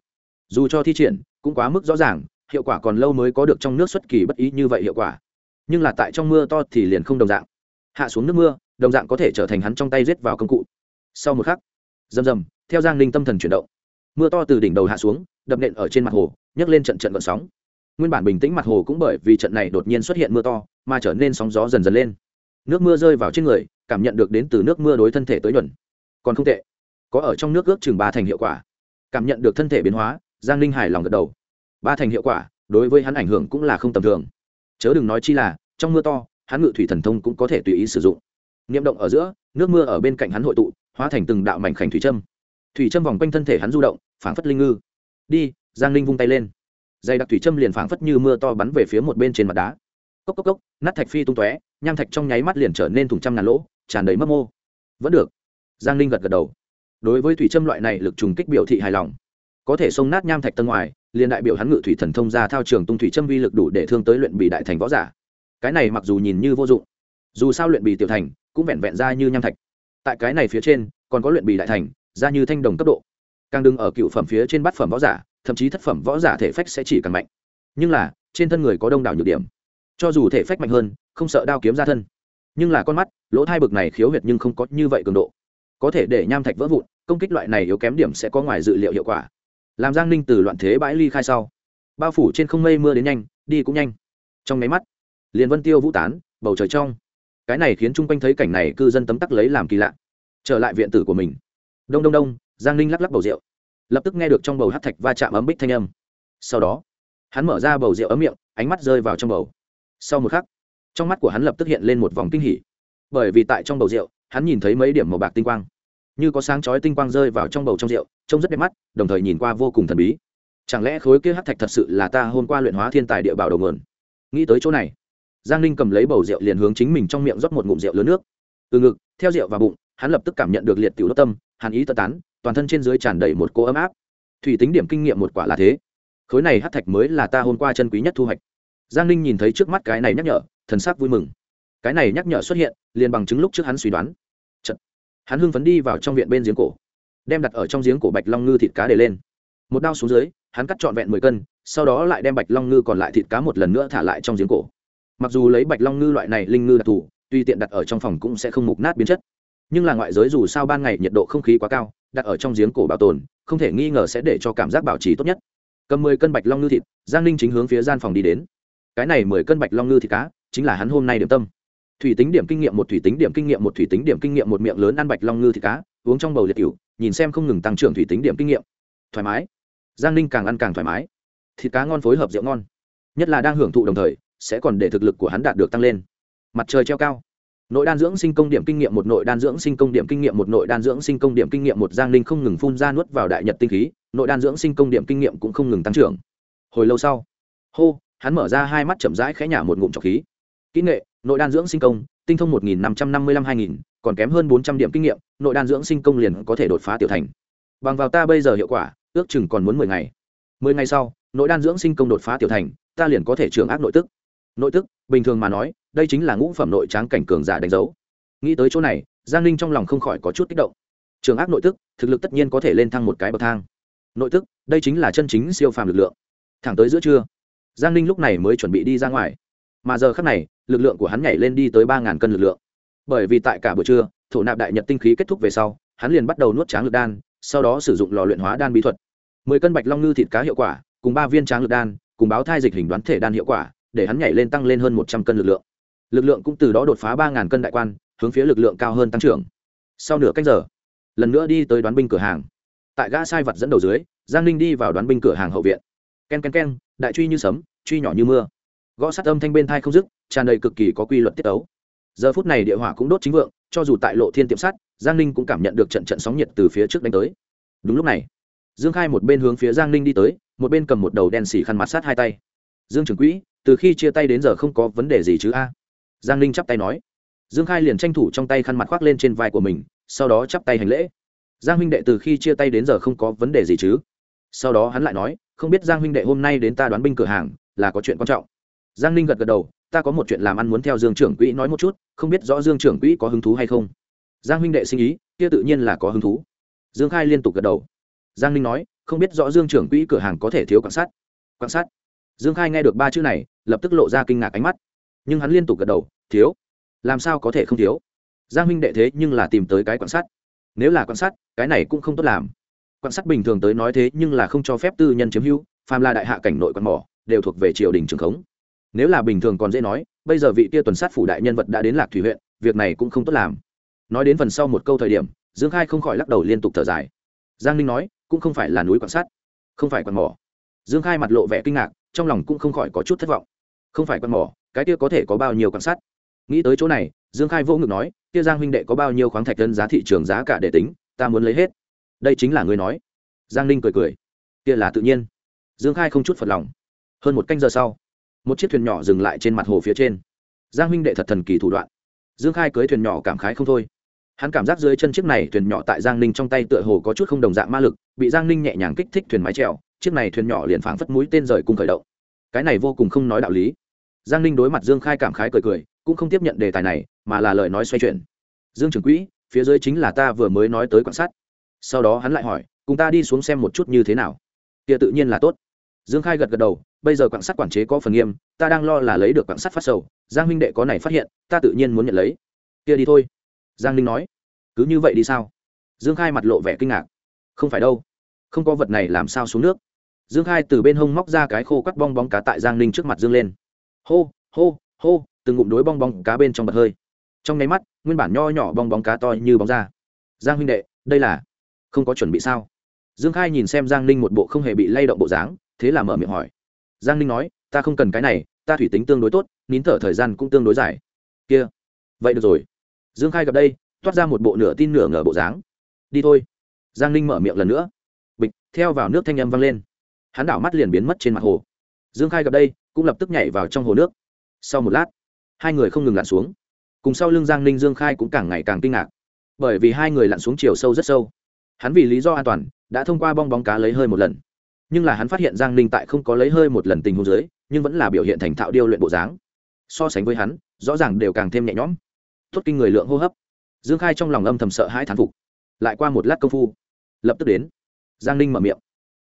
Dù cho thi triển, cũng quá mức rõ ràng, hiệu quả còn lâu mới có được trong nước xuất kỳ bất ý như vậy hiệu quả. Nhưng là tại trong mưa to thì liền không đồng dạng. Hạ xuống nước mưa, đồng dạng có thể trở thành hắn trong tay rết vào công cụ. Sau một khắc, rầm rầm, theo giang linh tâm thần chuyển động. Mưa to từ đỉnh đầu hạ xuống, đập nện ở trên mặt hồ, nhấc lên trận trận gợn sóng. Nguyên bản bình tĩnh mặt hồ cũng bởi vì trận này đột nhiên xuất hiện mưa to, mà trở nên sóng gió dần dần lên. Nước mưa rơi vào trên người cảm nhận được đến từ nước mưa đối thân thể tới nhuận. Còn không tệ. Có ở trong nước ước chừng ba thành hiệu quả. Cảm nhận được thân thể biến hóa, giang linh hài lòng gật đầu. Ba thành hiệu quả, đối với hắn ảnh hưởng cũng là không tầm thường. Chớ đừng nói chi là, trong mưa to, hắn ngự thủy thần thông cũng có thể tùy ý sử dụng. Niệm động ở giữa, nước mưa ở bên cạnh hắn hội tụ, hóa thành từng đạo mảnh khảnh thủy trâm thủy trâm vòng quanh thân thể hắn du động, phảng phất linh ngư. Đi, giang linh vung tay lên. Dày đặc thủy trâm liền phảng phất như mưa to bắn về phía một bên trên mặt đá. Cốc cốc cốc, nát thạch phi tung tóe, nham thạch trong nháy mắt liền trở nên thùng trăm ngàn lỗ tràn đầy mấp mô. Vẫn được. Giang ninh gật gật đầu. Đối với thủy châm loại này lực trùng kích biểu thị hài lòng. Có thể xông nát nham thạch tân ngoài, liền đại biểu hắn ngự thủy thần thông ra thao trường tung thủy châm vi lực đủ để thương tới luyện bị đại thành võ giả. Cái này mặc dù nhìn như vô dụng, dù sao luyện bị tiểu thành cũng vẹn vẹn ra như nham thạch. Tại cái này phía trên, còn có luyện bị đại thành, ra như thanh đồng cấp độ. Càng đừng ở cựu phẩm phía trên bát phẩm võ giả, thậm chí thất phẩm võ giả thể phách sẽ chỉ càng mạnh. Nhưng là, trên thân người có đông đảo nhược điểm. Cho dù thể phách mạnh hơn, không sợ đao kiếm ra thân. Nhưng là con mắt lỗ thai bực này khiếu huyệt nhưng không có như vậy cường độ. Có thể để nham thạch vỡ vụn, công kích loại này yếu kém điểm sẽ có ngoài dự liệu hiệu quả. Làm giang ninh từ loạn thế bãi ly khai sau, bao phủ trên không mây mưa đến nhanh, đi cũng nhanh. Trong máy mắt, liền vân tiêu vũ tán, bầu trời trong. Cái này khiến chung quanh thấy cảnh này cư dân tấm tắc lấy làm kỳ lạ. Trở lại viện tử của mình. Đông đông đông, giang ninh lắc lắc bầu rượu. Lập tức nghe được trong bầu hát thạch va chạm ấm bích thanh âm. Sau đó, hắn mở ra bầu rượu ấm miệng, ánh mắt rơi vào trong bầu. Sau một khắc, trong mắt của hắn lập tức hiện lên một vòng kinh hỉ bởi vì tại trong bầu rượu, hắn nhìn thấy mấy điểm màu bạc tinh quang. Như có sáng chói tinh quang rơi vào trong bầu trong rượu, trông rất đẹp mắt, đồng thời nhìn qua vô cùng thần bí. Chẳng lẽ khối kia hát thạch thật sự là ta hôm qua luyện hóa thiên tài địa bảo đầu nguồn? Nghĩ tới chỗ này, giang ninh cầm lấy bầu rượu liền hướng chính mình trong miệng rót một ngụm rượu lớn nước. Từ ngực, theo rượu vào bụng, hắn lập tức cảm nhận được liệt tiểu đốt tâm, hàn ý tơ tán, toàn thân trên dưới tràn đầy một cô ấm áp. Thủy tính điểm kinh nghiệm một quả là thế. Khối này hát thạch mới là ta hôm qua chân quý nhất thu hoạch. Giang ninh nhìn thấy trước mắt cái này nhắc nhở, thần sắc vui mừng cái này nhắc nhở xuất hiện, liền bằng chứng lúc trước hắn suy đoán. Chật. hắn hưng phấn đi vào trong viện bên giếng cổ, đem đặt ở trong giếng cổ bạch long ngư thịt cá để lên. Một đao xuống dưới, hắn cắt trọn vẹn mười cân, sau đó lại đem bạch long ngư còn lại thịt cá một lần nữa thả lại trong giếng cổ. Mặc dù lấy bạch long ngư loại này linh ngư đặc thù, tuy tiện đặt ở trong phòng cũng sẽ không mục nát biến chất. Nhưng là ngoại giới dù sao ban ngày nhiệt độ không khí quá cao, đặt ở trong giếng cổ bảo tồn, không thể nghi ngờ sẽ để cho cảm giác bảo trì tốt nhất. Cầm mười cân bạch long ngư thịt, giang ninh chính hướng phía gian phòng đi đến. Cái này mười cân bạch long ngư thịt cá, chính là hắn hôm nay điểm tâm thủy tính điểm kinh nghiệm một thủy tính điểm kinh nghiệm một thủy tính điểm kinh nghiệm một miệng lớn ăn bạch long ngư thịt cá, uống trong bầu liệt cửu, nhìn xem không ngừng tăng trưởng thủy tính điểm kinh nghiệm. Thoải mái. Giang ninh càng ăn càng thoải mái. Thịt cá ngon phối hợp rượu ngon, nhất là đang hưởng thụ đồng thời, sẽ còn để thực lực của hắn đạt được tăng lên. Mặt trời treo cao. Nội đan dưỡng sinh công điểm kinh nghiệm một, nội đan dưỡng sinh công điểm kinh nghiệm một, nội đan dưỡng sinh công điểm kinh nghiệm một, giang ninh không ngừng phun ra nuốt vào đại nhật tinh khí, nội đan dưỡng sinh công điểm kinh nghiệm cũng không ngừng tăng trưởng. Hồi lâu sau, hô, hắn mở ra hai mắt chậm rãi khẽ nhả một ngụm trọc khí. Kỹ nghệ nội đan dưỡng sinh công, tinh thông một nghìn năm trăm năm mươi lăm hai nghìn, còn kém hơn bốn trăm điểm kinh nghiệm, nội đan dưỡng sinh công liền có thể đột phá tiểu thành. Bằng vào ta bây giờ hiệu quả, ước chừng còn muốn mười ngày. Mười ngày sau, nội đan dưỡng sinh công đột phá tiểu thành, ta liền có thể trường ác nội tức. Nội tức, bình thường mà nói, đây chính là ngũ phẩm nội tráng cảnh cường giả đánh dấu. Nghĩ tới chỗ này, giang ninh trong lòng không khỏi có chút kích động. Trường ác nội tức, thực lực tất nhiên có thể lên thăng một cái bậc thang. Nội tức, đây chính là chân chính siêu phàm lực lượng. Thẳng tới giữa trưa, giang ninh lúc này mới chuẩn bị đi ra ngoài. Mà giờ khác này lực lượng của hắn nhảy lên đi tới ba ngàn cân lực lượng. Bởi vì tại cả buổi trưa, thổ nạp đại nhật tinh khí kết thúc về sau, hắn liền bắt đầu nuốt tráng lực đan, sau đó sử dụng lò luyện hóa đan bí thuật. Mười cân bạch long ngư thịt cá hiệu quả, cùng ba viên tráng lực đan, cùng báo thai dịch hình đoán thể đan hiệu quả, để hắn nhảy lên tăng lên hơn một trăm cân lực lượng. Lực lượng cũng từ đó đột phá ba ngàn cân đại quan, hướng phía lực lượng cao hơn tăng trưởng. Sau nửa cách giờ, lần nữa đi tới đoán binh cửa hàng. Tại gã sai vật dẫn đầu dưới, giang ninh đi vào đoán binh cửa hàng hậu viện. K e n k e n k e n đại truy như sấm, truy nhỏ như mưa gõ sát âm thanh bên thai không dứt, tràn đầy cực kỳ có quy luật tiết tấu. Giờ phút này địa hỏa cũng đốt chính vượng, cho dù tại lộ thiên tiệm sắt giang ninh cũng cảm nhận được trận trận sóng nhiệt từ phía trước đánh tới. Đúng lúc này, dương khai một bên hướng phía giang ninh đi tới, một bên cầm một đầu đen xỉ khăn mặt sát hai tay. Dương trưởng quỹ, từ khi chia tay đến giờ không có vấn đề gì chứ a? Giang ninh chắp tay nói. Dương khai liền tranh thủ trong tay khăn mặt khoác lên trên vai của mình, sau đó chắp tay hành lễ. Giang huynh đệ từ khi chia tay đến giờ không có vấn đề gì chứ? Sau đó hắn lại nói, không biết giang huynh đệ hôm nay đến ta đoán binh cửa hàng, là có chuyện quan trọng giang ninh gật gật đầu, ta có một chuyện làm ăn muốn theo dương trưởng quỹ nói một chút, không biết rõ dương trưởng quỹ có hứng thú hay không? Giang huynh đệ sinh ý, kia tự nhiên là có hứng thú. Dương khai liên tục gật đầu. Giang ninh nói, không biết rõ dương trưởng quỹ cửa hàng có thể thiếu quan sát quan sát dương khai nghe được ba chữ này, lập tức lộ ra kinh ngạc ánh mắt. Nhưng hắn liên tục gật đầu, thiếu. Làm sao có thể không thiếu? Giang huynh đệ thế nhưng là tìm tới cái quan sát nếu là quan sát cái này cũng không tốt làm. Quan sát bình thường tới nói thế nhưng là không cho phép tư nhân chiếm hữu, phàm là đại hạ cảnh nội quan mỏ, đều thuộc về triều đình trường khống nếu là bình thường còn dễ nói, bây giờ vị kia tuần sát phủ đại nhân vật đã đến lạc thủy huyện, việc này cũng không tốt làm. Nói đến phần sau một câu thời điểm, dương khai không khỏi lắc đầu liên tục thở dài. Giang ninh nói, cũng không phải là núi quan sát, không phải quan mỏ. Dương khai mặt lộ vẻ kinh ngạc, trong lòng cũng không khỏi có chút thất vọng. Không phải quan mỏ, cái kia có thể có bao nhiêu quan sát? Nghĩ tới chỗ này, dương khai vô ngực nói, kia giang huynh đệ có bao nhiêu khoáng thạch dân giá thị trường giá cả để tính, ta muốn lấy hết. Đây chính là người nói. Giang ninh cười cười. Kia là tự nhiên. Dương khai không chút phật lòng. Hơn một canh giờ sau một chiếc thuyền nhỏ dừng lại trên mặt hồ phía trên. Giang huynh đệ thật thần kỳ thủ đoạn. Dương khai cưới thuyền nhỏ cảm khái không thôi. Hắn cảm giác dưới chân chiếc này thuyền nhỏ tại giang ninh trong tay tựa hồ có chút không đồng dạng ma lực, bị giang ninh nhẹ nhàng kích thích thuyền mái trèo chiếc này thuyền nhỏ liền phảng phất mũi tên rời cùng khởi động. Cái này vô cùng không nói đạo lý. Giang ninh đối mặt dương khai cảm khái cười cười, cũng không tiếp nhận đề tài này, mà là lời nói xoay chuyển. Dương trưởng quỹ, phía dưới chính là ta vừa mới nói tới quan sát. Sau đó hắn lại hỏi, cùng ta đi xuống xem một chút như thế nào? Kia tự nhiên là tốt dương khai gật gật đầu, bây giờ quặng sắt quản chế có phần nghiêm, ta đang lo là lấy được quặng sắt phát sầu, giang huynh đệ có này phát hiện, ta tự nhiên muốn nhận lấy. Kia đi thôi, giang ninh nói. Cứ như vậy đi sao? Dương khai mặt lộ vẻ kinh ngạc. Không phải đâu, không có vật này làm sao xuống nước? Dương khai từ bên hông móc ra cái khô quắt bong bóng cá tại giang ninh trước mặt dương lên. Hô hô hô, từng ngụm đối bong bóng cá bên trong bật hơi. Trong nháy mắt, nguyên bản nho nhỏ bong bóng cá to như bóng ra giang huynh đệ, đây là không có chuẩn bị sao? Dương khai nhìn xem giang ninh một bộ không hề bị lay động bộ dáng thế là mở miệng hỏi. Giang ninh nói, ta không cần cái này, ta thủy tính tương đối tốt, nín thở thời gian cũng tương đối dài. Kia, vậy được rồi. Dương khai gặp đây, toát ra một bộ nửa tin nửa ngờ bộ dáng. Đi thôi. Giang ninh mở miệng lần nữa. Bịch, theo vào nước thanh âm vang lên. Hắn đảo mắt liền biến mất trên mặt hồ. Dương khai gặp đây, cũng lập tức nhảy vào trong hồ nước. Sau một lát, hai người không ngừng lặn xuống. Cùng sau lưng giang ninh, dương khai cũng càng ngày càng kinh ngạc. Bởi vì hai người lặn xuống chiều sâu rất sâu. Hắn vì lý do an toàn, đã thông qua bong bóng cá lấy hơi một lần nhưng là hắn phát hiện giang ninh tại không có lấy hơi một lần tình huống dưới, nhưng vẫn là biểu hiện thành thạo điêu luyện bộ dáng. So sánh với hắn, rõ ràng đều càng thêm nhẹ nhõm. Tốt kinh người lượng hô hấp. Dương khai trong lòng âm thầm sợ hãi thán phục. Lại qua một lát công phu, lập tức đến. Giang ninh mở miệng.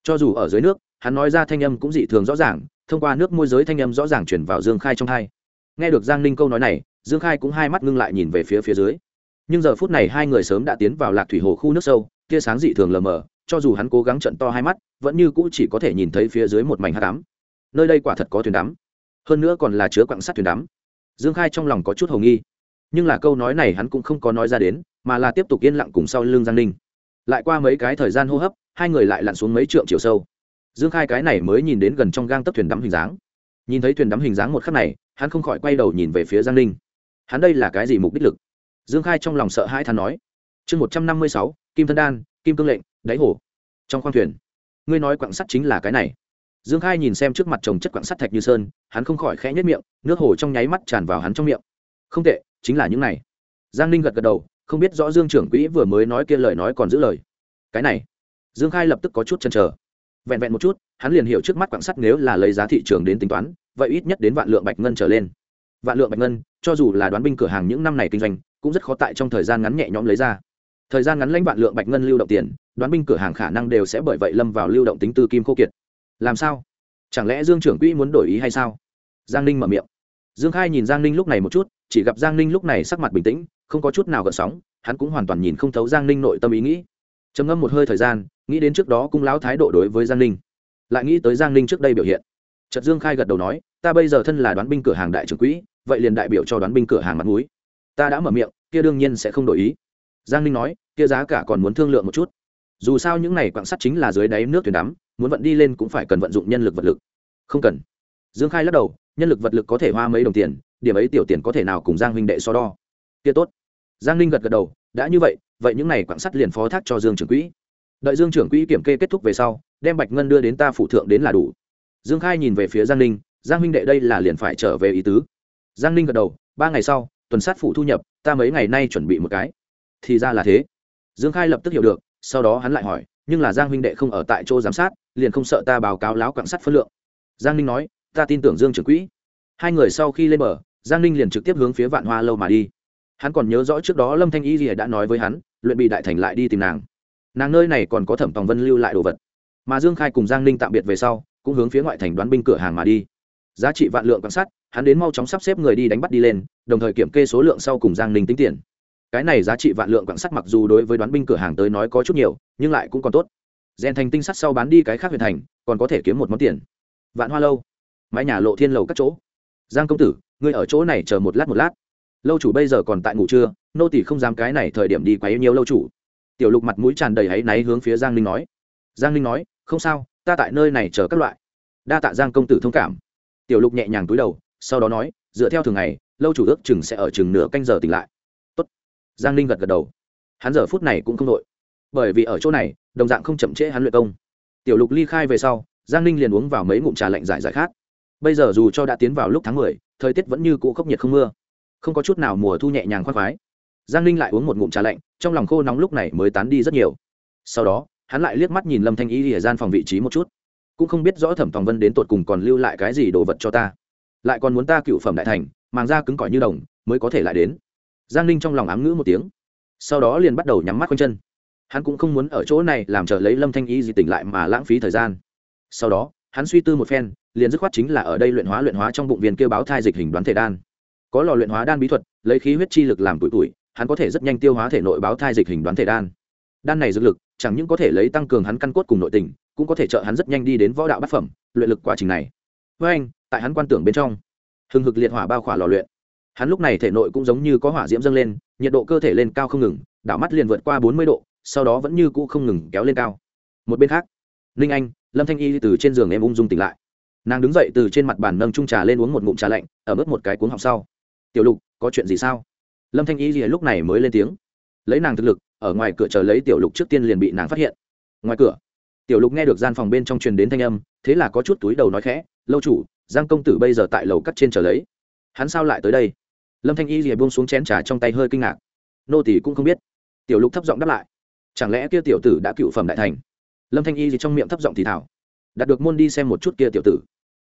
Cho dù ở dưới nước, hắn nói ra thanh âm cũng dị thường rõ ràng, thông qua nước môi giới thanh âm rõ ràng chuyển vào dương khai trong hai. Nghe được giang ninh câu nói này, dương khai cũng hai mắt ngưng lại nhìn về phía phía dưới. Nhưng giờ phút này hai người sớm đã tiến vào lạc thủy hồ khu nước sâu, tia sáng dị thường lờ mờ cho dù hắn cố gắng trận to hai mắt, vẫn như cũ chỉ có thể nhìn thấy phía dưới một mảnh hát đám nơi đây quả thật có thuyền đắm. Hơn nữa còn là chứa quặng sắt thuyền đắm. Dương khai trong lòng có chút hầu nghi. Nhưng là câu nói này hắn cũng không có nói ra đến, mà là tiếp tục yên lặng cùng sau lưng giang ninh. Lại qua mấy cái thời gian hô hấp, hai người lại lặn xuống mấy trượng chiều sâu. Dương khai cái này mới nhìn đến gần trong gang tấc thuyền đắm hình dáng. Nhìn thấy thuyền đắm hình dáng một khắc này, hắn không khỏi quay đầu nhìn về phía giang ninh. Hắn đây là cái gì mục đích lực? Dương khai trong lòng sợ hãi thắn nói. Chương một trăm năm mươi sáu, kim thân đan, kim cương lệnh đáy hồ. Trong khoang thuyền, ngươi nói quặng sắt chính là cái này. Dương khai nhìn xem trước mặt trồng chất quặng sắt thạch như sơn, hắn không khỏi khẽ nhất miệng, nước hồ trong nháy mắt tràn vào hắn trong miệng. Không tệ, chính là những này. Giang ninh gật gật đầu, không biết rõ dương trưởng quỹ vừa mới nói kia lời nói còn giữ lời. Cái này. Dương khai lập tức có chút chăn trở vẹn vẹn một chút, hắn liền hiểu trước mắt quặng sắt nếu là lấy giá thị trường đến tính toán, vậy ít nhất đến vạn lượng bạch ngân trở lên. Vạn lượng bạch ngân, cho dù là đoán binh cửa hàng những năm này kinh doanh, cũng rất khó tại trong thời gian ngắn nhẹ nhõm lấy ra. Thời gian ngắn lãnh vạn lượng bạch ngân lưu động tiền đoán binh cửa hàng khả năng đều sẽ bởi vậy lâm vào lưu động tính tư kim khô kiệt. Làm sao? Chẳng lẽ dương trưởng quỹ muốn đổi ý hay sao? Giang ninh mở miệng. Dương khai nhìn giang ninh lúc này một chút, chỉ gặp giang ninh lúc này sắc mặt bình tĩnh, không có chút nào gợn sóng, hắn cũng hoàn toàn nhìn không thấu giang ninh nội tâm ý nghĩ. Trầm ngâm một hơi thời gian, nghĩ đến trước đó cung lão thái độ đối với giang ninh, lại nghĩ tới giang ninh trước đây biểu hiện. Trật dương khai gật đầu nói, ta bây giờ thân là đoán binh cửa hàng đại trưởng quỹ, vậy liền đại biểu cho đoán binh cửa hàng mặt núi ta đã mở miệng, kia đương nhiên sẽ không đổi ý. Giang ninh nói, kia giá cả còn muốn thương lượng một chút dù sao những này quạng sắt chính là dưới đáy nước thuyền đắm, muốn vận đi lên cũng phải cần vận dụng nhân lực vật lực. Không cần. Dương khai lắc đầu, nhân lực vật lực có thể hoa mấy đồng tiền, điểm ấy tiểu tiền có thể nào cùng giang huynh đệ so đo. Kia tốt. Giang ninh gật gật đầu, đã như vậy vậy những này quạng sắt liền phó thác cho dương trưởng quỹ. Đợi dương trưởng quỹ kiểm kê kết thúc về sau, đem bạch ngân đưa đến ta phụ thượng đến là đủ. Dương khai nhìn về phía giang ninh, giang huynh đệ đây là liền phải trở về ý tứ. Giang ninh gật đầu, ba ngày sau, tuần sát phụ thu nhập, ta mấy ngày nay chuẩn bị một cái. Thì ra là thế. Dương khai lập tức hiểu được sau đó hắn lại hỏi, nhưng là giang huynh đệ không ở tại chỗ giám sát, liền không sợ ta báo cáo láo quạng sắt phân lượng? Giang ninh nói, ta tin tưởng dương trưởng quỹ. Hai người sau khi lên bờ, giang ninh liền trực tiếp hướng phía vạn hoa lâu mà đi. Hắn còn nhớ rõ trước đó lâm thanh y gì đã nói với hắn, luyện bị đại thành lại đi tìm nàng. Nàng nơi này còn có thẩm tòng vân lưu lại đồ vật. Mà dương khai cùng giang ninh tạm biệt về sau, cũng hướng phía ngoại thành đoán binh cửa hàng mà đi. Giá trị vạn lượng quan sát hắn đến mau chóng sắp xếp người đi đánh bắt đi lên, đồng thời kiểm kê số lượng sau cùng giang ninh tính tiền cái này giá trị vạn lượng quặng sắt mặc dù đối với đoán binh cửa hàng tới nói có chút nhiều, nhưng lại cũng còn tốt. Rèn thành tinh sắt sau bán đi cái khác huyện thành, còn có thể kiếm một món tiền. Vạn hoa lâu. Mái nhà lộ thiên lầu các chỗ. Giang công tử, ngươi ở chỗ này chờ một lát một lát. Lâu chủ bây giờ còn tại ngủ trưa, nô tỷ không dám cái này thời điểm đi quấy nhiều lâu chủ. Tiểu lục mặt mũi tràn đầy áy náy hướng phía giang ninh nói. Giang ninh nói, không sao, ta tại nơi này chờ các loại. Đa tạ giang công tử thông cảm. Tiểu lục nhẹ nhàng túi đầu, sau đó nói, dựa theo thường ngày, lâu chủ ước chừng sẽ ở chừng nửa canh giờ tỉnh lại giang ninh gật gật đầu. Hắn giờ phút này cũng không đội. Bởi vì ở chỗ này, đồng dạng không chậm trễ hắn luyện công. Tiểu lục ly khai về sau, giang ninh liền uống vào mấy ngụm trà lạnh giải giải khát. Bây giờ dù cho đã tiến vào lúc tháng mười, thời tiết vẫn như cũ khốc nhiệt không mưa. Không có chút nào mùa thu nhẹ nhàng khoác khoái. Giang ninh lại uống một ngụm trà lạnh, trong lòng khô nóng lúc này mới tán đi rất nhiều. Sau đó, hắn lại liếc mắt nhìn lâm thanh y ở gian phòng vị trí một chút. Cũng không biết rõ thẩm tòng vân đến tột cùng còn lưu lại cái gì đồ vật cho ta. Lại còn muốn ta cựu phẩm đại thành, màng da cứng cỏi như đồng, mới có thể lại đến giang ninh trong lòng ám ngữ một tiếng. Sau đó liền bắt đầu nhắm mắt quanh chân. Hắn cũng không muốn ở chỗ này làm chờ lấy lâm thanh y gì tỉnh lại mà lãng phí thời gian. Sau đó, hắn suy tư một phen, liền dứt khoát chính là ở đây luyện hóa luyện hóa trong bụng viên kêu báo thai dịch hình đoán thể đan. Có lò luyện hóa đan bí thuật, lấy khí huyết chi lực làm tuổi tuổi hắn có thể rất nhanh tiêu hóa thể nội báo thai dịch hình đoán thể đan. Đan này dược lực, chẳng những có thể lấy tăng cường hắn căn cốt cùng nội tình, cũng có thể trợ hắn rất nhanh đi đến võ đạo bát phẩm, luyện lực quá trình này. Với anh, tại hắn quan tưởng bên trong, hừng hực liệt hỏa bao khỏa lò luyện hắn lúc này thể nội cũng giống như có hỏa diễm dâng lên, nhiệt độ cơ thể lên cao không ngừng, đảo mắt liền vượt qua bốn mươi độ, sau đó vẫn như cũ không ngừng kéo lên cao. Một bên khác, ninh anh, lâm thanh y từ trên giường em ung dung tỉnh lại. Nàng đứng dậy từ trên mặt bàn nâng trung trà lên uống một ngụm trà lạnh, ở mức một cái cuống họng sau. Tiểu lục, có chuyện gì sao? Lâm thanh y thì lúc này mới lên tiếng. Lấy nàng thực lực, ở ngoài cửa chờ lấy tiểu lục trước tiên liền bị nàng phát hiện. Ngoài cửa, tiểu lục nghe được gian phòng bên trong truyền đến thanh âm, thế là có chút túi đầu nói khẽ, lâu chủ, giang công tử bây giờ tại lầu cắt trên chờ lấy. Hắn sao lại tới đây? Lâm thanh y rìa buông xuống chén trà trong tay hơi kinh ngạc. Nô tỷ cũng không biết. Tiểu lục thấp giọng đáp lại. Chẳng lẽ kia tiểu tử đã cựu phẩm đại thành? Lâm thanh y gì trong miệng thấp giọng thì thảo đạt được môn đi xem một chút kia tiểu tử.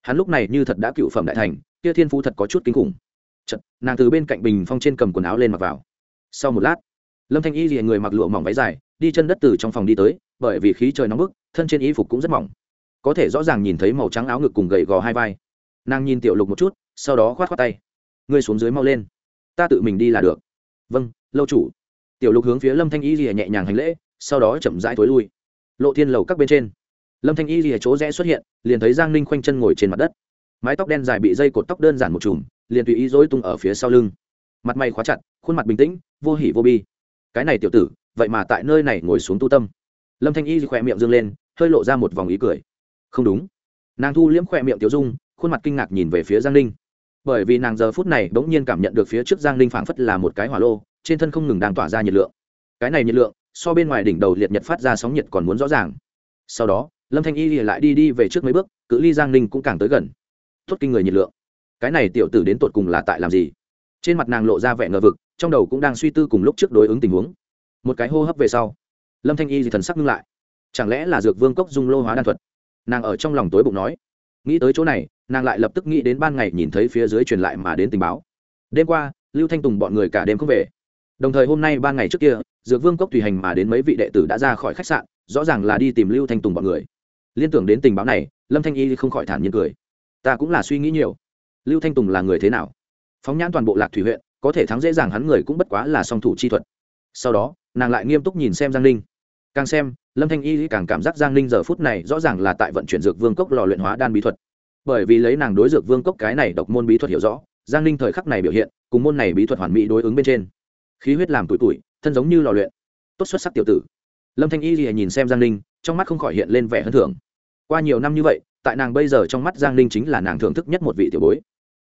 Hắn lúc này như thật đã cựu phẩm đại thành kia thiên phú thật có chút kinh khủng. Chật, nàng từ bên cạnh bình phong trên cầm quần áo lên mặc vào. Sau một lát lâm thanh y thì người mặc lụa mỏng váy dài đi chân đất từ trong phòng đi tới bởi vì khí trời nóng bức thân trên y phục cũng rất mỏng. Có thể rõ ràng nhìn thấy màu trắng áo ngực cùng gầy gò hai vai. Nàng nhìn tiểu lục một chút sau đó khoát khoát tay ngươi xuống dưới mau lên. Ta tự mình đi là được. Vâng lâu chủ. Tiểu lục hướng phía lâm thanh y rìa nhẹ nhàng hành lễ, sau đó chậm rãi thối lui. Lộ thiên lầu các bên trên. Lâm thanh y rìa chỗ rẽ xuất hiện, liền thấy giang ninh khoanh chân ngồi trên mặt đất. Mái tóc đen dài bị dây cột tóc đơn giản một chùm, liền tùy ý dối tung ở phía sau lưng. Mặt mày khóa chặt, khuôn mặt bình tĩnh, vô hỉ vô bi. Cái này tiểu tử, vậy mà tại nơi này ngồi xuống tu tâm. Lâm thanh y khỏe miệng dâng lên, hơi lộ ra một vòng ý cười. Không đúng. Nàng thu liễm khỏe miệng tiểu dung, khuôn mặt kinh ngạc nhìn về phía giang ninh bởi vì nàng giờ phút này bỗng nhiên cảm nhận được phía trước giang ninh phảng phất là một cái hỏa lô, trên thân không ngừng đang tỏa ra nhiệt lượng. Cái này nhiệt lượng, so bên ngoài đỉnh đầu liệt nhật phát ra sóng nhiệt còn muốn rõ ràng. Sau đó, lâm thanh y lại đi đi về trước mấy bước, cự ly giang ninh cũng càng tới gần. Tốt kinh người nhiệt lượng. Cái này tiểu tử đến tột cùng là tại làm gì? Trên mặt nàng lộ ra vẻ ngờ vực, trong đầu cũng đang suy tư cùng lúc trước đối ứng tình huống. Một cái hô hấp về sau, lâm thanh y thì thần sắc ngưng lại. Chẳng lẽ là dược vương cốc dung lô hóa đan thuật? Nàng ở trong lòng tối bụng nói nghĩ tới chỗ này, nàng lại lập tức nghĩ đến ban ngày nhìn thấy phía dưới truyền lại mà đến tình báo. Đêm qua, lưu thanh tùng bọn người cả đêm không về. Đồng thời hôm nay ban ngày trước kia, dược vương cốc tùy hành mà đến mấy vị đệ tử đã ra khỏi khách sạn, rõ ràng là đi tìm lưu thanh tùng bọn người. Liên tưởng đến tình báo này, lâm thanh y không khỏi thản nhiên cười. Ta cũng là suy nghĩ nhiều. Lưu thanh tùng là người thế nào? Phóng nhãn toàn bộ lạc thủy huyện, có thể thắng dễ dàng hắn người cũng bất quá là song thủ chi thuật. Sau đó, nàng lại nghiêm túc nhìn xem giang ninh càng xem, lâm thanh y càng cảm giác giang ninh giờ phút này rõ ràng là tại vận chuyển dược vương cốc lò luyện hóa đan bí thuật. Bởi vì lấy nàng đối dược vương cốc cái này độc môn bí thuật hiểu rõ, giang ninh thời khắc này biểu hiện, cùng môn này bí thuật hoàn mỹ đối ứng bên trên. Khí huyết làm tuổi tuổi thân giống như lò luyện. Tốt xuất sắc tiểu tử. Lâm thanh y nhìn xem giang ninh, trong mắt không khỏi hiện lên vẻ hơn thưởng. Qua nhiều năm như vậy, tại nàng bây giờ trong mắt giang ninh chính là nàng thưởng thức nhất một vị tiểu bối.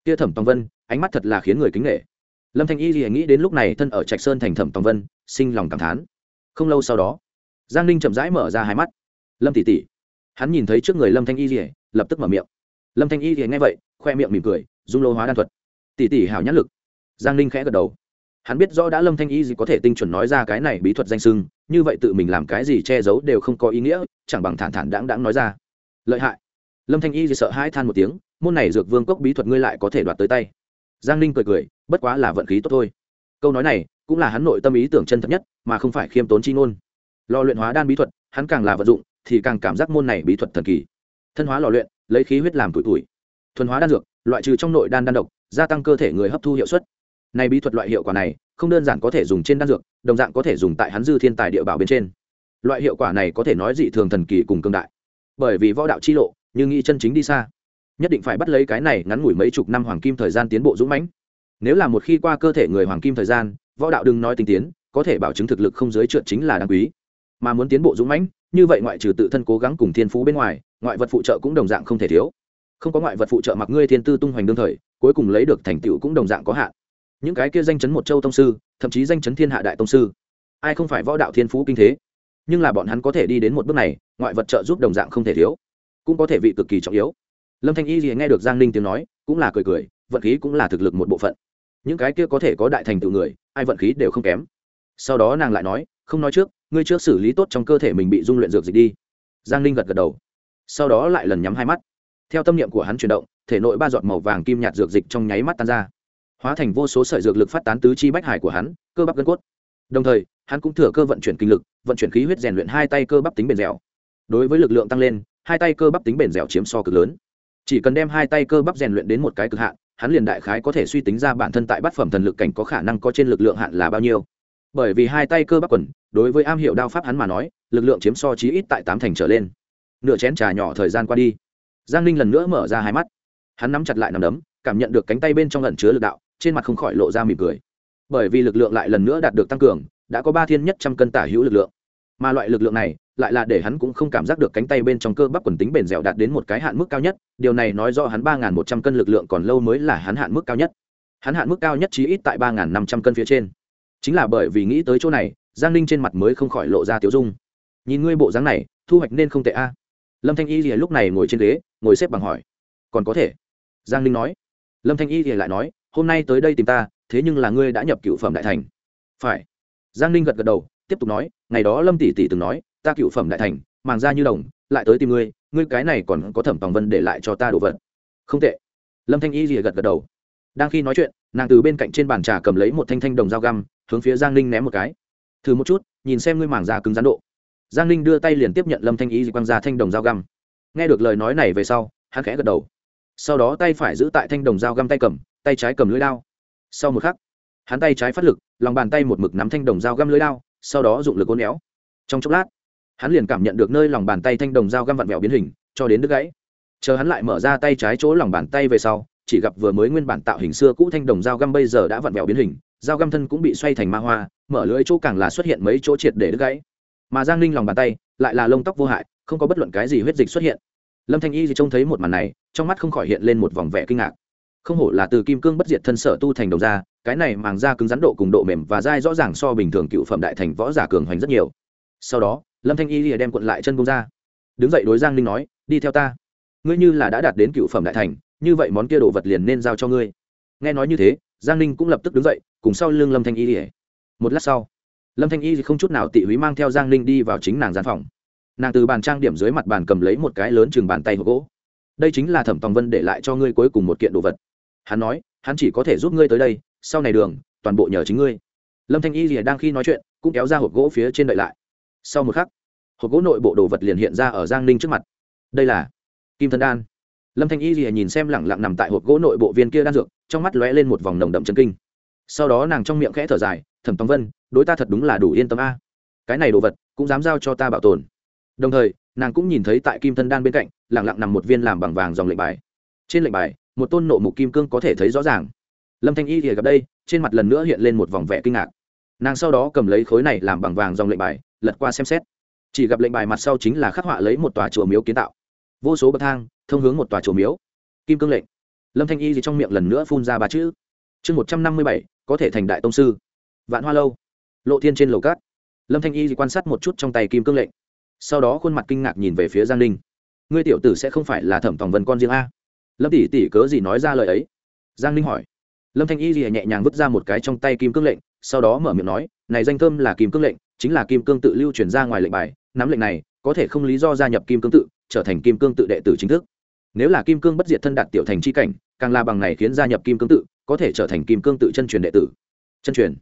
Kia thẩm tòng vân, ánh mắt thật là khiến người kính nghệ lâm thanh y thì nghĩ đến lúc này thân ở trạch sơn thành thẩm tòng vân, sinh lòng cảm thán. Không lâu sau đó giang ninh chậm rãi mở ra hai mắt. Lâm tỷ tỷ. Hắn nhìn thấy trước người lâm thanh y rỉa lập tức mở miệng. Lâm thanh y rỉa nghe vậy, khoe miệng mỉm cười, dung lô hóa đan thuật. Tỷ tỷ hảo nhãn lực. Giang ninh khẽ gật đầu. Hắn biết rõ đã lâm thanh y gì có thể tinh chuẩn nói ra cái này bí thuật danh sưng như vậy tự mình làm cái gì che giấu đều không có ý nghĩa, chẳng bằng thản thản đáng đáng nói ra. Lợi hại. Lâm thanh y gì sợ hãi than một tiếng, môn này dược vương cốc bí thuật ngươi lại có thể đoạt tới tay. Giang ninh cười cười, bất quá là vận khí tốt thôi. Câu nói này cũng là hắn nội tâm ý tưởng chân thật nhất, mà không phải khiêm tốn chi ngôn lò luyện hóa đan bí thuật, hắn càng là vận dụng, thì càng cảm giác môn này bí thuật thần kỳ. Thân hóa lò luyện, lấy khí huyết làm tuổi tuổi thuần hóa đan dược, loại trừ trong nội đan đan độc, gia tăng cơ thể người hấp thu hiệu suất. Này bí thuật loại hiệu quả này, không đơn giản có thể dùng trên đan dược, đồng dạng có thể dùng tại hắn dư thiên tài địa bảo bên trên. Loại hiệu quả này có thể nói dị thường thần kỳ cùng cương đại. Bởi vì võ đạo chi lộ, như nghĩ chân chính đi xa. Nhất định phải bắt lấy cái này ngắn ngủi mấy chục năm hoàng kim thời gian tiến bộ dũng mãnh. Nếu là một khi qua cơ thể người hoàng kim thời gian, võ đạo đừng nói tinh tiến, có thể bảo chứng thực lực không giới trượt chính là đáng quý mà muốn tiến bộ dũng mãnh, như vậy ngoại trừ tự thân cố gắng cùng thiên phú bên ngoài, ngoại vật phụ trợ cũng đồng dạng không thể thiếu. Không có ngoại vật phụ trợ mặc ngươi thiên tư tung hoành đương thời, cuối cùng lấy được thành tựu cũng đồng dạng có hạn. Những cái kia danh chấn một châu tông sư, thậm chí danh chấn thiên hạ đại tông sư, ai không phải võ đạo thiên phú kinh thế? Nhưng là bọn hắn có thể đi đến một bước này, ngoại vật trợ giúp đồng dạng không thể thiếu, cũng có thể vị cực kỳ trọng yếu. Lâm thanh y gì nghe được giang ninh tiếng nói, cũng là cười cười, vận khí cũng là thực lực một bộ phận. Những cái kia có thể có đại thành tựu người, ai vận khí đều không kém. Sau đó nàng lại nói, không nói trước ngươi trước xử lý tốt trong cơ thể mình bị dung luyện dược dịch đi. Giang ninh gật gật đầu. Sau đó lại lần nhắm hai mắt. Theo tâm niệm của hắn chuyển động, thể nội ba giọt màu vàng kim nhạt dược dịch trong nháy mắt tan ra. Hóa thành vô số sợi dược lực phát tán tứ chi bách hải của hắn, cơ bắp gân cốt. Đồng thời, hắn cũng thừa cơ vận chuyển kinh lực, vận chuyển khí huyết rèn luyện hai tay cơ bắp tính bền dẻo. Đối với lực lượng tăng lên, hai tay cơ bắp tính bền dẻo chiếm so cực lớn. Chỉ cần đem hai tay cơ bắp rèn luyện đến một cái cực hạn, hắn liền đại khái có thể suy tính ra bản thân tại bát phẩm thần lực cảnh có khả năng có trên lực lượng hạn là bao nhiêu bởi vì hai tay cơ bắp quần, đối với am hiểu đao pháp hắn mà nói, lực lượng chiếm so chí ít tại tám thành trở lên. Nửa chén trà nhỏ thời gian qua đi, giang ninh lần nữa mở ra hai mắt. Hắn nắm chặt lại nằm đấm, cảm nhận được cánh tay bên trong lần chứa lực đạo, trên mặt không khỏi lộ ra mỉm cười. Bởi vì lực lượng lại lần nữa đạt được tăng cường, đã có ba thiên nhất trăm cân tả hữu lực lượng. Mà loại lực lượng này, lại là để hắn cũng không cảm giác được cánh tay bên trong cơ bắp quần tính bền dẻo đạt đến một cái hạn mức cao nhất, điều này nói do hắn ba một trăm cân lực lượng còn lâu mới là hắn hạn mức cao nhất. Hắn hạn mức cao nhất chí ít tại ba năm trăm cân phía trên chính là bởi vì nghĩ tới chỗ này, giang ninh trên mặt mới không khỏi lộ ra tiếu dung. Nhìn ngươi bộ dáng này, thu hoạch nên không tệ a. Lâm thanh y thì lúc này ngồi trên ghế, ngồi xếp bằng hỏi. Còn có thể? Giang ninh nói. Lâm thanh y thì lại nói, hôm nay tới đây tìm ta, thế nhưng là ngươi đã nhập cựu phẩm đại thành. Phải. Giang ninh gật gật đầu, tiếp tục nói, ngày đó lâm tỷ tỷ từng nói, ta cựu phẩm đại thành, màng ra như đồng, lại tới tìm ngươi ngươi cái này còn có thẩm tòng vân để lại cho ta đồ vật. Không tệ. Lâm thanh y rìa gật gật đầu. Đang khi nói chuyện, nàng từ bên cạnh trên bàn trà cầm lấy một thanh thanh đồng dao găm hướng phía giang ninh ném một cái. Thử một chút, nhìn xem ngươi mảng da cứng rắn độ. Giang ninh đưa tay liền tiếp nhận lâm thanh y quăng ra thanh đồng dao găm. Nghe được lời nói này về sau, hắn khẽ gật đầu. Sau đó tay phải giữ tại thanh đồng dao găm tay cầm, tay trái cầm lưỡi lao sau một khắc, hắn tay trái phát lực, lòng bàn tay một mực nắm thanh đồng dao găm lưỡi lao sau đó dụng lực ôn éo. Trong chốc lát, hắn liền cảm nhận được nơi lòng bàn tay thanh đồng dao găm vặn vẹo biến hình, cho đến đứt gãy. Chờ hắn lại mở ra tay trái chỗ lòng bàn tay về sau, chỉ gặp vừa mới nguyên bản tạo hình xưa cũ thanh đồng dao găm bây giờ đã vặn vẹo biến hình dao găm thân cũng bị xoay thành ma hoa, mở lưỡi chỗ càng là xuất hiện mấy chỗ triệt để đứt gãy. Mà giang ninh lòng bàn tay lại là lông tóc vô hại, không có bất luận cái gì huyết dịch xuất hiện. Lâm thanh y thì trông thấy một màn này, trong mắt không khỏi hiện lên một vòng vẻ kinh ngạc. Không hổ là từ kim cương bất diệt thân sở tu thành đồng ra, cái này màng da cứng rắn độ cùng độ mềm và dai rõ ràng so bình thường cựu phẩm đại thành võ giả cường hoành rất nhiều. Sau đó, lâm thanh y lìa đem cuộn lại chân bông ra. Đứng dậy đối giang ninh nói, đi theo ta. Ngươi như là đã đạt đến cựu phẩm đại thành, như vậy món kia đồ vật liền nên giao cho ngươi. Nghe nói như thế giang ninh cũng lập tức đứng dậy, cùng sau lưng lâm thanh y ỉa một lát sau, lâm thanh y không chút nào tị húy mang theo giang ninh đi vào chính nàng gian phòng. Nàng từ bàn trang điểm dưới mặt bàn cầm lấy một cái lớn chừng bàn tay hộp gỗ. Đây chính là thẩm tòng vân để lại cho ngươi cuối cùng một kiện đồ vật. Hắn nói, hắn chỉ có thể giúp ngươi tới đây, sau này đường, toàn bộ nhờ chính ngươi. Lâm thanh y rìa đang khi nói chuyện, cũng kéo ra hộp gỗ phía trên đợi lại. Sau một khắc, hộp gỗ nội bộ đồ vật liền hiện ra ở giang ninh trước mặt. Đây là kim thân đan lâm thanh y rìa nhìn xem lẳng lặng nằm tại hộp gỗ nội bộ viên kia đan dược, trong mắt lóe lên một vòng nồng đậm chân kinh. Sau đó nàng trong miệng khẽ thở dài, thẩm tòng vân, đối ta thật đúng là đủ yên tâm a. Cái này đồ vật cũng dám giao cho ta bảo tồn. Đồng thời, nàng cũng nhìn thấy tại kim thân đan bên cạnh, lẳng lặng nằm một viên làm bằng vàng dòng lệnh bài. Trên lệnh bài, một tôn nộ mục kim cương có thể thấy rõ ràng. Lâm thanh y thì gặp đây, trên mặt lần nữa hiện lên một vòng vẻ kinh ngạc. Nàng sau đó cầm lấy khối này làm bằng vàng dòng lệnh bài, lật qua xem xét. Chỉ gặp lệnh bài mặt sau chính là khắc họa lấy một tòa chùa miếu kiến tạo. Vô số bậc thang thông hướng một tòa chùa miếu. Kim cương lệnh. Lâm thanh y gì trong miệng lần nữa phun ra ba chữ. Chương một trăm năm mươi bảy, có thể thành đại tông sư. Vạn hoa lâu. Lộ thiên trên lầu cát. Lâm thanh y gì quan sát một chút trong tay kim cương lệnh. Sau đó khuôn mặt kinh ngạc nhìn về phía giang ninh. Ngươi tiểu tử sẽ không phải là thẩm tòng vân con riêng a? Lâm tỷ tỷ cớ gì nói ra lời ấy? Giang ninh hỏi. Lâm thanh y gì nhẹ nhàng vứt ra một cái trong tay kim cương lệnh, sau đó mở miệng nói, này danh thơm là kim cương lệnh, chính là kim cương tự lưu truyền ra ngoài lệnh bài. Nắm lệnh này, có thể không lý do gia nhập kim cương tự, trở thành kim cương tự đệ tử chính thức nếu là kim cương bất diệt thân đạt tiểu thành c h i cảnh, càng là bằng này khiến gia nhập kim cương tự, có thể trở thành kim cương tự chân truyền đệ tử. Chân truyền.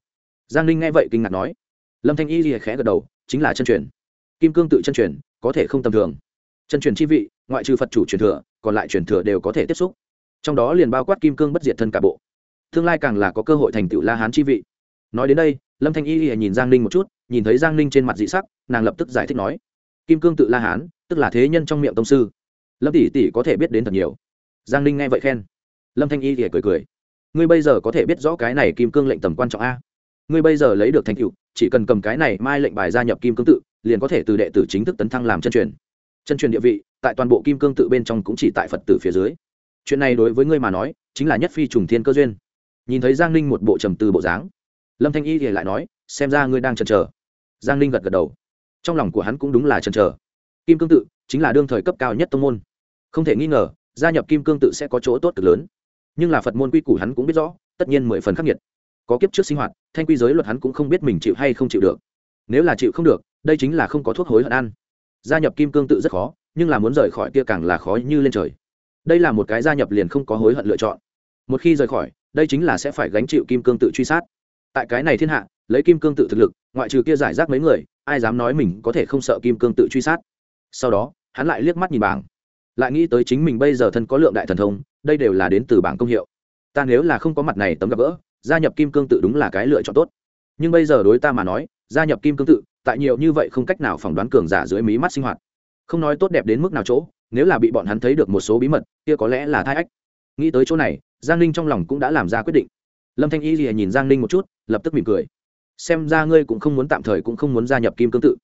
Giang ninh nghe vậy kinh ngạc nói. Lâm thanh y lìa khẽ gật đầu, chính là chân truyền. Kim cương tự chân truyền, có thể không tầm thường. Chân truyền chi vị, ngoại trừ phật chủ truyền thừa, còn lại truyền thừa đều có thể tiếp xúc. Trong đó liền bao quát kim cương bất diệt thân cả bộ. Tương lai càng là có cơ hội thành tựu la hán chi vị. Nói đến đây, lâm thanh y lìa nhìn giang ninh một chút, nhìn thấy giang ninh trên mặt dị sắc, nàng lập tức giải thích nói. Kim cương tự la hán, tức là thế nhân trong miệng tông sư lâm tỷ tỷ có thể biết đến thật nhiều. Giang ninh nghe vậy khen. Lâm thanh y thì cười cười. Ngươi bây giờ có thể biết rõ cái này kim cương lệnh tầm quan trọng a. Ngươi bây giờ lấy được thành tựu, chỉ cần cầm cái này mai lệnh bài gia nhập kim cương tự, liền có thể từ đệ tử chính thức tấn thăng làm chân truyền. Chân truyền địa vị, tại toàn bộ kim cương tự bên trong cũng chỉ tại phật tử phía dưới. Chuyện này đối với ngươi mà nói, chính là nhất phi trùng thiên cơ duyên. Nhìn thấy giang ninh một bộ trầm từ bộ dáng, lâm thanh y thì lại nói, xem ra ngươi đang chần chờ. Giang ninh gật gật đầu. Trong lòng của hắn cũng đúng là chần chờ. Kim cương tự chính là đương thời cấp cao nhất tông môn. Không thể nghi ngờ, gia nhập kim cương tự sẽ có chỗ tốt cực lớn. Nhưng là phật môn quy củ hắn cũng biết rõ, tất nhiên mười phần khắc nghiệt. Có kiếp trước sinh hoạt, thanh quy giới luật hắn cũng không biết mình chịu hay không chịu được. Nếu là chịu không được, đây chính là không có thuốc hối hận ăn. Gia nhập kim cương tự rất khó, nhưng là muốn rời khỏi kia càng là khó như lên trời. Đây là một cái gia nhập liền không có hối hận lựa chọn. Một khi rời khỏi, đây chính là sẽ phải gánh chịu kim cương tự truy sát. Tại cái này thiên hạ, lấy kim cương tự thực lực, ngoại trừ kia giải rác mấy người, ai dám nói mình có thể không sợ kim cương tự truy sát? Sau đó hắn lại liếc mắt nhìn bảng. Lại nghĩ tới chính mình bây giờ thân có lượng đại thần thông, đây đều là đến từ bảng công hiệu. Ta nếu là không có mặt này tấm gặp gỡ, gia nhập kim cương tự đúng là cái lựa chọn tốt. Nhưng bây giờ đối ta mà nói, gia nhập kim cương tự, tại nhiều như vậy không cách nào phỏng đoán cường giả dưới mí mắt sinh hoạt. Không nói tốt đẹp đến mức nào chỗ, nếu là bị bọn hắn thấy được một số bí mật, kia có lẽ là thai ách. Nghĩ tới chỗ này, giang ninh trong lòng cũng đã làm ra quyết định. Lâm thanh y lìa nhìn giang ninh một chút, lập tức mỉm cười. Xem ra ngươi cũng không muốn tạm thời cũng không muốn gia nhập kim cương tự.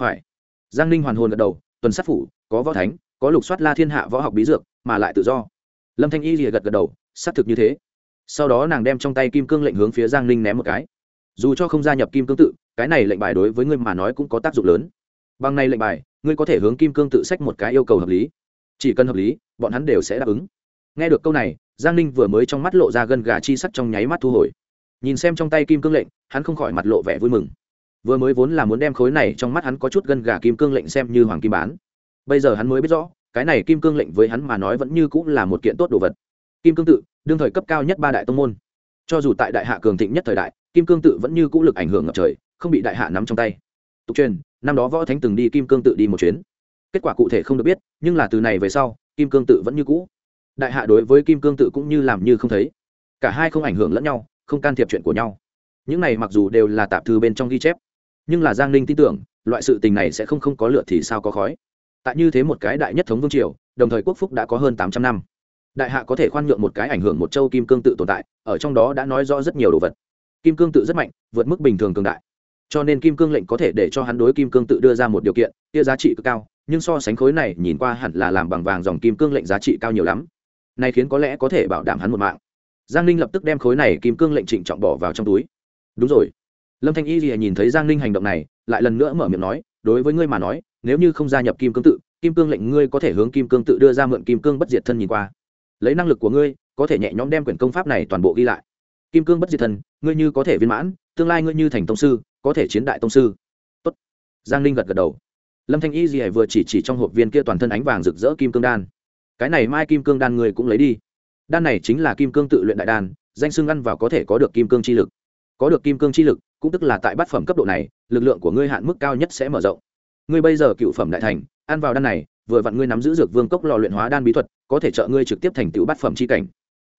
Phải. Giang ninh hoàn hồn gật đầu, tuần sát phủ có võ thánh, có lục soát la thiên hạ võ học bí dược, mà lại tự do. Lâm thanh y rìa gật gật đầu, xác thực như thế. Sau đó nàng đem trong tay kim cương lệnh hướng phía giang ninh ném một cái. Dù cho không gia nhập kim cương tự, cái này lệnh bài đối với ngươi mà nói cũng có tác dụng lớn. Bằng này lệnh bài, ngươi có thể hướng kim cương tự sách một cái yêu cầu hợp lý. Chỉ cần hợp lý, bọn hắn đều sẽ đáp ứng. Nghe được câu này, giang ninh vừa mới trong mắt lộ ra gân gà chi sắc trong nháy mắt thu hồi. Nhìn xem trong tay kim cương lệnh, hắn không khỏi mặt lộ vẻ vui mừng. Vừa mới vốn là muốn đem khối này trong mắt hắn có chút gân gà kim cương lệnh xem như hoàng kim bán bây giờ hắn mới biết rõ, cái này kim cương lệnh với hắn mà nói vẫn như cũng là một kiện tốt đồ vật. Kim cương tự, đương thời cấp cao nhất ba đại tông môn. Cho dù tại đại hạ cường thịnh nhất thời đại, kim cương tự vẫn như cũ lực ảnh hưởng ngập trời, không bị đại hạ nắm trong tay. Tục truyền, năm đó võ thánh từng đi kim cương tự đi một chuyến. Kết quả cụ thể không được biết, nhưng là từ này về sau, kim cương tự vẫn như cũ. Đại hạ đối với kim cương tự cũng như làm như không thấy. Cả hai không ảnh hưởng lẫn nhau, không can thiệp chuyện của nhau. Những này mặc dù đều là tạp thư bên trong ghi chép, nhưng là giang ninh tin tưởng, loại sự tình này sẽ không không có lựa thì sao có khói tại như thế một cái đại nhất thống vương triều, đồng thời quốc phúc đã có hơn tám trăm năm. Đại hạ có thể khoan nhượng một cái ảnh hưởng một châu kim cương tự tồn tại, ở trong đó đã nói rõ rất nhiều đồ vật. Kim cương tự rất mạnh, vượt mức bình thường cường đại. Cho nên kim cương lệnh có thể để cho hắn đối kim cương tự đưa ra một điều kiện, tia giá trị cực cao, nhưng so sánh khối này nhìn qua hẳn là làm bằng vàng dòng kim cương lệnh giá trị cao nhiều lắm. Này khiến có lẽ có thể bảo đảm hắn một mạng. Giang ninh lập tức đem khối này kim cương lệnh trịnh trọng bỏ vào trong túi. Đúng rồi. Lâm thanh y thì nhìn thấy giang ninh hành động này, lại lần nữa mở miệng nói, đối với ngươi mà nói nếu như không gia nhập kim cương tự, kim cương lệnh ngươi có thể hướng kim cương tự đưa ra mượn kim cương bất diệt thân nhìn qua. Lấy năng lực của ngươi, có thể nhẹ nhõm đem quyển công pháp này toàn bộ ghi lại. Kim cương bất diệt thân, ngươi như có thể viên mãn, tương lai ngươi như thành tông sư, có thể chiến đại tông sư. Tốt. giang ninh gật gật đầu. Lâm thanh y gì vừa chỉ chỉ trong hộp viên kia toàn thân ánh vàng rực rỡ kim cương đan. Cái này mai kim cương đan ngươi cũng lấy đi. Đan này chính là kim cương tự luyện đại đan, danh xưng ăn vào có thể có được kim cương chi lực. Có được kim cương chi lực, cũng tức là tại bát phẩm cấp độ này, lực lượng của ngươi hạn mức cao nhất sẽ mở rộng ngươi bây giờ cựu phẩm đại thành, ăn vào đan này, vừa vặn ngươi nắm giữ dược vương cốc lò luyện hóa đan bí thuật, có thể trợ ngươi trực tiếp thành tựu bát phẩm chi cảnh.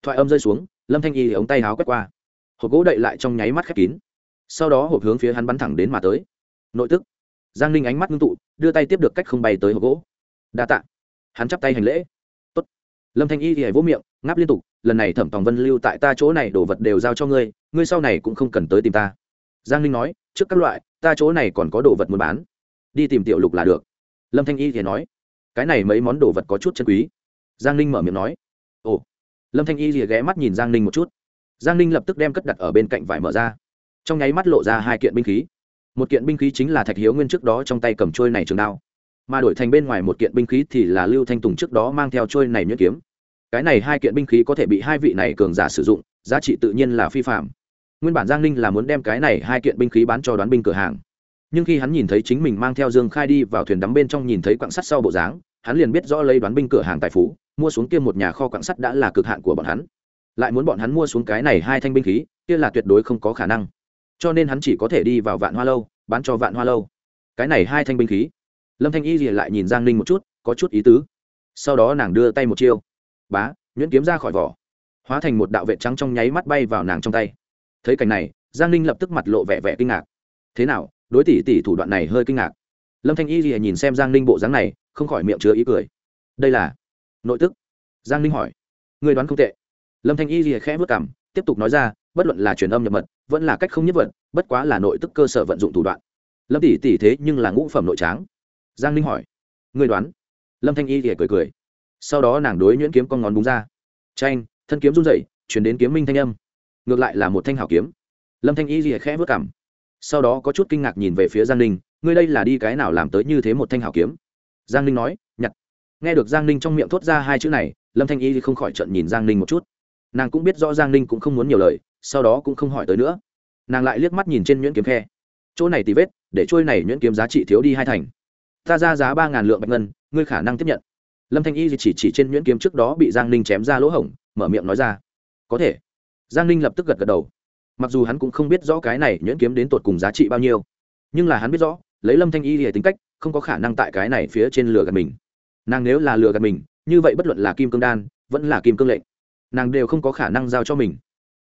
Thoại âm rơi xuống, lâm thanh y ống tay háo quét qua. Hộp gỗ đậy lại trong nháy mắt khép kín. Sau đó hộp hướng phía hắn bắn thẳng đến mà tới. Nội tức. Giang ninh ánh mắt ngưng tụ, đưa tay tiếp được cách không bay tới hộp gỗ. Đa tạ. Hắn chắp tay hành lễ. Tốt. lâm thanh y thì vỗ miệng, ngáp liên tục, lần này thẩm tòng vân lưu tại ta chỗ này đồ vật đều giao cho ngươi ngươi sau này cũng không cần tới tìm ta. Giang ninh nói, trước các loại, ta chỗ này còn có đồ vật muốn bán đi tìm tiểu lục là được. Lâm thanh y thì nói, cái này mấy món đồ vật có chút chân quý. Giang ninh mở miệng nói, ồ. Lâm thanh y thì ghé mắt nhìn giang ninh một chút. Giang ninh lập tức đem cất đặt ở bên cạnh vải mở ra. Trong nháy mắt lộ ra hai kiện binh khí. Một kiện binh khí chính là thạch hiếu nguyên trước đó trong tay cầm trôi này trường đao, mà đổi thành bên ngoài một kiện binh khí thì là lưu thanh tùng trước đó mang theo trôi này nhuyễn kiếm. Cái này hai kiện binh khí có thể bị hai vị này cường giả sử dụng, giá trị tự nhiên là phi phạm. Nguyên bản giang ninh là muốn đem cái này hai kiện binh khí bán cho đoán binh cửa hàng nhưng khi hắn nhìn thấy chính mình mang theo dương khai đi vào thuyền đắm bên trong nhìn thấy quặng sắt sau bộ dáng, hắn liền biết rõ lấy đoán binh cửa hàng tài phú, mua xuống kia một nhà kho quặng sắt đã là cực hạn của bọn hắn. Lại muốn bọn hắn mua xuống cái này hai thanh binh khí, kia là tuyệt đối không có khả năng. Cho nên hắn chỉ có thể đi vào vạn hoa lâu, bán cho vạn hoa lâu. Cái này hai thanh binh khí. Lâm thanh y thì lại nhìn giang ninh một chút, có chút ý tứ. Sau đó nàng đưa tay một chiêu. Bá, nhuyễn kiếm ra khỏi vỏ. Hóa thành một đạo vệ trắng trong nháy mắt bay vào nàng trong tay. Thấy cảnh này, giang ninh lập tức mặt lộ vẻ vẻ kinh ngạc. Thế nào đối tỷ tỷ thủ đoạn này hơi kinh ngạc. Lâm thanh y thì nhìn xem giang ninh bộ dáng này, không khỏi miệng chứa ý cười. Đây là nội tức. Giang ninh hỏi. Người đoán không tệ. Lâm thanh y thì khẽ vất cảm tiếp tục nói ra, bất luận là truyền âm nhập mật, vẫn là cách không nhất vật, bất quá là nội tức cơ sở vận dụng thủ đoạn. Lâm tỷ tỷ thế nhưng là ngũ phẩm nội tráng. Giang ninh hỏi. Người đoán? Lâm thanh y thì cười cười. Sau đó nàng đối nhuyễn kiếm con ngón búng ra. Tranh thân kiếm run dậy chuyển đến kiếm minh thanh âm. Ngược lại là một thanh hảo kiếm. Lâm thanh y thì khẽ vất cảm sau đó có chút kinh ngạc nhìn về phía giang ninh, ngươi đây là đi cái nào làm tới như thế một thanh hảo kiếm? Giang ninh nói, nhặt. Nghe được giang ninh trong miệng thốt ra hai chữ này, lâm thanh y thì không khỏi trận nhìn giang ninh một chút. Nàng cũng biết rõ giang ninh cũng không muốn nhiều lời, sau đó cũng không hỏi tới nữa. Nàng lại liếc mắt nhìn trên nhuyễn kiếm khe. Chỗ này tì vết, để trôi này nhuyễn kiếm giá trị thiếu đi hai thành. Ta ra giá ba ngàn lượng bạch ngân, ngươi khả năng tiếp nhận. Lâm thanh y chỉ chỉ trên nhuyễn kiếm trước đó bị giang ninh chém ra lỗ hổng, mở miệng nói ra, có thể. Giang ninh lập tức gật gật đầu mặc dù hắn cũng không biết rõ cái này nhuyễn kiếm đến tột cùng giá trị bao nhiêu, nhưng là hắn biết rõ, lấy lâm thanh y thì tính cách, không có khả năng tại cái này phía trên lửa gạt mình. Nàng nếu là lừa gạt mình, như vậy bất luận là kim cương đan, vẫn là kim cương lệnh, nàng đều không có khả năng giao cho mình.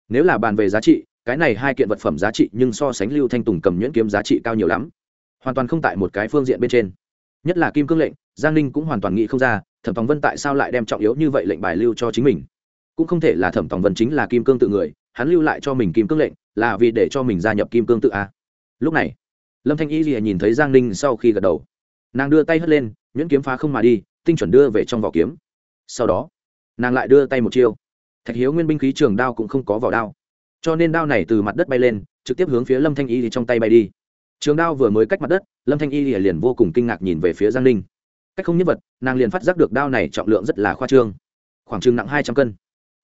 Nếu là bàn về giá trị, cái này hai kiện vật phẩm giá trị nhưng so sánh lưu thanh tùng cầm nhuyễn kiếm giá trị cao nhiều lắm, hoàn toàn không tại một cái phương diện bên trên. Nhất là kim cương lệnh, giang ninh cũng hoàn toàn nghĩ không ra, thẩm tòng vân tại sao lại đem trọng yếu như vậy lệnh bài lưu cho chính mình. Cũng không thể là thẩm tòng vân chính là kim cương tự người hắn lưu lại cho mình kim cương lệnh, là vì để cho mình gia nhập kim cương tự a. Lúc này, lâm thanh y lìa nhìn thấy giang ninh sau khi gật đầu. Nàng đưa tay hất lên, nhuyễn kiếm phá không mà đi, tinh chuẩn đưa về trong vỏ kiếm. Sau đó, nàng lại đưa tay một chiêu. Thạch hiếu nguyên binh khí trường đao cũng không có vỏ đao. Cho nên đao này từ mặt đất bay lên, trực tiếp hướng phía lâm thanh y thì trong tay bay đi. Trường đao vừa mới cách mặt đất, lâm thanh y liền vô cùng kinh ngạc nhìn về phía giang ninh. Cách không nhất vật, nàng liền phát giác được đao này trọng lượng rất là khoa trương. Khoảng chừng nặng hai trăm cân.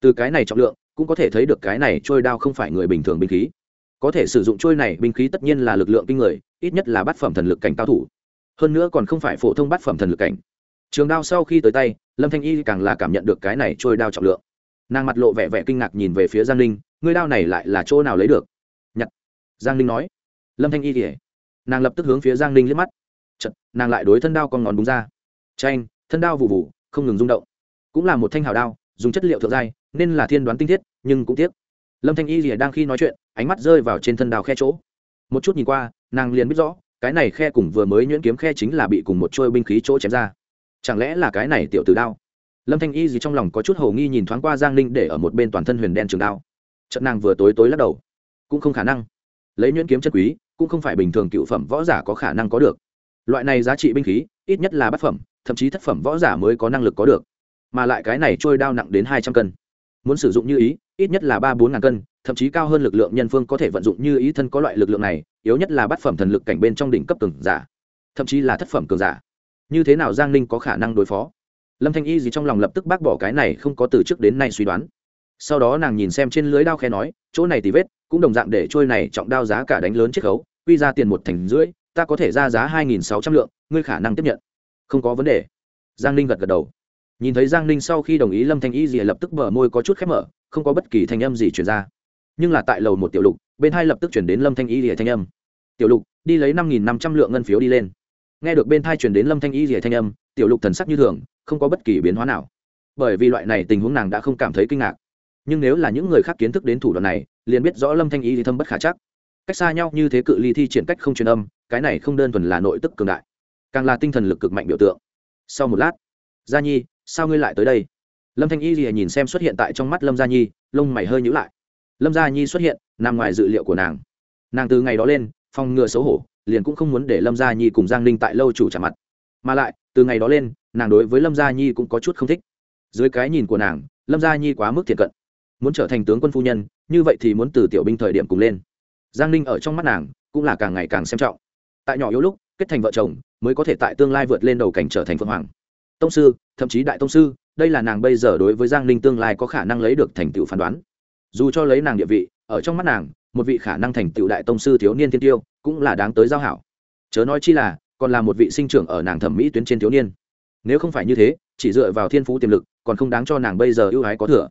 Từ cái này trọng lượng cũng có thể thấy được cái này trôi đao không phải người bình thường binh khí. Có thể sử dụng trôi này binh khí tất nhiên là lực lượng kinh người ít nhất là bát phẩm thần lực cảnh cao thủ. Hơn nữa còn không phải phổ thông bát phẩm thần lực cảnh. Trường đao sau khi tới tay lâm thanh y càng là cảm nhận được cái này trôi đao trọng lượng. Nàng mặt lộ vẻ vẻ kinh ngạc nhìn về phía giang ninh ngươi đao này lại là chỗ nào lấy được? Nhặt giang ninh nói. Lâm thanh y thì、hề. nàng lập tức hướng phía giang ninh liếc mắt. Chật, nàng lại đối thân đao con ngón búng ra. Tranh thân đao vụ vụ không ngừng rung động. Cũng là một thanh hào đao dùng chất liệu thượng giai, nên là thiên đoán tinh thiết, nhưng cũng tiếc. Lâm thanh y rìa đang khi nói chuyện, ánh mắt rơi vào trên thân đào khe chỗ. Một chút nhìn qua, nàng liền biết rõ, cái này khe cùng vừa mới nhuyễn kiếm khe chính là bị cùng một trôi binh khí chỗ chém ra. Chẳng lẽ là cái này tiểu tử đao? Lâm thanh y gì trong lòng có chút hầu nghi nhìn thoáng qua giang ninh để ở một bên toàn thân huyền đen trường đao. Trận nàng vừa tối tối lắc đầu. Cũng không khả năng. Lấy nhuyễn kiếm chất quý, cũng không phải bình thường cựu phẩm võ giả có khả năng có được. Loại này giá trị binh khí, ít nhất là bát phẩm, thậm chí thất phẩm võ giả mới có năng lực có được mà lại cái này trôi đao nặng đến hai trăm cân. Muốn sử dụng như ý, ít nhất là ba bốn ngàn cân, thậm chí cao hơn lực lượng nhân phương có thể vận dụng như ý thân có loại lực lượng này, yếu nhất là bát phẩm thần lực cảnh bên trong đỉnh cấp cường giả, thậm chí là thất phẩm cường giả. Như thế nào giang ninh có khả năng đối phó? Lâm thanh y gì trong lòng lập tức bác bỏ cái này không có từ trước đến nay suy đoán. Sau đó nàng nhìn xem trên lưới đao khe nói, chỗ này thì vết, cũng đồng dạng để trôi này trọng đao giá cả đánh lớn chiết khấu, quy ra tiền một thành rưỡi, ta có thể ra giá hai nghìn sáu trăm lượng, ngươi khả năng tiếp nhận. Không có vấn đề. Giang ninh gật gật đầu nhìn thấy giang ninh sau khi đồng ý, lâm thanh y gì lập tức bờ môi có chút khép mở, không có bất kỳ thanh âm gì chuyển ra. Nhưng là tại lầu một tiểu lục, bên hai lập tức chuyển đến lâm thanh y rìa thanh âm. Tiểu lục, đi lấy năm nghìn năm trăm lượng ngân phiếu đi lên. Nghe được bên thai truyền đến lâm thanh y rìa thanh âm, tiểu lục thần sắc như thường, không có bất kỳ biến hóa nào. Bởi vì loại này tình huống nàng đã không cảm thấy kinh ngạc. Nhưng nếu là những người khác kiến thức đến thủ đoạn này, liền biết rõ lâm thanh y thì thâm bất khả chắc. Cách xa nhau như thế cự ly thi triển cách không truyền âm, cái này không đơn thuần là nội tức cường đại, càng là tinh thần lực cực mạnh biểu tượng. Sau một lát, gia nhi sao ngươi lại tới đây? Lâm thanh y thì nhìn xem xuất hiện tại trong mắt lâm gia nhi, lông mày hơi nhữ lại. Lâm gia nhi xuất hiện, nằm ngoài dự liệu của nàng. Nàng từ ngày đó lên, phòng ngừa xấu hổ, liền cũng không muốn để lâm gia nhi cùng giang ninh tại lâu chủ trả mặt. Mà lại, từ ngày đó lên, nàng đối với lâm gia nhi cũng có chút không thích. Dưới cái nhìn của nàng, lâm gia nhi quá mức thiện cận. Muốn trở thành tướng quân phu nhân, như vậy thì muốn từ tiểu binh thời điểm cùng lên. Giang ninh ở trong mắt nàng, cũng là càng ngày càng xem trọng. Tại nhỏ yếu lúc, kết thành vợ chồng, mới có thể tại tương lai vượt lên đầu cảnh trở thành phượng hoàng tông sư, thậm chí đại tông sư, đây là nàng bây giờ đối với giang ninh tương lai có khả năng lấy được thành tựu phán đoán. Dù cho lấy nàng địa vị, ở trong mắt nàng, một vị khả năng thành tựu đại tông sư thiếu niên thiên tiêu cũng là đáng tới giao hảo. Chớ nói chi là, còn là một vị sinh trưởng ở nàng thẩm mỹ tuyến trên thiếu niên. Nếu không phải như thế, chỉ dựa vào thiên phú tiềm lực, còn không đáng cho nàng bây giờ ưu ái có thừa.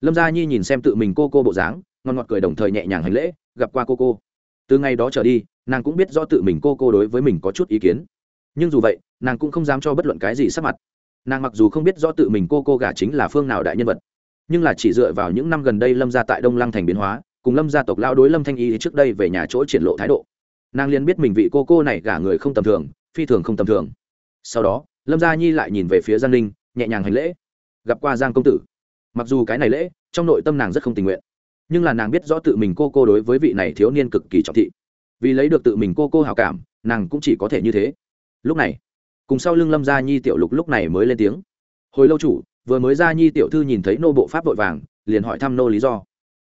Lâm gia nhi nhìn xem tự mình cô cô bộ dáng, ngon ngọt cười đồng thời nhẹ nhàng hành lễ, gặp qua cô cô. Từ ngày đó trở đi, nàng cũng biết do tự mình cô cô đối với mình có chút ý kiến. Nhưng dù vậy, nàng cũng không dám cho bất luận cái gì sắc mặt nàng mặc dù không biết rõ tự mình cô cô gả chính là phương nào đại nhân vật, nhưng là chỉ dựa vào những năm gần đây lâm gia tại đông lăng thành biến hóa, cùng lâm gia tộc lao đối lâm thanh y trước đây về nhà chỗ triển lộ thái độ, nàng liền biết mình vị cô cô này gả người không tầm thường, phi thường không tầm thường. Sau đó, lâm gia nhi lại nhìn về phía giang ninh, nhẹ nhàng hành lễ, gặp qua giang công tử. Mặc dù cái này lễ, trong nội tâm nàng rất không tình nguyện, nhưng là nàng biết rõ tự mình cô cô đối với vị này thiếu niên cực kỳ trọng thị. Vì lấy được tự mình cô cô hào cảm, nàng cũng chỉ có thể như thế. Lúc này cùng sau lưng lâm gia nhi tiểu lục lúc này mới lên tiếng. Hồi lâu chủ, vừa mới gia nhi tiểu thư nhìn thấy nô bộ pháp vội vàng, liền hỏi thăm nô lý do.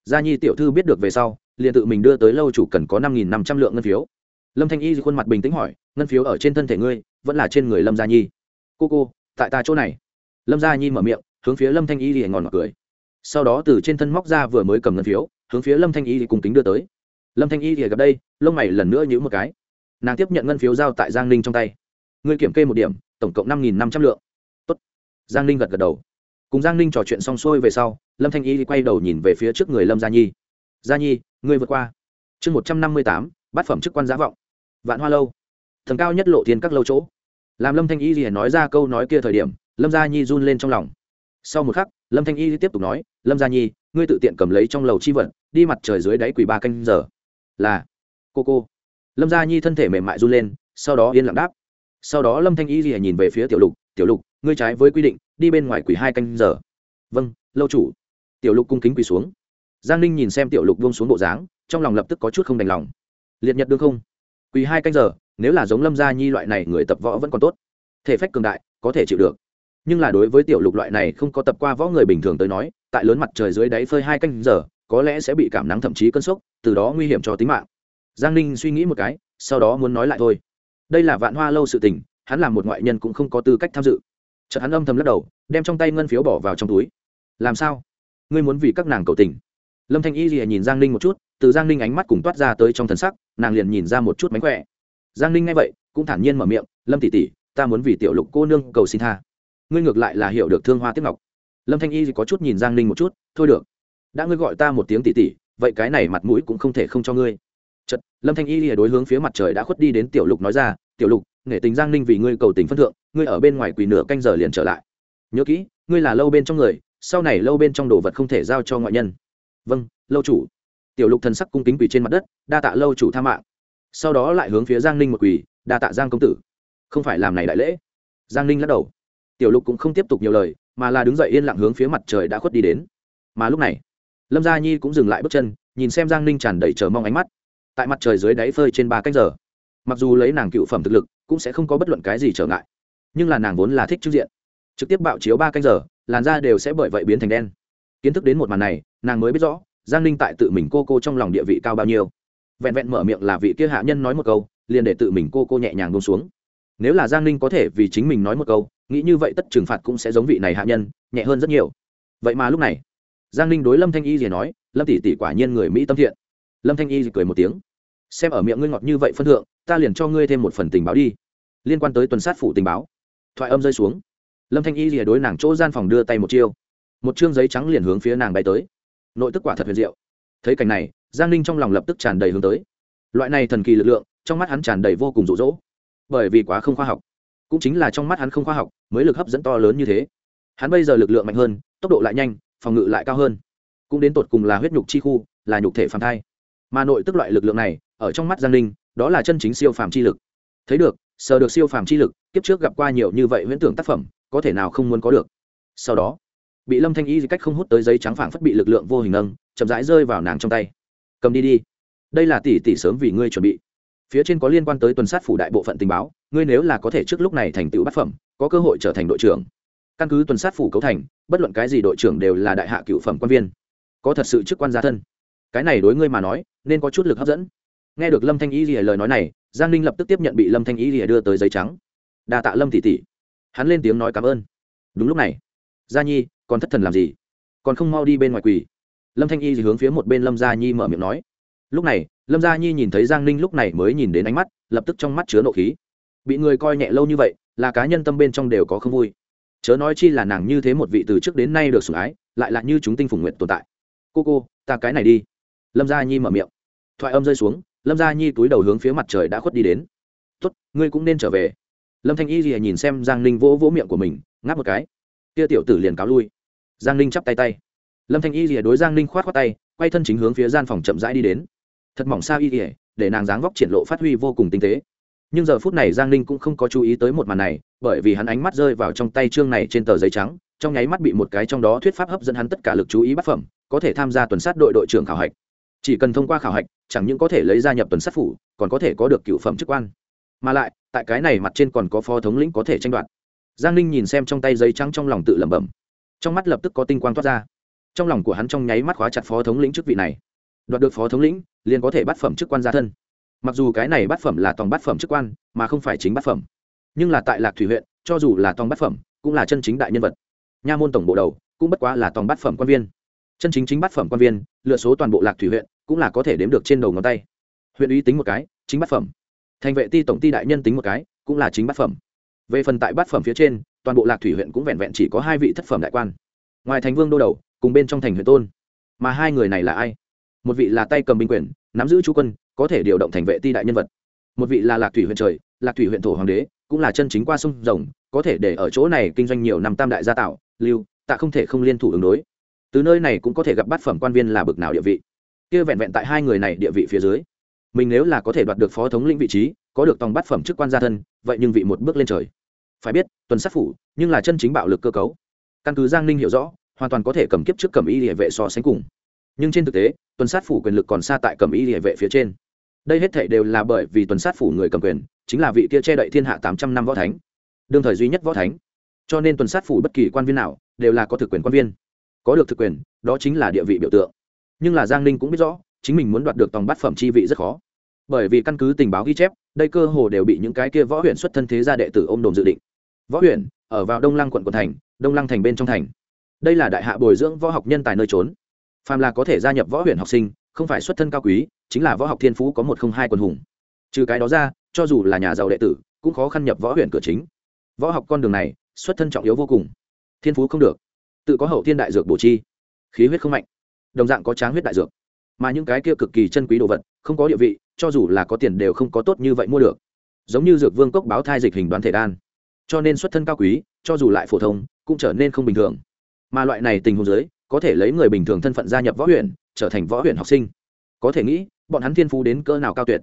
Gia nhi tiểu thư biết được về sau, liền tự mình đưa tới lâu chủ cần có năm nghìn năm trăm lượng ngân phiếu. Lâm thanh y khuôn mặt bình tĩnh hỏi, ngân phiếu ở trên thân thể ngươi, vẫn là trên người lâm gia nhi? Cô cô, tại ta chỗ này. Lâm gia nhi mở miệng, hướng phía lâm thanh y thì ngòn ngọt cười. Sau đó từ trên thân móc ra vừa mới cầm ngân phiếu, hướng phía lâm thanh y thì cùng kính đưa tới. Lâm thanh y thì gặp đây, lông mày lần nữa nhữ một cái. Nàng tiếp nhận ngân phiếu giao tại giang ninh trong tay. Ngươi kiểm kê một điểm, tổng cộng năm nghìn năm trăm lượng. Tốt. giang ninh gật gật đầu. Cùng giang ninh trò chuyện xong xuôi về sau, lâm thanh y quay đầu nhìn về phía trước người lâm gia nhi. Gia nhi, ngươi vượt qua. Chương một trăm năm mươi tám, bát phẩm chức quan giá vọng. Vạn hoa lâu. Thần cao nhất lộ thiên các lâu chỗ. Làm lâm thanh y liền nói ra câu nói kia thời điểm, lâm gia nhi run lên trong lòng. Sau một khắc, lâm thanh y tiếp tục nói, lâm gia nhi, ngươi tự tiện cầm lấy trong lầu chi vật, đi mặt trời dưới đáy quỳ ba canh giờ. Là, cô cô. Lâm gia nhi thân thể mềm mại run lên, sau đó yên lặng đáp sau đó lâm thanh y rìa nhìn về phía tiểu lục tiểu lục, ngươi trái với quy định, đi bên ngoài quỳ hai canh giờ. Vâng lâu chủ. Tiểu lục cung kính quỳ xuống. Giang ninh nhìn xem tiểu lục buông xuống bộ dáng, trong lòng lập tức có chút không đành lòng. Liệt nhật đương không? Quỳ hai canh giờ, nếu là giống lâm gia nhi loại này người tập võ vẫn còn tốt. Thể phách cường đại, có thể chịu được. Nhưng là đối với tiểu lục loại này không có tập qua võ người bình thường tới nói, tại lớn mặt trời dưới đáy phơi hai canh giờ, có lẽ sẽ bị cảm nắng thậm chí cơn sốc, từ đó nguy hiểm cho tính mạng. Giang ninh suy nghĩ một cái, sau đó muốn nói lại thôi đây là vạn hoa lâu sự tình, hắn là một ngoại nhân cũng không có tư cách tham dự. Chợt hắn âm thầm lắc đầu, đem trong tay ngân phiếu bỏ vào trong túi. Làm sao? Ngươi muốn vì các nàng cầu tình. Lâm thanh y lìa nhìn giang ninh một chút, từ giang ninh ánh mắt cùng toát ra tới trong thần sắc, nàng liền nhìn ra một chút mánh khỏe. Giang ninh nghe vậy, cũng thản nhiên mở miệng, lâm tỷ tỷ, ta muốn vì tiểu lục cô nương cầu xin tha. Ngươi ngược lại là hiểu được thương hoa tiếp ngọc. Lâm thanh y có chút nhìn giang ninh một chút, thôi được. Đã ngươi gọi ta một tiếng tỷ tỷ, vậy cái này mặt mũi cũng không thể không cho ngươi chật lâm thanh y lìa đối hướng phía mặt trời đã khuất đi đến tiểu lục nói ra, tiểu lục nghệ tình giang ninh vì ngươi cầu tình phân thượng, ngươi ở bên ngoài quỳ nửa canh giờ liền trở lại. Nhớ kỹ, ngươi là lâu bên trong người, sau này lâu bên trong đồ vật không thể giao cho ngoại nhân. Vâng lâu chủ. Tiểu lục thần sắc cung kính quỳ trên mặt đất, đa tạ lâu chủ tha mạng. Sau đó lại hướng phía giang ninh một quỳ, đa tạ giang công tử. Không phải làm này đại lễ. Giang ninh lắc đầu. Tiểu lục cũng không tiếp tục nhiều lời, mà là đứng dậy yên lặng hướng phía mặt trời đã khuất đi đến. Mà lúc này, lâm gia nhi cũng dừng lại bước chân, nhìn xem giang ninh tràn đầy chờ mong ánh mắt tại mặt trời dưới đáy phơi trên ba cách giờ. Mặc dù lấy nàng cựu phẩm thực lực, cũng sẽ không có bất luận cái gì trở ngại. Nhưng là nàng vốn là thích trước diện. Trực tiếp bạo chiếu ba canh giờ, làn da đều sẽ bởi vậy biến thành đen. Kiến thức đến một màn này, nàng mới biết rõ, giang ninh tại tự mình cô cô trong lòng địa vị cao bao nhiêu. Vẹn vẹn mở miệng là vị kia hạ nhân nói một câu, liền để tự mình cô cô nhẹ nhàng bông xuống. Nếu là giang ninh có thể vì chính mình nói một câu, nghĩ như vậy tất trừng phạt cũng sẽ giống vị này hạ nhân, nhẹ hơn rất nhiều. Vậy mà lúc này, giang ninh đối lâm thanh y gì nói, lâm tỷ tỷ quả nhiên người mỹ tâm thiện lâm thanh y cười một tiếng. Xem ở miệng ngươi ngọt như vậy phân thượng, ta liền cho ngươi thêm một phần tình báo đi. Liên quan tới tuần sát phủ tình báo. Thoại âm rơi xuống. Lâm thanh y rìa đối nàng chỗ gian phòng đưa tay một chiêu. Một chương giấy trắng liền hướng phía nàng bay tới. Nội tức quả thật huyền diệu. Thấy cảnh này, giang ninh trong lòng lập tức tràn đầy hướng tới. Loại này thần kỳ lực lượng, trong mắt hắn tràn đầy vô cùng rụ rỗ. Bởi vì quá không khoa học, cũng chính là trong mắt hắn không khoa học, mới lực hấp dẫn to lớn như thế. Hắn bây giờ lực lượng mạnh hơn, tốc độ lại nhanh, phòng ngự lại cao hơn. Cũng đến tột cùng là huyết nhục chi khu, là nhục thể phàm thai mà nội tức loại lực lượng này, ở trong mắt giang ninh, đó là chân chính siêu phàm chi lực. Thấy được, sờ được siêu phàm chi lực, kiếp trước gặp qua nhiều như vậy huyễn tưởng tác phẩm, có thể nào không muốn có được. Sau đó, bị lâm thanh y cách không hút tới giấy trắng phảng phất bị lực lượng vô hình nâng, chậm rãi rơi vào nàng trong tay. Cầm đi đi. Đây là tỷ tỷ sớm vì ngươi chuẩn bị. Phía trên có liên quan tới tuần sát phủ đại bộ phận tình báo, ngươi nếu là có thể trước lúc này thành tựu bát phẩm, có cơ hội trở thành đội trưởng. Căn cứ tuần sát phủ cấu thành, bất luận cái gì đội trưởng đều là đại hạ cựu phẩm quan viên. Có thật sự chức quan gia thân. Cái này đối ngươi mà nói nên có chút lực hấp dẫn. Nghe được lâm thanh y rìa lời nói này, giang ninh lập tức tiếp nhận bị lâm thanh y rìa đưa tới giấy trắng. Đa tạ lâm tỷ tỷ. Hắn lên tiếng nói cảm ơn. Đúng lúc này, gia nhi, còn thất thần làm gì? Còn không mau đi bên ngoài quỳ. Lâm thanh y thì hướng phía một bên lâm gia nhi mở miệng nói. Lúc này, lâm gia nhi nhìn thấy giang ninh lúc này mới nhìn đến ánh mắt, lập tức trong mắt chứa nộ khí. Bị người coi nhẹ lâu như vậy, là cá nhân tâm bên trong đều có không vui. Chớ nói chi là nàng như thế một vị từ trước đến nay được sủng ái, lại là như chúng tinh phùng nguyện tồn tại. Cô cô, ta cái này đi lâm gia nhi mở miệng. Thoại âm rơi xuống, lâm gia nhi túi đầu hướng phía mặt trời đã khuất đi đến. Tuất ngươi cũng nên trở về. Lâm thanh y rìa nhìn xem giang ninh vỗ vỗ miệng của mình, ngáp một cái. Tia tiểu tử liền cáo lui. Giang ninh chắp tay tay. Lâm thanh y rìa đối giang ninh khoát khoát tay, quay thân chính hướng phía gian phòng chậm rãi đi đến. Thật mỏng sao y rìa để nàng dáng vóc triển lộ phát huy vô cùng tinh tế. Nhưng giờ phút này giang ninh cũng không có chú ý tới một màn này, bởi vì hắn ánh mắt rơi vào trong tay chương này trên tờ giấy trắng, trong nháy mắt bị một cái trong đó thuyết pháp hấp dẫn hắn tất cả lực chú ý bát phẩm, có thể tham gia tuần sát đội đội trưởng khảo hạch chỉ cần thông qua khảo hạch, chẳng những có thể lấy gia nhập tuần sát phủ, còn có thể có được cựu phẩm chức quan. Mà lại, tại cái này mặt trên còn có phó thống lĩnh có thể tranh đoạt. Giang ninh nhìn xem trong tay giấy trắng trong lòng tự lẩm bẩm. Trong mắt lập tức có tinh quang toát ra. Trong lòng của hắn trong nháy mắt khóa chặt phó thống lĩnh chức vị này. Đoạt được phó thống lĩnh, liền có thể bắt phẩm chức quan gia thân. Mặc dù cái này bắt phẩm là tòng bắt phẩm chức quan, mà không phải chính bắt phẩm. Nhưng là tại lạc thủy huyện, cho dù là tòng bắt phẩm, cũng là chân chính đại nhân vật. Nha môn tổng bộ đầu, cũng bất quá là tòng bắt phẩm quan viên. Chân chính chính bắt phẩm quan viên, lựa số toàn bộ lạc thủy huyện cũng là có thể đếm được trên đầu ngón tay. Huyện ủy tính một cái, chính bát phẩm. Thành vệ ti tổng ty đại nhân tính một cái, cũng là chính bát phẩm. Về phần tại bát phẩm phía trên, toàn bộ lạc thủy huyện cũng vẹn vẹn chỉ có hai vị thất phẩm đại quan. Ngoài thành vương đô đầu, cùng bên trong thành huyện tôn. Mà hai người này là ai? Một vị là tay cầm binh quyền, nắm giữ chú quân, có thể điều động thành vệ ti đại nhân vật. Một vị là lạc thủy huyện trời, lạc thủy huyện thổ hoàng đế, cũng là chân chính qua sông rồng, có thể để ở chỗ này kinh doanh nhiều năm tam đại gia tạo, lưu, tạ không thể không liên thủ ứng đối. Từ nơi này cũng có thể gặp bát phẩm quan viên là bực nào địa vị kia vẹn vẹn tại hai người này địa vị phía dưới. Mình nếu là có thể đoạt được phó thống lĩnh vị trí, có được tòng bát phẩm chức quan gia thân, vậy nhưng vị một bước lên trời. Phải biết, tuần sát phủ, nhưng là chân chính bạo lực cơ cấu. Căn cứ giang ninh hiểu rõ, hoàn toàn có thể cầm kiếp trước cầm y địa vệ so sánh cùng. Nhưng trên thực tế, tuần sát phủ quyền lực còn xa tại cầm y địa vệ phía trên. Đây hết thể đều là bởi vì tuần sát phủ người cầm quyền, chính là vị kia che đậy thiên hạ tám trăm năm võ thánh. Đương thời duy nhất võ thánh. Cho nên tuần sát phủ bất kỳ quan viên nào đều là có thực quyền quan viên. Có được thực quyền, đó chính là địa vị biểu tượng nhưng là giang ninh cũng biết rõ, chính mình muốn đoạt được tòng bát phẩm chi vị rất khó. Bởi vì căn cứ tình báo ghi chép, đây cơ hồ đều bị những cái kia võ huyện xuất thân thế gia đệ tử ôm đồm dự định. Võ huyện ở vào đông lăng quận quận thành, đông lăng thành bên trong thành. Đây là đại hạ bồi dưỡng võ học nhân tài nơi trốn. Phàm là có thể gia nhập võ huyện học sinh, không phải xuất thân cao quý, chính là võ học thiên phú có một không hai quân hùng. Trừ cái đó ra, cho dù là nhà giàu đệ tử, cũng khó khăn nhập võ huyện cửa chính. Võ học con đường này, xuất thân trọng yếu vô cùng. Thiên phú không được. Tự có hậu thiên đại dược bổ chi. Khí huyết không mạnh đồng dạng có tráng huyết đại dược. Mà những cái kia cực kỳ chân quý đồ vật, không có địa vị, cho dù là có tiền đều không có tốt như vậy mua được. Giống như dược vương cốc báo thai dịch hình đoán thể đan. Cho nên xuất thân cao quý, cho dù lại phổ thông, cũng trở nên không bình thường. Mà loại này tình huống giới có thể lấy người bình thường thân phận gia nhập võ huyện, trở thành võ huyện học sinh. Có thể nghĩ, bọn hắn thiên phú đến cỡ nào cao tuyệt.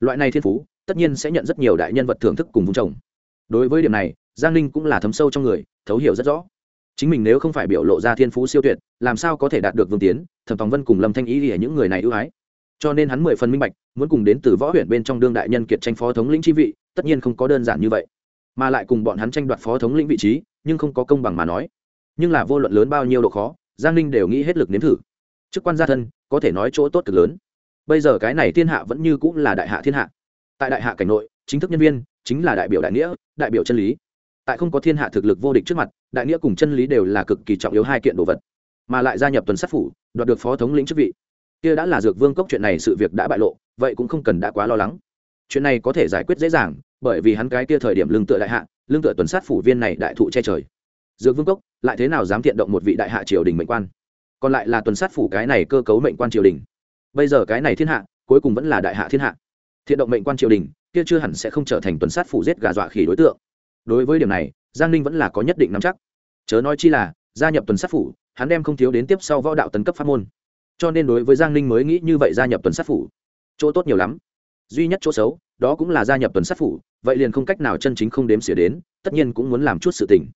Loại này thiên phú, tất nhiên sẽ nhận rất nhiều đại nhân vật thưởng thức cùng vùng trồng. Đối với điểm này, giang ninh cũng là thấm sâu trong người, thấu hiểu rất rõ. Chính mình nếu không phải biểu lộ ra thiên phú siêu tuyệt, làm sao có thể đạt được vương tiến thẩm tòng vân cùng lâm thanh ý thì những người này ưu ái. Cho nên hắn mười phần minh bạch, muốn cùng đến từ võ huyện bên trong đương đại nhân kiệt tranh phó thống lĩnh chi vị, tất nhiên không có đơn giản như vậy. Mà lại cùng bọn hắn tranh đoạt phó thống lĩnh vị trí, nhưng không có công bằng mà nói. Nhưng là vô luận lớn bao nhiêu độ khó, giang ninh đều nghĩ hết lực nếm thử. Chức quan gia thân, có thể nói chỗ tốt cực lớn. Bây giờ cái này thiên hạ vẫn như cũng là đại hạ thiên hạ. Tại đại hạ cảnh nội, chính thức nhân viên, chính là đại biểu đại nghĩa, đại biểu chân lý. Tại không có thiên hạ thực lực vô địch trước mặt, đại nghĩa cùng chân lý đều là cực kỳ trọng yếu hai kiện đồ vật mà lại gia nhập tuần sát phủ, đoạt được phó thống lĩnh chức vị. Kia đã là dược vương cốc chuyện này sự việc đã bại lộ, vậy cũng không cần đã quá lo lắng. Chuyện này có thể giải quyết dễ dàng, bởi vì hắn cái kia thời điểm lương tựa đại hạ, lương tựa tuần sát phủ viên này đại thụ che trời. Dược vương cốc, lại thế nào dám thiện động một vị đại hạ triều đình mệnh quan? Còn lại là tuần sát phủ cái này cơ cấu mệnh quan triều đình. Bây giờ cái này thiên hạ, cuối cùng vẫn là đại hạ thiên hạ. Thiện động mệnh quan triều đình, kia chưa hẳn sẽ không trở thành tuần sát phủ giết gà dọa khỉ đối tượng. Đối với điểm này, giang ninh vẫn là có nhất định nắm chắc. Chớ nói chi là, gia nhập tuần sát phủ hắn đem không thiếu đến tiếp sau võ đạo tấn cấp pháp môn. Cho nên đối với giang ninh mới nghĩ như vậy gia nhập tuần sát phủ. Chỗ tốt nhiều lắm. Duy nhất chỗ xấu, đó cũng là gia nhập tuần sát phủ, vậy liền không cách nào chân chính không đếm xỉa đến, tất nhiên cũng muốn làm chút sự tình.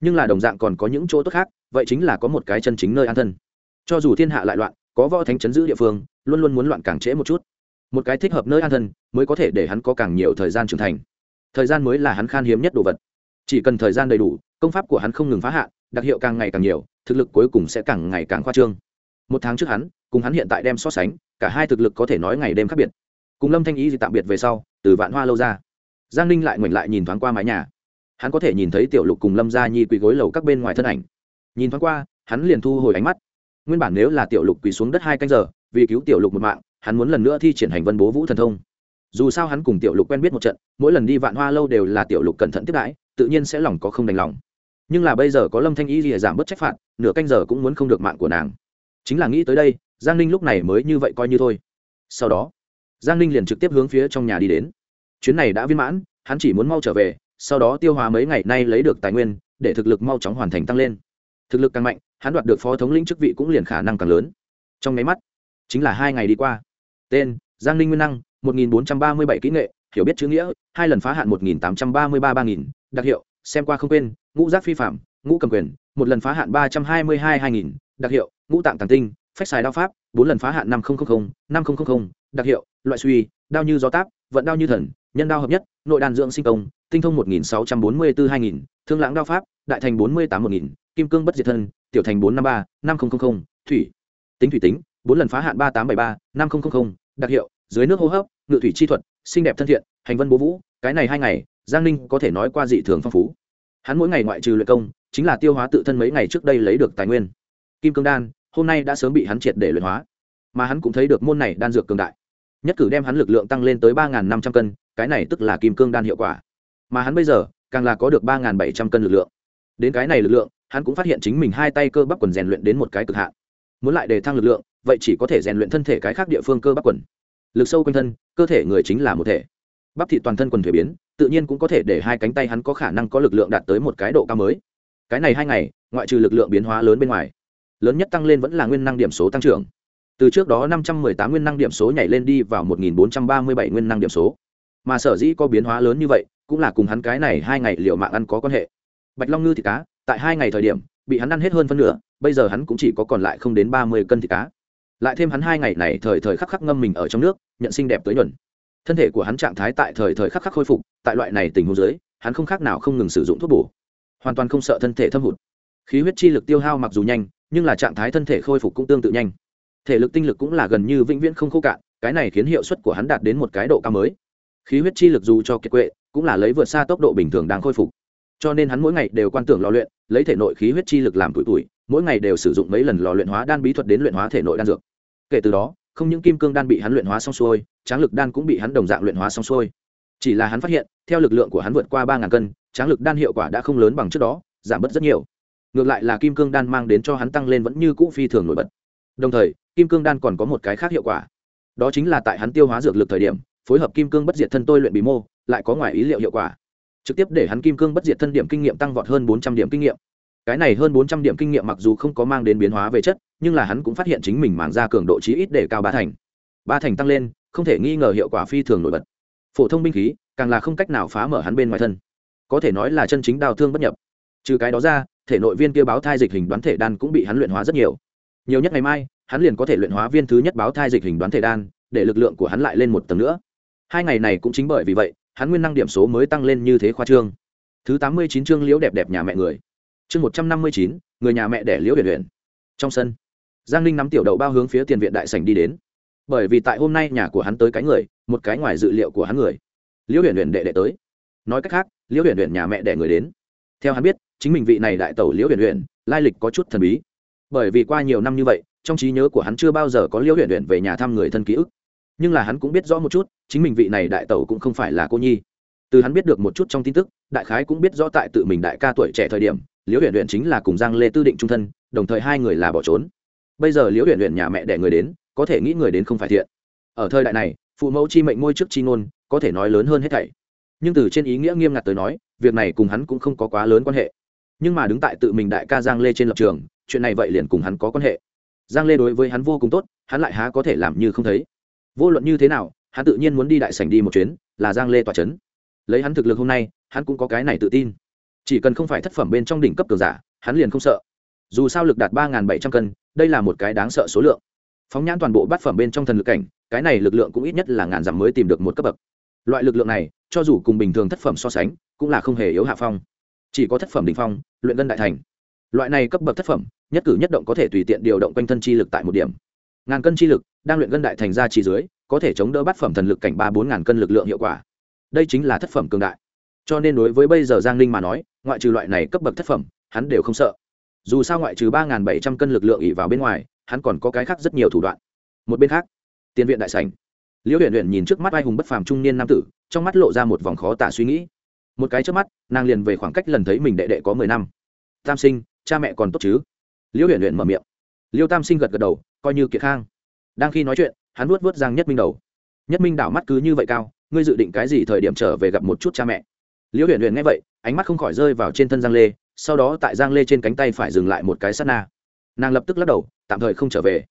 Nhưng là đồng dạng còn có những chỗ tốt khác, vậy chính là có một cái chân chính nơi an thân. Cho dù thiên hạ lại loạn, có võ thánh chấn giữ địa phương, luôn luôn muốn loạn càng trễ một chút. Một cái thích hợp nơi an thân, mới có thể để hắn có càng nhiều thời gian trưởng thành. Thời gian mới là hắn khan hiếm nhất đồ vật. Chỉ cần thời gian đầy đủ, công pháp của hắn không ngừng phá hạn, đặc hiệu càng ngày càng nhiều thực lực cuối cùng sẽ càng ngày càng khoa trương. Một tháng trước hắn, cùng hắn hiện tại đem so sánh, cả hai thực lực có thể nói ngày đêm khác biệt. Cùng lâm thanh ý thì tạm biệt về sau, từ vạn hoa lâu ra. Giang ninh lại ngoảnh lại nhìn thoáng qua mái nhà. Hắn có thể nhìn thấy tiểu lục cùng lâm gia nhi quỳ gối lầu các bên ngoài thân ảnh. Nhìn thoáng qua, hắn liền thu hồi ánh mắt. Nguyên bản nếu là tiểu lục quỳ xuống đất hai canh giờ, vì cứu tiểu lục một mạng, hắn muốn lần nữa thi triển hành vân bố vũ thần thông. Dù sao hắn cùng tiểu lục quen biết một trận, mỗi lần đi vạn hoa lâu đều là tiểu lục cẩn thận tiếp đãi, tự nhiên sẽ lòng có không đành lòng. Nhưng là bây giờ có lâm thanh y lìa giảm bớt trách phạt nửa canh giờ cũng muốn không được mạng của nàng. Chính là nghĩ tới đây, giang ninh lúc này mới như vậy coi như thôi. Sau đó, giang ninh liền trực tiếp hướng phía trong nhà đi đến. Chuyến này đã viên mãn, hắn chỉ muốn mau trở về, sau đó tiêu hóa mấy ngày nay lấy được tài nguyên, để thực lực mau chóng hoàn thành tăng lên. Thực lực càng mạnh, hắn đoạt được phó thống lĩnh chức vị cũng liền khả năng càng lớn. Trong nháy mắt, chính là hai ngày đi qua. Tên, giang ninh nguyên năng, một nghìn bốn trăm ba mươi bảy kỹ nghệ, hiểu biết chữ nghĩa, hai lần phá hạn một nghìn tám trăm ba mươi ba ba nghìn, đặc hiệu, xem qua không quên, ngũ giác phi phạm ngũ cầm quyền, một lần phá hạn ba trăm hai mươi hai hai nghìn, đặc hiệu, ngũ tạng tàng tinh, phách xài đao pháp, bốn lần phá hạn năm nghìn năm nghìn đặc hiệu, loại suy, đao như gió táp, vận đao như thần, nhân đao hợp nhất, nội đàn dưỡng sinh công, tinh thông một nghìn sáu trăm bốn mươi bốn hai nghìn, thương lãng đao pháp, đại thành bốn mươi tám một nghìn, kim cương bất diệt thân, tiểu thành bốn năm ba, năm nghìn thủy. Tính thủy tính, bốn lần phá hạn ba tám bảy ba, năm nghìn đặc hiệu, dưới nước hô hấp, ngự thủy chi thuật, xinh đẹp thân thiện, hành vân bố vũ, cái này hai ngày, giang ninh có thể nói qua dị thường phong phú. Hắn mỗi ngày ngoại trừ luyện công chính là tiêu hóa tự thân mấy ngày trước đây lấy được tài nguyên. Kim cương đan, hôm nay đã sớm bị hắn triệt để luyện hóa. Mà hắn cũng thấy được môn này đan dược cường đại. Nhất cử đem hắn lực lượng tăng lên tới ba năm trăm cân, cái này tức là kim cương đan hiệu quả. Mà hắn bây giờ, càng là có được ba bảy trăm cân lực lượng. Đến cái này lực lượng, hắn cũng phát hiện chính mình hai tay cơ bắp quần rèn luyện đến một cái cực hạn. Muốn lại đề thăng lực lượng, vậy chỉ có thể rèn luyện thân thể cái khác địa phương cơ bắp quần. Lực sâu quanh thân, cơ thể người chính là một thể. Bắp thị toàn thân quần thể biến, tự nhiên cũng có thể để hai cánh tay hắn có khả năng có lực lượng đạt tới một cái độ cao mới cái này hai ngày, ngoại trừ lực lượng biến hóa lớn bên ngoài, lớn nhất tăng lên vẫn là nguyên năng điểm số tăng trưởng. Từ trước đó năm trăm mười tám nguyên năng điểm số nhảy lên đi vào một nghìn bốn trăm ba mươi bảy nguyên năng điểm số. Mà sở dĩ có biến hóa lớn như vậy, cũng là cùng hắn cái này hai ngày liệu mạng ăn có quan hệ. Bạch long ngư thịt cá, tại hai ngày thời điểm, bị hắn ăn hết hơn phân nửa, bây giờ hắn cũng chỉ có còn lại không đến ba mươi cân thịt cá. Lại thêm hắn hai ngày này thời thời khắc khắc ngâm mình ở trong nước, nhận sinh đẹp tới nhuần thân thể của hắn trạng thái tại thời thời khắc khắc khôi phục, tại loại này tình huống dưới, hắn không khác nào không ngừng sử dụng thuốc bổ hoàn toàn không sợ thân thể thâm hụt. Khí huyết chi lực tiêu hao mặc dù nhanh, nhưng là trạng thái thân thể khôi phục cũng tương tự nhanh. Thể lực tinh lực cũng là gần như vĩnh viễn không khô cạn, cái này khiến hiệu suất của hắn đạt đến một cái độ cao mới. Khí huyết chi lực dù cho kiệt quệ, cũng là lấy vượt xa tốc độ bình thường đang khôi phục. Cho nên hắn mỗi ngày đều quan tưởng lò luyện, lấy thể nội khí huyết chi lực làm tuổi tuổi mỗi ngày đều sử dụng mấy lần lò luyện hóa đan bí thuật đến luyện hóa thể nội đan dược. Kể từ đó, không những kim cương đan bị hắn luyện hóa xong xuôi, tráng lực đan cũng bị hắn đồng dạng luyện hóa xong xuôi. Chỉ là hắn phát hiện, theo lực lượng của hắn vượt qua ba ngàn cân tráng lực đan hiệu quả đã không lớn bằng trước đó, giảm bớt rất nhiều. Ngược lại là kim cương đan mang đến cho hắn tăng lên vẫn như cũ phi thường nổi bật. Đồng thời, kim cương đan còn có một cái khác hiệu quả. Đó chính là tại hắn tiêu hóa dược lực thời điểm, phối hợp kim cương bất diệt thân tôi luyện bí mô, lại có ngoài ý liệu hiệu quả. Trực tiếp để hắn kim cương bất diệt thân điểm kinh nghiệm tăng vọt hơn bốn trăm điểm kinh nghiệm. Cái này hơn bốn trăm điểm kinh nghiệm mặc dù không có mang đến biến hóa về chất, nhưng là hắn cũng phát hiện chính mình màng ra cường độ chí ít để cao ba thành. Ba thành tăng lên, không thể nghi ngờ hiệu quả phi thường nổi bật. Phổ thông binh khí, càng là không cách nào phá mở hắn bên ngoài thân có thể nói là chân chính đào thương bất nhập. Trừ cái đó ra, thể nội viên kia báo thai dịch hình đoán thể đan cũng bị hắn luyện hóa rất nhiều. Nhiều nhất ngày mai, hắn liền có thể luyện hóa viên thứ nhất báo thai dịch hình đoán thể đan, để lực lượng của hắn lại lên một tầng nữa. Hai ngày này cũng chính bởi vì vậy, hắn nguyên năng điểm số mới tăng lên như thế khoa trương. Thứ tám mươi chín chương liễu đẹp đẹp nhà mẹ người. Chương một trăm năm mươi chín, người nhà mẹ đẻ liễu huyền huyền. Trong sân, giang ninh nắm tiểu đậu bao hướng phía tiền viện đại sành đi đến. Bởi vì tại hôm nay nhà của hắn tới cái người, một cái ngoài dự liệu của hắn người. Liễu huyền huyền đệ đệ tới. Nói cách khác liễu huyền huyền nhà mẹ đẻ người đến. Theo hắn biết, chính mình vị này đại tẩu liễu huyền huyền lai lịch có chút thần bí. Bởi vì qua nhiều năm như vậy, trong trí nhớ của hắn chưa bao giờ có liễu huyền huyền về nhà thăm người thân ký ức. Nhưng là hắn cũng biết rõ một chút, chính mình vị này đại tẩu cũng không phải là cô nhi. Từ hắn biết được một chút trong tin tức, đại khái cũng biết rõ tại tự mình đại ca tuổi trẻ thời điểm, liễu huyền huyền chính là cùng giang lê tư định trung thân, đồng thời hai người là bỏ trốn. Bây giờ liễu huyền huyền nhà mẹ đẻ người đến, có thể nghĩ người đến không phải thiện. Ở thời đại này, phụ mẫu chi mệnh ngôi trước chi ngôn, có thể nói lớn hơn hết thảy nhưng từ trên ý nghĩa nghiêm ngặt tới nói, việc này cùng hắn cũng không có quá lớn quan hệ. Nhưng mà đứng tại tự mình đại ca giang lê trên lập trường, chuyện này vậy liền cùng hắn có quan hệ. Giang lê đối với hắn vô cùng tốt, hắn lại há có thể làm như không thấy. Vô luận như thế nào, hắn tự nhiên muốn đi đại sảnh đi một chuyến, là giang lê tỏa c h ấ n lấy hắn thực lực hôm nay, hắn cũng có cái này tự tin. Chỉ cần không phải thất phẩm bên trong đỉnh cấp cường giả, hắn liền không sợ. Dù sao lực đạt ba bảy trăm cân, đây là một cái đáng sợ số lượng. Phóng nhãn toàn bộ bát phẩm bên trong thần lực cảnh, cái này lực lượng cũng ít nhất là ngàn dặm mới tìm được một cấp bậc. Loại lực lượng này cho dù cùng bình thường thất phẩm so sánh, cũng là không hề yếu hạ phong. Chỉ có thất phẩm đỉnh phong, luyện ngân đại thành. Loại này cấp bậc thất phẩm, nhất cử nhất động có thể tùy tiện điều động quanh thân chi lực tại một điểm. Ngàn cân chi lực, đang luyện ngân đại thành ra chỉ dưới, có thể chống đỡ bát phẩm thần lực cảnh ba bốn ngàn cân lực lượng hiệu quả. Đây chính là thất phẩm cường đại. Cho nên đối với bây giờ giang ninh mà nói, ngoại trừ loại này cấp bậc thất phẩm, hắn đều không sợ. Dù sao ngoại trừ ba ngàn bảy trăm cân lực lượng ỉ vào bên ngoài, hắn còn có cái khác rất nhiều thủ đoạn. Một bên khác, tiền viện đại sảnh liễu huyện huyện nhìn trước mắt ai hùng bất phàm trung niên nam tử, trong mắt lộ ra một vòng khó tả suy nghĩ. Một cái trước mắt, nàng liền về khoảng cách lần thấy mình đệ đệ có mười năm. Tam sinh, cha mẹ còn tốt chứ? Liễu huyện huyện mở miệng. Liêu tam sinh gật gật đầu, coi như kiệt khang. Đang khi nói chuyện, hắn vuốt vuốt giang nhất minh đầu. Nhất minh đảo mắt cứ như vậy cao, ngươi dự định cái gì thời điểm trở về gặp một chút cha mẹ? Liễu huyện huyện nghe vậy, ánh mắt không khỏi rơi vào trên thân giang lê, sau đó tại giang lê trên cánh tay phải dừng lại một cái sát na. Nàng lập tức lắc đầu, tạm thời không trở về.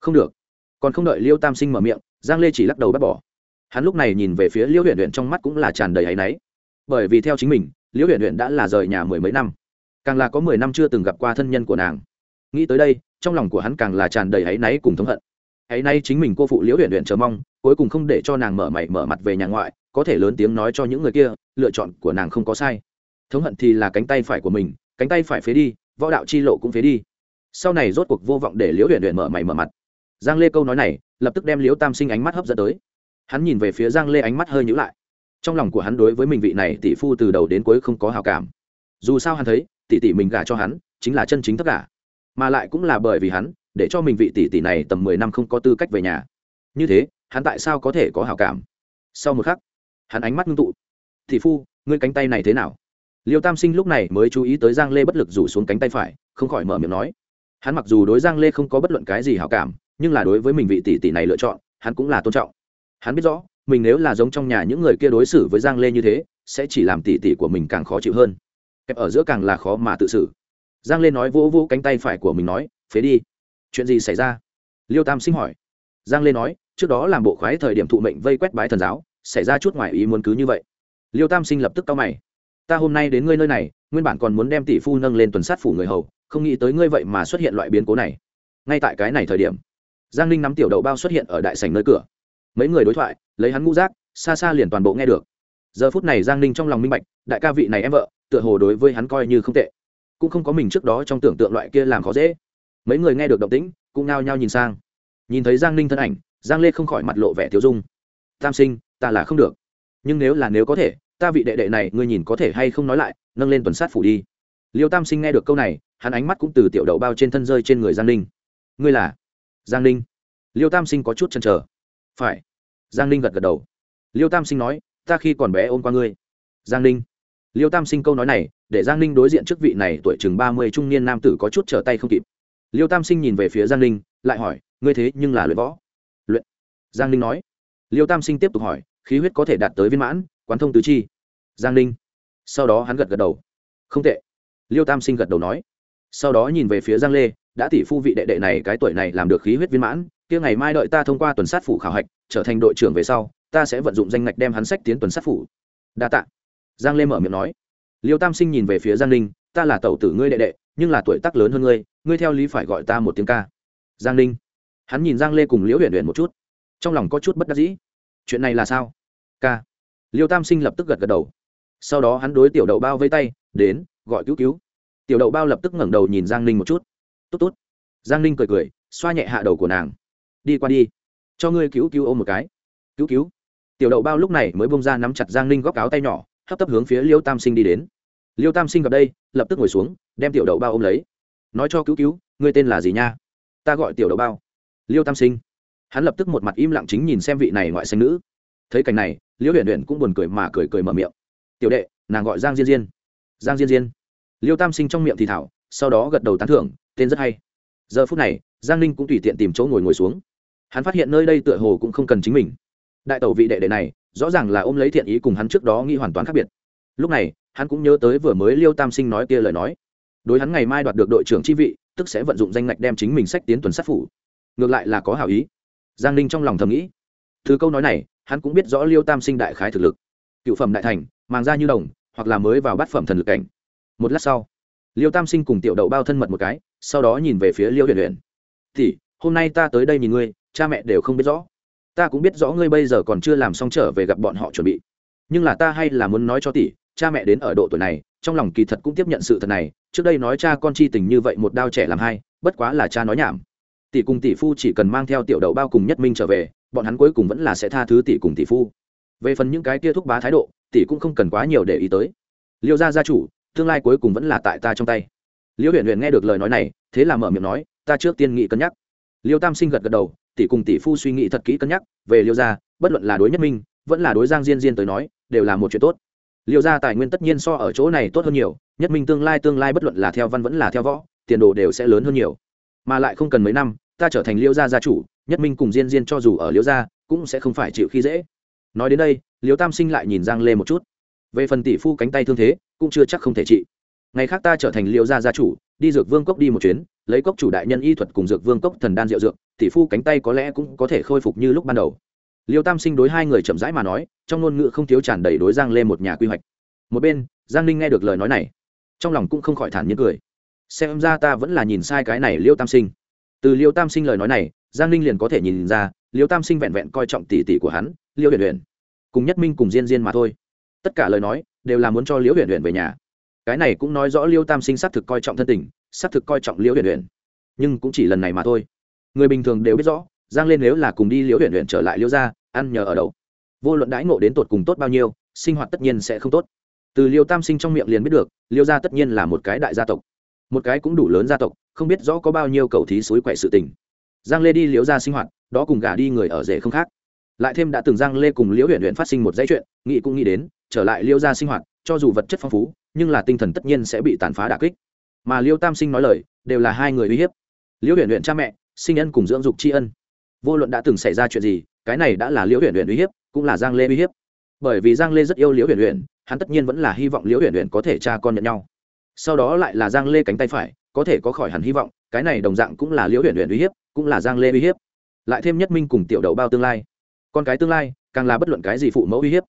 Không được còn không đợi liêu tam sinh mở miệng, giang lê chỉ lắc đầu bắt bỏ. Hắn lúc này nhìn về phía liêu huyền huyền trong mắt cũng là tràn đầy áy náy. Bởi vì theo chính mình, liêu huyền huyền đã là rời nhà mười mấy năm. Càng là có mười năm chưa từng gặp qua thân nhân của nàng. Nghĩ tới đây, trong lòng của hắn càng là tràn đầy áy náy cùng thống hận. Áy náy chính mình cô phụ liêu huyện huyện chờ mong, cuối cùng không để cho nàng mở mày mở mặt về nhà ngoại, có thể lớn tiếng nói cho những người kia, lựa chọn của nàng không có sai. Thống hận thì là cánh tay phải của mình, cánh tay phải phế đi, võ đạo chi lộ cũng phế đi. Sau này rốt cuộc vô vọng để liễu huyện huyện mở mày mở mặt giang lê câu nói này, lập tức đem liễu tam sinh ánh mắt hấp dẫn tới. Hắn nhìn về phía giang lê ánh mắt hơi nhữ lại. Trong lòng của hắn đối với mình vị này tỷ phu từ đầu đến cuối không có hào cảm. Dù sao hắn thấy, tỷ tỷ mình gả cho hắn, chính là chân chính tất cả mà lại cũng là bởi vì hắn, để cho mình vị tỷ tỷ này tầm mười năm không có tư cách về nhà. Như thế, hắn tại sao có thể có hảo cảm? Sau một khắc, hắn ánh mắt ngưng tụ. Tỷ phu, ngươi cánh tay này thế nào? Liêu tam sinh lúc này mới chú ý tới giang lê bất lực rủ xuống cánh tay phải, không khỏi mở miệng nói. Hắn mặc dù đối giang lê không có bất luận cái gì hảo cảm nhưng là đối với mình vị tỷ tỷ này lựa chọn, hắn cũng là tôn trọng. Hắn biết rõ, mình nếu là giống trong nhà những người kia đối xử với giang lê như thế, sẽ chỉ làm tỷ tỷ của mình càng khó chịu hơn. Kẹp ở giữa càng là khó mà tự xử. Giang lê nói vỗ vỗ cánh tay phải của mình nói, phế đi. Chuyện gì xảy ra? Liêu tam sinh hỏi. Giang lê nói, trước đó làm bộ khoái thời điểm thụ mệnh vây quét bái thần giáo, xảy ra chút ngoài ý muốn cứ như vậy. Liêu tam sinh lập tức cau mày. Ta hôm nay đến ngươi nơi này, nguyên bản còn muốn đem tỷ phu nâng lên tuần sát phủ người hầu, không nghĩ tới ngươi vậy mà xuất hiện loại biến cố này. Ngay tại cái này thời điểm giang ninh nắm tiểu đậu bao xuất hiện ở đại sảnh nơi cửa. Mấy người đối thoại, lấy hắn ngũ rác xa xa liền toàn bộ nghe được. Giờ phút này giang ninh trong lòng minh bạch, đại ca vị này em vợ, tựa hồ đối với hắn coi như không tệ. Cũng không có mình trước đó trong tưởng tượng loại kia làm khó dễ. Mấy người nghe được động tĩnh, cũng nao nhao nhìn sang. Nhìn thấy giang ninh thân ảnh, giang lê không khỏi mặt lộ vẻ thiếu dung. Tam sinh, ta là không được. Nhưng nếu là nếu có thể, ta vị đệ đệ này ngươi nhìn có thể hay không nói lại, nâng lên tuần sát phủ đi. Liêu tam sinh nghe được câu này, hắn ánh mắt cũng từ tiểu đậu bao trên thân rơi trên người giang ninh. Ngươi là? Giang ninh. Liêu tam sinh có chút chăn trở phải. Giang ninh gật gật đầu. Liêu tam sinh nói, ta khi còn bé ôm qua ngươi. Giang ninh. Liêu tam sinh câu nói này, để giang ninh đối diện trước vị này tuổi chừng ba mươi trung niên nam tử có chút trở tay không kịp. Liêu tam sinh nhìn về phía giang ninh, lại hỏi, ngươi thế nhưng là luyện võ? Luyện. Giang ninh nói. Liêu tam sinh tiếp tục hỏi, khí huyết có thể đạt tới viên mãn, quán thông tứ chi? Giang ninh. Sau đó hắn gật gật đầu. Không tệ. Liêu tam sinh gật đầu nói. Sau đó nhìn về phía giang lê đã tỷ phu vị đệ đệ này cái tuổi này làm được khí huyết viên mãn, kia ngày mai đợi ta thông qua tuần sát phủ khảo hạch, trở thành đội trưởng về sau, ta sẽ vận dụng danh ngạch đem hắn sách tiến tuần sát phủ. Đa tạ. Giang lê mở miệng nói. Liêu tam sinh nhìn về phía giang ninh, ta là tẩu tử ngươi đệ đệ, nhưng là tuổi tác lớn hơn ngươi ngươi theo lý phải gọi ta một tiếng ca. Giang ninh. Hắn nhìn giang lê cùng liễu huyện huyện một chút. Trong lòng có chút bất đắc dĩ. Chuyện này là sao? Ca. Liêu tam sinh lập tức gật gật đầu. Sau đó hắn đối tiểu đậu bao vây tay, đến, gọi cứu cứu. Tiểu đậu bao lập tức ngẩng đầu nhìn giang ninh một chút tốt tốt. Giang ninh cười cười, xoa nhẹ hạ đầu của nàng. Đi qua đi. Cho ngươi cứu cứu ôm một cái. Cứu cứu. Tiểu đậu bao lúc này mới bông ra nắm chặt giang ninh góc áo tay nhỏ, hấp tấp hướng phía liêu tam sinh đi đến. Liêu tam sinh gặp đây, lập tức ngồi xuống, đem tiểu đậu bao ôm lấy. Nói cho cứu cứu, ngươi tên là gì nha? Ta gọi tiểu đậu bao. Liêu tam sinh. Hắn lập tức một mặt im lặng chính nhìn xem vị này ngoại sinh nữ. Thấy cảnh này, liêu huyền huyền cũng buồn cười mà cười cười mở miệng. Tiểu đệ, nàng gọi giang diên diên. Giang diên diên. Liêu tam sinh trong miệng thì thảo sau đó gật đầu tán thưởng, tên rất hay. Giờ phút này, giang ninh cũng tùy tiện tìm chỗ ngồi ngồi xuống. Hắn phát hiện nơi đây tựa hồ cũng không cần chính mình. Đại tẩu vị đệ đệ này, rõ ràng là ôm lấy thiện ý cùng hắn trước đó nghĩ hoàn toàn khác biệt. Lúc này, hắn cũng nhớ tới vừa mới liêu tam sinh nói kia lời nói. Đối hắn ngày mai đoạt được đội trưởng chi vị, tức sẽ vận dụng danh ngạch đem chính mình sách tiến tuần sát phủ. Ngược lại là có hảo ý. Giang ninh trong lòng thầm nghĩ. Từ câu nói này, hắn cũng biết rõ liêu tam sinh đại khái thực lực. Cựu phẩm đại thành mang ra như đồng, hoặc là mới vào bát phẩm thần lực cảnh. Một lát sau liêu tam sinh cùng tiểu đậu bao thân mật một cái, sau đó nhìn về phía liêu huyền huyền. Thì hôm nay ta tới đây nhìn ngươi, cha mẹ đều không biết rõ. Ta cũng biết rõ ngươi bây giờ còn chưa làm xong trở về gặp bọn họ chuẩn bị. Nhưng là ta hay là muốn nói cho tỷ, cha mẹ đến ở độ tuổi này, trong lòng kỳ thật cũng tiếp nhận sự thật này. Trước đây nói cha con chi tình như vậy một đao trẻ làm hai, bất quá là cha nói nhảm. Tỷ cùng tỷ phu chỉ cần mang theo tiểu đậu bao cùng nhất minh trở về, bọn hắn cuối cùng vẫn là sẽ tha thứ tỷ cùng tỷ phu. Về phần những cái kia thúc bá thái độ, tỷ cũng không cần quá nhiều để ý tới. Liêu gia gia chủ tương lai cuối cùng vẫn là tại ta trong tay. Liễu huyện huyện nghe được lời nói này, thế là mở miệng nói, ta trước tiên nghị cân nhắc. Liêu tam sinh gật gật đầu, tỷ cùng tỷ phu suy nghĩ thật kỹ cân nhắc, về liêu gia, bất luận là đối nhất minh, vẫn là đối giang diên diên tới nói, đều là một chuyện tốt. Liêu gia tài nguyên tất nhiên so ở chỗ này tốt hơn nhiều, nhất minh tương lai tương lai bất luận là theo văn vẫn là theo võ, tiền đồ đều sẽ lớn hơn nhiều. Mà lại không cần mấy năm, ta trở thành liêu gia gia chủ, nhất minh cùng diên diên cho dù ở liêu gia, cũng sẽ không phải chịu khi dễ. Nói đến đây, liêu tam sinh lại nhìn giang lê một chút. Về phần tỷ phu cánh tay thương thế cũng chưa chắc không thể trị. Ngày khác ta trở thành liêu gia gia chủ, đi dược vương cốc đi một chuyến, lấy cốc chủ đại nhân y thuật cùng dược vương cốc thần đan diệu dược, tỷ phu cánh tay có lẽ cũng có thể khôi phục như lúc ban đầu. Liêu tam sinh đối hai người chậm rãi mà nói, trong ngôn ngữ không thiếu tràn đầy đối giang lê một nhà quy hoạch. Một bên, giang ninh nghe được lời nói này, trong lòng cũng không khỏi thản nhiên cười. Xem ra ta vẫn là nhìn sai cái này liêu tam sinh. Từ liêu tam sinh lời nói này, giang ninh liền có thể nhìn ra, liêu tam sinh vẹn vẹn coi trọng tỷ tỷ của hắn, liêu huyền huyền, cùng nhất minh cùng diên diên mà thôi. Tất cả lời nói đều là muốn cho liễu huyền huyền về nhà. Cái này cũng nói rõ liêu tam sinh xác thực coi trọng thân tình, xác thực coi trọng liễu huyền huyền nhưng cũng chỉ lần này mà thôi. Người bình thường đều biết rõ, giang lên nếu là cùng đi liễu huyền huyền trở lại liễu ra ăn nhờ ở đâu vô luận đãi ngộ đến tột cùng tốt bao nhiêu, sinh hoạt tất nhiên sẽ không tốt. Từ liêu tam sinh trong miệng liền biết được, liêu gia tất nhiên là một cái đại gia tộc. Một cái cũng đủ lớn gia tộc, không biết rõ có bao nhiêu cầu thí suối quậy sự tình. Giang lê đi liễu ra sinh hoạt, đó cùng gả đi người ở rể không khác lại thêm đã từng giang lê cùng liễu huyện huyện phát sinh một dãy chuyện nghị cũng nghĩ đến, trở lại liễu ra sinh hoạt, cho dù vật chất phong phú, nhưng là tinh thần tất nhiên sẽ bị tàn phá đà kích. Mà liễu tam sinh nói lời, đều là hai người uy hiếp. Liễu huyện huyện cha mẹ, sinh ân cùng dưỡng dục tri ân. Vô luận đã từng xảy ra chuyện gì, cái này đã là liễu huyện huyện uy hiếp, cũng là giang lê uy hiếp. Bởi vì giang lê rất yêu liễu huyện huyện hắn tất nhiên vẫn là hy vọng liễu huyện huyện có thể cha con nhận nhau. Sau đó lại là giang lê cánh tay phải, có thể có khỏi hẳn hy vọng, cái này đồng dạng cũng là liễu huyện huyện uy hiếp, cũng là giang lê uy hiếp. Lại thêm nhất minh cùng tiểu đậu bao tương lai con cái tương lai càng là bất luận cái gì phụ mẫu uy hiếp.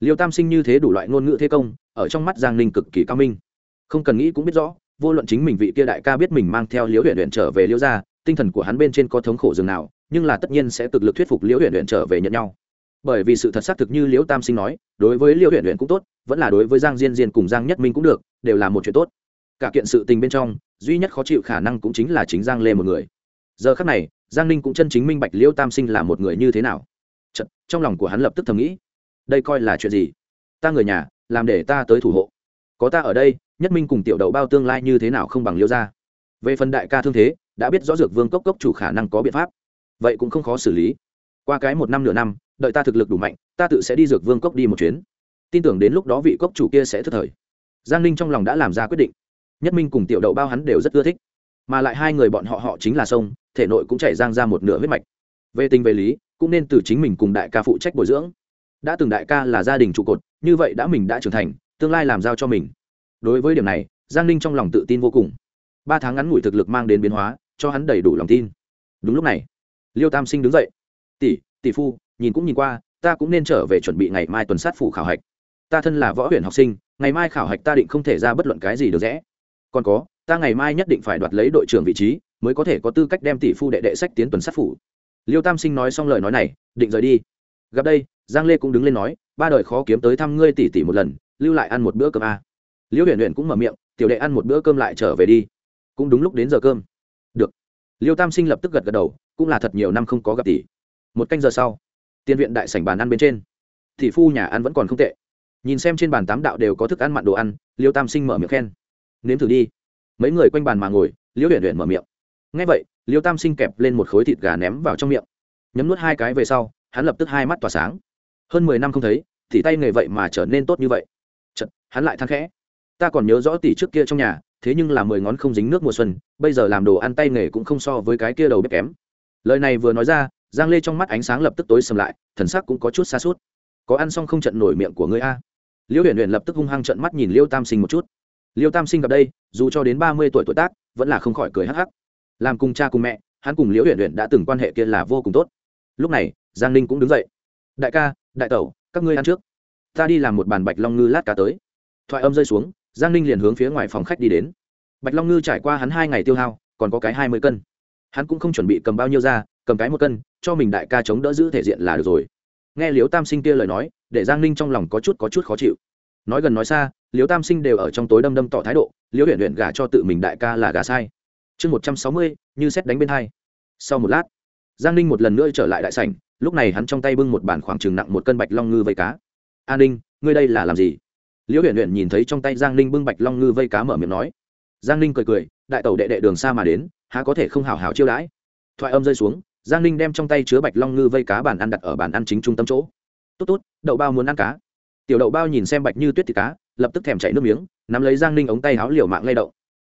Liêu tam sinh như thế đủ loại ngôn ngữ thế công, ở trong mắt giang ninh cực kỳ cao minh. Không cần nghĩ cũng biết rõ, vô luận chính mình vị kia đại ca biết mình mang theo liễu huyện huyện trở về liễu gia, tinh thần của hắn bên trên có thống khổ dường nào, nhưng là tất nhiên sẽ cực lực thuyết phục liễu huyện huyện trở về nhận nhau. Bởi vì sự thật xác thực như liễu tam sinh nói, đối với liễu huyện huyện cũng tốt, vẫn là đối với giang diên diên cùng giang nhất minh cũng được, đều là một chuyện tốt. Cả kiện sự tình bên trong, duy nhất khó chịu khả năng cũng chính là chính giang lê một người. Giờ khắc này, giang ninh cũng chân chính minh bạch liễu tam sinh là một người như thế nào. Chật, trong lòng của hắn lập tức thầm nghĩ đây coi là chuyện gì? Ta người nhà làm để ta tới thủ hộ. Có ta ở đây nhất minh cùng tiểu đậu bao tương lai như thế nào không bằng liêu ra về phần đại ca thương thế đã biết rõ dược vương cốc cốc chủ khả năng có biện pháp. Vậy cũng không khó xử lý. Qua cái một năm nửa năm đợi ta thực lực đủ mạnh ta tự sẽ đi dược vương cốc đi một chuyến. Tin tưởng đến lúc đó vị cốc chủ kia sẽ thất thời. Giang ninh trong lòng đã làm ra quyết định. Nhất minh cùng tiểu đậu bao hắn đều rất ưa thích. Mà lại hai người bọn họ họ chính là sông thể nội cũng chảy giang ra một nửa huyết mạch. Về tình về lý cũng nên từ chính mình cùng đại ca phụ trách bồi dưỡng. Đã từng đại ca là gia đình trụ cột, như vậy đã mình đã trưởng thành, tương lai làm giao cho mình. Đối với điểm này, giang ninh trong lòng tự tin vô cùng. Ba tháng ngắn ngủi thực lực mang đến biến hóa, cho hắn đầy đủ lòng tin. Đúng lúc này, liêu tam sinh đứng dậy. Tỷ tỷ phu, nhìn cũng nhìn qua, ta cũng nên trở về chuẩn bị ngày mai tuần sát phủ khảo hạch. Ta thân là võ huyện học sinh, ngày mai khảo hạch ta định không thể ra bất luận cái gì được rẽ còn có, ta ngày mai nhất định phải đoạt lấy đội trưởng vị trí, mới có thể có tư cách đem tỷ phu đệ đệ sách tiến tuần sát phủ liêu tam sinh nói xong lời nói này, định rời đi. Gặp đây, giang lê cũng đứng lên nói, ba đời khó kiếm tới thăm ngươi tỷ tỷ một lần, lưu lại ăn một bữa cơm a. À. liêu huyền huyền cũng mở miệng, tiểu đệ ăn một bữa cơm lại trở về đi. Cũng đúng lúc đến giờ cơm. Được. Liêu tam sinh lập tức gật gật đầu, cũng là thật nhiều năm không có gặp tỷ một canh giờ sau, tiên viện đại sảnh bàn ăn bên trên. Tỷ phu nhà ăn vẫn còn không tệ. Nhìn xem trên bàn tám đạo đều có thức ăn mặn đồ ăn, liêu tam sinh mở miệng khen. Nếm thử đi. Mấy người quanh bàn mà ngồi, liêu huyền huyền mở miệng. Ngay vậy liêu tam sinh kẹp lên một khối thịt gà ném vào trong miệng. Nhấm nuốt hai cái về sau hắn lập tức hai mắt tỏa sáng. Hơn mười năm không thấy thì tay nghề vậy mà trở nên tốt như vậy. Chật, hắn lại thang khẽ. Ta còn nhớ rõ tỷ trước kia trong nhà thế nhưng là mười ngón không dính nước mùa xuân bây giờ làm đồ ăn tay nghề cũng không so với cái kia đầu bếp kém. Lời này vừa nói ra giang lê trong mắt ánh sáng lập tức tối sầm lại thần sắc cũng có chút xa suốt có ăn xong không trận nổi miệng của ngươi a? Liêu huyền huyền lập tức hung hăng trận mắt nhìn liêu tam sinh một chút. Liêu tam sinh gặp đây dù cho đến ba mươi tuổi tuổi tác vẫn là không khỏi cười hắc hắc làm cùng cha cùng mẹ, hắn cùng liễu huyện huyện đã từng quan hệ kia là vô cùng tốt. Lúc này, giang ninh cũng đứng dậy. Đại ca, đại tẩu, các ngươi ăn trước. Ta đi làm một bàn bạch long ngư lát cá tới. Thoại âm rơi xuống, giang ninh liền hướng phía ngoài phòng khách đi đến. Bạch long ngư trải qua hắn hai ngày tiêu hao, còn có cái hai mươi cân. Hắn cũng không chuẩn bị cầm bao nhiêu ra, cầm cái một cân, cho mình đại ca chống đỡ giữ thể diện là được rồi. Nghe liếu tam sinh kia lời nói, để giang ninh trong lòng có chút có chút khó chịu. Nói gần nói xa liếu tam sinh đều ở trong tối đâm đâm tỏ thái độ liếu huyện huyện gả cho tự mình đại ca là gà sai chương một trăm sáu mươi, như xét đánh bên hai. Sau một lát, giang ninh một lần nữa trở lại đại sảnh, lúc này hắn trong tay bưng một bản khoảng trừng nặng một cân bạch long ngư vây cá. An ninh, ngươi đây là làm gì? Liễu huyện huyện nhìn thấy trong tay giang ninh bưng bạch long ngư vây cá mở miệng nói. Giang ninh cười cười, đại tẩu đệ đệ đường xa mà đến, há có thể không hào hào chiêu đãi. Thoại âm rơi xuống, giang ninh đem trong tay chứa bạch long ngư vây cá bàn ăn đặt ở bàn ăn chính trung tâm chỗ. Tốt tốt, đậu bao muốn ăn cá. Tiểu đậu bao nhìn xem bạch như tuyết thịt cá, lập tức thèm chảy nước miếng, nắm lấy giang ninh ống tay háo liều mạng lay động.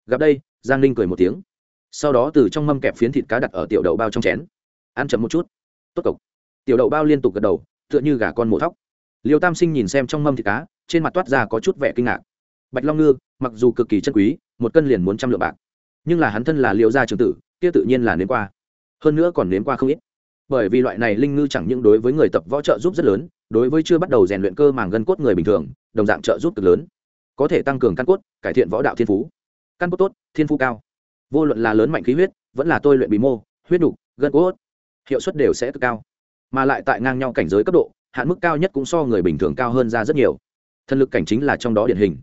Gặp đây, giang ninh cười một tiếng sau đó từ trong mâm kẹp phiến thịt cá đặt ở tiểu đậu bao trong chén. Ăn chậm một chút. Tốt cộc tiểu đậu bao liên tục gật đầu, tựa như gà con mổ thóc. Liêu tam sinh nhìn xem trong mâm thịt cá, trên mặt toát ra có chút vẻ kinh ngạc. Bạch long ngư, mặc dù cực kỳ chân quý, một cân liền muốn trăm lượng bạc. Nhưng là hắn thân là liêu gia trường tử, kia tự nhiên là nếm qua. Hơn nữa còn nếm qua không ít. Bởi vì loại này linh ngư chẳng những đối với người tập võ trợ giúp rất lớn, đối với chưa bắt đầu rèn luyện cơ màng gân cốt người bình thường, đồng dạng trợ giúp cực lớn. Có thể tăng cường căn cốt, cải thiện võ đạo thiên phú. Căn cốt tốt, thiên phú cao vô luận là lớn mạnh khí huyết, vẫn là tôi luyện bí mô, huyết đục, gân cốt, hiệu suất đều sẽ cực cao. Mà lại tại ngang nhau cảnh giới cấp độ, hạn mức cao nhất cũng so người bình thường cao hơn ra rất nhiều. Thân lực cảnh chính là trong đó điển hình.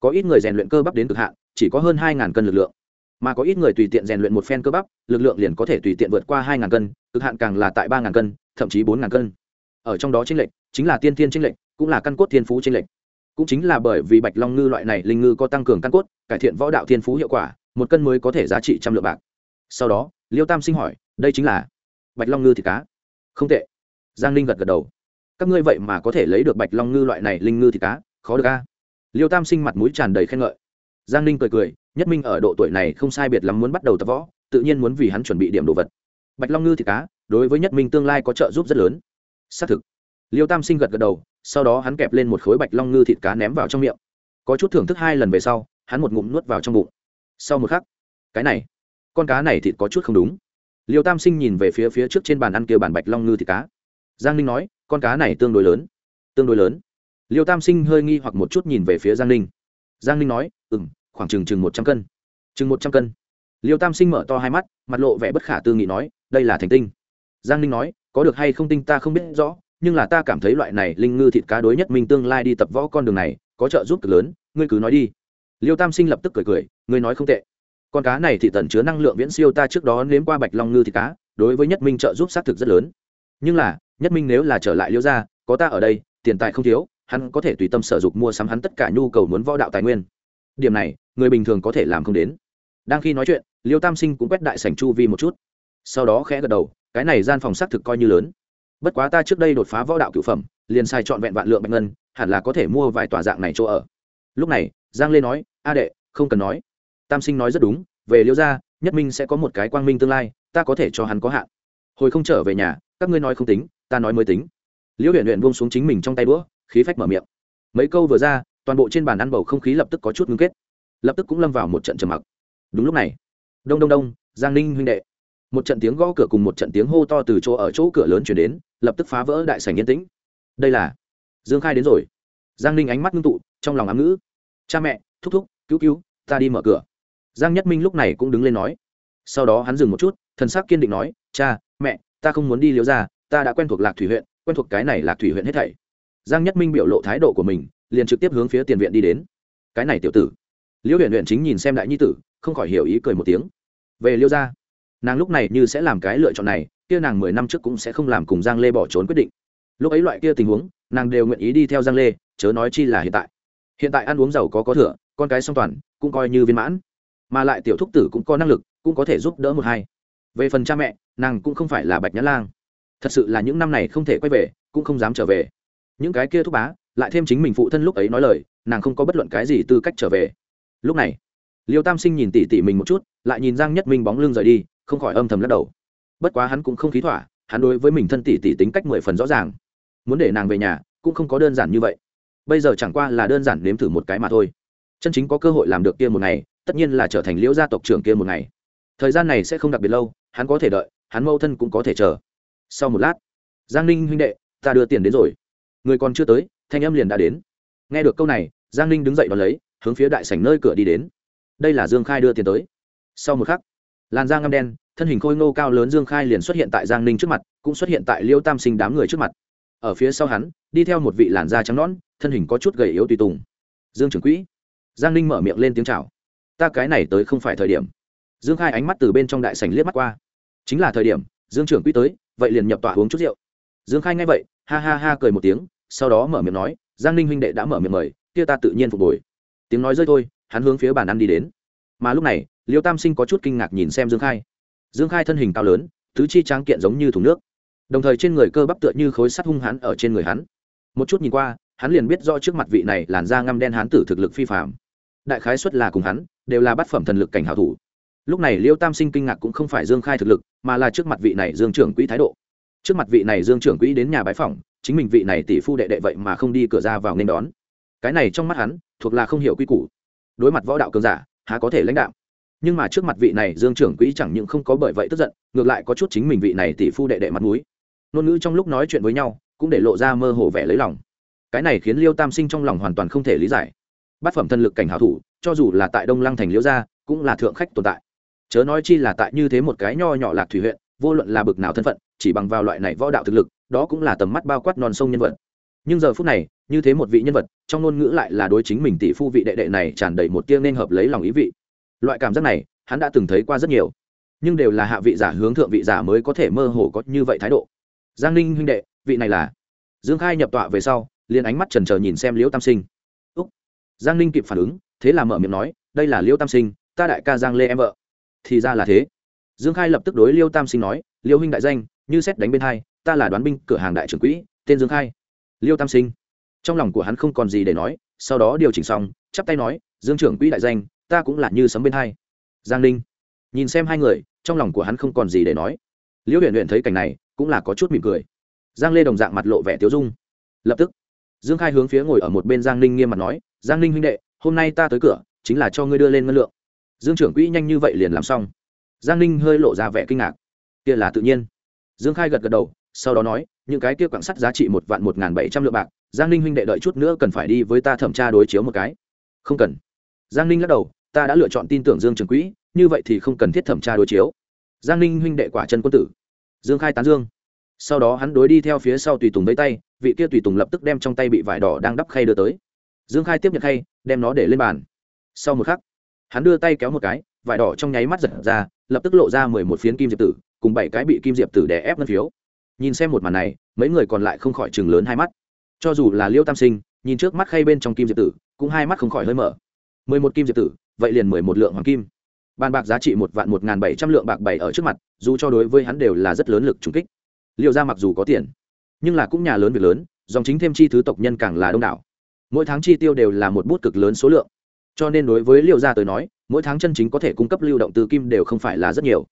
Có ít người rèn luyện cơ bắp đến cực hạn, chỉ có hơn hai cân lực lượng. Mà có ít người tùy tiện rèn luyện một phen cơ bắp, lực lượng liền có thể tùy tiện vượt qua hai cân, cực hạn càng là tại ba cân, thậm chí bốn cân. Ở trong đó tranh lệch, chính là tiên thiên tranh lệch, cũng là căn cốt thiên phú tranh lệch. Cũng chính là bởi vì bạch long ngư loại này linh ngư có tăng cường căn cốt, cải thiện võ đạo thiên phú hiệu quả một cân mới có thể giá trị trăm lượng bạc. Sau đó, liêu tam sinh hỏi, đây chính là bạch long ngư thịt cá. Không tệ. Giang linh gật gật đầu. Các ngươi vậy mà có thể lấy được bạch long ngư loại này linh ngư thịt cá, khó được a. Liêu tam sinh mặt mũi tràn đầy khen ngợi. Giang ninh cười cười, nhất minh ở độ tuổi này không sai biệt lắm muốn bắt đầu tập võ, tự nhiên muốn vì hắn chuẩn bị điểm đồ vật. Bạch long ngư thịt cá, đối với nhất minh tương lai có trợ giúp rất lớn. Xác thực. Liêu tam sinh gật gật đầu, sau đó hắn kẹp lên một khối bạch long ngư thịt cá ném vào trong miệng. Có chút thưởng thức hai lần về sau, hắn một ngụm nuốt vào trong bụng sau một khắc, cái này, con cá này thịt có chút không đúng. Liêu tam sinh nhìn về phía phía trước trên bàn ăn kia bàn bạch long ngư thịt cá. Giang ninh nói, con cá này tương đối lớn, tương đối lớn. Liêu tam sinh hơi nghi hoặc một chút nhìn về phía giang ninh. Giang ninh nói ừ m khoảng chừng chừng một trăm cân. Chừng một trăm cân. Liêu tam sinh mở to hai mắt, mặt lộ vẻ bất khả tư nghị nói, đây là thành tinh. Giang ninh nói, có được hay không tinh ta không biết rõ, nhưng là ta cảm thấy loại này linh ngư thịt cá đối nhất mình tương lai đi tập võ con đường này, có trợ giúp cực lớn, ngươi cứ nói đi liêu tam sinh lập tức cười cười ngươi nói không tệ. Con cá này thì tận chứa năng lượng viễn siêu ta trước đó nếm qua bạch long ngư thì cá đối với nhất minh trợ giúp xác thực rất lớn. Nhưng là nhất minh nếu là trở lại liêu gia, có ta ở đây tiền tài không thiếu hắn có thể tùy tâm sở dục mua sắm hắn tất cả nhu cầu muốn võ đạo tài nguyên. Điểm này người bình thường có thể làm không đến. Đang khi nói chuyện liêu tam sinh cũng quét đại sảnh chu vi một chút. Sau đó khẽ gật đầu cái này gian phòng xác thực coi như lớn. Bất quá ta trước đây đột phá võ đạo cửu phẩm liền sai chọn vẹn vạn lượng bạch ngân hẳn là có thể mua vài tòa dạng này chỗ ở. Lúc này giang lê nói a đệ, không cần nói. Tam sinh nói rất đúng, về liêu gia, nhất minh sẽ có một cái quang minh tương lai, ta có thể cho hắn có hạn. Hồi không trở về nhà, các ngươi nói không tính, ta nói mới tính. Liễu huyện huyện buông xuống chính mình trong tay đũa, khí phách mở miệng. Mấy câu vừa ra, toàn bộ trên bàn ăn bầu không khí lập tức có chút ngưng kết. Lập tức cũng lâm vào một trận trầm mặc. Đúng lúc này, đông đông đông, giang ninh huynh đệ. Một trận tiếng gõ cửa cùng một trận tiếng hô to từ chỗ ở chỗ cửa lớn chuyển đến, lập tức phá vỡ đại sảnh yên tĩnh. Đây là dương khai đến rồi. Giang ninh ánh mắt ngưng tụ, trong lòng ám ngữ. Cha mẹ thúc thúc, cứu cứu, ta đi mở cửa. Giang nhất minh lúc này cũng đứng lên nói. Sau đó hắn dừng một chút, thần sắc kiên định nói, cha, mẹ, ta không muốn đi Liễu ra ta đã quen thuộc lạc thủy huyện, quen thuộc cái này lạc thủy huyện hết thảy. Giang nhất minh biểu lộ thái độ của mình, liền trực tiếp hướng phía tiền viện đi đến. Cái này tiểu tử. Liễu huyện huyện chính nhìn xem đại nhi tử, không khỏi hiểu ý cười một tiếng. Về Liễu ra nàng lúc này như sẽ làm cái lựa chọn này, kia nàng mười năm trước cũng sẽ không làm cùng giang lê bỏ trốn quyết định. Lúc ấy loại kia tình huống, nàng đều nguyện ý đi theo giang lê, chớ nói chi là hiện tại. Hiện tại ăn uống giàu có có thừa con cái song toàn, cũng coi như viên mãn. Mà lại tiểu thúc tử cũng có năng lực, cũng có thể giúp đỡ một hai. Về phần cha mẹ, nàng cũng không phải là bạch nhã lang. Thật sự là những năm này không thể quay về, cũng không dám trở về. Những cái kia thúc bá, lại thêm chính mình phụ thân lúc ấy nói lời, nàng không có bất luận cái gì tư cách trở về. Lúc này, liêu tam sinh nhìn tỉ tỉ mình một chút, lại nhìn giang nhất minh bóng lưng rời đi, không khỏi âm thầm lắc đầu. Bất quá hắn cũng không khí thỏa, hắn đối với mình thân tỉ tỉ tính cách mười phần rõ ràng. Muốn để nàng về nhà, cũng không có đơn giản như vậy. Bây giờ chẳng qua là đơn giản nếm thử một cái mà thôi chân chính có cơ hội làm được kia một ngày, tất nhiên là trở thành liễu gia tộc trưởng kia một ngày. Thời gian này sẽ không đặc biệt lâu, hắn có thể đợi, hắn mâu thân cũng có thể chờ. Sau một lát, giang ninh huynh đệ, ta đưa tiền đến rồi. Người còn chưa tới, thanh âm liền đã đến. Nghe được câu này, giang ninh đứng dậy đón lấy, hướng phía đại sảnh nơi cửa đi đến. Đây là dương khai đưa tiền tới. Sau một khắc, làn da ngâm đen, thân hình khôi ngô cao lớn dương khai liền xuất hiện tại giang ninh trước mặt, cũng xuất hiện tại liêu tam sinh đám người trước mặt. Ở phía sau hắn, đi theo một vị làn da trắng nõn, thân hình có chút gầy yếu tùy tùng. Dương trưởng quỹ giang ninh mở miệng lên tiếng chào, ta cái này tới không phải thời điểm. Dương khai ánh mắt từ bên trong đại sảnh liếc mắt qua. Chính là thời điểm dương trưởng quỹ tới vậy liền nhập tọa uống chút rượu. Dương khai nghe vậy ha ha ha cười một tiếng sau đó mở miệng nói giang ninh huynh đệ đã mở miệng mời kia ta tự nhiên phục hồi. Tiếng nói rơi thôi hắn hướng phía bàn ăn đi đến. Mà lúc này liêu tam sinh có chút kinh ngạc nhìn xem dương khai. Dương khai thân hình cao lớn tứ chi tráng kiện giống như thùng nước. Đồng thời trên người cơ bắp tựa như khối sắt hung hắn ở trên người hắn. Một chút nhìn qua hắn liền biết rõ trước mặt vị này làn da ngăm đen hắn tử thực lực phi phạm đại khái xuất là cùng hắn, đều là bát phẩm thần lực cảnh hảo thủ. Lúc này liêu tam sinh kinh ngạc cũng không phải dương khai thực lực, mà là trước mặt vị này dương trưởng quỹ thái độ. Trước mặt vị này dương trưởng quỹ đến nhà bái phòng chính mình vị này tỷ phu đệ đệ vậy mà không đi cửa ra vào nên đón. Cái này trong mắt hắn, thuộc là không hiểu quy củ. Đối mặt võ đạo cường giả, há có thể lãnh đạo nhưng mà trước mặt vị này dương trưởng quỹ chẳng những không có bởi vậy tức giận, ngược lại có chút chính mình vị này tỷ phu đệ đệ mặt mũi. Ngôn ngữ trong lúc nói chuyện với nhau, cũng để lộ ra mơ hồ vẻ lấy lòng. Cái này khiến liêu tam sinh trong lòng hoàn toàn không thể lý giải bát phẩm thân lực cảnh hảo thủ, cho dù là tại đông lăng thành liễu gia, cũng là thượng khách tồn tại. Chớ nói chi là tại như thế một cái nho nhỏ lạc thủy huyện, vô luận là bực nào thân phận, chỉ bằng vào loại này võ đạo thực lực, đó cũng là tầm mắt bao quát non sông nhân vật. Nhưng giờ phút này, như thế một vị nhân vật, trong ngôn ngữ lại là đối chính mình tỷ phu vị đệ đệ này tràn đầy một tia nên hợp lấy lòng ý vị. Loại cảm giác này, hắn đã từng thấy qua rất nhiều. Nhưng đều là hạ vị giả hướng thượng vị giả mới có thể mơ hồ có như vậy thái độ. Giang ninh huynh đệ, vị này là dương khai nhập tọa về sau, liền ánh mắt trần trờ nhìn xem liễu tam sinh giang ninh kịp phản ứng, thế là mở miệng nói, đây là liêu tam sinh, ta đại ca giang lê em vợ. Thì ra là thế. Dương khai lập tức đối liêu tam sinh nói, liêu huynh đại danh, như xét đánh bên hai, ta là đoán binh cửa hàng đại trưởng quỹ, tên dương khai. Liêu tam sinh. Trong lòng của hắn không còn gì để nói, sau đó điều chỉnh xong, chắp tay nói, dương trưởng quỹ đại danh, ta cũng là như sấm bên hai. Giang ninh. Nhìn xem hai người, trong lòng của hắn không còn gì để nói. Liễu huyện huyện thấy cảnh này, cũng là có chút mỉm cười. Giang lê đồng dạng mặt lộ vẻ tiếu dung. Lập tức, dương khai hướng phía ngồi ở một bên giang ninh nghiêm mặt nói giang ninh huynh đệ, hôm nay ta tới cửa, chính là cho ngươi đưa lên ngân lượng. Dương trưởng quỹ nhanh như vậy liền làm xong. Giang ninh hơi lộ ra vẻ kinh ngạc. Kia là tự nhiên. Dương khai gật gật đầu, sau đó nói, những cái kia quảng sắt giá trị một vạn một n g h n bảy trăm lượng bạc, giang ninh huynh đệ đợi chút nữa cần phải đi với ta thẩm tra đối chiếu một cái. Không cần. Giang ninh lắc đầu, ta đã lựa chọn tin tưởng dương trường quỹ, như vậy thì không cần thiết thẩm tra đối chiếu. Giang ninh huynh đệ quả chân quân tử. Dương khai tán dương. Sau đó hắn đối đi theo phía sau tùy tùng với tay, vị kia tùy tùng lập tức đem trong tay bị vải đỏ đang đắp khay đưa tới dương khai tiếp nhận khay, đem nó để lên bàn. Sau một khắc, hắn đưa tay kéo một cái, vải đỏ trong nháy mắt giật ra, lập tức lộ ra mười một phiến kim diệp tử, cùng bảy cái bị kim diệp tử đè ép ngân phiếu. Nhìn xem một màn này, mấy người còn lại không khỏi chừng lớn hai mắt. Cho dù là liêu tam sinh, nhìn trước mắt khay bên trong kim diệp tử, cũng hai mắt không khỏi hơi mở. Mười một kim diệp tử, vậy liền mười một lượng hoàng kim. Bàn bạc giá trị một vạn một n g h n bảy trăm lượng bạc bảy ở trước mặt, dù cho đối với hắn đều là rất lớn lực trùng kích. Liệu ra mặc dù có tiền, nhưng là cũng nhà lớn việc lớn, dòng chính thêm chi thứ tộc nhân càng là đông đảo mỗi tháng chi tiêu đều là một bút cực lớn số lượng. Cho nên đối với liệu gia tới nói, mỗi tháng chân chính có thể cung cấp lưu động từ kim đều không phải là rất nhiều.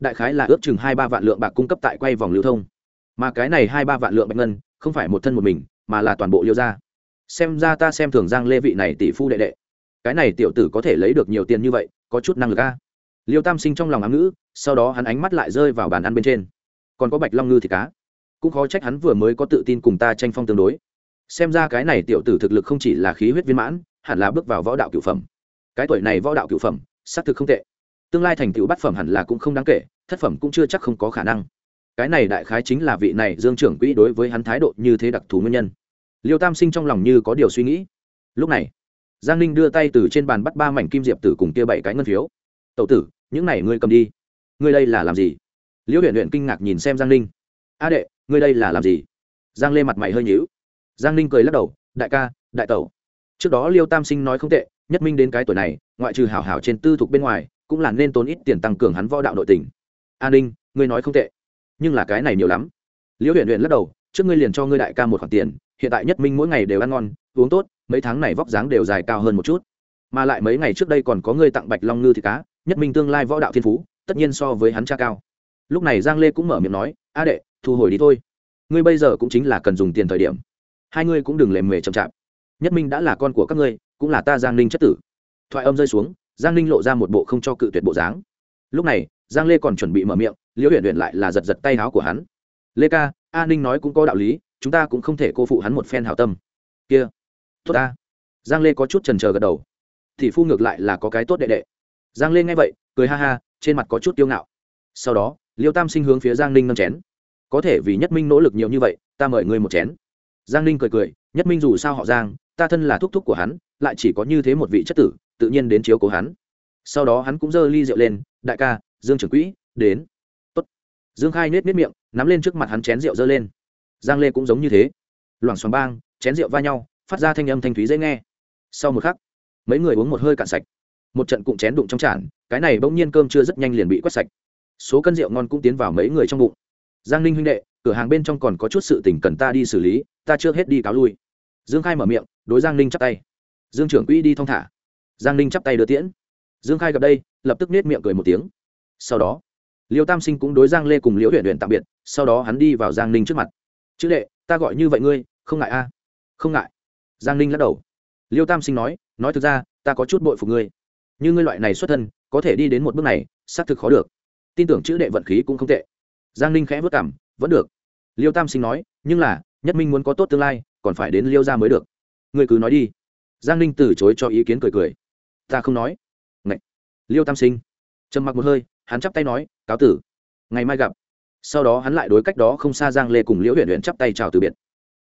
Đại khái là ước chừng hai ba vạn lượng bạc cung cấp tại quay vòng lưu thông. Mà cái này hai ba vạn lượng bạch ngân, không phải một thân một mình, mà là toàn bộ liêu gia. Xem ra ta xem thường giang lê vị này tỷ phu đệ đệ. Cái này tiểu tử có thể lấy được nhiều tiền như vậy, có chút năng lực a. Liêu tam sinh trong lòng ám ngữ, sau đó hắn ánh mắt lại rơi vào bàn ăn bên trên. Còn có bạch long ngư thì cá. Cũng khó trách hắn vừa mới có tự tin cùng ta tranh phong tương đối xem ra cái này tiểu tử thực lực không chỉ là khí huyết viên mãn, hẳn là bước vào võ đạo cửu phẩm. Cái tuổi này võ đạo cửu phẩm, xác thực không tệ. Tương lai thành tựu bát phẩm hẳn là cũng không đáng kể, thất phẩm cũng chưa chắc không có khả năng. Cái này đại khái chính là vị này dương trưởng quỹ đối với hắn thái độ như thế đặc thù nguyên nhân. Liêu tam sinh trong lòng như có điều suy nghĩ. Lúc này, giang ninh đưa tay từ trên bàn bắt ba mảnh kim diệp tử cùng kia bảy cái ngân phiếu. Tậu tử, những này ngươi cầm đi. Ngươi đây là làm gì? Liễu huyện huyện kinh ngạc nhìn xem giang ninh. A đệ, ngươi đây là làm gì? Giang lê mặt mày hơi nhíu giang ninh cười lắc đầu, đại ca, đại tẩu. Trước đó liêu tam sinh nói không tệ, nhất minh đến cái tuổi này, ngoại trừ hảo hảo trên tư thục bên ngoài, cũng là nên tốn ít tiền tăng cường hắn võ đạo nội tình. An ninh, ngươi nói không tệ, nhưng là cái này nhiều lắm. Liễu huyện huyện lắc đầu, trước ngươi liền cho ngươi đại ca một khoản tiền, hiện tại nhất minh mỗi ngày đều ăn ngon, uống tốt, mấy tháng này vóc dáng đều dài cao hơn một chút. Mà lại mấy ngày trước đây còn có ngươi tặng bạch long ngư thịt cá, nhất minh tương lai võ đạo thiên phú, tất nhiên so với hắn cha cao. Lúc này giang lê cũng mở miệng nói, a đệ, thu hồi đi thôi. Ngươi bây giờ cũng chính là cần dùng tiền thời điểm hai ngươi cũng đừng lề mề chậm chạp. Nhất minh đã là con của các ngươi, cũng là ta giang ninh chất tử. Thoại âm rơi xuống, giang ninh lộ ra một bộ không cho cự tuyệt bộ dáng. Lúc này, giang lê còn chuẩn bị mở miệng, liễu huyện huyện lại là giật giật tay áo của hắn. Lê ca, a ninh nói cũng có đạo lý, chúng ta cũng không thể cô phụ hắn một phen hảo tâm. Kia, tốt ta. Giang lê có chút trần trờ gật đầu. Thì phu ngược lại là có cái tốt đệ đệ. Giang lê nghe vậy, cười ha ha, trên mặt có chút kiêu ngạo. Sau đó, liêu tam sinh hướng phía giang ninh nâng chén. Có thể vì nhất minh nỗ lực nhiều như vậy, ta mời ngươi một chén giang ninh cười cười, nhất minh dù sao họ giang, ta thân là thúc thúc của hắn, lại chỉ có như thế một vị chất tử, tự nhiên đến chiếu cố hắn. Sau đó hắn cũng giơ ly rượu lên, đại ca, dương trưởng quỹ, đến. Tốt. dương khai nết nết miệng, nắm lên trước mặt hắn chén rượu giơ lên. Giang lê cũng giống như thế. Loảng xoảng bang, chén rượu va nhau, phát ra thanh âm thanh thúy dễ nghe. Sau một khắc, mấy người uống một hơi cạn sạch. Một trận cụm chén đụng trong chản cái này bỗng nhiên cơm chưa rất nhanh liền bị quét sạch. Số cân rượu ngon cũng tiến vào mấy người trong bụng. Giang ninh huynh đệ cửa hàng bên trong còn có chút sự tình cần ta đi xử lý, ta chưa hết đi cáo lui. Dương khai mở miệng, đối giang ninh chắp tay. Dương trưởng quỹ đi thong thả. Giang ninh chắp tay đưa tiễn. Dương khai gặp đây, lập tức nết miệng cười một tiếng. Sau đó, liêu tam sinh cũng đối giang lê cùng liễu huyện huyện tạm biệt, sau đó hắn đi vào giang ninh trước mặt. Chữ đệ, ta gọi như vậy ngươi, không ngại a? Không ngại. Giang ninh lắc đầu. Liêu tam sinh nói nói thực ra, ta có chút bội phục ngươi. Như ngươi loại này xuất thân, có thể đi đến một bước này, xác thực khó được. Tin tưởng chữ đệ vận khí cũng không tệ. Giang ninh khẽ vất cảm vẫn được liêu tam sinh nói, nhưng là, nhất minh muốn có tốt tương lai, còn phải đến liêu ra mới được. Ngươi cứ nói đi. Giang ninh từ chối cho ý kiến cười cười. Ta không nói. Ngậy. liêu tam sinh trầm mặc một hơi, hắn chắp tay nói, cáo tử, ngày mai gặp. Sau đó hắn lại đối cách đó không xa giang lê cùng liễu huyện huyện chắp tay chào từ biệt.